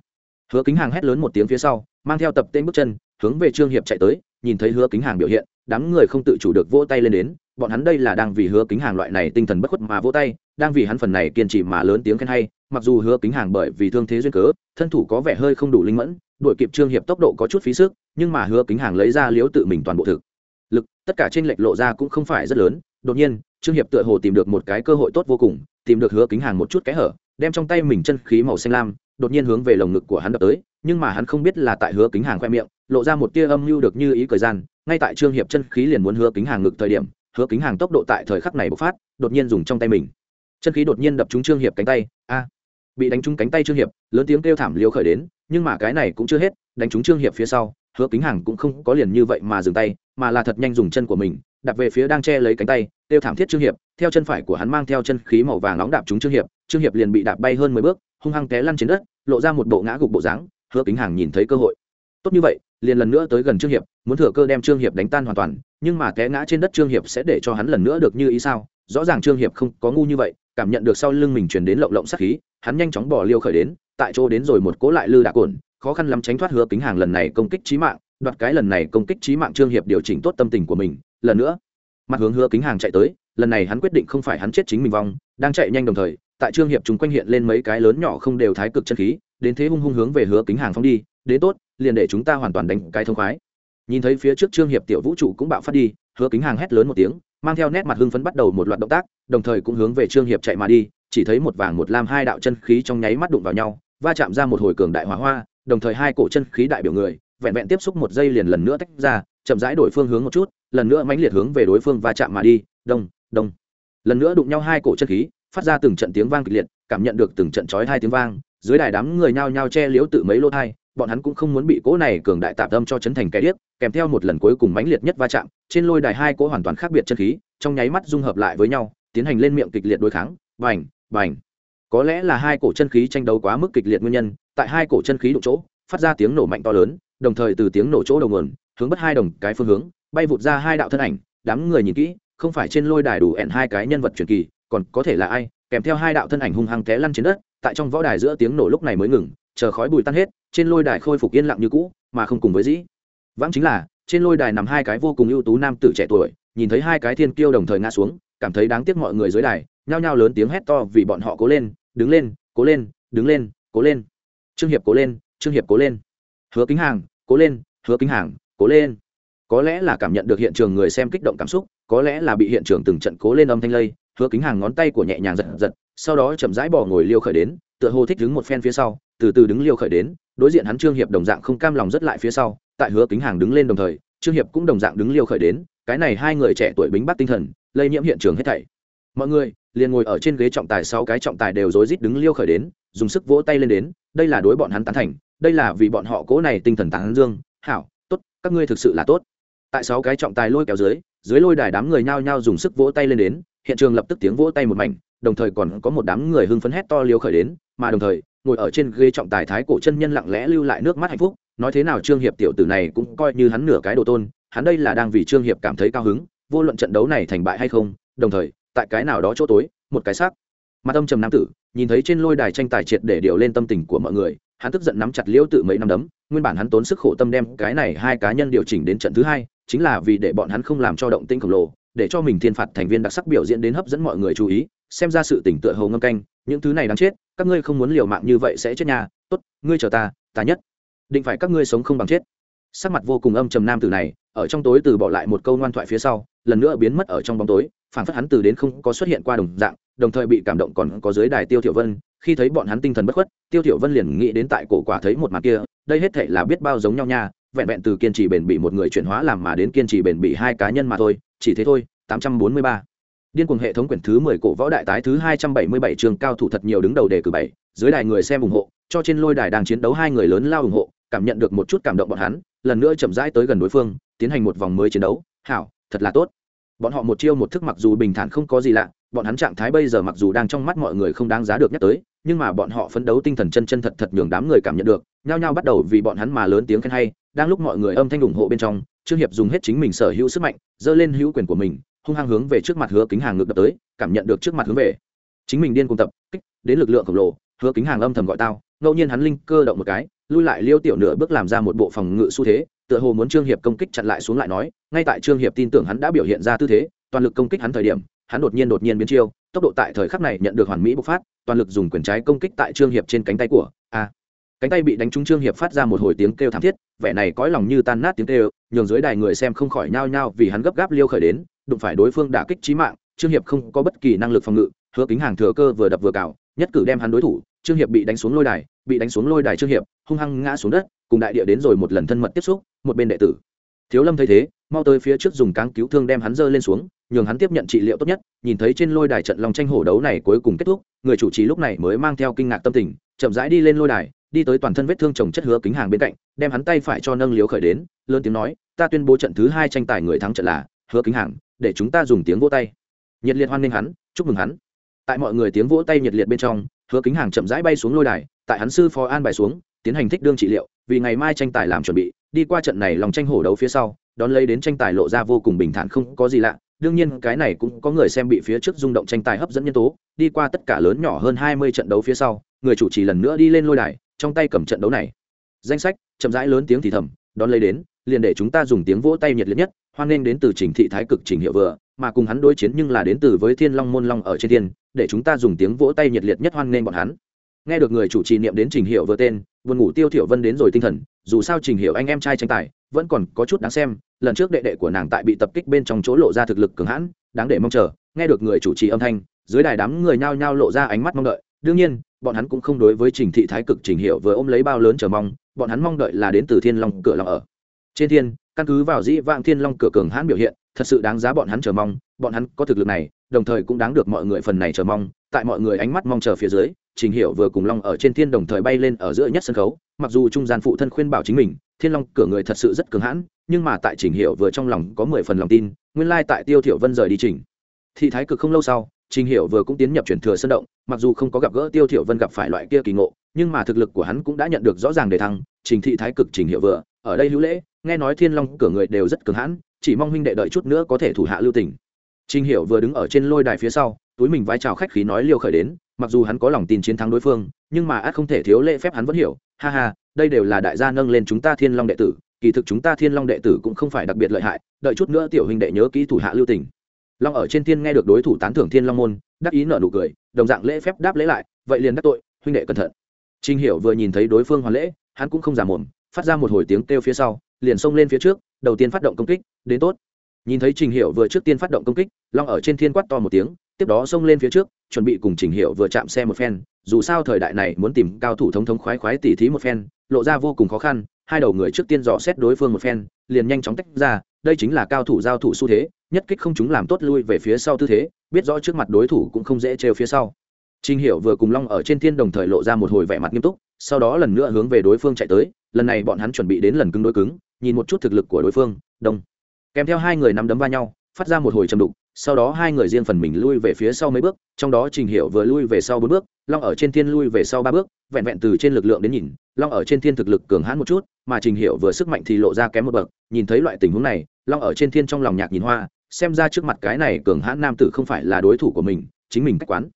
Hứa kính hàng hét lớn một tiếng phía sau, mang theo tập tên bước chân, hướng về trương hiệp chạy tới, nhìn thấy hứa kính hàng biểu hiện, đám người không tự chủ được vỗ tay lên đến, bọn hắn đây là đang vì hứa kính hàng loại này tinh thần bất khuất mà vỗ tay, đang vì hắn phần này kiên trì mà lớn tiếng khen hay, mặc dù hứa kính hàng bởi vì thương thế duyên cớ, thân thủ có vẻ hơi không đủ linh mẫn đuổi kịp trương hiệp tốc độ có chút phí sức, nhưng mà hứa kính hàng lấy ra liếu tự mình toàn bộ thực. Lực, tất cả trên lệch lộ ra cũng không phải rất lớn, đột nhiên, trương hiệp tựa hồ tìm được một cái cơ hội tốt vô cùng, tìm được hứa kính hàng một chút kẽ hở, đem trong tay mình chân khí màu xanh lam, đột nhiên hướng về lồng ngực của hắn đập tới, nhưng mà hắn không biết là tại hứa kính hàng khoe miệng, lộ ra một tia âm mưu được như ý thời gian, ngay tại trương hiệp chân khí liền muốn hứa kính hàng ngực thời điểm, hứa kính hàng tốc độ tại thời khắc này bộc phát, đột nhiên dùng trong tay mình. Chân khí đột nhiên đập trúng trương hiệp cánh tay, a bị đánh trúng cánh tay trương hiệp, lớn tiếng kêu thảm liều khởi đến, nhưng mà cái này cũng chưa hết, đánh trúng trương hiệp phía sau, hứa kính hàng cũng không có liền như vậy mà dừng tay, mà là thật nhanh dùng chân của mình, đạp về phía đang che lấy cánh tay, kêu thảm thiết trương hiệp, theo chân phải của hắn mang theo chân khí màu vàng nóng đạp trúng trương hiệp trương hiệp liền bị đạp bay hơn mười bước, hung hăng té lăn trên đất, lộ ra một bộ ngã gục bộ dáng, hứa kính hàng nhìn thấy cơ hội. Tốt như vậy, liền lần nữa tới gần trương hiệp, muốn thừa cơ đem trương hiệp đánh tan hoàn toàn, nhưng mà té ngã trên đất trương hiệp sẽ để cho hắn lần nữa được như ý sao? Rõ ràng trương hiệp không có ngu như vậy, cảm nhận được sau lưng mình truyền đến lộng lộng sát khí hắn nhanh chóng bỏ liêu khởi đến, tại chỗ đến rồi một cố lại lư đạ cồn khó khăn lắm tránh thoát hứa kính hàng lần này công kích trí mạng, đoạt cái lần này công kích trí mạng trương hiệp điều chỉnh tốt tâm tình của mình, lần nữa, mặt hướng hứa kính hàng chạy tới, lần này hắn quyết định không phải hắn chết chính mình vong, đang chạy nhanh đồng thời, tại trương hiệp chúng quanh hiện lên mấy cái lớn nhỏ không đều thái cực chân khí, đến thế hung hung hướng về hứa kính hàng phong đi, đến tốt, liền để chúng ta hoàn toàn đánh cái thông khoái. Nhìn thấy phía trước trương hiệp tiểu vũ trụ cũng bạo phát đi, hứa kính hàng hét lớn một tiếng, mang theo nét mặt hưng phấn bắt đầu một loạt động tác, đồng thời cũng hướng về trương hiệp chạy mà đi chỉ thấy một vàng một lam hai đạo chân khí trong nháy mắt đụng vào nhau, va chạm ra một hồi cường đại hỏa hoa, đồng thời hai cổ chân khí đại biểu người, vẹn vẹn tiếp xúc một giây liền lần nữa tách ra, chậm rãi đổi phương hướng một chút, lần nữa mãnh liệt hướng về đối phương va chạm mà đi, đông đông. Lần nữa đụng nhau hai cổ chân khí, phát ra từng trận tiếng vang kịch liệt, cảm nhận được từng trận chói hai tiếng vang, dưới đài đám người nhao nhao che liếu tự mấy lô thai, bọn hắn cũng không muốn bị cỗ này cường đại tạp tâm cho chấn thành cái điếc, kèm theo một lần cuối cùng mãnh liệt nhất va chạm, trên lôi đài hai cỗ hoàn toàn khác biệt chân khí, trong nháy mắt dung hợp lại với nhau, tiến hành lên miệng kịch liệt đối kháng bành bành có lẽ là hai cổ chân khí tranh đấu quá mức kịch liệt nguyên nhân, tại hai cổ chân khí đụng chỗ, phát ra tiếng nổ mạnh to lớn, đồng thời từ tiếng nổ chỗ đầu nguồn, hướng bất hai đồng cái phương hướng, bay vụt ra hai đạo thân ảnh, đám người nhìn kỹ, không phải trên lôi đài đủ ẹn hai cái nhân vật truyền kỳ, còn có thể là ai, kèm theo hai đạo thân ảnh hung hăng té lăn trên đất, tại trong võ đài giữa tiếng nổ lúc này mới ngừng, chờ khói bùi tan hết, trên lôi đài khôi phục yên lặng như cũ, mà không cùng với dĩ. Vãng chính là, trên lôi đài nằm hai cái vô cùng ưu tú nam tử trẻ tuổi, nhìn thấy hai cái thiên kiêu đồng thời ngã xuống, cảm thấy đáng tiếc mọi người dưới đài nhao nhao lớn tiếng hét to vì bọn họ cố lên, đứng lên, cố lên, đứng lên, cố lên. Trương hiệp cố lên, trương hiệp cố lên. Hứa kính hàng, cố lên, hứa kính hàng, cố lên. Có lẽ là cảm nhận được hiện trường người xem kích động cảm xúc, có lẽ là bị hiện trường từng trận cố lên âm thanh lây, hứa kính hàng ngón tay của nhẹ nhàng giật giật, sau đó chậm rãi bỏ ngồi liêu khởi đến, tựa hồ thích đứng một phen phía sau, từ từ đứng liêu khởi đến, đối diện hắn trương hiệp đồng dạng không cam lòng rất lại phía sau, tại hứa kính hàng đứng lên đồng thời, trương hiệp cũng đồng dạng đứng liêu khởi đến, cái này hai người trẻ tuổi bính bắt tinh thần, lây nhiễm hiện trường hết thảy mọi người, liền ngồi ở trên ghế trọng tài sau cái trọng tài đều rối rít đứng liêu khởi đến, dùng sức vỗ tay lên đến, đây là đối bọn hắn tán thành, đây là vì bọn họ cố này tinh thần tán dương. Hảo, tốt, các ngươi thực sự là tốt. Tại sáu cái trọng tài lôi kéo dưới dưới lôi đài đám người nhao nhao dùng sức vỗ tay lên đến, hiện trường lập tức tiếng vỗ tay một mảnh, đồng thời còn có một đám người hưng phấn hét to liêu khởi đến, mà đồng thời, ngồi ở trên ghế trọng tài thái cổ chân nhân lặng lẽ lưu lại nước mắt hạnh phúc, nói thế nào trương hiệp tiểu tử này cũng coi như hắn nửa cái đồ tôn, hắn đây là đang vì trương hiệp cảm thấy cao hứng, vô luận trận đấu này thành bại hay không, đồng thời tại cái nào đó chỗ tối, một cái xác. Mặt âm trầm nam tử, nhìn thấy trên lôi đài tranh tài triệt để điều lên tâm tình của mọi người, hắn tức giận nắm chặt liễu tự mấy năm đấm, nguyên bản hắn tốn sức khổ tâm đem cái này hai cá nhân điều chỉnh đến trận thứ hai, chính là vì để bọn hắn không làm cho động tinh khổng lồ, để cho mình thiên phạt thành viên đặc sắc biểu diễn đến hấp dẫn mọi người chú ý, xem ra sự tỉnh tựa hầu ngâm canh, những thứ này đáng chết, các ngươi không muốn liều mạng như vậy sẽ chết nhà tốt, ngươi chờ ta ta nhất. Định phải các ngươi sống không bằng chết. Sắc mặt vô cùng âm trầm nam tử này ở trong tối từ bỏ lại một câu ngoan thoại phía sau, lần nữa biến mất ở trong bóng tối phản phất hắn từ đến không có xuất hiện qua đồng dạng, đồng thời bị cảm động còn có dưới đài tiêu thiểu vân, khi thấy bọn hắn tinh thần bất khuất, tiêu thiểu vân liền nghĩ đến tại cổ quả thấy một màn kia, đây hết thảy là biết bao giống nhau nha, vẹn vẹn từ kiên trì bền bỉ một người chuyển hóa làm mà đến kiên trì bền bỉ hai cá nhân mà thôi, chỉ thế thôi 843 điên cuồng hệ thống quyển thứ 10 cổ võ đại tái thứ 277 trường cao thủ thật nhiều đứng đầu đề cử bảy, dưới đài người xem ủng hộ, cho trên lôi đài đang chiến đấu hai người lớn lao ủng hộ cảm nhận được một chút cảm động bọn hắn, lần nữa chậm rãi tới gần đối phương, tiến hành một vòng mới chiến đấu. Hảo, thật là tốt. Bọn họ một chiêu một thức mặc dù bình thản không có gì lạ, bọn hắn trạng thái bây giờ mặc dù đang trong mắt mọi người không đáng giá được nhắc tới, nhưng mà bọn họ phấn đấu tinh thần chân chân thật thật nhường đám người cảm nhận được, nhao nhao bắt đầu vì bọn hắn mà lớn tiếng khen hay, đang lúc mọi người âm thanh ủng hộ bên trong, trương hiệp dùng hết chính mình sở hữu sức mạnh dơ lên hữu quyền của mình, hung hăng hướng về trước mặt hứa kính hàng ngược đập tới, cảm nhận được trước mặt hướng về. Chính mình điên cùng tập, kích, đến lực lượng khổng lồ, hứa kính hàng âm thầm gọi tao, ngẫu nhiên hắn linh cơ động một cái lui lại liêu tiểu nửa bước làm ra một bộ phòng ngự xu thế, tựa hồ muốn trương hiệp công kích chặn lại xuống lại nói, ngay tại trương hiệp tin tưởng hắn đã biểu hiện ra tư thế, toàn lực công kích hắn thời điểm, hắn đột nhiên đột nhiên biến chiêu, tốc độ tại thời khắc này nhận được hoàn mỹ bộc phát, toàn lực dùng quyền trái công kích tại trương hiệp trên cánh tay của, a. Cánh tay bị đánh trúng trương hiệp phát ra một hồi tiếng kêu thảm thiết, vẻ này cõi lòng như tan nát tiếng kêu, nhường dưới đài người xem không khỏi nhao nhao vì hắn gấp gáp liêu khởi đến, đụng phải đối phương đả kích trí mạng, trương hiệp không có bất kỳ năng lực phòng ngự, hứa kính hàng thừa cơ vừa đập vừa cào, nhất cử đem hắn đối thủ, trương hiệp bị đánh xuống lôi đài bị đánh xuống lôi đài trương hiệp, hung hăng ngã xuống đất, cùng đại địa đến rồi một lần thân mật tiếp xúc, một bên đệ tử. Thiếu lâm thấy thế, mau tới phía trước dùng cáng cứu thương đem hắn dơ lên xuống, nhường hắn tiếp nhận trị liệu tốt nhất, nhìn thấy trên lôi đài trận lòng tranh hổ đấu này cuối cùng kết thúc, người chủ trì lúc này mới mang theo kinh ngạc tâm tình, chậm rãi đi lên lôi đài, đi tới toàn thân vết thương chồng chất hứa kính hàng bên cạnh, đem hắn tay phải cho nâng liếu khởi đến, lớn tiếng nói, ta tuyên bố trận thứ hai tranh tài người thắng trận là hứa kính hàng, để chúng ta dùng tiếng vỗ tay. Nhiệt liệt hoan nghênh hắn, chúc mừng hắn. Tại mọi người tiếng vỗ tay nhiệt liệt bên trong, hứa kính hàng chậm rãi bay xuống lôi đài tại hắn sư phó an bài xuống, tiến hành thích đương trị liệu, vì ngày mai tranh tài làm chuẩn bị, đi qua trận này lòng tranh hổ đấu phía sau, đón lấy đến tranh tài lộ ra vô cùng bình thản không có gì lạ. Đương nhiên, cái này cũng có người xem bị phía trước rung động tranh tài hấp dẫn nhân tố, đi qua tất cả lớn nhỏ hơn hai mươi trận đấu phía sau, người chủ trì lần nữa đi lên lôi đài, trong tay cầm trận đấu này. Danh sách, chậm rãi lớn tiếng thì thầm, đón lấy đến, liền để chúng ta dùng tiếng vỗ tay nhiệt liệt nhất, hoan nghênh đến từ trình thị thái cực trình hiệu vừa, mà cùng hắn đối chiến nhưng là đến từ với thiên long môn long ở trên thiên, để chúng ta dùng tiếng vỗ tay nhiệt liệt nhất hoan nghênh bọn hắn nghe được người chủ trì niệm đến trình hiệu vừa tên, buồn ngủ tiêu thiểu vân đến rồi tinh thần, dù sao trình hiệu anh em trai tranh tài, vẫn còn có chút đáng xem, lần trước đệ đệ của nàng tại bị tập kích bên trong chỗ lộ ra thực lực cường hãn, đáng để mong chờ. Nghe được người chủ trì âm thanh, dưới đài đám người nhao nhao lộ ra ánh mắt mong đợi. Đương nhiên, bọn hắn cũng không đối với trình thị thái cực trình hiệu vừa ôm lấy bao lớn chờ mong, bọn hắn mong đợi là đến từ thiên long cửa lòng ở. Trên thiên, căn cứ vào dĩ vãng thiên long cửa cường hãn biểu hiện, thật sự đáng giá bọn hắn chờ mong bọn hắn có thực lực này, đồng thời cũng đáng được mọi người phần này chờ mong. Tại mọi người ánh mắt mong chờ phía dưới, trình Hiểu vừa cùng long ở trên thiên đồng thời bay lên ở giữa nhất sân khấu. Mặc dù trung gian phụ thân khuyên bảo chính mình, thiên long cửa người thật sự rất cường hãn, nhưng mà tại trình Hiểu vừa trong lòng có mười phần lòng tin, nguyên lai tại tiêu thiểu vân rời đi trình thị thái cực không lâu sau, trình Hiểu vừa cũng tiến nhập chuyển thừa sân động. Mặc dù không có gặp gỡ tiêu thiểu vân gặp phải loại kia kỳ ngộ, nhưng mà thực lực của hắn cũng đã nhận được rõ ràng đề thăng. Trình thị thái cực trình hiệu vừa, ở đây hữu lễ, nghe nói thiên long cửa người đều rất cường hãn, chỉ mong huynh đệ đợi chút nữa có thể thủ hạ lưu tình trình Hiểu vừa đứng ở trên lôi đài phía sau, túi mình vai chào khách khí nói liêu khởi đến, mặc dù hắn có lòng tin chiến thắng đối phương, nhưng mà át không thể thiếu lễ phép hắn vẫn hiểu, ha ha, đây đều là đại gia nâng lên chúng ta thiên long đệ tử, kỳ thực chúng ta thiên long đệ tử cũng không phải đặc biệt lợi hại, đợi chút nữa tiểu huynh đệ nhớ kỹ thủ hạ lưu tình. Long ở trên thiên nghe được đối thủ tán thưởng thiên long môn, đắc ý nở nụ cười, đồng dạng lễ phép đáp lễ lại, vậy liền đắc tội, huynh đệ cẩn thận. Trình hiểu vừa nhìn thấy đối phương hoàn lễ, hắn cũng không giả mồm, phát ra một hồi tiếng kêu phía sau, liền xông lên phía trước, đầu tiên phát động công kích, đến tốt nhìn thấy trình hiệu vừa trước tiên phát động công kích long ở trên thiên quát to một tiếng tiếp đó xông lên phía trước chuẩn bị cùng trình hiệu vừa chạm xe một phen dù sao thời đại này muốn tìm cao thủ thống thống khoái khoái tỉ thí một phen lộ ra vô cùng khó khăn hai đầu người trước tiên dò xét đối phương một phen liền nhanh chóng tách ra đây chính là cao thủ giao thủ xu thế nhất kích không chúng làm tốt lui về phía sau tư thế biết rõ trước mặt đối thủ cũng không dễ trêu phía sau Trình Hiểu vừa cùng Long ở trên thiên đồng thời lộ ra một hồi vẻ mặt nghiêm túc, sau đó lần nữa hướng về đối phương chạy tới, lần này bọn hắn chuẩn bị đến lần cứng đối cứng, nhìn một chút thực lực của đối phương, đông. Kèm theo hai người nắm đấm va nhau, phát ra một hồi trầm đục, sau đó hai người riêng phần mình lui về phía sau mấy bước, trong đó Trình Hiểu vừa lui về sau bốn bước, Long ở trên thiên lui về sau ba bước, vẹn vẹn từ trên lực lượng đến nhìn, Long ở trên thiên thực lực cường hãn một chút, mà Trình Hiểu vừa sức mạnh thì lộ ra kém một bậc, nhìn thấy loại tình huống này, Long ở trên thiên trong lòng nhạc nhìn hoa, xem ra trước mặt cái này cường hãn nam tử không phải là đối thủ của mình, chính mình cách quán.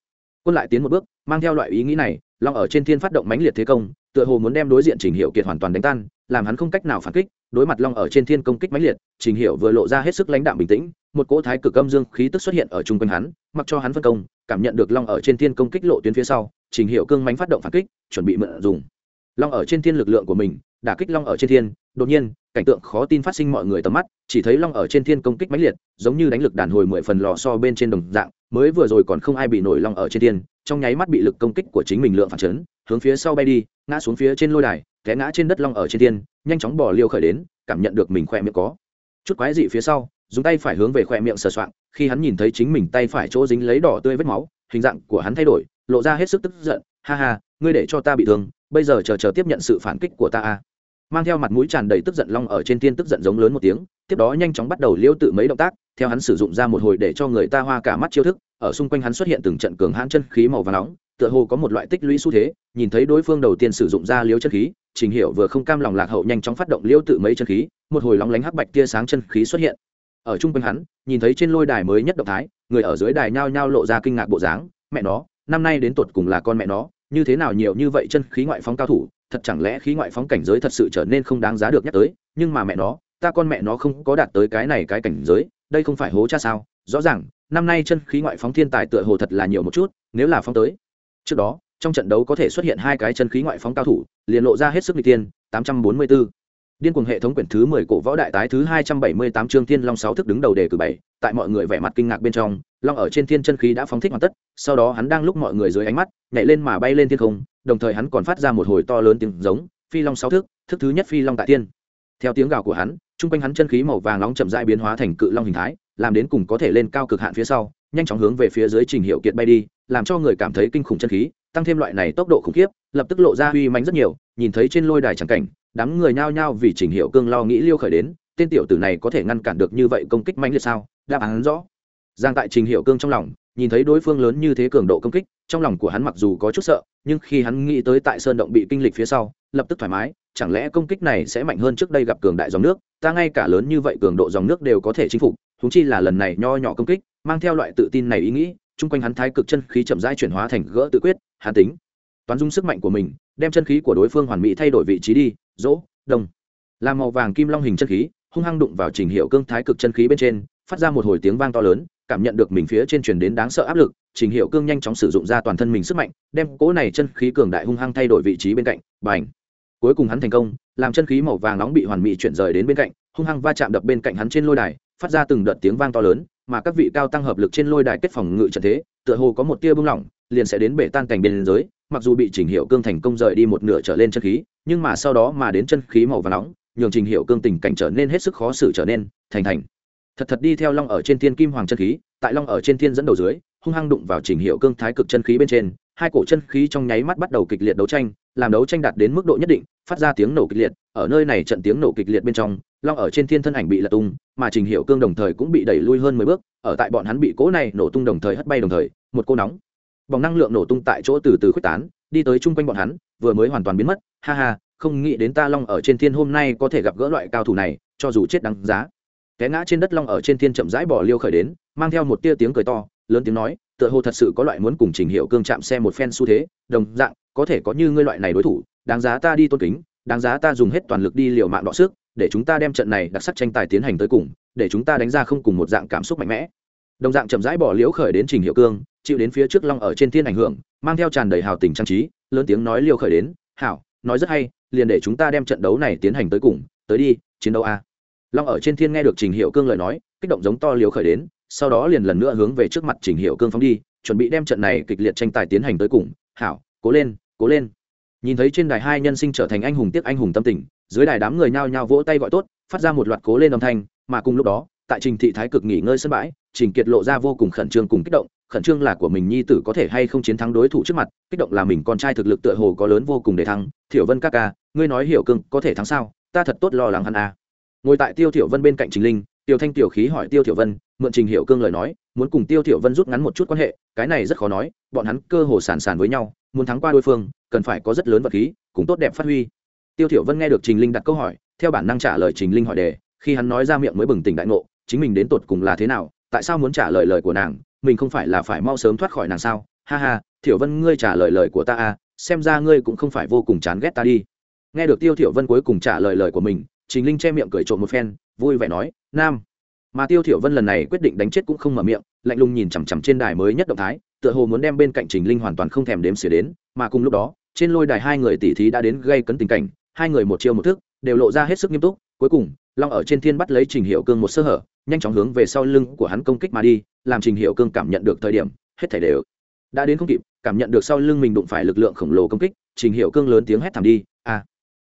Quân lại tiến một bước mang theo loại ý nghĩ này long ở trên thiên phát động mãnh liệt thế công tựa hồ muốn đem đối diện trình hiệu kiệt hoàn toàn đánh tan làm hắn không cách nào phản kích, đối mặt long ở trên thiên công kích mãnh liệt, trình hiệu vừa lộ ra hết sức lãnh đạm bình tĩnh, một cỗ thái cực âm dương khí tức xuất hiện ở chung quanh hắn, mặc cho hắn phân công, cảm nhận được long ở trên thiên công kích lộ tuyến phía sau, trình hiệu cương mánh phát động phản kích, chuẩn bị mượn dùng. Long ở trên thiên lực lượng của mình, đả kích long ở trên thiên, đột nhiên, cảnh tượng khó tin phát sinh mọi người tầm mắt, chỉ thấy long ở trên thiên công kích mãnh liệt, giống như đánh lực đàn hồi mười phần lò so bên trên đồng dạng, mới vừa rồi còn không ai bị nổi long ở trên thiên, trong nháy mắt bị lực công kích của chính mình lượng phản chấn, hướng phía sau bay đi, ngã xuống phía trên lôi đài té ngã trên đất long ở trên thiên, nhanh chóng bỏ liêu khởi đến, cảm nhận được mình khỏe miệng có chút quái dị phía sau, dùng tay phải hướng về khỏe miệng sờ soạng, khi hắn nhìn thấy chính mình tay phải chỗ dính lấy đỏ tươi vết máu, hình dạng của hắn thay đổi, lộ ra hết sức tức giận, ha ha, ngươi để cho ta bị thương, bây giờ chờ chờ tiếp nhận sự phản kích của ta a mang theo mặt mũi tràn đầy tức giận long ở trên tiên tức giận giống lớn một tiếng, tiếp đó nhanh chóng bắt đầu liêu tự mấy động tác, theo hắn sử dụng ra một hồi để cho người ta hoa cả mắt chiêu thức, ở xung quanh hắn xuất hiện từng trận cường hãn chân khí màu và nóng tựa hồ có một loại tích lũy xu thế, nhìn thấy đối phương đầu tiên sử dụng ra liêu chân khí, trình hiểu vừa không cam lòng lạc hậu nhanh chóng phát động liêu tự mấy chân khí, một hồi lóng lánh hắc bạch tia sáng chân khí xuất hiện. Ở trung quanh hắn, nhìn thấy trên lôi đài mới nhất động thái, người ở dưới đài nhao nhao lộ ra kinh ngạc bộ dáng, mẹ nó, năm nay đến tột cùng là con mẹ nó, như thế nào nhiều như vậy chân khí ngoại phóng cao thủ, thật chẳng lẽ khí ngoại phóng cảnh giới thật sự trở nên không đáng giá được nhắc tới, nhưng mà mẹ nó, ta con mẹ nó không có đạt tới cái này cái cảnh giới, đây không phải hố cha sao? Rõ ràng, năm nay chân khí ngoại phóng thiên tài tựa hồ thật là nhiều một chút, nếu là phóng tới trước đó, trong trận đấu có thể xuất hiện hai cái chân khí ngoại phóng cao thủ, liền lộ ra hết sức n tiên tám trăm bốn mươi 844. điên cuồng hệ thống quyển thứ mười cổ võ đại tái thứ hai trăm bảy mươi tám chương thiên long sáu thức đứng đầu đề cử bảy, tại mọi người vẻ mặt kinh ngạc bên trong, long ở trên thiên chân khí đã phóng thích hoàn tất, sau đó hắn đang lúc mọi người dưới ánh mắt, nhảy lên mà bay lên thiên không, đồng thời hắn còn phát ra một hồi to lớn tiếng giống, phi long sáu thức thức thứ nhất phi long tại tiên theo tiếng gào của hắn chung quanh hắn chân khí màu vàng nóng chậm rãi biến hóa thành cự long hình thái, làm đến cùng có thể lên cao cực hạn phía sau, nhanh chóng hướng về phía dưới trình hiệu kiệt bay đi làm cho người cảm thấy kinh khủng chân khí, tăng thêm loại này tốc độ khủng khiếp, lập tức lộ ra uy mánh rất nhiều, nhìn thấy trên lôi đài trắng cảnh, đám người nhao nhao vì trình hiệu cương lo nghĩ liêu khởi đến, tên tiểu tử này có thể ngăn cản được như vậy công kích mãnh liệt sao? Đáp án rõ. Giang tại trình hiệu cương trong lòng, nhìn thấy đối phương lớn như thế cường độ công kích, trong lòng của hắn mặc dù có chút sợ, nhưng khi hắn nghĩ tới tại sơn động bị kinh lịch phía sau, lập tức thoải mái, chẳng lẽ công kích này sẽ mạnh hơn trước đây gặp cường đại dòng nước? Ta ngay cả lớn như vậy cường độ dòng nước đều có thể chinh phục thúng chi là lần này nho nhỏ công kích, mang theo loại tự tin này ý nghĩ chung quanh hắn thái cực chân khí chậm rãi chuyển hóa thành gỡ tự quyết hàn tính, toán dung sức mạnh của mình, đem chân khí của đối phương hoàn mỹ thay đổi vị trí đi dỗ đông làm màu vàng kim long hình chân khí, hung hăng đụng vào trình hiệu cương thái cực chân khí bên trên, phát ra một hồi tiếng vang to lớn, cảm nhận được mình phía trên truyền đến đáng sợ áp lực, trình hiệu cương nhanh chóng sử dụng ra toàn thân mình sức mạnh, đem cỗ này chân khí cường đại hung hăng thay đổi vị trí bên cạnh b à n h cuối cùng hắn thành công, làm chân khí màu vàng nóng bị hoàn mỹ chuyển rời đến bên cạnh, hung hăng va chạm đập bên cạnh hắn trên lôi đài, phát ra từng đợt tiếng vang to lớn mà các vị cao tăng hợp lực trên lôi đài kết phòng ngự trận thế, tựa hồ có một tia bung lỏng, liền sẽ đến bể tan cảnh bên giới mặc dù bị trình hiệu cương thành công rời đi một nửa trở lên chân khí, nhưng mà sau đó mà đến chân khí màu vàng nóng, nhường trình hiệu cương tình cảnh trở nên hết sức khó xử trở nên thành thành. Thật thật đi theo long ở trên thiên kim hoàng chân khí, tại long ở trên thiên dẫn đầu dưới, hung hăng đụng vào trình hiệu cương thái cực chân khí bên trên, hai cổ chân khí trong nháy mắt bắt đầu kịch liệt đấu tranh, làm đấu tranh đạt đến mức độ nhất định, phát ra tiếng nổ kịch liệt, ở nơi này trận tiếng nổ kịch liệt bên trong long ở trên thiên thân ảnh bị lật tung, mà trình hiệu cương đồng thời cũng bị đẩy lui hơn mười bước, ở tại bọn hắn bị cố này nổ tung đồng thời hất bay đồng thời, một cô nóng bỏng năng lượng nổ tung tại chỗ từ từ khuếch tán, đi tới chung quanh bọn hắn, vừa mới hoàn toàn biến mất, ha ha, không nghĩ đến ta long ở trên thiên hôm nay có thể gặp gỡ loại cao thủ này, cho dù chết đáng giá. Té ngã trên đất long ở trên thiên chậm rãi bỏ liêu khởi đến, mang theo một tia tiếng cười to, lớn tiếng nói, tựa hồ thật sự có loại muốn cùng trình hiệu cương chạm xe một phen xu thế, đồng dạng, có thể có như ngươi loại này đối thủ, đáng giá ta đi tôn kính, đáng giá ta dùng hết toàn lực đi liều mạng đọ sức để chúng ta đem trận này đặc sắc tranh tài tiến hành tới cùng, để chúng ta đánh ra không cùng một dạng cảm xúc mạnh mẽ. Đồng dạng chậm rãi bỏ liễu khởi đến trình hiệu cương, chịu đến phía trước long ở trên thiên ảnh hưởng, mang theo tràn đầy hào tình trang trí, lớn tiếng nói liêu khởi đến, hảo, nói rất hay, liền để chúng ta đem trận đấu này tiến hành tới cùng, tới đi, chiến đấu a. Long ở trên thiên nghe được trình hiệu cương lời nói, kích động giống to liều khởi đến, sau đó liền lần nữa hướng về trước mặt trình hiệu cương phóng đi, chuẩn bị đem trận này kịch liệt tranh tài tiến hành tới cùng, hảo, cố lên cố lên nhìn thấy trên đài hai nhân sinh trở thành anh hùng tiếc anh hùng tâm tình, dưới đài đám người nhao nhao vỗ tay gọi tốt, phát ra một loạt cố lên âm thanh, mà cùng lúc đó, tại trình thị thái cực nghỉ ngơi sân bãi, trình kiệt lộ ra vô cùng khẩn trương cùng kích động, khẩn trương là của mình nhi tử có thể hay không chiến thắng đối thủ trước mặt, kích động là mình con trai thực lực tựa hồ có lớn vô cùng để thắng. Thiểu vân ca ca, ngươi nói hiểu cưng có thể thắng sao? Ta thật tốt lo lắng hắn à. ngồi tại tiêu thiểu vân bên cạnh trình linh, tiêu thanh tiểu khí hỏi tiêu thiểu vân, mượn trình hiểu cương lời nói, muốn cùng tiêu thiểu vân rút ngắn một chút quan hệ, cái này rất khó nói, bọn hắn cơ hồ sàn sàn với nhau muốn thắng qua đối phương, cần phải có rất lớn vật khí cũng tốt đẹp phát huy. Tiêu thiểu vân nghe được trình linh đặt câu hỏi, theo bản năng trả lời trình linh hỏi đề, khi hắn nói ra miệng mới bừng tỉnh đại ngộ, chính mình đến tột cùng là thế nào, tại sao muốn trả lời lời của nàng, mình không phải là phải mau sớm thoát khỏi nàng sao? Ha ha, thiểu vân, ngươi trả lời lời của ta à xem ra ngươi cũng không phải vô cùng chán ghét ta đi. Nghe được tiêu thiểu vân cuối cùng trả lời lời của mình, trình linh che miệng cười trộm một phen, vui vẻ nói, nam. Mà tiêu thiểu vân lần này quyết định đánh chết cũng không mở miệng, lạnh lùng nhìn chằm chằm trên đài mới nhất động thái tựa hồ muốn đem bên cạnh trình linh hoàn toàn không thèm đếm xỉa đến, mà cùng lúc đó, trên lôi đài hai người tỷ thí đã đến gây cấn tình cảnh, hai người một chiêu một thức, đều lộ ra hết sức nghiêm túc, cuối cùng, long ở trên thiên bắt lấy trình hiệu cương một sơ hở, nhanh chóng hướng về sau lưng của hắn công kích mà đi, làm trình hiệu cương cảm nhận được thời điểm, hết thảy đều đã đến không kịp, cảm nhận được sau lưng mình đụng phải lực lượng khổng lồ công kích, trình hiệu cương lớn tiếng hét thảm đi a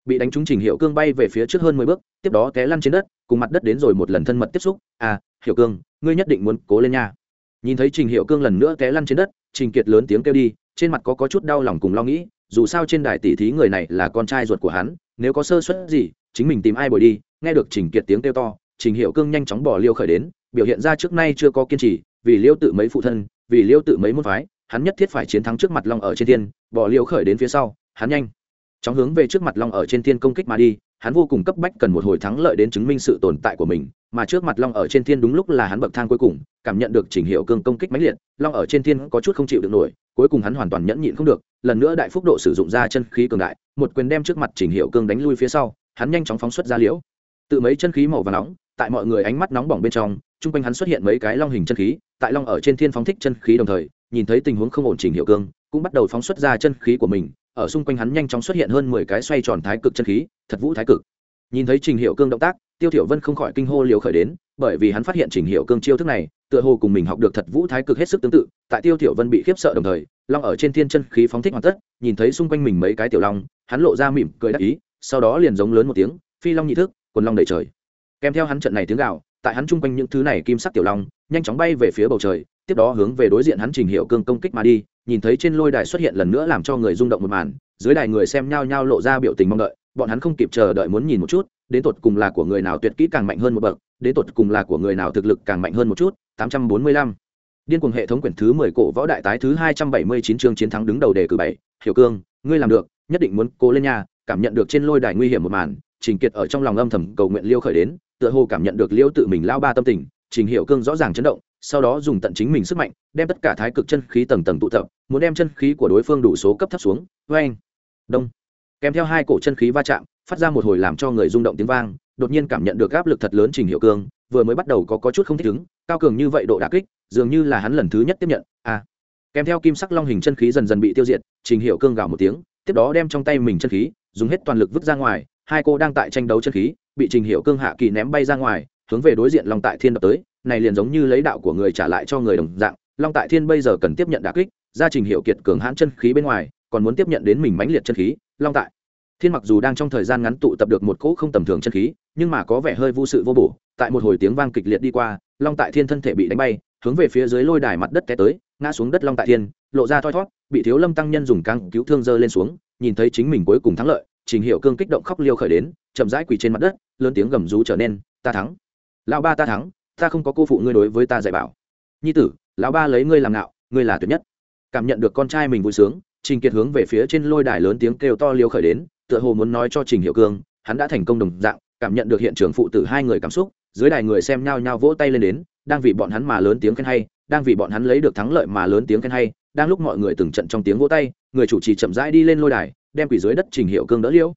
bị đánh trúng trình hiệu cương bay về phía trước hơn mười bước, tiếp đó té lăn trên đất, cùng mặt đất đến rồi một lần thân mật tiếp xúc à, a hiệu cương, ngươi nhất định muốn cố lên nha nhìn thấy trình hiệu cương lần nữa té lăn trên đất trình kiệt lớn tiếng kêu đi trên mặt có, có chút đau lòng cùng lo nghĩ dù sao trên đài tỷ thí người này là con trai ruột của hắn nếu có sơ suất gì chính mình tìm ai bồi đi nghe được trình kiệt tiếng kêu to trình hiệu cương nhanh chóng bỏ liêu khởi đến biểu hiện ra trước nay chưa có kiên trì vì liêu tự mấy phụ thân vì liêu tự mấy môn phái hắn nhất thiết phải chiến thắng trước mặt long ở trên thiên bỏ liêu khởi đến phía sau hắn nhanh chóng hướng về trước mặt long ở trên thiên công kích mà đi hắn vô cùng cấp bách cần một hồi thắng lợi đến chứng minh sự tồn tại của mình, mà trước mặt long ở trên thiên đúng lúc là hắn bậc thang cuối cùng, cảm nhận được trình hiệu cương công kích mãnh liệt, long ở trên thiên có chút không chịu được nổi, cuối cùng hắn hoàn toàn nhẫn nhịn không được, lần nữa đại phúc độ sử dụng ra chân khí cường đại, một quyền đem trước mặt trình hiệu cương đánh lui phía sau, hắn nhanh chóng phóng xuất ra liễu. Tự mấy chân khí màu và nóng, tại mọi người ánh mắt nóng bỏng bên trong, chung quanh hắn xuất hiện mấy cái long hình chân khí, tại long ở trên thiên phóng thích chân khí đồng thời, nhìn thấy tình huống không ổn trình hiệu cương, cũng bắt đầu phóng xuất ra chân khí của mình ở xung quanh hắn nhanh chóng xuất hiện hơn mười cái xoay tròn thái cực chân khí, thật vũ thái cực. Nhìn thấy trình hiệu cương động tác, tiêu thiểu vân không khỏi kinh hô liều khởi đến, bởi vì hắn phát hiện trình hiệu cương chiêu thức này, tựa hồ cùng mình học được thật vũ thái cực hết sức tương tự, tại tiêu thiểu vân bị khiếp sợ đồng thời, long ở trên thiên chân khí phóng thích hoàn tất, nhìn thấy xung quanh mình mấy cái tiểu long, hắn lộ ra mỉm cười đắc ý, sau đó liền giống lớn một tiếng, phi long nhị thức, quần long đầy trời. Kèm theo hắn trận này tiếng gào, tại hắn chung quanh những thứ này kim sắc tiểu long, nhanh chóng bay về phía bầu trời, tiếp đó hướng về đối diện hắn trình hiệu cương công kích mà đi nhìn thấy trên lôi đài xuất hiện lần nữa làm cho người rung động một màn, dưới đài người xem nhao nhao lộ ra biểu tình mong đợi, bọn hắn không kịp chờ đợi muốn nhìn một chút, đến tột cùng là của người nào tuyệt kỹ càng mạnh hơn một bậc, đến tột cùng là của người nào thực lực càng mạnh hơn một chút 845 điên cuồng hệ thống quyển thứ 10 cổ võ đại tái thứ 279 chương chiến thắng đứng đầu đề cử bảy, hiểu cương, ngươi làm được, nhất định muốn cố lên nha. Cảm nhận được trên lôi đài nguy hiểm một màn, trình kiệt ở trong lòng âm thầm cầu nguyện liêu khởi đến, tựa hồ cảm nhận được liêu tự mình lao ba tâm tình, trình hiểu cương rõ ràng chấn động sau đó dùng tận chính mình sức mạnh đem tất cả thái cực chân khí tầng tầng tụ tập muốn đem chân khí của đối phương đủ số cấp thấp xuống. Vê anh đông. Kèm theo hai cổ chân khí va chạm phát ra một hồi làm cho người rung động tiếng vang đột nhiên cảm nhận được áp lực thật lớn trình hiệu cương vừa mới bắt đầu có, có chút không thích ứng cao cường như vậy độ đà kích dường như là hắn lần thứ nhất tiếp nhận à. kèm theo kim sắc long hình chân khí dần dần bị tiêu diệt trình hiệu cương gào một tiếng tiếp đó đem trong tay mình chân khí dùng hết toàn lực vứt ra ngoài hai cô đang tại tranh đấu chân khí bị trình hiệu cương hạ kỳ ném bay ra ngoài hướng về đối diện long tại thiên đập tới này liền giống như lấy đạo của người trả lại cho người đồng dạng, long tại thiên bây giờ cần tiếp nhận đà kích, gia trình hiệu kiệt cường hãn chân khí bên ngoài, còn muốn tiếp nhận đến mình mãnh liệt chân khí, long tại. Thiên mặc dù đang trong thời gian ngắn tụ tập được một cỗ không tầm thường chân khí, nhưng mà có vẻ hơi vô sự vô bổ, tại một hồi tiếng vang kịch liệt đi qua, long tại thiên thân thể bị đánh bay, hướng về phía dưới lôi đài mặt đất té tới, ngã xuống đất long tại thiên, lộ ra thoi thót, bị thiếu lâm tăng nhân dùng căng cứu thương dơ lên xuống, nhìn thấy chính mình cuối cùng thắng lợi, trình hiệu cương kích động khóc liêu khởi đến, chậm rãi quỳ trên mặt đất, lớn tiếng gầm rú trở nên, ta thắng. Lão ba ta thắng ta không có cô phụ ngươi đối với ta dạy bảo. Nhi tử, lão ba lấy ngươi làm ngạo, ngươi là tuyệt nhất. Cảm nhận được con trai mình vui sướng, trình kiệt hướng về phía trên lôi đài lớn tiếng kêu to liêu khởi đến, tựa hồ muốn nói cho trình hiệu cương, hắn đã thành công đồng dạng, cảm nhận được hiện trường phụ tử hai người cảm xúc, dưới đài người xem nhao nhao vỗ tay lên đến, đang vì bọn hắn mà lớn tiếng khen hay, đang vì bọn hắn lấy được thắng lợi mà lớn tiếng khen hay, đang lúc mọi người từng trận trong tiếng vỗ tay, người chủ trì chậm rãi đi lên lôi đài, đem quỷ dưới đất trình hiệu cương đỡ liễu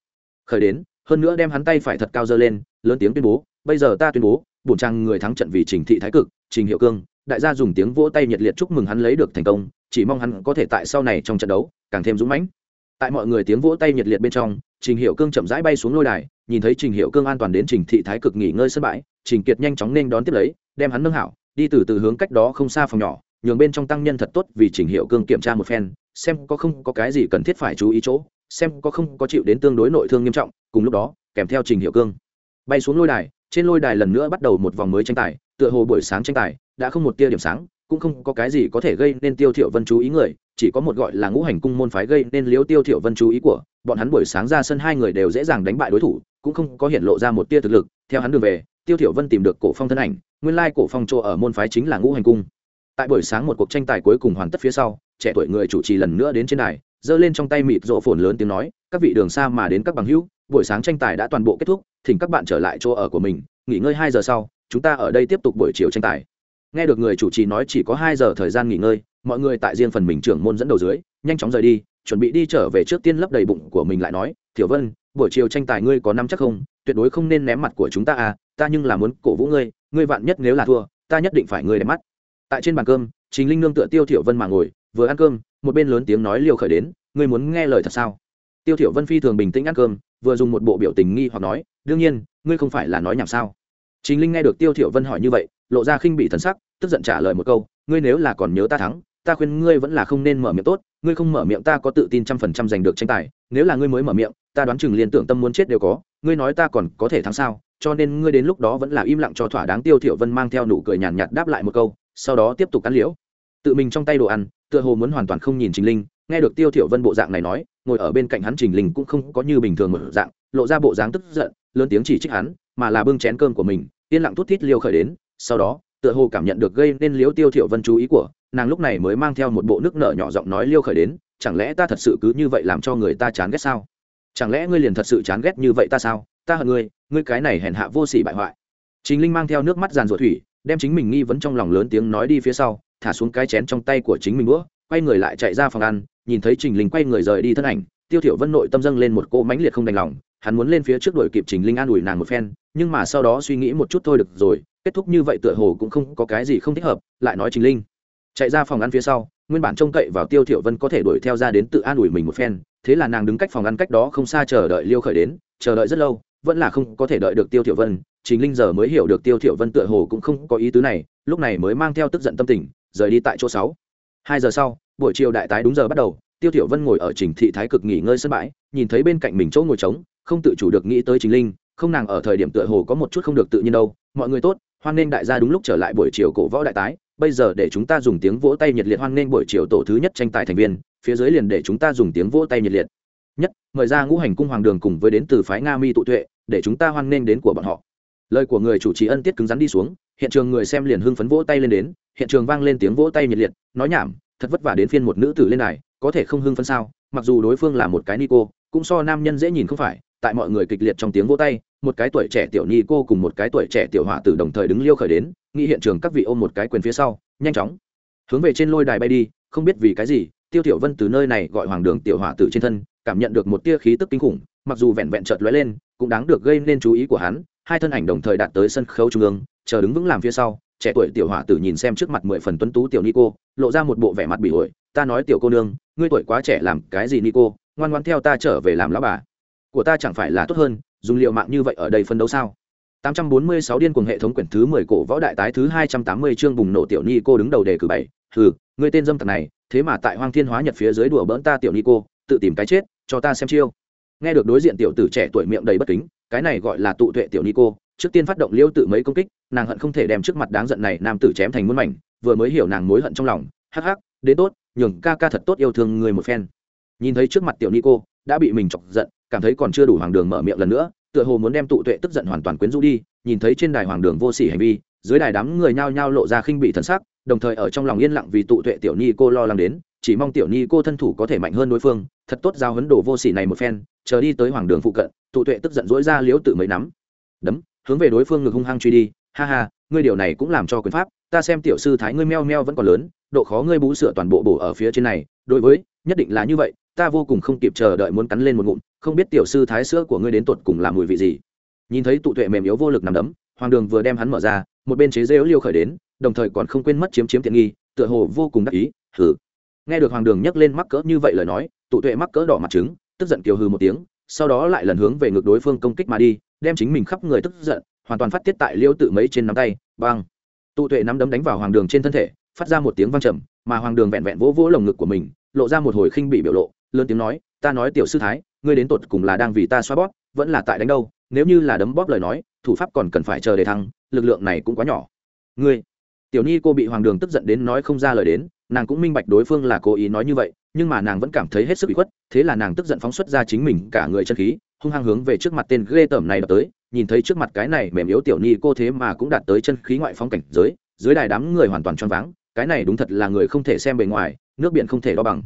khởi đến, hơn nữa đem hắn tay phải thật cao dơ lên, lớn tiếng tuyên bố, bây giờ ta tuyên bố bổn trang người thắng trận vì trình thị thái cực, trình hiệu cương, đại gia dùng tiếng vỗ tay nhiệt liệt chúc mừng hắn lấy được thành công, chỉ mong hắn có thể tại sau này trong trận đấu càng thêm dũng mãnh. Tại mọi người tiếng vỗ tay nhiệt liệt bên trong, trình hiệu cương chậm rãi bay xuống lôi đài, nhìn thấy trình hiệu cương an toàn đến trình thị thái cực nghỉ ngơi sân bãi, trình kiệt nhanh chóng nên đón tiếp lấy, đem hắn nâng hảo, đi từ từ hướng cách đó không xa phòng nhỏ, nhường bên trong tăng nhân thật tốt vì trình hiệu cương kiểm tra một phen, xem có không có cái gì cần thiết phải chú ý chỗ, xem có không có chịu đến tương đối nội thương nghiêm trọng, cùng lúc đó, kèm theo trình hiệu cương. Bay xuống lôi đài trên lôi đài lần nữa bắt đầu một vòng mới tranh tài, tựa hồ buổi sáng tranh tài đã không một tia điểm sáng, cũng không có cái gì có thể gây nên tiêu thiểu vân chú ý người, chỉ có một gọi là ngũ hành cung môn phái gây nên liếu tiêu thiểu vân chú ý của, bọn hắn buổi sáng ra sân hai người đều dễ dàng đánh bại đối thủ, cũng không có hiện lộ ra một tia thực lực, theo hắn đường về, tiêu thiểu vân tìm được cổ phong thân ảnh, nguyên lai cổ phong chỗ ở môn phái chính là ngũ hành cung. Tại buổi sáng một cuộc tranh tài cuối cùng hoàn tất phía sau, trẻ tuổi người chủ trì lần nữa đến trên đài, giơ lên trong tay mịt rộ phồn lớn tiếng nói, các vị đường xa mà đến các bằng hữu buổi sáng tranh tài đã toàn bộ kết thúc, thỉnh các bạn trở lại chỗ ở của mình, nghỉ ngơi hai giờ sau, chúng ta ở đây tiếp tục buổi chiều tranh tài. Nghe được người chủ trì nói chỉ có hai giờ thời gian nghỉ ngơi, mọi người tại riêng phần mình trưởng môn dẫn đầu dưới, nhanh chóng rời đi, chuẩn bị đi trở về trước tiên lấp đầy bụng của mình lại nói, thiểu vân, buổi chiều tranh tài ngươi có năm chắc không? Tuyệt đối không nên ném mặt của chúng ta à ta nhưng là muốn cổ vũ ngươi ngươi vạn nhất nếu là thua, ta nhất định phải ngươi đẹp mắt. Tại trên bàn cơm chính linh nương tựa tiêu thiểu vân mà ngồi, vừa ăn cơm, một bên lớn tiếng nói liều khởi đến, ngươi muốn nghe lời thật sao? Tiêu thiểu vân phi thường bình tĩnh ăn cơm vừa dùng một bộ biểu tình nghi hoặc nói, đương nhiên, ngươi không phải là nói nhảm sao? Chính linh nghe được tiêu thiểu vân hỏi như vậy, lộ ra khinh bị thần sắc, tức giận trả lời một câu, ngươi nếu là còn nhớ ta thắng, ta khuyên ngươi vẫn là không nên mở miệng tốt, ngươi không mở miệng ta có tự tin trăm phần trăm giành được tranh tài, nếu là ngươi mới mở miệng, ta đoán chừng liên tưởng tâm muốn chết đều có, ngươi nói ta còn có thể thắng sao? Cho nên ngươi đến lúc đó vẫn là im lặng cho thỏa đáng tiêu thiểu vân mang theo nụ cười nhàn nhạt đáp lại một câu, sau đó tiếp tục cắn liễu. Tự mình trong tay đồ ăn, tựa hồ muốn hoàn toàn không nhìn trình linh, nghe được tiêu thiểu vân bộ dạng này nói ngồi ở bên cạnh hắn trình linh cũng không có như bình thường một dạng, lộ ra bộ dáng tức giận, lớn tiếng chỉ trích hắn, mà là bưng chén cơm của mình, yên lặng thút thít liêu khởi đến, sau đó, tựa hồ cảm nhận được gây nên liếu tiêu Thiệu vân chú ý của, nàng lúc này mới mang theo một bộ nước nở nhỏ giọng nói liêu khởi đến, chẳng lẽ ta thật sự cứ như vậy làm cho người ta chán ghét sao? Chẳng lẽ ngươi liền thật sự chán ghét như vậy ta sao? Ta hận ngươi ngươi cái này hèn hạ vô sỉ bại hoại. Chính linh mang theo nước mắt giàn ruột thủy, đem chính mình nghi vấn trong lòng lớn tiếng nói đi phía sau, thả xuống cái chén trong tay của chính mình đũa quay người lại chạy ra phòng ăn, nhìn thấy trình linh quay người rời đi thân ảnh, tiêu thiểu vân nội tâm dâng lên một cô mãnh liệt không đành lòng, hắn muốn lên phía trước đuổi kịp trình linh an ủi nàng một phen, nhưng mà sau đó suy nghĩ một chút thôi được rồi, kết thúc như vậy tựa hồ cũng không có cái gì không thích hợp, lại nói trình linh. Chạy ra phòng ăn phía sau, nguyên bản trông cậy vào tiêu thiểu vân có thể đuổi theo ra đến tự an ủi mình một phen, thế là nàng đứng cách phòng ăn cách đó không xa chờ đợi liêu khởi đến, chờ đợi rất lâu, vẫn là không có thể đợi được tiêu thiểu vân chính linh giờ mới hiểu được tiêu thiểu vân tựa hồ cũng không có ý tứ này, lúc này mới mang theo tức giận tâm tình, rời đi tại chỗ sáu hai giờ sau, buổi chiều đại tái đúng giờ bắt đầu, tiêu thiểu vân ngồi ở trình thị thái cực nghỉ ngơi sân bãi, nhìn thấy bên cạnh mình chỗ ngồi trống, không tự chủ được nghĩ tới chính linh, không nàng ở thời điểm tựa hồ có một chút không được tự nhiên đâu. Mọi người tốt, hoan nghênh đại gia đúng lúc trở lại buổi chiều cổ võ đại tái, bây giờ để chúng ta dùng tiếng vỗ tay nhiệt liệt hoan nghênh buổi chiều tổ thứ nhất tranh tài thành viên, phía dưới liền để chúng ta dùng tiếng vỗ tay nhiệt liệt. Nhất, mời ra ngũ hành cung hoàng đường cùng với đến từ phái nga mi tụ tuệ, để chúng ta hoan nghênh đến của bọn họ. Lời của người chủ trì ân tiết cứng rắn đi xuống hiện trường người xem liền hưng phấn vỗ tay lên đến, hiện trường vang lên tiếng vỗ tay nhiệt liệt, nói nhảm, thật vất vả đến phiên một nữ tử lên này có thể không hưng phấn sao? Mặc dù đối phương là một cái ni cô cũng so nam nhân dễ nhìn không phải, tại mọi người kịch liệt trong tiếng vỗ tay, một cái tuổi trẻ tiểu ni cô cùng một cái tuổi trẻ tiểu hỏa tử đồng thời đứng liêu khởi đến, nghĩ hiện trường các vị ôm một cái quyền phía sau, nhanh chóng hướng về trên lôi đài bay đi, không biết vì cái gì, tiêu tiểu vân từ nơi này gọi hoàng đường tiểu hỏa tử trên thân, cảm nhận được một tia khí tức kinh khủng, mặc dù vẹn vẹn chợt lóe lên, cũng đáng được gây nên chú ý của hắn, hai thân ảnh đồng thời đạt tới sân khấu trung ương chờ đứng vững làm phía sau, trẻ tuổi tiểu hỏa tử nhìn xem trước mặt mười phần tuấn tú tiểu nico, lộ ra một bộ vẻ mặt bị ổi ta nói tiểu cô nương, ngươi tuổi quá trẻ làm cái gì nico, ngoan ngoan theo ta trở về làm lão bà. Của ta chẳng phải là tốt hơn, dùng liệu mạng như vậy ở đây phân đấu sao? 846 điên cuồng hệ thống quyển thứ 10 cổ võ đại tái thứ 280 chương bùng nổ tiểu ni cô đứng đầu đề cử bảy. Hừ, ngươi tên dâm tặc này, thế mà tại hoang thiên hóa nhật phía dưới đùa bỡn ta tiểu ni cô tự tìm cái chết, cho ta xem chiêu. Nghe được đối diện tiểu tử trẻ tuổi miệng đầy bất kính, cái này gọi là tụ tuệ tiểu ni cô trước tiên phát động liêu tự mấy công kích, nàng hận không thể đem trước mặt đáng giận này nam tử chém thành muôn mảnh, vừa mới hiểu nàng mối hận trong lòng, hắc hắc, đến tốt, nhường ca ca thật tốt yêu thương người một phen. Nhìn thấy trước mặt tiểu ni cô đã bị mình chọc giận, cảm thấy còn chưa đủ hoàng đường mở miệng lần nữa, tựa hồ muốn đem tụ tuệ tức giận hoàn toàn quyến rũ đi, nhìn thấy trên đài hoàng đường vô sỉ hành vi, dưới đài đám người nhao nhao lộ ra khinh bị thần sắc, đồng thời ở trong lòng yên lặng vì tụ tuệ tiểu ni cô lo lắng đến, chỉ mong tiểu ni cô thân thủ có thể mạnh hơn đối phương, thật tốt giao hấn đồ vô sỉ này một phen, chờ đi tới hoàng đường phụ cận, tụ tuệ tức giận dỗi ra liếu tự mấy nắm. Đấm hướng về đối phương ngực hung hăng truy đi. Ha ha, ngươi điều này cũng làm cho quyền pháp, ta xem tiểu sư thái ngươi meo meo vẫn còn lớn, độ khó ngươi bú sửa toàn bộ bổ ở phía trên này. Đối với, nhất định là như vậy, ta vô cùng không kịp chờ đợi muốn cắn lên một ngụm, không biết tiểu sư thái sữa của ngươi đến tột cùng làm mùi vị gì. Nhìn thấy tụ tuệ mềm yếu vô lực nằm đấm, hoàng đường vừa đem hắn mở ra, một bên chế rêu liêu khởi đến, đồng thời còn không quên mất chiếm chiếm tiện nghi, tựa hồ vô cùng đắc ý, hừ. Nghe được hoàng đường nhắc lên mắc cỡ như vậy lời nói, tụ tuệ mắc cỡ đỏ mặt trứng, tức giận kiều hừ một tiếng, sau đó lại lần hướng về ngược đối phương công kích mà đi đem chính mình khắp người tức giận, hoàn toàn phát tiết tại liêu tự mấy trên nắm tay băng tụ tuệ nắm đấm đánh vào hoàng đường trên thân thể, phát ra một tiếng vang trầm, mà hoàng đường vẹn vẹn vỗ vỗ lồng ngực của mình, lộ ra một hồi khinh bị biểu lộ, lớn tiếng nói, ta nói tiểu sư thái, ngươi đến tột cùng là đang vì ta xoa bóp, vẫn là tại đánh đâu, nếu như là đấm bóp lời nói, thủ pháp còn cần phải chờ để thăng, lực lượng này cũng quá nhỏ. Ngươi? Tiểu ni cô bị hoàng đường tức giận đến nói không ra lời đến, nàng cũng minh bạch đối phương là cố ý nói như vậy, nhưng mà nàng vẫn cảm thấy hết sức bị khuất, thế là nàng tức giận phóng xuất ra chính mình cả người chân khí hung hăng hướng về trước mặt tên ghê tởm này đập tới nhìn thấy trước mặt cái này mềm yếu tiểu ni cô thế mà cũng đạt tới chân khí ngoại phong cảnh giới dưới đài đám người hoàn toàn choáng váng cái này đúng thật là người không thể xem bề ngoài nước biển không thể đo bằng.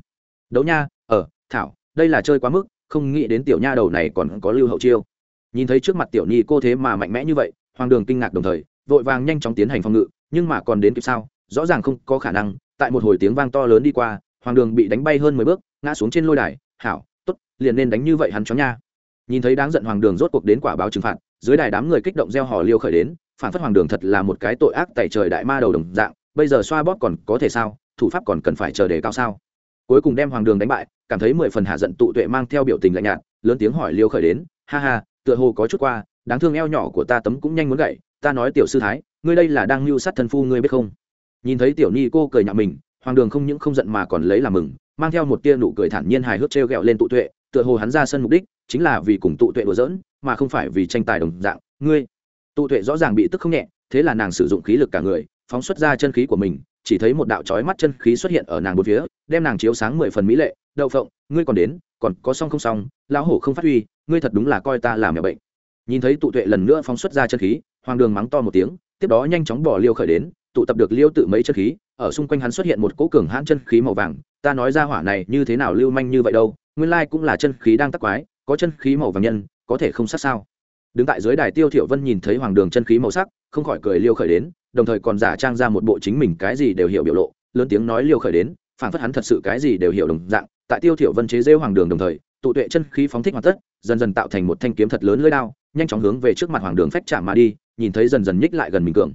Đấu nha ở ờ, thảo đây là chơi quá mức không nghĩ đến tiểu nha đầu này còn có lưu hậu chiêu. Nhìn thấy trước mặt tiểu ni cô thế mà mạnh mẽ như vậy hoàng đường kinh ngạc đồng thời vội vàng nhanh chóng tiến hành phòng ngự nhưng mà còn đến kịp sao rõ ràng không có khả năng tại một hồi tiếng vang to lớn đi qua hoàng đường bị đánh bay hơn mười bước ngã xuống trên lôi đài hảo t ố t liền nên đánh như vậy hắn chó nha nhìn thấy đáng giận hoàng đường rốt cuộc đến quả báo trừng phạt, dưới đài đám người kích động gieo hò liêu khởi đến, phản phất hoàng đường thật là một cái tội ác tại trời đại ma đầu đồng dạng, bây giờ xoa bóp còn có thể sao, thủ pháp còn cần phải chờ đề cao sao. Cuối cùng đem hoàng đường đánh bại, cảm thấy mười phần hạ giận tụ tuệ mang theo biểu tình lạnh nhạt, lớn tiếng hỏi liêu khởi đến, ha ha, tựa hồ có chút qua, đáng thương eo nhỏ của ta tấm cũng nhanh muốn gậy, ta nói tiểu sư thái, ngươi đây là đang mưu sát thân phu ngươi biết không? Nhìn thấy tiểu ni cô cười nhạo mình, hoàng đường không những không giận mà còn lấy làm mừng, mang theo một tia nụ cười thản nhiên hài hước treo gẹo lên tụ tuệ, tựa hồ hắn ra sân mục đích chính là vì cùng tụ tuệ đùa giỡn, mà không phải vì tranh tài đồng dạng. Ngươi, tụ tuệ rõ ràng bị tức không nhẹ, thế là nàng sử dụng khí lực cả người, phóng xuất ra chân khí của mình, chỉ thấy một đạo chói mắt chân khí xuất hiện ở nàng một phía, đem nàng chiếu sáng mười phần mỹ lệ. Đậu phộng, ngươi còn đến, còn có xong không xong, lão hổ không phát huy, ngươi thật đúng là coi ta làm mẹ bệnh. Nhìn thấy tụ tuệ lần nữa phóng xuất ra chân khí, hoàng đường mắng to một tiếng, tiếp đó nhanh chóng bỏ liêu khởi đến, tụ tập được liêu tự mấy chân khí, ở xung quanh hắn xuất hiện một cỗ cường hãn chân khí màu vàng. Ta nói ra hỏa này như thế nào lưu manh như vậy đâu, nguyên lai cũng là chân khí đang tắc quái có chân khí màu vàng nhân, có thể không sát sao? Đứng tại dưới đài tiêu thiểu vân nhìn thấy hoàng đường chân khí màu sắc, không khỏi cười liêu khởi đến, đồng thời còn giả trang ra một bộ chính mình cái gì đều hiểu biểu lộ, lớn tiếng nói liêu khởi đến phản phất hắn thật sự cái gì đều hiểu đồng dạng, tại tiêu thiểu vân chế rêu hoàng đường đồng thời, tụ tuệ chân khí phóng thích hoàn tất, dần dần tạo thành một thanh kiếm thật lớn lưỡi đao, nhanh chóng hướng về trước mặt hoàng đường phách chạm mà đi, nhìn thấy dần dần nhích lại gần mình cường.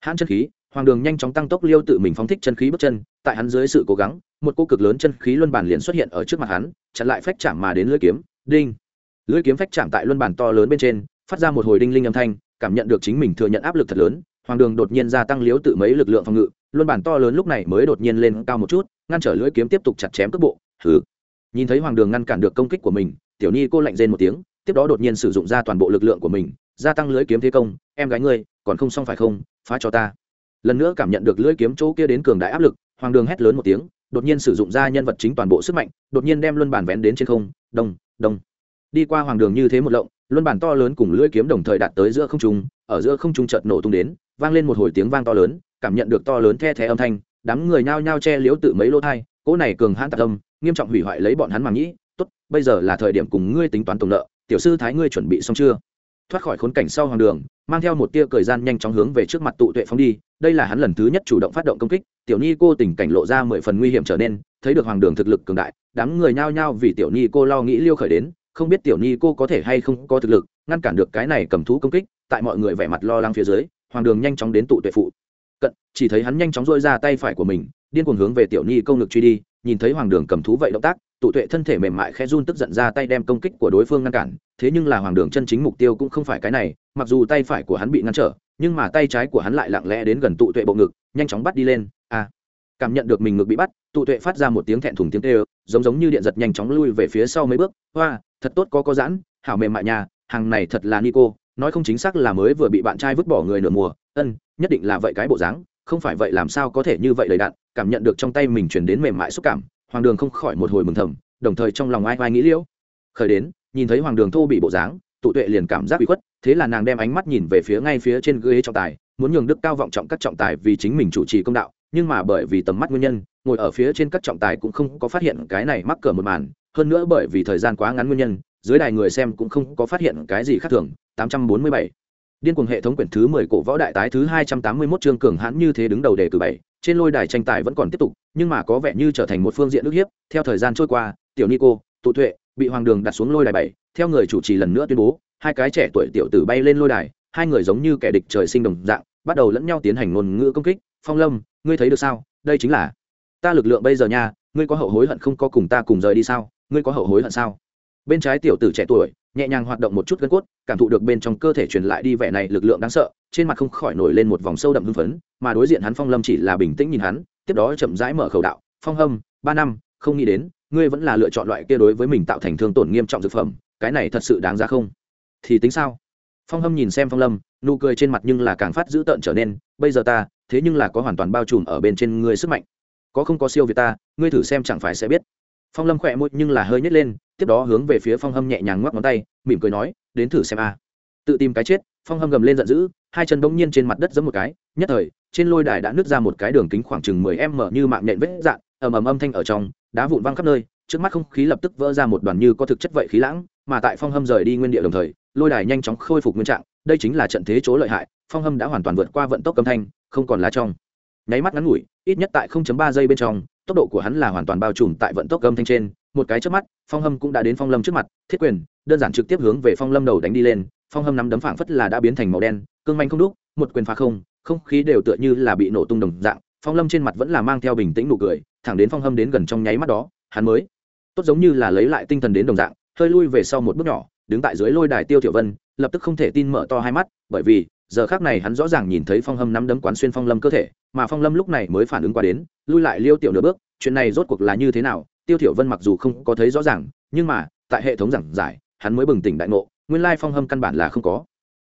Hãn chân khí, hoàng đường nhanh chóng tăng tốc liêu tự mình phóng thích chân khí bước chân, tại hắn dưới sự cố gắng, một cô cực lớn chân khí luân bản liền xuất hiện ở trước mặt hắn, chặn lại phách chạm mà đến lưỡi kiếm đinh. Lưỡi kiếm phách chạm tại luân bản to lớn bên trên, phát ra một hồi đinh linh âm thanh, cảm nhận được chính mình thừa nhận áp lực thật lớn, hoàng đường đột nhiên gia tăng liếu tự mấy lực lượng phòng ngự, luân bản to lớn lúc này mới đột nhiên lên cao một chút, ngăn trở lưỡi kiếm tiếp tục chặt chém cước bộ, hừ. Nhìn thấy hoàng đường ngăn cản được công kích của mình, tiểu ni cô lạnh rên một tiếng, tiếp đó đột nhiên sử dụng ra toàn bộ lực lượng của mình, gia tăng lưỡi kiếm thế công, em gái ngươi, còn không xong phải không? Phá cho ta. Lần nữa cảm nhận được lưỡi kiếm chỗ kia đến cường đại áp lực, hoàng đường hét lớn một tiếng, đột nhiên sử dụng ra nhân vật chính toàn bộ sức mạnh, đột nhiên đem luân bản vén đến trên không, đông đông. Đi qua hoàng đường như thế một lộng luân bản to lớn cùng lưỡi kiếm đồng thời đạt tới giữa không trung ở giữa không trung chợt nổ tung đến vang lên một hồi tiếng vang to lớn cảm nhận được to lớn the thé âm thanh đám người nhao nhao che liếu tự mấy lỗ thai cỗ này cường hãn tạc âm nghiêm trọng hủy hoại lấy bọn hắn mà nghĩ, tốt bây giờ là thời điểm cùng ngươi tính toán tổng nợ tiểu sư thái ngươi chuẩn bị xong chưa? Thoát khỏi khốn cảnh sau hoàng đường, mang theo một tia cười gian nhanh chóng hướng về trước mặt tụ tuệ phóng đi. Đây là hắn lần thứ nhất chủ động phát động công kích, tiểu ni cô tình cảnh lộ ra mười phần nguy hiểm trở nên, thấy được hoàng đường thực lực cường đại, đám người nhao nhao vì tiểu ni cô lo nghĩ liêu khởi đến, không biết tiểu ni cô có thể hay không có thực lực, ngăn cản được cái này cầm thú công kích, tại mọi người vẻ mặt lo lắng phía dưới, hoàng đường nhanh chóng đến tụ tuệ phụ. Cận, chỉ thấy hắn nhanh chóng dôi ra tay phải của mình, điên cuồng hướng về tiểu ni công lực truy đi, nhìn thấy hoàng đường cầm thú vậy động tác tụ tuệ thân thể mềm mại khẽ run tức giận ra tay đem công kích của đối phương ngăn cản thế nhưng là hoàng đường chân chính mục tiêu cũng không phải cái này mặc dù tay phải của hắn bị ngăn trở nhưng mà tay trái của hắn lại lặng lẽ đến gần tụ tuệ bộ ngực nhanh chóng bắt đi lên. A à, cảm nhận được mình ngực bị bắt tụ tuệ phát ra một tiếng thẹn thùng tiếng tê giống giống như điện giật nhanh chóng lui về phía sau mấy bước. Hoa thật tốt có có giãn hảo mềm mại nhà hàng này thật là nico nói không chính xác là mới vừa bị bạn trai vứt bỏ người nửa mùa. Ân nhất định là vậy cái bộ dáng không phải vậy làm sao có thể như vậy đầy đạn cảm nhận được trong tay mình chuyển đến mềm mại xúc cảm hoàng đường không khỏi một hồi mừng thầm đồng thời trong lòng ai ai nghĩ liễu. Khởi đến nhìn thấy hoàng đường thô bị bộ dáng tụ tuệ liền cảm giác bị khuất thế là nàng đem ánh mắt nhìn về phía ngay phía trên ghế trọng tài muốn nhường đức cao vọng trọng các trọng tài vì chính mình chủ trì công đạo nhưng mà bởi vì tầm mắt nguyên nhân ngồi ở phía trên các trọng tài cũng không có phát hiện cái này mắc cỡ một màn hơn nữa bởi vì thời gian quá ngắn nguyên nhân dưới đài người xem cũng không có phát hiện cái gì khác thường 847 Điên cuồng hệ thống quyển thứ 10 cổ võ đại tái thứ 281 chương cường hãn như thế đứng đầu đề cử 7, trên lôi đài tranh tài vẫn còn tiếp tục, nhưng mà có vẻ như trở thành một phương diện ức hiếp, theo thời gian trôi qua, tiểu Nico, tụ tuệ, bị hoàng đường đặt xuống lôi đài bảy theo người chủ trì lần nữa tuyên bố, hai cái trẻ tuổi tiểu tử bay lên lôi đài, hai người giống như kẻ địch trời sinh đồng dạng, bắt đầu lẫn nhau tiến hành ngôn ngữ công kích, Phong Lâm, ngươi thấy được sao? Đây chính là ta lực lượng bây giờ nha, ngươi có hậu hối hận không có cùng ta cùng rời đi sao? Ngươi có hậu hối hận sao? Bên trái tiểu tử trẻ tuổi, nhẹ nhàng hoạt động một chút gân cốt cảm thụ được bên trong cơ thể truyền lại đi vẻ này lực lượng đáng sợ trên mặt không khỏi nổi lên một vòng sâu đậm hưng phấn, mà đối diện hắn phong lâm chỉ là bình tĩnh nhìn hắn, tiếp đó chậm rãi mở khẩu đạo, phong hâm ba năm, không nghĩ đến, ngươi vẫn là lựa chọn loại kia đối với mình tạo thành thương tổn nghiêm trọng dược phẩm, cái này thật sự đáng giá không? Thì tính sao? Phong hâm nhìn xem phong lâm, nụ cười trên mặt nhưng là càng phát dữ tợn trở nên, bây giờ ta, thế nhưng là có hoàn toàn bao trùm ở bên trên ngươi sức mạnh. Có không có siêu việt ta, ngươi thử xem chẳng phải sẽ biết. Phong lâm khỏe môi nhưng là hơi nhét lên, tiếp đó hướng về phía phong hâm nhẹ nhàng ngoắc ngón tay, mỉm cười nói, đến thử xem a. Tự tìm cái chết phong hâm gầm lên giận dữ, hai chân bỗng nhiên trên mặt đất giấm một cái, nhất thời, trên lôi đài đã nứt ra một cái đường kính khoảng chừng mười m như mạng nhện vết dạn ầm ầm âm thanh ở trong, đá vụn văng khắp nơi, trước mắt không khí lập tức vỡ ra một đoàn như có thực chất vậy khí lãng, mà tại phong hâm rời đi nguyên địa đồng thời, lôi đài nhanh chóng khôi phục nguyên trạng, đây chính là trận thế chỗ lợi hại, phong hâm đã hoàn toàn vượt qua vận tốc âm thanh, không còn là trong. Nháy mắt ngắn ngủi, ít nhất tại 0.3 giây bên trong, tốc độ của hắn là hoàn toàn bao trùm tại vận tốc âm thanh trên, một cái trước mắt, phong hâm cũng đã đến phong lâm trước mặt, thiết quyền, đơn giản trực tiếp hướng về phong lâm đầu đánh đi lên phong hâm nắm đấm phảng phất là đã biến thành màu đen, cương manh không đúc, một quyền phá không không khí đều tựa như là bị nổ tung đồng dạng, phong lâm trên mặt vẫn là mang theo bình tĩnh nụ cười, thẳng đến phong hâm đến gần trong nháy mắt đó, hắn mới, tốt giống như là lấy lại tinh thần đến đồng dạng, hơi lui về sau một bước nhỏ, đứng tại dưới lôi đài tiêu tiểu vân, lập tức không thể tin mở to hai mắt, bởi vì, giờ khác này hắn rõ ràng nhìn thấy phong hâm nắm đấm quán xuyên phong lâm cơ thể, mà phong lâm lúc này mới phản ứng qua đến, lui lại liêu tiểu nửa bước, chuyện này rốt cuộc là như thế nào, tiêu thiểu vân mặc dù không có thấy rõ ràng, nhưng mà, tại hệ thống giảng giải, hắn mới bừng tỉnh đại ngộ nguyên lai phong hâm căn bản là không có.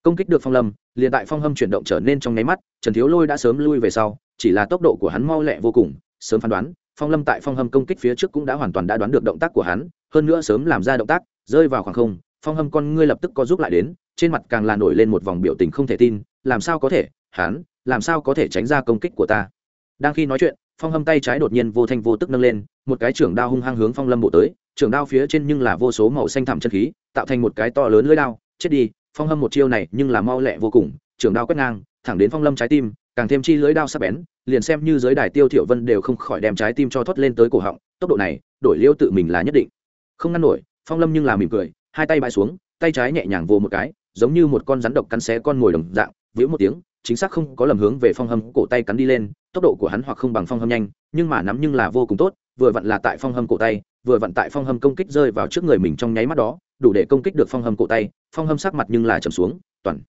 Công kích được phong lâm, liền tại phong hâm chuyển động trở nên trong nháy mắt, trần thiếu lôi đã sớm lui về sau, chỉ là tốc độ của hắn mau lẹ vô cùng, sớm phán đoán, phong lâm tại phong hâm công kích phía trước cũng đã hoàn toàn đã đoán được động tác của hắn, hơn nữa sớm làm ra động tác, rơi vào khoảng không, phong hâm con ngươi lập tức có giúp lại đến, trên mặt càng là nổi lên một vòng biểu tình không thể tin, làm sao có thể, hắn, làm sao có thể tránh ra công kích của ta? Đang khi nói chuyện, phong hâm tay trái đột nhiên vô thanh vô tức nâng lên, một cái trưởng đao hung hăng hướng phong lâm bộ tới trưởng đao phía trên nhưng là vô số màu xanh thẳm chân khí, tạo thành một cái to lớn lưỡi đao. Chết đi, phong hâm một chiêu này nhưng là mau lẹ vô cùng trường đao quét ngang, thẳng đến phong lâm trái tim, càng thêm chi lưới đao sắc bén, liền xem như giới đài tiêu thiểu vân đều không khỏi đem trái tim cho thoát lên tới cổ họng, tốc độ này, đổi liêu tự mình là nhất định. Không ngăn nổi, phong lâm nhưng là mỉm cười, hai tay bãi xuống, tay trái nhẹ nhàng vô một cái, giống như một con rắn độc cắn xé con ngồi đồng dạng vĩu một tiếng, chính xác không có lầm hướng về phong hâm cổ tay cắn đi lên, tốc độ của hắn hoặc không bằng phong hâm nhanh, nhưng mà nắm nhưng là vô cùng tốt, vừa vặn là tại phong hâm cổ tay vừa vặn tại phong hâm công kích rơi vào trước người mình trong nháy mắt đó, đủ để công kích được phong hâm cổ tay, phong hâm sắc mặt nhưng là trầm xuống, toàn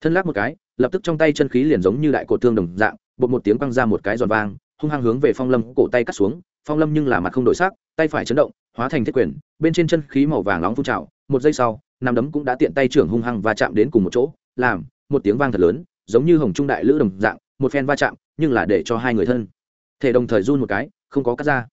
thân lắc một cái, lập tức trong tay chân khí liền giống như đại cột thương đồng dạng, bột một tiếng quăng ra một cái giòn vang, hung hăng hướng về phong lâm cổ tay cắt xuống, phong lâm nhưng là mặt không đổi sắc, tay phải chấn động, hóa thành thiết quyền, bên trên chân khí màu vàng nóng phun trào, một giây sau nằm đấm cũng đã tiện tay trưởng hung hăng và chạm đến cùng một chỗ, làm một tiếng vang thật lớn, giống như hồng trung đại lữ đồng dạng, một phen va chạm, nhưng là để cho hai người thân thể đồng thời run một cái, không có cắt ra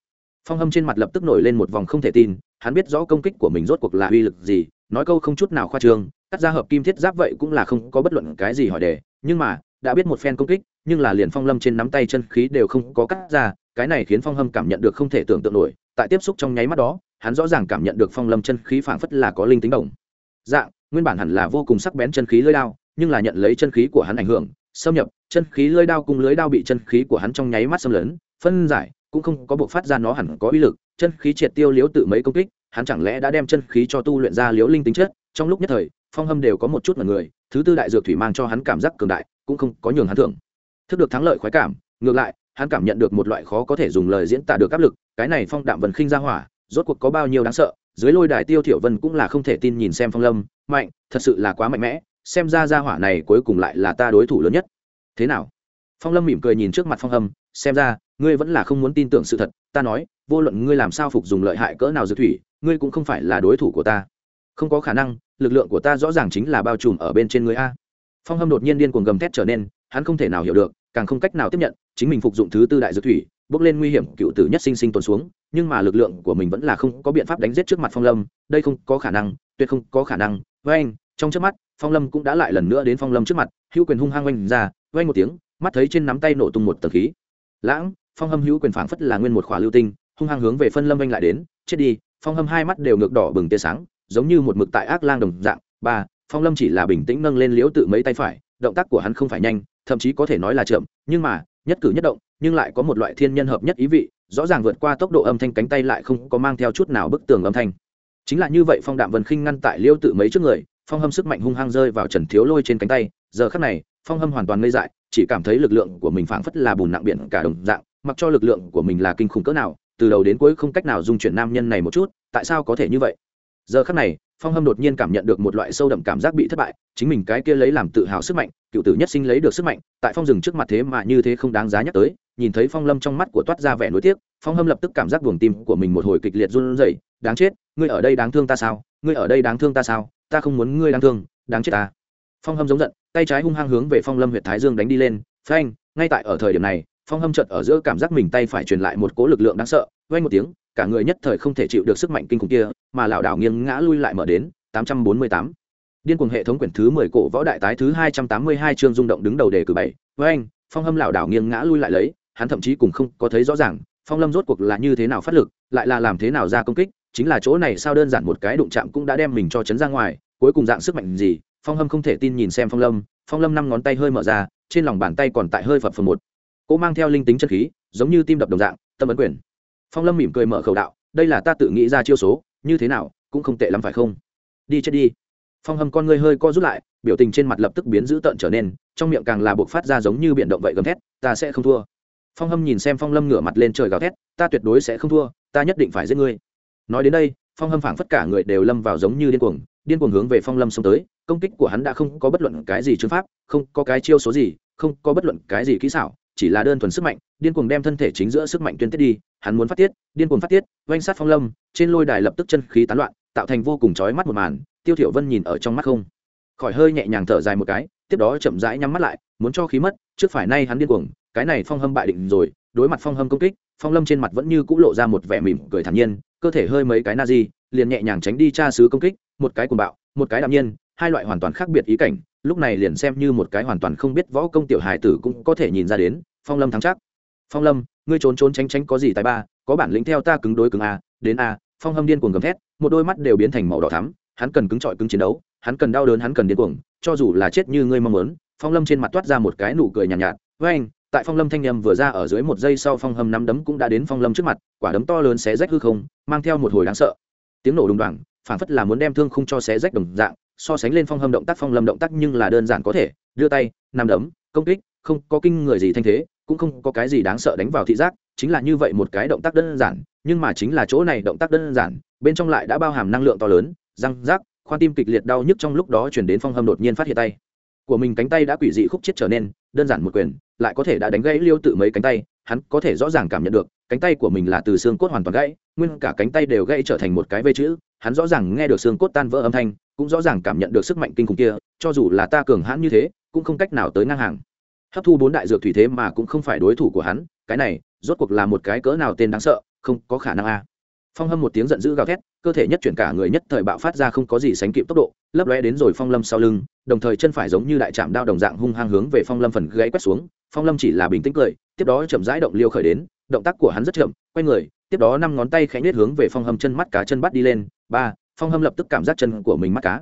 phong hâm trên mặt lập tức nổi lên một vòng không thể tin, hắn biết rõ công kích của mình rốt cuộc là uy lực gì, nói câu không chút nào khoa trương, cắt ra hợp kim thiết giáp vậy cũng là không có bất luận cái gì hỏi đề, nhưng mà, đã biết một phen công kích, nhưng là liền phong lâm trên nắm tay chân khí đều không có cắt ra, cái này khiến phong hâm cảm nhận được không thể tưởng tượng nổi, tại tiếp xúc trong nháy mắt đó, hắn rõ ràng cảm nhận được phong lâm chân khí phảng phất là có linh tính đồng. Dạng nguyên bản hẳn là vô cùng sắc bén chân khí lưỡi đao, nhưng là nhận lấy chân khí của hắn ảnh hưởng, xâm nhập, chân khí lưỡi đao cùng lưỡi đao bị chân khí của hắn trong nháy mắt xâm lấn, phân giải cũng không có buộc phát ra nó hẳn có uy lực, chân khí triệt tiêu liếu tự mấy công kích, hắn chẳng lẽ đã đem chân khí cho tu luyện ra liếu linh tính chất? Trong lúc nhất thời, phong hâm đều có một chút mật người, thứ tư đại dược thủy mang cho hắn cảm giác cường đại, cũng không có nhường hắn thưởng. Thức được thắng lợi khoái cảm, ngược lại, hắn cảm nhận được một loại khó có thể dùng lời diễn tả được áp lực, cái này phong đạm vần khinh ra hỏa, rốt cuộc có bao nhiêu đáng sợ, dưới lôi đài tiêu thiểu vân cũng là không thể tin nhìn xem phong lâm, mạnh, thật sự là quá mạnh mẽ, xem ra ra hỏa này cuối cùng lại là ta đối thủ lớn nhất. Thế nào? Phong lâm mỉm cười nhìn trước mặt phong hâm, xem ra ngươi vẫn là không muốn tin tưởng sự thật, ta nói, vô luận ngươi làm sao phục dùng lợi hại cỡ nào dược thủy, ngươi cũng không phải là đối thủ của ta. Không có khả năng, lực lượng của ta rõ ràng chính là bao trùm ở bên trên ngươi a. Phong hâm đột nhiên điên cuồng gầm thét trở nên, hắn không thể nào hiểu được, càng không cách nào tiếp nhận, chính mình phục dụng thứ tư đại dược thủy, bước lên nguy hiểm, cựu tử nhất sinh sinh tồn xuống, nhưng mà lực lượng của mình vẫn là không có biện pháp đánh giết trước mặt phong lâm, đây không có khả năng, tuyệt không có khả năng. Với anh, trong trước mắt, phong lâm cũng đã lại lần nữa đến phong lâm trước mặt, hữu quyền hung hăng oanh ra, oanh một tiếng, mắt thấy trên nắm tay nổ tung một tầng khí. Lãng phong hâm hữu quyền phảng phất là nguyên một khỏa lưu tinh, hung hăng hướng về phân lâm anh lại đến, chết đi, phong hâm hai mắt đều ngược đỏ bừng tia sáng, giống như một mực tại ác lang đồng dạng. Ba, phong lâm chỉ là bình tĩnh nâng lên liễu tự mấy tay phải, động tác của hắn không phải nhanh, thậm chí có thể nói là chậm, nhưng mà, nhất cử nhất động, nhưng lại có một loại thiên nhân hợp nhất ý vị, rõ ràng vượt qua tốc độ âm thanh cánh tay lại không có mang theo chút nào bức tường âm thanh. Chính là như vậy phong đạm vân khinh ngăn tại liêu tự mấy trước người, phong hâm sức mạnh hung hăng rơi vào trần thiếu lôi trên cánh tay, giờ khắc này, phong hâm hoàn toàn ngây dại, chỉ cảm thấy lực lượng của mình phảng phất là bùn nặng biển cả đồng dạng mặc cho lực lượng của mình là kinh khủng cỡ nào, từ đầu đến cuối không cách nào dung chuyển nam nhân này một chút, tại sao có thể như vậy? Giờ khắc này, phong hâm đột nhiên cảm nhận được một loại sâu đậm cảm giác bị thất bại, chính mình cái kia lấy làm tự hào sức mạnh, cựu tử nhất sinh lấy được sức mạnh, tại phong rừng trước mặt thế mà như thế không đáng giá nhắc tới, nhìn thấy phong lâm trong mắt của toát ra vẻ nối tiếc, phong hâm lập tức cảm giác buồng tim của mình một hồi kịch liệt run rẩy, đáng chết, ngươi ở đây đáng thương ta sao? Ngươi ở đây đáng thương ta sao? Ta không muốn ngươi đáng thương, đáng chết ta. Phong hâm giống giận, tay trái hung hăng hướng về phong lâm huyện thái dương đánh đi lên, phanh, ngay tại ở thời điểm này phong hâm chợt ở giữa cảm giác mình tay phải truyền lại một cỗ lực lượng đáng sợ, vang một tiếng, cả người nhất thời không thể chịu được sức mạnh kinh khủng kia, mà lảo đảo nghiêng ngã lui lại mở đến 848. điên cuồng hệ thống quyển thứ 10 cổ võ đại tái thứ 282 chương rung động đứng đầu đề cử bảy với anh phong hâm lảo đảo nghiêng ngã lui lại lấy, hắn thậm chí cũng không có thấy rõ ràng, phong lâm rốt cuộc là như thế nào phát lực, lại là làm thế nào ra công kích, chính là chỗ này sao đơn giản một cái đụng chạm cũng đã đem mình cho chấn ra ngoài, cuối cùng dạng sức mạnh gì, phong hâm không thể tin nhìn xem phong lâm phong lâm năm ngón tay hơi mở ra, trên lòng bàn tay còn tại hơi phập phồng một cô mang theo linh tính chân khí, giống như tim đập đồng dạng, tâm ấn quyền. Phong lâm mỉm cười mở khẩu đạo, đây là ta tự nghĩ ra chiêu số, như thế nào, cũng không tệ lắm phải không? Đi chết đi. Phong hâm con ngươi hơi co rút lại, biểu tình trên mặt lập tức biến dữ tợn trở nên, trong miệng càng là buộc phát ra giống như biển động vậy gầm thét, ta sẽ không thua. Phong hâm nhìn xem phong lâm ngửa mặt lên trời gào thét, ta tuyệt đối sẽ không thua, ta nhất định phải giết ngươi. Nói đến đây, phong hâm phảng phất cả người đều lâm vào giống như điên cuồng điên cuồng hướng về phong lâm xông tới, công kích của hắn đã không có bất luận cái gì chứng pháp, không có cái chiêu số gì, không có bất luận cái gì kỹ xảo chỉ là đơn thuần sức mạnh, điên cuồng đem thân thể chính giữa sức mạnh tuyên tiết đi, hắn muốn phát tiết, điên cuồng phát tiết oanh sát phong lâm, trên lôi đài lập tức chân khí tán loạn, tạo thành vô cùng chói mắt một màn, tiêu thiểu vân nhìn ở trong mắt không. Khỏi hơi nhẹ nhàng thở dài một cái, tiếp đó chậm rãi nhắm mắt lại, muốn cho khí mất, trước phải nay hắn điên cuồng, cái này phong hâm bại định rồi, đối mặt phong hâm công kích, phong lâm trên mặt vẫn như cũ lộ ra một vẻ mỉm cười thản nhiên, cơ thể hơi mấy cái na di, liền nhẹ nhàng tránh đi tra sứ công kích, một cái cuồng bạo, một cái đạm nhiên, hai loại hoàn toàn khác biệt ý cảnh lúc này liền xem như một cái hoàn toàn không biết võ công tiểu hài tử cũng có thể nhìn ra đến phong lâm thắng chắc. Phong lâm ngươi trốn trốn tránh tránh có gì tài ba có bản lĩnh theo ta cứng đối cứng a đến a phong hâm điên cuồng gầm thét một đôi mắt đều biến thành màu đỏ thắm hắn cần cứng trọi cứng chiến đấu hắn cần đau đớn hắn cần điên cuồng cho dù là chết như ngươi mong muốn phong lâm trên mặt toát ra một cái nụ cười nhàn nhạt, nhạt với anh tại phong lâm thanh nhâm vừa ra ở dưới một giây sau phong hâm nắm đấm cũng đã đến phong lâm trước mặt quả đấm to lớn xé rách hư không mang theo một hồi đáng sợ. Tiếng nổ đùng đoàng phản phất là muốn đem thương không cho xé rách đồng dạng so sánh lên phong hâm động tác phong lâm động tác nhưng là đơn giản có thể, đưa tay nằm đấm, công kích, không có kinh người gì thanh thế, cũng không có cái gì đáng sợ đánh vào thị giác, chính là như vậy một cái động tác đơn giản, nhưng mà chính là chỗ này động tác đơn giản, bên trong lại đã bao hàm năng lượng to lớn, răng rác khoan tim kịch liệt đau nhức trong lúc đó chuyển đến phong hâm đột nhiên phát hiện tay. Của mình cánh tay đã quỷ dị khúc chết trở nên, đơn giản một quyền, lại có thể đã đánh gãy liêu tự mấy cánh tay, hắn có thể rõ ràng cảm nhận được, cánh tay của mình là từ xương cốt hoàn toàn gãy nguyên cả cánh tay đều gây trở thành một cái vây chữ, hắn rõ ràng nghe được xương cốt tan vỡ âm thanh, cũng rõ ràng cảm nhận được sức mạnh kinh khủng kia, cho dù là ta cường hãn như thế, cũng không cách nào tới ngang hàng. Hấp thu bốn đại dược thủy thế mà cũng không phải đối thủ của hắn, cái này, rốt cuộc là một cái cỡ nào tên đáng sợ, không có khả năng a. Phong hâm một tiếng giận dữ gào thét, cơ thể nhất chuyển cả người nhất thời bạo phát ra không có gì sánh kịp tốc độ, lấp lóe đến rồi phong lâm sau lưng, đồng thời chân phải giống như đại chạm đao đồng dạng hung hăng hướng về phong lâm phần gãy quét xuống, phong lâm chỉ là bình tĩnh cười, tiếp đó chậm rãi động liêu khởi đến, động tác của hắn rất chậm, quay người tiếp đó năm ngón tay khẽ nhếch hướng về phong hâm chân mắt cá chân bắt đi lên, ba, phong hâm lập tức cảm giác chân của mình mắt cá.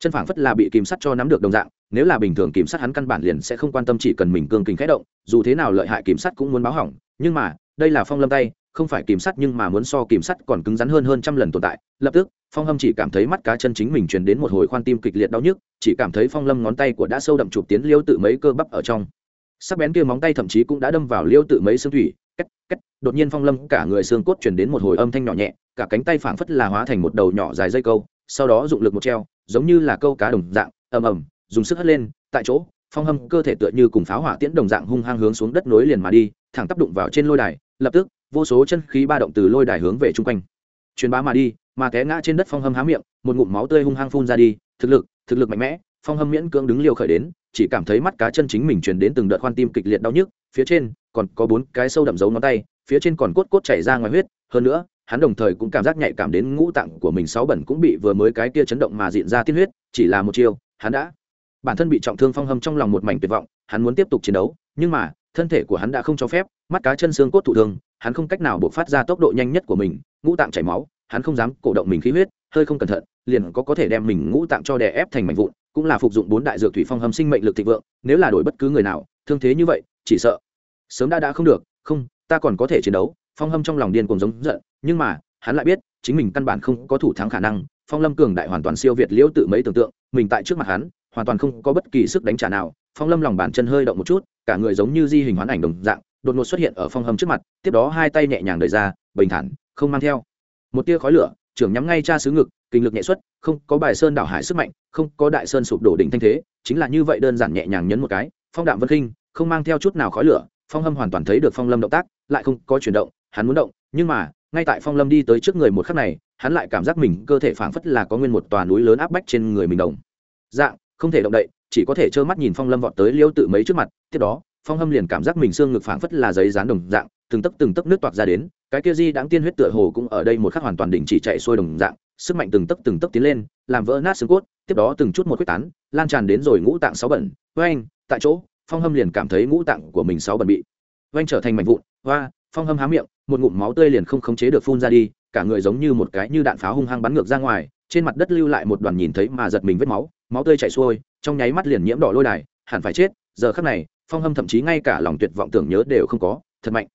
Chân phảng phất là bị kìm sắt cho nắm được đồng dạng, nếu là bình thường kìm sắt hắn căn bản liền sẽ không quan tâm chỉ cần mình cương kình khẽ động, dù thế nào lợi hại kìm sắt cũng muốn báo hỏng, nhưng mà, đây là phong lâm tay, không phải kìm sắt nhưng mà muốn so kìm sắt còn cứng rắn hơn hơn trăm lần tồn tại. Lập tức, phong hâm chỉ cảm thấy mắt cá chân chính mình truyền đến một hồi khoan tim kịch liệt đau nhức, chỉ cảm thấy phong lâm ngón tay của đã sâu đậm chụp tiến liêu tự mấy cơ bắp ở trong. Sắc bén kia móng tay thậm chí cũng đã đâm vào liêu tự mấy xương thủy cách cách đột nhiên phong lâm cả người xương cốt truyền đến một hồi âm thanh nhỏ nhẹ, cả cánh tay phảng phất là hóa thành một đầu nhỏ dài dây câu, sau đó dụng lực một treo, giống như là câu cá đồng dạng, ầm ầm, dùng sức hất lên, tại chỗ, phong hâm cơ thể tựa như cùng pháo hỏa tiễn đồng dạng hung hăng hướng xuống đất nối liền mà đi, thẳng tác đụng vào trên lôi đài, lập tức, vô số chân khí ba động từ lôi đài hướng về chung quanh. Truyền bá mà đi, mà té ngã trên đất phong hâm há miệng, một ngụm máu tươi hung hăng phun ra đi, thực lực thực lực mạnh mẽ, phong hâm miễn cưỡng đứng liều khởi đến, chỉ cảm thấy mắt cá chân chính mình truyền đến từng đợt khoan tim kịch liệt đau nhức phía trên còn có bốn cái sâu đậm dấu ngón tay, phía trên còn cốt cốt chảy ra ngoài huyết. Hơn nữa, hắn đồng thời cũng cảm giác nhạy cảm đến ngũ tạng của mình sáu bẩn cũng bị vừa mới cái kia chấn động mà diện ra tiên huyết, chỉ là một chiêu, hắn đã bản thân bị trọng thương phong hâm trong lòng một mảnh tuyệt vọng, hắn muốn tiếp tục chiến đấu, nhưng mà, thân thể của hắn đã không cho phép, mắt cá chân xương cốt thụ thương, hắn không cách nào buộc phát ra tốc độ nhanh nhất của mình, ngũ tạng chảy máu, hắn không dám cổ động mình khí huyết, hơi không cẩn thận, liền có có thể đem mình ngũ tạng cho đè ép thành mảnh vụn, cũng là phục dụng bốn đại dược thủy phong hâm sinh mệnh lực thịnh vượng, nếu là đổi bất cứ người nào, thương thế như vậy chỉ sợ. Sớm đã đã không được, không, ta còn có thể chiến đấu, phong hâm trong lòng điên cuồng giống giận, nhưng mà, hắn lại biết, chính mình căn bản không có thủ thắng khả năng, phong lâm cường đại hoàn toàn siêu việt liễu tự mấy tưởng tượng, mình tại trước mặt hắn, hoàn toàn không có bất kỳ sức đánh trả nào, phong lâm lòng bàn chân hơi động một chút, cả người giống như di hình hoán ảnh đồng dạng, đột ngột xuất hiện ở phong hâm trước mặt, tiếp đó hai tay nhẹ nhàng đẩy ra, bình thản, không mang theo. Một tia khói lửa, trưởng nhắm ngay cha xứ ngực, kinh lực nhẹ xuất, không có bài sơn đảo hải sức mạnh, không có đại sơn sụp đổ đỉnh thanh thế, chính là như vậy đơn giản nhẹ nhàng nhấn một cái, phong đạm vân khinh không mang theo chút nào khói lửa, phong hâm hoàn toàn thấy được phong lâm động tác, lại không có chuyển động, hắn muốn động, nhưng mà, ngay tại phong lâm đi tới trước người một khắc này, hắn lại cảm giác mình cơ thể phảng phất là có nguyên một tòa núi lớn áp bách trên người mình đồng. Dạng, không thể động đậy, chỉ có thể trơ mắt nhìn phong lâm vọt tới liêu tự mấy trước mặt, tiếp đó, phong hâm liền cảm giác mình xương ngực phảng phất là giấy dán đồng dạng, từng tấc từng tấc nước toạc ra đến, cái kia di đáng tiên huyết tựa hồ cũng ở đây một khắc hoàn toàn đình chỉ chạy xuôi đồng dạng, sức mạnh từng tấc từng tấc tiến lên, làm vỡ nát xương cốt, tiếp đó từng chút một quyết tán, lan tràn đến rồi ngũ tạng sáu bẩn với anh tại chỗ phong hâm liền cảm thấy ngũ tạng của mình sáu bẩn bị với trở thành mảnh vụn, hoa, phong hâm há miệng, một ngụm máu tươi liền không khống chế được phun ra đi, cả người giống như một cái như đạn pháo hung hăng bắn ngược ra ngoài, trên mặt đất lưu lại một đoàn nhìn thấy mà giật mình vết máu máu tươi chảy xuôi, trong nháy mắt liền nhiễm đỏ lôi đài, hẳn phải chết, giờ khắc này, phong hâm thậm chí ngay cả lòng tuyệt vọng tưởng nhớ đều không có, thật mạnh.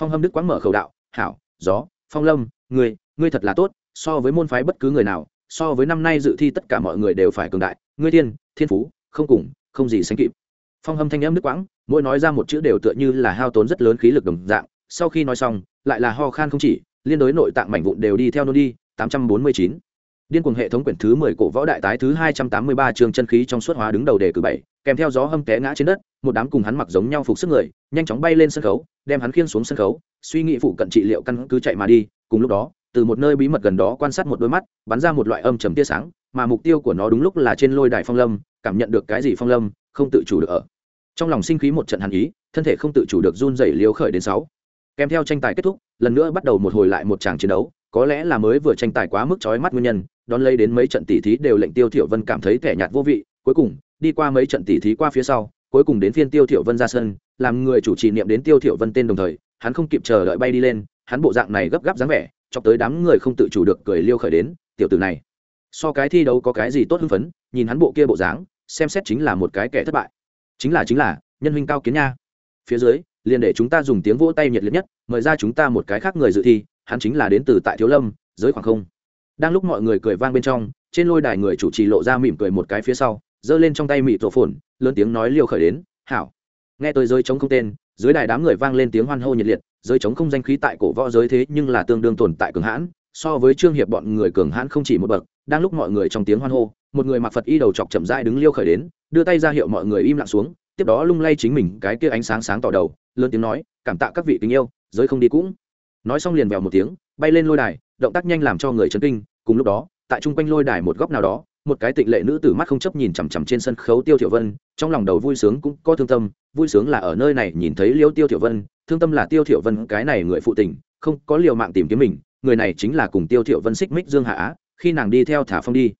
Phong hâm đức quáng mở khẩu đạo, hảo, gió, phong lâm, ngươi ngươi thật là tốt, so với môn phái bất cứ người nào, so với năm nay dự thi tất cả mọi người đều phải cường đại, ngươi thiên thiên phú, không cùng, không gì sánh kịp phong hâm thanh âm nước quãng, mỗi nói ra một chữ đều tựa như là hao tốn rất lớn khí lực đồng dạng, sau khi nói xong, lại là ho khan không chỉ, liên đối nội tạng mảnh vụn đều đi theo nôn đi, tám trăm bốn mươi chín. Điên cuồng hệ thống quyển thứ mười cổ võ đại tái thứ hai trăm tám mươi ba trường chân khí trong suốt hóa đứng đầu đề cử bảy, kèm theo gió hâm té ngã trên đất, một đám cùng hắn mặc giống nhau phục sức người, nhanh chóng bay lên sân khấu, đem hắn khiêng xuống sân khấu, suy nghĩ phụ cận trị liệu căn cứ chạy mà đi, cùng lúc đó, từ một nơi bí mật gần đó quan sát một đôi mắt, bắn ra một loại âm trầm tia sáng, mà mục tiêu của nó đúng lúc là trên lôi đài phong lâm, cảm nhận được cái gì phong lâm không tự chủ được ở. Trong lòng sinh khí một trận hàn ý, thân thể không tự chủ được run rẩy liều khởi đến sáu. Kèm theo tranh tài kết thúc, lần nữa bắt đầu một hồi lại một tràng chiến đấu, có lẽ là mới vừa tranh tài quá mức chói mắt nguyên nhân, đón lấy đến mấy trận tỷ thí đều lệnh tiêu thiểu vân cảm thấy thẻ nhạt vô vị, cuối cùng, đi qua mấy trận tỷ thí qua phía sau, cuối cùng đến phiên tiêu thiểu vân ra sân, làm người chủ trì niệm đến tiêu thiểu vân tên đồng thời, hắn không kịp chờ đợi bay đi lên, hắn bộ dạng này gấp gáp dáng vẻ, chọc tới đám người không tự chủ được cười liêu khởi đến, tiểu tử này. So cái thi đấu có cái gì tốt hưng phấn, nhìn hắn bộ kia bộ dáng xem xét chính là một cái kẻ thất bại. Chính là chính là, nhân huynh cao kiến nha. Phía dưới, liền để chúng ta dùng tiếng vỗ tay nhiệt liệt nhất, mời ra chúng ta một cái khác người dự thi, hắn chính là đến từ tại thiếu lâm, giới khoảng không. Đang lúc mọi người cười vang bên trong, trên lôi đài người chủ trì lộ ra mỉm cười một cái phía sau, giơ lên trong tay mịt rổ phồn, lớn tiếng nói liều khởi đến, hảo. Nghe tôi giới chống không tên, dưới đài đám người vang lên tiếng hoan hô nhiệt liệt, giới chống không danh khí tại cổ võ giới thế nhưng là tương đương tồn tại cường hãn so với trương hiệp bọn người cường hãn không chỉ một bậc, đang lúc mọi người trong tiếng hoan hô, một người mặc phật y đầu chọc chậm rãi đứng liêu khởi đến, đưa tay ra hiệu mọi người im lặng xuống, tiếp đó lung lay chính mình cái kia ánh sáng sáng tỏ đầu, lớn tiếng nói, cảm tạ các vị tình yêu, giới không đi cũng. Nói xong liền vèo một tiếng, bay lên lôi đài, động tác nhanh làm cho người chấn kinh, cùng lúc đó, tại trung quanh lôi đài một góc nào đó, một cái tịnh lệ nữ tử mắt không chấp nhìn chằm chằm trên sân khấu tiêu thiểu vân, trong lòng đầu vui sướng cũng có thương tâm, vui sướng là ở nơi này nhìn thấy liêu tiêu thiểu vân, thương tâm là tiêu thiểu vân cái này người phụ tình, không có liều mạng tìm kiếm mình người này chính là cùng tiêu thiểu vân xích mích dương hạ á, khi nàng đi theo thả phong đi.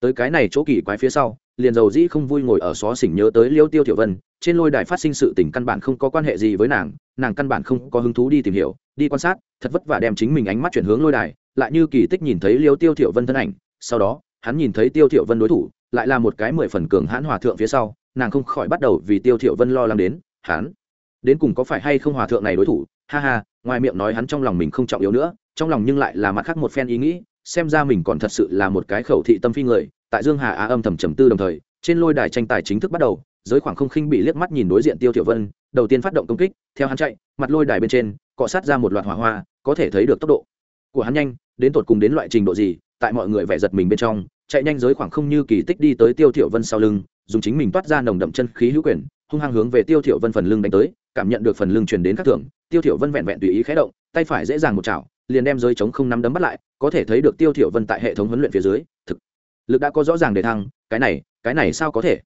Tới cái này chỗ kỳ quái phía sau, liền dầu dĩ không vui ngồi ở xó xỉnh nhớ tới liêu tiêu thiểu vân, trên lôi đài phát sinh sự tình căn bản không có quan hệ gì với nàng nàng căn bản không có hứng thú đi tìm hiểu, đi quan sát, thật vất vả đem chính mình ánh mắt chuyển hướng lôi đài, lại như kỳ tích nhìn thấy liêu tiêu thiểu vân thân ảnh, sau đó, hắn nhìn thấy tiêu thiểu vân đối thủ, lại là một cái mười phần cường hãn hòa thượng phía sau, nàng không khỏi bắt đầu vì tiêu thiểu vân lo lắng đến, hắn, đến cùng có phải hay không hòa thượng này đối thủ? Ha ha, ngoài miệng nói hắn trong lòng mình không trọng yếu nữa trong lòng nhưng lại là mặt khác một phen ý nghĩ, xem ra mình còn thật sự là một cái khẩu thị tâm phi người, tại dương hà á âm thầm trầm tư đồng thời, trên lôi đài tranh tài chính thức bắt đầu, giới khoảng không khinh bị liếc mắt nhìn đối diện tiêu tiểu vân, đầu tiên phát động công kích, theo hắn chạy, mặt lôi đài bên trên, cọ sát ra một loạt hỏa hoa, có thể thấy được tốc độ của hắn nhanh, đến tột cùng đến loại trình độ gì, tại mọi người vẻ giật mình bên trong, chạy nhanh giới khoảng không như kỳ tích đi tới tiêu tiểu vân sau lưng, dùng chính mình toát ra nồng đậm chân khí hữu quyền, hung hăng hướng về tiêu tiểu vân phần lưng đánh tới, cảm nhận được phần lưng truyền đến các thượng tiêu tiểu vân vẹn vẹn tùy ý khé động, tay phải dễ dàng một chảo liền đem giới chống không nắm đấm bắt lại, có thể thấy được tiêu tiểu vân tại hệ thống huấn luyện phía dưới, thực lực đã có rõ ràng để thăng, cái này cái này sao có thể?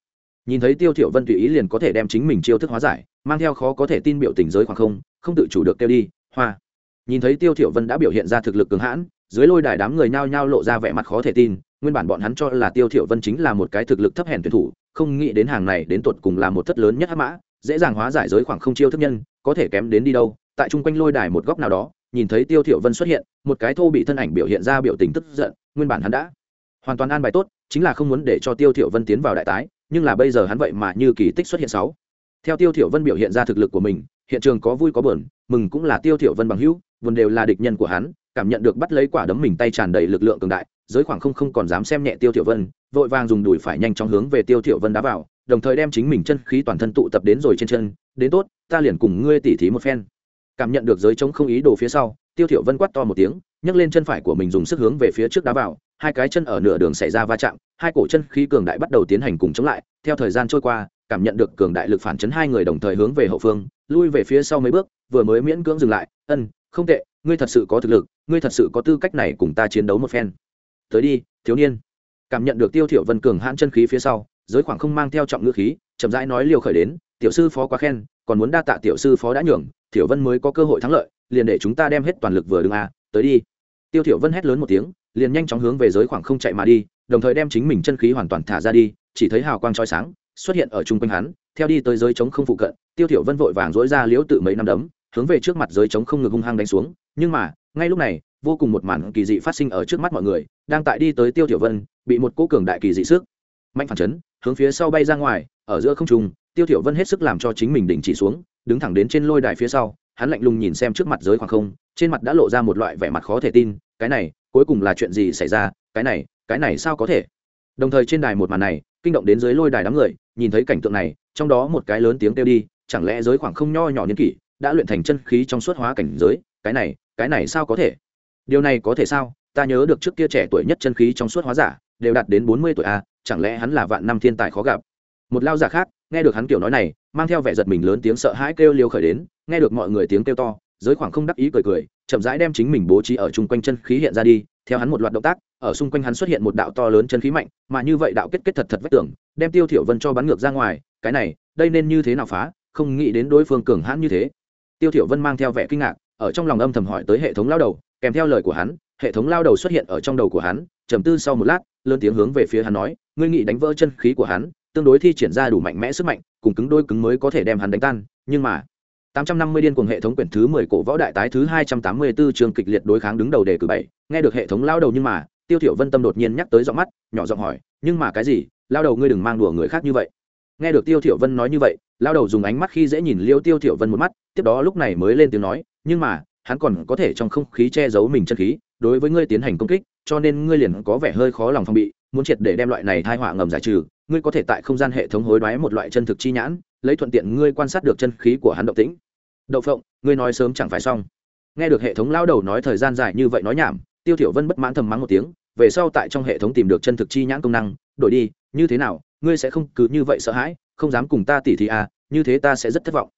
Nhìn thấy tiêu thiểu vân tùy ý liền có thể đem chính mình chiêu thức hóa giải, mang theo khó có thể tin biểu tình giới khoảng không không tự chủ được tiêu đi, hoa. Nhìn thấy tiêu thiểu vân đã biểu hiện ra thực lực cường hãn, dưới lôi đài đám người nhao nhao lộ ra vẻ mặt khó thể tin, nguyên bản bọn hắn cho là tiêu thiểu vân chính là một cái thực lực thấp hèn tuyển thủ, không nghĩ đến hàng này đến tuột cùng là một thất lớn nhất hắc mã, dễ dàng hóa giải giới khoảng không chiêu thức nhân, có thể kém đến đi đâu, tại trung quanh lôi đài một góc nào đó nhìn thấy tiêu thiểu vân xuất hiện, một cái thô bị thân ảnh biểu hiện ra biểu tình tức giận, nguyên bản hắn đã hoàn toàn an bài tốt, chính là không muốn để cho tiêu thiểu vân tiến vào đại tái, nhưng là bây giờ hắn vậy mà như kỳ tích xuất hiện sáu. Theo tiêu thiểu vân biểu hiện ra thực lực của mình, hiện trường có vui có buồn, mừng cũng là tiêu thiểu vân bằng hữu vốn đều là địch nhân của hắn, cảm nhận được bắt lấy quả đấm mình tay tràn đầy lực lượng cường đại, giới khoảng không không còn dám xem nhẹ tiêu thiểu vân, vội vàng dùng đùi phải nhanh chóng hướng về tiêu thiểu vân đá vào, đồng thời đem chính mình chân khí toàn thân tụ tập đến rồi trên chân, đến tốt, ta liền cùng ngươi tỉ thí một phen cảm nhận được giới chống không ý đồ phía sau, tiêu thiểu vân quát to một tiếng, nhấc lên chân phải của mình dùng sức hướng về phía trước đá vào, hai cái chân ở nửa đường xảy ra va chạm, hai cổ chân khí cường đại bắt đầu tiến hành cùng chống lại, theo thời gian trôi qua, cảm nhận được cường đại lực phản chấn hai người đồng thời hướng về hậu phương, lui về phía sau mấy bước, vừa mới miễn cưỡng dừng lại, ân, không tệ, ngươi thật sự có thực lực, ngươi thật sự có tư cách này cùng ta chiến đấu một phen. Tới đi, thiếu niên. Cảm nhận được tiêu thiểu vân cường hãn chân khí phía sau, giới khoảng không mang theo trọng ngữ khí, chậm rãi nói liều khởi đến, tiểu sư phó quá khen còn muốn đa tạ tiểu sư phó đã nhường, thiểu vân mới có cơ hội thắng lợi, liền để chúng ta đem hết toàn lực vừa đứng a, tới đi. Tiêu thiểu vân hét lớn một tiếng, liền nhanh chóng hướng về giới khoảng không chạy mà đi, đồng thời đem chính mình chân khí hoàn toàn thả ra đi, chỉ thấy hào quang chói sáng xuất hiện ở trung quanh hắn, theo đi tới giới chống không phụ cận, tiêu thiểu vân vội vàng dỗi ra liễu tự mấy năm đấm, hướng về trước mặt giới chống không ngừng hung hăng đánh xuống, nhưng mà, ngay lúc này, vô cùng một màn kỳ dị phát sinh ở trước mắt mọi người, đang tại đi tới tiêu thiểu vân, bị một cỗ cường đại kỳ dị sức mạnh phản chấn, hướng phía sau bay ra ngoài, ở giữa không trung tiêu thiểu vân hết sức làm cho chính mình đỉnh chỉ xuống, đứng thẳng đến trên lôi đài phía sau, hắn lạnh lùng nhìn xem trước mặt giới khoảng không, trên mặt đã lộ ra một loại vẻ mặt khó thể tin, cái này, cuối cùng là chuyện gì xảy ra, cái này cái này sao có thể? Đồng thời trên đài một màn này, kinh động đến dưới lôi đài đám người, nhìn thấy cảnh tượng này, trong đó một cái lớn tiếng kêu đi, chẳng lẽ giới khoảng không nho nhỏ niên kỷ, đã luyện thành chân khí trong suốt hóa cảnh giới, cái này cái này sao có thể? Điều này có thể sao? Ta nhớ được trước kia trẻ tuổi nhất chân khí trong suốt hóa giả, đều đạt đến bốn mươi tuổi a chẳng lẽ hắn là vạn năm thiên tài khó gặp? Một lao giả khác nghe được hắn kiểu nói này, mang theo vẻ giật mình lớn tiếng sợ hãi kêu liêu khởi đến, nghe được mọi người tiếng kêu to, giới khoảng không đắc ý cười cười, chậm rãi đem chính mình bố trí ở chung quanh chân khí hiện ra đi, theo hắn một loạt động tác, ở xung quanh hắn xuất hiện một đạo to lớn chân khí mạnh, mà như vậy đạo kết kết thật thật vách tưởng đem tiêu thiểu vân cho bắn ngược ra ngoài, cái này, đây nên như thế nào phá, không nghĩ đến đối phương cường hãn như thế. Tiêu thiểu vân mang theo vẻ kinh ngạc, ở trong lòng âm thầm hỏi tới hệ thống lao đầu, kèm theo lời của hắn, hệ thống lao đầu xuất hiện ở trong đầu của hắn, trầm tư sau một lát, lớn tiếng hướng về phía hắn nói, ngươi nghĩ đánh vỡ chân khí của hắn tương đối thi triển ra đủ mạnh mẽ sức mạnh cùng cứng đôi cứng mới có thể đem hắn đánh tan nhưng mà 850 điên cuồng hệ thống quyển thứ 10 cổ võ đại tái thứ 284 trường kịch liệt đối kháng đứng đầu đề cử 7, nghe được hệ thống lao đầu nhưng mà tiêu thiểu vân tâm đột nhiên nhắc tới giọng mắt nhỏ giọng hỏi nhưng mà cái gì? Lao đầu ngươi đừng mang đùa người khác như vậy. Nghe được tiêu thiểu vân nói như vậy lao đầu dùng ánh mắt khi dễ nhìn liêu tiêu thiểu vân một mắt tiếp đó lúc này mới lên tiếng nói nhưng mà hắn còn có thể trong không khí che giấu mình chân khí đối với ngươi tiến hành công kích cho nên ngươi liền có vẻ hơi khó lòng phòng bị muốn triệt để đem loại này tai họa ngầm giải trừ ngươi có thể tại không gian hệ thống hối đoái một loại chân thực chi nhãn, lấy thuận tiện ngươi quan sát được chân khí của hắn động tĩnh. Đậu phộng, ngươi nói sớm chẳng phải xong. Nghe được hệ thống lao đầu nói thời gian dài như vậy nói nhảm, tiêu thiểu vân bất mãn thầm mắng một tiếng, về sau tại trong hệ thống tìm được chân thực chi nhãn công năng, đổi đi, như thế nào, ngươi sẽ không cứ như vậy sợ hãi, không dám cùng ta tỉ thí à như thế ta sẽ rất thất vọng.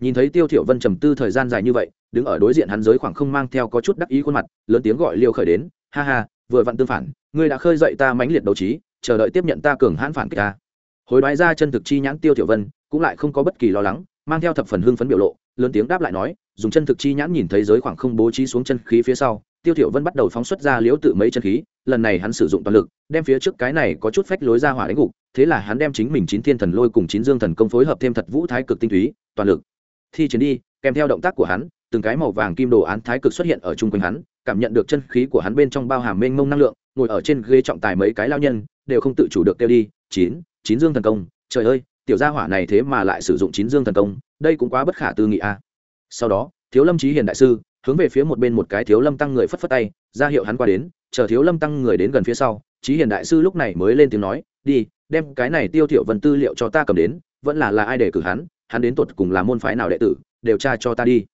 Nhìn thấy tiêu thiểu vân trầm tư thời gian dài như vậy, đứng ở đối diện hắn giới khoảng không mang theo có chút đắc ý khuôn mặt, lớn tiếng gọi liêu khởi đến, ha ha, vừa vặn tương phản, ngươi đã khơi dậy ta mãnh liệt đấu trí chờ đợi tiếp nhận ta cường hãn phản kích ta. Hối đoái ra chân thực chi nhãn tiêu thiểu vân, cũng lại không có bất kỳ lo lắng, mang theo thập phần hưng phấn biểu lộ, lớn tiếng đáp lại nói, dùng chân thực chi nhãn nhìn thấy giới khoảng không bố trí xuống chân khí phía sau, tiêu thiểu vân bắt đầu phóng xuất ra liễu tự mấy chân khí, lần này hắn sử dụng toàn lực, đem phía trước cái này có chút phách lối ra hỏa đánh gục, thế là hắn đem chính mình chín thiên thần lôi cùng chín dương thần công phối hợp thêm thật vũ thái cực tinh túy, toàn lực. Thi triển đi, kèm theo động tác của hắn, từng cái màu vàng kim đồ án thái cực xuất hiện ở chung quanh hắn, cảm nhận được chân khí của hắn bên trong bao hàm mênh mông năng lượng, ngồi ở trên ghế trọng tài mấy cái lao nhân đều không tự chủ được kêu đi, chín chín dương thần công, trời ơi, tiểu gia hỏa này thế mà lại sử dụng chín dương thần công, đây cũng quá bất khả tư nghị a. Sau đó, thiếu lâm trí hiền đại sư hướng về phía một bên một cái thiếu lâm tăng người phất phất tay, ra hiệu hắn qua đến, chờ thiếu lâm tăng người đến gần phía sau trí hiền đại sư lúc này mới lên tiếng nói, đi, đem cái này tiêu thiểu vân tư liệu cho ta cầm đến, vẫn là là ai để cử hắn hắn đến tuột cùng là môn phái nào đệ tử đều tra cho ta đi.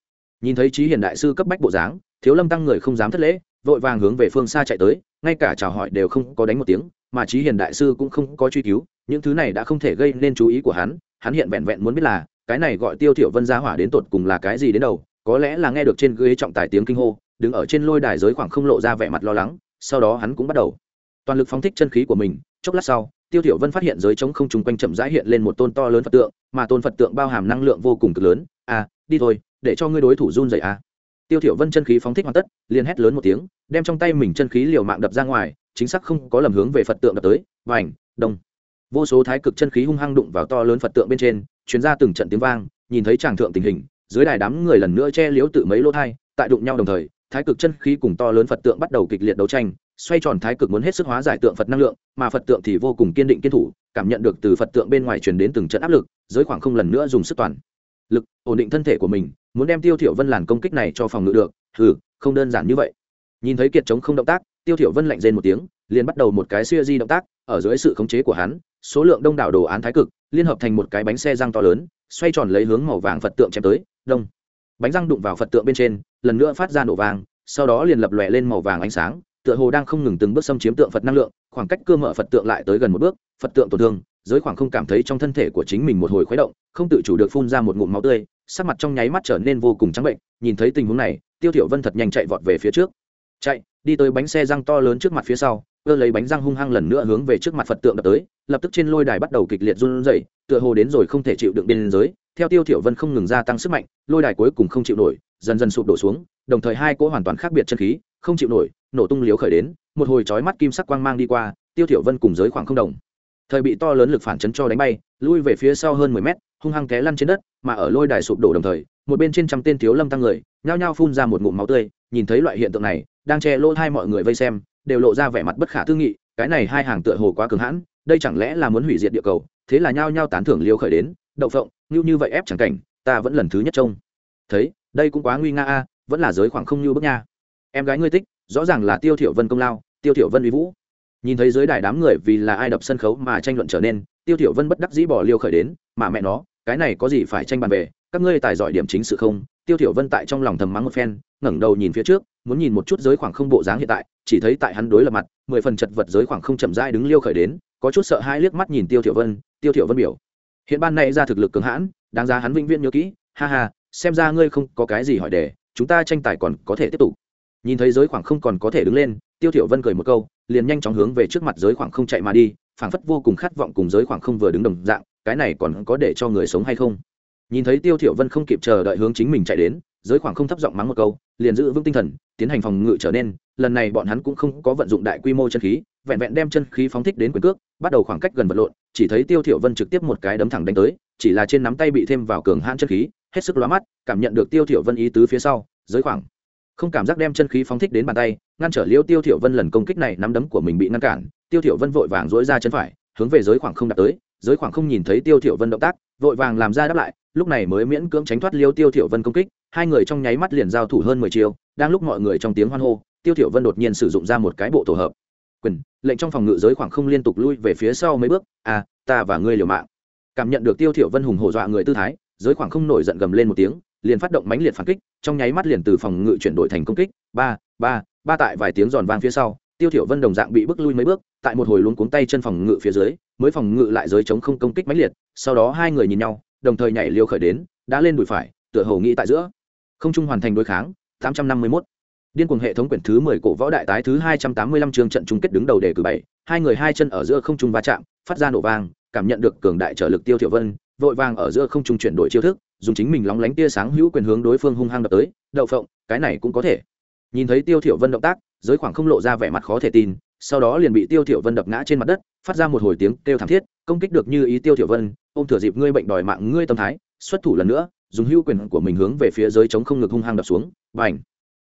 Nhìn thấy trí hiền đại sư cấp bách bộ dáng, thiếu lâm tăng người không dám thất lễ vội vàng hướng về phương xa chạy tới, ngay cả chào hỏi đều không có đánh một tiếng, mà trí hiền đại sư cũng không có truy cứu, những thứ này đã không thể gây nên chú ý của hắn hắn hiện vẹn vẹn muốn biết là, cái này gọi tiêu thiểu vân gia hỏa đến tột cùng là cái gì đến đầu, có lẽ là nghe được trên ghế trọng tài tiếng kinh hô, đứng ở trên lôi đài giới khoảng không lộ ra vẻ mặt lo lắng, sau đó hắn cũng bắt đầu. Toàn lực phóng thích chân khí của mình, chốc lát sau, tiêu thiểu vân phát hiện giới trống không trùng quanh chậm rãi hiện lên một tôn to lớn phật tượng, mà tôn phật tượng bao hàm năng lượng vô cùng cực lớn. À đi thôi, để cho ngươi đối thủ run rẩy à tiêu thiểu vân chân khí phóng thích hoàn tất, liền hét lớn một tiếng, đem trong tay mình chân khí liều mạng đập ra ngoài, chính xác không có lầm hướng về phật tượng đập tới, vành, đông vô số thái cực chân khí hung hăng đụng vào to lớn phật tượng bên trên, truyền ra từng trận tiếng vang, nhìn thấy tràng thượng tình hình, dưới đài đám người lần nữa che liếu tự mấy lỗ thay. tại đụng nhau đồng thời, thái cực chân khí cùng to lớn phật tượng bắt đầu kịch liệt đấu tranh, xoay tròn thái cực muốn hết sức hóa giải tượng phật năng lượng, mà phật tượng thì vô cùng kiên định kiên thủ, cảm nhận được từ phật tượng bên ngoài truyền đến từng trận áp lực, giới khoảng không lần nữa dùng sức toàn lực, ổn định thân thể của mình muốn đem tiêu thiểu vân làn công kích này cho phòng ngự được. Hừ, không đơn giản như vậy. Nhìn thấy kiệt chống không động tác, tiêu thiểu vân lạnh rên một tiếng, liền bắt đầu một cái xuya di động tác, ở dưới sự khống chế của hắn, số lượng đông đảo đồ án thái cực, liên hợp thành một cái bánh xe răng to lớn, xoay tròn lấy hướng màu vàng phật tượng chém tới, đông. Bánh răng đụng vào phật tượng bên trên, lần nữa phát ra nổ vàng, sau đó liền lập lòe lên màu vàng ánh sáng, tựa hồ đang không ngừng từng bước xâm chiếm tượng phật năng lượng, khoảng cách cơ mở phật tượng lại tới gần một bước, phật tượng tổn thương, giới khoảng không cảm thấy trong thân thể của chính mình một hồi khuấy động, không tự chủ được phun ra một ngụm máu tươi sắc mặt trong nháy mắt trở nên vô cùng trắng bệnh, nhìn thấy tình huống này, tiêu thiểu vân thật nhanh chạy vọt về phía trước. Chạy, đi tới bánh xe răng to lớn trước mặt phía sau cơ lấy bánh răng hung hăng lần nữa hướng về trước mặt phật tượng đập tới, lập tức trên lôi đài bắt đầu kịch liệt run rẩy, tựa hồ đến rồi không thể chịu đựng biên giới. Theo tiêu thiểu vân không ngừng gia tăng sức mạnh, lôi đài cuối cùng không chịu nổi, dần dần sụp đổ xuống, đồng thời hai cỗ hoàn toàn khác biệt chân khí, không chịu nổi, nổ tung liếu khởi đến, một hồi chói mắt kim sắc quang mang đi qua, tiêu thiểu vân cùng giới khoảng không đồng. Thời bị to lớn lực phản chấn cho đánh bay, lui về phía sau hơn 10 mét hung hăng té lăn trên đất, mà ở lôi đài sụp đổ đồng thời, một bên trên trăm tên thiếu lâm tăng người, nhao nhao phun ra một ngụm máu tươi, nhìn thấy loại hiện tượng này, đang che lỗ hai mọi người vây xem, đều lộ ra vẻ mặt bất khả tư nghị, cái này hai hàng tựa hồ quá cứng hãn, đây chẳng lẽ là muốn hủy diệt địa cầu, thế là nhao nhao tán thưởng liêu khởi đến, đậu phộng, như như vậy ép chẳng cảnh, ta vẫn lần thứ nhất trông. Thấy, đây cũng quá nguy nga a, vẫn là giới khoảng không như bước nha. Em gái ngươi tích rõ ràng là tiêu thiểu vân công lao, tiêu thiểu vân uy vũ. Nhìn thấy dưới đài đám người vì là ai đập sân khấu mà tranh luận trở nên tiêu tiểu vân bất đắc dĩ bỏ liêu khởi đến, mà mẹ nó, cái này có gì phải tranh bàn về? Các ngươi tài giỏi điểm chính sự không? Tiêu tiểu vân tại trong lòng thầm mắng một phen, ngẩng đầu nhìn phía trước, muốn nhìn một chút giới khoảng không bộ dáng hiện tại, chỉ thấy tại hắn đối lập mặt, mười phần chật vật giới khoảng không chậm rãi đứng liêu khởi đến, có chút sợ hai liếc mắt nhìn tiêu tiểu vân, tiêu tiểu vân biểu, hiện ban này ra thực lực cường hãn, đáng giá hắn vĩnh viễn nhớ kỹ, ha ha, xem ra ngươi không có cái gì hỏi để chúng ta tranh tài còn có thể tiếp tục. Nhìn thấy giới khoảng không còn có thể đứng lên, tiêu tiểu vân cười một câu, liền nhanh chóng hướng về trước mặt giới khoảng không chạy mà đi phảng phất vô cùng khát vọng cùng giới khoảng không vừa đứng đồng dạng, cái này còn có để cho người sống hay không? Nhìn thấy tiêu thiểu vân không kịp chờ đợi hướng chính mình chạy đến, giới khoảng không thấp giọng mắng một câu, liền giữ vững tinh thần, tiến hành phòng ngự trở nên, lần này bọn hắn cũng không có vận dụng đại quy mô chân khí, vẹn vẹn đem chân khí phóng thích đến quyền cước, bắt đầu khoảng cách gần vật lộn, chỉ thấy tiêu thiểu vân trực tiếp một cái đấm thẳng đánh tới, chỉ là trên nắm tay bị thêm vào cường hãn chân khí, hết sức lóa mắt, cảm nhận được tiêu thiểu vân ý tứ phía sau, giới khoảng không cảm giác đem chân khí phóng thích đến bàn tay, ngăn trở liêu tiêu thiểu vân lần công kích này nắm đấm của mình bị ngăn cản tiêu thiểu vân vội vàng dỗi ra chân phải, hướng về giới khoảng không đặt tới, giới khoảng không nhìn thấy tiêu thiểu vân động tác, vội vàng làm ra đáp lại, lúc này mới miễn cưỡng tránh thoát liêu tiêu thiểu vân công kích, hai người trong nháy mắt liền giao thủ hơn mười chiêu. đang lúc mọi người trong tiếng hoan hô, tiêu thiểu vân đột nhiên sử dụng ra một cái bộ tổ hợp quyền, lệnh trong phòng ngự giới khoảng không liên tục lui về phía sau mấy bước à ta và ngươi liều mạng cảm nhận được tiêu thiểu vân hùng hổ dọa người tư thái, giới khoảng không nổi giận gầm lên một tiếng, liền phát động mãnh liệt phản kích, trong nháy mắt liền từ phòng ngự chuyển đổi thành công kích ba ba ba tại vài tiếng giòn vang phía sau tiêu thiểu vân đồng dạng bị bước lui mấy bước, tại một hồi luống cuống tay chân phòng ngự phía dưới, mới phòng ngự lại giới chống không công kích mãnh liệt, sau đó hai người nhìn nhau, đồng thời nhảy liều khởi đến, đã lên đùi phải, tựa hồ nghĩ tại giữa. Không trung hoàn thành đối kháng 851 điên cuồng hệ thống quyển thứ 10 cổ võ đại tái thứ 285 chương trận chung kết đứng đầu đề cử bảy, hai người hai chân ở giữa không trung va chạm, phát ra nổ vang, cảm nhận được cường đại trở lực tiêu thiểu vân, vội vàng ở giữa không trung chuyển đổi chiêu thức, dùng chính mình lóng lánh tia sáng hữu quyền hướng đối phương hung hăng đập tới, đậu phộng, cái này cũng có thể. Nhìn thấy tiêu thiểu vân động tác giới khoảng không lộ ra vẻ mặt khó thể tin, sau đó liền bị tiêu thiểu vân đập ngã trên mặt đất, phát ra một hồi tiếng kêu thảm thiết, công kích được như ý tiêu thiểu vân, ôm thừa dịp ngươi bệnh đòi mạng ngươi tâm thái, xuất thủ lần nữa, dùng hữu quyền của mình hướng về phía giới chống không ngực hung hăng đập xuống, bành.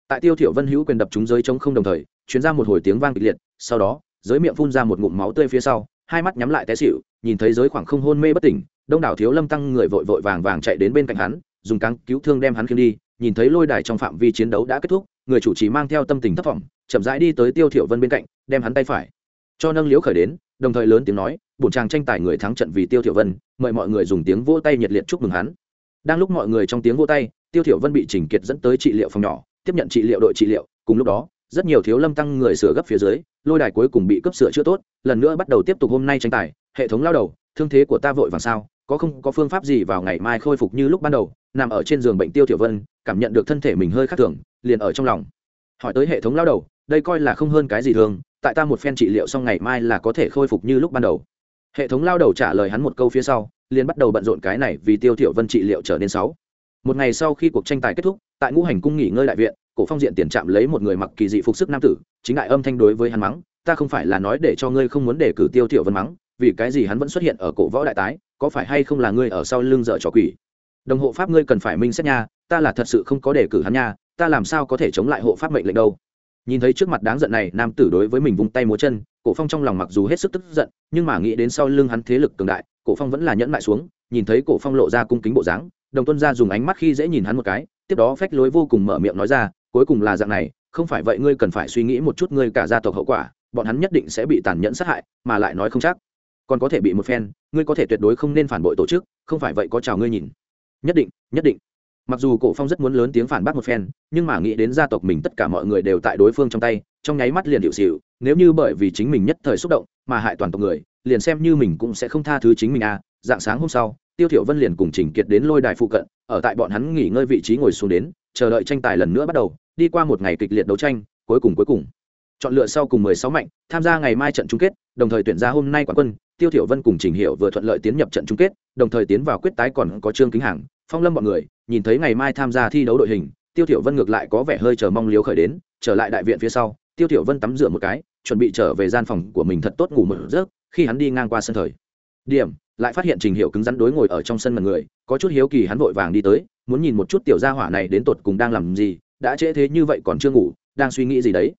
Tại tiêu thiểu vân hữu quyền đập trúng giới chống không đồng thời, truyền ra một hồi tiếng vang kịch liệt, sau đó, giới miệng phun ra một ngụm máu tươi phía sau, hai mắt nhắm lại té xỉu, nhìn thấy giới khoảng không hôn mê bất tỉnh, đông đảo thiếu lâm tăng người vội vội vàng vàng chạy đến bên cạnh hắn, dùng cang cứu thương đem hắn khiêng đi, nhìn thấy lôi đài trong phạm vi chiến đấu đã kết thúc người chủ trì mang theo tâm tình thất vọng, chậm rãi đi tới tiêu thiểu vân bên cạnh, đem hắn tay phải cho nâng liễu khởi đến, đồng thời lớn tiếng nói, bổn chàng tranh tài người thắng trận vì tiêu thiểu vân, mời mọi người dùng tiếng vỗ tay nhiệt liệt chúc mừng hắn. Đang lúc mọi người trong tiếng vỗ tay, tiêu thiểu vân bị chỉnh kiệt dẫn tới trị liệu phòng nhỏ, tiếp nhận trị liệu đội trị liệu, cùng lúc đó, rất nhiều thiếu lâm tăng người sửa gấp phía dưới, lôi đài cuối cùng bị cấp sửa chữa tốt, lần nữa bắt đầu tiếp tục hôm nay tranh tài, hệ thống lao đầu thương thế của ta vội vàng sao? Có không, có phương pháp gì vào ngày mai khôi phục như lúc ban đầu, nằm ở trên giường bệnh tiêu tiểu vân, cảm nhận được thân thể mình hơi khác thường, liền ở trong lòng. Hỏi tới hệ thống lao đầu, đây coi là không hơn cái gì thường, tại ta một phen trị liệu xong ngày mai là có thể khôi phục như lúc ban đầu. Hệ thống lao đầu trả lời hắn một câu phía sau, liền bắt đầu bận rộn cái này vì tiêu tiểu vân trị liệu trở nên sáu một ngày sau khi cuộc tranh tài kết thúc, tại ngũ hành cung nghỉ ngơi đại viện, cổ phong diện tiền trạm lấy một người mặc kỳ dị phục sức nam tử, chính đại âm thanh đối với hắn mắng, ta không phải là nói để cho ngươi không muốn để cử tiêu tiểu vân mắng vì cái gì hắn vẫn xuất hiện ở cổ võ đại tái, có phải hay không là ngươi ở sau lưng dở trò quỷ? Đồng hộ pháp ngươi cần phải minh xét nha, ta là thật sự không có đề cử hắn nha, ta làm sao có thể chống lại hộ pháp mệnh lệnh đâu? Nhìn thấy trước mặt đáng giận này, nam tử đối với mình vung tay múa chân, cổ phong trong lòng mặc dù hết sức tức giận, nhưng mà nghĩ đến sau lưng hắn thế lực cường đại, cổ phong vẫn là nhẫn lại xuống, nhìn thấy cổ phong lộ ra cung kính bộ dáng, đồng tuân ra dùng ánh mắt khi dễ nhìn hắn một cái, tiếp đó phách lối vô cùng mở miệng nói ra, cuối cùng là dạng này, không phải vậy ngươi cần phải suy nghĩ một chút ngươi cả gia tộc hậu quả, bọn hắn nhất định sẽ bị tàn nhẫn sát hại, mà lại nói không chắc còn có thể bị một phen, ngươi có thể tuyệt đối không nên phản bội tổ chức, không phải vậy có chào ngươi nhìn. Nhất định nhất định. Mặc dù cổ phong rất muốn lớn tiếng phản bác một phen, nhưng mà nghĩ đến gia tộc mình tất cả mọi người đều tại đối phương trong tay, trong nháy mắt liền hiệu xịu, nếu như bởi vì chính mình nhất thời xúc động, mà hại toàn tộc người, liền xem như mình cũng sẽ không tha thứ chính mình à. Dạng sáng hôm sau, tiêu thiểu vân liền cùng trình kiệt đến lôi đài phụ cận, ở tại bọn hắn nghỉ ngơi vị trí ngồi xuống đến, chờ đợi tranh tài lần nữa bắt đầu, đi qua một ngày kịch liệt đấu tranh, cuối cùng cuối cùng. Chọn lựa sau cùng 16 mạnh, tham gia ngày mai trận chung kết, đồng thời tuyển ra hôm nay quán quân tiêu thiểu vân cùng trình hiểu vừa thuận lợi tiến nhập trận chung kết, đồng thời tiến vào quyết tái còn có trương kính hàng phong lâm bọn người, nhìn thấy ngày mai tham gia thi đấu đội hình, tiêu thiểu vân ngược lại có vẻ hơi chờ mong liếu khởi đến, trở lại đại viện phía sau, tiêu thiểu vân tắm rửa một cái, chuẩn bị trở về gian phòng của mình thật tốt ngủ một giấc, khi hắn đi ngang qua sân thời. Điểm, lại phát hiện trình hiểu cứng rắn đối ngồi ở trong sân mật người, có chút hiếu kỳ hắn vội vàng đi tới, muốn nhìn một chút tiểu gia hỏa này đến tột cùng đang làm gì, đã trễ thế như vậy còn chưa ngủ, đang suy nghĩ gì đấy.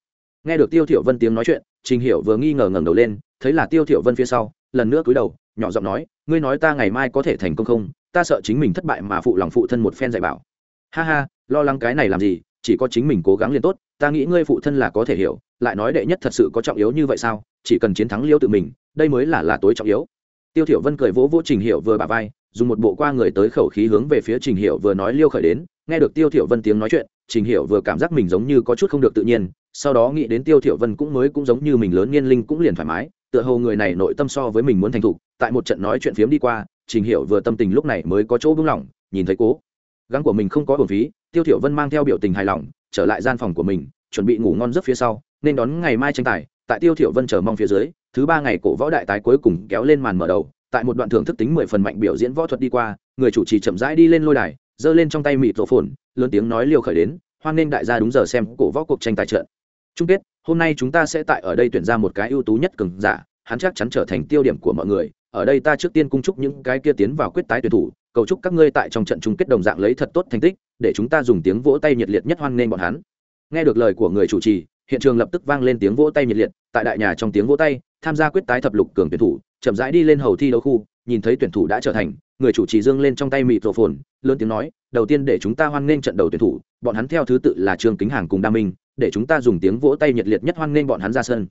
Nghe được tiêu thiểu vân tiếng nói chuyện, trình hiểu vừa nghi ngờ ngẩng đầu lên, thấy là tiêu thiểu vân phía sau lần nữa cúi đầu, nhỏ giọng nói, ngươi nói ta ngày mai có thể thành công không? Ta sợ chính mình thất bại mà phụ lòng phụ thân một phen dạy bảo. Ha ha, lo lắng cái này làm gì? Chỉ có chính mình cố gắng liền tốt, ta nghĩ ngươi phụ thân là có thể hiểu, lại nói đệ nhất thật sự có trọng yếu như vậy sao? Chỉ cần chiến thắng liêu tự mình, đây mới là là tối trọng yếu. Tiêu thiểu vân cười vỗ vỗ trình hiểu vừa bả vai, dùng một bộ qua người tới khẩu khí hướng về phía trình hiểu vừa nói liêu khởi đến, nghe được tiêu thiểu vân tiếng nói chuyện, trình hiểu vừa cảm giác mình giống như có chút không được tự nhiên, sau đó nghĩ đến tiêu thiểu vân cũng mới cũng giống như mình lớn niên linh cũng liền thoải mái tựa hồ người này nội tâm so với mình muốn thành thục, tại một trận nói chuyện phiếm đi qua, trình hiểu vừa tâm tình lúc này mới có chỗ buông lỏng, nhìn thấy cố. Gắng của mình không có bổn phí, tiêu thiểu vân mang theo biểu tình hài lòng, trở lại gian phòng của mình, chuẩn bị ngủ ngon giấc phía sau, nên đón ngày mai tranh tài, tại tiêu thiểu vân chờ mong phía dưới, thứ ba ngày cổ võ đại tái cuối cùng kéo lên màn mở đầu, tại một đoạn thưởng thức tính mười phần mạnh biểu diễn võ thuật đi qua, người chủ trì chậm rãi đi lên lôi đài, giơ lên trong tay mịt rổ phồn, lớn tiếng nói liều khởi đến, hoan nên đại gia đúng giờ xem cổ võ cuộc tranh tài trận. Chung kết hôm nay chúng ta sẽ tại ở đây tuyển ra một cái ưu tú nhất cường giả, hắn chắc chắn trở thành tiêu điểm của mọi người. Ở đây ta trước tiên cung chúc những cái kia tiến vào quyết tái tuyển thủ, cầu chúc các ngươi tại trong trận chung kết đồng dạng lấy thật tốt thành tích, để chúng ta dùng tiếng vỗ tay nhiệt liệt nhất hoan nghênh bọn hắn. Nghe được lời của người chủ trì, hiện trường lập tức vang lên tiếng vỗ tay nhiệt liệt, tại đại nhà trong tiếng vỗ tay, tham gia quyết tái thập lục cường tuyển thủ, chậm rãi đi lên hầu thi đấu khu, nhìn thấy tuyển thủ đã trở thành, người chủ trì dương lên trong tay mịt rổ phồn lớn tiếng nói, đầu tiên để chúng ta hoan nghênh trận đầu tuyển thủ, bọn hắn theo thứ tự là trương kính hàng cùng đa minh để chúng ta dùng tiếng vỗ tay nhiệt liệt nhất hoan nghênh bọn hắn ra sân.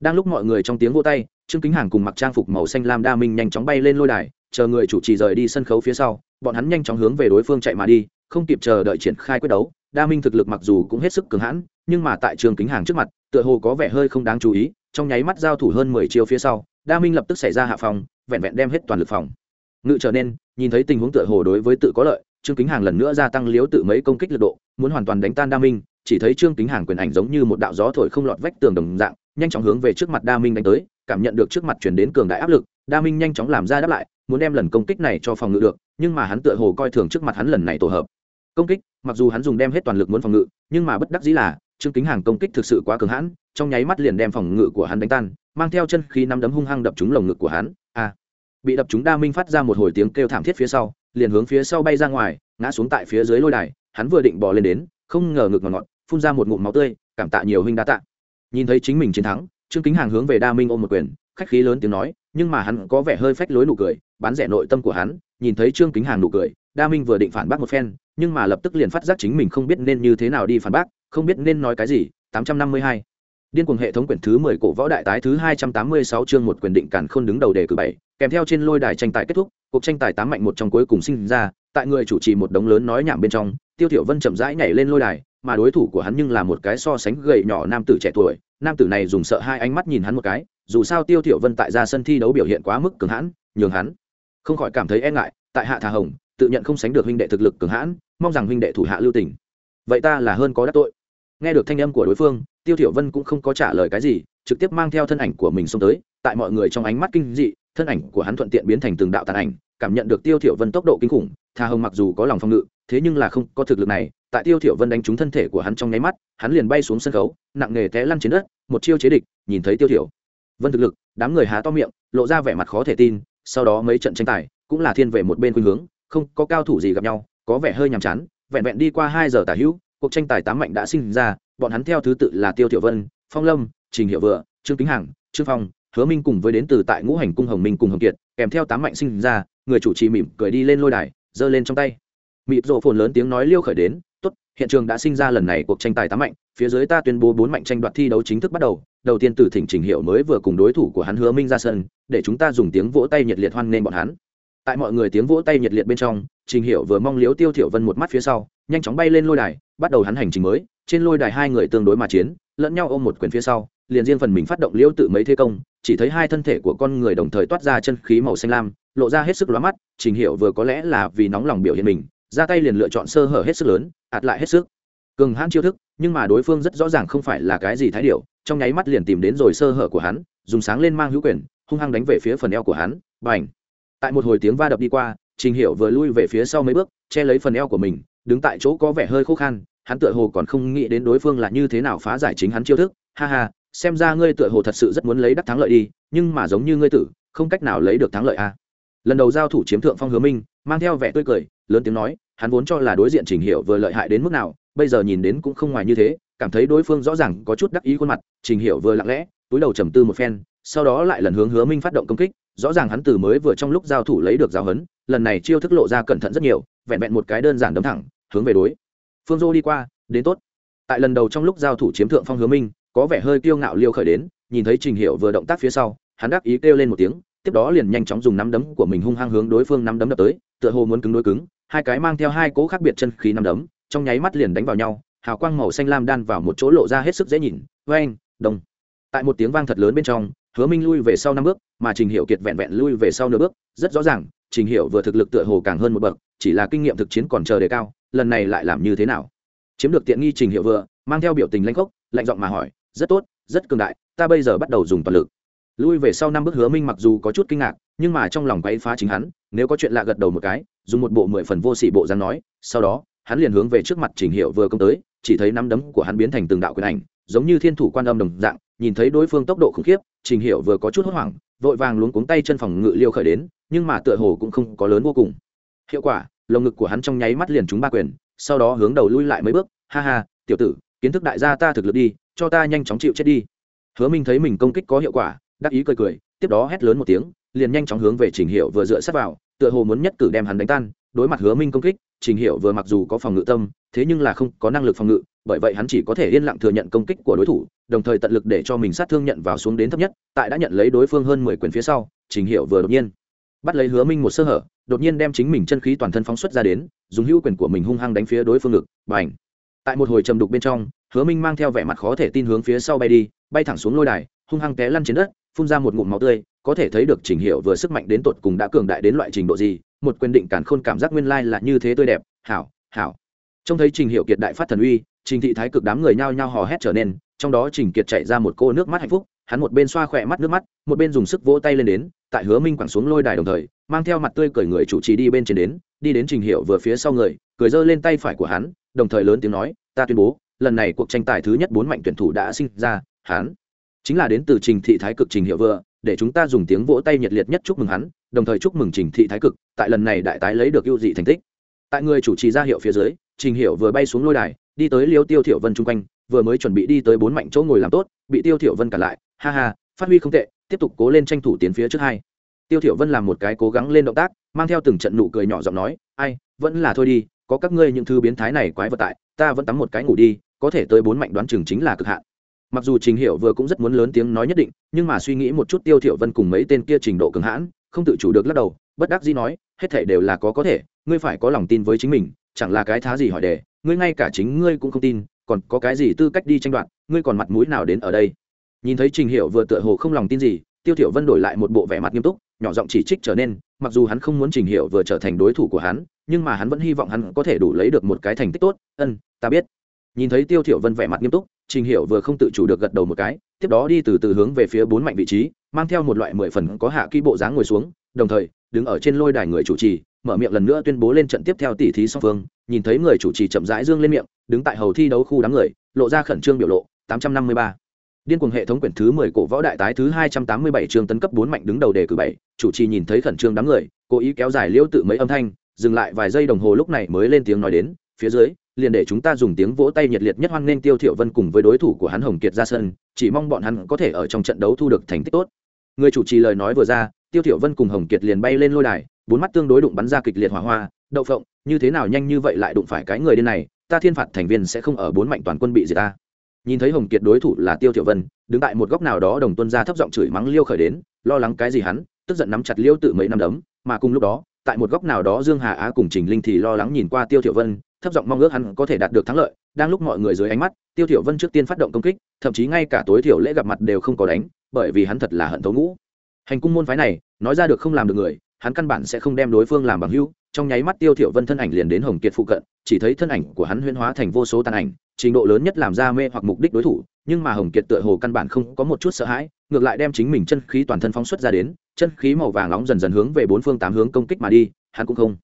Đang lúc mọi người trong tiếng vỗ tay, trương kính hàng cùng mặc trang phục màu xanh lam đa minh nhanh chóng bay lên lôi đài, chờ người chủ trì rời đi sân khấu phía sau, bọn hắn nhanh chóng hướng về đối phương chạy mà đi, không kịp chờ đợi triển khai quyết đấu, đa minh thực lực mặc dù cũng hết sức cường hãn, nhưng mà tại trường kính hàng trước mặt, tựa hồ có vẻ hơi không đáng chú ý, trong nháy mắt giao thủ hơn mười chiêu phía sau, đa minh lập tức xảy ra hạ phòng, vẹn vẹn đem hết toàn lực phòng. Ngự trở nên, nhìn thấy tình huống tựa hồ đối với tự có lợi, trương kính hàng lần nữa gia tăng liếu tự mấy công kích lực độ, muốn hoàn toàn đánh tan đa minh chỉ thấy trương kính hàng quyền ảnh giống như một đạo gió thổi không lọt vách tường đồng dạng, nhanh chóng hướng về trước mặt đa minh đánh tới, cảm nhận được trước mặt chuyển đến cường đại áp lực, đa minh nhanh chóng làm ra đáp lại, muốn đem lần công kích này cho phòng ngự được, nhưng mà hắn tựa hồ coi thường trước mặt hắn lần này tổ hợp. Công kích, mặc dù hắn dùng đem hết toàn lực muốn phòng ngự, nhưng mà bất đắc dĩ là, trương kính hàng công kích thực sự quá cường hãn, trong nháy mắt liền đem phòng ngự của hắn đánh tan, mang theo chân khí năm đấm hung hăng đập trúng lồng ngực của hắn. A! Bị đập trúng đa minh phát ra một hồi tiếng kêu thảm thiết phía sau, liền hướng phía sau bay ra ngoài, ngã xuống tại phía dưới lôi đài, hắn vừa định bỏ lên đến, không ngờ ngực ngọt ngọt phun ra một ngụm máu tươi, cảm tạ nhiều huynh đa tạ. Nhìn thấy chính mình chiến thắng, trương kính hàng hướng về đa minh ôm một quyền, khách khí lớn tiếng nói, nhưng mà hắn có vẻ hơi phách lối nụ cười, bán rẻ nội tâm của hắn, nhìn thấy trương kính hàng nụ cười, đa minh vừa định phản bác một phen, nhưng mà lập tức liền phát giác chính mình không biết nên như thế nào đi phản bác, không biết nên nói cái gì. 852 điên cuồng hệ thống quyển thứ 10 cổ võ đại tái thứ 286 chương một quyền định cản khôn đứng đầu đề cử bảy, kèm theo trên lôi đài tranh tài kết thúc, cuộc tranh tài tám mạnh một trong cuối cùng sinh ra, tại người chủ trì một đống lớn nói nhảm bên trong, tiêu thiểu vân chậm rãi nhảy lên lôi đài mà đối thủ của hắn nhưng là một cái so sánh gầy nhỏ nam tử trẻ tuổi. Nam tử này dùng sợ hai ánh mắt nhìn hắn một cái, dù sao tiêu thiểu vân tại ra sân thi đấu biểu hiện quá mức cường hãn, nhường hắn không khỏi cảm thấy e ngại. Tại hạ thà hồng, tự nhận không sánh được huynh đệ thực lực cường hãn, mong rằng huynh đệ thủ hạ lưu tình. Vậy ta là hơn có đắc tội. Nghe được thanh âm của đối phương, tiêu thiểu vân cũng không có trả lời cái gì, trực tiếp mang theo thân ảnh của mình xông tới. Tại mọi người trong ánh mắt kinh dị, thân ảnh của hắn thuận tiện biến thành từng đạo tàn ảnh, cảm nhận được tiêu thiểu vân tốc độ kinh khủng. Thà hồng mặc dù có lòng phòng ngự, thế nhưng là không có thực lực này tại tiêu thiểu vân đánh trúng thân thể của hắn trong nháy mắt, hắn liền bay xuống sân khấu, nặng nề té lăn trên đất, một chiêu chế địch, nhìn thấy tiêu thiểu. Vân thực lực, đám người há to miệng, lộ ra vẻ mặt khó thể tin, sau đó mấy trận tranh tài, cũng là thiên về một bên khuynh hướng, không có cao thủ gì gặp nhau, có vẻ hơi nhàm chán, vẹn vẹn đi qua hai giờ tả hữu, cuộc tranh tài tám mạnh đã sinh ra, bọn hắn theo thứ tự là tiêu thiểu vân, phong lâm, trình hiệu vừa trương kính hằng, trương phong, hứa minh cùng với đến từ tại ngũ hành cung hồng minh cùng hồng kiệt, kèm theo tám mạnh sinh ra, người chủ trì mỉm cười đi lên lôi đài, giơ lên trong tay. Mịp rộ phồn lớn tiếng nói liêu khởi đến tốt, hiện trường đã sinh ra lần này cuộc tranh tài tám mạnh, phía dưới ta tuyên bố bốn mạnh tranh đoạt thi đấu chính thức bắt đầu đầu tiên từ thỉnh trình hiệu mới vừa cùng đối thủ của hắn hứa minh ra sân, để chúng ta dùng tiếng vỗ tay nhiệt liệt hoan nghênh bọn hắn. Tại mọi người tiếng vỗ tay nhiệt liệt bên trong, trình hiệu vừa mong liếu tiêu thiểu vân một mắt phía sau, nhanh chóng bay lên lôi đài, bắt đầu hắn hành trình mới, trên lôi đài hai người tương đối mà chiến, lẫn nhau ôm một quyền phía sau, liền riêng phần mình phát động liễu tự mấy thế công, chỉ thấy hai thân thể của con người đồng thời toát ra chân khí màu xanh lam, lộ ra hết sức lóa mắt, trình hiệu vừa có lẽ là vì nóng lòng biểu hiện mình, ra tay liền lựa chọn sơ hở hết sức lớn ạt lại hết sức. Cường hãn chiêu thức, nhưng mà đối phương rất rõ ràng không phải là cái gì thái điệu trong nháy mắt liền tìm đến rồi sơ hở của hắn, dùng sáng lên mang hữu quyền, hung hăng đánh về phía phần eo của hắn b à n h tại một hồi tiếng va đập đi qua, trình hiệu vừa lui về phía sau mấy bước, che lấy phần eo của mình, đứng tại chỗ có vẻ hơi khô khan, hắn tựa hồ còn không nghĩ đến đối phương là như thế nào phá giải chính hắn chiêu thức. Ha ha, xem ra ngươi tựa hồ thật sự rất muốn lấy đắc thắng lợi đi, nhưng mà giống như ngươi tử, không cách nào lấy được thắng lợi a à. lần đầu giao thủ chiếm thượng phong hứa minh, mang theo vẻ tươi cười, lớn tiếng nói hắn vốn cho là đối diện trình Hiểu vừa lợi hại đến mức nào, bây giờ nhìn đến cũng không ngoài như thế, cảm thấy đối phương rõ ràng có chút đắc ý khuôn mặt, trình Hiểu vừa lặng lẽ, túi đầu trầm tư một phen, sau đó lại lần hướng hứa minh phát động công kích, rõ ràng hắn từ mới vừa trong lúc giao thủ lấy được giao hấn lần này chiêu thức lộ ra cẩn thận rất nhiều, vẹn vẹn một cái đơn giản đấm thẳng, hướng về đối. Phương dô đi qua, đến tốt. Tại lần đầu trong lúc giao thủ chiếm thượng phong hứa minh, có vẻ hơi kiêu ngạo liêu khởi đến, nhìn thấy trình Hiểu vừa động tác phía sau, hắn đắc ý kêu lên một tiếng, tiếp đó liền nhanh chóng dùng nắm đấm của mình hung hăng hướng đối phương nắm đấm đập tới, tựa hồ muốn cứng đối cứng hai cái mang theo hai cố khác biệt chân khí nằm đấm, trong nháy mắt liền đánh vào nhau, hào quang màu xanh lam đan vào một chỗ lộ ra hết sức dễ nhìn. Vê anh đông tại một tiếng vang thật lớn bên trong, hứa minh lui về sau năm bước, mà trình hiệu kiệt vẹn vẹn lui về sau nửa bước, rất rõ ràng, trình hiệu vừa thực lực tựa hồ càng hơn một bậc, chỉ là kinh nghiệm thực chiến còn chờ đề cao, lần này lại làm như thế nào? Chiếm được tiện nghi trình hiệu vừa, mang theo biểu tình lanh khốc, lạnh giọng mà hỏi, rất tốt, rất cường đại, ta bây giờ bắt đầu dùng toàn lực lui về sau năm bước hứa minh mặc dù có chút kinh ngạc, nhưng mà trong lòng quay phá chính hắn, nếu có chuyện lạ gật đầu một cái, dùng một bộ mười phần vô sỉ bộ dáng nói, sau đó, hắn liền hướng về trước mặt trình hiệu vừa công tới, chỉ thấy nắm đấm của hắn biến thành từng đạo quyền ảnh, giống như thiên thủ quan âm đồng dạng, nhìn thấy đối phương tốc độ khủng khiếp, trình hiệu vừa có chút hốt hoảng, vội vàng luống cuống tay chân phòng ngự liêu khởi đến, nhưng mà tựa hồ cũng không có lớn vô cùng. Hiệu quả, lồng ngực của hắn trong nháy mắt liền trúng ba quyền, sau đó hướng đầu lui lại mấy bước, ha ha, tiểu tử, kiến thức đại gia ta thực lực đi, cho ta nhanh chóng chịu chết đi. Hứa minh thấy mình công kích có hiệu quả đắc ý cười cười, tiếp đó hét lớn một tiếng, liền nhanh chóng hướng về trình hiệu vừa dựa sát vào, tựa hồ muốn nhất cử đem hắn đánh tan, đối mặt hứa minh công kích, trình hiệu vừa mặc dù có phòng ngự tâm, thế nhưng là không có năng lực phòng ngự, bởi vậy hắn chỉ có thể yên lặng thừa nhận công kích của đối thủ, đồng thời tận lực để cho mình sát thương nhận vào xuống đến thấp nhất, tại đã nhận lấy đối phương hơn mười quyền phía sau, trình hiệu vừa đột nhiên bắt lấy hứa minh một sơ hở, đột nhiên đem chính mình chân khí toàn thân phóng xuất ra đến, dùng hữu quyền của mình hung hăng đánh phía đối phương ngực, Bành. tại một hồi trầm đục bên trong, hứa minh mang theo vẻ mặt khó thể tin hướng phía sau bay đi, bay thẳng xuống lôi đài, hung hăng té lăn trên đất phun ra một ngụm máu tươi, có thể thấy được trình hiệu vừa sức mạnh đến tột cùng đã cường đại đến loại trình độ gì, một quyền định cản khôn cảm giác nguyên lai là như thế tươi đẹp, hảo hảo. Trông thấy trình hiệu kiệt đại phát thần uy, trình thị thái cực đám người nhao nhao hò hét trở nên, trong đó trình kiệt chạy ra một cô nước mắt hạnh phúc, hắn một bên xoa khỏe mắt nước mắt, một bên dùng sức vỗ tay lên đến, tại hứa minh quẳng xuống lôi đài đồng thời, mang theo mặt tươi cởi người chủ trì đi bên trên đến, đi đến trình hiệu vừa phía sau người, cười giơ lên tay phải của hắn, đồng thời lớn tiếng nói, ta tuyên bố, lần này cuộc tranh tài thứ nhất bốn mạnh tuyển thủ đã sinh ra, hắn chính là đến từ trình thị thái cực trình hiệu vừa, để chúng ta dùng tiếng vỗ tay nhiệt liệt nhất chúc mừng hắn, đồng thời chúc mừng trình thị thái cực, tại lần này đại tái lấy được ưu dị thành tích. Tại người chủ trì ra hiệu phía dưới, trình hiệu vừa bay xuống lôi đài, đi tới liêu tiêu thiểu vân chung quanh, vừa mới chuẩn bị đi tới bốn mạnh chỗ ngồi làm tốt, bị tiêu thiểu vân cản lại, ha ha, phát huy không tệ, tiếp tục cố lên tranh thủ tiến phía trước hai. Tiêu thiểu vân làm một cái cố gắng lên động tác, mang theo từng trận nụ cười nhỏ giọng nói, ai, vẫn là thôi đi, có các ngươi những thứ biến thái này quái vật tại, ta vẫn tắm một cái ngủ đi, có thể tới bốn mạnh đoán chừng chính là cực hạn mặc dù trình hiểu vừa cũng rất muốn lớn tiếng nói nhất định, nhưng mà suy nghĩ một chút tiêu thiểu vân cùng mấy tên kia trình độ cường hãn, không tự chủ được lắc đầu, bất đắc dĩ nói, hết thảy đều là có có thể, ngươi phải có lòng tin với chính mình, chẳng là cái thá gì hỏi đề, ngươi ngay cả chính ngươi cũng không tin, còn có cái gì tư cách đi tranh đoạt, ngươi còn mặt mũi nào đến ở đây? Nhìn thấy trình hiểu vừa tựa hồ không lòng tin gì, tiêu thiểu vân đổi lại một bộ vẻ mặt nghiêm túc, nhỏ giọng chỉ trích trở nên, mặc dù hắn không muốn trình hiểu vừa trở thành đối thủ của hắn, nhưng mà hắn vẫn hy vọng hắn có thể đủ lấy được một cái thành tích tốt. Ân, ta biết nhìn thấy tiêu thiểu vân vẻ mặt nghiêm túc, trình hiểu vừa không tự chủ được gật đầu một cái, tiếp đó đi từ từ hướng về phía bốn mạnh vị trí, mang theo một loại mười phần có hạ kỹ bộ dáng ngồi xuống, đồng thời, đứng ở trên lôi đài người chủ trì, mở miệng lần nữa tuyên bố lên trận tiếp theo tỷ thí song phương, nhìn thấy người chủ trì chậm rãi dương lên miệng, đứng tại hầu thi đấu khu đám người, lộ ra khẩn trương biểu lộ 853 điên cuồng hệ thống quyển thứ mười cổ võ đại tái thứ hai trăm tám mươi bảy chương tấn cấp bốn mạnh đứng đầu đề cử bảy, chủ trì nhìn thấy khẩn trương đám người, cố ý kéo dài liêu tự mấy âm thanh, dừng lại vài giây đồng hồ lúc này mới lên tiếng nói đến, phía dưới liền để chúng ta dùng tiếng vỗ tay nhiệt liệt nhất hoan nghênh tiêu thiểu vân cùng với đối thủ của hắn hồng kiệt ra sân, chỉ mong bọn hắn có thể ở trong trận đấu thu được thành tích tốt. Người chủ trì lời nói vừa ra, tiêu thiểu vân cùng hồng kiệt liền bay lên lôi đài, bốn mắt tương đối đụng bắn ra kịch liệt hỏa hoa, đậu phộng, như thế nào nhanh như vậy lại đụng phải cái người điên này, ta thiên phạt thành viên sẽ không ở bốn mạnh toàn quân bị gì ta. Nhìn thấy hồng kiệt đối thủ là tiêu thiểu vân, đứng tại một góc nào đó đồng tuân gia thấp giọng chửi mắng liêu khởi đến, lo lắng cái gì hắn, tức giận nắm chặt liêu tự mấy năm đấm, mà cùng lúc đó, tại một góc nào đó dương hà á cùng trình linh thì lo lắng nhìn qua tiêu thiểu vân thấp giọng mong ước hắn có thể đạt được thắng lợi, đang lúc mọi người dưới ánh mắt, tiêu thiểu vân trước tiên phát động công kích, thậm chí ngay cả tối thiểu lễ gặp mặt đều không có đánh, bởi vì hắn thật là hận thấu ngũ. Hành cung môn phái này, nói ra được không làm được người, hắn căn bản sẽ không đem đối phương làm bằng hữu. Trong nháy mắt tiêu thiểu vân thân ảnh liền đến hồng kiệt phụ cận, chỉ thấy thân ảnh của hắn huyễn hóa thành vô số tàn ảnh, trình độ lớn nhất làm ra mê hoặc mục đích đối thủ, nhưng mà hồng kiệt tựa hồ căn bản không có một chút sợ hãi, ngược lại đem chính mình chân khí toàn thân phóng xuất ra đến, chân khí màu vàng nóng dần dần hướng về bốn phương tám hướng công kích mà đi, hắn cũng không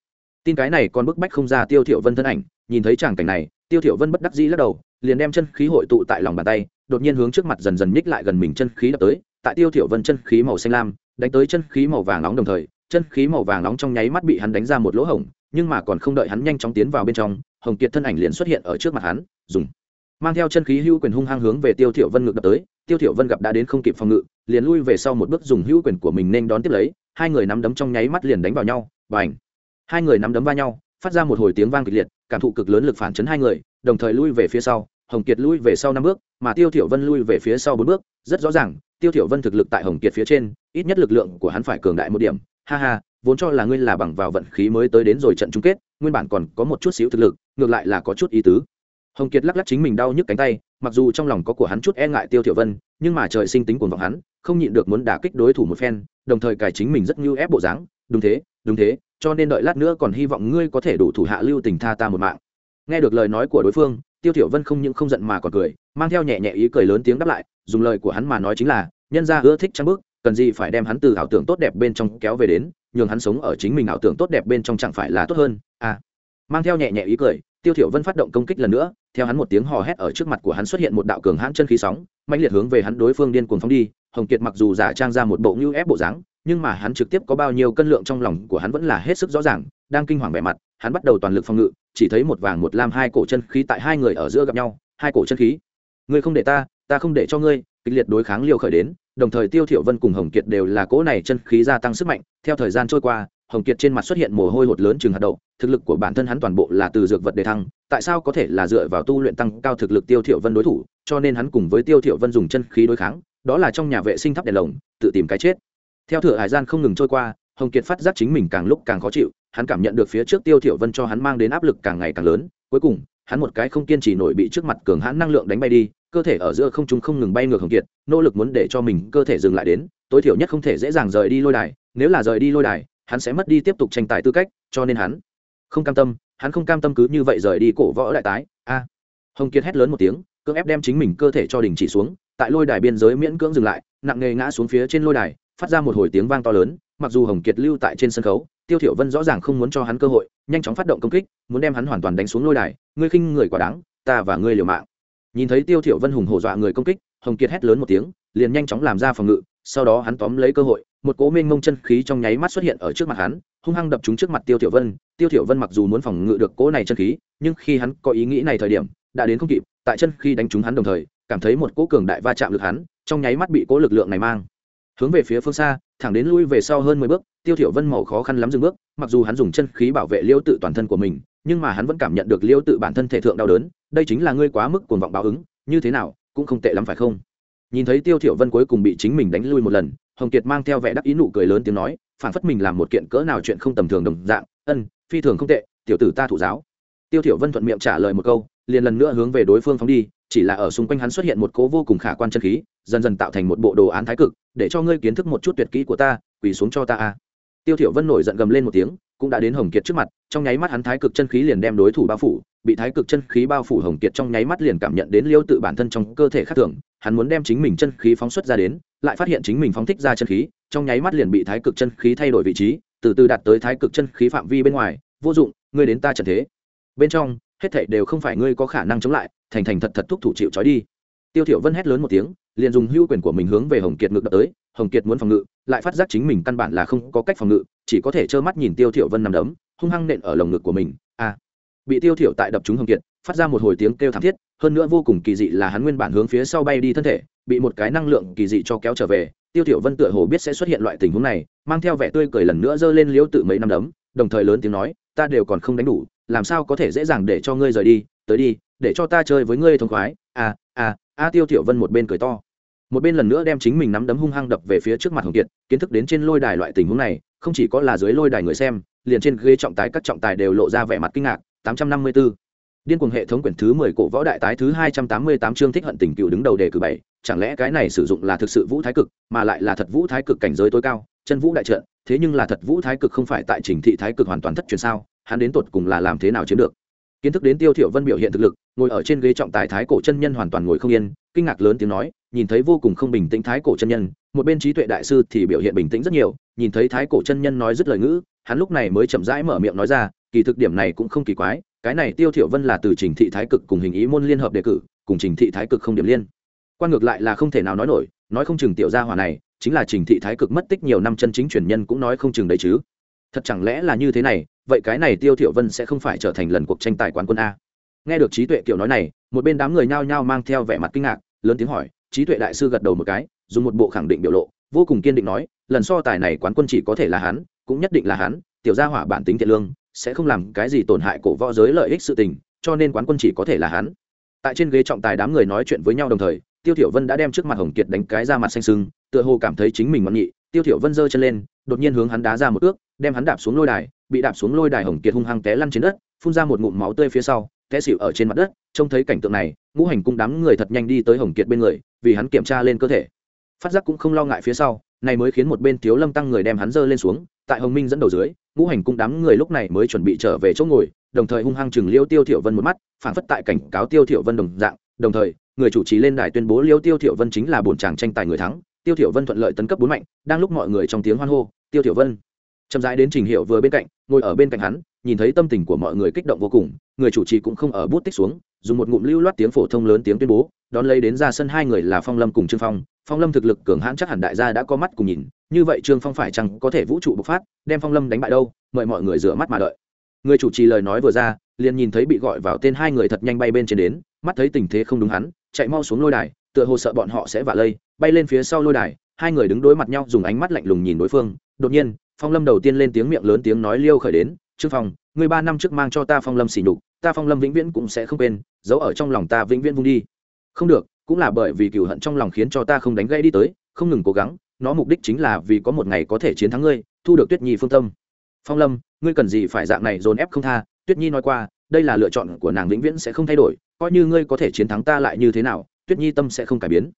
tin cái này còn bức bách không ra tiêu thiểu vân thân ảnh, nhìn thấy tràng cảnh này, tiêu thiểu vân bất đắc dĩ lắc đầu, liền đem chân khí hội tụ tại lòng bàn tay, đột nhiên hướng trước mặt dần dần nhích lại gần mình chân khí đập tới, tại tiêu thiểu vân chân khí màu xanh lam, đánh tới chân khí màu vàng nóng đồng thời, chân khí màu vàng nóng trong nháy mắt bị hắn đánh ra một lỗ hổng, nhưng mà còn không đợi hắn nhanh chóng tiến vào bên trong, hồng kiệt thân ảnh liền xuất hiện ở trước mặt hắn, dùng. Mang theo chân khí hữu quyền hung hăng hướng về tiêu thiểu vân ngược đập tới, tiêu thiểu vân gặp đã đến không kịp phòng ngự, liền lui về sau một bước dùng hữu quyền của mình nên đón tiếp lấy, hai người nắm đấm trong nháy mắt liền đánh vào nhau, bành hai người nắm đấm va nhau, phát ra một hồi tiếng vang kịch liệt, cảm thụ cực lớn lực phản chấn hai người, đồng thời lui về phía sau, hồng kiệt lui về sau năm bước, mà tiêu thiểu vân lui về phía sau bốn bước, rất rõ ràng, tiêu thiểu vân thực lực tại hồng kiệt phía trên, ít nhất lực lượng của hắn phải cường đại một điểm. Ha ha, vốn cho là ngươi là bằng vào vận khí mới tới đến rồi trận chung kết, nguyên bản còn có một chút xíu thực lực, ngược lại là có chút ý tứ. Hồng kiệt lắc lắc chính mình đau nhức cánh tay, mặc dù trong lòng có của hắn chút e ngại tiêu thiểu vân, nhưng mà trời sinh tính cuồng vọng hắn, không nhịn được muốn đả kích đối thủ một phen, đồng thời cài chính mình rất như ép bộ dáng. Đúng thế đúng thế cho nên đợi lát nữa còn hy vọng ngươi có thể đủ thủ hạ lưu tình tha ta một mạng. Nghe được lời nói của đối phương, tiêu thiểu vân không những không giận mà còn cười, mang theo nhẹ nhẹ ý cười lớn tiếng đáp lại, dùng lời của hắn mà nói chính là, nhân gia ưa thích trang bước, cần gì phải đem hắn từ ảo tưởng tốt đẹp bên trong kéo về đến, nhường hắn sống ở chính mình ảo tưởng tốt đẹp bên trong chẳng phải là tốt hơn à. Mang theo nhẹ nhẹ ý cười, tiêu thiểu vân phát động công kích lần nữa, theo hắn một tiếng hò hét ở trước mặt của hắn xuất hiện một đạo cường hãn chân khí sóng, mãnh liệt hướng về hắn đối phương điên cuồng phóng đi, hồng kiệt mặc dù giả trang ra một bộ như ép bộ dáng nhưng mà hắn trực tiếp có bao nhiêu cân lượng trong lòng của hắn vẫn là hết sức rõ ràng, đang kinh hoàng vẻ mặt, hắn bắt đầu toàn lực phòng ngự, chỉ thấy một vàng một lam hai cổ chân khí tại hai người ở giữa gặp nhau, hai cổ chân khí. Ngươi không để ta ta không để cho ngươi, kịch liệt đối kháng liều khởi đến, đồng thời tiêu thiểu vân cùng hồng kiệt đều là cỗ này chân khí gia tăng sức mạnh, theo thời gian trôi qua, hồng kiệt trên mặt xuất hiện mồ hôi hột lớn chừng hạt đậu, thực lực của bản thân hắn toàn bộ là từ dược vật đề thăng, tại sao có thể là dựa vào tu luyện tăng cao thực lực tiêu thiểu vân đối thủ, cho nên hắn cùng với tiêu thiểu vân dùng chân khí đối kháng, đó là trong nhà vệ sinh thắp đèn lồng, tự tìm cái chết theo thừa hải gian không ngừng trôi qua, hồng kiệt phát giác chính mình càng lúc càng khó chịu, hắn cảm nhận được phía trước tiêu thiểu vân cho hắn mang đến áp lực càng ngày càng lớn, cuối cùng, hắn một cái không kiên trì nổi bị trước mặt cường hãn năng lượng đánh bay đi, cơ thể ở giữa không trung không ngừng bay ngược hồng kiệt, nỗ lực muốn để cho mình cơ thể dừng lại đến, tối thiểu nhất không thể dễ dàng rời đi lôi đài, nếu là rời đi lôi đài, hắn sẽ mất đi tiếp tục tranh tài tư cách, cho nên hắn không cam tâm, hắn không cam tâm cứ như vậy rời đi cổ võ đại tái, a. Hồng kiệt hét lớn một tiếng, cưỡng ép đem chính mình cơ thể cho đình chỉ xuống, tại lôi đài biên giới miễn cưỡng dừng lại, nặng nề ngã xuống phía trên lôi đài phát ra một hồi tiếng vang to lớn, mặc dù hồng kiệt lưu tại trên sân khấu, tiêu thiểu vân rõ ràng không muốn cho hắn cơ hội, nhanh chóng phát động công kích, muốn đem hắn hoàn toàn đánh xuống lôi đài, ngươi khinh người quá đáng, ta và ngươi liều mạng. Nhìn thấy tiêu thiểu vân hùng hổ dọa người công kích, hồng kiệt hét lớn một tiếng, liền nhanh chóng làm ra phòng ngự, sau đó hắn tóm lấy cơ hội, một cỗ mênh mông chân khí trong nháy mắt xuất hiện ở trước mặt hắn, hung hăng đập trúng trước mặt tiêu thiểu vân. Tiêu thiểu vân mặc dù muốn phòng ngự được cỗ này chân khí, nhưng khi hắn có ý nghĩ này thời điểm, đã đến không kịp, tại chân khi đánh trúng hắn đồng thời, cảm thấy một cỗ cường đại va chạm lực hắn, trong nháy mắt bị cỗ lực lượng này mang hướng về phía phương xa, thẳng đến lui về sau hơn mười bước, tiêu thiểu vân màu khó khăn lắm dừng bước, mặc dù hắn dùng chân khí bảo vệ liêu tự toàn thân của mình, nhưng mà hắn vẫn cảm nhận được liêu tự bản thân thể thượng đau đớn, đây chính là ngươi quá mức cuồng vọng báo ứng, như thế nào, cũng không tệ lắm phải không? Nhìn thấy tiêu thiểu vân cuối cùng bị chính mình đánh lui một lần, hồng kiệt mang theo vẻ đắc ý nụ cười lớn tiếng nói phản phất mình làm một kiện cỡ nào chuyện không tầm thường đồng dạng, ân, phi thường không tệ, tiểu tử ta thủ giáo. Tiêu thiểu vân thuận miệng trả lời một câu, liền lần nữa hướng về đối phương phóng đi chỉ là ở xung quanh hắn xuất hiện một cố vô cùng khả quan chân khí, dần dần tạo thành một bộ đồ án thái cực, để cho ngươi kiến thức một chút tuyệt kỹ của ta, quỳ xuống cho ta a. Tiêu thiểu vân nổi giận gầm lên một tiếng, cũng đã đến hồng kiệt trước mặt, trong nháy mắt hắn thái cực chân khí liền đem đối thủ bao phủ, bị thái cực chân khí bao phủ hồng kiệt trong nháy mắt liền cảm nhận đến liêu tự bản thân trong cơ thể khác thường, hắn muốn đem chính mình chân khí phóng xuất ra đến, lại phát hiện chính mình phóng thích ra chân khí, trong nháy mắt liền bị thái cực chân khí thay đổi vị trí, từ từ đạt tới thái cực chân khí phạm vi bên ngoài, vô dụng, ngươi đến ta trận thế. Bên trong, hết thảy đều không phải ngươi có khả năng chống lại thành thành thật thật thúc thủ chịu trói đi. Tiêu thiểu vân hét lớn một tiếng, liền dùng hưu quyền của mình hướng về hồng kiệt ngược đập tới, hồng kiệt muốn phòng ngự, lại phát giác chính mình căn bản là không có cách phòng ngự, chỉ có thể trơ mắt nhìn tiêu thiểu vân nằm đấm, hung hăng nện ở lồng ngực của mình. A bị tiêu thiểu tại đập trúng hồng kiệt, phát ra một hồi tiếng kêu thảm thiết, hơn nữa vô cùng kỳ dị là hắn nguyên bản hướng phía sau bay đi thân thể, bị một cái năng lượng kỳ dị cho kéo trở về. Tiêu thiểu vân tựa hồ biết sẽ xuất hiện loại tình huống này, mang theo vẻ tươi cười lần nữa dơ lên liễu tự mấy năm đấm, đồng thời lớn tiếng nói, ta đều còn không đánh đủ, làm sao có thể dễ dàng để cho ngươi rời đi, tới đi để cho ta chơi với ngươi thông khoái. À, a a tiêu tiểu vân một bên cười to. Một bên lần nữa đem chính mình nắm đấm hung hăng đập về phía trước mặt hồng kiệt kiến thức đến trên lôi đài loại tình huống này không chỉ có là dưới lôi đài người xem liền trên ghế trọng tài các trọng tài đều lộ ra vẻ mặt kinh ngạc. 854 điên cuồng hệ thống quyển thứ 10 cổ võ đại tái thứ 288 chương thích hận tình cựu đứng đầu đề cử bảy. Chẳng lẽ cái này sử dụng là thực sự vũ thái cực mà lại là thật vũ thái cực cảnh giới tối cao chân vũ đại trận thế nhưng là thật vũ thái cực không phải tại trình thị thái cực hoàn toàn thất truyền sao? Hắn đến tột cùng là làm thế nào chiếm được? Kiến thức đến tiêu thiểu vân biểu hiện thực lực, ngồi ở trên ghế trọng tài thái cổ chân nhân hoàn toàn ngồi không yên, kinh ngạc lớn tiếng nói, nhìn thấy vô cùng không bình tĩnh thái cổ chân nhân, một bên trí tuệ đại sư thì biểu hiện bình tĩnh rất nhiều, nhìn thấy thái cổ chân nhân nói rất lời ngữ, hắn lúc này mới chậm rãi mở miệng nói ra, kỳ thực điểm này cũng không kỳ quái, cái này tiêu thiểu vân là từ trình thị thái cực cùng hình ý môn liên hợp đề cử, cùng trình thị thái cực không điểm liên. Quan ngược lại là không thể nào nói nổi, nói không chừng tiểu gia hỏa này, chính là trình thị thái cực mất tích nhiều năm chân chính truyền nhân cũng nói không chừng đấy chứ. Thật chẳng lẽ là như thế này vậy cái này tiêu thiểu vân sẽ không phải trở thành lần cuộc tranh tài quán quân a. Nghe được trí tuệ kiểu nói này, một bên đám người nhao nhao mang theo vẻ mặt kinh ngạc, lớn tiếng hỏi, trí tuệ đại sư gật đầu một cái, dùng một bộ khẳng định biểu lộ, vô cùng kiên định nói, lần so tài này quán quân chỉ có thể là hắn, cũng nhất định là hắn, tiểu gia hỏa bản tính thiện lương, sẽ không làm cái gì tổn hại cổ võ giới lợi ích sự tình, cho nên quán quân chỉ có thể là hắn. Tại trên ghế trọng tài đám người nói chuyện với nhau đồng thời, tiêu thiểu vân đã đem trước mặt hồng kiệt đánh cái ra mặt xanh sưng, tựa hồ cảm thấy chính mình mẫn nhị, tiêu thiểu vân giơ chân lên, đột nhiên hướng hắn đá ra một ước, đem hắn đạp xuống lôi đài bị đạp xuống lôi đài hồng kiệt hung hăng té lăn trên đất, phun ra một ngụm máu tươi phía sau, té xịu ở trên mặt đất, trông thấy cảnh tượng này, ngũ hành cung đám người thật nhanh đi tới hồng kiệt bên người, vì hắn kiểm tra lên cơ thể. Phát giác cũng không lo ngại phía sau, này mới khiến một bên thiếu lâm tăng người đem hắn dơ lên xuống, tại hồng minh dẫn đầu dưới, ngũ hành cung đám người lúc này mới chuẩn bị trở về chỗ ngồi, đồng thời hung hăng chừng liêu tiêu thiểu vân một mắt, phản phất tại cảnh cáo tiêu thiểu vân đồng dạng, đồng thời, người chủ trì lên đài tuyên bố liêu tiêu thiểu vân chính là bổn chàng tranh tài người thắng. Tiêu thiểu vân thuận lợi tấn cấp bốn mạnh, đang lúc mọi người trong tiếng hoan hô, tiêu thiểu vân! Chậm rãi đến trình hiệu vừa bên cạnh, ngồi ở bên cạnh hắn, nhìn thấy tâm tình của mọi người kích động vô cùng, người chủ trì cũng không ở bút tích xuống, dùng một ngụm lưu loát tiếng phổ thông lớn tiếng tuyên bố, đón lấy đến ra sân hai người là phong lâm cùng trương phong. Phong lâm thực lực cường hãn chắc hẳn đại gia đã có mắt cùng nhìn, như vậy trương phong phải chăng có thể vũ trụ bộc phát, đem phong lâm đánh bại đâu? Mời mọi người rửa mắt mà đợi. Người chủ trì lời nói vừa ra, liền nhìn thấy bị gọi vào tên hai người thật nhanh bay bên trên đến, mắt thấy tình thế không đúng hắn, chạy mau xuống lôi đài, tựa hồ sợ bọn họ sẽ vạ lây, bay lên phía sau lôi đài, hai người đứng đối mặt nhau, dùng ánh mắt lạnh lùng nhìn đối phương. Đột nhiên phong lâm đầu tiên lên tiếng miệng lớn tiếng nói liêu khởi đến, trương phong người ba năm trước mang cho ta phong lâm xỉ nhục, ta phong lâm vĩnh viễn cũng sẽ không quên, giấu ở trong lòng ta vĩnh viễn vung đi. Không được, cũng là bởi vì cựu hận trong lòng khiến cho ta không đánh gây đi tới, không ngừng cố gắng, nó mục đích chính là vì có một ngày có thể chiến thắng ngươi, thu được tuyết nhi phương tâm. Phong lâm, ngươi cần gì phải dạng này dồn ép không tha? Tuyết nhi nói qua, đây là lựa chọn của nàng vĩnh viễn sẽ không thay đổi, coi như ngươi có thể chiến thắng ta lại như thế nào, tuyết nhi tâm sẽ không cải biến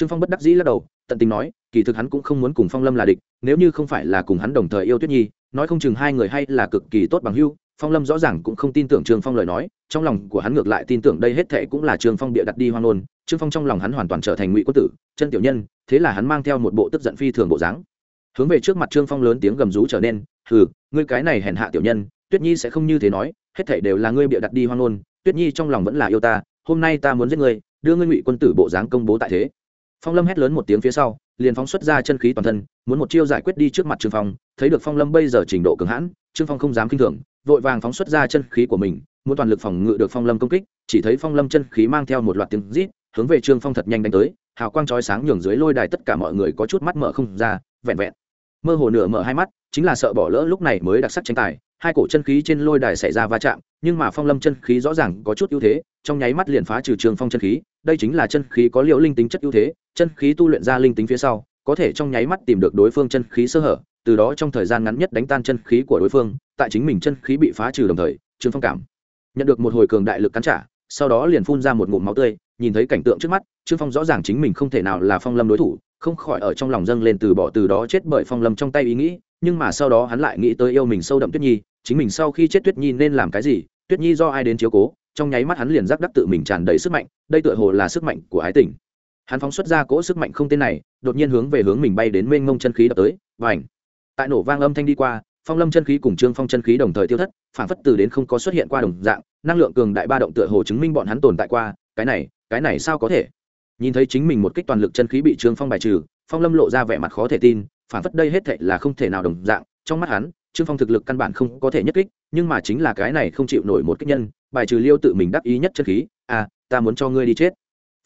trương phong bất đắc dĩ lắc đầu, tận tình nói, kỳ thực hắn cũng không muốn cùng phong lâm là địch, nếu như không phải là cùng hắn đồng thời yêu tuyết nhi, nói không chừng hai người hay là cực kỳ tốt bằng hưu phong lâm rõ ràng cũng không tin tưởng trương phong lời nói, trong lòng của hắn ngược lại tin tưởng đây hết thệ cũng là trương phong bịa đặt đi hoang nôn trương phong trong lòng hắn hoàn toàn trở thành ngụy quân tử, chân tiểu nhân, thế là hắn mang theo một bộ tức giận phi thường bộ dáng. Hướng về trước mặt trương phong lớn tiếng gầm rú trở nên, hừ, ngươi cái này hèn hạ tiểu nhân, tuyết nhi sẽ không như thế nói, hết thảy đều là ngươi bịa đặt đi hoang nôn tuyết nhi trong lòng vẫn là yêu ta, hôm nay ta muốn giết ngươi, đưa ngươi ngụy quân tử bộ dáng công bố tại thế phong lâm hét lớn một tiếng phía sau, liền phóng xuất ra chân khí toàn thân, muốn một chiêu giải quyết đi trước mặt trương phong, thấy được phong lâm bây giờ trình độ cường hãn, trương phong không dám kinh thường, vội vàng phóng xuất ra chân khí của mình, muốn toàn lực phòng ngự được phong lâm công kích, chỉ thấy phong lâm chân khí mang theo một loạt tiếng rít, hướng về trương phong thật nhanh đánh tới, hào quang chói sáng nhường dưới lôi đài tất cả mọi người có chút mắt mở không ra, vẹn vẹn. Mơ hồ nửa mở hai mắt, chính là sợ bỏ lỡ lúc này mới đặc sắc tranh tài hai cổ chân khí trên lôi đài xảy ra va chạm, nhưng mà phong lâm chân khí rõ ràng có chút ưu thế, trong nháy mắt liền phá trừ trường phong chân khí, đây chính là chân khí có liệu linh tính chất ưu thế, chân khí tu luyện ra linh tính phía sau, có thể trong nháy mắt tìm được đối phương chân khí sơ hở, từ đó trong thời gian ngắn nhất đánh tan chân khí của đối phương, tại chính mình chân khí bị phá trừ đồng thời trương phong cảm nhận được một hồi cường đại lực cắn trả, sau đó liền phun ra một ngụm máu tươi, nhìn thấy cảnh tượng trước mắt trương phong rõ ràng chính mình không thể nào là phong lâm đối thủ không khỏi ở trong lòng dâng lên từ bỏ từ đó chết bởi phong lâm trong tay ý nghĩ, nhưng mà sau đó hắn lại nghĩ tới yêu mình sâu đậm tuyết nhi, chính mình sau khi chết tuyết nhi nên làm cái gì, tuyết nhi do ai đến chiếu cố, trong nháy mắt hắn liền giác đắc tự mình tràn đầy sức mạnh, đây tựa hồ là sức mạnh của ái tình. Hắn phóng xuất ra cỗ sức mạnh không tên này, đột nhiên hướng về hướng mình bay đến mênh mông chân khí đập tới và ảnh tại nổ vang âm thanh đi qua, phong lâm chân khí cùng trương phong chân khí đồng thời tiêu thất phản phất từ đến không có xuất hiện qua đồng dạng, năng lượng cường đại ba động tựa hồ chứng minh bọn hắn tồn tại qua, cái này cái này sao có thể? Nhìn thấy chính mình một kích toàn lực chân khí bị trương phong bài trừ, phong lâm lộ ra vẻ mặt khó thể tin, phản phất đây hết thệ là không thể nào đồng dạng. Trong mắt hắn, trương phong thực lực căn bản không có thể nhất kích, nhưng mà chính là cái này không chịu nổi một kích nhân, bài trừ liêu tự mình đắc ý nhất chân khí à ta muốn cho ngươi đi chết.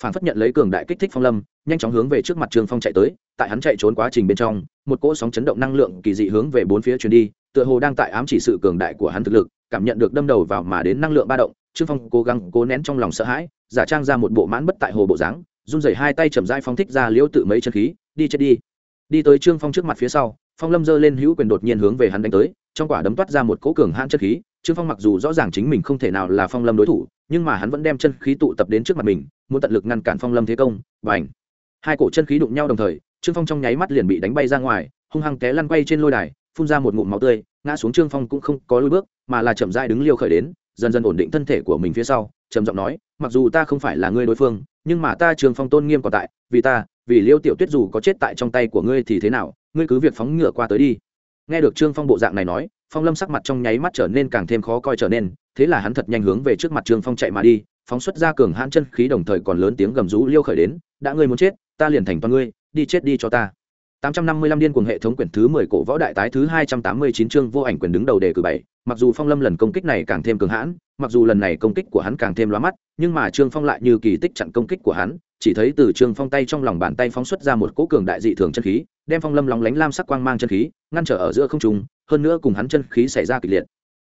Phản phất nhận lấy cường đại kích thích phong lâm, nhanh chóng hướng về trước mặt trương phong chạy tới, tại hắn chạy trốn quá trình bên trong, một cỗ sóng chấn động năng lượng kỳ dị hướng về bốn phía truyền đi, tựa hồ đang tại ám chỉ sự cường đại của hắn thực lực, cảm nhận được đâm đầu vào mà đến năng lượng ba động, trương phong cố gắng cố nén trong lòng sợ hãi, giả trang ra một bộ mãn bất tại hồ bộ dáng run rẩy hai tay chậm rãi phóng thích ra liễu tự mấy chân khí, đi chết đi. Đi tới trương phong trước mặt phía sau, phong lâm giơ lên hữu quyền đột nhiên hướng về hắn đánh tới, trong quả đấm toát ra một cỗ cường hãn chân khí. Trương phong mặc dù rõ ràng chính mình không thể nào là phong lâm đối thủ, nhưng mà hắn vẫn đem chân khí tụ tập đến trước mặt mình, muốn tận lực ngăn cản phong lâm thế công. Và ảnh hai cổ chân khí đụng nhau đồng thời, trương phong trong nháy mắt liền bị đánh bay ra ngoài, hung hăng té lăn quay trên lôi đài, phun ra một ngụm máu tươi, ngã xuống trương phong cũng không có lùi bước, mà là chậm dai đứng liêu khởi đến, dần dần ổn định thân thể của mình phía sau, trầm giọng nói, mặc dù ta không phải là người đối phương nhưng mà ta trương phong tôn nghiêm còn tại vì ta vì liêu tiểu tuyết dù có chết tại trong tay của ngươi thì thế nào ngươi cứ việc phóng ngựa qua tới đi. Nghe được trương phong bộ dạng này nói phong lâm sắc mặt trong nháy mắt trở nên càng thêm khó coi trở nên thế là hắn thật nhanh hướng về trước mặt trương phong chạy mà đi phóng xuất ra cường hãn chân khí đồng thời còn lớn tiếng gầm rú liêu khởi đến đã ngươi muốn chết ta liền thành toàn ngươi đi chết đi cho ta. 855 điên cuồng hệ thống quyển thứ 10 cổ võ đại tái thứ 289 chương vô ảnh quyền đứng đầu đề cử 7, mặc dù Phong Lâm lần công kích này càng thêm cường hãn, mặc dù lần này công kích của hắn càng thêm lóa mắt, nhưng mà Trương Phong lại như kỳ tích chặn công kích của hắn, chỉ thấy từ Trương Phong tay trong lòng bàn tay phóng xuất ra một cỗ cường đại dị thường chân khí, đem Phong Lâm lóng lánh lam sắc quang mang chân khí, ngăn trở ở giữa không trung, hơn nữa cùng hắn chân khí xảy ra kịch liệt.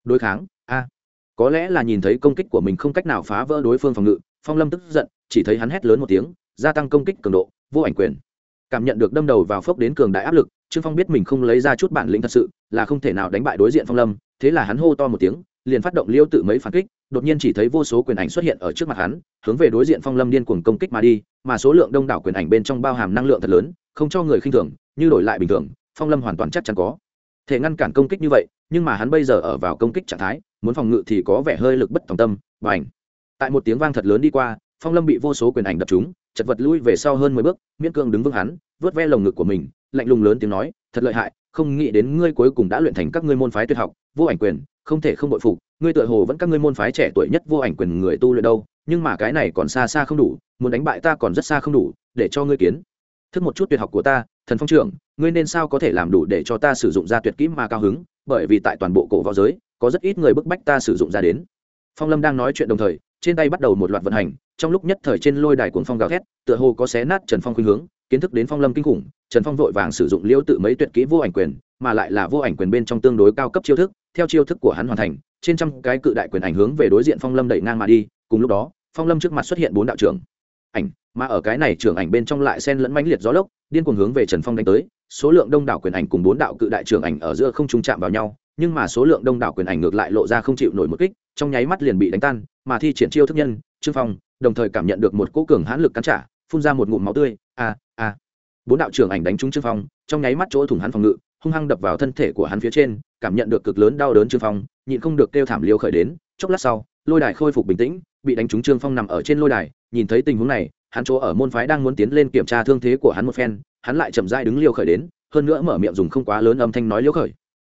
Đối kháng, a. có lẽ là nhìn thấy công kích của mình không cách nào phá vỡ đối phương phòng ngự, Phong Lâm tức giận, chỉ thấy hắn hét lớn một tiếng, gia tăng công kích cường độ, vô ảnh quyền cảm nhận được đâm đầu vào phốc đến cường đại áp lực trương phong biết mình không lấy ra chút bản lĩnh thật sự là không thể nào đánh bại đối diện phong lâm thế là hắn hô to một tiếng, liền phát động liêu tự mấy phản kích, đột nhiên chỉ thấy vô số quyền ảnh xuất hiện ở trước mặt hắn, hướng về đối diện phong lâm điên cuồng công kích mà đi, mà số lượng đông đảo quyền ảnh bên trong bao hàm năng lượng thật lớn, không cho người khinh thường, như đổi lại bình thường, phong lâm hoàn toàn chắc chắn có thể ngăn cản công kích như vậy, nhưng mà hắn bây giờ ở vào công kích trạng thái, muốn phòng ngự thì có vẻ hơi lực bất tòng tâm và ảnh tại một tiếng vang thật lớn đi qua, phong lâm bị vô số quyền ảnh đập trúng, chật vật lui về sau hơn mười bước, miễn cương đứng vững hắn, vớt ve lồng ngực của mình lạnh lùng lớn tiếng nói, thật lợi hại, không nghĩ đến ngươi cuối cùng đã luyện thành các ngươi môn phái tuyệt học, vô ảnh quyền, không thể không bội phục, ngươi tựa hồ vẫn các ngươi môn phái trẻ tuổi nhất vô ảnh quyền người tu luyện đâu, nhưng mà cái này còn xa xa không đủ, muốn đánh bại ta còn rất xa không đủ, để cho ngươi kiến. Thức một chút tuyệt học của ta, thần phong trưởng, ngươi nên sao có thể làm đủ để cho ta sử dụng ra tuyệt kỹ mà cao hứng, bởi vì tại toàn bộ cổ võ giới, có rất ít người bức bách ta sử dụng ra đến. Phong lâm đang nói chuyện đồng thời, trên tay bắt đầu một loạt vận hành, trong lúc nhất thời trên lôi đài cuồng phong gào thét, tựa hồ có xé nát trần phong khuynh hướng kiến thức đến phong lâm kinh khủng, trần phong vội vàng sử dụng liêu tự mấy tuyệt kỹ vô ảnh quyền, mà lại là vô ảnh quyền bên trong tương đối cao cấp chiêu thức, theo chiêu thức của hắn hoàn thành, trên trăm cái cự đại quyền ảnh hướng về đối diện phong lâm đẩy ngang mà đi, cùng lúc đó, phong lâm trước mặt xuất hiện bốn đạo trưởng ảnh, mà ở cái này trưởng ảnh bên trong lại xen lẫn mãnh liệt gió lốc, điên cuồng hướng về trần phong đánh tới, số lượng đông đảo quyền ảnh cùng bốn đạo cự đại trưởng ảnh ở giữa không trung chạm vào nhau, nhưng mà số lượng đông đảo quyền ảnh ngược lại lộ ra không chịu nổi một kích, trong nháy mắt liền bị đánh tan, mà thi triển chiêu thức nhân, trương phong, đồng thời cảm nhận được một cỗ cường hãn lực cắn trả, phun ra một ngụm máu tươi a a bốn đạo trưởng ảnh đánh trúng trương phong, trong nháy mắt chỗ thủng hắn phòng ngự, hung hăng đập vào thân thể của hắn phía trên, cảm nhận được cực lớn đau đớn trương phong, nhịn không được kêu thảm liều khởi đến, chốc lát sau, lôi đài khôi phục bình tĩnh, bị đánh trúng trương phong nằm ở trên lôi đài, nhìn thấy tình huống này, hắn chỗ ở môn phái đang muốn tiến lên kiểm tra thương thế của hắn một phen, hắn lại chậm rãi đứng liều khởi đến, hơn nữa mở miệng dùng không quá lớn âm thanh nói liều khởi.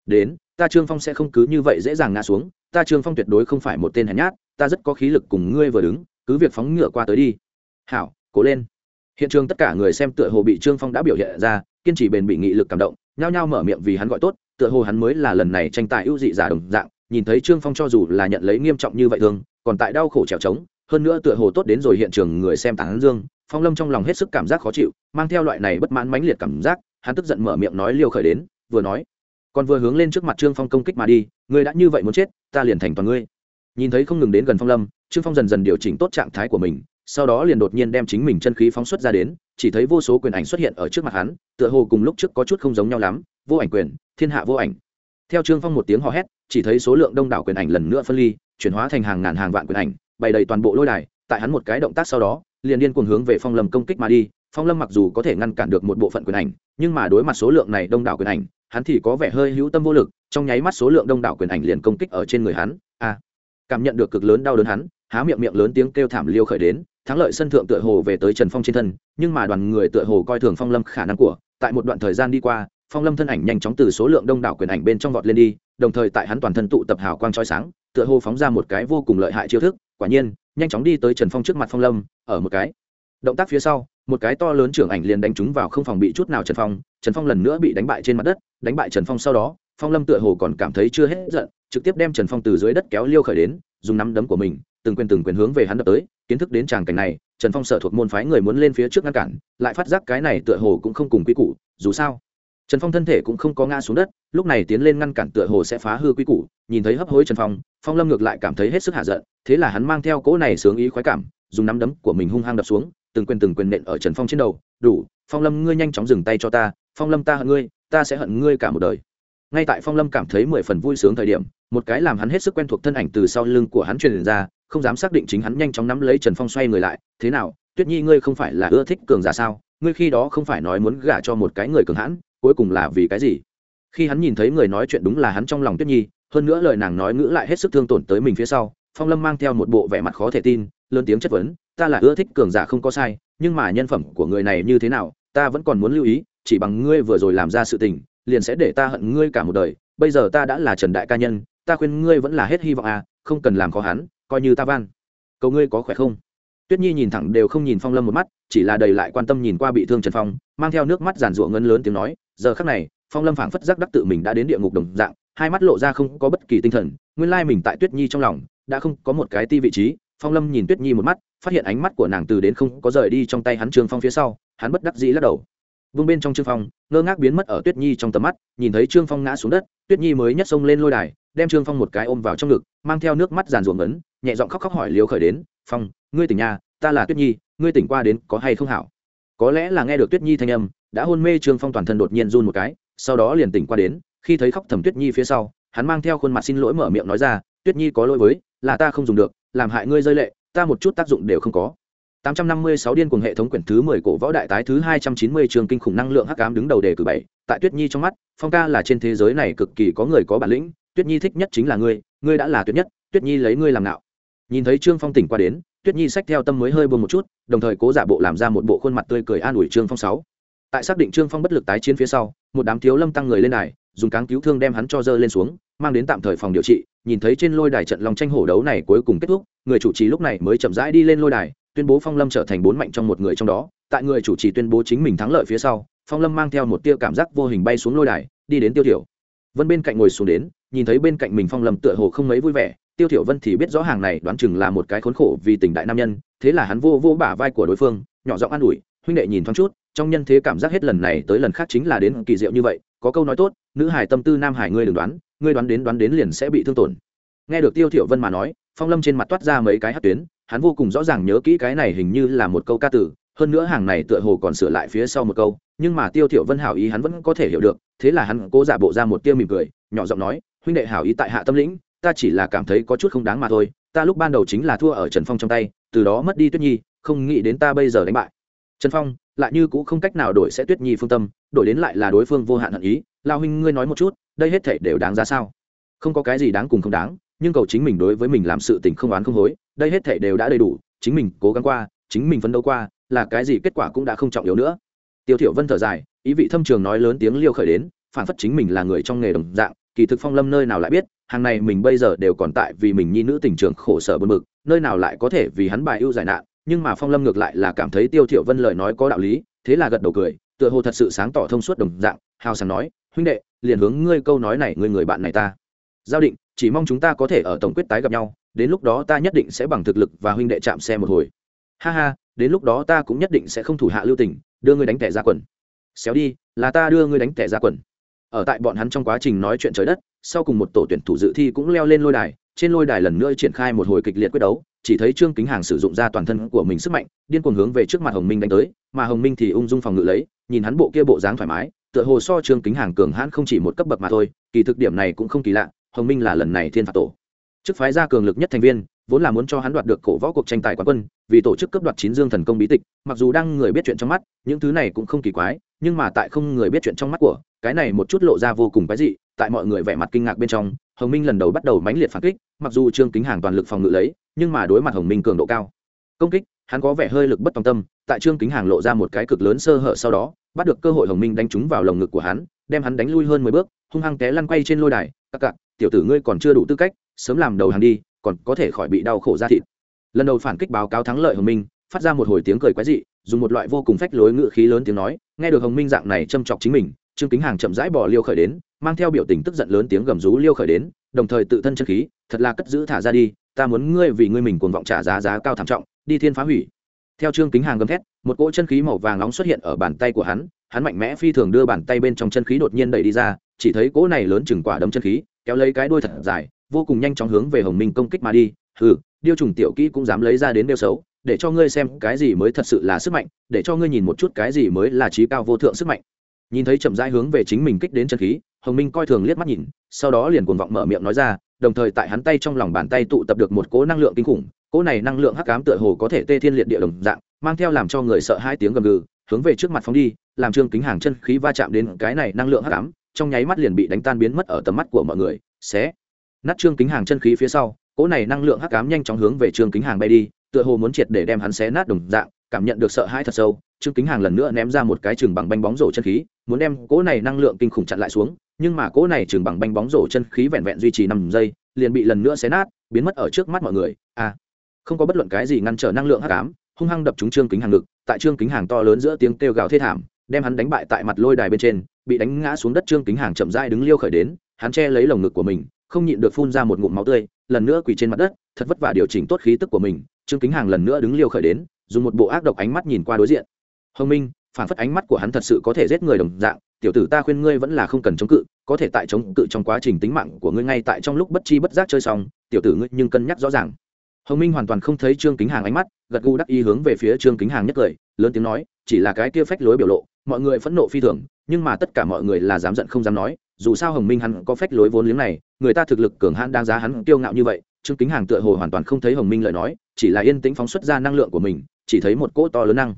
Đến, ta trương phong sẽ không cứ như vậy dễ dàng ngã xuống, ta trương phong tuyệt đối không phải một tên hèn nhát, ta rất có khí lực cùng ngươi vừa đứng, cứ việc phóng ngựa qua tới đi. Hảo, cố lên hiện trường tất cả người xem tựa hồ bị trương phong đã biểu hiện ra, kiên trì bền bị nghị lực cảm động, nhao nhao mở miệng vì hắn gọi tốt, tựa hồ hắn mới là lần này tranh tài ưu dị giả đồng dạng, nhìn thấy trương phong cho dù là nhận lấy nghiêm trọng như vậy thương còn tại đau khổ trèo trống, hơn nữa tựa hồ tốt đến rồi hiện trường người xem tán dương, phong lâm trong lòng hết sức cảm giác khó chịu, mang theo loại này bất mãn mãnh liệt cảm giác, hắn tức giận mở miệng nói liêu khởi đến, vừa nói, còn vừa hướng lên trước mặt trương phong công kích mà đi, ngươi đã như vậy muốn chết, ta liền thành toàn ngươi. Nhìn thấy không ngừng đến gần phong lâm, trương phong dần dần điều chỉnh tốt trạng thái của mình sau đó liền đột nhiên đem chính mình chân khí phóng xuất ra đến, chỉ thấy vô số quyền ảnh xuất hiện ở trước mặt hắn, tựa hồ cùng lúc trước có chút không giống nhau lắm, vô ảnh quyền, thiên hạ vô ảnh. Theo trương phong một tiếng hò hét, chỉ thấy số lượng đông đảo quyền ảnh lần nữa phân ly, chuyển hóa thành hàng ngàn hàng vạn quyền ảnh, bày đầy toàn bộ lôi đài, tại hắn một cái động tác sau đó, liền điên cuồng hướng về phong lâm công kích mà đi. Phong lâm mặc dù có thể ngăn cản được một bộ phận quyền ảnh, nhưng mà đối mặt số lượng này đông đảo quyền ảnh, hắn thì có vẻ hơi hữu tâm vô lực, trong nháy mắt số lượng đông đảo quyền ảnh liền công kích ở trên người hắn. A cảm nhận được cực lớn đau đớn hắn, há miệng miệng lớn tiếng kêu thảm liêu khởi đến thắng lợi sân thượng tựa hồ về tới trần phong trên thân, nhưng mà đoàn người tựa hồ coi thường phong lâm khả năng của, tại một đoạn thời gian đi qua, phong lâm thân ảnh nhanh chóng từ số lượng đông đảo quyền ảnh bên trong vọt lên đi, đồng thời tại hắn toàn thân tụ tập hào quang trói sáng, tựa hồ phóng ra một cái vô cùng lợi hại chiêu thức, quả nhiên, nhanh chóng đi tới trần phong trước mặt phong lâm, ở một cái động tác phía sau, một cái to lớn trưởng ảnh liền đánh trúng vào không phòng bị chút nào trần phong trần phong lần nữa bị đánh bại trên mặt đất, đánh bại trần phong sau đó, phong lâm tựa hồ còn cảm thấy chưa hết giận, trực tiếp đem trần phong từ dưới đất kéo liêu khởi đến, dùng nắm đấm của mình từng quyền từng quyền hướng về hắn đập tới, kiến thức đến tràng cảnh này, trần phong sợ thuộc môn phái người muốn lên phía trước ngăn cản, lại phát giác cái này tựa hồ cũng không cùng quy củ, dù sao. Trần phong thân thể cũng không có ngã xuống đất, lúc này tiến lên ngăn cản tựa hồ sẽ phá hư quy củ, nhìn thấy hấp hối trần phong phong lâm ngược lại cảm thấy hết sức hạ giận, thế là hắn mang theo cỗ này sướng ý khoái cảm, dùng nắm đấm của mình hung hăng đập xuống, từng quyền từng quyền nện ở trần phong trên đầu, đủ, phong lâm ngươi nhanh chóng dừng tay cho ta, phong lâm ta hận ngươi, ta sẽ hận ngươi cả một đời. Ngay tại phong lâm cảm thấy mười phần vui sướng thời điểm, một cái làm hắn hết sức quen thuộc thân ảnh từ sau lưng của hắn truyền ra không dám xác định chính hắn nhanh chóng nắm lấy trần phong xoay người lại, thế nào, tuyết nhi ngươi không phải là ưa thích cường giả sao? Ngươi khi đó không phải nói muốn gả cho một cái người cường hãn, cuối cùng là vì cái gì? Khi hắn nhìn thấy người nói chuyện đúng là hắn trong lòng tuyết nhi, hơn nữa lời nàng nói ngữ lại hết sức thương tổn tới mình phía sau, phong lâm mang theo một bộ vẻ mặt khó thể tin, lớn tiếng chất vấn, ta là ưa thích cường giả không có sai, nhưng mà nhân phẩm của người này như thế nào, ta vẫn còn muốn lưu ý, chỉ bằng ngươi vừa rồi làm ra sự tình, liền sẽ để ta hận ngươi cả một đời. Bây giờ ta đã là trần đại ca nhân, ta khuyên ngươi vẫn là hết hy vọng à không cần làm khó hắn coi như ta van. Cầu ngươi có khỏe không? Tuyết nhi nhìn thẳng đều không nhìn phong lâm một mắt, chỉ là đầy lại quan tâm nhìn qua bị thương trần phong, mang theo nước mắt giàn ruộng ngân lớn tiếng nói, giờ khắc này, phong lâm phảng phất giác đắc tự mình đã đến địa ngục đồng dạng, hai mắt lộ ra không có bất kỳ tinh thần, nguyên lai mình tại tuyết nhi trong lòng, đã không có một cái ti vị trí. Phong lâm nhìn tuyết nhi một mắt, phát hiện ánh mắt của nàng từ đến không có rời đi trong tay hắn trương phong phía sau, hắn bất đắc dĩ lắc đầu. Vung bên trong trương phong, ngơ ngác biến mất ở tuyết nhi trong tầm mắt, nhìn thấy trương phong ngã xuống đất, tuyết nhi mới nhất xông lên lôi đài đem trương phong một cái ôm vào trong ngực mang theo nước mắt giàn ruộng ấn nhẹ giọng khóc khóc hỏi liều khởi đến phong ngươi tỉnh nhà ta là tuyết nhi ngươi tỉnh qua đến có hay không hảo có lẽ là nghe được tuyết nhi thanh âm đã hôn mê trương phong toàn thân đột nhiên run một cái sau đó liền tỉnh qua đến khi thấy khóc thầm tuyết nhi phía sau hắn mang theo khuôn mặt xin lỗi mở miệng nói ra tuyết nhi có lỗi với là ta không dùng được làm hại ngươi rơi lệ ta một chút tác dụng đều không có 856 điên cuồng hệ thống quyển thứ 10 cổ võ đại tái thứ 290 trường kinh khủng năng lượng hắc ám đứng đầu đề cử bảy. Tại Tuyết Nhi trong mắt, Phong ca là trên thế giới này cực kỳ có người có bản lĩnh, Tuyết Nhi thích nhất chính là ngươi, ngươi đã là tuyệt nhất, Tuyết Nhi lấy ngươi làm nạo. Nhìn thấy Trương Phong tỉnh qua đến, Tuyết Nhi sách theo tâm mới hơi buông một chút, đồng thời cố giả bộ làm ra một bộ khuôn mặt tươi cười an ủi Trương Phong sáu. Tại xác định Trương Phong bất lực tái chiến phía sau, một đám thiếu lâm tăng người lên đài, dùng cáng cứu thương đem hắn cho dơ lên xuống, mang đến tạm thời phòng điều trị, nhìn thấy trên lôi đài trận long tranh hổ đấu này cuối cùng kết thúc, người chủ trì lúc này mới chậm rãi đi lên lôi đài, tuyên bố phong lâm trở thành bốn mạnh trong một người trong đó tại người chủ trì tuyên bố chính mình thắng lợi phía sau phong lâm mang theo một tia cảm giác vô hình bay xuống lôi đài đi đến tiêu tiểu, vân bên cạnh ngồi xuống đến nhìn thấy bên cạnh mình phong lâm tựa hồ không mấy vui vẻ, tiêu thiểu vân thì biết rõ hàng này đoán chừng là một cái khốn khổ vì tình đại nam nhân, thế là hắn vô vô bả vai của đối phương, nhỏ giọng an ủi, huynh đệ nhìn thoáng chút, trong nhân thế cảm giác hết lần này tới lần khác chính là đến kỳ diệu như vậy, có câu nói tốt, nữ hải tâm tư nam hải ngươi đừng đoán, ngươi đoán đến đoán đến liền sẽ bị thương tổn. Nghe được tiêu thiểu vân mà nói, phong lâm trên mặt toát ra mấy cái hất tuyến, hắn vô cùng rõ ràng nhớ kỹ cái này hình như là một câu ca tử hơn nữa hàng này tựa hồ còn sửa lại phía sau một câu, nhưng mà tiêu thiểu vân hảo ý hắn vẫn có thể hiểu được, thế là hắn cố giả bộ ra một tia mỉm cười, nhỏ giọng nói huynh đệ hảo ý tại hạ tâm lĩnh, ta chỉ là cảm thấy có chút không đáng mà thôi, ta lúc ban đầu chính là thua ở trần phong trong tay, từ đó mất đi tuyết nhi, không nghĩ đến ta bây giờ đánh bại. Trần phong, lại như cũng không cách nào đổi sẽ tuyết nhi phương tâm, đổi đến lại là đối phương vô hạn hận ý. Lao huynh ngươi nói một chút, đây hết thảy đều đáng ra sao? Không có cái gì đáng cùng không đáng, nhưng cầu chính mình đối với mình làm sự tình không oán không hối, đây hết thảy đều đã đầy đủ, chính mình cố gắng qua, chính mình phấn đấu qua, là cái gì kết quả cũng đã không trọng yếu nữa. Tiêu thiểu vân thở dài, ý vị thâm trường nói lớn tiếng liêu khởi đến, phản phất chính mình là người trong nghề đồng dạng kỳ thực phong lâm nơi nào lại biết, hàng này mình bây giờ đều còn tại vì mình nhi nữ tình trường khổ sở bơn mực nơi nào lại có thể vì hắn bài ưu giải nạn, nhưng mà phong lâm ngược lại là cảm thấy tiêu thiểu vân lời nói có đạo lý, thế là gật đầu cười, tựa hồ thật sự sáng tỏ thông suốt đồng dạng, hào sảng nói, huynh đệ, liền hướng ngươi câu nói này ngươi người bạn này ta. Giao định, chỉ mong chúng ta có thể ở tổng quyết tái gặp nhau, đến lúc đó ta nhất định sẽ bằng thực lực và huynh đệ chạm xe một hồi. Ha ha, đến lúc đó ta cũng nhất định sẽ không thủ hạ lưu tình, đưa ngươi đánh tẻ ra quần. Xéo đi, là ta đưa ngươi đánh tẻ ra quần ở tại bọn hắn trong quá trình nói chuyện trời đất, sau cùng một tổ tuyển thủ dự thi cũng leo lên lôi đài, trên lôi đài lần nữa triển khai một hồi kịch liệt quyết đấu, chỉ thấy trương kính hàng sử dụng ra toàn thân của mình sức mạnh, điên cuồng hướng về trước mặt hồng minh đánh tới, mà hồng minh thì ung dung phòng ngự lấy, nhìn hắn bộ kia bộ dáng thoải mái, tựa hồ so trương kính hàng cường hãn không chỉ một cấp bậc mà thôi, kỳ thực điểm này cũng không kỳ lạ, hồng minh là lần này thiên phạt tổ. Chức phái gia cường lực nhất thành viên vốn là muốn cho hắn đoạt được cổ võ cuộc tranh tài quán quân, vì tổ chức cấp đoạt chín dương thần công bí tịch, mặc dù đang người biết chuyện trong mắt, những thứ này cũng không kỳ quái, nhưng mà tại không người biết chuyện trong mắt của, cái này một chút lộ ra vô cùng cái dị, tại mọi người vẻ mặt kinh ngạc bên trong, hồng minh lần đầu bắt đầu mãnh liệt phản kích, mặc dù trương kính hàng toàn lực phòng ngự lấy, nhưng mà đối mặt hồng minh cường độ cao. Công kích, hắn có vẻ hơi lực bất tòng tâm, tại trương kính hàng lộ ra một cái cực lớn sơ hở sau đó, bắt được cơ hội hồng minh đánh trúng vào lồng ngực của hắn, đem hắn đánh lui hơn mười bước, hung hăng té lăn quay trên lôi đài, các cặp tiểu tử ngươi còn chưa đủ tư cách, sớm làm đầu hàng đi còn có thể khỏi bị đau khổ ra thịt. Lần đầu phản kích báo cáo thắng lợi hồng minh, phát ra một hồi tiếng cười quái dị, dùng một loại vô cùng phách lối ngự khí lớn tiếng nói, nghe được hồng minh dạng này châm chọc chính mình, trương kính hàng chậm rãi bỏ liêu khởi đến, mang theo biểu tình tức giận lớn tiếng gầm rú liêu khởi đến, đồng thời tự thân chân khí, thật là cất giữ thả ra đi, ta muốn ngươi vì ngươi mình cuồng vọng trả giá giá cao thảm trọng, đi thiên phá hủy. Theo trương kính hàng gầm thét, một cỗ chân khí màu vàng nóng xuất hiện ở bàn tay của hắn hắn mạnh mẽ phi thường đưa bàn tay bên trong chân khí đột nhiên đẩy đi ra, chỉ thấy cỗ này lớn chừng quả đấm chân khí, kéo lấy cái đuôi thật dài vô cùng nhanh chóng hướng về hồng minh công kích mà đi. Ừ điêu trùng tiểu kỹ cũng dám lấy ra đến đeo xấu, để cho ngươi xem cái gì mới thật sự là sức mạnh, để cho ngươi nhìn một chút cái gì mới là trí cao vô thượng sức mạnh. Nhìn thấy chậm rãi hướng về chính mình kích đến chân khí, hồng minh coi thường liếc mắt nhìn, sau đó liền cuồng vọng mở miệng nói ra, đồng thời tại hắn tay trong lòng bàn tay tụ tập được một cỗ năng lượng kinh khủng, cỗ này năng lượng hắc ám tựa hồ có thể tê thiên liệt địa đồng dạng, mang theo làm cho người sợ hai tiếng gầm gừ, hướng về trước mặt phóng đi, làm trương kính hàng chân khí va chạm đến cái này năng lượng hắc ám, trong nháy mắt liền bị đánh tan biến mất ở tầm mắt của mọi người, xé nát trương kính hàng chân khí phía sau, cỗ này năng lượng hắc ám nhanh chóng hướng về trương kính hàng bay đi, tựa hồ muốn triệt để đem hắn xé nát đồng dạng, cảm nhận được sợ hãi thật sâu, trương kính hàng lần nữa ném ra một cái chừng bằng banh bóng rổ chân khí, muốn đem cỗ này năng lượng kinh khủng chặn lại xuống, nhưng mà cỗ này chừng bằng banh bóng rổ chân khí vẹn vẹn duy trì năm giây, liền bị lần nữa xé nát, biến mất ở trước mắt mọi người. À không có bất luận cái gì ngăn trở năng lượng hắc ám, hung hăng đập trúng trương kính hàng ngực, tại trương kính hàng to lớn giữa tiếng kêu gào thê thảm, đem hắn đánh bại tại mặt lôi đài bên trên, bị đánh ngã xuống đất trương kính hàng chậm rãi đứng liêu khởi đến, hắn che lấy lồng ngực của mình không nhịn được phun ra một ngụm máu tươi, lần nữa quỳ trên mặt đất, thật vất vả điều chỉnh tốt khí tức của mình, trương kính hàng lần nữa đứng liêu khởi đến, dùng một bộ ác độc ánh mắt nhìn qua đối diện. Hồng minh, phản phất ánh mắt của hắn thật sự có thể giết người đồng dạng, tiểu tử ta khuyên ngươi vẫn là không cần chống cự, có thể tại chống cự trong quá trình tính mạng của ngươi ngay tại trong lúc bất chi bất giác chơi xong, tiểu tử ngươi nhưng cân nhắc rõ ràng. Hồng minh hoàn toàn không thấy trương kính hàng ánh mắt, gật gù đắc ý hướng về phía trương kính hàng nhất cười, lớn tiếng nói, chỉ là cái kia phách lối biểu lộ, mọi người phẫn nộ phi thường, nhưng mà tất cả mọi người là dám giận không dám nói, dù sao hồng minh hắn có phách lối vốn liếng này người ta thực lực cường hãn đang giá hắn kiêu ngạo như vậy, trương kính hàng tựa hồ hoàn toàn không thấy hồng minh lời nói, chỉ là yên tĩnh phóng xuất ra năng lượng của mình, chỉ thấy một cỗ to lớn năng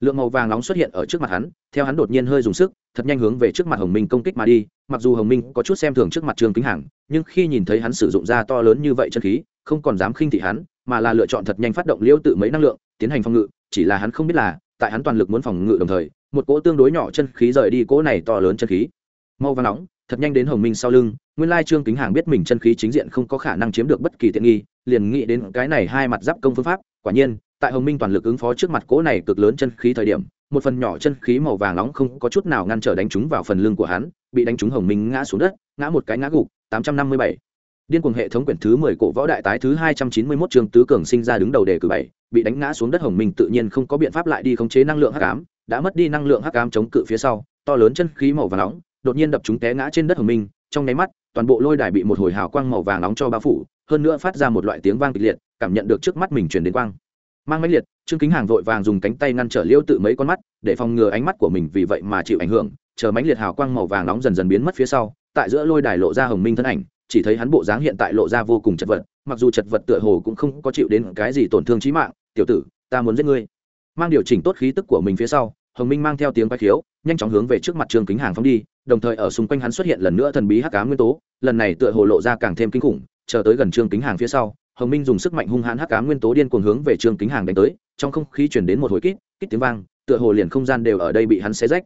lượng màu vàng nóng xuất hiện ở trước mặt hắn, theo hắn đột nhiên hơi dùng sức, thật nhanh hướng về trước mặt hồng minh công kích mà đi, mặc dù hồng minh có chút xem thường trước mặt trương kính hàng, nhưng khi nhìn thấy hắn sử dụng ra to lớn như vậy chân khí, không còn dám khinh thị hắn, mà là lựa chọn thật nhanh phát động liễu tự mấy năng lượng, tiến hành phòng ngự, chỉ là hắn không biết là, tại hắn toàn lực muốn phòng ngự đồng thời, một cỗ tương đối nhỏ chân khí rời đi cỗ này to lớn chân khí. Màu vàng nóng thật nhanh đến hồng minh sau lưng, nguyên lai trương kính hàng biết mình chân khí chính diện không có khả năng chiếm được bất kỳ tiện nghi, liền nghĩ đến cái này hai mặt giáp công phương pháp. Quả nhiên, tại hồng minh toàn lực ứng phó trước mặt cỗ này cực lớn chân khí thời điểm, một phần nhỏ chân khí màu vàng nóng không có chút nào ngăn trở đánh trúng vào phần lưng của hắn, bị đánh trúng hồng minh ngã xuống đất, ngã một cái ngã gục, tám trăm năm mươi bảy. Điên cuồng hệ thống quyển thứ mười cổ võ đại tái thứ hai trăm chín mươi mốt trường tứ cường sinh ra đứng đầu đề cử bảy, bị đánh ngã xuống đất hồng minh tự nhiên không có biện pháp lại đi khống chế năng lượng hắc ám, đã mất đi năng lượng hắc ám chống cự phía sau, to lớn chân khí màu vàng nóng đột nhiên đập chúng té ngã trên đất hồng minh, trong nháy mắt, toàn bộ lôi đài bị một hồi hào quang màu vàng nóng cho bao phủ, hơn nữa phát ra một loại tiếng vang kịch liệt, cảm nhận được trước mắt mình truyền đến quang. Mang máy liệt, trương kính hàng vội vàng dùng cánh tay ngăn trở liêu tự mấy con mắt, để phòng ngừa ánh mắt của mình vì vậy mà chịu ảnh hưởng, chờ mánh liệt hào quang màu vàng nóng dần dần biến mất phía sau, tại giữa lôi đài lộ ra hồng minh thân ảnh, chỉ thấy hắn bộ dáng hiện tại lộ ra vô cùng chật vật, mặc dù chật vật tựa hồ cũng không có chịu đến cái gì tổn thương trí mạng, tiểu tử, ta muốn giết ngươi. Mang điều chỉnh tốt khí tức của mình phía sau, hồng minh mang theo tiếng quay khiếu, nhanh chóng hướng về trước mặt trương kính hàng phóng đi đồng thời ở xung quanh hắn xuất hiện lần nữa thần bí hắc ám nguyên tố, lần này tựa hồ lộ ra càng thêm kinh khủng, chờ tới gần trương kính hàng phía sau, hồng minh dùng sức mạnh hung hãn hắc ám nguyên tố điên cuồng hướng về trương kính hàng đánh tới, trong không khí truyền đến một hồi kít kít tiếng vang, tựa hồ liền không gian đều ở đây bị hắn xé rách.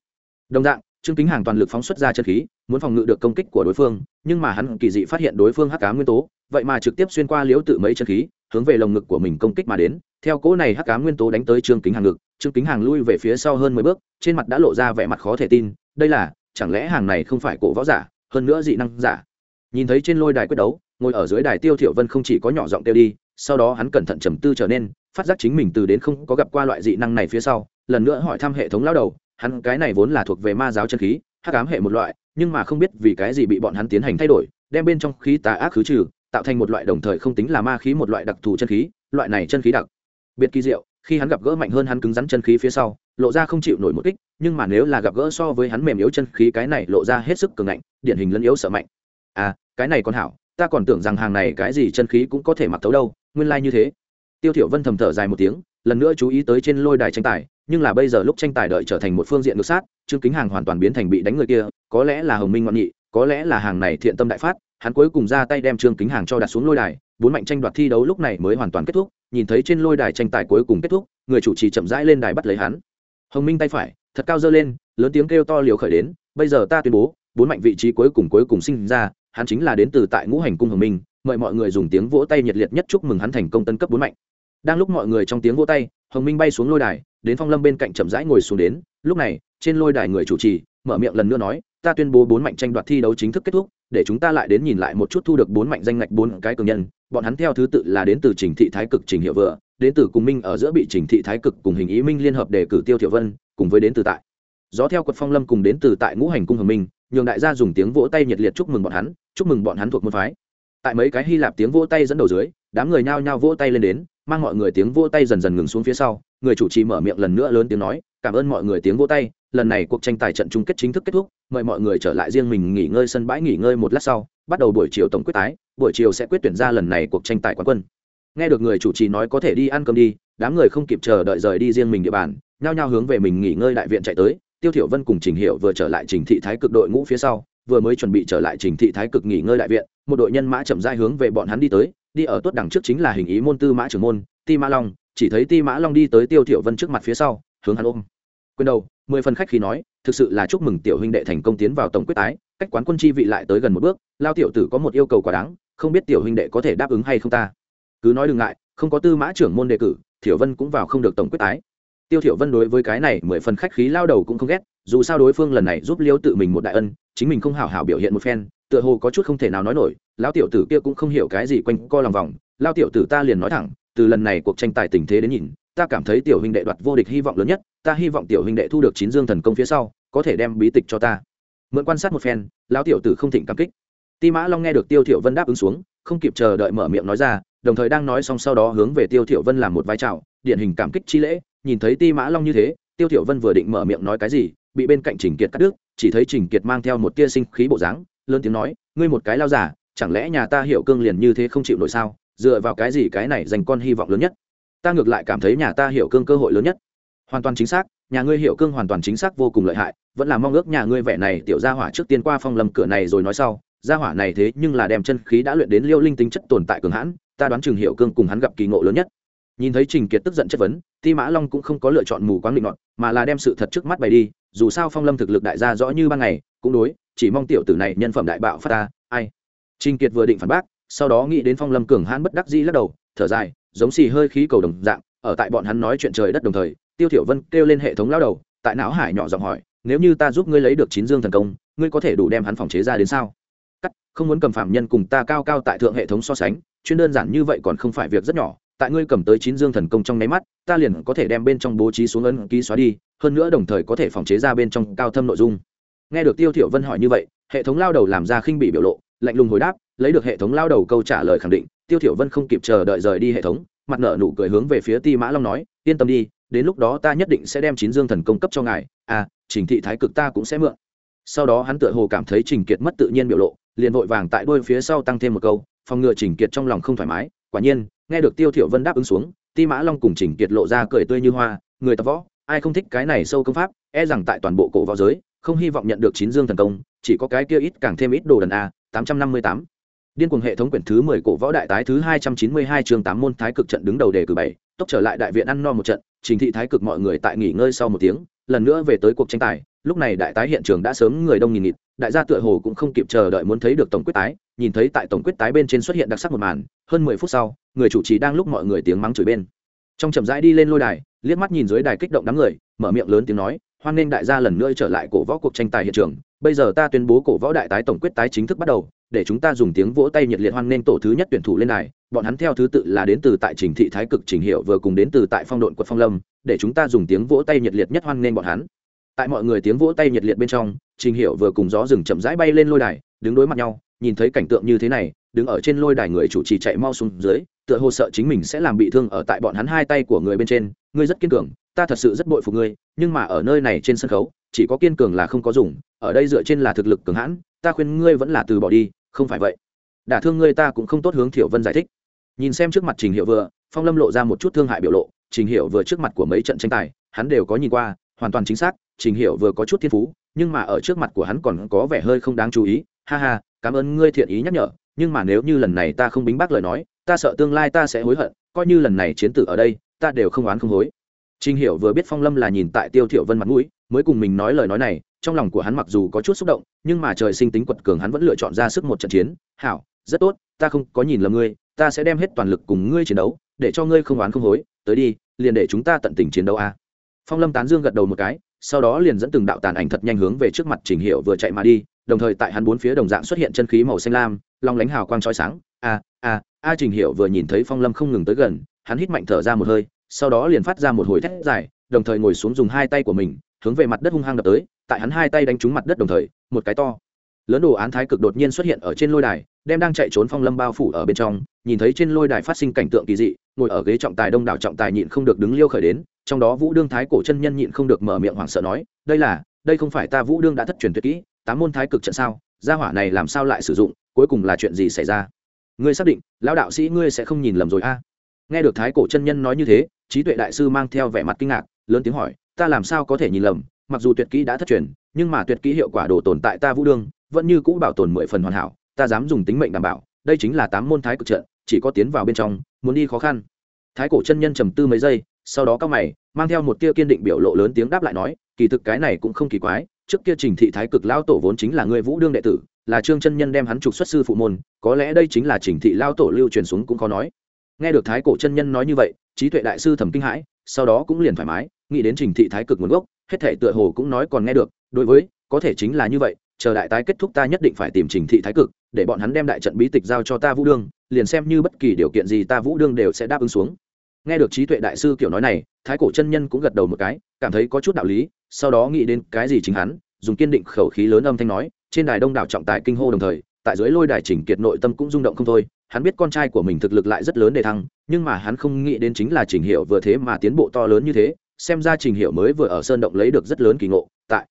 Đồng dạng, trương kính hàng toàn lực phóng xuất ra chân khí, muốn phòng ngự được công kích của đối phương, nhưng mà hắn kỳ dị phát hiện đối phương hắc ám nguyên tố, vậy mà trực tiếp xuyên qua liễu tự mấy chân khí, hướng về lồng ngực của mình công kích mà đến. Theo cỗ này hắc ám nguyên tố đánh tới trương kính hàng ngực, trương kính hàng lui về phía sau hơn mười bước, trên mặt đã lộ ra vẻ mặt khó thể tin, đây là chẳng lẽ hàng này không phải cổ võ giả, hơn nữa dị năng giả? Nhìn thấy trên lôi đài quyết đấu, ngồi ở dưới đài tiêu thiểu vân không chỉ có nhỏ giọng tiêu đi, sau đó hắn cẩn thận trầm tư trở nên, phát giác chính mình từ đến không có gặp qua loại dị năng này phía sau, lần nữa hỏi thăm hệ thống lão đầu, hắn cái này vốn là thuộc về ma giáo chân khí, hắc ám hệ một loại, nhưng mà không biết vì cái gì bị bọn hắn tiến hành thay đổi, đem bên trong khí tà ác khứ trừ, tạo thành một loại đồng thời không tính là ma khí một loại đặc thù chân khí, loại này chân khí đặc biệt kỳ diệu khi hắn gặp gỡ mạnh hơn hắn cứng rắn chân khí phía sau, lộ ra không chịu nổi một kích, nhưng mà nếu là gặp gỡ so với hắn mềm yếu chân khí, cái này lộ ra hết sức cường ngạnh, điển hình lẫn yếu sợ mạnh. À cái này còn hảo, ta còn tưởng rằng hàng này cái gì chân khí cũng có thể mặc tấu đâu, nguyên lai như thế. Tiêu thiểu vân thầm thở dài một tiếng, lần nữa chú ý tới trên lôi đài tranh tài, nhưng là bây giờ lúc tranh tài đợi trở thành một phương diện ngược sát, trương kính hàng hoàn toàn biến thành bị đánh người kia, có lẽ là hồng minh ngoạn nhị, có lẽ là hàng này thiện tâm đại phát, hắn cuối cùng ra tay đem trương kính hàng cho đặt xuống lôi đài, bốn mạnh tranh đoạt thi đấu lúc này mới hoàn toàn kết thúc nhìn thấy trên lôi đài tranh tài cuối cùng kết thúc, người chủ trì chậm rãi lên đài bắt lấy hắn. Hồng minh tay phải, thật cao dơ lên, lớn tiếng kêu to liều khởi đến, bây giờ ta tuyên bố, bốn mạnh vị trí cuối cùng cuối cùng sinh ra, hắn chính là đến từ tại ngũ hành cung hồng minh, mời mọi người dùng tiếng vỗ tay nhiệt liệt nhất chúc mừng hắn thành công tân cấp bốn mạnh. Đang lúc mọi người trong tiếng vỗ tay, hồng minh bay xuống lôi đài, đến phong lâm bên cạnh chậm rãi ngồi xuống đến, lúc này, trên lôi đài người chủ trì, mở miệng lần nữa nói, ta tuyên bố bốn mạnh tranh đoạt thi đấu chính thức kết thúc, để chúng ta lại đến nhìn lại một chút thu được bốn mạnh danh ngạch bốn cái cường nhân bọn hắn theo thứ tự là đến từ trình thị thái cực trình hiệu vừa, đến từ cùng minh ở giữa bị trình thị thái cực cùng hình ý minh liên hợp đề cử tiêu thiểu vân, cùng với đến từ tại. Gió theo quật phong lâm cùng đến từ tại ngũ hành cung hồng minh, nhường đại gia dùng tiếng vỗ tay nhiệt liệt chúc mừng bọn hắn, chúc mừng bọn hắn thuộc môn phái. Tại mấy cái hy lạp tiếng vỗ tay dẫn đầu dưới, đám người nhao nhao vỗ tay lên đến, mang mọi người tiếng vỗ tay dần dần ngừng xuống phía sau, người chủ trì mở miệng lần nữa lớn tiếng nói, cảm ơn mọi người tiếng vỗ tay, lần này cuộc tranh tài trận chung kết chính thức kết thúc, mời mọi người trở lại riêng mình nghỉ ngơi sân bãi nghỉ ngơi một lát sau, bắt đầu buổi chiều tổng quyết tái buổi chiều sẽ quyết tuyển ra lần này cuộc tranh tài quán quân. Nghe được người chủ trì nói có thể đi ăn cơm đi, đám người không kịp chờ đợi rời đi riêng mình địa bàn, nhao nhao hướng về mình nghỉ ngơi đại viện chạy tới. Tiêu thiểu vân cùng trình Hiểu vừa trở lại trình thị thái cực đội ngũ phía sau, vừa mới chuẩn bị trở lại trình thị thái cực nghỉ ngơi đại viện, một đội nhân mã chậm rãi hướng về bọn hắn đi tới. Đi ở tuốt đằng trước chính là hình ý môn tư mã trưởng môn, ti mã long, chỉ thấy ti mã long đi tới tiêu thiểu vân trước mặt phía sau, hướng hắn ôm. Quên đầu, mười phần khách khi nói, thực sự là chúc mừng tiểu huynh đệ thành công tiến vào tổng quyết tái, cách quán quân chi vị lại tới gần một bước, lao tiểu tử có một yêu cầu quá đáng không biết tiểu huynh đệ có thể đáp ứng hay không ta. Cứ nói đừng ngại, không có tư mã trưởng môn đề cử, thiểu vân cũng vào không được tổng quyết tái tiêu thiểu vân đối với cái này mười phần khách khí lao đầu cũng không ghét, dù sao đối phương lần này giúp liêu tự mình một đại ân, chính mình không hảo hảo biểu hiện một phen, tựa hồ có chút không thể nào nói nổi, lão tiểu tử kia cũng không hiểu cái gì quanh co lòng vòng lao tiểu tử ta liền nói thẳng, từ lần này cuộc tranh tài tình thế đến nhìn, ta cảm thấy tiểu huynh đệ đoạt vô địch hy vọng lớn nhất, ta hy vọng tiểu huynh đệ thu được chín dương thần công phía sau, có thể đem bí tịch cho ta. Mượn quan sát một phen, lão tiểu tử không thịnh cảm kích ti mã long nghe được tiêu thiểu vân đáp ứng xuống không kịp chờ đợi mở miệng nói ra đồng thời đang nói xong sau đó hướng về tiêu thiểu vân làm một vai chào, điển hình cảm kích chi lễ nhìn thấy ti mã long như thế tiêu thiểu vân vừa định mở miệng nói cái gì bị bên cạnh trình kiệt cắt đứt chỉ thấy trình kiệt mang theo một tia sinh khí bộ dáng lớn tiếng nói ngươi một cái lao giả chẳng lẽ nhà ta hiểu cương liền như thế không chịu nổi sao? Dựa vào cái gì cái này dành con hy vọng lớn nhất? Ta ngược lại cảm thấy nhà ta hiểu cương cơ hội lớn nhất. Hoàn toàn chính xác nhà ngươi hiểu cương hoàn toàn chính xác vô cùng lợi hại vẫn là mong ước nhà ngươi vẻ này tiểu gia hỏa trước tiên qua phong lâm cửa này rồi nói sau gia hỏa này thế nhưng là đem chân khí đã luyện đến liêu linh tính chất tồn tại cường hãn, ta đoán chừng hiệu cương cùng hắn gặp kỳ ngộ lớn nhất. Nhìn thấy trình kiệt tức giận chất vấn, ti mã long cũng không có lựa chọn mù quáng định luận mà là đem sự thật trước mắt bày đi, dù sao phong lâm thực lực đại gia rõ như ban ngày, cũng đối, chỉ mong tiểu tử này nhân phẩm đại bạo phát ta, ai. Trình kiệt vừa định phản bác, sau đó nghĩ đến phong lâm cường hãn bất đắc dĩ lắc đầu, thở dài, giống xì hơi khí cầu đồng dạng, ở tại bọn hắn nói chuyện trời đất đồng thời, tiêu thiểu vân kêu lên hệ thống lao đầu, tại não hải nhỏ giọng hỏi, nếu như ta giúp ngươi lấy được chín dương thần công, ngươi có thể đủ đem hắn phòng chế ra đến sao? Không muốn cầm phạm nhân cùng ta cao cao tại thượng hệ thống so sánh, chuyên đơn giản như vậy còn không phải việc rất nhỏ, tại ngươi cầm tới chín dương thần công trong nháy mắt, ta liền có thể đem bên trong bố trí xuống ấn ký xóa đi, hơn nữa đồng thời có thể phòng chế ra bên trong cao thâm nội dung. Nghe được tiêu thiểu vân hỏi như vậy, hệ thống lao đầu làm ra khinh bị biểu lộ, lạnh lùng hồi đáp, lấy được hệ thống lao đầu câu trả lời khẳng định, tiêu thiểu vân không kịp chờ đợi rời đi hệ thống, mặt nở nụ cười hướng về phía ti mã long nói, yên tâm đi, đến lúc đó ta nhất định sẽ đem chín dương thần công cấp cho ngài à trình thị thái cực ta cũng sẽ mượn. Sau đó hắn tựa hồ cảm thấy trình kiệt mất tự nhiên biểu lộ liền vội vàng tại đôi phía sau tăng thêm một câu, phòng ngừa trình kiệt trong lòng không thoải mái. Quả nhiên, nghe được tiêu thiểu vân đáp ứng xuống, ti mã long cùng trình kiệt lộ ra cười tươi như hoa, người tập võ, ai không thích cái này sâu công pháp e rằng tại toàn bộ cổ võ giới, không hy vọng nhận được chín dương thần công, chỉ có cái kia ít càng thêm ít đồ đần a, tám trăm năm mươi tám. Điên cuồng hệ thống quyển thứ mười cổ võ đại tái thứ hai trăm chín mươi hai chương tám môn thái cực trận đứng đầu đề cử bảy, tốc trở lại đại viện ăn no một trận, trình thị thái cực mọi người tại nghỉ ngơi sau một tiếng, lần nữa về tới cuộc tranh tài, lúc này đại tái hiện trường đã sớm người đông nghìn nghịt đại gia tựa hồ cũng không kịp chờ đợi muốn thấy được tổng quyết tái, nhìn thấy tại tổng quyết tái bên trên xuất hiện đặc sắc một màn, hơn mười phút sau, người chủ trì đang lúc mọi người tiếng mắng chửi bên. Trong chậm rãi đi lên lôi đài, liếc mắt nhìn dưới đài kích động đám người, mở miệng lớn tiếng nói, hoan nghênh đại gia lần nữa trở lại cổ võ cuộc tranh tài hiện trường. Bây giờ ta tuyên bố cổ võ đại tái tổng quyết tái chính thức bắt đầu, để chúng ta dùng tiếng vỗ tay nhiệt liệt hoan nghênh tổ thứ nhất tuyển thủ lên đài. Bọn hắn theo thứ tự là đến từ tại trình thị thái cực trình hiệu vừa cùng đến từ tại phong độn của phong lâm, để chúng ta dùng tiếng vỗ tay nhiệt liệt nhất hoan nghênh bọn hắn. Tại mọi người tiếng vỗ tay nhiệt liệt bên trong trình hiệu vừa cùng gió rừng chậm rãi bay lên lôi đài, đứng đối mặt nhau, nhìn thấy cảnh tượng như thế này, đứng ở trên lôi đài người chủ trì chạy mau xuống dưới, tựa hồ sợ chính mình sẽ làm bị thương ở tại bọn hắn hai tay của người bên trên. Ngươi rất kiên cường, ta thật sự rất bội phục ngươi, nhưng mà ở nơi này trên sân khấu, chỉ có kiên cường là không có dùng, ở đây dựa trên là thực lực cường hãn, ta khuyên ngươi vẫn là từ bỏ đi, không phải vậy. Đả thương ngươi ta cũng không tốt hướng thiểu vân giải thích. Nhìn xem trước mặt trình hiệu vừa, phong lâm lộ ra một chút thương hại biểu lộ, trình hiệu vừa trước mặt của mấy trận tranh tài, hắn đều có nhìn qua, hoàn toàn chính xác, trình hiệu vừa có chút thiên phú nhưng mà ở trước mặt của hắn còn có vẻ hơi không đáng chú ý ha ha cảm ơn ngươi thiện ý nhắc nhở nhưng mà nếu như lần này ta không bính bác lời nói ta sợ tương lai ta sẽ hối hận coi như lần này chiến tử ở đây ta đều không oán không hối Trình Hiểu vừa biết Phong Lâm là nhìn tại Tiêu Thiệu Vân mặt mũi, mới cùng mình nói lời nói này, trong lòng của hắn mặc dù có chút xúc động, nhưng mà trời sinh tính quật cường hắn vẫn lựa chọn ra sức một trận chiến. "Hảo, rất tốt, ta không có nhìn lầm ngươi, ta sẽ đem hết toàn lực cùng ngươi chiến đấu, để cho ngươi không oán không hối, tới đi, liền để chúng ta tận tình chiến đấu a." Phong Lâm tán dương gật đầu một cái, sau đó liền dẫn từng đạo tàn ảnh thật nhanh hướng về trước mặt Trình hiệu vừa chạy mà đi, đồng thời tại hắn bốn phía đồng dạng xuất hiện chân khí màu xanh lam, long lánh hào quang trói sáng. "A, a, a Trình hiệu vừa nhìn thấy Phong Lâm không ngừng tới gần, hắn hít mạnh thở ra một hơi, sau đó liền phát ra một hồi thét dài đồng thời ngồi xuống dùng hai tay của mình hướng về mặt đất hung hăng đập tới tại hắn hai tay đánh trúng mặt đất đồng thời một cái to lớn đồ án thái cực đột nhiên xuất hiện ở trên lôi đài, đem đang chạy trốn phong lâm bao phủ ở bên trong, nhìn thấy trên lôi đài phát sinh cảnh tượng kỳ dị, ngồi ở ghế trọng tài đông đảo trọng tài nhịn không được đứng liêu khởi đến, trong đó vũ đương thái cổ chân nhân nhịn không được mở miệng hoảng sợ nói, đây là, đây không phải ta, vũ đương đã thất truyền tuyệt kỹ, tám môn thái cực trận sao, gia hỏa này làm sao lại sử dụng, cuối cùng là chuyện gì xảy ra? Ngươi xác định, lão đạo sĩ ngươi sẽ không nhìn lầm rồi a? Nghe được thái cổ chân nhân nói như thế, trí tuệ đại sư mang theo vẻ mặt kinh ngạc, lớn tiếng hỏi, ta làm sao có thể nhìn lầm? Mặc dù tuyệt kỹ đã thất truyền, nhưng mà tuyệt kỹ hiệu quả đồ tồn tại ta vũ đương vẫn như cũ bảo tồn mười phần hoàn hảo, ta dám dùng tính mệnh đảm bảo, đây chính là tám môn thái cực trận, chỉ có tiến vào bên trong, muốn đi khó khăn. Thái cổ chân nhân trầm tư mấy giây, sau đó các mày, mang theo một tia kiên định biểu lộ lớn tiếng đáp lại nói, kỳ thực cái này cũng không kỳ quái, trước kia trình thị thái cực lao tổ vốn chính là người vũ đương đệ tử, là trương chân nhân đem hắn trục xuất sư phụ môn, có lẽ đây chính là trình thị lao tổ lưu truyền xuống cũng khó nói. Nghe được thái cổ chân nhân nói như vậy, trí tuệ đại sư thầm kinh hãi, sau đó cũng liền thoải mái, nghĩ đến trình thị thái cực nguồn gốc, hết thể tựa hồ cũng nói còn nghe được, đối với, có thể chính là như vậy chờ đại tái kết thúc ta nhất định phải tìm trình thị thái cực, để bọn hắn đem đại trận bí tịch giao cho ta vũ đương, liền xem như bất kỳ điều kiện gì ta vũ đương đều sẽ đáp ứng xuống. Nghe được trí tuệ đại sư kiểu nói này, thái cổ chân nhân cũng gật đầu một cái, cảm thấy có chút đạo lý, sau đó nghĩ đến cái gì chính hắn, dùng kiên định khẩu khí lớn âm thanh nói, trên đài đông đảo trọng tài kinh hô đồng thời, tại dưới lôi đài chỉnh kiệt nội tâm cũng rung động không thôi, hắn biết con trai của mình thực lực lại rất lớn để thăng, nhưng mà hắn không nghĩ đến chính là trình hiệu vừa thế mà tiến bộ to lớn như thế, xem ra trình hiệu mới vừa ở sơn động lấy được rất lớn kỳ ngộ, tại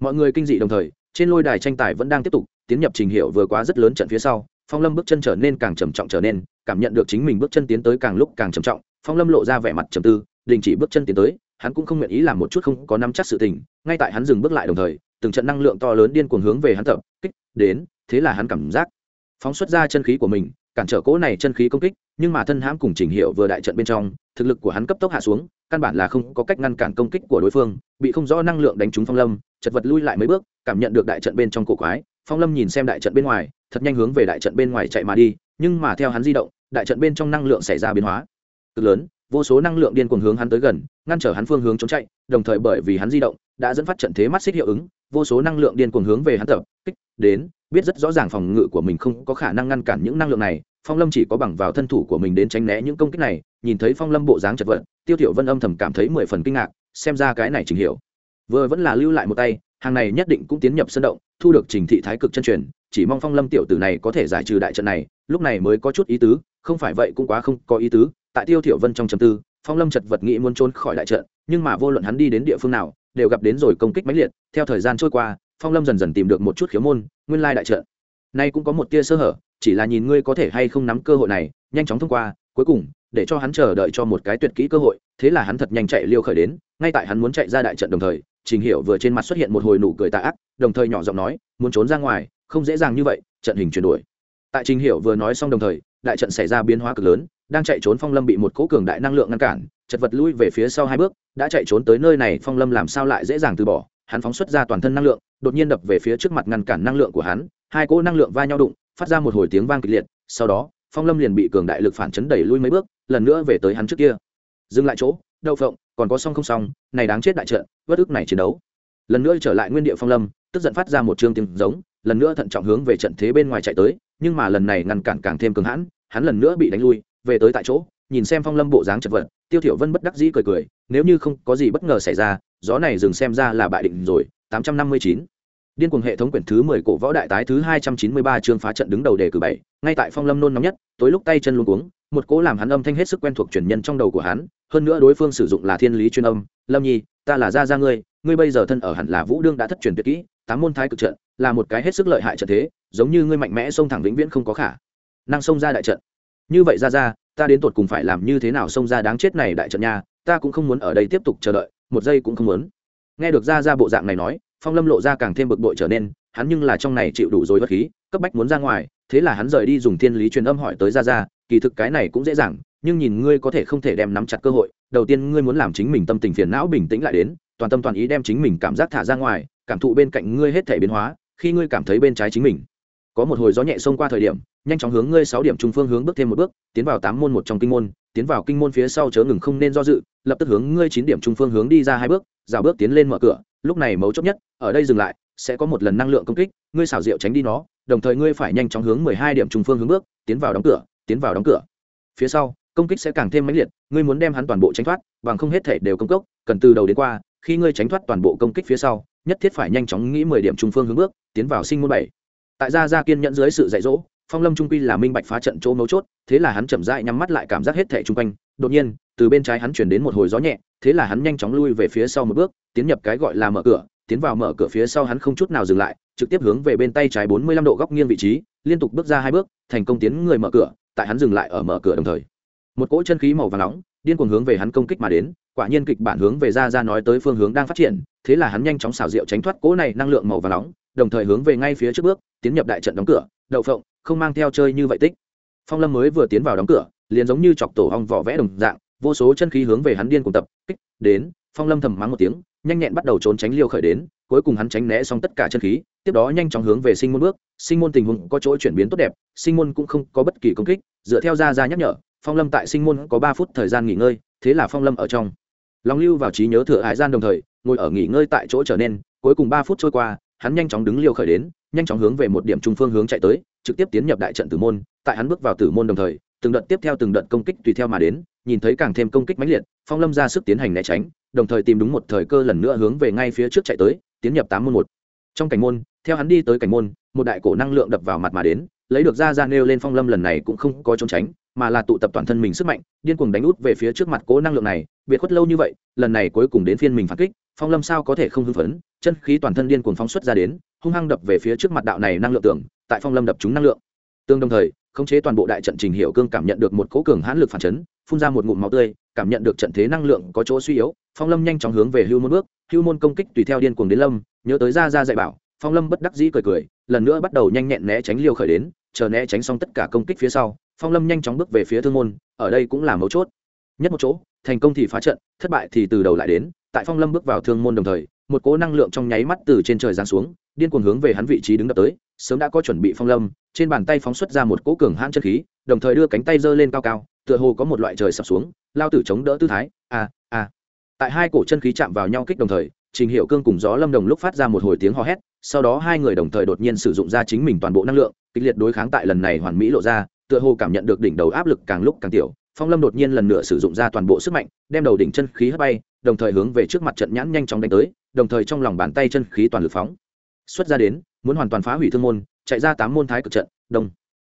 mọi người kinh dị đồng thời trên lôi đài tranh tài vẫn đang tiếp tục, tiến nhập trình hiệu vừa quá rất lớn trận phía sau, phong lâm bước chân trở nên càng trầm trọng trở nên, cảm nhận được chính mình bước chân tiến tới càng lúc càng trầm trọng, phong lâm lộ ra vẻ mặt trầm tư, đình chỉ bước chân tiến tới, hắn cũng không nguyện ý làm một chút không có nắm chắc sự tình, ngay tại hắn dừng bước lại đồng thời, từng trận năng lượng to lớn điên cuồng hướng về hắn tập, kích, đến, thế là hắn cảm giác phóng xuất ra chân khí của mình, cản trở cỗ này chân khí công kích, nhưng mà thân hãm cùng trình hiệu vừa đại trận bên trong, thực lực của hắn cấp tốc hạ xuống căn bản là không có cách ngăn cản công kích của đối phương, bị không rõ năng lượng đánh trúng phong lâm, chật vật lui lại mấy bước, cảm nhận được đại trận bên trong cổ quái. Phong lâm nhìn xem đại trận bên ngoài, thật nhanh hướng về đại trận bên ngoài chạy mà đi, nhưng mà theo hắn di động, đại trận bên trong năng lượng xảy ra biến hóa cực lớn, vô số năng lượng điên cuồng hướng hắn tới gần, ngăn trở hắn phương hướng chống chạy, đồng thời bởi vì hắn di động, đã dẫn phát trận thế mắt xích hiệu ứng, vô số năng lượng điên cuồng hướng về hắn tập kích đến, biết rất rõ ràng phòng ngự của mình không có khả năng ngăn cản những năng lượng này phong lâm chỉ có bằng vào thân thủ của mình đến tránh né những công kích này, nhìn thấy phong lâm bộ dáng chật vật, tiêu thiểu vân âm thầm cảm thấy mười phần kinh ngạc, xem ra cái này trình hiểu. Vừa vẫn là lưu lại một tay, hàng này nhất định cũng tiến nhập sân động, thu được trình thị thái cực chân truyền, chỉ mong phong lâm tiểu tử này có thể giải trừ đại trận này, lúc này mới có chút ý tứ, không phải vậy cũng quá không có ý tứ. Tại tiêu thiểu vân trong trầm tư, phong lâm chật vật nghĩ muốn trốn khỏi đại trận, nhưng mà vô luận hắn đi đến địa phương nào, đều gặp đến rồi công kích mãnh liệt. Theo thời gian trôi qua, phong lâm dần dần tìm được một chút khiếu môn, nguyên lai đại trận nay cũng có một tia sơ hở, chỉ là nhìn ngươi có thể hay không nắm cơ hội này, nhanh chóng thông qua, cuối cùng, để cho hắn chờ đợi cho một cái tuyệt kỹ cơ hội, thế là hắn thật nhanh chạy liêu khởi đến, ngay tại hắn muốn chạy ra đại trận đồng thời, trình hiểu vừa trên mặt xuất hiện một hồi nụ cười tà ác, đồng thời nhỏ giọng nói, muốn trốn ra ngoài, không dễ dàng như vậy, trận hình chuyển đổi. Tại trình hiểu vừa nói xong đồng thời, đại trận xảy ra biến hóa cực lớn, đang chạy trốn phong lâm bị một cỗ cường đại năng lượng ngăn cản, chật vật lui về phía sau hai bước, đã chạy trốn tới nơi này, phong lâm làm sao lại dễ dàng từ bỏ, hắn phóng xuất ra toàn thân năng lượng, đột nhiên đập về phía trước mặt ngăn cản năng lượng của hắn hai cỗ năng lượng va nhau đụng, phát ra một hồi tiếng vang kịch liệt, sau đó, phong lâm liền bị cường đại lực phản chấn đẩy lui mấy bước, lần nữa về tới hắn trước kia. Dừng lại chỗ, đậu phộng, còn có xong không xong này đáng chết đại trận, vất ức này chiến đấu. Lần nữa trở lại nguyên địa phong lâm, tức giận phát ra một chương tiếng giống, lần nữa thận trọng hướng về trận thế bên ngoài chạy tới, nhưng mà lần này ngăn cản càng thêm cường hãn, hắn lần nữa bị đánh lui, về tới tại chỗ, nhìn xem phong lâm bộ dáng chật vật, tiêu thiểu vân bất đắc dĩ cười cười, nếu như không có gì bất ngờ xảy ra, gió này dừng xem ra là bại định rồi 859 điên cuồng hệ thống quyển thứ 10 cổ võ đại tái thứ 293 chương phá trận đứng đầu đề cử bảy, ngay tại phong lâm nôn nóng nhất, tối lúc tay chân luống cuống, một cỗ làm hắn âm thanh hết sức quen thuộc truyền nhân trong đầu của hắn, hơn nữa đối phương sử dụng là thiên lý chuyên âm, lâm nhi, ta là gia gia ngươi ngươi bây giờ thân ở hẳn là vũ đương đã thất truyền tuyệt kỹ, tám môn thái cực trận, là một cái hết sức lợi hại trận thế, giống như ngươi mạnh mẽ xông thẳng vĩnh viễn không có khả năng xông ra đại trận. Như vậy gia gia, ta đến tột cùng phải làm như thế nào xông ra đáng chết này đại trận nha, ta cũng không muốn ở đây tiếp tục chờ đợi, một giây cũng không muốn. Nghe được gia gia bộ dạng này nói phong lâm lộ ra càng thêm bực bội trở nên, hắn nhưng là trong này chịu đủ rồi bất khí, cấp bách muốn ra ngoài, thế là hắn rời đi dùng thiên lý truyền âm hỏi tới ra ra kỳ thực cái này cũng dễ dàng, nhưng nhìn ngươi có thể không thể đem nắm chặt cơ hội, đầu tiên ngươi muốn làm chính mình tâm tình phiền não bình tĩnh lại đến, toàn tâm toàn ý đem chính mình cảm giác thả ra ngoài, cảm thụ bên cạnh ngươi hết thể biến hóa, khi ngươi cảm thấy bên trái chính mình. Có một hồi gió nhẹ xông qua thời điểm, nhanh chóng hướng ngươi sáu điểm trung phương hướng bước thêm một bước, tiến vào tám môn một trong kinh môn, tiến vào kinh môn phía sau chớ ngừng không nên do dự, lập tức hướng ngươi chín điểm trung phương hướng đi ra hai bước rào bước tiến lên mở cửa lúc này mấu chốt nhất, ở đây dừng lại, sẽ có một lần năng lượng công kích, ngươi xảo diệu tránh đi nó, đồng thời ngươi phải nhanh chóng hướng mười hai điểm trung phương hướng bước, tiến vào đóng cửa, tiến vào đóng cửa. Phía sau, công kích sẽ càng thêm mãnh liệt, ngươi muốn đem hắn toàn bộ tránh thoát, bằng không hết thể đều công cốc, cần từ đầu đến qua, khi ngươi tránh thoát toàn bộ công kích phía sau, nhất thiết phải nhanh chóng nghĩ mười điểm trung phương hướng bước, tiến vào sinh môn bảy. Tại gia gia kiên nhẫn dưới sự dạy dỗ, phong lâm trung quy là minh bạch phá trận chỗ mấu chốt, thế là hắn chậm rãi nhắm mắt lại cảm giác hết thể chung quanh. Đột nhiên, từ bên trái hắn chuyển đến một hồi gió nhẹ thế là hắn nhanh chóng lui về phía sau một bước, tiến nhập cái gọi là mở cửa, tiến vào mở cửa phía sau hắn không chút nào dừng lại, trực tiếp hướng về bên tay trái bốn mươi lăm độ góc nghiêng vị trí, liên tục bước ra hai bước, thành công tiến người mở cửa, tại hắn dừng lại ở mở cửa đồng thời. Một cỗ chân khí màu vàng nóng, điên cuồng hướng về hắn công kích mà đến, quả nhiên kịch bản hướng về ra ra nói tới phương hướng đang phát triển, thế là hắn nhanh chóng xảo diệu tránh thoát cỗ này năng lượng màu vàng nóng, đồng thời hướng về ngay phía trước bước, tiến nhập đại trận đóng cửa, đậu phộng, không mang theo chơi như vậy tích. Phong lâm mới vừa tiến vào đóng cửa, liền giống như chọc tổ hong vỏ vẽ đồng dạng vô số chân khí hướng về hắn điên cùng tập, kích, đến, phong lâm thầm mắng một tiếng, nhanh nhẹn bắt đầu trốn tránh liêu khởi đến, cuối cùng hắn tránh né xong tất cả chân khí, tiếp đó nhanh chóng hướng về sinh môn bước. Sinh môn tình huống có chỗ chuyển biến tốt đẹp, sinh môn cũng không có bất kỳ công kích, dựa theo ra ra nhắc nhở, phong lâm tại sinh môn có ba phút thời gian nghỉ ngơi, thế là phong lâm ở trong. Lòng lưu vào trí nhớ thừa hải gian đồng thời, ngồi ở nghỉ ngơi tại chỗ trở nên, cuối cùng ba phút trôi qua, hắn nhanh chóng đứng liêu khởi đến, nhanh chóng hướng về một điểm trung phương hướng chạy tới, trực tiếp tiến nhập đại trận tử môn, tại hắn bước vào tử môn đồng thời từng đợt tiếp theo từng đợt công kích tùy theo mà đến, nhìn thấy càng thêm công kích mãnh liệt, phong lâm ra sức tiến hành né tránh, đồng thời tìm đúng một thời cơ lần nữa hướng về ngay phía trước chạy tới, tiến nhập tám môn một. Trong cảnh môn, theo hắn đi tới cảnh môn, một đại cổ năng lượng đập vào mặt mà đến, lấy được ra ra nêu lên phong lâm lần này cũng không có trốn tránh, mà là tụ tập toàn thân mình sức mạnh, điên cuồng đánh út về phía trước mặt cố năng lượng này, biệt khuất lâu như vậy, lần này cuối cùng đến phiên mình phản kích, phong lâm sao có thể không hưng phấn, chân khí toàn thân điên cuồng phóng xuất ra đến, hung hăng đập về phía trước mặt đạo này năng lượng tưởng, tại phong lâm đập trúng năng lượng. Tương đồng thời khống chế toàn bộ đại trận trình hiệu cương cảm nhận được một cố cường hãn lực phản chấn, phun ra một ngụm máu tươi, cảm nhận được trận thế năng lượng có chỗ suy yếu, phong lâm nhanh chóng hướng về hưu môn bước, hưu môn công kích tùy theo điên cuồng đến lâm, nhớ tới ra ra dạy bảo, phong lâm bất đắc dĩ cười cười, lần nữa bắt đầu nhanh nhẹn né tránh liêu khởi đến, chờ né tránh xong tất cả công kích phía sau, phong lâm nhanh chóng bước về phía thương môn, ở đây cũng là mấu chốt. Nhất một chỗ, thành công thì phá trận, thất bại thì từ đầu lại đến, tại phong lâm bước vào thương môn đồng thời, một cỗ năng lượng trong nháy mắt từ trên trời giáng xuống, điên cuồng hướng về hắn vị trí đứng đập tới sớm đã có chuẩn bị phong lâm, trên bàn tay phóng xuất ra một cỗ cường hãn chân khí, đồng thời đưa cánh tay giơ lên cao cao, tựa hồ có một loại trời sập xuống, lao tử chống đỡ tư thái a a tại hai cổ chân khí chạm vào nhau kích đồng thời, trình hiệu cương cùng gió lâm đồng lúc phát ra một hồi tiếng hò hét, sau đó hai người đồng thời đột nhiên sử dụng ra chính mình toàn bộ năng lượng, kịch liệt đối kháng tại lần này hoàn mỹ lộ ra, tựa hồ cảm nhận được đỉnh đầu áp lực càng lúc càng tiểu. Phong lâm đột nhiên lần nữa sử dụng ra toàn bộ sức mạnh, đem đầu đỉnh chân khí hất bay, đồng thời hướng về trước mặt trận nhãn nhanh chóng đánh tới, đồng thời trong lòng bàn tay chân khí toàn lực phóng xuất ra đến, muốn hoàn toàn phá hủy thương môn, chạy ra tám môn thái cực trận, đông.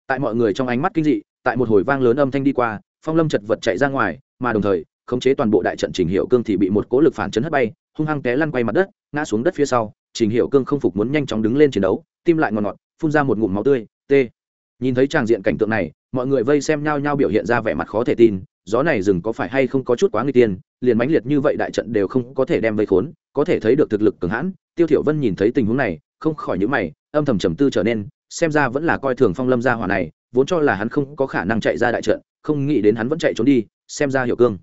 Tại mọi người trong ánh mắt kinh dị, tại một hồi vang lớn âm thanh đi qua, phong lâm chật vật chạy ra ngoài, mà đồng thời, khống chế toàn bộ đại trận trình hiệu cương thì bị một cố lực phản chấn hất bay, hung hăng té lăn quay mặt đất, ngã xuống đất phía sau. Trình hiệu cương không phục muốn nhanh chóng đứng lên chiến đấu, tim lại ngọt ngọt, phun ra một ngụm máu tươi, t. Nhìn thấy tràng diện cảnh tượng này, mọi người vây xem nhau nhau biểu hiện ra vẻ mặt khó thể tin, gió này rừng có phải hay không có chút quá nguy tiên liền mãnh liệt như vậy đại trận đều không có thể đem vây khốn, có thể thấy được thực lực cường hãn tiêu thiểu vân nhìn thấy tình huống này, không khỏi nhíu mày, âm thầm trầm tư trở nên, xem ra vẫn là coi thường phong lâm gia hỏa này, vốn cho là hắn không có khả năng chạy ra đại trận, không nghĩ đến hắn vẫn chạy trốn đi, xem ra hiểu cương.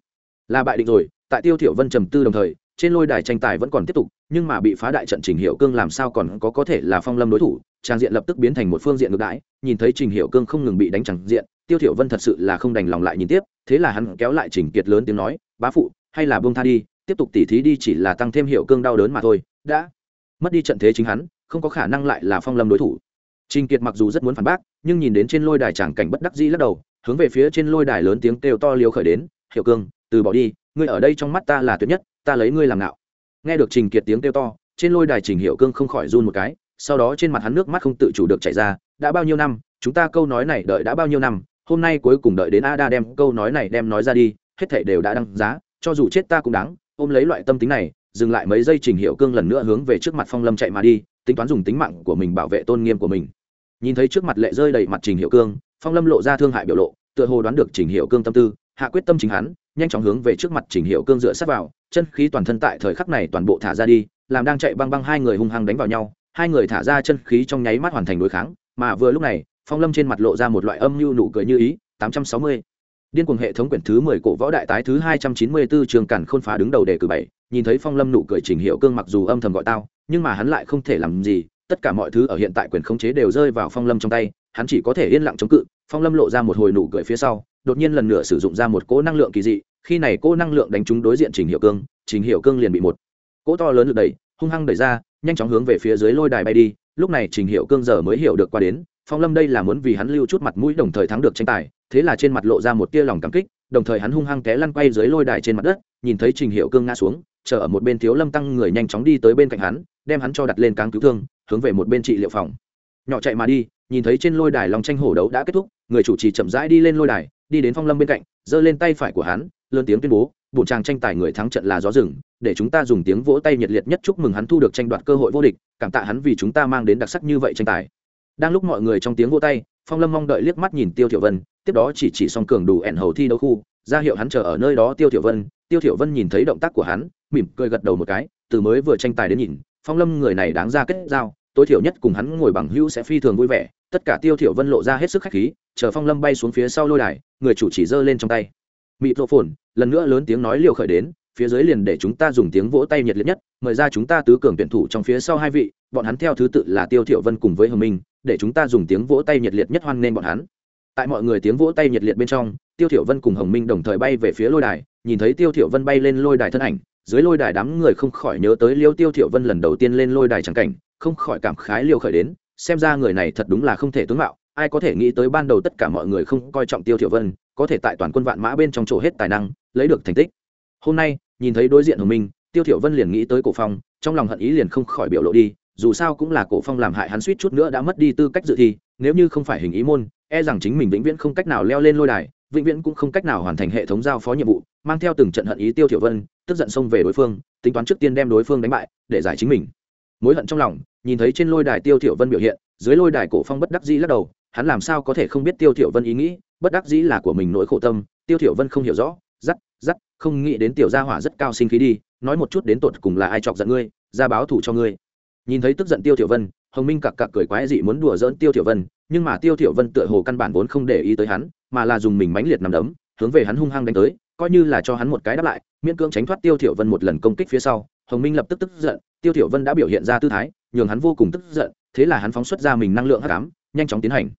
Là bại định rồi, tại tiêu thiểu vân trầm tư đồng thời, trên lôi đài tranh tài vẫn còn tiếp tục, nhưng mà bị phá đại trận trình hiệu cương làm sao còn có có thể là phong lâm đối thủ, trang diện lập tức biến thành một phương diện ngược đãi, nhìn thấy trình hiệu cương không ngừng bị đánh chẳng diện, tiêu thiểu vân thật sự là không đành lòng lại nhìn tiếp, thế là hắn kéo lại trình kiệt lớn tiếng nói, bá phụ, hay là buông tha đi, tiếp tục tỉ thí đi chỉ là tăng thêm hiệu cương đau đớn mà thôi, đã mất đi trận thế chính hắn, không có khả năng lại là phong lâm đối thủ. Trình kiệt mặc dù rất muốn phản bác, nhưng nhìn đến trên lôi đài tràng cảnh bất đắc dĩ lắc đầu, hướng về phía trên lôi đài lớn tiếng kêu to liều khởi đến hiệu cương, từ bỏ đi, ngươi ở đây trong mắt ta là tuyệt nhất, ta lấy ngươi làm nạo nghe được trình kiệt tiếng kêu to, trên lôi đài trình hiệu cương không khỏi run một cái, sau đó trên mặt hắn nước mắt không tự chủ được chảy ra, đã bao nhiêu năm, chúng ta câu nói này đợi đã bao nhiêu năm, hôm nay cuối cùng đợi đến a đa đem câu nói này đem nói ra đi, hết thảy đều đã đăng giá, cho dù chết ta cũng đáng, ôm lấy loại tâm tính này dừng lại mấy giây trình hiệu cương lần nữa hướng về trước mặt phong lâm chạy mà đi, tính toán dùng tính mạng của mình bảo vệ tôn nghiêm của mình. Nhìn thấy trước mặt lệ rơi đầy mặt trình hiệu cương, phong lâm lộ ra thương hại biểu lộ, tựa hồ đoán được trình hiệu cương tâm tư, hạ quyết tâm chính hắn, nhanh chóng hướng về trước mặt trình hiệu cương dựa sát vào, chân khí toàn thân tại thời khắc này toàn bộ thả ra đi, làm đang chạy băng băng hai người hung hăng đánh vào nhau, hai người thả ra chân khí trong nháy mắt hoàn thành đối kháng, mà vừa lúc này, phong lâm trên mặt lộ ra một loại âm mưu nụ cười như ý, tám trăm sáu mươi. Điên cuồng hệ thống quyển thứ mười cổ võ đại tái thứ hai trăm chín mươi bốn trường cản khôn phá đứng đầu đề cử bảy nhìn thấy phong lâm nụ cười trình hiệu cương mặc dù âm thầm gọi tao, nhưng mà hắn lại không thể làm gì, tất cả mọi thứ ở hiện tại quyền khống chế đều rơi vào phong lâm trong tay, hắn chỉ có thể yên lặng chống cự. Phong lâm lộ ra một hồi nụ cười phía sau, đột nhiên lần nữa sử dụng ra một cỗ năng lượng kỳ dị, khi này cỗ năng lượng đánh trúng đối diện trình hiệu cương trình hiệu cương liền bị một cỗ to lớn lực đẩy, hung hăng đẩy ra, nhanh chóng hướng về phía dưới lôi đài bay đi. Lúc này trình hiệu cương giờ mới hiểu được qua đến, phong lâm đây là muốn vì hắn lưu chút mặt mũi đồng thời thắng được tranh tài, thế là trên mặt lộ ra một tia lòng cảm kích, đồng thời hắn hung hăng té lăn quay dưới lôi đài trên mặt đất, nhìn thấy trình hiệu cương ngã xuống chờ ở một bên thiếu lâm tăng người nhanh chóng đi tới bên cạnh hắn, đem hắn cho đặt lên cáng cứu thương, hướng về một bên trị liệu phòng. Nhỏ chạy mà đi, nhìn thấy trên lôi đài lòng tranh hổ đấu đã kết thúc, người chủ trì chậm rãi đi lên lôi đài, đi đến phong lâm bên cạnh, giơ lên tay phải của hắn, lớn tiếng tuyên bố bộ tràng tranh tài người thắng trận là gió rừng, để chúng ta dùng tiếng vỗ tay nhiệt liệt nhất chúc mừng hắn thu được tranh đoạt cơ hội vô địch, cảm tạ hắn vì chúng ta mang đến đặc sắc như vậy tranh tài. Đang lúc mọi người trong tiếng vỗ tay, phong lâm mong đợi liếc mắt nhìn tiêu thiểu vân, tiếp đó chỉ chỉ song cường đủ ẻn hầu thi đấu khu, ra hiệu hắn chờ ở nơi đó tiêu thiểu vân, tiêu thiểu vân nhìn thấy động tác của hắn mỉm cười gật đầu một cái, từ mới vừa tranh tài đến nhìn, phong lâm người này đáng ra kết giao, tối thiểu nhất cùng hắn ngồi bằng hữu sẽ phi thường vui vẻ, tất cả tiêu thiểu vân lộ ra hết sức khách khí, chờ phong lâm bay xuống phía sau lôi đài, người chủ chỉ giơ lên trong tay. Mịt rộ phồn lần nữa lớn tiếng nói liều khởi đến, phía dưới liền để chúng ta dùng tiếng vỗ tay nhiệt liệt nhất, mời ra chúng ta tứ cường tuyển thủ trong phía sau hai vị, bọn hắn theo thứ tự là tiêu thiểu vân cùng với hồng minh, để chúng ta dùng tiếng vỗ tay nhiệt liệt nhất hoan nghênh bọn hắn. Tại mọi người tiếng vỗ tay nhiệt liệt bên trong, tiêu thiểu vân cùng hồng minh đồng thời bay về phía lôi đài, nhìn thấy tiêu thiểu vân bay lên lôi đài thân ảnh dưới lôi đài đám người không khỏi nhớ tới liêu tiêu thiệu vân lần đầu tiên lên lôi đài chẳng cảnh, không khỏi cảm khái liều khởi đến, xem ra người này thật đúng là không thể tướng mạo, ai có thể nghĩ tới ban đầu tất cả mọi người không coi trọng tiêu thiệu vân, có thể tại toàn quân vạn mã bên trong chỗ hết tài năng, lấy được thành tích. Hôm nay, nhìn thấy đối diện hồng minh, tiêu thiệu vân liền nghĩ tới cổ phong, trong lòng hận ý liền không khỏi biểu lộ đi, dù sao cũng là cổ phong làm hại hắn suýt chút nữa đã mất đi tư cách dự thi, nếu như không phải hình ý môn e rằng chính mình vĩnh viễn không cách nào leo lên lôi đài, vĩnh viễn cũng không cách nào hoàn thành hệ thống giao phó nhiệm vụ, mang theo từng trận hận ý tiêu thiểu vân tức giận xông về đối phương, tính toán trước tiên đem đối phương đánh bại, để giải chính mình. Mối hận trong lòng, nhìn thấy trên lôi đài tiêu thiểu vân biểu hiện, dưới lôi đài cổ phong bất đắc dĩ lắc đầu, hắn làm sao có thể không biết tiêu thiểu vân ý nghĩ, bất đắc dĩ là của mình nỗi khổ tâm, tiêu thiểu vân không hiểu rõ dắt dắt không nghĩ đến tiểu gia hỏa rất cao sinh khí đi, nói một chút đến tột cùng là ai chọc giận ngươi, ra báo thủ cho ngươi. Nhìn thấy tức giận tiêu thiểu vân, hồng minh cặc cặc cười quái dị muốn đùa giỡn tiêu thiểu vân, nhưng mà tiêu thiểu vân tựa hồ căn bản vốn không để ý tới hắn, mà là dùng mình mãnh liệt nằm đấm, hướng về hắn hung hăng đánh tới, coi như là cho hắn một cái đáp lại miễn cưỡng tránh thoát tiêu thiểu vân một lần công kích phía sau, hồng minh lập tức tức giận, tiêu thiểu vân đã biểu hiện ra tư thái, nhường hắn vô cùng tức giận, thế là hắn phóng xuất ra mình năng lượng hắc ám, nhanh chóng tiến hành.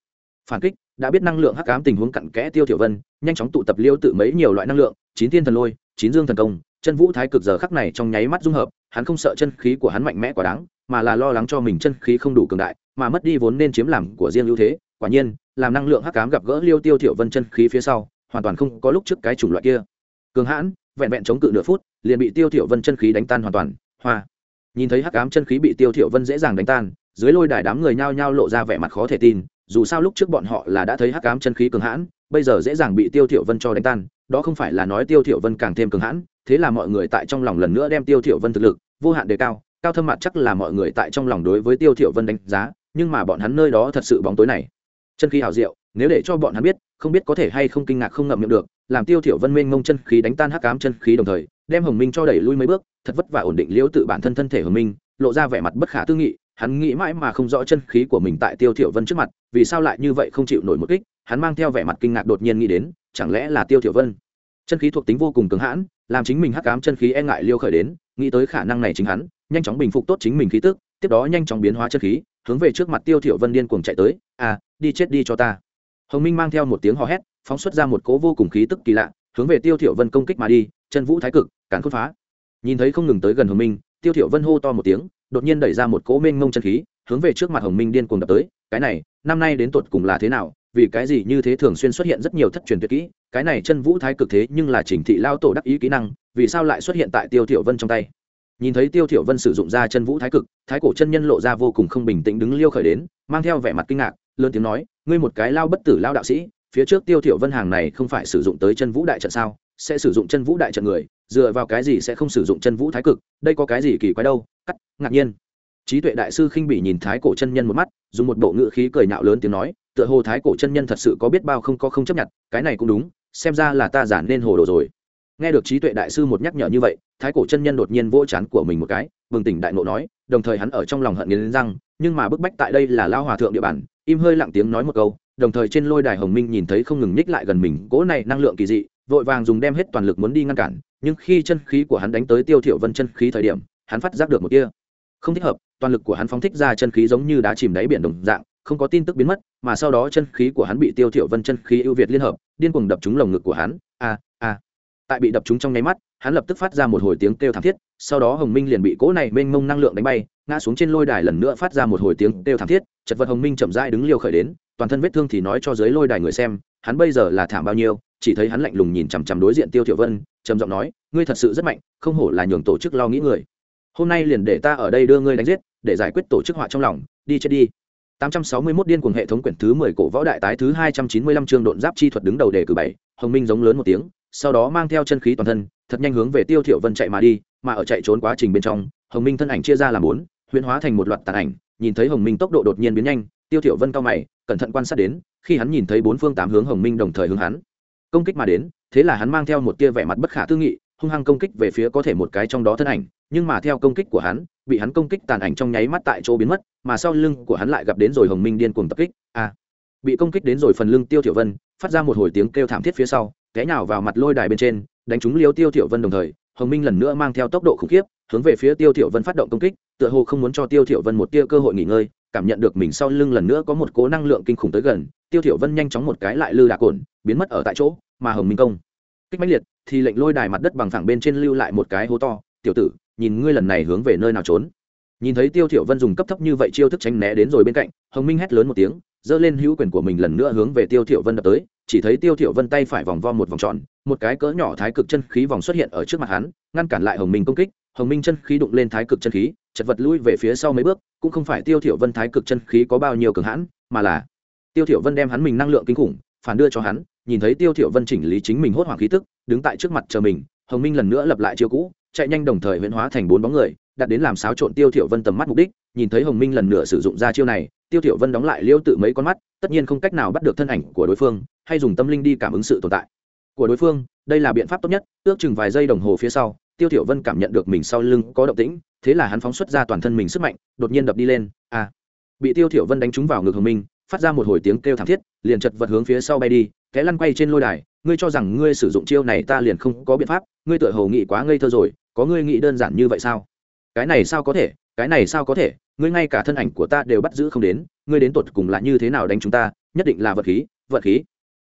Phản kích, đã biết năng lượng hắc ám tình huống cặn kẽ tiêu thiểu vân, nhanh chóng tụ tập liêu tự mấy nhiều loại năng lượng, chín thiên thần lôi, chín dương thần công, chân vũ thái cực giờ khắc này trong nháy mắt dung hợp, hắn không sợ chân khí của hắn mạnh mẽ quá đáng, mà là lo lắng cho mình chân khí không đủ cường đại, mà mất đi vốn nên chiếm làm của riêng ưu thế, quả nhiên, làm năng lượng hắc ám gặp gỡ liêu tiêu thiểu vân chân khí phía sau, hoàn toàn không có lúc trước cái chủng loại kia. Cường hãn vẹn vẹn chống cự nửa phút, liền bị tiêu thiểu vân chân khí đánh tan hoàn toàn. Hoa. Nhìn thấy hắc ám chân khí bị tiêu thiểu vân dễ dàng đánh tan, dưới lôi đài đám người nhao nhao lộ ra vẻ mặt khó thể tin, dù sao lúc trước bọn họ là đã thấy hắc ám chân khí cường hãn, bây giờ dễ dàng bị tiêu thiểu vân cho đánh tan, đó không phải là nói tiêu thiểu vân càng thêm cường hãn, thế là mọi người tại trong lòng lần nữa đem tiêu thiểu vân thực lực, vô hạn đề cao cao thâm mặt chắc là mọi người tại trong lòng đối với tiêu thiểu vân đánh giá, nhưng mà bọn hắn nơi đó thật sự bóng tối này. Chân khí hảo diệu, nếu để cho bọn hắn biết, không biết có thể hay không kinh ngạc không ngậm miệng được làm tiêu thiểu vân minh ngông chân khí đánh tan hắc ám chân khí đồng thời, đem hồng minh cho đẩy lui mấy bước, thật vất vả ổn định liễu tự bản thân thân thể hồng minh, lộ ra vẻ mặt bất khả tư nghị, hắn nghĩ mãi mà không rõ chân khí của mình tại tiêu thiểu vân trước mặt, vì sao lại như vậy không chịu nổi một kích, hắn mang theo vẻ mặt kinh ngạc đột nhiên nghĩ đến, chẳng lẽ là tiêu thiểu vân? Chân khí thuộc tính vô cùng cứng hãn, làm chính mình hắc ám chân khí e ngại liêu khởi đến, nghĩ tới khả năng này chính hắn, nhanh chóng bình phục tốt chính mình khí tức, tiếp đó nhanh chóng biến hóa chân khí, hướng về trước mặt tiêu thiểu vân điên cuồng chạy tới à đi chết đi cho ta. Hồng minh mang theo một tiếng hò hét phóng xuất ra một cỗ vô cùng khí tức kỳ lạ, hướng về tiêu thiểu vân công kích mà đi, chân vũ thái cực cản khôn phá. Nhìn thấy không ngừng tới gần hồng minh, tiêu thiểu vân hô to một tiếng, đột nhiên đẩy ra một cỗ mênh mông chân khí, hướng về trước mặt hồng minh điên cuồng đập tới, cái này, năm nay đến tột cùng là thế nào? Vì cái gì như thế thường xuyên xuất hiện rất nhiều thất truyền tuyệt kỹ, cái này chân vũ thái cực thế nhưng là chỉnh thị lao tổ đắc ý kỹ năng, vì sao lại xuất hiện tại tiêu thiểu vân trong tay? Nhìn thấy tiêu thiểu vân sử dụng ra chân vũ thái cực, thái cổ chân nhân lộ ra vô cùng không bình tĩnh đứng liêu khởi đến, mang theo vẻ mặt kinh ngạc, lớn tiếng nói, ngươi một cái lao bất tử lao đạo sĩ phía trước tiêu thiểu vân hàng này không phải sử dụng tới chân vũ đại trận sao? Sẽ sử dụng chân vũ đại trận người, dựa vào cái gì sẽ không sử dụng chân vũ thái cực? Đây có cái gì kỳ quái đâu? Cắt, ngạc nhiên. Trí tuệ đại sư khinh bỉ nhìn thái cổ chân nhân một mắt, dùng một bộ ngữ khí cười nhạo lớn tiếng nói, tựa hồ thái cổ chân nhân thật sự có biết bao không có không chấp nhận, cái này cũng đúng, xem ra là ta giản nên hồ đồ rồi. Nghe được trí tuệ đại sư một nhắc nhở như vậy, thái cổ chân nhân đột nhiên vỗ chán của mình một cái, bừng tỉnh đại ngộ nói, đồng thời hắn ở trong lòng hận nghiến răng, nhưng mà bức bách tại đây là lao hòa thượng địa bàn, im hơi lặng tiếng nói một câu đồng thời trên lôi đài hồng minh nhìn thấy không ngừng nhích lại gần mình, cỗ này năng lượng kỳ dị, vội vàng dùng đem hết toàn lực muốn đi ngăn cản, nhưng khi chân khí của hắn đánh tới tiêu thiểu vân chân khí thời điểm, hắn phát giác được một tia không thích hợp, toàn lực của hắn phóng thích ra chân khí giống như đá chìm đáy biển đồng dạng, không có tin tức biến mất, mà sau đó chân khí của hắn bị tiêu thiểu vân chân khí ưu việt liên hợp, điên cuồng đập trúng lồng ngực của hắn, a a. Tại bị đập trúng trong nháy mắt, hắn lập tức phát ra một hồi tiếng kêu thảm thiết, sau đó hồng minh liền bị cỗ này mênh mông năng lượng đánh bay, ngã xuống trên lôi đài lần nữa phát ra một hồi tiếng kêu thảm thiết, chật vật hồng minh chậm rãi đứng liều khởi đến toàn thân vết thương thì nói cho dưới lôi đài người xem, hắn bây giờ là thảm bao nhiêu, chỉ thấy hắn lạnh lùng nhìn chằm chằm đối diện tiêu thiểu vân, trầm giọng nói, ngươi thật sự rất mạnh, không hổ là nhường tổ chức lo nghĩ người. Hôm nay liền để ta ở đây đưa ngươi đánh giết, để giải quyết tổ chức họa trong lòng, đi chết đi. 861 điên cuồng hệ thống quyển thứ 10 cổ võ đại tái thứ 295 chương độn giáp chi thuật đứng đầu đề cử bảy, hồng minh giống lớn một tiếng, sau đó mang theo chân khí toàn thân, thật nhanh hướng về tiêu thiểu vân chạy mà đi, mà ở chạy trốn quá trình bên trong, hồng minh thân ảnh chia ra làm bốn, huyễn hóa thành một loạt tàn ảnh, nhìn thấy hồng minh tốc độ đột nhiên biến nhanh, tiêu thiểu vân cao mày cẩn thận quan sát đến khi hắn nhìn thấy bốn phương tám hướng hồng minh đồng thời hướng hắn. Công kích mà đến thế là hắn mang theo một tia vẻ mặt bất khả tư nghị hung hăng công kích về phía có thể một cái trong đó thân ảnh nhưng mà theo công kích của hắn bị hắn công kích tàn ảnh trong nháy mắt tại chỗ biến mất mà sau lưng của hắn lại gặp đến rồi hồng minh điên cuồng tập kích. A à, bị công kích đến rồi phần lưng tiêu tiểu vân phát ra một hồi tiếng kêu thảm thiết phía sau té nhào vào mặt lôi đài bên trên đánh trúng liêu tiêu tiểu vân đồng thời hồng minh lần nữa mang theo tốc độ khủng khiếp hướng về phía tiêu tiểu vân phát động công kích tựa hồ không muốn cho tiêu tiểu vân một tia cơ hội nghỉ ngơi cảm nhận được mình sau lưng lần nữa có một cố năng lượng kinh khủng tới gần, tiêu thiểu vân nhanh chóng một cái lại lư đà cồn biến mất ở tại chỗ, mà hồng minh công. Kích mãnh liệt, thì lệnh lôi đài mặt đất bằng phẳng bên trên lưu lại một cái hố to, tiểu tử, nhìn ngươi lần này hướng về nơi nào trốn. Nhìn thấy tiêu thiểu vân dùng cấp thấp như vậy chiêu thức tránh né đến rồi bên cạnh, hồng minh hét lớn một tiếng dơ lên hữu quyền của mình lần nữa hướng về tiêu thiểu vân đập tới, chỉ thấy tiêu thiểu vân tay phải vòng vo một vòng tròn, một cái cỡ nhỏ thái cực chân khí vòng xuất hiện ở trước mặt hắn, ngăn cản lại hồng minh công kích hồng minh chân khí đụng lên thái cực chân khí, chật vật lui về phía sau mấy bước, cũng không phải tiêu thiểu vân thái cực chân khí có bao nhiêu cường hãn, mà là tiêu thiểu vân đem hắn mình năng lượng kinh khủng, phản đưa cho hắn, nhìn thấy tiêu thiểu vân chỉnh lý chính mình hốt hoảng khí tức, đứng tại trước mặt chờ mình, hồng minh lần nữa lập lại chiêu cũ, chạy nhanh đồng thời huyễn hóa thành bốn bóng người, đặt đến làm xáo trộn tiêu thiểu vân tầm mắt mục đích, nhìn thấy hồng minh lần nữa sử dụng ra chiêu này, tiêu thiểu vân đóng lại liêu tự mấy con mắt, tất nhiên không cách nào bắt được thân ảnh của đối phương, hay dùng tâm linh đi cảm ứng sự tồn tại của đối phương, đây là biện pháp tốt nhất, ước chừng vài giây đồng hồ phía sau tiêu thiểu vân cảm nhận được mình sau lưng có động tĩnh, thế là hắn phóng xuất ra toàn thân mình sức mạnh, đột nhiên đập đi lên a à. bị tiêu thiểu vân đánh trúng vào ngực hồng minh, phát ra một hồi tiếng kêu thảm thiết, liền chật vật hướng phía sau bay đi, té lăn quay trên lôi đài, ngươi cho rằng ngươi sử dụng chiêu này ta liền không có biện pháp, ngươi tựa hồ nghĩ quá ngây thơ rồi, có ngươi nghĩ đơn giản như vậy sao cái này sao có thể, cái này sao có thể, ngươi ngay cả thân ảnh của ta đều bắt giữ không đến, ngươi đến tột cùng là như thế nào đánh chúng ta, nhất định là vật khí vật khí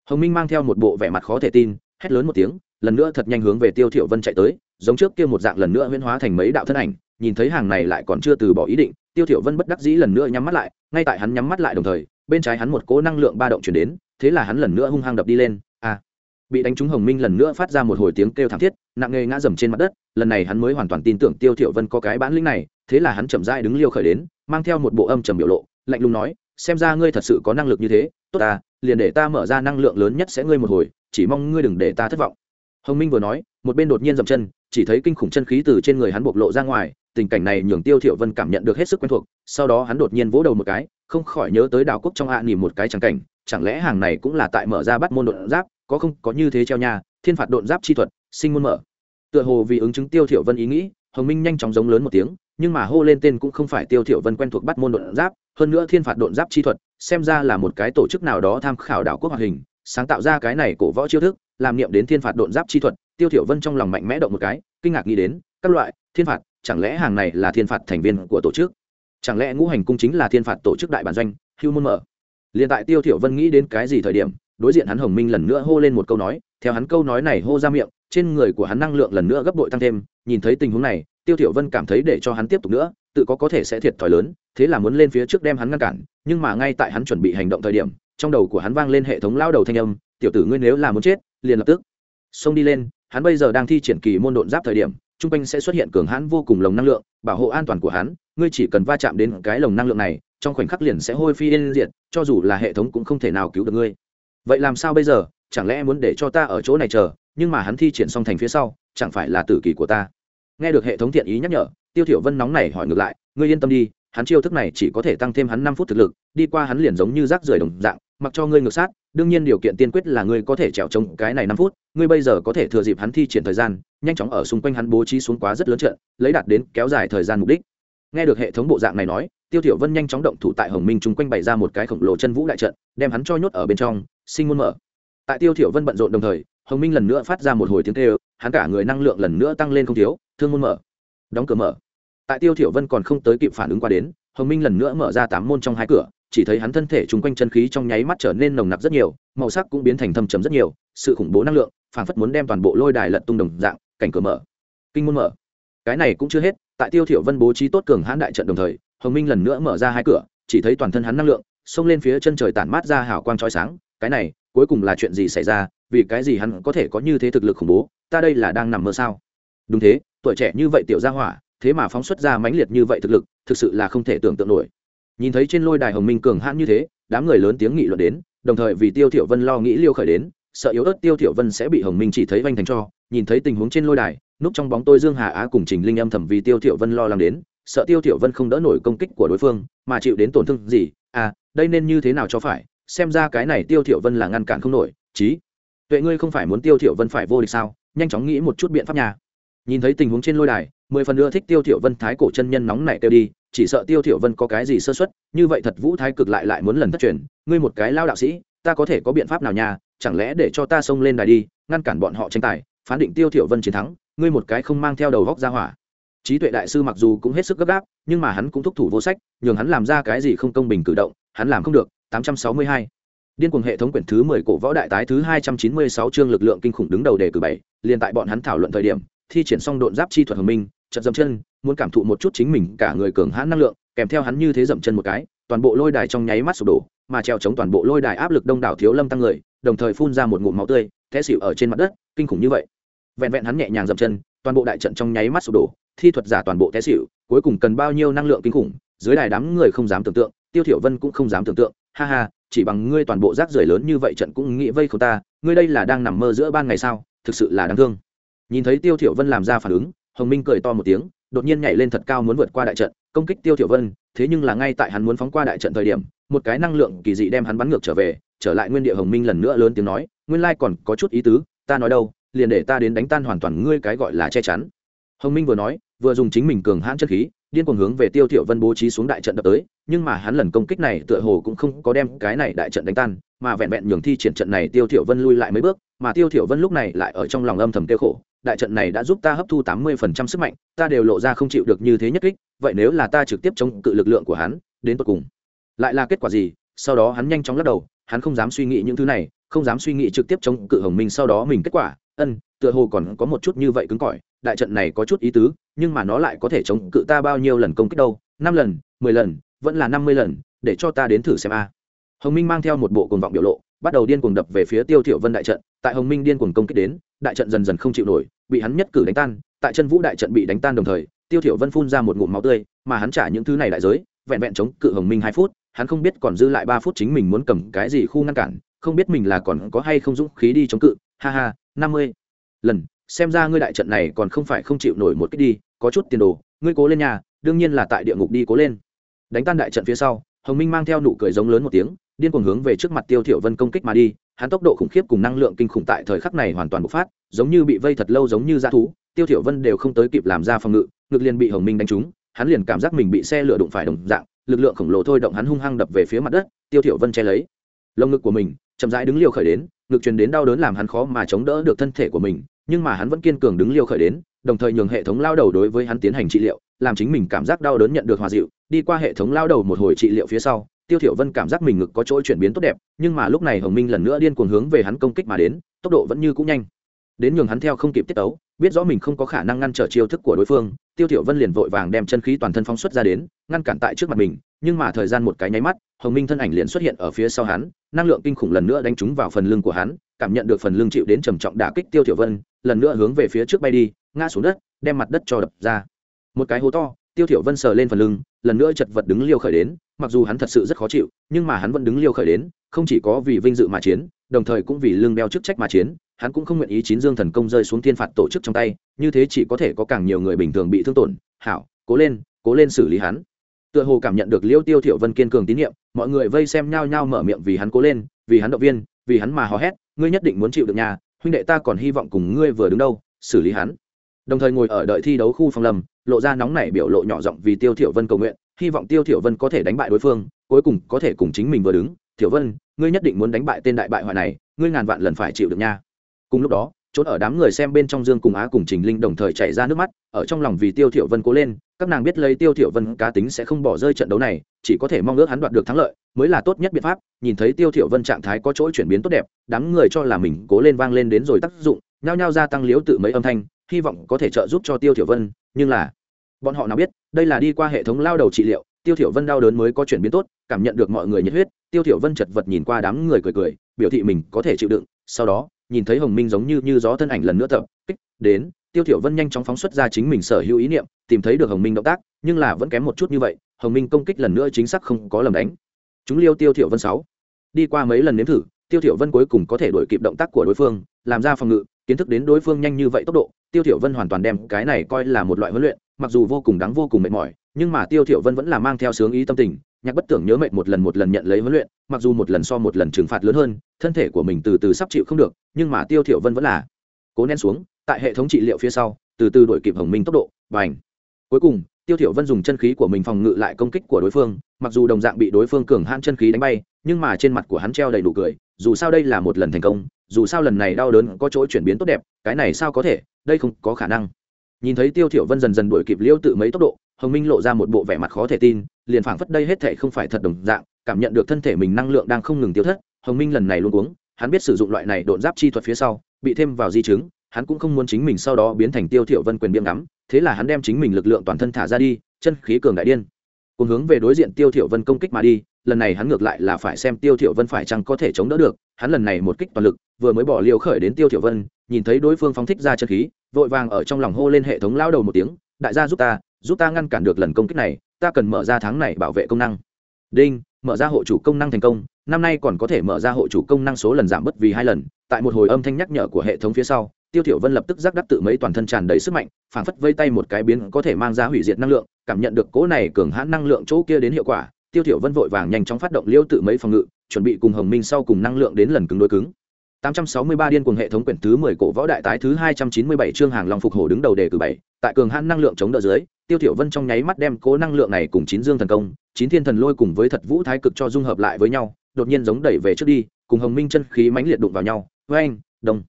hồng minh mang theo một bộ vẻ mặt khó thể tin, hét lớn một tiếng, lần nữa thật nhanh hướng về tiêu thiểu vân chạy tới giống trước kia một dạng lần nữa huyễn hóa thành mấy đạo thân ảnh, nhìn thấy hàng này lại còn chưa từ bỏ ý định, tiêu thiểu vân bất đắc dĩ lần nữa nhắm mắt lại, ngay tại hắn nhắm mắt lại đồng thời, bên trái hắn một cỗ năng lượng ba động truyền đến, thế là hắn lần nữa hung hăng đập đi lên a bị đánh trúng hồng minh lần nữa phát ra một hồi tiếng kêu thảm thiết, nặng nề ngã dầm trên mặt đất, lần này hắn mới hoàn toàn tin tưởng tiêu thiểu vân có cái bản lĩnh này, thế là hắn chậm rãi đứng liêu khởi đến, mang theo một bộ âm trầm biểu lộ, lạnh lùng nói, xem ra ngươi thật sự có năng lực như thế, tốt ta, liền để ta mở ra năng lượng lớn nhất sẽ ngươi một hồi, chỉ mong ngươi đừng để ta thất vọng. Hồng minh vừa nói, một bên đột nhiên dậm chân chỉ thấy kinh khủng chân khí từ trên người hắn bộc lộ ra ngoài, tình cảnh này nhường tiêu thiểu vân cảm nhận được hết sức quen thuộc, sau đó hắn đột nhiên vỗ đầu một cái, không khỏi nhớ tới đào quốc trong hạ à một cái chẳng cảnh, chẳng lẽ hàng này cũng là tại mở ra bắt môn đột giáp, có không, có như thế treo nhà thiên phạt đột giáp chi thuật, sinh môn mở. Tựa hồ vì ứng chứng tiêu thiểu vân ý nghĩ, hồng minh nhanh chóng giống lớn một tiếng, nhưng mà hô lên tên cũng không phải tiêu thiểu vân quen thuộc bắt môn đột giáp, hơn nữa thiên phạt đột giáp chi thuật, xem ra là một cái tổ chức nào đó tham khảo đảo quốc hoạt hình, sáng tạo ra cái này cổ võ chiêu thức, làm niệm đến thiên phạt đột giáp chi thuật tiêu thiểu vân trong lòng mạnh mẽ động một cái, kinh ngạc nghĩ đến, các loại, thiên phạt, chẳng lẽ hàng này là thiên phạt thành viên của tổ chức? Chẳng lẽ ngũ hành cung chính là thiên phạt tổ chức đại bản doanh, hưu môn mở? Liền tại tiêu thiểu vân nghĩ đến cái gì thời điểm, đối diện hắn hồng minh lần nữa hô lên một câu nói, theo hắn câu nói này hô ra miệng, trên người của hắn năng lượng lần nữa gấp bội tăng thêm, nhìn thấy tình huống này, tiêu thiểu vân cảm thấy để cho hắn tiếp tục nữa, tự có có thể sẽ thiệt thòi lớn, thế là muốn lên phía trước đem hắn ngăn cản, nhưng mà ngay tại hắn chuẩn bị hành động thời điểm, trong đầu của hắn vang lên hệ thống lao đầu thanh âm, tiểu tử ngươi nếu là muốn chết, liền lập tức. Xông đi lên hắn bây giờ đang thi triển kỳ môn độn giáp thời điểm, trung quanh sẽ xuất hiện cường hãn vô cùng lồng năng lượng, bảo hộ an toàn của hắn, ngươi chỉ cần va chạm đến cái lồng năng lượng này, trong khoảnh khắc liền sẽ hôi phi yên diệt, cho dù là hệ thống cũng không thể nào cứu được ngươi. Vậy làm sao bây giờ? Chẳng lẽ muốn để cho ta ở chỗ này chờ, nhưng mà hắn thi triển xong thành phía sau, chẳng phải là tử kỳ của ta? Nghe được hệ thống thiện ý nhắc nhở, tiêu thiểu vân nóng này hỏi ngược lại, ngươi yên tâm đi, hắn chiêu thức này chỉ có thể tăng thêm hắn năm phút thực lực, đi qua hắn liền giống như rác rưởi đồng dạng mặc cho ngươi ngược sát, đương nhiên điều kiện tiên quyết là ngươi có thể trèo trống cái này năm phút, ngươi bây giờ có thể thừa dịp hắn thi triển thời gian, nhanh chóng ở xung quanh hắn bố trí xuống quá rất lớn trận, lấy đạt đến kéo dài thời gian mục đích. Nghe được hệ thống bộ dạng này nói, tiêu thiểu vân nhanh chóng động thủ tại hồng minh chung quanh bày ra một cái khổng lồ chân vũ đại trận, đem hắn cho nhốt ở bên trong, sinh môn mở. Tại tiêu thiểu vân bận rộn đồng thời, hồng minh lần nữa phát ra một hồi tiếng kêu, hắn cả người năng lượng lần nữa tăng lên không thiếu, thương môn mở. Đóng cửa mở. Tại tiêu thiểu vân còn không tới kịp phản ứng qua đến, hồng minh lần nữa mở ra tám môn trong hai cửa chỉ thấy hắn thân thể chung quanh chân khí trong nháy mắt trở nên nồng nặc rất nhiều, màu sắc cũng biến thành thâm trầm rất nhiều, sự khủng bố năng lượng, phảng phất muốn đem toàn bộ lôi đài lật tung đồng dạng, cảnh cửa mở. Kinh môn mở. Cái này cũng chưa hết, tại tiêu thiểu vân bố trí tốt cường hãn đại trận đồng thời, hồng minh lần nữa mở ra hai cửa, chỉ thấy toàn thân hắn năng lượng, xông lên phía chân trời tản mát ra hào quang chói sáng, cái này, cuối cùng là chuyện gì xảy ra, vì cái gì hắn có thể có như thế thực lực khủng bố, ta đây là đang nằm mơ sao? Đúng thế, tuổi trẻ như vậy tiểu gia hỏa, thế mà phóng xuất ra mãnh liệt như vậy thực lực, thực sự là không thể tưởng tượng nổi nhìn thấy trên lôi đài hồng minh cường hãn như thế, đám người lớn tiếng nghị luận đến, đồng thời vì tiêu thiểu vân lo nghĩ liêu khởi đến, sợ yếu ớt tiêu thiểu vân sẽ bị hồng minh chỉ thấy vanh thành cho. Nhìn thấy tình huống trên lôi đài, núp trong bóng tôi dương hà á cùng trình linh âm thầm vì tiêu thiểu vân lo lắng đến, sợ tiêu thiểu vân không đỡ nổi công kích của đối phương, mà chịu đến tổn thương gì? À đây nên như thế nào cho phải? Xem ra cái này tiêu thiểu vân là ngăn cản không nổi. Chí, tuệ ngươi không phải muốn tiêu thiểu vân phải vô địch sao? Nhanh chóng nghĩ một chút biện pháp nhà nhìn thấy tình huống trên lôi đài, mười phần nữa thích tiêu thiểu vân thái cổ chân nhân nóng nảy tiêu đi, chỉ sợ tiêu thiểu vân có cái gì sơ suất, như vậy thật vũ thái cực lại lại muốn lần thất truyền, ngươi một cái lao đạo sĩ, ta có thể có biện pháp nào nhà? chẳng lẽ để cho ta xông lên đài đi, ngăn cản bọn họ tranh tài, phán định tiêu thiểu vân chiến thắng, ngươi một cái không mang theo đầu góc ra hỏa trí tuệ đại sư mặc dù cũng hết sức gấp gáp, nhưng mà hắn cũng thúc thủ vô sách, nhường hắn làm ra cái gì không công bình cử động, hắn làm không được 862 điên cuồng hệ thống quyển thứ 10 cổ võ đại tái thứ 296 chương lực lượng kinh khủng đứng đầu đề cử bảy, liền tại bọn hắn thảo luận thời điểm thi triển xong độn giáp chi thuật hồng minh chật dậm chân, muốn cảm thụ một chút chính mình cả người cường hãn năng lượng, kèm theo hắn như thế dậm chân một cái, toàn bộ lôi đài trong nháy mắt sụp đổ, mà treo chống toàn bộ lôi đài áp lực đông đảo thiếu lâm tăng người, đồng thời phun ra một ngụm máu tươi, té xịu ở trên mặt đất, kinh khủng như vậy. Vẹn vẹn hắn nhẹ nhàng dậm chân, toàn bộ đại trận trong nháy mắt sụp đổ, thi thuật giả toàn bộ té xịu cuối cùng cần bao nhiêu năng lượng kinh khủng, dưới đài đám người không dám tưởng tượng, tiêu thiểu vân cũng không dám tưởng tượng, ha ha, chỉ bằng ngươi toàn bộ rác rưởi lớn như vậy trận cũng nghĩ vây không ta, ngươi đây là đang nằm mơ giữa ban ngày sao, thực sự là đáng thương nhìn thấy tiêu thiểu vân làm ra phản ứng, hồng minh cười to một tiếng, đột nhiên nhảy lên thật cao muốn vượt qua đại trận, công kích tiêu thiểu vân, thế nhưng là ngay tại hắn muốn phóng qua đại trận thời điểm, một cái năng lượng kỳ dị đem hắn bắn ngược trở về, trở lại nguyên địa hồng minh lần nữa lớn tiếng nói, nguyên lai còn có chút ý tứ, ta nói đâu, liền để ta đến đánh tan hoàn toàn ngươi cái gọi là che chắn. Hồng minh vừa nói, vừa dùng chính mình cường hãn chất khí, điên cuồng hướng về tiêu thiểu vân bố trí xuống đại trận đập tới, nhưng mà hắn lần công kích này tựa hồ cũng không có đem cái này đại trận đánh tan, mà vẹn vẹn nhường thi triển trận này tiêu thiểu vân lui lại mấy bước, mà tiêu thiểu vân lúc này lại ở trong lòng âm thầm tiêu khổ đại trận này đã giúp ta hấp thu tám mươi phần trăm sức mạnh, ta đều lộ ra không chịu được như thế nhất kích, vậy nếu là ta trực tiếp chống cự lực lượng của hắn, đến cuối cùng lại là kết quả gì? Sau đó hắn nhanh chóng lắc đầu, hắn không dám suy nghĩ những thứ này, không dám suy nghĩ trực tiếp chống cự hồng minh, sau đó mình kết quả, ân, tựa hồ còn có một chút như vậy cứng cỏi, đại trận này có chút ý tứ, nhưng mà nó lại có thể chống cự ta bao nhiêu lần công kích đâu? năm lần, mười lần, vẫn là năm mươi lần, để cho ta đến thử xem a. Hồng minh mang theo một bộ cuồng vọng biểu lộ, bắt đầu điên cuồng đập về phía tiêu thiểu vân đại trận, tại hồng minh điên cuồng công kích đến, đại trận dần dần không chịu nổi bị hắn nhất cử đánh tan, tại chân vũ đại trận bị đánh tan đồng thời, tiêu thiểu vân phun ra một ngụm máu tươi, mà hắn trả những thứ này đại giới, vẹn vẹn chống cự hồng minh hai phút, hắn không biết còn dư lại ba phút chính mình muốn cầm cái gì khu ngăn cản, không biết mình là còn có hay không dũng khí đi chống cự. Ha ha, năm mươi lần, xem ra ngươi đại trận này còn không phải không chịu nổi một cái đi, có chút tiền đồ, ngươi cố lên nhà đương nhiên là tại địa ngục đi cố lên. Đánh tan đại trận phía sau, hồng minh mang theo nụ cười giống lớn một tiếng, điên cuồng hướng về trước mặt tiêu thiểu vân công kích mà đi hắn tốc độ khủng khiếp cùng năng lượng kinh khủng tại thời khắc này hoàn toàn bộc phát, giống như bị vây thật lâu giống như dã thú, tiêu thiểu vân đều không tới kịp làm ra phòng ngự, ngực liền bị hồng minh đánh trúng, hắn liền cảm giác mình bị xe lửa đụng phải đồng dạng, lực lượng khổng lồ thôi động hắn hung hăng đập về phía mặt đất, tiêu thiểu vân che lấy. Lồng ngực của mình chậm rãi đứng liều khởi đến, ngực truyền đến đau đớn làm hắn khó mà chống đỡ được thân thể của mình, nhưng mà hắn vẫn kiên cường đứng liều khởi đến, đồng thời nhường hệ thống lao đầu đối với hắn tiến hành trị liệu, làm chính mình cảm giác đau đớn nhận được hòa dịu, đi qua hệ thống lao đầu một hồi trị liệu phía sau tiêu thiểu vân cảm giác mình ngực có chỗ chuyển biến tốt đẹp, nhưng mà lúc này hồng minh lần nữa điên cuồng hướng về hắn công kích mà đến, tốc độ vẫn như cũ nhanh. Đến nhường hắn theo không kịp tiết tấu, biết rõ mình không có khả năng ngăn trở chiêu thức của đối phương, tiêu thiểu vân liền vội vàng đem chân khí toàn thân phóng xuất ra đến, ngăn cản tại trước mặt mình, nhưng mà thời gian một cái nháy mắt, hồng minh thân ảnh liền xuất hiện ở phía sau hắn, năng lượng kinh khủng lần nữa đánh trúng vào phần lưng của hắn, cảm nhận được phần lưng chịu đến trầm trọng đả kích tiêu thiểu vân, lần nữa hướng về phía trước bay đi, ngã xuống đất, đem mặt đất cho đập ra. Một cái hố to, tiêu thiểu vân sờ lên phần lưng, lần nữa chật vật đứng liêu khởi đến mặc dù hắn thật sự rất khó chịu, nhưng mà hắn vẫn đứng liêu khởi đến, không chỉ có vì vinh dự mà chiến, đồng thời cũng vì lương đeo chức trách mà chiến, hắn cũng không nguyện ý chín dương thần công rơi xuống thiên phạt tổ chức trong tay, như thế chỉ có thể có càng nhiều người bình thường bị thương tổn. Hảo, cố lên cố lên xử lý hắn. Tựa hồ cảm nhận được liêu tiêu thiểu vân kiên cường tín nhiệm, mọi người vây xem nhau nhau mở miệng vì hắn cố lên, vì hắn động viên, vì hắn mà hò hét, ngươi nhất định muốn chịu được nhà, huynh đệ ta còn hy vọng cùng ngươi vừa đứng đâu, xử lý hắn. Đồng thời ngồi ở đợi thi đấu khu phòng lâm lộ ra nóng nảy biểu lộ nhỏ giọng vì tiêu thiểu vân cầu nguyện hy vọng tiêu thiểu vân có thể đánh bại đối phương, cuối cùng có thể cùng chính mình vừa đứng. Thiểu vân, ngươi nhất định muốn đánh bại tên đại bại hoại này, ngươi ngàn vạn lần phải chịu được nha. Cùng lúc đó trốn ở đám người xem bên trong dương cùng á cùng trình linh đồng thời chảy ra nước mắt, ở trong lòng vì tiêu thiểu vân cố lên, các nàng biết lấy tiêu thiểu vân cá tính sẽ không bỏ rơi trận đấu này, chỉ có thể mong ước hắn đoạt được thắng lợi, mới là tốt nhất biện pháp. Nhìn thấy tiêu thiểu vân trạng thái có chỗ chuyển biến tốt đẹp, đám người cho là mình cố lên vang lên đến rồi tác dụng, nhao nhao gia tăng liếu tự mấy âm thanh, hy vọng có thể trợ giúp cho tiêu thiểu vân, nhưng là bọn họ nào biết, đây là đi qua hệ thống lao đầu trị liệu, tiêu thiểu vân đau đớn mới có chuyển biến tốt, cảm nhận được mọi người nhiệt huyết, tiêu thiểu vân chật vật nhìn qua đám người cười cười, biểu thị mình có thể chịu đựng, sau đó, nhìn thấy hồng minh giống như như gió thân ảnh lần nữa tập kích đến, tiêu thiểu vân nhanh chóng phóng xuất ra chính mình sở hữu ý niệm, tìm thấy được hồng minh động tác, nhưng là vẫn kém một chút như vậy, hồng minh công kích lần nữa chính xác không có lầm đánh. Chúng liêu tiêu thiểu vân sáu, đi qua mấy lần nếm thử, tiêu thiểu vân cuối cùng có thể đuổi kịp động tác của đối phương, làm ra phòng ngự, kiến thức đến đối phương nhanh như vậy tốc độ, tiêu thiểu vân hoàn toàn đem cái này coi là một loại huấn luyện mặc dù vô cùng đáng vô cùng mệt mỏi, nhưng mà tiêu thiểu vân vẫn là mang theo sướng ý tâm tình, nhạc bất tưởng nhớ mệt một lần một lần nhận lấy huấn luyện, mặc dù một lần so một lần trừng phạt lớn hơn, thân thể của mình từ từ sắp chịu không được, nhưng mà tiêu thiểu vân vẫn là cố nén xuống, tại hệ thống trị liệu phía sau, từ từ đuổi kịp hồng minh tốc độ, bành. Cuối cùng, tiêu thiểu vân dùng chân khí của mình phòng ngự lại công kích của đối phương, mặc dù đồng dạng bị đối phương cường hãn chân khí đánh bay, nhưng mà trên mặt của hắn treo đầy đủ cười, dù sao đây là một lần thành công, dù sao lần này đau đớn có chỗ chuyển biến tốt đẹp, cái này sao có thể, đây không có khả năng nhìn thấy tiêu thiểu vân dần dần đuổi kịp liêu tự mấy tốc độ, hồng minh lộ ra một bộ vẻ mặt khó thể tin, liền phảng phất đây hết thể không phải thật đồng dạng, cảm nhận được thân thể mình năng lượng đang không ngừng tiêu thất, hồng minh lần này luôn uống hắn biết sử dụng loại này độn giáp chi thuật phía sau, bị thêm vào di chứng, hắn cũng không muốn chính mình sau đó biến thành tiêu thiểu vân quyền biếm ngắm, thế là hắn đem chính mình lực lượng toàn thân thả ra đi, chân khí cường đại điên. Cùng hướng về đối diện tiêu thiểu vân công kích mà đi, lần này hắn ngược lại là phải xem tiêu thiểu vân phải chăng có thể chống đỡ được, hắn lần này một kích toàn lực, vừa mới bỏ liều khởi đến tiêu thiểu vân, nhìn thấy đối phương phóng thích ra chân khí vội vàng ở trong lòng hô lên hệ thống lao đầu một tiếng, đại gia giúp ta giúp ta ngăn cản được lần công kích này, ta cần mở ra tháng này bảo vệ công năng. Đinh, mở ra hộ chủ công năng thành công, năm nay còn có thể mở ra hộ chủ công năng số lần giảm bất vì hai lần, tại một hồi âm thanh nhắc nhở của hệ thống phía sau, tiêu thiểu vân lập tức giác đắc tự mấy toàn thân tràn đầy sức mạnh, phảng phất vây tay một cái biến có thể mang ra hủy diệt năng lượng, cảm nhận được cố này cường hãn năng lượng chỗ kia đến hiệu quả, tiêu thiểu vân vội vàng nhanh chóng phát động liêu tự mấy phòng ngự, chuẩn bị cùng hồng minh sau cùng năng lượng đến lần cứng đối cứng. 863 điên cuồng hệ thống quyển thứ 10 cổ võ đại tái thứ 297 chương hàng long phục hổ đứng đầu đề cử 7, tại cường hãn năng lượng chống đỡ dưới, Tiêu Thiểu Vân trong nháy mắt đem cố năng lượng này cùng chín dương thần công, chín thiên thần lôi cùng với thật vũ thái cực cho dung hợp lại với nhau, đột nhiên giống đẩy về trước đi, cùng hồng minh chân khí mãnh liệt đụng vào nhau, oeng, đồng.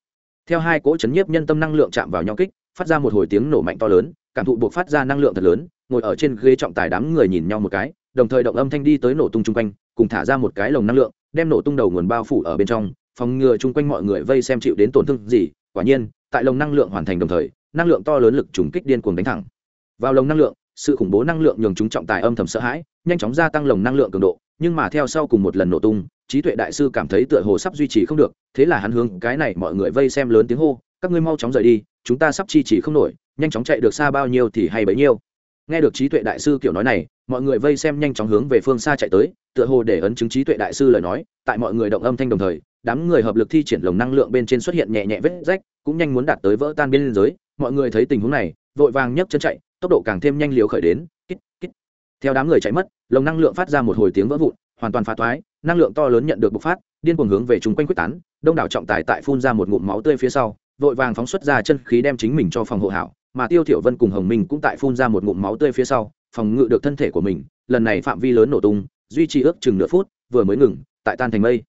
Theo hai cỗ chấn nhiếp nhân tâm năng lượng chạm vào nhau kích, phát ra một hồi tiếng nổ mạnh to lớn, cảm thụ buộc phát ra năng lượng thật lớn, ngồi ở trên ghế trọng tài đám người nhìn nhau một cái, đồng thời động âm thanh đi tới nổ tung trung quanh, cùng thả ra một cái lồng năng lượng, đem nổ tung đầu nguồn bao phủ ở bên trong, phòng ngừa chung quanh mọi người vây xem chịu đến tổn thương gì, quả nhiên, tại lồng năng lượng hoàn thành đồng thời, năng lượng to lớn lực trùng kích điên cuồng đánh thẳng. Vào lồng năng lượng, sự khủng bố năng lượng nhường chúng trọng tài âm thầm sợ hãi, nhanh chóng gia tăng lồng năng lượng cường độ, nhưng mà theo sau cùng một lần nổ tung, trí tuệ đại sư cảm thấy tựa hồ sắp duy trì không được, thế là hắn hướng cái này mọi người vây xem lớn tiếng hô, các ngươi mau chóng rời đi, chúng ta sắp chi trì không nổi, nhanh chóng chạy được xa bao nhiêu thì hay bấy nhiêu. Nghe được trí tuệ đại sư kiểu nói này, mọi người vây xem nhanh chóng hướng về phương xa chạy tới, tựa hồ để ấn chứng trí tuệ đại sư lời nói, tại mọi người động âm thanh đồng thời đám người hợp lực thi triển lồng năng lượng bên trên xuất hiện nhẹ nhẹ vết rách, cũng nhanh muốn đạt tới vỡ tan biên giới mọi người thấy tình huống này, vội vàng nhấc chân chạy, tốc độ càng thêm nhanh liều khởi đến, kít kít. theo đám người chạy mất, lồng năng lượng phát ra một hồi tiếng vỡ vụn, hoàn toàn phá thoái, năng lượng to lớn nhận được bộc phát, điên cuồng hướng về chúng quanh quyết tán, đông đảo trọng tài tại phun ra một ngụm máu tươi phía sau, vội vàng phóng xuất ra chân khí đem chính mình cho phòng hộ hảo, mà tiêu thiểu vân cùng hồng minh cũng tại phun ra một ngụm máu tươi phía sau, phòng ngự được thân thể của mình, lần này phạm vi lớn nổ tung, duy trì ước chừng nửa phút, vừa mới ngừng, tại tan thành mây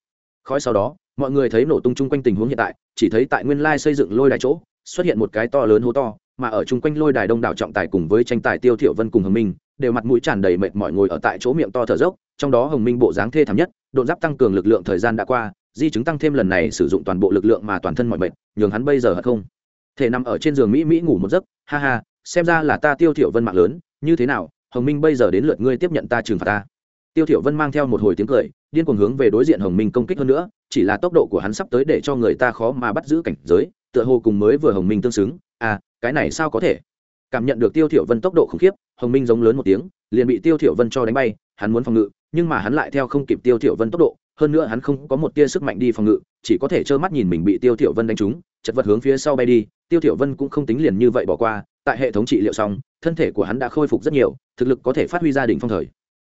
khói sau đó, mọi người thấy nổ tung chung quanh tình huống hiện tại, chỉ thấy tại nguyên lai xây dựng lôi đài chỗ, xuất hiện một cái to lớn hố to, mà ở chung quanh lôi đài đông đảo trọng tài cùng với tranh tài tiêu thiểu vân cùng hồng minh, đều mặt mũi tràn đầy mệt mỏi ngồi ở tại chỗ miệng to thở dốc, trong đó hồng minh bộ dáng thê thảm nhất, đột giáp tăng cường lực lượng thời gian đã qua, di chứng tăng thêm lần này sử dụng toàn bộ lực lượng mà toàn thân mọi mệt, nhường hắn bây giờ hận không. Thể nằm ở trên giường mỹ mỹ ngủ một giấc, ha ha, xem ra là ta tiêu thiểu vân mạng lớn, như thế nào, hồng minh bây giờ đến lượt ngươi tiếp nhận ta trừng phạt ta tiêu thiểu vân mang theo một hồi tiếng cười, điên cuồng hướng về đối diện hồng minh công kích hơn nữa, chỉ là tốc độ của hắn sắp tới để cho người ta khó mà bắt giữ cảnh giới, tựa hồ cùng mới vừa hồng minh tương xứng. À cái này sao có thể? Cảm nhận được tiêu thiểu vân tốc độ khủng khiếp, hồng minh giống lớn một tiếng, liền bị tiêu thiểu vân cho đánh bay, hắn muốn phòng ngự, nhưng mà hắn lại theo không kịp tiêu thiểu vân tốc độ, hơn nữa hắn không có một tia sức mạnh đi phòng ngự, chỉ có thể trơ mắt nhìn mình bị tiêu thiểu vân đánh trúng, chật vật hướng phía sau bay đi, tiêu thiểu vân cũng không tính liền như vậy bỏ qua, tại hệ thống trị liệu xong, thân thể của hắn đã khôi phục rất nhiều, thực lực có thể phát huy ra đỉnh phong thời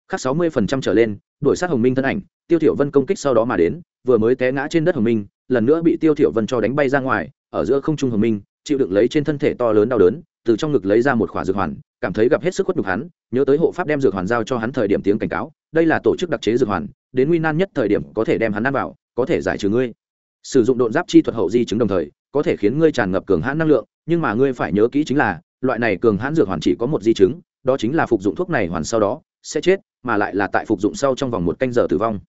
khắc sáu mươi phần trăm trở lên đuổi sát hồng minh thân ảnh, tiêu thiểu vân công kích sau đó mà đến, vừa mới té ngã trên đất hồng minh, lần nữa bị tiêu thiểu vân cho đánh bay ra ngoài, ở giữa không trung hồng minh, chịu đựng lấy trên thân thể to lớn đau đớn, từ trong ngực lấy ra một khỏa dược hoàn, cảm thấy gặp hết sức khuất nhục hắn, nhớ tới hộ pháp đem dược hoàn giao cho hắn thời điểm tiếng cảnh cáo, đây là tổ chức đặc chế dược hoàn, đến nguy nan nhất thời điểm có thể đem hắn ăn vào, có thể giải trừ ngươi. Sử dụng độn giáp chi thuật hậu di chứng đồng thời, có thể khiến ngươi tràn ngập cường hãn năng lượng, nhưng mà ngươi phải nhớ kỹ chính là, loại này cường hãn dược hoàn chỉ có một di chứng, đó chính là phục dụng thuốc này hoàn sau đó sẽ chết mà lại là tại phục dụng sau trong vòng một canh giờ tử vong.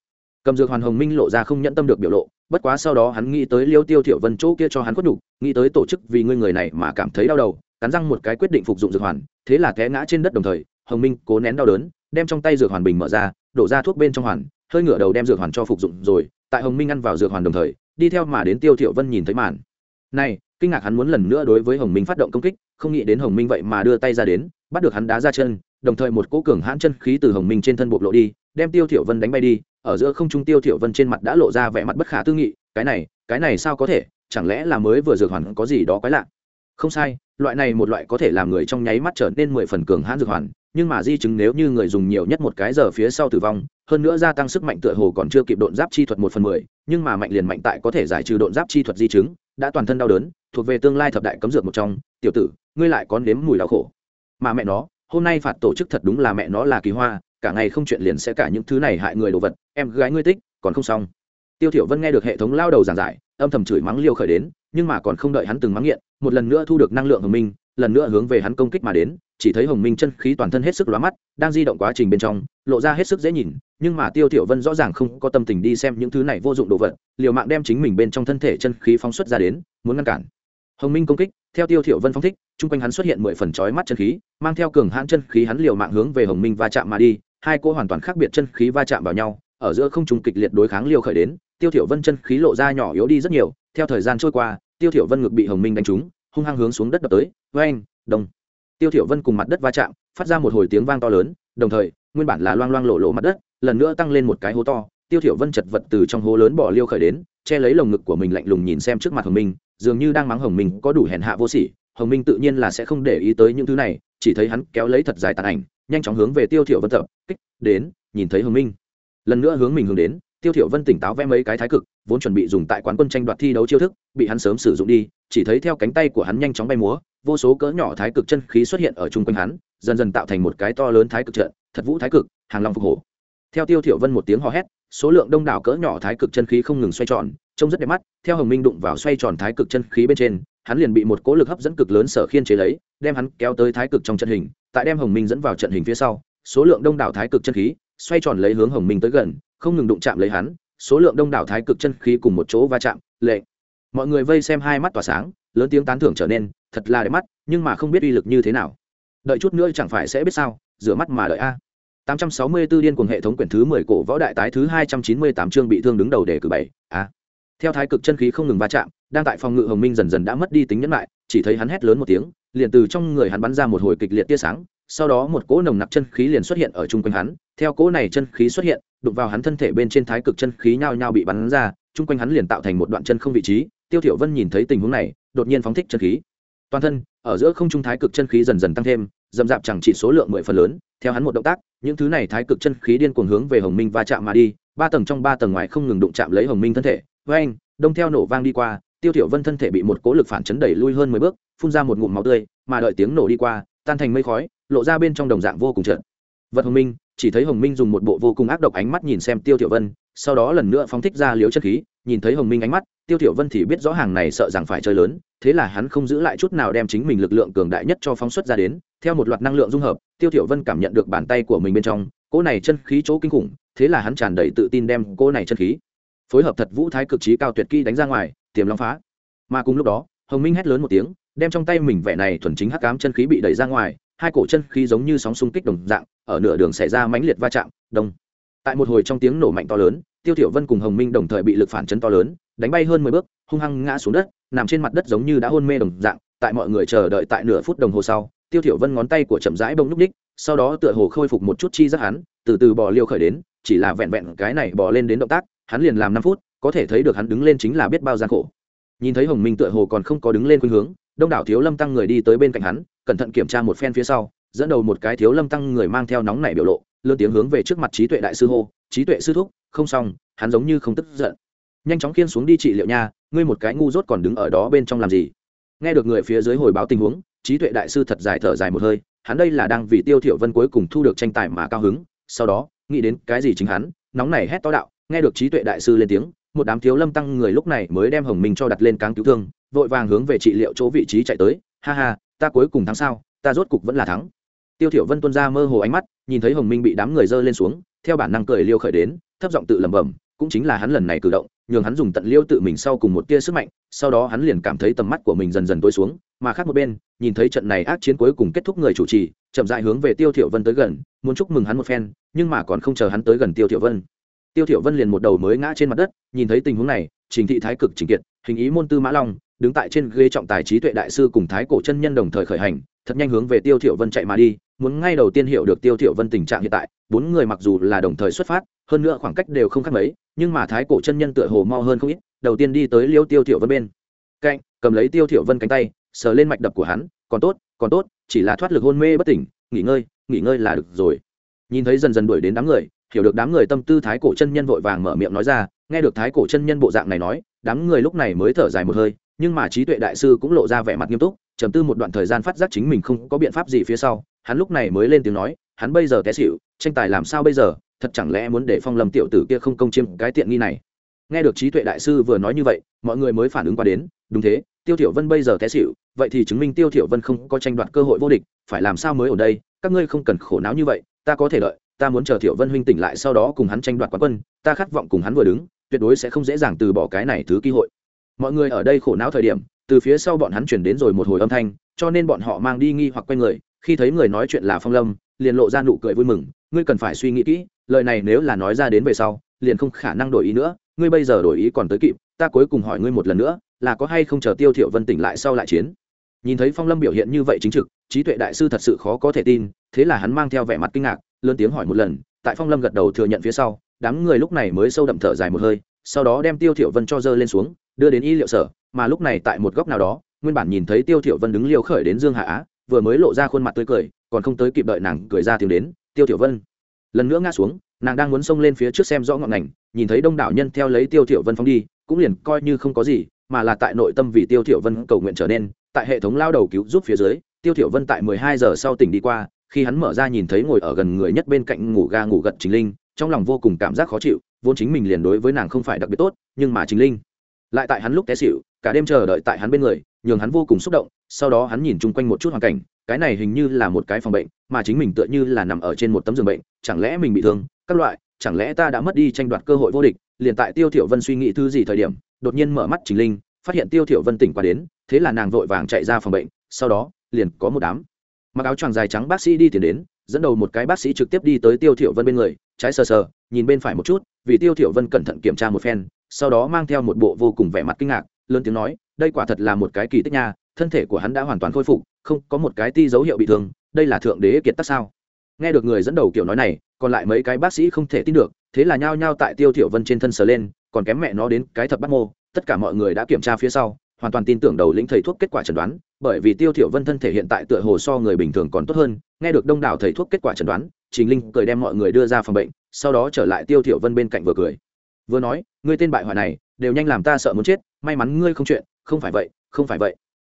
Cầm dược hoàn hồng minh lộ ra không nhẫn tâm được biểu lộ bất quá sau đó hắn nghĩ tới liêu tiêu thiểu vân chỗ kia cho hắn khuất đủ, nghĩ tới tổ chức vì ngươi người này mà cảm thấy đau đầu cắn răng một cái quyết định phục dụng dược hoàn thế là té ngã trên đất đồng thời hồng minh cố nén đau đớn đem trong tay dược hoàn bình mở ra đổ ra thuốc bên trong hoàn hơi ngửa đầu đem dược hoàn cho phục dụng rồi tại hồng minh ăn vào dược hoàn đồng thời đi theo mà đến tiêu thiểu vân nhìn thấy màn. Này kinh ngạc hắn muốn lần nữa đối với hồng minh phát động công kích không nghĩ đến hồng minh vậy mà đưa tay ra đến bắt được hắn đá ra chân đồng thời một cỗ cường hãn chân khí từ hồng minh trên thân bộc lộ đi, đem tiêu thiểu vân đánh bay đi, ở giữa không trung tiêu thiểu vân trên mặt đã lộ ra vẻ mặt bất khả tư nghị, cái này cái này sao có thể, chẳng lẽ là mới vừa dược hoàn có gì đó quái lạ? Không sai, loại này một loại có thể làm người trong nháy mắt trở nên mười phần cường hãn dược hoàn, nhưng mà di chứng nếu như người dùng nhiều nhất một cái giờ phía sau tử vong, hơn nữa gia tăng sức mạnh tựa hồ còn chưa kịp độn giáp chi thuật một phần mười, nhưng mà mạnh liền mạnh tại có thể giải trừ độn giáp chi thuật di chứng, đã toàn thân đau đớn, thuộc về tương lai thập đại cấm dược một trong, tiểu tử, ngươi lại có nếm mùi đau khổ. Mà mẹ nó hôm nay phạt tổ chức thật đúng là mẹ nó là kỳ hoa, cả ngày không chuyện liền sẽ cả những thứ này hại người đồ vật, em gái ngươi tích còn không xong. Tiêu thiểu vân nghe được hệ thống lao đầu giảng giải, âm thầm chửi mắng liêu khởi đến, nhưng mà còn không đợi hắn từng mắng nghiện, một lần nữa thu được năng lượng hồng minh, lần nữa hướng về hắn công kích mà đến, chỉ thấy hồng minh chân khí toàn thân hết sức lóa mắt, đang di động quá trình bên trong, lộ ra hết sức dễ nhìn, nhưng mà tiêu thiểu vân rõ ràng không có tâm tình đi xem những thứ này vô dụng đồ vật, liều mạng đem chính mình bên trong thân thể chân khí phóng xuất ra đến, muốn ngăn cản. Hồng minh công kích theo tiêu thiểu vân phóng thích trung quanh hắn xuất hiện mười phần chói mắt chân khí, mang theo cường hãn chân khí hắn liều mạng hướng về hồng minh va chạm mà đi, hai cô hoàn toàn khác biệt chân khí va chạm vào nhau, ở giữa không trung kịch liệt đối kháng liều khởi đến, tiêu thiểu vân chân khí lộ ra nhỏ yếu đi rất nhiều, theo thời gian trôi qua, tiêu thiểu vân ngực bị hồng minh đánh trúng, hung hăng hướng xuống đất đập tới với đồng. tiêu thiểu vân cùng mặt đất va chạm, phát ra một hồi tiếng vang to lớn, đồng thời, nguyên bản là loang loang lộ lộ mặt đất, lần nữa tăng lên một cái hố to, tiêu thiểu vân chật vật từ trong hố lớn bỏ liêu khởi đến, che lấy lồng ngực của mình lạnh lùng nhìn xem trước mặt hồng minh dường như đang mắng hồng minh có đủ hèn hạ vô sỉ, hồng minh tự nhiên là sẽ không để ý tới những thứ này, chỉ thấy hắn kéo lấy thật dài tàn ảnh, nhanh chóng hướng về tiêu thiểu vân tập, kích, đến, nhìn thấy hồng minh. Lần nữa hướng mình hướng đến, tiêu thiểu vân tỉnh táo vẽ mấy cái thái cực, vốn chuẩn bị dùng tại quán quân tranh đoạt thi đấu chiêu thức, bị hắn sớm sử dụng đi, chỉ thấy theo cánh tay của hắn nhanh chóng bay múa, vô số cỡ nhỏ thái cực chân khí xuất hiện ở chung quanh hắn, dần dần tạo thành một cái to lớn thái cực trận, thật vũ thái cực, hàng long phục hổ. Theo tiêu thiểu vân một tiếng hò hét, số lượng đông đảo cỡ nhỏ thái cực chân khí không ngừng xoay tròn trông rất đẹp mắt, theo hồng minh đụng vào xoay tròn thái cực chân khí bên trên, hắn liền bị một cỗ lực hấp dẫn cực lớn sở khiên chế lấy, đem hắn kéo tới thái cực trong trận hình, tại đem hồng minh dẫn vào trận hình phía sau, số lượng đông đảo thái cực chân khí xoay tròn lấy hướng hồng minh tới gần, không ngừng đụng chạm lấy hắn, số lượng đông đảo thái cực chân khí cùng một chỗ va chạm, lệ. Mọi người vây xem hai mắt tỏa sáng, lớn tiếng tán thưởng trở nên, thật là đẹp mắt, nhưng mà không biết uy lực như thế nào. Đợi chút nữa chẳng phải sẽ biết sao, rửa mắt mà đợi a. 864 điên cuồng hệ thống quyển thứ 10 cổ võ đại tái thứ 298 chương bị thương đứng đầu để cử bảy, a theo thái cực chân khí không ngừng va chạm, đang tại phòng ngự hồng minh dần dần đã mất đi tính nhẫn lại chỉ thấy hắn hét lớn một tiếng, liền từ trong người hắn bắn ra một hồi kịch liệt tia sáng, sau đó một cỗ nồng nặc chân khí liền xuất hiện ở chung quanh hắn, theo cỗ này chân khí xuất hiện, đụng vào hắn thân thể bên trên thái cực chân khí nhao nhao bị bắn ra, chung quanh hắn liền tạo thành một đoạn chân không vị trí, tiêu thiểu vân nhìn thấy tình huống này, đột nhiên phóng thích chân khí. Toàn thân, ở giữa không trung thái cực chân khí dần dần tăng thêm dầm dạp chẳng chỉ số lượng mười phần lớn, theo hắn một động tác, những thứ này thái cực chân khí điên cuồng hướng về hồng minh va chạm mà đi, ba tầng trong ba tầng ngoài không ngừng đụng chạm lấy hồng minh thân thể với anh, đông theo nổ vang đi qua, tiêu thiểu vân thân thể bị một cỗ lực phản chấn đẩy lui hơn mười bước, phun ra một ngụm máu tươi, mà đợi tiếng nổ đi qua, tan thành mây khói, lộ ra bên trong đồng dạng vô cùng trợn vật hồng minh, chỉ thấy hồng minh dùng một bộ vô cùng ác độc ánh mắt nhìn xem tiêu thiểu vân, sau đó lần nữa phóng thích ra liếu chân khí, nhìn thấy hồng minh ánh mắt, tiêu thiểu vân thì biết rõ hàng này sợ rằng phải chơi lớn, thế là hắn không giữ lại chút nào đem chính mình lực lượng cường đại nhất cho phóng xuất ra đến, theo một loạt năng lượng dung hợp, tiêu thiểu vân cảm nhận được bàn tay của mình bên trong, cỗ này chân khí chỗ kinh khủng, thế là hắn tràn đầy tự tin đem cỗ này chân khí phối hợp thật vũ thái cực trí cao tuyệt kỹ đánh ra ngoài, tiềm long phá. Mà cùng lúc đó, hồng minh hét lớn một tiếng, đem trong tay mình vẻ này thuần chính hắc cám chân khí bị đẩy ra ngoài, hai cổ chân khí giống như sóng xung kích đồng dạng, ở nửa đường xảy ra mãnh liệt va chạm, đông. Tại một hồi trong tiếng nổ mạnh to lớn, tiêu tiểu vân cùng hồng minh đồng thời bị lực phản chấn to lớn, đánh bay hơn mười bước, hung hăng ngã xuống đất, nằm trên mặt đất giống như đã hôn mê đồng dạng, tại mọi người chờ đợi tại nửa phút đồng hồ sau, tiêu tiểu vân ngón tay của chậm rãi bông núc đích sau đó tựa hồ khôi phục một chút chi giác hắn, từ từ bò liêu khởi đến, chỉ là vẹn vẹn cái này bò lên đến động tác hắn liền làm năm phút, có thể thấy được hắn đứng lên chính là biết bao gian khổ. Nhìn thấy hồng minh tựa hồ còn không có đứng lên khuynh hướng, đông đảo thiếu lâm tăng người đi tới bên cạnh hắn, cẩn thận kiểm tra một phen phía sau, dẫn đầu một cái thiếu lâm tăng người mang theo nóng nảy biểu lộ, lớn tiếng hướng về trước mặt trí tuệ đại sư hô, trí tuệ sư thúc, không xong, hắn giống như không tức giận. Nhanh chóng khiên xuống đi trị liệu nha, ngươi một cái ngu dốt còn đứng ở đó bên trong làm gì? Nghe được người phía dưới hồi báo tình huống, trí tuệ đại sư thật dài thở dài một hơi, hắn đây là đang vì tiêu thiểu vân cuối cùng thu được tranh tài mà cao hứng, sau đó, nghĩ đến cái gì chính hắn, nóng nảy hét to đạo nghe được trí tuệ đại sư lên tiếng, một đám thiếu lâm tăng người lúc này mới đem hồng minh cho đặt lên cáng cứu thương, vội vàng hướng về trị liệu chỗ vị trí chạy tới. Ha ha, ta cuối cùng thắng sao? Ta rốt cục vẫn là thắng. Tiêu thiểu vân tuôn ra mơ hồ ánh mắt, nhìn thấy hồng minh bị đám người dơ lên xuống, theo bản năng cười liêu khởi đến, thấp giọng tự lẩm bẩm, cũng chính là hắn lần này cử động, nhường hắn dùng tận liêu tự mình sau cùng một tia sức mạnh, sau đó hắn liền cảm thấy tầm mắt của mình dần dần tối xuống, mà khác một bên, nhìn thấy trận này ác chiến cuối cùng kết thúc người chủ trì, chậm rãi hướng về tiêu thiểu vân tới gần, muốn chúc mừng hắn một phen, nhưng mà còn không chờ hắn tới gần tiêu thiểu vân tiêu thiểu vân liền một đầu mới ngã trên mặt đất, nhìn thấy tình huống này, trình thị thái cực trình kiệt, hình ý môn tư mã long, đứng tại trên ghế trọng tài trí tuệ đại sư cùng thái cổ chân nhân đồng thời khởi hành, thật nhanh hướng về tiêu thiểu vân chạy mà đi, muốn ngay đầu tiên hiểu được tiêu thiểu vân tình trạng hiện tại, bốn người mặc dù là đồng thời xuất phát, hơn nữa khoảng cách đều không khác mấy, nhưng mà thái cổ chân nhân tựa hồ mau hơn không ít, đầu tiên đi tới liêu tiêu thiểu vân bên cạnh, cầm lấy tiêu thiểu vân cánh tay, sờ lên mạch đập của hắn, còn tốt còn tốt, chỉ là thoát lực hôn mê bất tỉnh, nghỉ ngơi nghỉ ngơi là được rồi. Nhìn thấy dần dần đuổi đến đám người hiểu được đám người tâm tư thái cổ chân nhân vội vàng mở miệng nói ra, nghe được thái cổ chân nhân bộ dạng này nói, đám người lúc này mới thở dài một hơi, nhưng mà trí tuệ đại sư cũng lộ ra vẻ mặt nghiêm túc, trầm tư một đoạn thời gian phát giác chính mình không có biện pháp gì phía sau, hắn lúc này mới lên tiếng nói, hắn bây giờ té xịu tranh tài làm sao bây giờ, thật chẳng lẽ muốn để phong lâm tiểu tử kia không công chiếm cái tiện nghi này? Nghe được trí tuệ đại sư vừa nói như vậy, mọi người mới phản ứng qua đến, đúng thế, tiêu thiểu vân bây giờ té xịu vậy thì chứng minh tiêu thiểu vân không có tranh đoạt cơ hội vô địch, phải làm sao mới ở đây, các ngươi không cần khổ não như vậy, ta có thể đợi ta muốn chờ thiệu vân huynh tỉnh lại sau đó cùng hắn tranh đoạt quán quân, ta khát vọng cùng hắn vừa đứng, tuyệt đối sẽ không dễ dàng từ bỏ cái này thứ cơ hội. Mọi người ở đây khổ não thời điểm, từ phía sau bọn hắn chuyển đến rồi một hồi âm thanh, cho nên bọn họ mang đi nghi hoặc quay người, khi thấy người nói chuyện là phong lâm, liền lộ ra nụ cười vui mừng, ngươi cần phải suy nghĩ kỹ, lời này nếu là nói ra đến về sau, liền không khả năng đổi ý nữa, ngươi bây giờ đổi ý còn tới kịp, ta cuối cùng hỏi ngươi một lần nữa, là có hay không chờ tiêu thiệu vân tỉnh lại sau lại chiến? Nhìn thấy phong lâm biểu hiện như vậy chính trực, trí tuệ đại sư thật sự khó có thể tin, thế là hắn mang theo vẻ mặt kinh ngạc lớn tiếng hỏi một lần, tại phong lâm gật đầu thừa nhận phía sau, đám người lúc này mới sâu đậm thở dài một hơi, sau đó đem tiêu thiểu vân cho dơ lên xuống, đưa đến y liệu sở, mà lúc này tại một góc nào đó, nguyên bản nhìn thấy tiêu thiểu vân đứng liều khởi đến dương hạ á, vừa mới lộ ra khuôn mặt tươi cười, còn không tới kịp đợi nàng cười ra tiếng đến, tiêu thiểu vân. Lần nữa ngã xuống, nàng đang muốn xông lên phía trước xem rõ ngọn ngành, nhìn thấy đông đảo nhân theo lấy tiêu thiểu vân phóng đi, cũng liền coi như không có gì, mà là tại nội tâm vì tiêu thiểu vân cầu nguyện trở nên, tại hệ thống lao đầu cứu giúp phía dưới, tiêu thiểu vân tại 12 giờ sau tỉnh đi qua khi hắn mở ra nhìn thấy ngồi ở gần người nhất bên cạnh ngủ ga ngủ gật chính linh, trong lòng vô cùng cảm giác khó chịu, vốn chính mình liền đối với nàng không phải đặc biệt tốt, nhưng mà chính linh lại tại hắn lúc té xịu cả đêm chờ đợi tại hắn bên người, nhường hắn vô cùng xúc động, sau đó hắn nhìn chung quanh một chút hoàn cảnh, cái này hình như là một cái phòng bệnh, mà chính mình tựa như là nằm ở trên một tấm giường bệnh, chẳng lẽ mình bị thương, các loại, chẳng lẽ ta đã mất đi tranh đoạt cơ hội vô địch, liền tại tiêu thiểu vân suy nghĩ thứ gì thời điểm, đột nhiên mở mắt chính linh, phát hiện tiêu thiểu vân tỉnh qua đến, thế là nàng vội vàng chạy ra phòng bệnh, sau đó, liền có một đám mặc áo choàng dài trắng bác sĩ đi tiến đến, dẫn đầu một cái bác sĩ trực tiếp đi tới tiêu thiểu vân bên người, trái sờ sờ, nhìn bên phải một chút, vì tiêu thiểu vân cẩn thận kiểm tra một phen, sau đó mang theo một bộ vô cùng vẻ mặt kinh ngạc, lớn tiếng nói, đây quả thật là một cái kỳ tích nha, thân thể của hắn đã hoàn toàn khôi phục, không có một cái ti dấu hiệu bị thương, đây là thượng đế kiệt tác sao? Nghe được người dẫn đầu kiểu nói này, còn lại mấy cái bác sĩ không thể tin được, thế là nhao nhao tại tiêu thiểu vân trên thân sờ lên, còn kém mẹ nó đến cái thập bắt mô, tất cả mọi người đã kiểm tra phía sau, hoàn toàn tin tưởng đầu lĩnh thầy thuốc kết quả chẩn đoán bởi vì tiêu thiểu vân thân thể hiện tại tựa hồ so người bình thường còn tốt hơn, nghe được đông đảo thầy thuốc kết quả chẩn đoán, trình linh cười đem mọi người đưa ra phòng bệnh, sau đó trở lại tiêu thiểu vân bên cạnh vừa cười. Vừa nói, ngươi tên bại hoại này, đều nhanh làm ta sợ muốn chết, may mắn ngươi không chuyện, không phải vậy, không phải vậy,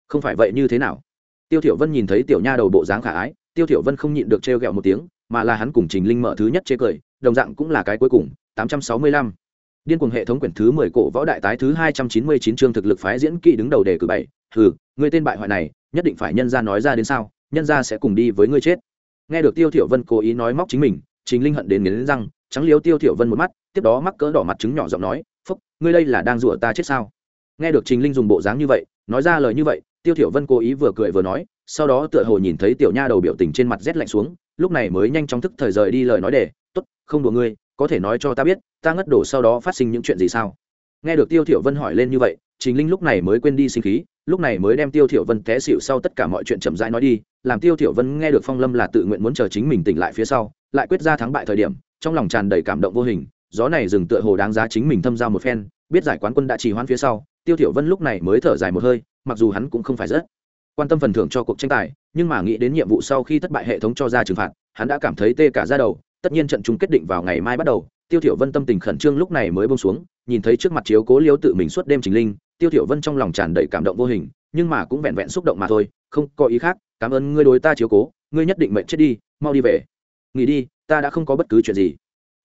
không phải vậy như thế nào? Tiêu thiểu vân nhìn thấy tiểu nha đầu bộ dáng khả ái, tiêu thiểu vân không nhịn được treo gẹo một tiếng, mà là hắn cùng trình linh mở thứ nhất chế cười, đồng dạng cũng là cái cuối cùng 865 điên cuồng hệ thống quyển thứ 10 cổ võ đại tái thứ 299 chương thực lực phái diễn kỹ đứng đầu đề cử bảy. Hừ, người tên bại hoại này, nhất định phải nhân gia nói ra đến sao? Nhân gia sẽ cùng đi với ngươi chết. Nghe được tiêu thiểu vân cố ý nói móc chính mình, trình linh hận đến nghiến răng, trắng liếu tiêu thiểu vân một mắt, tiếp đó mắc cỡ đỏ mặt trứng nhỏ giọng nói, phúc, ngươi đây là đang rủa ta chết sao? Nghe được trình linh dùng bộ dáng như vậy, nói ra lời như vậy, tiêu thiểu vân cố ý vừa cười vừa nói, sau đó tựa hồ nhìn thấy tiểu nha đầu biểu tình trên mặt rét lạnh xuống, lúc này mới nhanh chóng thức thời rời đi lời nói để, tốt, không đùa ngươi có thể nói cho ta biết, ta ngất đổ sau đó phát sinh những chuyện gì sao? Nghe được tiêu thiểu vân hỏi lên như vậy, trình linh lúc này mới quên đi sinh khí, lúc này mới đem tiêu thiểu vân té xỉu sau tất cả mọi chuyện chậm rãi nói đi, làm tiêu thiểu vân nghe được phong lâm là tự nguyện muốn chờ chính mình tỉnh lại phía sau, lại quyết ra thắng bại thời điểm, trong lòng tràn đầy cảm động vô hình, gió này dừng tựa hồ đáng giá chính mình thâm giao một phen, biết giải quán quân đã trì hoãn phía sau, tiêu thiểu vân lúc này mới thở dài một hơi, mặc dù hắn cũng không phải rất quan tâm phần thưởng cho cuộc tranh tài, nhưng mà nghĩ đến nhiệm vụ sau khi thất bại hệ thống cho ra trừng phạt, hắn đã cảm thấy tê cả da đầu tất nhiên trận chung kết định vào ngày mai bắt đầu, tiêu thiểu vân tâm tình khẩn trương lúc này mới buông xuống, nhìn thấy trước mặt chiếu cố liếu tự mình suốt đêm trình linh, tiêu thiểu vân trong lòng tràn đầy cảm động vô hình, nhưng mà cũng vẹn vẹn xúc động mà thôi, không có ý khác, cảm ơn ngươi đối ta chiếu cố, ngươi nhất định mệnh chết đi, mau đi về. Nghỉ đi, ta đã không có bất cứ chuyện gì.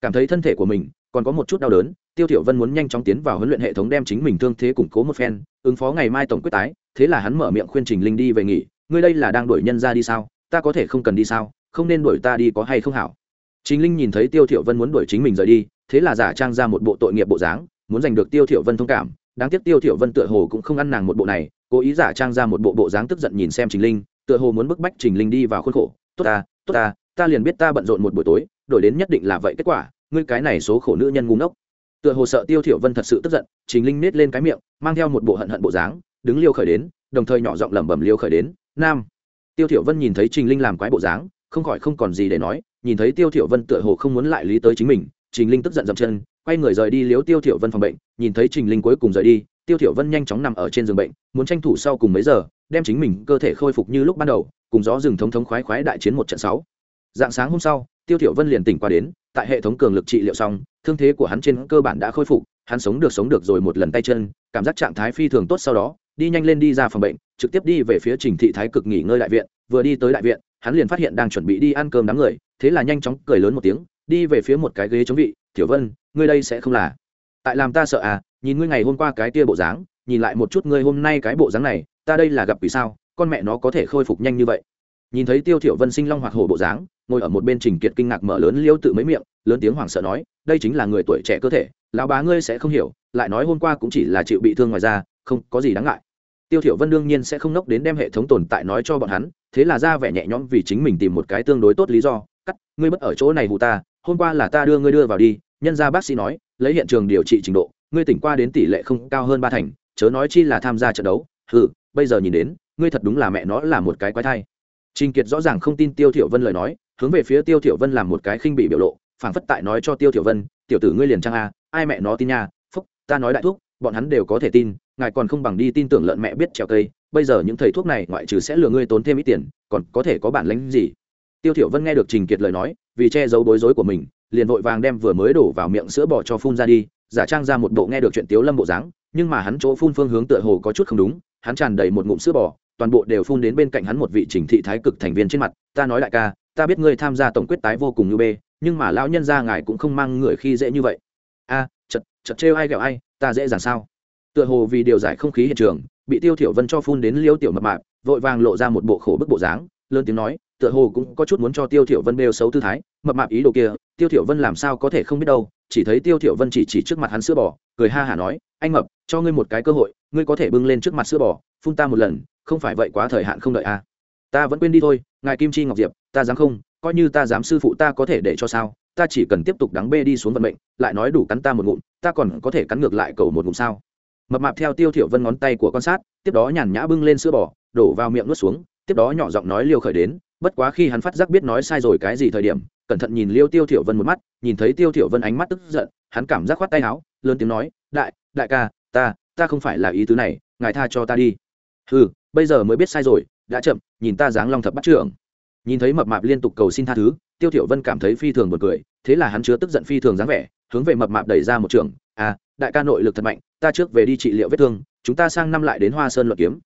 Cảm thấy thân thể của mình còn có một chút đau đớn, tiêu thiểu vân muốn nhanh chóng tiến vào huấn luyện hệ thống đem chính mình thương thế củng cố một phen, ứng phó ngày mai tổng quyết tái, thế là hắn mở miệng khuyên trình linh đi về nghỉ, ngươi đây là đang đuổi nhân ra đi sao? Ta có thể không cần đi sao? Không nên đuổi ta đi có hay không hảo? Trình linh nhìn thấy tiêu thiểu vân muốn đuổi chính mình rời đi, thế là giả trang ra một bộ tội nghiệp bộ dáng, muốn giành được tiêu thiểu vân thông cảm. Đáng tiếc tiêu thiểu vân tựa hồ cũng không ăn nàng một bộ này, cố ý giả trang ra một bộ bộ dáng tức giận nhìn xem trình linh, tựa hồ muốn bức bách trình linh đi vào khuôn khổ. Tốt ta tốt ta ta liền biết ta bận rộn một buổi tối, đổi đến nhất định là vậy kết quả, ngươi cái này số khổ nữ nhân ngu ngốc. Tựa hồ sợ tiêu thiểu vân thật sự tức giận, trình linh nết lên cái miệng, mang theo một bộ hận hận bộ dáng, đứng liêu khởi đến, đồng thời nhỏ giọng lẩm bẩm liêu khởi đến, nam. Tiêu thiểu vân nhìn thấy trình linh làm quái bộ dáng, không khỏi không còn gì để nói nhìn thấy tiêu thiểu vân tựa hồ không muốn lại lý tới chính mình, trình linh tức giận dậm chân, quay người rời đi liếu tiêu thiểu vân phòng bệnh, nhìn thấy trình linh cuối cùng rời đi, tiêu thiểu vân nhanh chóng nằm ở trên giường bệnh, muốn tranh thủ sau cùng mấy giờ, đem chính mình cơ thể khôi phục như lúc ban đầu, cùng gió rừng thống thống khoái khoái đại chiến một trận sáu. Dạng sáng hôm sau, tiêu thiểu vân liền tỉnh qua đến, tại hệ thống cường lực trị liệu xong, thương thế của hắn trên cơ bản đã khôi phục, hắn sống được sống được rồi một lần tay chân, cảm giác trạng thái phi thường tốt sau đó, đi nhanh lên đi ra phòng bệnh, trực tiếp đi về phía trình thị thái cực nghỉ ngơi đại viện, vừa đi tới đại viện, hắn liền phát hiện đang chuẩn bị đi ăn cơm đám người thế là nhanh chóng cười lớn một tiếng, đi về phía một cái ghế chống vị, tiểu vân, ngươi đây sẽ không là. Tại làm ta sợ à nhìn ngươi ngày hôm qua cái tia bộ dáng, nhìn lại một chút ngươi hôm nay cái bộ dáng này, ta đây là gặp vì sao, con mẹ nó có thể khôi phục nhanh như vậy. Nhìn thấy tiêu thiểu vân sinh long hoạt hổ bộ dáng, ngồi ở một bên trình kiệt kinh ngạc mở lớn liêu tự mấy miệng, lớn tiếng hoảng sợ nói, đây chính là người tuổi trẻ cơ thể, lão bá ngươi sẽ không hiểu, lại nói hôm qua cũng chỉ là chịu bị thương ngoài ra không có gì đáng ngại. Tiêu thiểu vân đương nhiên sẽ không nốc đến đem hệ thống tồn tại nói cho bọn hắn, thế là ra vẻ nhẹ nhõm vì chính mình tìm một cái tương đối tốt lý do ngươi mất ở chỗ này hù ta, hôm qua là ta đưa ngươi đưa vào đi, nhân gia bác sĩ nói, lấy hiện trường điều trị trình độ, ngươi tỉnh qua đến tỷ lệ không cao hơn ba thành, chớ nói chi là tham gia trận đấu, hừ, bây giờ nhìn đến, ngươi thật đúng là mẹ nó là một cái quái thai. Trình kiệt rõ ràng không tin tiêu thiểu vân lời nói, hướng về phía tiêu thiểu vân làm một cái khinh bị biểu lộ, phảng phất tại nói cho tiêu thiểu vân, tiểu tử ngươi liền trang a, ai mẹ nó tin nha, phúc, ta nói đại thuốc, bọn hắn đều có thể tin, ngài còn không bằng đi tin tưởng lợn mẹ biết trèo cây, bây giờ những thầy thuốc này ngoại trừ sẽ lừa ngươi tốn thêm ít tiền, còn có thể có bản lĩnh gì? Tiêu thiểu vân nghe được trình kiệt lời nói vì che giấu bối rối của mình liền vội vàng đem vừa mới đổ vào miệng sữa bò cho phun ra đi giả trang ra một bộ nghe được chuyện tiếu lâm bộ dáng nhưng mà hắn chỗ phun phương hướng tựa hồ có chút không đúng hắn tràn đầy một ngụm sữa bò toàn bộ đều phun đến bên cạnh hắn một vị trình thị thái cực thành viên trên mặt ta nói đại ca ta biết ngươi tham gia tổng quyết tái vô cùng như bê nhưng mà lão nhân gia ngài cũng không mang người khi dễ như vậy. A à, chật chật trêu ai ghẹo ai ta dễ dàng sao? Tựa hồ vì điều giải không khí hiện trường bị tiêu thiểu vân cho phun đến liêu tiểu mập mạp vội vàng lộ ra một bộ khổ bức bộ dáng lớn tiếng nói tựa hồ cũng có chút muốn cho tiêu thiểu vân bêu xấu tư thái, mập mạp ý đồ kia, tiêu thiểu vân làm sao có thể không biết đâu, chỉ thấy tiêu thiểu vân chỉ chỉ trước mặt hắn sữa bò, cười ha hả nói, anh mập, cho ngươi một cái cơ hội, ngươi có thể bưng lên trước mặt sữa bò, phun ta một lần, không phải vậy quá thời hạn không đợi a à. ta vẫn quên đi thôi, ngài kim chi ngọc diệp, ta dám không, coi như ta dám sư phụ ta có thể để cho sao, ta chỉ cần tiếp tục đắng bê đi xuống vận mệnh, lại nói đủ cắn ta một ngụm, ta còn có thể cắn ngược lại cầu một ngụm sao mập mạp theo tiêu thiểu vân ngón tay của quan sát, tiếp đó nhàn nhã bưng lên sữa bò, đổ vào miệng nuốt xuống, tiếp đó nhỏ giọng nói liều khởi đến bất quá khi hắn phát giác biết nói sai rồi cái gì thời điểm, cẩn thận nhìn liêu tiêu thiểu vân một mắt, nhìn thấy tiêu thiểu vân ánh mắt tức giận, hắn cảm giác khoát tay áo, lớn tiếng nói, đại đại ca, ta ta không phải là ý tứ này, ngài tha cho ta đi. Hừ, bây giờ mới biết sai rồi, đã chậm, nhìn ta dáng long thập bắt trưởng. Nhìn thấy mập mạp liên tục cầu xin tha thứ, tiêu thiểu vân cảm thấy phi thường buồn cười, thế là hắn chứa tức giận phi thường dáng vẻ, hướng về mập mạp đẩy ra một trường à đại ca nội lực thật mạnh, ta trước về đi trị liệu vết thương, chúng ta sang năm lại đến hoa sơn luận kiếm.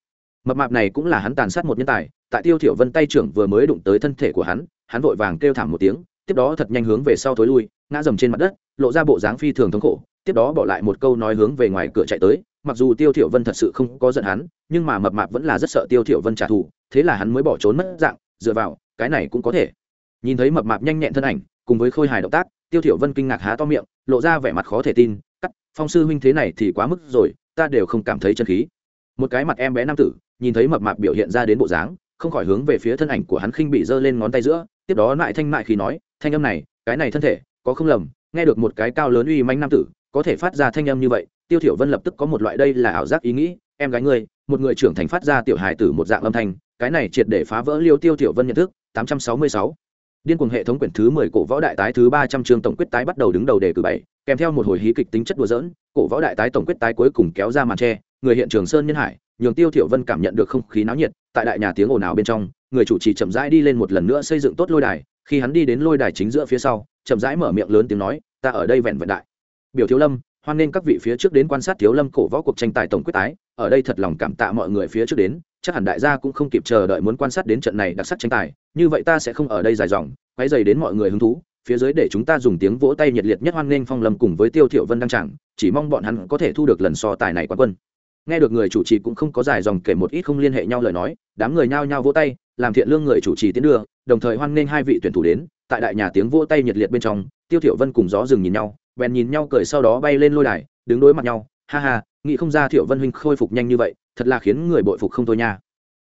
Mập mạp này cũng là hắn tàn sát một nhân tài tại tiêu thiểu vân tay trưởng vừa mới đụng tới thân thể của hắn hắn vội vàng kêu thảm một tiếng, tiếp đó thật nhanh hướng về sau thối lui, ngã dầm trên mặt đất, lộ ra bộ dáng phi thường thống khổ, tiếp đó bỏ lại một câu nói hướng về ngoài cửa chạy tới, mặc dù tiêu thiểu vân thật sự không có giận hắn, nhưng mà mập mạp vẫn là rất sợ tiêu thiểu vân trả thù, thế là hắn mới bỏ trốn mất dạng, dựa vào, cái này cũng có thể. Nhìn thấy mập mạp nhanh nhẹn thân ảnh, cùng với khôi hài động tác, tiêu thiểu vân kinh ngạc há to miệng, lộ ra vẻ mặt khó thể tin, cắt, phong sư huynh thế này thì quá mức rồi, ta đều không cảm thấy chân khí. Một cái mặt em bé nam tử, nhìn thấy mập mạp biểu hiện ra đến bộ dáng không khỏi hướng về phía thân ảnh của hắn khinh bị giơ lên ngón tay giữa, tiếp đó lại thanh mại khi nói, thanh âm này, cái này thân thể, có không lầm, nghe được một cái cao lớn uy manh nam tử, có thể phát ra thanh âm như vậy, tiêu thiểu vân lập tức có một loại đây là ảo giác ý nghĩ, em gái ngươi, một người trưởng thành phát ra tiểu hài tử một dạng âm thanh, cái này triệt để phá vỡ liêu tiêu thiểu vân nhận thức 866 điên cuồng hệ thống quyển thứ 10 cổ võ đại tái thứ 300 chương tổng quyết tái bắt đầu đứng đầu đề cử bảy, kèm theo một hồi hí kịch tính chất đùa giỡn, cổ võ đại tái tổng quyết tái cuối cùng kéo ra màn che người hiện trường sơn nhân hải, nhường tiêu thiểu vân cảm nhận được không khí náo nhiệt tại đại nhà tiếng ồn ào bên trong, người chủ trì chậm rãi đi lên một lần nữa xây dựng tốt lôi đài, khi hắn đi đến lôi đài chính giữa phía sau, chậm rãi mở miệng lớn tiếng nói, ta ở đây vẹn vẹn đại biểu thiếu lâm, hoan nghênh các vị phía trước đến quan sát thiếu lâm cổ võ cuộc tranh tài tổng quyết tái, ở đây thật lòng cảm tạ mọi người phía trước đến, chắc hẳn đại gia cũng không kịp chờ đợi muốn quan sát đến trận này đặc sắc tranh tài, như vậy ta sẽ không ở đây dài dòng quay dày đến mọi người hứng thú, phía dưới để chúng ta dùng tiếng vỗ tay nhiệt liệt nhất hoan nghênh phong lâm cùng với tiêu thiểu vân đăng trạng. chỉ mong bọn hắn có thể thu được lần so tài này quán quân nghe được người chủ trì cũng không có dài dòng kể một ít không liên hệ nhau lời nói, đám người nhao nhao vỗ tay, làm thiện lương người chủ trì tiến đưa, đồng thời hoan nghênh hai vị tuyển thủ đến, tại đại nhà tiếng vỗ tay nhiệt liệt bên trong, tiêu thiểu vân cùng gió rừng nhìn nhau, bèn nhìn nhau cười sau đó bay lên lôi đài, đứng đối mặt nhau, ha ha, nghĩ không ra thiểu vân huynh khôi phục nhanh như vậy, thật là khiến người bội phục không thôi nha.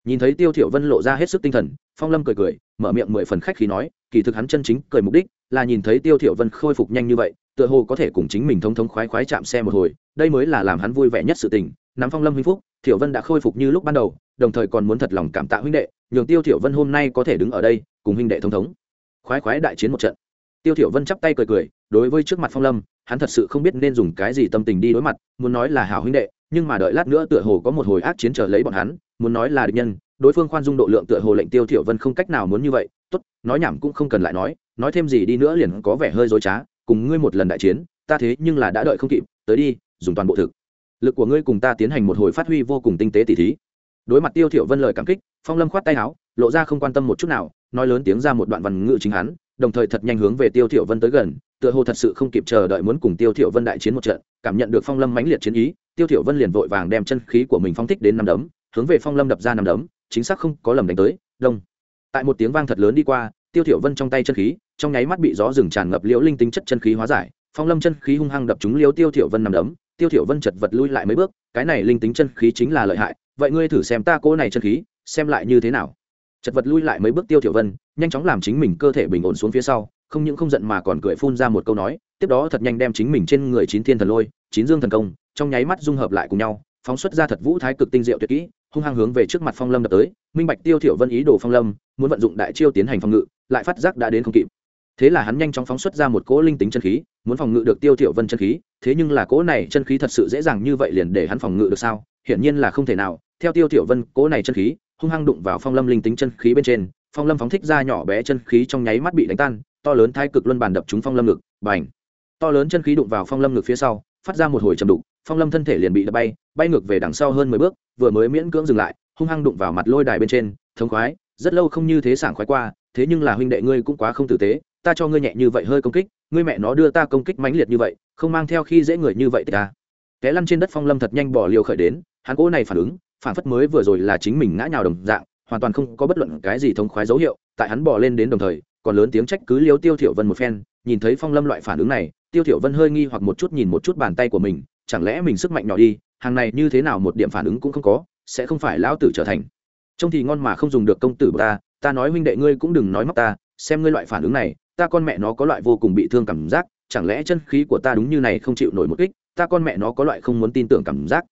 Nhìn thấy tiêu thiểu vân lộ ra hết sức tinh thần, phong lâm cười cười, mở miệng mười phần khách khí nói, kỳ thực hắn chân chính cười mục đích là nhìn thấy tiêu thiểu vân khôi phục nhanh như vậy, tựa hồ có thể cùng chính mình thông thống khoái khoái chạm xe một hồi, đây mới là làm hắn vui vẻ nhất sự tình nắm phong lâm huynh phúc tiểu vân đã khôi phục như lúc ban đầu, đồng thời còn muốn thật lòng cảm tạ huynh đệ, nhường tiêu tiểu vân hôm nay có thể đứng ở đây, cùng huynh đệ thống thống. Khoái khoái đại chiến một trận. Tiêu thiểu vân chắp tay cười cười, đối với trước mặt phong lâm, hắn thật sự không biết nên dùng cái gì tâm tình đi đối mặt, muốn nói là hảo huynh đệ, nhưng mà đợi lát nữa tựa hồ có một hồi ác chiến chờ lấy bọn hắn, muốn nói là địch nhân, đối phương khoan dung độ lượng tựa hồ lệnh tiêu thiểu vân không cách nào muốn như vậy, tốt, nói nhảm cũng không cần lại nói nói thêm gì đi nữa liền có vẻ hơi dối trá, cùng ngươi một lần đại chiến, ta thế nhưng là đã đợi không kịp, tới đi, dùng toàn bộ thực lực của ngươi cùng ta tiến hành một hồi phát huy vô cùng tinh tế tỉ thí. Đối mặt tiêu thiểu vân lời cảm kích, phong lâm khoát tay áo, lộ ra không quan tâm một chút nào, nói lớn tiếng ra một đoạn văn ngữ chính hắn, đồng thời thật nhanh hướng về tiêu thiểu vân tới gần, tựa hồ thật sự không kịp chờ đợi muốn cùng tiêu thiểu vân đại chiến một trận, cảm nhận được phong lâm mãnh liệt chiến ý, tiêu thiểu vân liền vội vàng đem chân khí của mình phóng thích đến năm đấm, hướng về phong lâm đập ra năm đấm, chính xác không có lầm đánh tới, đông. Tại một tiếng vang thật lớn đi qua, tiêu thiểu vân trong tay chân khí, trong nháy mắt bị gió rừng tràn ngập liễu linh tinh chất chân khí hóa giải, phong lâm chân khí hung hăng đập trúng liễu tiêu thiểu vân năm đấm tiêu thiểu vân chật vật lui lại mấy bước, cái này linh tính chân khí chính là lợi hại, vậy ngươi thử xem ta cô này chân khí, xem lại như thế nào. Chật vật lui lại mấy bước tiêu thiểu vân, nhanh chóng làm chính mình cơ thể bình ổn xuống phía sau, không những không giận mà còn cười phun ra một câu nói, tiếp đó thật nhanh đem chính mình trên người chín thiên thần lôi, chín dương thần công, trong nháy mắt dung hợp lại cùng nhau, phóng xuất ra thật vũ thái cực tinh diệu tuyệt kỹ, hung hăng hướng về trước mặt phong lâm đập tới, minh bạch tiêu thiểu vân ý đồ phong lâm, muốn vận dụng đại chiêu tiến hành phòng ngự, lại phát giác đã đến không kịp. Thế là hắn nhanh chóng phóng xuất ra một cỗ linh tính chân khí muốn phòng ngự được tiêu thiểu vân chân khí, thế nhưng là cỗ này chân khí thật sự dễ dàng như vậy liền để hắn phòng ngự được sao? Hiển nhiên là không thể nào. Theo tiêu thiểu vân, cỗ này chân khí, hung hăng đụng vào phong lâm linh tính chân khí bên trên, phong lâm phóng thích ra nhỏ bé chân khí trong nháy mắt bị đánh tan, to lớn thái cực luân bàn đập trúng phong lâm ngực, bành. To lớn chân khí đụng vào phong lâm ngực phía sau, phát ra một hồi trầm đục, phong lâm thân thể liền bị đập bay bay ngược về đằng sau hơn mười bước, vừa mới miễn cưỡng dừng lại, hung hăng đụng vào mặt lôi đài bên trên, thống khoái, rất lâu không như thế sảng khoái qua, thế nhưng là huynh đệ ngươi cũng quá không tử tế, ta cho ngươi nhẹ như vậy hơi công kích ngươi mẹ nó đưa ta công kích mãnh liệt như vậy, không mang theo khi dễ người như vậy ta. Té lăn trên đất phong lâm thật nhanh bỏ liều khởi đến, hắn cỗ này phản ứng, phản phất mới vừa rồi là chính mình ngã nhào đồng dạng, hoàn toàn không có bất luận cái gì thống khoái dấu hiệu, tại hắn bỏ lên đến đồng thời, còn lớn tiếng trách cứ liêu tiêu thiểu vân một phen, nhìn thấy phong lâm loại phản ứng này, tiêu thiểu vân hơi nghi hoặc một chút nhìn một chút bàn tay của mình, chẳng lẽ mình sức mạnh nhỏ đi, hàng này như thế nào một điểm phản ứng cũng không có, sẽ không phải lão tử trở thành. Trông thì ngon mà không dùng được công tử của ta ta nói huynh đệ ngươi cũng đừng nói móc ta, xem ngươi loại phản ứng này ta con mẹ nó có loại vô cùng bị thương cảm giác, chẳng lẽ chân khí của ta đúng như này không chịu nổi một kích, ta con mẹ nó có loại không muốn tin tưởng cảm giác.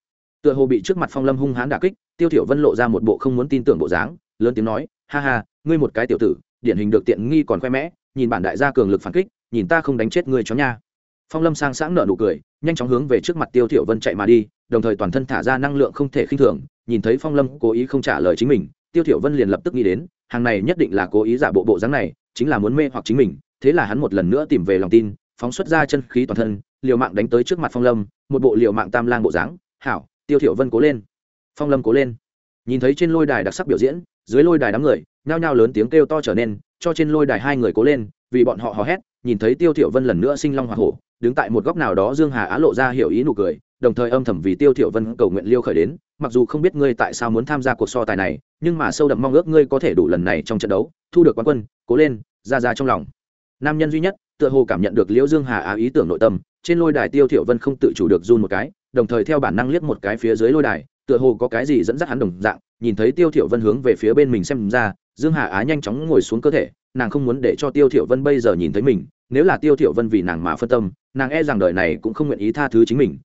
Tựa hồ bị trước mặt phong lâm hung hãn đà kích, tiêu thiểu vân lộ ra một bộ không muốn tin tưởng bộ dáng, lớn tiếng nói, ha ha, ngươi một cái tiểu tử, điển hình được tiện nghi còn khoe mẽ, nhìn bản đại gia cường lực phản kích, nhìn ta không đánh chết ngươi chó nha. Phong lâm sang sáng nở nụ cười, nhanh chóng hướng về trước mặt tiêu thiểu vân chạy mà đi, đồng thời toàn thân thả ra năng lượng không thể khinh thường, nhìn thấy phong lâm cố ý không trả lời chính mình, tiêu thiểu vân liền lập tức nghĩ đến hàng này nhất định là cố ý giả bộ bộ dáng này, chính là muốn mê hoặc chính mình, thế là hắn một lần nữa tìm về lòng tin, phóng xuất ra chân khí toàn thân, liều mạng đánh tới trước mặt phong lâm, một bộ liều mạng tam lang bộ dáng. Hảo, tiêu thiểu vân cố lên. Phong lâm cố lên. Nhìn thấy trên lôi đài đặc sắc biểu diễn, dưới lôi đài đám người, nhao nhao lớn tiếng kêu to trở nên, cho trên lôi đài hai người cố lên, vì bọn họ hò hét, nhìn thấy tiêu thiểu vân lần nữa sinh long hỏa hổ, đứng tại một góc nào đó dương hà á lộ ra hiểu ý nụ cười đồng thời âm thầm vì tiêu thiểu vân cầu nguyện liêu khởi đến, mặc dù không biết ngươi tại sao muốn tham gia cuộc so tài này, nhưng mà sâu đậm mong ước ngươi có thể đủ lần này trong trận đấu, thu được quán quân, cố lên, ra ra trong lòng. Nam nhân duy nhất, tựa hồ cảm nhận được liễu dương hà á ý tưởng nội tâm, trên lôi đài tiêu thiểu vân không tự chủ được run một cái, đồng thời theo bản năng liếc một cái phía dưới lôi đài, tựa hồ có cái gì dẫn dắt hắn đồng dạng, nhìn thấy tiêu thiểu vân hướng về phía bên mình xem ra, dương hà á nhanh chóng ngồi xuống cơ thể, nàng không muốn để cho tiêu thiểu vân bây giờ nhìn thấy mình, nếu là tiêu thiểu vân vì nàng mà phân tâm, nàng e rằng đời này cũng không nguyện ý tha thứ chính mình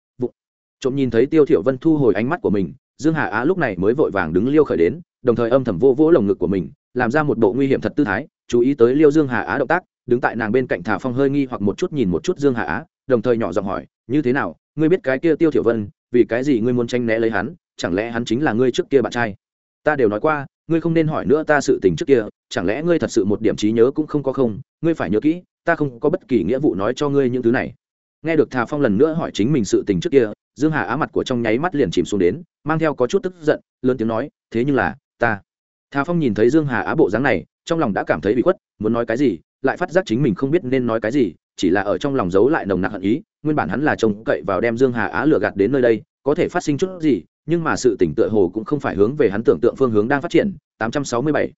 trộm nhìn thấy tiêu thiểu vân thu hồi ánh mắt của mình, dương hà á lúc này mới vội vàng đứng liêu khởi đến, đồng thời âm thầm vô vỗ lồng ngực của mình, làm ra một bộ nguy hiểm thật tư thái, chú ý tới liêu dương hà á động tác, đứng tại nàng bên cạnh thả phong hơi nghi hoặc một chút nhìn một chút dương hà á, đồng thời nhỏ giọng hỏi, như thế nào? Ngươi biết cái kia tiêu thiểu vân, vì cái gì ngươi muốn tranh né lấy hắn? Chẳng lẽ hắn chính là ngươi trước kia bạn trai? Ta đều nói qua, ngươi không nên hỏi nữa ta sự tình trước kia, chẳng lẽ ngươi thật sự một điểm trí nhớ cũng không có không? Ngươi phải nhớ kỹ, ta không có bất kỳ nghĩa vụ nói cho ngươi những thứ này. Nghe được thà phong lần nữa hỏi chính mình sự tình trước kia dương hà á mặt của trong nháy mắt liền chìm xuống đến, mang theo có chút tức giận, lớn tiếng nói, thế nhưng là, ta. Thà phong nhìn thấy dương hà á bộ dáng này, trong lòng đã cảm thấy bị khuất, muốn nói cái gì, lại phát giác chính mình không biết nên nói cái gì, chỉ là ở trong lòng giấu lại nồng nặc hận ý, nguyên bản hắn là trông cậy vào đem dương hà á lừa gạt đến nơi đây, có thể phát sinh chút gì, nhưng mà sự tỉnh tựa hồ cũng không phải hướng về hắn tưởng tượng phương hướng đang phát triển. 867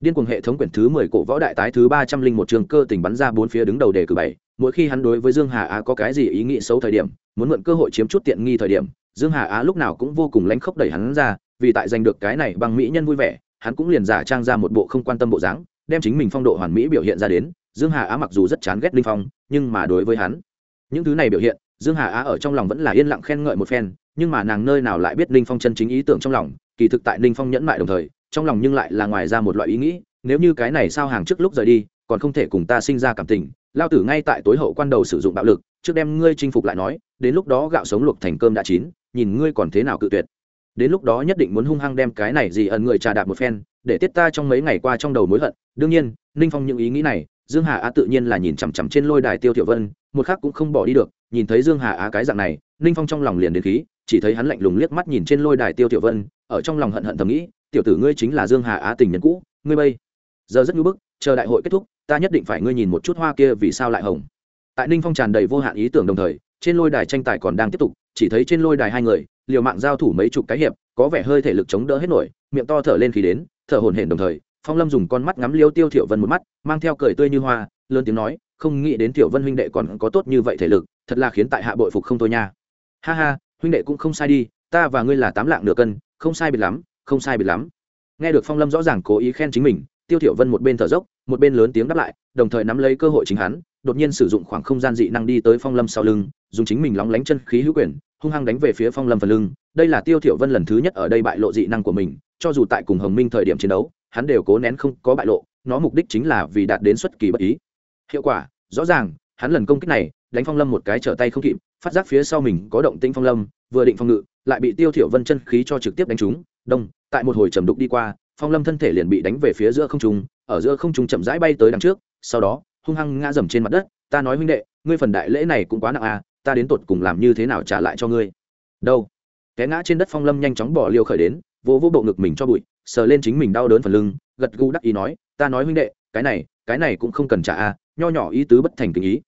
điên cuồng hệ thống quyển thứ 10 cổ võ đại tái thứ 301 trường cơ tình bắn ra bốn phía đứng đầu đề cử bảy, mỗi khi hắn đối với dương hà á có cái gì ý nghĩ xấu thời điểm muốn mượn cơ hội chiếm chút tiện nghi thời điểm, dương hà á lúc nào cũng vô cùng lánh khốc đẩy hắn ra, vì tại giành được cái này bằng mỹ nhân vui vẻ, hắn cũng liền giả trang ra một bộ không quan tâm bộ dáng, đem chính mình phong độ hoàn mỹ biểu hiện ra đến, dương hà á mặc dù rất chán ghét linh phong, nhưng mà đối với hắn, những thứ này biểu hiện, dương hà á ở trong lòng vẫn là yên lặng khen ngợi một phen, nhưng mà nàng nơi nào lại biết ninh phong chân chính ý tưởng trong lòng, kỳ thực tại ninh phong nhẫn mại đồng thời, trong lòng nhưng lại là ngoài ra một loại ý nghĩ, nếu như cái này sao hàng trước lúc rời đi, còn không thể cùng ta sinh ra cảm tình, lao tử ngay tại tối hậu quan đầu sử dụng bạo lực, trước đem ngươi chinh phục lại nói đến lúc đó gạo sống luộc thành cơm đã chín, nhìn ngươi còn thế nào cự tuyệt. Đến lúc đó nhất định muốn hung hăng đem cái này gì ẩn người trà đạp một phen, để tiết ta trong mấy ngày qua trong đầu mối hận. Đương nhiên, ninh phong những ý nghĩ này, dương hà á tự nhiên là nhìn chằm chằm trên lôi đài tiêu tiểu vân, một khác cũng không bỏ đi được, nhìn thấy dương hà á cái dạng này, ninh phong trong lòng liền đến khí, chỉ thấy hắn lạnh lùng liếc mắt nhìn trên lôi đài tiêu tiểu vân, ở trong lòng hận hận thầm nghĩ, tiểu tử ngươi chính là dương hà á tình nhân cũ, ngươi bây giờ rất ngưỡng bức, chờ đại hội kết thúc, ta nhất định phải ngươi nhìn một chút hoa kia vì sao lại hồng. Tại ninh phong tràn đầy vô hạn ý tưởng đồng thời trên lôi đài tranh tài còn đang tiếp tục, chỉ thấy trên lôi đài hai người, liều mạng giao thủ mấy chục cái hiệp, có vẻ hơi thể lực chống đỡ hết nổi, miệng to thở lên khí đến, thở hổn hển đồng thời, phong lâm dùng con mắt ngắm liêu tiêu thiểu vân một mắt, mang theo cười tươi như hoa, lớn tiếng nói, không nghĩ đến tiểu vân huynh đệ còn có tốt như vậy thể lực, thật là khiến tại hạ bội phục không thôi nha. Ha ha, huynh đệ cũng không sai đi, ta và ngươi là tám lạng nửa cân, không sai biệt lắm, không sai biệt lắm. Nghe được phong lâm rõ ràng cố ý khen chính mình, tiêu thiểu vân một bên thở dốc, một bên lớn tiếng đáp lại, đồng thời nắm lấy cơ hội chính hắn, đột nhiên sử dụng khoảng không gian dị năng đi tới phong lâm sau lưng dùng chính mình lóng lánh chân khí hữu quyền, hung hăng đánh về phía phong lâm phần lưng. Đây là tiêu thiểu vân lần thứ nhất ở đây bại lộ dị năng của mình, cho dù tại cùng hồng minh thời điểm chiến đấu, hắn đều cố nén không có bại lộ, nó mục đích chính là vì đạt đến xuất kỳ bất ý. Hiệu quả, rõ ràng, hắn lần công kích này, đánh phong lâm một cái trở tay không kịp, phát giác phía sau mình có động tĩnh phong lâm, vừa định phong ngự, lại bị tiêu thiểu vân chân khí cho trực tiếp đánh trúng. Đông, tại một hồi trầm đục đi qua, phong lâm thân thể liền bị đánh về phía giữa không trung, ở giữa không trung chậm rãi bay tới đằng trước, sau đó, hung hăng ngã dầm trên mặt đất. Ta nói huynh đệ, ngươi phần đại lễ này cũng quá nặng à ta đến tột cùng làm như thế nào trả lại cho ngươi? Đâu? Té ngã trên đất phong lâm nhanh chóng bỏ liều khởi đến vỗ vỗ bộ ngực mình cho bụi, sờ lên chính mình đau đớn phần lưng, gật gù đắc ý nói, ta nói huynh đệ, cái này cái này cũng không cần trả à nho nhỏ ý tứ bất thành tình ý.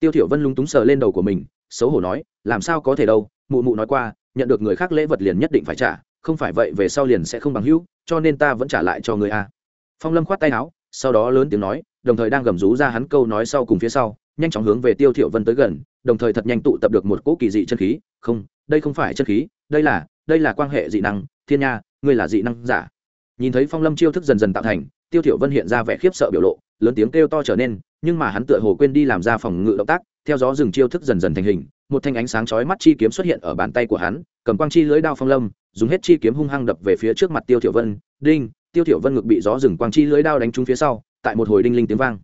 Tiêu thiểu vân lúng túng sờ lên đầu của mình, xấu hổ nói, làm sao có thể đâu, mụ mụ nói qua, nhận được người khác lễ vật liền nhất định phải trả, không phải vậy về sau liền sẽ không bằng hữu, cho nên ta vẫn trả lại cho người a. Phong lâm khoát tay áo, sau đó lớn tiếng nói, đồng thời đang gầm rú ra hắn câu nói sau cùng phía sau nhanh chóng hướng về tiêu thiểu vân tới gần, đồng thời thật nhanh tụ tập được một cỗ kỳ dị chân khí. Không, đây không phải chân khí, đây là đây là quan hệ dị năng. Thiên nha, ngươi là dị năng giả. Nhìn thấy phong lâm chiêu thức dần dần tạo thành, tiêu thiểu vân hiện ra vẻ khiếp sợ biểu lộ, lớn tiếng kêu to trở nên, nhưng mà hắn tựa hồ quên đi làm ra phòng ngự động tác, theo gió dừng chiêu thức dần dần thành hình, một thanh ánh sáng chói mắt chi kiếm xuất hiện ở bàn tay của hắn, cầm quang chi lưới đao phong lâm, dùng hết chi kiếm hung hăng đập về phía trước mặt tiêu thiểu vân. Đinh, tiêu thiểu vân ngực bị gió dừng quang chi lưới đao đánh trúng phía sau, tại một hồi đinh linh tiếng vang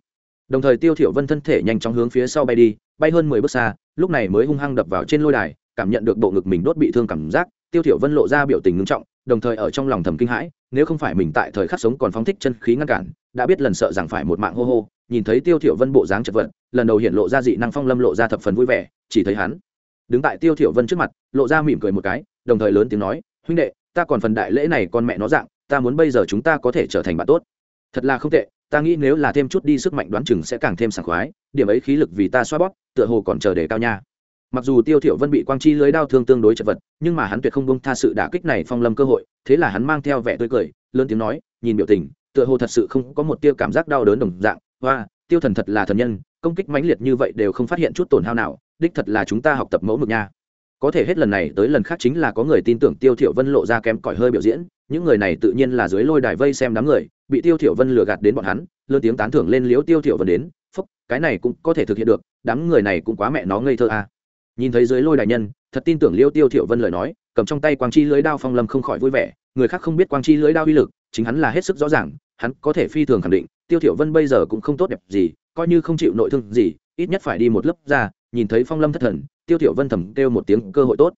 đồng thời tiêu thiểu vân thân thể nhanh chóng hướng phía sau bay đi, bay hơn mười bước xa, lúc này mới hung hăng đập vào trên lôi đài, cảm nhận được bộ ngực mình đốt bị thương cảm giác, tiêu thiểu vân lộ ra biểu tình ngưng trọng, đồng thời ở trong lòng thầm kinh hãi, nếu không phải mình tại thời khắc sống còn phóng thích chân khí ngăn cản, đã biết lần sợ rằng phải một mạng hô hô, nhìn thấy tiêu thiểu vân bộ dáng chật vật, lần đầu hiện lộ ra dị năng phong lâm lộ ra thập phần vui vẻ, chỉ thấy hắn đứng tại tiêu thiểu vân trước mặt, lộ ra mỉm cười một cái, đồng thời lớn tiếng nói, huynh đệ, ta còn phần đại lễ này con mẹ nó dạng, ta muốn bây giờ chúng ta có thể trở thành bạn tốt. Thật là không tệ ta nghĩ nếu là thêm chút đi sức mạnh đoán chừng sẽ càng thêm sảng khoái, điểm ấy khí lực vì ta xoa bóp, tựa hồ còn chờ để cao nha. Mặc dù tiêu thiểu vân bị quang chi lưới đao thương tương đối chật vật, nhưng mà hắn tuyệt không buông tha sự đả kích này phong lâm cơ hội, thế là hắn mang theo vẻ tươi cười, lớn tiếng nói, nhìn biểu tình, tựa hồ thật sự không có một tia cảm giác đau đớn đồng dạng. Hoa, tiêu thần thật là thần nhân, công kích mãnh liệt như vậy đều không phát hiện chút tổn hao nào, đích thật là chúng ta học tập mẫu mực nha có thể hết lần này tới lần khác chính là có người tin tưởng tiêu thiểu vân lộ ra kém cỏi hơi biểu diễn, những người này tự nhiên là dưới lôi đài vây xem đám người, bị tiêu thiểu vân lừa gạt đến bọn hắn, lớn tiếng tán thưởng lên liếu tiêu thiểu vân đến, phúc, cái này cũng có thể thực hiện được, đám người này cũng quá mẹ nó ngây thơ à nhìn thấy dưới lôi đài nhân, thật tin tưởng liêu tiêu thiểu vân lời nói, cầm trong tay quang chi lưới đao phong lâm không khỏi vui vẻ, người khác không biết quang chi lưới đao uy lực, chính hắn là hết sức rõ ràng, hắn có thể phi thường khẳng định, tiêu thiểu vân bây giờ cũng không tốt đẹp gì, coi như không chịu nội thương gì, ít nhất phải đi một lớp ra nhìn thấy phong lâm thất thần, tiêu thiểu vân thầm kêu một tiếng cơ hội tốt.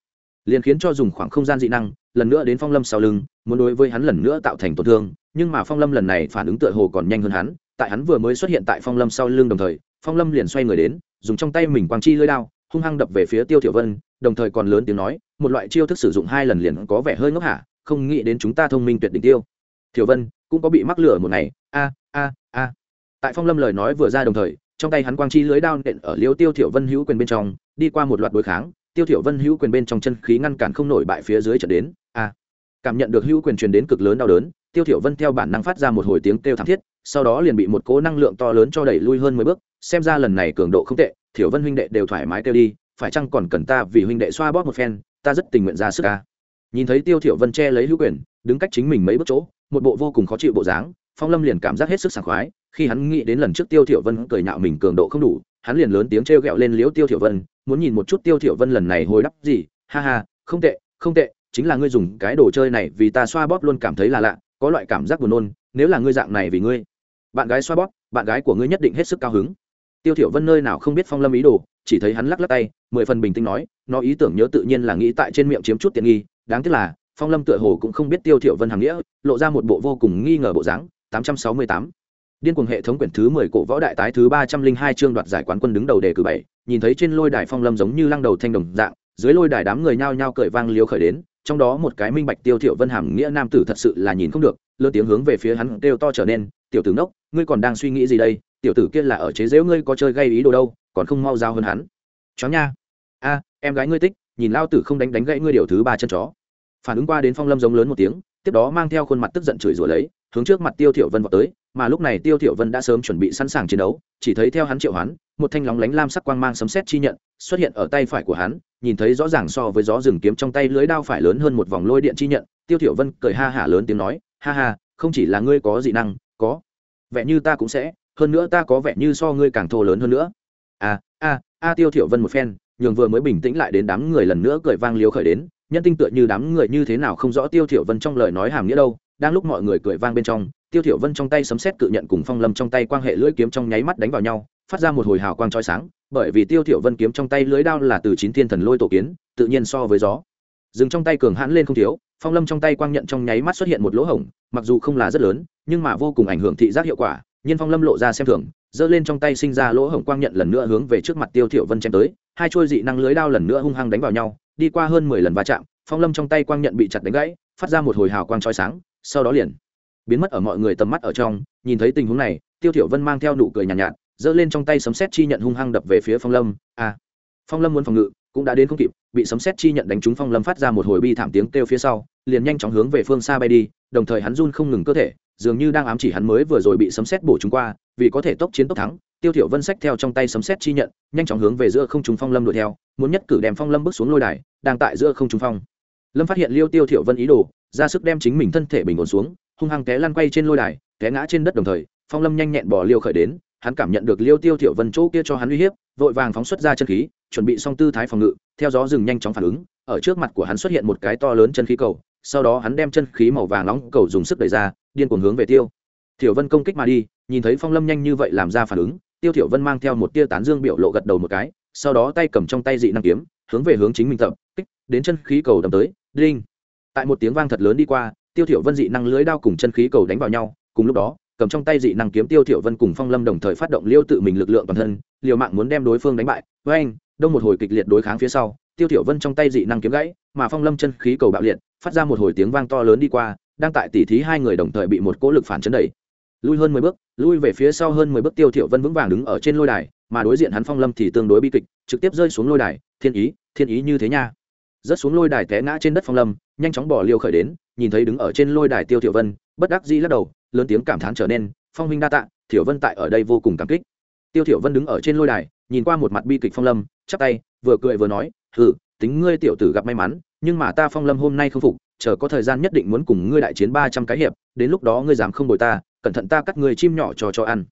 Liền khiến cho dùng khoảng không gian dị năng, lần nữa đến phong lâm sau lưng, muốn đối với hắn lần nữa tạo thành tổn thương, nhưng mà phong lâm lần này phản ứng tựa hồ còn nhanh hơn hắn, tại hắn vừa mới xuất hiện tại phong lâm sau lưng đồng thời, phong lâm liền xoay người đến, dùng trong tay mình quang chi lưỡi đao, hung hăng đập về phía tiêu thiểu vân, đồng thời còn lớn tiếng nói, một loại chiêu thức sử dụng hai lần liền có vẻ hơi ngốc hả? Không nghĩ đến chúng ta thông minh tuyệt đỉnh tiêu. Thiểu vân, cũng có bị mắc lửa một ngày. A a a. Tại phong lâm lời nói vừa ra đồng thời trong tay hắn quang chi lưới đao nện ở liêu tiêu thiểu vân hữu quyền bên trong, đi qua một loạt đối kháng, tiêu thiểu vân hữu quyền bên trong chân khí ngăn cản không nổi bại phía dưới trận đến. A cảm nhận được hữu quyền truyền đến cực lớn đau đớn, tiêu thiểu vân theo bản năng phát ra một hồi tiếng kêu thảm thiết, sau đó liền bị một cỗ năng lượng to lớn cho đẩy lui hơn mười bước, xem ra lần này cường độ không tệ, thiểu vân huynh đệ đều thoải mái kêu đi, phải chăng còn cần ta vì huynh đệ xoa bóp một phen, ta rất tình nguyện ra sức a nhìn thấy tiêu thiểu vân che lấy hữu quyền, đứng cách chính mình mấy bước chỗ, một bộ vô cùng khó chịu bộ dáng phong lâm liền cảm giác hết sức sảng khoái, khi hắn nghĩ đến lần trước tiêu thiểu vân cười nhạo mình cường độ không đủ, hắn liền lớn tiếng treo gẹo lên liễu tiêu thiểu vân, muốn nhìn một chút tiêu thiểu vân lần này hồi đáp gì. Ha ha, không tệ không tệ, chính là ngươi dùng cái đồ chơi này vì ta xoa bóp luôn cảm thấy là lạ, có loại cảm giác buồn nôn, nếu là ngươi dạng này vì ngươi, bạn gái xoa bóp, bạn gái của ngươi nhất định hết sức cao hứng. Tiêu thiểu vân nơi nào không biết phong lâm ý đồ, chỉ thấy hắn lắc lắc tay, mười phần bình tĩnh nói, nó ý tưởng nhớ tự nhiên là nghĩ tại trên miệng chiếm chút tiện nghi, đáng tiếc là, phong lâm tựa hồ cũng không biết tiêu thiểu vân hàng nghĩa, lộ ra một bộ vô cùng nghi ngờ bộ dáng. 868 điên cuồng hệ thống quyển thứ 10 cổ võ đại tái thứ 302 chương đoạt giải quán quân đứng đầu đề cử bảy, nhìn thấy trên lôi đài phong lâm giống như lăng đầu thanh đồng dạng, dưới lôi đài đám người nhao nhao cười vang liếu khởi đến, trong đó một cái minh bạch tiêu thiểu vân hàm nghĩa nam tử thật sự là nhìn không được, lớn tiếng hướng về phía hắn kêu to trở nên, tiểu tử nốc ngươi còn đang suy nghĩ gì đây? Tiểu tử kia là ở chế giễu ngươi có chơi gây ý đồ đâu, còn không mau giao hơn hắn. Chó nha. A, em gái ngươi tích nhìn lao tử không đánh đánh gãy ngươi điều thứ ba chân chó. Phản ứng qua đến phong lâm giống lớn một tiếng, tiếp đó mang theo khuôn mặt tức giận chửi rủa lấy hướng trước mặt tiêu thiểu vân vọt tới, mà lúc này tiêu thiểu vân đã sớm chuẩn bị sẵn sàng chiến đấu, chỉ thấy theo hắn triệu hoán, một thanh lóng lánh lam sắc quang mang sấm sét chi nhận xuất hiện ở tay phải của hắn, nhìn thấy rõ ràng so với gió rừng kiếm trong tay lưới đao phải lớn hơn một vòng lôi điện chi nhận, tiêu thiểu vân cười ha hả lớn tiếng nói, ha ha, không chỉ là ngươi có dị năng, có vẻ như ta cũng sẽ, hơn nữa ta có vẻ như so ngươi càng thô lớn hơn nữa. A a a tiêu thiểu vân một phen, nhường vừa mới bình tĩnh lại đến đám người lần nữa cười vang liếu khởi đến, nhân tinh tựa như đám người như thế nào không rõ tiêu thiểu vân trong lời nói hàm nghĩa đâu đang lúc mọi người cười vang bên trong, tiêu thiểu vân trong tay sấm sét cự nhận cùng phong lâm trong tay quang hệ lưỡi kiếm trong nháy mắt đánh vào nhau, phát ra một hồi hào quang chói sáng, bởi vì tiêu thiểu vân kiếm trong tay lưỡi đao là từ chín thiên thần lôi tổ kiến, tự nhiên so với gió. Dừng trong tay cường hãn lên không thiếu, phong lâm trong tay quang nhận trong nháy mắt xuất hiện một lỗ hổng, mặc dù không là rất lớn, nhưng mà vô cùng ảnh hưởng thị giác hiệu quả nhiên phong lâm lộ ra xem thường, giơ lên trong tay sinh ra lỗ hổng quang nhận lần nữa hướng về trước mặt tiêu thiểu vân chém tới, hai chuôi dị năng lưới đao lần nữa hung hăng đánh vào nhau, đi qua hơn mười lần va chạm, phong lâm trong tay quang nhận bị chặt đánh gãy, phát ra một hồi hào quang chói sáng sau đó liền biến mất ở mọi người tầm mắt ở trong nhìn thấy tình huống này tiêu thiểu vân mang theo nụ cười nhàn nhạt, nhạt giơ lên trong tay sấm sét chi nhận hung hăng đập về phía phong lâm. A à, phong lâm muốn phòng ngự cũng đã đến không kịp bị sấm sét chi nhận đánh trúng phong lâm phát ra một hồi bi thảm tiếng kêu phía sau liền nhanh chóng hướng về phương xa bay đi đồng thời hắn run không ngừng cơ thể dường như đang ám chỉ hắn mới vừa rồi bị sấm sét bổ trúng qua vì có thể tốc chiến tốc thắng tiêu thiểu vân sách theo trong tay sấm sét chi nhận nhanh chóng hướng về giữa không trung phong lâm đuổi theo muốn nhất cử đem phong lâm bước xuống lôi đài đang tại giữa không trung phong lâm phát hiện liêu tiêu thiểu vân ý đồ, ra sức đem chính mình thân thể bình ổn xuống, hung hăng té lăn quay trên lôi đài, té ngã trên đất đồng thời, phong lâm nhanh nhẹn bỏ liêu khởi đến, hắn cảm nhận được liêu tiêu thiểu vân chỗ kia cho hắn uy hiếp, vội vàng phóng xuất ra chân khí, chuẩn bị xong tư thái phòng ngự, theo gió rừng nhanh chóng phản ứng, ở trước mặt của hắn xuất hiện một cái to lớn chân khí cầu, sau đó hắn đem chân khí màu vàng nóng cầu dùng sức đẩy ra, điên cuồng hướng về tiêu thiểu vân công kích mà đi, nhìn thấy phong lâm nhanh như vậy làm ra phản ứng, tiêu thiểu vân mang theo một tia tán dương biểu lộ gật đầu một cái, sau đó tay cầm trong tay dị năng kiếm, hướng về hướng chính mình tập, kích, đến chân khí cầu đâm tới đinh. Tại một tiếng vang thật lớn đi qua, tiêu thiểu vân dị năng lưới đao cùng chân khí cầu đánh vào nhau, cùng lúc đó, cầm trong tay dị năng kiếm tiêu thiểu vân cùng phong lâm đồng thời phát động liêu tự mình lực lượng toàn thân, liều mạng muốn đem đối phương đánh bại. Với anh đông một hồi kịch liệt đối kháng phía sau, tiêu thiểu vân trong tay dị năng kiếm gãy, mà phong lâm chân khí cầu bạo liệt, phát ra một hồi tiếng vang to lớn đi qua, đang tại tỷ thí hai người đồng thời bị một cỗ lực phản chấn đẩy. Lui hơn mười bước, lui về phía sau hơn mười bước tiêu thiểu vân vững vàng đứng ở trên lôi đài, mà đối diện hắn phong lâm thì tương đối bi kịch, trực tiếp rơi xuống lôi đài. Thiên ý thiên ý như thế nha rớt xuống lôi đài té ngã trên đất phong lâm, nhanh chóng bỏ liều khởi đến, nhìn thấy đứng ở trên lôi đài tiêu thiểu vân, bất đắc dĩ lắc đầu, lớn tiếng cảm thán trở nên, phong huynh đa tạ, thiểu vân tại ở đây vô cùng cảm kích. Tiêu thiểu vân đứng ở trên lôi đài, nhìn qua một mặt bi kịch phong lâm, chắp tay, vừa cười vừa nói, hừ, tính ngươi tiểu tử gặp may mắn, nhưng mà ta phong lâm hôm nay không phục, chờ có thời gian nhất định muốn cùng ngươi đại chiến ba trăm cái hiệp, đến lúc đó ngươi dám không bồi ta, cẩn thận ta cắt người chim nhỏ cho cho ăn.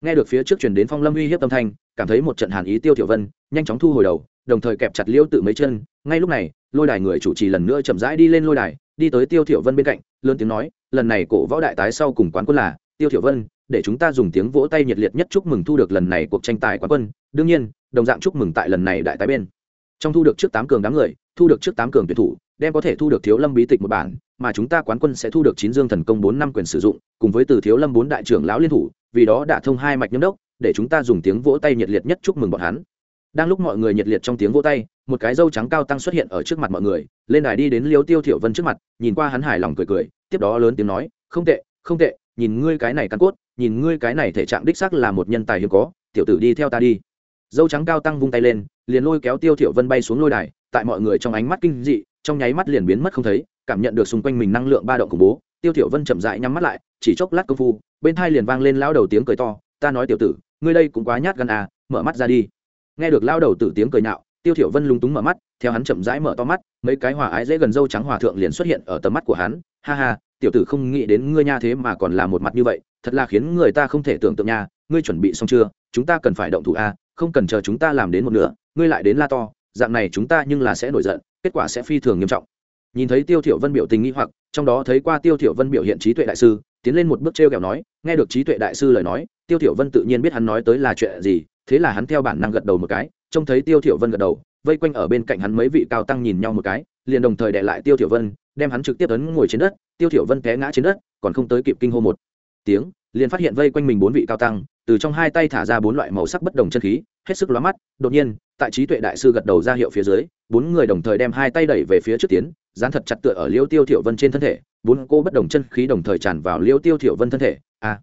Nghe được phía trước truyền đến phong lâm uy hiếp âm thanh, cảm thấy một trận hàn ý tiêu thiểu vân, nhanh chóng thu hồi đầu đồng thời kẹp chặt liêu tự mấy chân. Ngay lúc này, lôi đài người chủ trì lần nữa chậm rãi đi lên lôi đài, đi tới tiêu thiểu vân bên cạnh, lớn tiếng nói, lần này cổ võ đại tái sau cùng quán quân là tiêu thiểu vân, để chúng ta dùng tiếng vỗ tay nhiệt liệt nhất chúc mừng thu được lần này cuộc tranh tài quán quân. Đương nhiên, đồng dạng chúc mừng tại lần này đại tái bên. Trong thu được trước tám cường đám người, thu được trước tám cường tuyển thủ, đem có thể thu được thiếu lâm bí tịch một bản, mà chúng ta quán quân sẽ thu được chín dương thần công bốn năm quyền sử dụng, cùng với từ thiếu lâm bốn đại trưởng lão liên thủ, vì đó đã thông hai mạch nhâm đốc, để chúng ta dùng tiếng vỗ tay nhiệt liệt nhất chúc mừng bọn hắn đang lúc mọi người nhiệt liệt trong tiếng vỗ tay, một cái dâu trắng cao tăng xuất hiện ở trước mặt mọi người, lên đài đi đến liêu tiêu thiểu vân trước mặt, nhìn qua hắn hài lòng cười cười, tiếp đó lớn tiếng nói, không tệ không tệ, nhìn ngươi cái này căn cốt, nhìn ngươi cái này thể trạng đích xác là một nhân tài hiếm có, tiểu tử đi theo ta đi. Dâu trắng cao tăng vung tay lên, liền lôi kéo tiêu thiểu vân bay xuống lôi đài, tại mọi người trong ánh mắt kinh dị, trong nháy mắt liền biến mất không thấy, cảm nhận được xung quanh mình năng lượng ba động khủng bố, tiêu thiểu vân chậm rãi nhắm mắt lại, chỉ chốc lát công phu, bên tai liền vang lên lão đầu tiếng cười to, ta nói tiểu tử, ngươi đây cũng quá nhát gan à mở mắt ra đi nghe được lao đầu tử tiếng cười nhạo, tiêu thiểu vân lúng túng mở mắt, theo hắn chậm rãi mở to mắt, mấy cái hòa ái dễ gần dâu trắng hòa thượng liền xuất hiện ở tầm mắt của hắn. Ha ha, tiểu tử không nghĩ đến ngươi nha thế mà còn là một mặt như vậy, thật là khiến người ta không thể tưởng tượng nha, ngươi chuẩn bị xong chưa, chúng ta cần phải động thủ a không cần chờ chúng ta làm đến một nửa, ngươi lại đến la to, dạng này chúng ta nhưng là sẽ nổi giận, kết quả sẽ phi thường nghiêm trọng nhìn thấy tiêu thiểu vân biểu tình nghi hoặc, trong đó thấy qua tiêu thiểu vân biểu hiện trí tuệ đại sư, tiến lên một bước treo kẹo nói, nghe được trí tuệ đại sư lời nói, tiêu thiểu vân tự nhiên biết hắn nói tới là chuyện gì, thế là hắn theo bản năng gật đầu một cái, trông thấy tiêu thiểu vân gật đầu, vây quanh ở bên cạnh hắn mấy vị cao tăng nhìn nhau một cái, liền đồng thời đè lại tiêu thiểu vân, đem hắn trực tiếp ấn ngồi trên đất, tiêu thiểu vân té ngã trên đất, còn không tới kịp kinh hô một tiếng, liền phát hiện vây quanh mình bốn vị cao tăng, từ trong hai tay thả ra bốn loại màu sắc bất đồng chân khí, hết sức lóa mắt, đột nhiên, tại trí tuệ đại sư gật đầu ra hiệu phía dưới bốn người đồng thời đem hai tay đẩy về phía trước tiến dán thật chặt tựa ở liêu tiêu thiểu vân trên thân thể bốn cô bất đồng chân khí đồng thời tràn vào liêu tiêu thiểu vân thân thể. A à,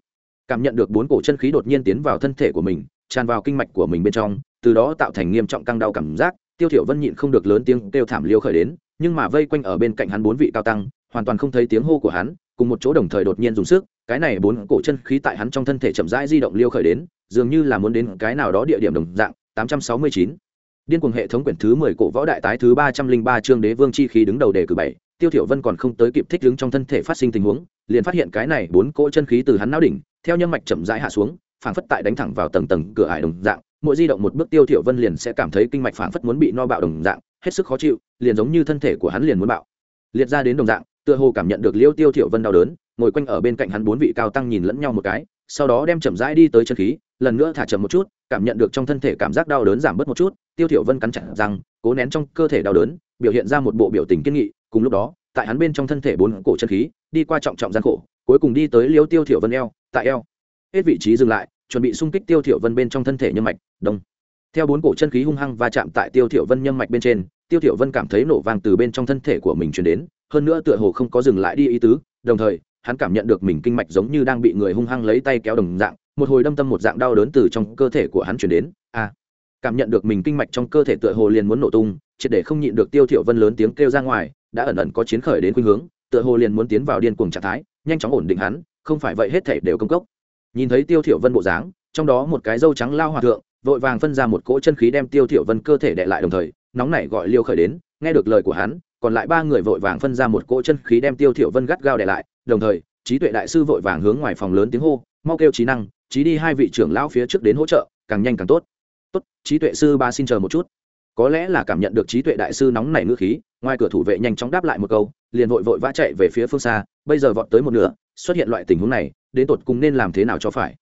cảm nhận được bốn cổ chân khí đột nhiên tiến vào thân thể của mình tràn vào kinh mạch của mình bên trong từ đó tạo thành nghiêm trọng căng đau cảm giác tiêu thiểu vân nhịn không được lớn tiếng kêu thảm liêu khởi đến nhưng mà vây quanh ở bên cạnh hắn bốn vị cao tăng hoàn toàn không thấy tiếng hô của hắn cùng một chỗ đồng thời đột nhiên dùng sức cái này bốn cổ chân khí tại hắn trong thân thể chậm rãi di động liêu khởi đến dường như là muốn đến cái nào đó địa điểm đồng dạng 869 điên cuồng hệ thống quyển thứ 10 cổ võ đại tái thứ 303 chương đế vương chi khí đứng đầu đề cử bảy, tiêu thiểu vân còn không tới kịp thích ứng trong thân thể phát sinh tình huống, liền phát hiện cái này bốn cỗ chân khí từ hắn não đỉnh, theo nhân mạch chậm rãi hạ xuống, phảng phất tại đánh thẳng vào tầng tầng cửa ải đồng dạng, mỗi di động một bước tiêu thiểu vân liền sẽ cảm thấy kinh mạch phảng phất muốn bị no bạo đồng dạng, hết sức khó chịu, liền giống như thân thể của hắn liền muốn bạo. Liệt ra đến đồng dạng, tựa hồ cảm nhận được liêu tiêu thiểu vân đau đớn, ngồi quanh ở bên cạnh hắn bốn vị cao tăng nhìn lẫn nhau một cái, sau đó đem chậm rãi đi tới chân khí lần nữa thả chậm một chút, cảm nhận được trong thân thể cảm giác đau đớn giảm bớt một chút, tiêu thiểu vân cắn chặt răng, cố nén trong cơ thể đau đớn, biểu hiện ra một bộ biểu tình kiên nghị, cùng lúc đó, tại hắn bên trong thân thể bốn cổ chân khí, đi qua trọng trọng gian khổ, cuối cùng đi tới liêu tiêu thiểu vân eo, tại eo. Hết vị trí dừng lại, chuẩn bị xung kích tiêu thiểu vân bên trong thân thể nhân mạch, đông. Theo bốn cổ chân khí hung hăng va chạm tại tiêu thiểu vân nhân mạch bên trên, tiêu thiểu vân cảm thấy nổ vang từ bên trong thân thể của mình truyền đến, hơn nữa tựa hồ không có dừng lại đi ý tứ, đồng thời, hắn cảm nhận được mình kinh mạch giống như đang bị người hung hăng lấy tay kéo đồng dạng một hồi đâm tâm một dạng đau đớn từ trong cơ thể của hắn truyền đến. A cảm nhận được mình kinh mạch trong cơ thể tựa hồ liền muốn nổ tung, triệt để không nhịn được tiêu thiểu vân lớn tiếng kêu ra ngoài, đã ẩn ẩn có chiến khởi đến khuynh hướng, tựa hồ liền muốn tiến vào điên cuồng trạng thái, nhanh chóng ổn định hắn, không phải vậy hết thể đều công cốc. Nhìn thấy tiêu thiểu vân bộ dáng, trong đó một cái dâu trắng lao hòa thượng, vội vàng phân ra một cỗ chân khí đem tiêu thiểu vân cơ thể đè lại đồng thời, nóng nảy gọi liêu khởi đến, nghe được lời của hắn, còn lại ba người vội vàng phân ra một cỗ chân khí đem tiêu thiểu vân gắt gao đè lại, đồng thời, trí tuệ đại sư vội vàng hướng ngoài phòng lớn tiếng hô, mau kêu trí năng trí đi hai vị trưởng lão phía trước đến hỗ trợ, càng nhanh càng tốt. Tốt, trí tuệ sư ba xin chờ một chút. Có lẽ là cảm nhận được trí tuệ đại sư nóng nảy ngữ khí, ngoài cửa thủ vệ nhanh chóng đáp lại một câu, liền vội vội vã chạy về phía phương xa, bây giờ vọt tới một nửa, xuất hiện loại tình huống này, đến tột cùng nên làm thế nào cho phải?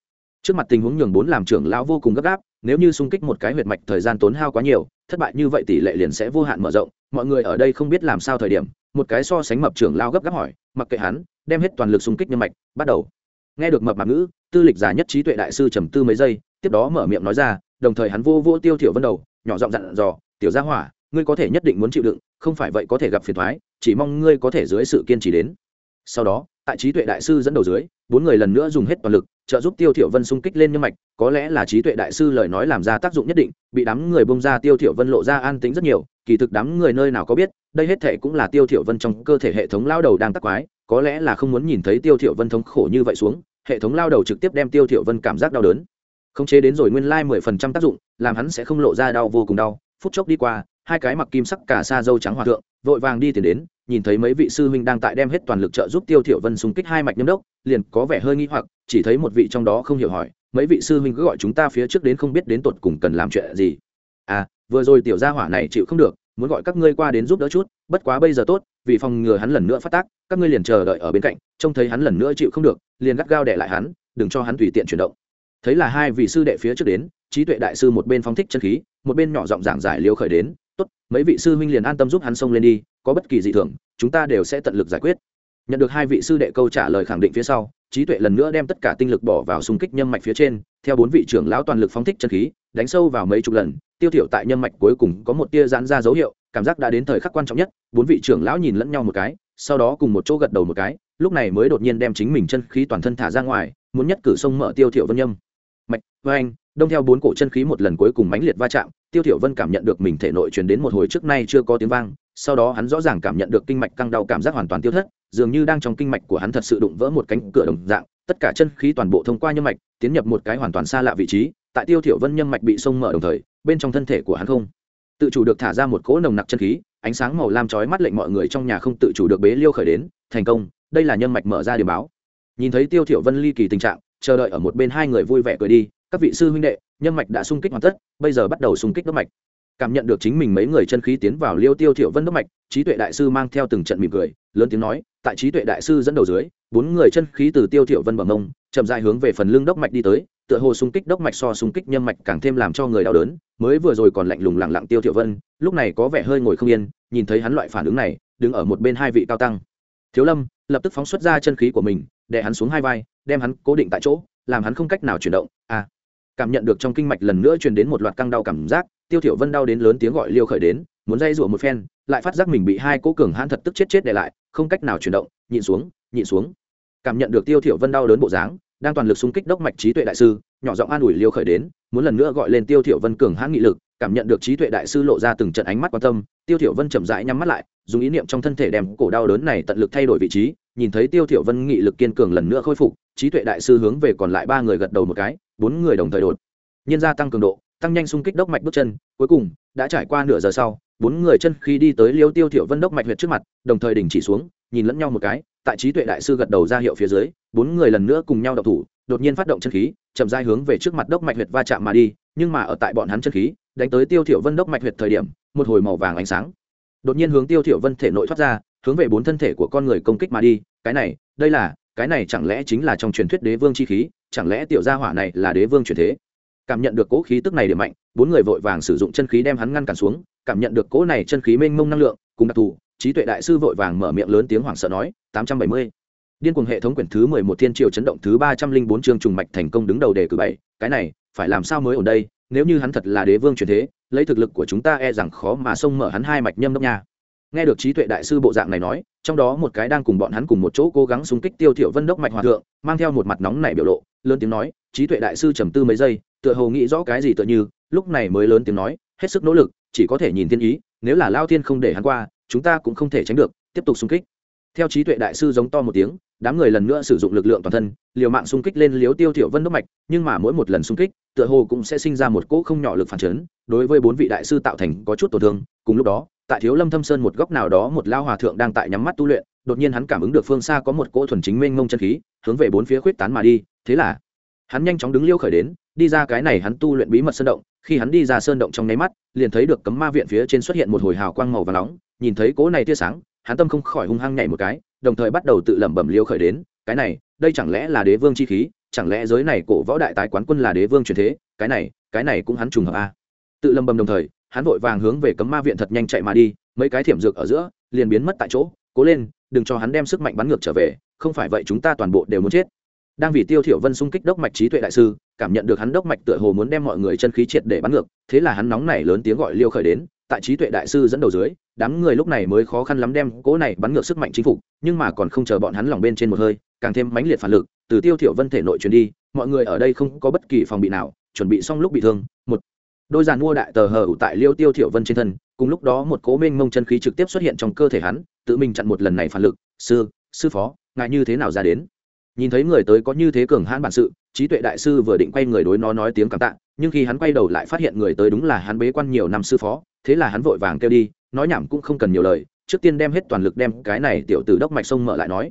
Trước mặt tình huống nhường bốn làm trưởng lão vô cùng gấp gáp, nếu như xung kích một cái huyệt mạch thời gian tốn hao quá nhiều, thất bại như vậy tỷ lệ liền sẽ vô hạn mở rộng, mọi người ở đây không biết làm sao thời điểm, một cái so sánh mập trưởng lao gấp gáp hỏi, mặc kệ hắn, đem hết toàn lực xung kích nhân mạch, bắt đầu nghe được mập mạp ngữ, tư lịch giả nhất trí tuệ đại sư trầm tư mấy giây, tiếp đó mở miệng nói ra, đồng thời hắn vô vô tiêu thiểu vân đầu, nhỏ giọng dặn dò, tiểu gia hỏa, ngươi có thể nhất định muốn chịu đựng, không phải vậy có thể gặp phiền toái, chỉ mong ngươi có thể dưới sự kiên trì đến. Sau đó, tại trí tuệ đại sư dẫn đầu dưới, bốn người lần nữa dùng hết toàn lực, trợ giúp tiêu thiểu vân sung kích lên nhân mạch, có lẽ là trí tuệ đại sư lời nói làm ra tác dụng nhất định, bị đám người bung ra tiêu thiểu vân lộ ra an tĩnh rất nhiều kỳ thực đám người nơi nào có biết, đây hết thể cũng là tiêu thiểu vân trong cơ thể hệ thống lao đầu đang tắc quái, có lẽ là không muốn nhìn thấy tiêu thiểu vân thống khổ như vậy xuống, hệ thống lao đầu trực tiếp đem tiêu thiểu vân cảm giác đau đớn. Không chế đến rồi nguyên lai mười phần trăm tác dụng, làm hắn sẽ không lộ ra đau vô cùng đau. Phút chốc đi qua, hai cái mặc kim sắc cả sa dâu trắng hòa thượng, vội vàng đi tiền đến, nhìn thấy mấy vị sư huynh đang tại đem hết toàn lực trợ giúp tiêu thiểu vân xung kích hai mạch nhâm đốc, liền có vẻ hơi nghi hoặc, chỉ thấy một vị trong đó không hiểu hỏi, mấy vị sư huynh cứ gọi chúng ta phía trước đến không biết đến tột cùng cần làm chuyện gì? À vừa rồi tiểu gia hỏa này chịu không được, muốn gọi các ngươi qua đến giúp đỡ chút, bất quá bây giờ tốt, vì phòng ngừa hắn lần nữa phát tác, các ngươi liền chờ đợi ở bên cạnh, trông thấy hắn lần nữa chịu không được, liền gắt gao để lại hắn, đừng cho hắn tùy tiện chuyển động. Thấy là hai vị sư đệ phía trước đến, trí tuệ đại sư một bên phóng thích chân khí, một bên nhỏ giọng giảng giải liều khởi đến, tốt, mấy vị sư huynh liền an tâm giúp hắn xông lên đi, có bất kỳ gì thường, chúng ta đều sẽ tận lực giải quyết. Nhận được hai vị sư đệ câu trả lời khẳng định phía sau, trí tuệ lần nữa đem tất cả tinh lực bỏ vào xung kích nhâm mạch phía trên, theo bốn vị trưởng lão toàn lực phóng thích chân khí đánh sâu vào mấy chục lần, tiêu thiểu tại nhâm mạch cuối cùng có một tia giãn ra dấu hiệu, cảm giác đã đến thời khắc quan trọng nhất, bốn vị trưởng lão nhìn lẫn nhau một cái, sau đó cùng một chỗ gật đầu một cái, lúc này mới đột nhiên đem chính mình chân khí toàn thân thả ra ngoài, muốn nhất cử sông mở tiêu thiểu vân nhâm. Mạch với anh, đông theo bốn cổ chân khí một lần cuối cùng mãnh liệt va chạm, tiêu thiểu vân cảm nhận được mình thể nội truyền đến một hồi trước nay chưa có tiếng vang, sau đó hắn rõ ràng cảm nhận được kinh mạch căng đau cảm giác hoàn toàn tiêu thất, dường như đang trong kinh mạch của hắn thật sự đụng vỡ một cánh cửa đồng dạng, tất cả chân khí toàn bộ thông qua nhâm mạch, tiến nhập một cái hoàn toàn xa lạ vị trí tại tiêu thiểu vân nhâm mạch bị sông mở đồng thời, bên trong thân thể của hắn không tự chủ được thả ra một cỗ nồng nặc chân khí, ánh sáng màu lam chói mắt lệnh mọi người trong nhà không tự chủ được bế liêu khởi đến, thành công, đây là nhâm mạch mở ra điểm báo. Nhìn thấy tiêu thiểu vân ly kỳ tình trạng, chờ đợi ở một bên hai người vui vẻ cười đi, các vị sư huynh đệ, nhâm mạch đã sung kích hoàn tất, bây giờ bắt đầu sung kích đốc mạch. Cảm nhận được chính mình mấy người chân khí tiến vào liêu tiêu thiểu vân đốc mạch, trí tuệ đại sư mang theo từng trận mỉm cười, lớn tiếng nói, tại trí tuệ đại sư dẫn đầu dưới, bốn người chân khí từ tiêu thiểu vân bờ mông, chậm rãi hướng về phần lưng đốc mạch đi tới tựa hồ xung kích đốc mạch so xung kích nhâm mạch càng thêm làm cho người đau đớn, mới vừa rồi còn lạnh lùng lặng lặng tiêu thiểu vân, lúc này có vẻ hơi ngồi không yên, nhìn thấy hắn loại phản ứng này, đứng ở một bên hai vị cao tăng. Thiếu lâm, lập tức phóng xuất ra chân khí của mình, đè hắn xuống hai vai, đem hắn cố định tại chỗ, làm hắn không cách nào chuyển động. À cảm nhận được trong kinh mạch lần nữa truyền đến một loạt căng đau cảm giác, tiêu thiểu vân đau đến lớn tiếng gọi liêu khởi đến, muốn dây rủa một phen, lại phát giác mình bị hai cố cường hãn thật tức chết chết để lại, không cách nào chuyển động, nhịn xuống nhịn xuống. Cảm nhận được tiêu thiểu vân đau đớn bộ dáng đang toàn lực xung kích đốc mạch trí tuệ đại sư, nhỏ giọng an ủi liêu khởi đến, muốn lần nữa gọi lên tiêu thiểu vân cường hãn nghị lực, cảm nhận được trí tuệ đại sư lộ ra từng trận ánh mắt quan tâm, tiêu thiểu vân chậm rãi nhắm mắt lại, dùng ý niệm trong thân thể đem cổ đau đớn này tận lực thay đổi vị trí, nhìn thấy tiêu thiểu vân nghị lực kiên cường lần nữa khôi phục, trí tuệ đại sư hướng về còn lại ba người gật đầu một cái, bốn người đồng thời đột nhiên gia tăng cường độ, tăng nhanh xung kích đốc mạch bước chân, cuối cùng, đã trải qua nửa giờ sau, bốn người chân khi đi tới liêu tiêu thiểu vân đốc mạch huyệt trước mặt, đồng thời đình chỉ xuống, nhìn lẫn nhau một cái tại trí tuệ đại sư gật đầu ra hiệu phía dưới, bốn người lần nữa cùng nhau đậu thủ, đột nhiên phát động chân khí, chậm rãi hướng về trước mặt đốc mạch huyệt va chạm mà đi, nhưng mà ở tại bọn hắn chân khí, đánh tới tiêu thiểu vân đốc mạch huyệt thời điểm, một hồi màu vàng ánh sáng. Đột nhiên hướng tiêu thiểu vân thể nội thoát ra, hướng về bốn thân thể của con người công kích mà đi, cái này, đây là, cái này chẳng lẽ chính là trong truyền thuyết đế vương chi khí, chẳng lẽ tiểu gia hỏa này là đế vương truyền thế? Cảm nhận được cỗ khí tức này điểm mạnh, bốn người vội vàng sử dụng chân khí đem hắn ngăn cản xuống, cảm nhận được cỗ này chân khí mênh mông năng lượng, cùng đặc thù trí tuệ đại sư vội vàng mở miệng lớn tiếng hoảng sợ nói, tám trăm bảy mươi. Điên cuồng hệ thống quyển thứ mười một thiên triều chấn động thứ ba trăm linh bốn chương trùng mạch thành công đứng đầu đề cử bảy, cái này, phải làm sao mới ở đây? Nếu như hắn thật là đế vương truyền thế, lấy thực lực của chúng ta e rằng khó mà xông mở hắn hai mạch nhâm đốc nha. Nghe được trí tuệ đại sư bộ dạng này nói, trong đó một cái đang cùng bọn hắn cùng một chỗ cố gắng xung kích tiêu thiểu vân đốc mạch hòa thượng, mang theo một mặt nóng nảy biểu lộ, lớn tiếng nói, trí tuệ đại sư trầm tư mấy giây, tựa hồ nghĩ rõ cái gì tựa như, lúc này mới lớn tiếng nói, hết sức nỗ lực, chỉ có thể nhìn thiên ý, nếu là lao thiên không để hắn qua chúng ta cũng không thể tránh được, tiếp tục xung kích. Theo trí tuệ đại sư giống to một tiếng, đám người lần nữa sử dụng lực lượng toàn thân, liều mạng xung kích lên liếu tiêu thiểu vân đốc mạch, nhưng mà mỗi một lần xung kích, tựa hồ cũng sẽ sinh ra một cỗ không nhỏ lực phản chấn, đối với bốn vị đại sư tạo thành có chút tổn thương. Cùng lúc đó, tại thiếu lâm thâm sơn một góc nào đó một lao hòa thượng đang tại nhắm mắt tu luyện, đột nhiên hắn cảm ứng được phương xa có một cỗ thuần chính mênh mông chân khí, hướng về bốn phía khuyết tán mà đi. Thế là, hắn nhanh chóng đứng liêu khởi đến, đi ra cái này hắn tu luyện bí mật sơn động. Khi hắn đi ra sơn động trong nháy mắt, liền thấy được cấm ma viện phía trên xuất hiện một hồi hào quang màu và nóng nhìn thấy cỗ này tia sáng, hắn tâm không khỏi hung hăng nhảy một cái, đồng thời bắt đầu tự lẩm bẩm liêu khởi đến, cái này, đây chẳng lẽ là đế vương chi khí, chẳng lẽ giới này cổ võ đại tái quán quân là đế vương truyền thế, cái này cái này cũng hắn trùng hợp a tự lẩm bẩm đồng thời, hắn vội vàng hướng về cấm ma viện thật nhanh chạy mà đi, mấy cái thiểm dược ở giữa, liền biến mất tại chỗ, cố lên, đừng cho hắn đem sức mạnh bắn ngược trở về, không phải vậy chúng ta toàn bộ đều muốn chết. Đang vì tiêu thiểu vân xung kích đốc mạch trí tuệ đại sư, cảm nhận được hắn đốc mạch tựa hồ muốn đem mọi người chân khí triệt để bắn ngược, thế là hắn nóng nảy lớn tiếng gọi liêu khởi đến tại trí tuệ đại sư dẫn đầu dưới, đám người lúc này mới khó khăn lắm đem cỗ này bắn ngược sức mạnh chính phục, nhưng mà còn không chờ bọn hắn lòng bên trên một hơi, càng thêm mãnh liệt phản lực, từ tiêu thiểu vân thể nội truyền đi, mọi người ở đây không có bất kỳ phòng bị nào, chuẩn bị xong lúc bị thương, một đôi giàn mua đại tờ hở tại liêu tiêu thiểu vân trên thân, cùng lúc đó một cố mênh mông chân khí trực tiếp xuất hiện trong cơ thể hắn, tự mình chặn một lần này phản lực, sư sư phó, ngài như thế nào ra đến? Nhìn thấy người tới có như thế cường hãn bản sự, trí tuệ đại sư vừa định quay người đối nó nói tiếng cảm tạ, nhưng khi hắn quay đầu lại phát hiện người tới đúng là hắn bế quan nhiều năm sư phó thế là hắn vội vàng kêu đi, nói nhảm cũng không cần nhiều lời, trước tiên đem hết toàn lực đem cái này tiểu tử đốc mạch sông mở lại nói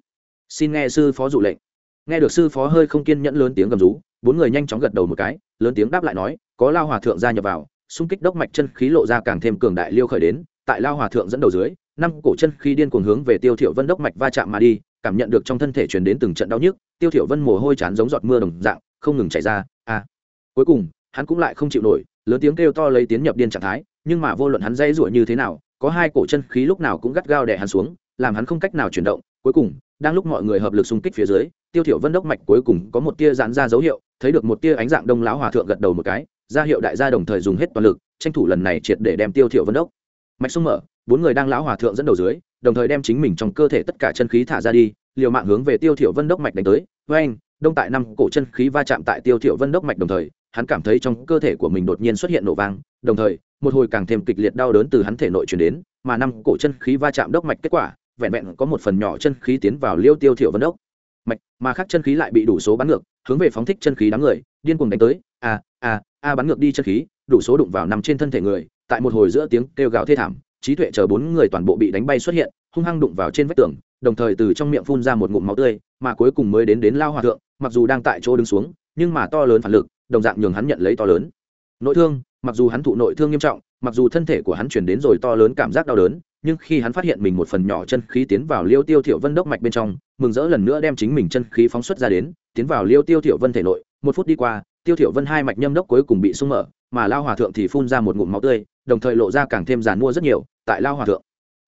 xin nghe sư phó dụ lệnh nghe được sư phó hơi không kiên nhẫn lớn tiếng gầm rú, bốn người nhanh chóng gật đầu một cái, lớn tiếng đáp lại nói, có lao hòa thượng gia nhập vào, xung kích đốc mạch chân khí lộ ra càng thêm cường đại liêu khởi đến, tại lao hòa thượng dẫn đầu dưới, năm cổ chân khí điên cuồng hướng về tiêu thiểu vân đốc mạch va chạm mà đi, cảm nhận được trong thân thể truyền đến từng trận đau nhức, tiêu thiểu vân mồ hôi chán giống giọt mưa đồng dạng, không ngừng chảy ra a à. cuối cùng, hắn cũng lại không chịu nổi, lớn tiếng kêu to lấy tiến nhập điên trạng thái nhưng mà vô luận hắn dây rủa như thế nào, có hai cổ chân khí lúc nào cũng gắt gao đè hắn xuống, làm hắn không cách nào chuyển động. Cuối cùng, đang lúc mọi người hợp lực xung kích phía dưới, tiêu thiểu vân đốc mạch cuối cùng có một tia giãn ra dấu hiệu, thấy được một tia ánh dạng đông lão hòa thượng gật đầu một cái, ra hiệu đại gia đồng thời dùng hết toàn lực, tranh thủ lần này triệt để đem tiêu thiểu vân đốc mạch sung mở. Bốn người đang lão hòa thượng dẫn đầu dưới, đồng thời đem chính mình trong cơ thể tất cả chân khí thả ra đi, liều mạng hướng về tiêu thiểu vân đốc mạch đánh tới. Với anh đông tại năm cổ chân khí va chạm tại tiêu thiểu vân đốc mạch đồng thời, hắn cảm thấy trong cơ thể của mình đột nhiên xuất hiện nổ vang, đồng thời một hồi càng thêm kịch liệt đau đớn từ hắn thể nội truyền đến, mà năm cổ chân khí va chạm đốc mạch kết quả, vẹn vẹn có một phần nhỏ chân khí tiến vào liêu tiêu thiểu vân đốc. Mạch, mà khác chân khí lại bị đủ số bắn ngược, hướng về phóng thích chân khí đám người, điên cuồng đánh tới a a a bắn ngược đi chân khí, đủ số đụng vào nằm trên thân thể người, tại một hồi giữa tiếng kêu gào thê thảm, trí tuệ chờ bốn người toàn bộ bị đánh bay xuất hiện, hung hăng đụng vào trên vách tường, đồng thời từ trong miệng phun ra một ngụm máu tươi, mà cuối cùng mới đến đến lao hòa thượng, mặc dù đang tại chỗ đứng xuống, nhưng mà to lớn phản lực, đồng dạng nhường hắn nhận lấy to lớn. Nội thương mặc dù hắn thụ nội thương nghiêm trọng, mặc dù thân thể của hắn chuyển đến rồi to lớn cảm giác đau đớn, nhưng khi hắn phát hiện mình một phần nhỏ chân khí tiến vào liêu tiêu thiểu vân đốc mạch bên trong, mừng rỡ lần nữa đem chính mình chân khí phóng xuất ra đến, tiến vào liêu tiêu thiểu vân thể nội. Một phút đi qua, tiêu thiểu vân hai mạch nhâm đốc cuối cùng bị sung mở, mà lao hòa thượng thì phun ra một ngụm máu tươi, đồng thời lộ ra càng thêm giàn mua rất nhiều, tại lao hòa thượng.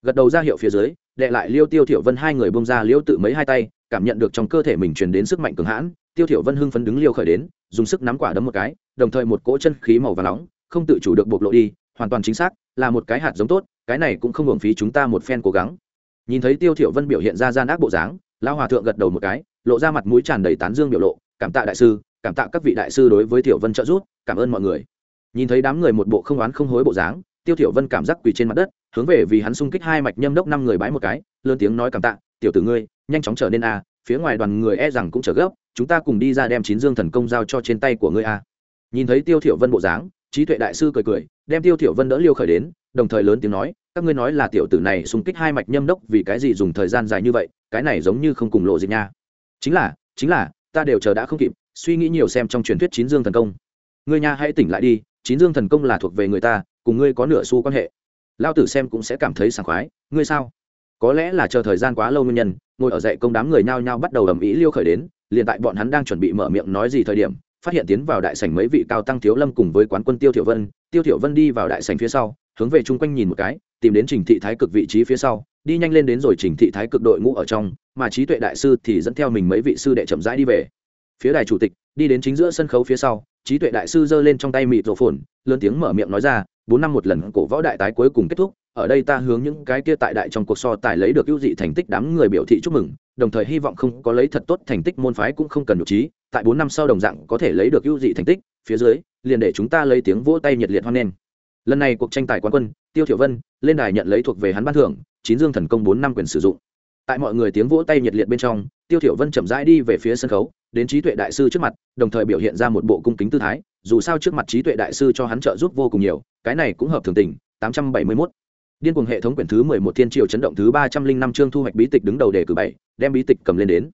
Gật đầu ra hiệu phía dưới, đệ lại liêu tiêu thiểu vân hai người bông ra liêu tự mấy hai tay, cảm nhận được trong cơ thể mình truyền đến sức mạnh cường hãn, tiêu thiểu vân hưng phấn đứng liêu khởi đến, dùng sức nắm quả đấm một cái, đồng thời một cỗ chân khí màu vàng nóng không tự chủ được bộc lộ đi, hoàn toàn chính xác, là một cái hạt giống tốt, cái này cũng không hưởng phí chúng ta một phen cố gắng. Nhìn thấy tiêu thiểu vân biểu hiện ra gian ác bộ dáng, lão hòa thượng gật đầu một cái, lộ ra mặt mũi tràn đầy tán dương biểu lộ, cảm tạ đại sư, cảm tạ các vị đại sư đối với tiểu vân trợ giúp, cảm ơn mọi người. Nhìn thấy đám người một bộ không oán không hối bộ dáng, tiêu thiểu vân cảm giác quỳ trên mặt đất, hướng về vì hắn xung kích hai mạch nhâm đốc năm người bái một cái, lớn tiếng nói cảm tạ, tiểu tử ngươi, nhanh chóng trở nên a, phía ngoài đoàn người e rằng cũng trở gấp, chúng ta cùng đi ra đem chín dương thần công giao cho trên tay của ngươi a. Nhìn thấy tiêu thiểu vân bộ dáng trí tuệ đại sư cười cười, đem tiêu tiểu vân đỡ liêu khởi đến, đồng thời lớn tiếng nói, các ngươi nói là tiểu tử này xung kích hai mạch nhâm đốc vì cái gì dùng thời gian dài như vậy, cái này giống như không cùng lộ dịch nha. Chính là chính là, ta đều chờ đã không kịp, suy nghĩ nhiều xem trong truyền thuyết chín dương thần công. Ngươi nha, hãy tỉnh lại đi, chín dương thần công là thuộc về người ta, cùng ngươi có nửa xu quan hệ. Lao tử xem cũng sẽ cảm thấy sảng khoái, ngươi sao? Có lẽ là chờ thời gian quá lâu nguyên nhân, ngồi ở dậy công đám người nhao nhao bắt đầu ầm ĩ liêu khởi đến, liền tại bọn hắn đang chuẩn bị mở miệng nói gì thời điểm phát hiện tiến vào đại sảnh mấy vị cao tăng thiếu lâm cùng với quán quân tiêu thiểu vân, tiêu thiểu vân đi vào đại sảnh phía sau, hướng về chung quanh nhìn một cái, tìm đến trình thị thái cực vị trí phía sau, đi nhanh lên đến rồi trình thị thái cực đội ngũ ở trong, mà trí tuệ đại sư thì dẫn theo mình mấy vị sư đệ chậm rãi đi về. Phía đài chủ tịch, đi đến chính giữa sân khấu phía sau, trí tuệ đại sư giơ lên trong tay mịt rổ phồn, lớn tiếng mở miệng nói ra, bốn năm một lần cổ võ đại tái cuối cùng kết thúc, ở đây ta hướng những cái kia tại đại trong cuộc so tài lấy được ưu dị thành tích đám người biểu thị chúc mừng, đồng thời hy vọng không có lấy thật tốt thành tích môn phái cũng không cần nhục trí tại bốn năm sau đồng dạng có thể lấy được ưu dị thành tích, phía dưới, liền để chúng ta lấy tiếng vỗ tay nhiệt liệt hoan nghênh. Lần này cuộc tranh tài quán quân, tiêu thiểu vân, lên đài nhận lấy thuộc về hắn ban thưởng, chín dương thần công bốn năm quyền sử dụng. Tại mọi người tiếng vỗ tay nhiệt liệt bên trong, tiêu thiểu vân chậm rãi đi về phía sân khấu, đến trí tuệ đại sư trước mặt, đồng thời biểu hiện ra một bộ cung kính tư thái, dù sao trước mặt trí tuệ đại sư cho hắn trợ giúp vô cùng nhiều, cái này cũng hợp thường tình 871 điên cuồng hệ thống quyển thứ mười một thiên triều chấn động thứ ba trăm linh năm chương thu hoạch bí tịch đứng đầu đề cử bảy, đem bí tịch cầm lên đến.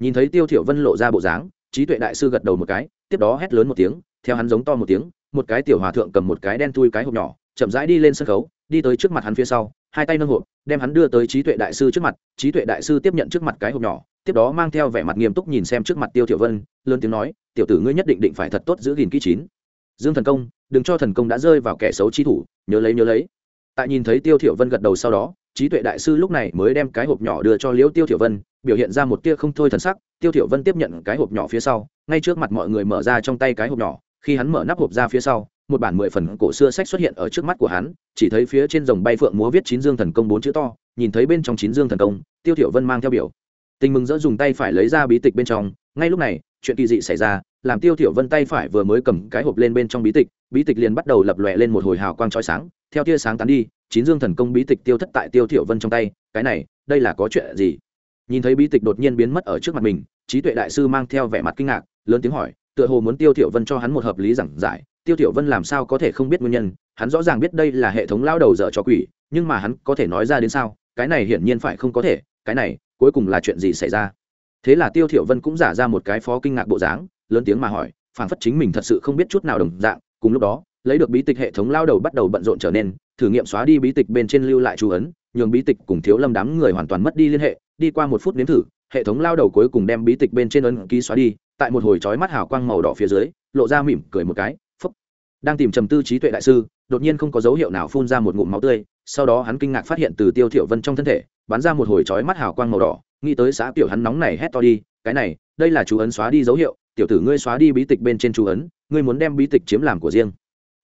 Nhìn thấy tiêu thiểu vân lộ ra bộ dáng trí tuệ đại sư gật đầu một cái, tiếp đó hét lớn một tiếng, theo hắn giống to một tiếng, một cái tiểu hòa thượng cầm một cái đen thui cái hộp nhỏ, chậm rãi đi lên sân khấu, đi tới trước mặt hắn phía sau, hai tay nâng hộp, đem hắn đưa tới trí tuệ đại sư trước mặt, trí tuệ đại sư tiếp nhận trước mặt cái hộp nhỏ, tiếp đó mang theo vẻ mặt nghiêm túc nhìn xem trước mặt tiêu tiểu vân, lớn tiếng nói, tiểu tử ngươi nhất định định phải thật tốt giữ gìn kỹ chín. Dương thần công, đừng cho thần công đã rơi vào kẻ xấu chi thủ, nhớ lấy nhớ lấy. Tại nhìn thấy tiêu tiểu vân gật đầu sau đó trí tuệ đại sư lúc này mới đem cái hộp nhỏ đưa cho liễu tiêu thiểu vân, biểu hiện ra một tia không thôi thần sắc. Tiêu thiểu vân tiếp nhận cái hộp nhỏ phía sau, ngay trước mặt mọi người mở ra trong tay cái hộp nhỏ. Khi hắn mở nắp hộp ra phía sau, một bản mười phần cổ xưa sách xuất hiện ở trước mắt của hắn, chỉ thấy phía trên dòng bay phượng múa viết chín dương thần công bốn chữ to, nhìn thấy bên trong chín dương thần công, tiêu thiểu vân mang theo biểu. Tình mừng dỡ dùng tay phải lấy ra bí tịch bên trong, ngay lúc này, chuyện kỳ dị xảy ra, làm tiêu thiểu vân tay phải vừa mới cầm cái hộp lên bên trong bí tịch bí tịch liền bắt đầu lập lòe lên một hồi hào quang chói sáng, theo tia sáng tán đi chín dương thần công bí tịch tiêu thất tại tiêu thiểu vân trong tay, cái này, đây là có chuyện gì? Nhìn thấy bí tịch đột nhiên biến mất ở trước mặt mình, trí tuệ đại sư mang theo vẻ mặt kinh ngạc, lớn tiếng hỏi, tựa hồ muốn tiêu thiểu vân cho hắn một hợp lý giảng giải, tiêu thiểu vân làm sao có thể không biết nguyên nhân, hắn rõ ràng biết đây là hệ thống lao đầu dở cho quỷ, nhưng mà hắn có thể nói ra đến sao, cái này hiển nhiên phải không có thể, cái này, cuối cùng là chuyện gì xảy ra? Thế là tiêu thiểu vân cũng giả ra một cái phó kinh ngạc bộ dáng, lớn tiếng mà hỏi, phảng phất chính mình thật sự không biết chút nào đồng dạng, cùng lúc đó, lấy được bí tịch hệ thống lao đầu bắt đầu bận rộn trở nên thử nghiệm xóa đi bí tịch bên trên lưu lại chú ấn, nhường bí tịch cùng thiếu lâm đám người hoàn toàn mất đi liên hệ, đi qua một phút nếm thử, hệ thống lao đầu cuối cùng đem bí tịch bên trên ấn ký xóa đi, tại một hồi chói mắt hào quang màu đỏ phía dưới, lộ ra mỉm cười một cái phấp đang tìm trầm tư trí tuệ đại sư, đột nhiên không có dấu hiệu nào phun ra một ngụm máu tươi, sau đó hắn kinh ngạc phát hiện từ tiêu thiểu vân trong thân thể, bắn ra một hồi chói mắt hào quang màu đỏ, nghĩ tới xã tiểu hắn nóng này hét to đi, cái này, đây là chú ấn xóa đi dấu hiệu, tiểu tử ngươi xóa đi bí tịch bên trên chú ấn, ngươi muốn đem bí tịch chiếm làm của riêng.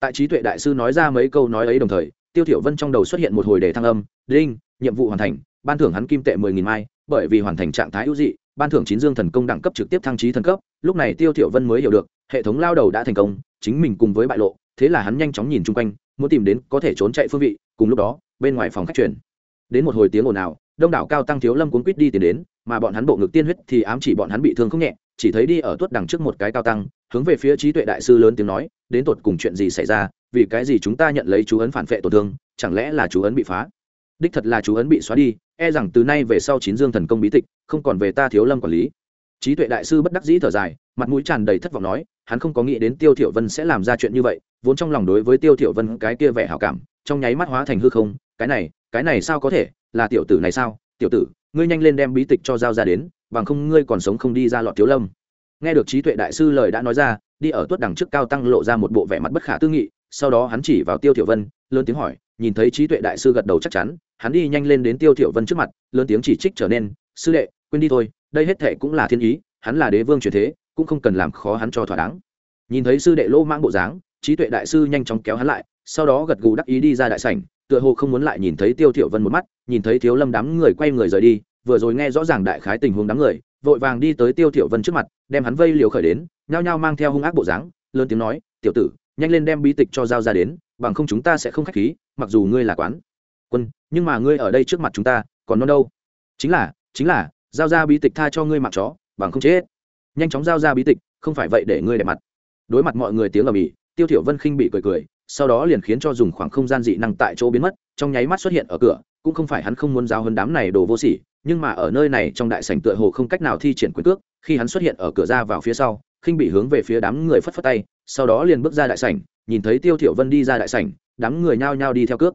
Tại trí tuệ đại sư nói ra mấy câu nói ấy đồng thời tiêu thiểu vân trong đầu xuất hiện một hồi đề thăng âm, đinh, nhiệm vụ hoàn thành, ban thưởng hắn kim tệ mười nghìn mai, bởi vì hoàn thành trạng thái ưu dị, ban thưởng chín dương thần công đẳng cấp trực tiếp thăng trí thần cấp. Lúc này tiêu thiểu vân mới hiểu được, hệ thống lao đầu đã thành công, chính mình cùng với bại lộ, thế là hắn nhanh chóng nhìn chung quanh, muốn tìm đến có thể trốn chạy phương vị, cùng lúc đó, bên ngoài phòng khách truyền. Đến một hồi tiếng ồn ào, đông đảo cao tăng thiếu lâm cuốn quýt đi tìm đến, mà bọn hắn bộ ngực tiên huyết thì ám chỉ bọn hắn bị thương không nhẹ, chỉ thấy đi ở tuất đằng trước một cái cao tăng, hướng về phía trí tuệ đại sư lớn tiếng nói, đến tột cùng chuyện gì xảy ra vì cái gì chúng ta nhận lấy chú ấn phản vệ tổn thương, chẳng lẽ là chú ấn bị phá? Đích thật là chú ấn bị xóa đi e rằng từ nay về sau chín dương thần công bí tịch, không còn về ta thiếu lâm quản lý. Trí tuệ đại sư bất đắc dĩ thở dài, mặt mũi tràn đầy thất vọng nói, hắn không có nghĩ đến tiêu thiểu vân sẽ làm ra chuyện như vậy, vốn trong lòng đối với tiêu thiểu vân cái kia vẻ hảo cảm, trong nháy mắt hóa thành hư không, cái này cái này sao có thể, là tiểu tử này sao? Tiểu tử, ngươi nhanh lên đem bí tịch cho giao ra đến, bằng không ngươi còn sống không đi ra lọt thiếu lâm. Nghe được trí tuệ đại sư lời đã nói ra, đi ở tuất đằng trước cao tăng lộ ra một bộ vẻ mặt bất khả tư nghị sau đó hắn chỉ vào tiêu thiểu vân, lớn tiếng hỏi, nhìn thấy trí tuệ đại sư gật đầu chắc chắn, hắn đi nhanh lên đến tiêu thiểu vân trước mặt, lớn tiếng chỉ trích trở nên, sư đệ, quên đi thôi, đây hết thề cũng là thiên ý, hắn là đế vương truyền thế, cũng không cần làm khó hắn cho thỏa đáng. Nhìn thấy sư đệ lô mãng bộ dáng, trí tuệ đại sư nhanh chóng kéo hắn lại, sau đó gật gù đắc ý đi ra đại sảnh, tựa hồ không muốn lại nhìn thấy tiêu thiểu vân một mắt, nhìn thấy thiếu lâm đám người quay người rời đi, vừa rồi nghe rõ ràng đại khái tình huống đám người, vội vàng đi tới tiêu thiểu vân trước mặt, đem hắn vây liều khởi đến, nhao nhao mang theo hung ác bộ dáng, lớn tiếng nói, tiểu tử nhanh lên đem bí tịch cho giao ra đến, bằng không chúng ta sẽ không khách khí, mặc dù ngươi là quán, quân, nhưng mà ngươi ở đây trước mặt chúng ta, còn non đâu. Chính là chính là, giao ra bí tịch tha cho ngươi mặc chó, bằng không chết. Nhanh chóng giao ra bí tịch, không phải vậy để ngươi đẹp mặt. Đối mặt mọi người tiếng ầm ĩ, tiêu thiểu vân khinh bị cười cười, sau đó liền khiến cho dùng khoảng không gian dị năng tại chỗ biến mất, trong nháy mắt xuất hiện ở cửa, cũng không phải hắn không muốn giao hơn đám này đồ vô sỉ, nhưng mà ở nơi này trong đại sảnh tựa hồ không cách nào thi triển quyền cước, khi hắn xuất hiện ở cửa ra vào phía sau, khinh bị hướng về phía đám người phất phất tay sau đó liền bước ra đại sảnh, nhìn thấy tiêu thiểu vân đi ra đại sảnh, đám người nhao nhao đi theo cướp.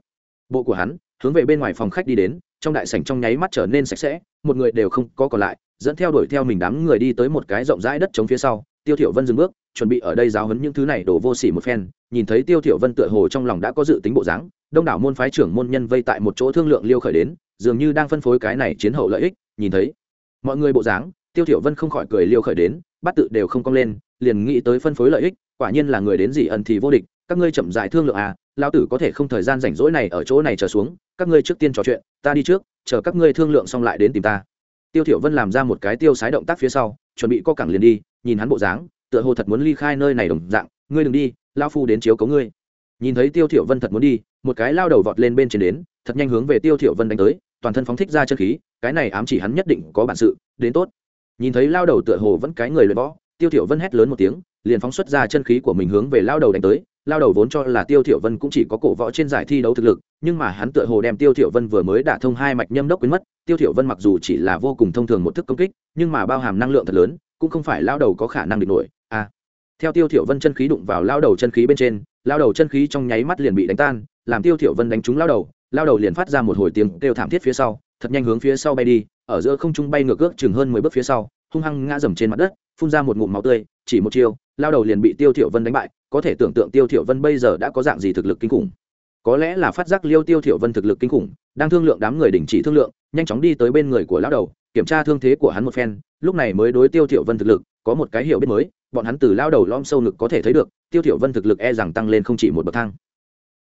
bộ của hắn hướng về bên ngoài phòng khách đi đến, trong đại sảnh trong nháy mắt trở nên sạch sẽ, một người đều không có còn lại, dẫn theo đuổi theo mình đám người đi tới một cái rộng rãi đất trống phía sau, tiêu thiểu vân dừng bước, chuẩn bị ở đây giáo huấn những thứ này đổ vô sỉ một phen, nhìn thấy tiêu thiểu vân tựa hồ trong lòng đã có dự tính bộ dáng, đông đảo môn phái trưởng môn nhân vây tại một chỗ thương lượng liêu khởi đến, dường như đang phân phối cái này chiến hậu lợi ích, nhìn thấy mọi người bộ dáng, tiêu thiểu vân không khỏi cười liêu khởi đến bắt tự đều không cong lên liền nghĩ tới phân phối lợi ích, quả nhiên là người đến gì ẩn thì vô địch, các ngươi chậm rãi thương lượng à lão tử có thể không thời gian rảnh rỗi này ở chỗ này chờ xuống, các ngươi trước tiên trò chuyện, ta đi trước, chờ các ngươi thương lượng xong lại đến tìm ta. Tiêu thiểu vân làm ra một cái tiêu sái động tác phía sau, chuẩn bị co cẳng liền đi, nhìn hắn bộ dáng, tựa hồ thật muốn ly khai nơi này đồng dạng, ngươi đừng đi, lão phu đến chiếu cố ngươi. Nhìn thấy tiêu thiểu vân thật muốn đi, một cái lao đầu vọt lên bên trên đến, thật nhanh hướng về tiêu thiểu vân đánh tới, toàn thân phóng thích ra chân khí, cái này ám chỉ hắn nhất định có bản sự, đến tốt. Nhìn thấy lao đầu tựa hồ vẫn cái người luyện võ tiêu thiểu vân hét lớn một tiếng, liền phóng xuất ra chân khí của mình hướng về lao đầu đánh tới. Lao đầu vốn cho là tiêu thiểu vân cũng chỉ có cổ võ trên giải thi đấu thực lực, nhưng mà hắn tựa hồ đem tiêu thiểu vân vừa mới đả thông hai mạch nhâm đốc quên mất. Tiêu thiểu vân mặc dù chỉ là vô cùng thông thường một thức công kích, nhưng mà bao hàm năng lượng thật lớn, cũng không phải lao đầu có khả năng địch nổi. À. theo tiêu thiểu vân chân khí đụng vào lao đầu chân khí bên trên, lao đầu chân khí trong nháy mắt liền bị đánh tan, làm tiêu thiểu vân đánh trúng lao đầu. Lao đầu liền phát ra một hồi tiếng kêu thảm thiết phía sau, thật nhanh hướng phía sau bay đi, ở giữa không trung bay ngược ước chừng hơn mười bước phía sau hung hăng ngã dầm trên mặt đất, phun ra một ngụm máu tươi, chỉ một chiêu, lao đầu liền bị tiêu thiểu vân đánh bại. Có thể tưởng tượng tiêu thiểu vân bây giờ đã có dạng gì thực lực kinh khủng. Có lẽ là phát giác liêu tiêu thiểu vân thực lực kinh khủng, đang thương lượng đám người đình chỉ thương lượng, nhanh chóng đi tới bên người của lão đầu, kiểm tra thương thế của hắn một phen. Lúc này mới đối tiêu thiểu vân thực lực có một cái hiểu biết mới, bọn hắn từ lao đầu lõm sâu ngực có thể thấy được, tiêu thiểu vân thực lực e rằng tăng lên không chỉ một bậc thang.